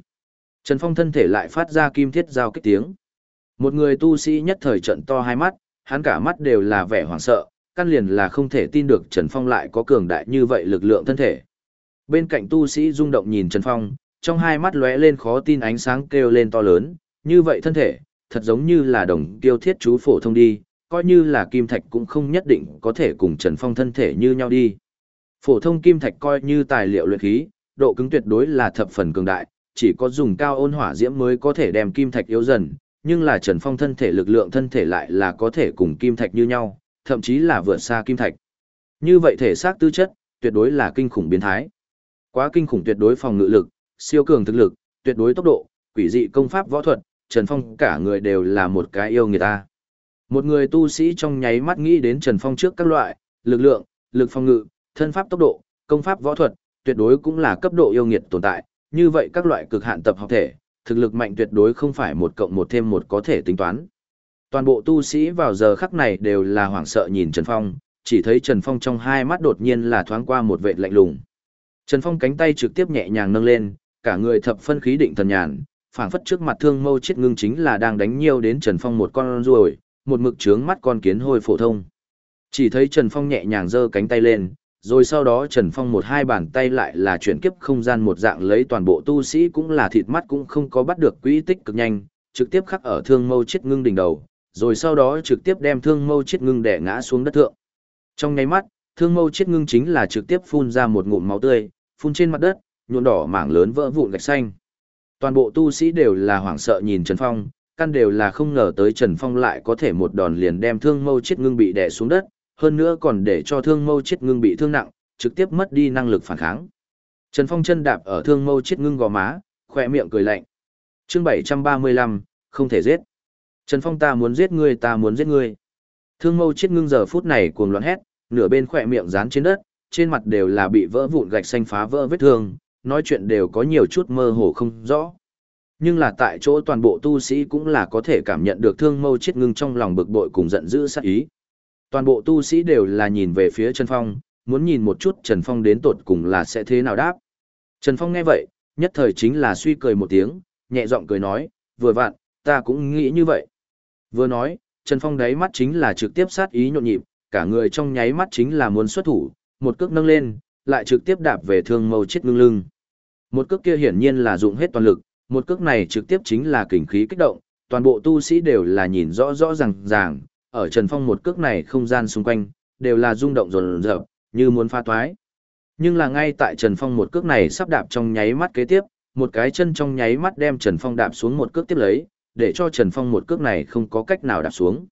Trần Phong thân thể lại phát ra kim thiết giao kích tiếng. Một người tu sĩ nhất thời trận to hai mắt, hắn cả mắt đều là vẻ hoảng sợ, căn liền là không thể tin được Trần Phong lại có cường đại như vậy lực lượng thân thể. Bên cạnh tu sĩ rung động nhìn Trần Phong, trong hai mắt lóe lên khó tin ánh sáng kêu lên to lớn, như vậy thân thể, thật giống như là đồng tiêu thiết chú phổ thông đi, coi như là kim thạch cũng không nhất định có thể cùng Trần Phong thân thể như nhau đi. Phổ thông kim thạch coi như tài liệu luyện khí, độ cứng tuyệt đối là thập phần cường đại, chỉ có dùng cao ôn hỏa diễm mới có thể đem kim thạch yếu dần, nhưng là Trần Phong thân thể lực lượng thân thể lại là có thể cùng kim thạch như nhau, thậm chí là vượt xa kim thạch. Như vậy thể xác tư chất, tuyệt đối là kinh khủng biến thái. Quá kinh khủng tuyệt đối phòng ngự lực, siêu cường thực lực, tuyệt đối tốc độ, quỷ dị công pháp võ thuật, Trần Phong cả người đều là một cái yêu người ta. Một người tu sĩ trong nháy mắt nghĩ đến Trần Phong trước các loại, lực lượng, lực phòng ngự, thân pháp tốc độ, công pháp võ thuật, tuyệt đối cũng là cấp độ yêu nghiệt tồn tại, như vậy các loại cực hạn tập học thể, thực lực mạnh tuyệt đối không phải một cộng một thêm một có thể tính toán. Toàn bộ tu sĩ vào giờ khắc này đều là hoảng sợ nhìn Trần Phong, chỉ thấy Trần Phong trong hai mắt đột nhiên là thoáng qua một vệ lạnh lùng. Trần Phong cánh tay trực tiếp nhẹ nhàng nâng lên, cả người thập phân khí định thần nhàn, phảng phất trước mặt thương mâu chết ngưng chính là đang đánh nhiều đến Trần Phong một con ruồi, một mực trướng mắt con kiến hôi phổ thông. Chỉ thấy Trần Phong nhẹ nhàng giơ cánh tay lên, rồi sau đó Trần Phong một hai bàn tay lại là chuyển kiếp không gian một dạng lấy toàn bộ tu sĩ cũng là thịt mắt cũng không có bắt được quỹ tích cực nhanh, trực tiếp khắc ở thương mâu chết ngưng đỉnh đầu, rồi sau đó trực tiếp đem thương mâu chết ngưng đè ngã xuống đất thượng. Trong nháy mắt, thương mâu chết ngưng chính là trực tiếp phun ra một ngụm máu tươi, phun trên mặt đất, nhuộm đỏ mảng lớn vỡ vụn gạch xanh. Toàn bộ tu sĩ đều là hoảng sợ nhìn Trần Phong, căn đều là không ngờ tới Trần Phong lại có thể một đòn liền đem thương mâu chết ngưng bị đè xuống đất, hơn nữa còn để cho thương mâu chết ngưng bị thương nặng, trực tiếp mất đi năng lực phản kháng. Trần Phong chân đạp ở thương mâu chết ngưng gò má, khỏe miệng cười lạnh. Chương 735, không thể giết. Trần Phong ta muốn giết ngươi ta muốn giết ngươi. Thương mâu chết ngưng giờ phút này cuồng loạn hét, nửa bên khỏe miệng dán trên đất, trên mặt đều là bị vỡ vụn gạch xanh phá vỡ vết thương, nói chuyện đều có nhiều chút mơ hồ không rõ. Nhưng là tại chỗ toàn bộ tu sĩ cũng là có thể cảm nhận được thương mâu chết ngưng trong lòng bực bội cùng giận dữ sát ý. Toàn bộ tu sĩ đều là nhìn về phía Trần Phong, muốn nhìn một chút Trần Phong đến tột cùng là sẽ thế nào đáp. Trần Phong nghe vậy, nhất thời chính là suy cười một tiếng, nhẹ giọng cười nói, vừa vặn, ta cũng nghĩ như vậy. Vừa nói, Trần Phong đáy mắt chính là trực tiếp sát ý nhộn nhịp, cả người trong nháy mắt chính là muốn xuất thủ, một cước nâng lên, lại trực tiếp đạp về thương mâu chết ngưng lưng. Một cước kia hiển nhiên là dụng hết toàn lực, một cước này trực tiếp chính là kình khí kích động, toàn bộ tu sĩ đều là nhìn rõ rõ ràng ràng, ở Trần Phong một cước này không gian xung quanh, đều là rung động rồn rợp, như muốn pha toái. Nhưng là ngay tại Trần Phong một cước này sắp đạp trong nháy mắt kế tiếp, một cái chân trong nháy mắt đem Trần Phong đạp xuống một cước tiếp lấy, để cho Trần Phong một cước này không có cách nào đạp xuống.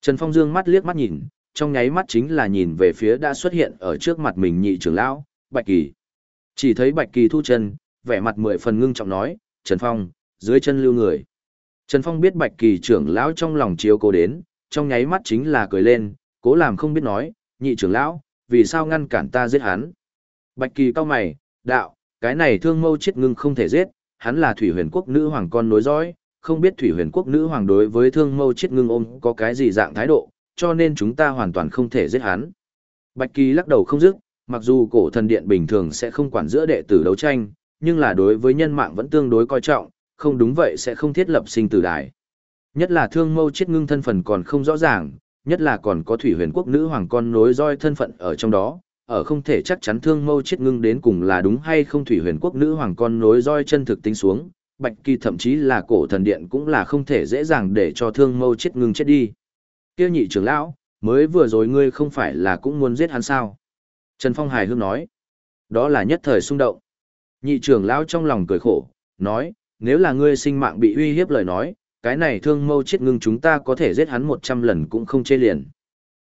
Trần Phong dương mắt liếc mắt nhìn, trong nháy mắt chính là nhìn về phía đã xuất hiện ở trước mặt mình nhị trưởng lão, Bạch Kỳ. Chỉ thấy Bạch Kỳ thu chân, vẻ mặt mười phần ngưng trọng nói, Trần Phong, dưới chân lưu người. Trần Phong biết Bạch Kỳ trưởng lão trong lòng chiếu cố đến, trong nháy mắt chính là cười lên, cố làm không biết nói, nhị trưởng lão, vì sao ngăn cản ta giết hắn. Bạch Kỳ cao mày, đạo, cái này thương mâu chết ngưng không thể giết, hắn là thủy huyền quốc nữ hoàng con nối dõi, không biết thủy huyền quốc nữ hoàng đối với thương mâu chết ngưng ôm có cái gì dạng thái độ, cho nên chúng ta hoàn toàn không thể giết hắn. Bạch Kỳ lắc đầu không dứt, mặc dù cổ thần điện bình thường sẽ không quản giữa đệ tử đấu tranh, nhưng là đối với nhân mạng vẫn tương đối coi trọng, không đúng vậy sẽ không thiết lập sinh tử đài. Nhất là thương mâu chết ngưng thân phận còn không rõ ràng, nhất là còn có thủy huyền quốc nữ hoàng con nối roi thân phận ở trong đó, ở không thể chắc chắn thương mâu chết ngưng đến cùng là đúng hay không thủy huyền quốc nữ hoàng con nối roi chân thực tính xuống, bạch kỳ thậm chí là cổ thần điện cũng là không thể dễ dàng để cho thương mâu chết ngưng chết đi. Kêu nhị trưởng lão, mới vừa rồi ngươi không phải là cũng muốn giết hắn sao? Trần Phong hài hước nói. Đó là nhất thời xung động. Nhị trưởng lão trong lòng cười khổ, nói, nếu là ngươi sinh mạng bị uy hiếp lời nói, cái này thương mâu chết ngưng chúng ta có thể giết hắn một trăm lần cũng không chê liền.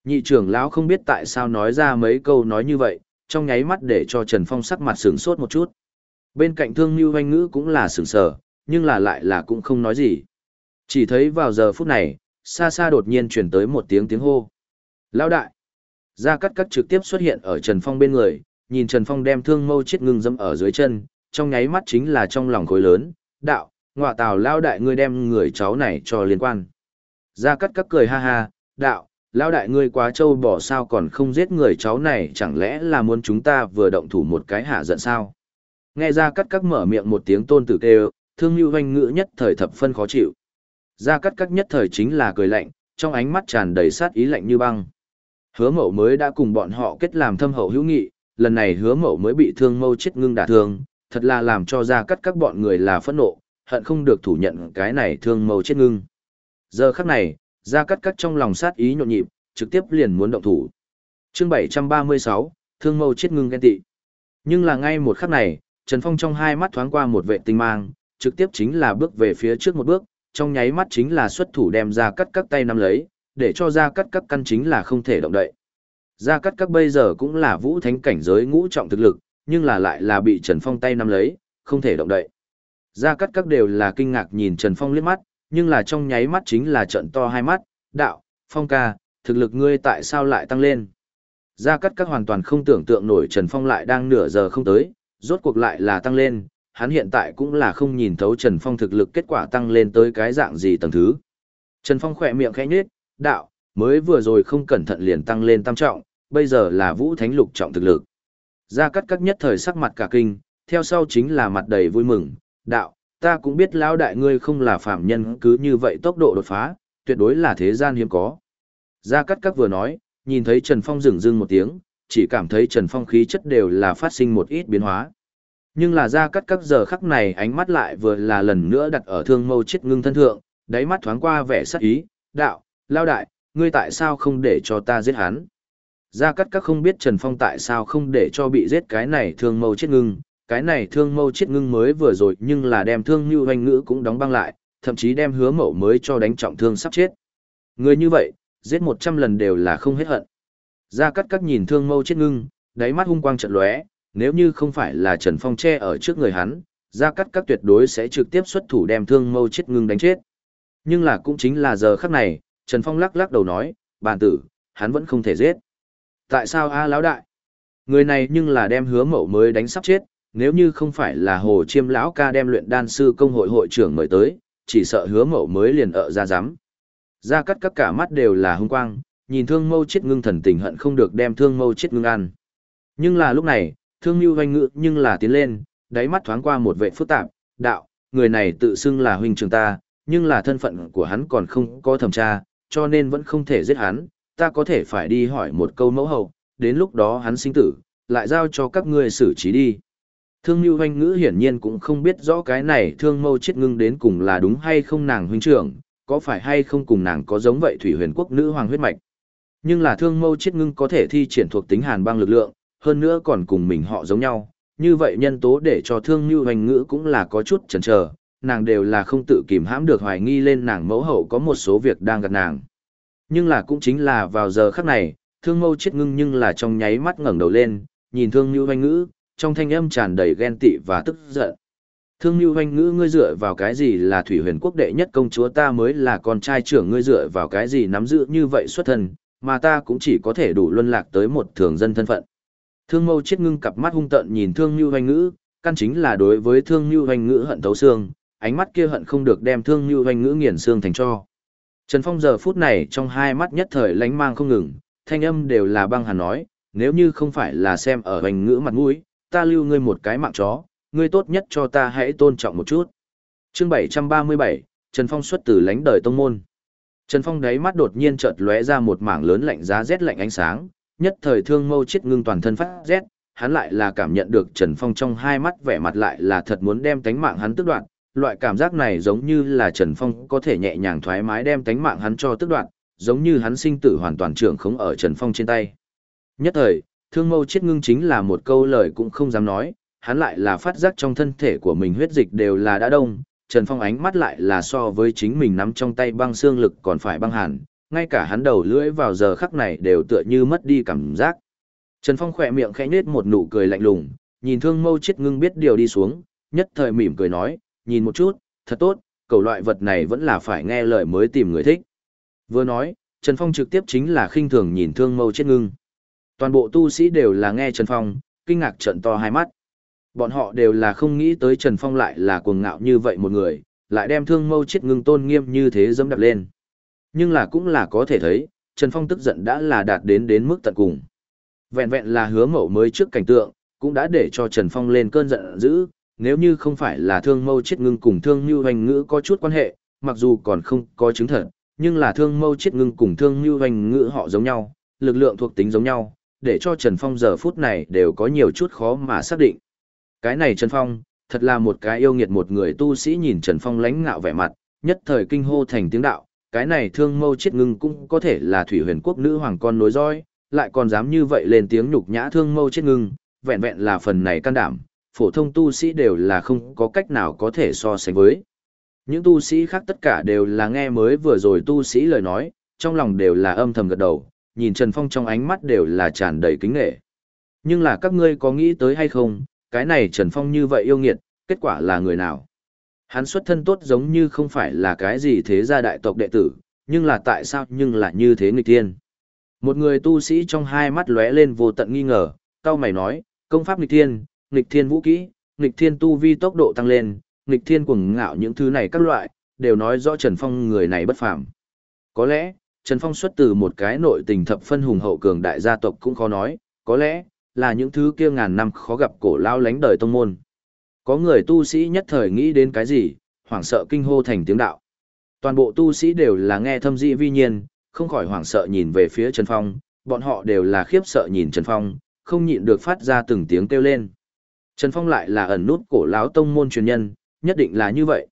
Nhị trưởng lão không biết tại sao nói ra mấy câu nói như vậy, trong nháy mắt để cho Trần Phong sắc mặt sướng sốt một chút. Bên cạnh thương như hoanh ngữ cũng là sướng sờ, nhưng là lại là cũng không nói gì. Chỉ thấy vào giờ phút này, xa xa đột nhiên chuyển tới một tiếng tiếng hô. Lão đại! Gia Cát Cát trực tiếp xuất hiện ở Trần Phong bên người, nhìn Trần Phong đem thương mâu chết ngưng dâm ở dưới chân, trong nháy mắt chính là trong lòng khối lớn, đạo, ngọa tào lao đại ngươi đem người cháu này cho liên quan. Gia Cát Cát cười ha ha, đạo, lao đại ngươi quá trâu bỏ sao còn không giết người cháu này chẳng lẽ là muốn chúng ta vừa động thủ một cái hạ giận sao. Nghe Gia Cát Cát mở miệng một tiếng tôn tử kêu, thương như hoanh ngữ nhất thời thập phân khó chịu. Gia Cát Cát nhất thời chính là cười lạnh, trong ánh mắt tràn đầy sát ý lạnh như băng. Hứa mậu mới đã cùng bọn họ kết làm thâm hậu hữu nghị, lần này hứa mậu mới bị thương mâu chết ngưng đả thương, thật là làm cho ra cắt các bọn người là phẫn nộ, hận không được thủ nhận cái này thương mâu chết ngưng. Giờ khắc này, ra cắt cắt trong lòng sát ý nhộn nhịp, trực tiếp liền muốn động thủ. chương 736, thương mâu chết ngưng ghen tị. Nhưng là ngay một khắc này, Trần Phong trong hai mắt thoáng qua một vệ tinh mang, trực tiếp chính là bước về phía trước một bước, trong nháy mắt chính là xuất thủ đem ra cắt các tay nắm lấy, để cho gia cắt các căn chính là không thể động đậy. Gia cắt các bây giờ cũng là vũ thánh cảnh giới ngũ trọng thực lực, nhưng là lại là bị Trần Phong tay nắm lấy, không thể động đậy. Gia cắt các đều là kinh ngạc nhìn Trần Phong liếc mắt, nhưng là trong nháy mắt chính là trận to hai mắt, đạo, Phong ca, thực lực ngươi tại sao lại tăng lên. Gia cắt các hoàn toàn không tưởng tượng nổi Trần Phong lại đang nửa giờ không tới, rốt cuộc lại là tăng lên, hắn hiện tại cũng là không nhìn thấu Trần Phong thực lực kết quả tăng lên tới cái dạng gì tầng thứ. Trần Phong khỏe miệng khẽ nhếch, đạo, mới vừa rồi không cẩn thận liền tăng lên tam trọng, bây giờ là vũ thánh lục trọng thực lực. Gia cắt cát nhất thời sắc mặt cả kinh, theo sau chính là mặt đầy vui mừng, đạo, ta cũng biết lão đại ngươi không là phạm nhân cứ như vậy tốc độ đột phá, tuyệt đối là thế gian hiếm có. Gia cắt cát vừa nói, nhìn thấy Trần Phong rừng rưng một tiếng, chỉ cảm thấy Trần Phong khí chất đều là phát sinh một ít biến hóa. Nhưng là Gia cắt cát giờ khắc này ánh mắt lại vừa là lần nữa đặt ở thương mâu chết ngưng thân thượng, đáy mắt thoáng qua vẻ sắc ý, đạo, lao đại, ngươi tại sao không để cho ta giết hắn? Gia Cát Các không biết Trần Phong tại sao không để cho bị giết cái này thương mâu chết ngưng, cái này thương mâu chết ngưng mới vừa rồi nhưng là đem thương như hoành ngữ cũng đóng băng lại, thậm chí đem hứa mậu mới cho đánh trọng thương sắp chết. Người như vậy, giết một trăm lần đều là không hết hận. Gia Cát Các nhìn thương mâu chết ngưng, đáy mắt hung quang trận lóe, nếu như không phải là Trần Phong che ở trước người hắn, Gia Cát Các tuyệt đối sẽ trực tiếp xuất thủ đem thương mâu chết ngưng đánh chết. Nhưng là cũng chính là giờ khắc này, Trần Phong lắc lắc đầu nói, bàn tử, hắn vẫn không thể giết. Tại sao a lão đại? Người này nhưng là đem hứa mậu mới đánh sắp chết, nếu như không phải là hồ chiêm lão ca đem luyện đan sư công hội hội trưởng mời tới, chỉ sợ hứa mậu mới liền ở ra giám. Ra cắt các cả mắt đều là hung quang, nhìn thương mâu chết ngưng thần tình hận không được đem thương mâu chết ngưng ăn. Nhưng là lúc này, thương như hoanh ngự nhưng là tiến lên, đáy mắt thoáng qua một vệ phức tạp, đạo, người này tự xưng là huynh trường ta, nhưng là thân phận của hắn còn không có thẩm tra, cho nên vẫn không thể giết hắn, ta có thể phải đi hỏi một câu mẫu hậu, đến lúc đó hắn sinh tử, lại giao cho các ngươi xử trí đi. Thương Nhu Hoanh Ngữ hiển nhiên cũng không biết rõ cái này thương mâu chết ngưng đến cùng là đúng hay không nàng huynh trưởng, có phải hay không cùng nàng có giống vậy thủy huyền quốc nữ hoàng huyết mạch. Nhưng là thương mâu chết ngưng có thể thi triển thuộc tính hàn băng lực lượng, hơn nữa còn cùng mình họ giống nhau, như vậy nhân tố để cho thương Nhu Hoanh Ngữ cũng là có chút chần chờ, nàng đều là không tự kìm hãm được hoài nghi lên nàng mẫu hậu có một số việc đang gặp nàng. Nhưng là cũng chính là vào giờ khắc này, thương mâu chết ngưng nhưng là trong nháy mắt ngẩng đầu lên, nhìn thương như hoanh ngữ, trong thanh âm tràn đầy ghen tị và tức giận. Thương như hoanh ngữ ngươi dựa vào cái gì là thủy huyền quốc đệ nhất công chúa ta mới là con trai trưởng ngươi dựa vào cái gì nắm giữ như vậy xuất thân, mà ta cũng chỉ có thể đủ luân lạc tới một thường dân thân phận. Thương mâu chết ngưng cặp mắt hung tận nhìn thương như hoanh ngữ, căn chính là đối với thương như hoanh ngữ hận thấu xương, ánh mắt kia hận không được đem thương như hoành ngữ nghiền xương thành cho. Trần Phong giờ phút này trong hai mắt nhất thời lánh mang không ngừng, thanh âm đều là băng hàn nói, nếu như không phải là xem ở hoành ngữ mặt mũi, ta lưu ngươi một cái mạng chó, ngươi tốt nhất cho ta hãy tôn trọng một chút. Chương 737, Trần Phong xuất từ lãnh đời tông môn. Trần Phong đáy mắt đột nhiên chợt lóe ra một mảng lớn lạnh giá rét lạnh ánh sáng, nhất thời thương mâu chết ngưng toàn thân phát rét, hắn lại là cảm nhận được Trần Phong trong hai mắt vẻ mặt lại là thật muốn đem tánh mạng hắn tức đoạn, loại cảm giác này giống như là Trần Phong có thể nhẹ nhàng thoải mái đem tánh mạng hắn cho tức đoạn, giống như hắn sinh tử hoàn toàn trưởng khống ở Trần Phong trên tay. Nhất thời, thương mâu chết ngưng chính là một câu lời cũng không dám nói, hắn lại là phát giác trong thân thể của mình huyết dịch đều là đã đông, Trần Phong ánh mắt lại là so với chính mình nắm trong tay băng xương lực còn phải băng hàn, ngay cả hắn đầu lưỡi vào giờ khắc này đều tựa như mất đi cảm giác. Trần Phong khỏe miệng khẽ nhếch một nụ cười lạnh lùng, nhìn thương mâu chết ngưng biết điều đi xuống, nhất thời mỉm cười nói, nhìn một chút, thật tốt, cầu loại vật này vẫn là phải nghe lời mới tìm người thích. Vừa nói, Trần Phong trực tiếp chính là khinh thường nhìn thương mâu chết ngưng. Toàn bộ tu sĩ đều là nghe Trần Phong, kinh ngạc trận to hai mắt. Bọn họ đều là không nghĩ tới Trần Phong lại là cuồng ngạo như vậy một người, lại đem thương mâu chết ngưng tôn nghiêm như thế dẫm đạp lên. Nhưng là cũng là có thể thấy, Trần Phong tức giận đã là đạt đến đến mức tận cùng. Vẹn vẹn là hứa mẫu mới trước cảnh tượng, cũng đã để cho Trần Phong lên cơn giận dữ, nếu như không phải là thương mâu chết ngưng cùng thương như hoành ngữ có chút quan hệ, mặc dù còn không có chứng thật, nhưng là thương mâu chết ngưng cùng thương như hoành ngữ họ giống nhau, lực lượng thuộc tính giống nhau, để cho Trần Phong giờ phút này đều có nhiều chút khó mà xác định. Cái này Trần Phong, thật là một cái yêu nghiệt một người tu sĩ nhìn Trần Phong lãnh ngạo vẻ mặt, nhất thời kinh hô thành tiếng đạo, cái này thương mâu chết ngưng cũng có thể là thủy huyền quốc nữ hoàng con nối roi, lại còn dám như vậy lên tiếng nhục nhã thương mâu chết ngưng, vẹn vẹn là phần này can đảm, phổ thông tu sĩ đều là không có cách nào có thể so sánh với. Những tu sĩ khác tất cả đều là nghe mới vừa rồi tu sĩ lời nói, trong lòng đều là âm thầm gật đầu, nhìn Trần Phong trong ánh mắt đều là tràn đầy kính nghệ. Nhưng là các ngươi có nghĩ tới hay không, cái này Trần Phong như vậy yêu nghiệt, kết quả là người nào? Hắn xuất thân tốt giống như không phải là cái gì thế gia đại tộc đệ tử, nhưng là tại sao nhưng lại như thế nghịch thiên? Một người tu sĩ trong hai mắt lóe lên vô tận nghi ngờ, cao mày nói, công pháp nghịch thiên, nghịch thiên vũ kỹ, nghịch thiên tu vi tốc độ tăng lên, nghịch thiên cuồng ngạo những thứ này các loại, đều nói rõ Trần Phong người này bất phàm. Có lẽ, Trần Phong xuất từ một cái nội tình thập phân hùng hậu cường đại gia tộc cũng khó nói, có lẽ, là những thứ kia ngàn năm khó gặp cổ lao lánh đời tông môn. Có người tu sĩ nhất thời nghĩ đến cái gì, hoảng sợ kinh hô thành tiếng đạo. Toàn bộ tu sĩ đều là nghe thâm dị vi nhiên, không khỏi hoảng sợ nhìn về phía Trần Phong, bọn họ đều là khiếp sợ nhìn Trần Phong, không nhịn được phát ra từng tiếng kêu lên. Trần Phong lại là ẩn nút cổ lão tông môn truyền nhân, nhất định là như vậy.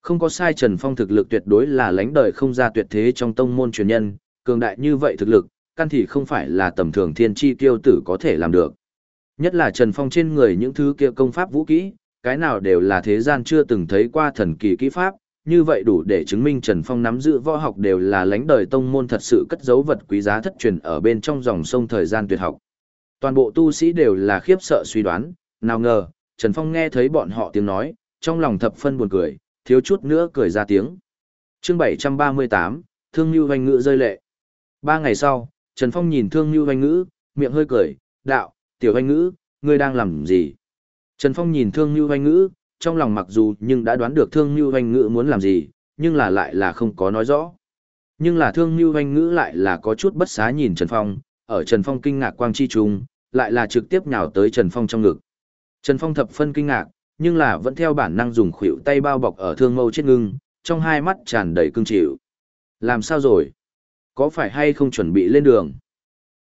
Không có sai Trần Phong thực lực tuyệt đối là lãnh đời không ra tuyệt thế trong tông môn truyền nhân, cường đại như vậy thực lực, căn thì không phải là tầm thường thiên chi tiêu tử có thể làm được. Nhất là Trần Phong trên người những thứ kia công pháp vũ kỹ, cái nào đều là thế gian chưa từng thấy qua thần kỳ kỹ pháp, như vậy đủ để chứng minh Trần Phong nắm giữ võ học đều là lãnh đời tông môn thật sự cất giấu vật quý giá thất truyền ở bên trong dòng sông thời gian tuyệt học. Toàn bộ tu sĩ đều là khiếp sợ suy đoán, nào ngờ, Trần Phong nghe thấy bọn họ tiếng nói, trong lòng thập phân buồn cười, thiếu chút nữa cười ra tiếng. Chương 738, Thương Nhu Hoành Ngữ rơi lệ. Ba ngày sau, Trần Phong nhìn Thương Nhu Hoành Ngữ, miệng hơi cười, đạo, tiểu Hoành Ngữ, ngươi đang làm gì? Trần Phong nhìn Thương Nhu Hoành Ngữ, trong lòng mặc dù nhưng đã đoán được Thương Nhu Hoành Ngữ muốn làm gì, nhưng là lại là không có nói rõ. Nhưng là Thương Nhu Hoành Ngữ lại là có chút bất xá nhìn Trần Phong, ở Trần Phong kinh ngạc quang chi trùng, lại là trực tiếp nhào tới Trần Phong trong ngực. Trần Phong thập phân kinh ngạc, nhưng là vẫn theo bản năng dùng khuỷu tay bao bọc ở thương mâu chết ngưng, trong hai mắt tràn đầy cương chịu. Làm sao rồi? Có phải hay không chuẩn bị lên đường?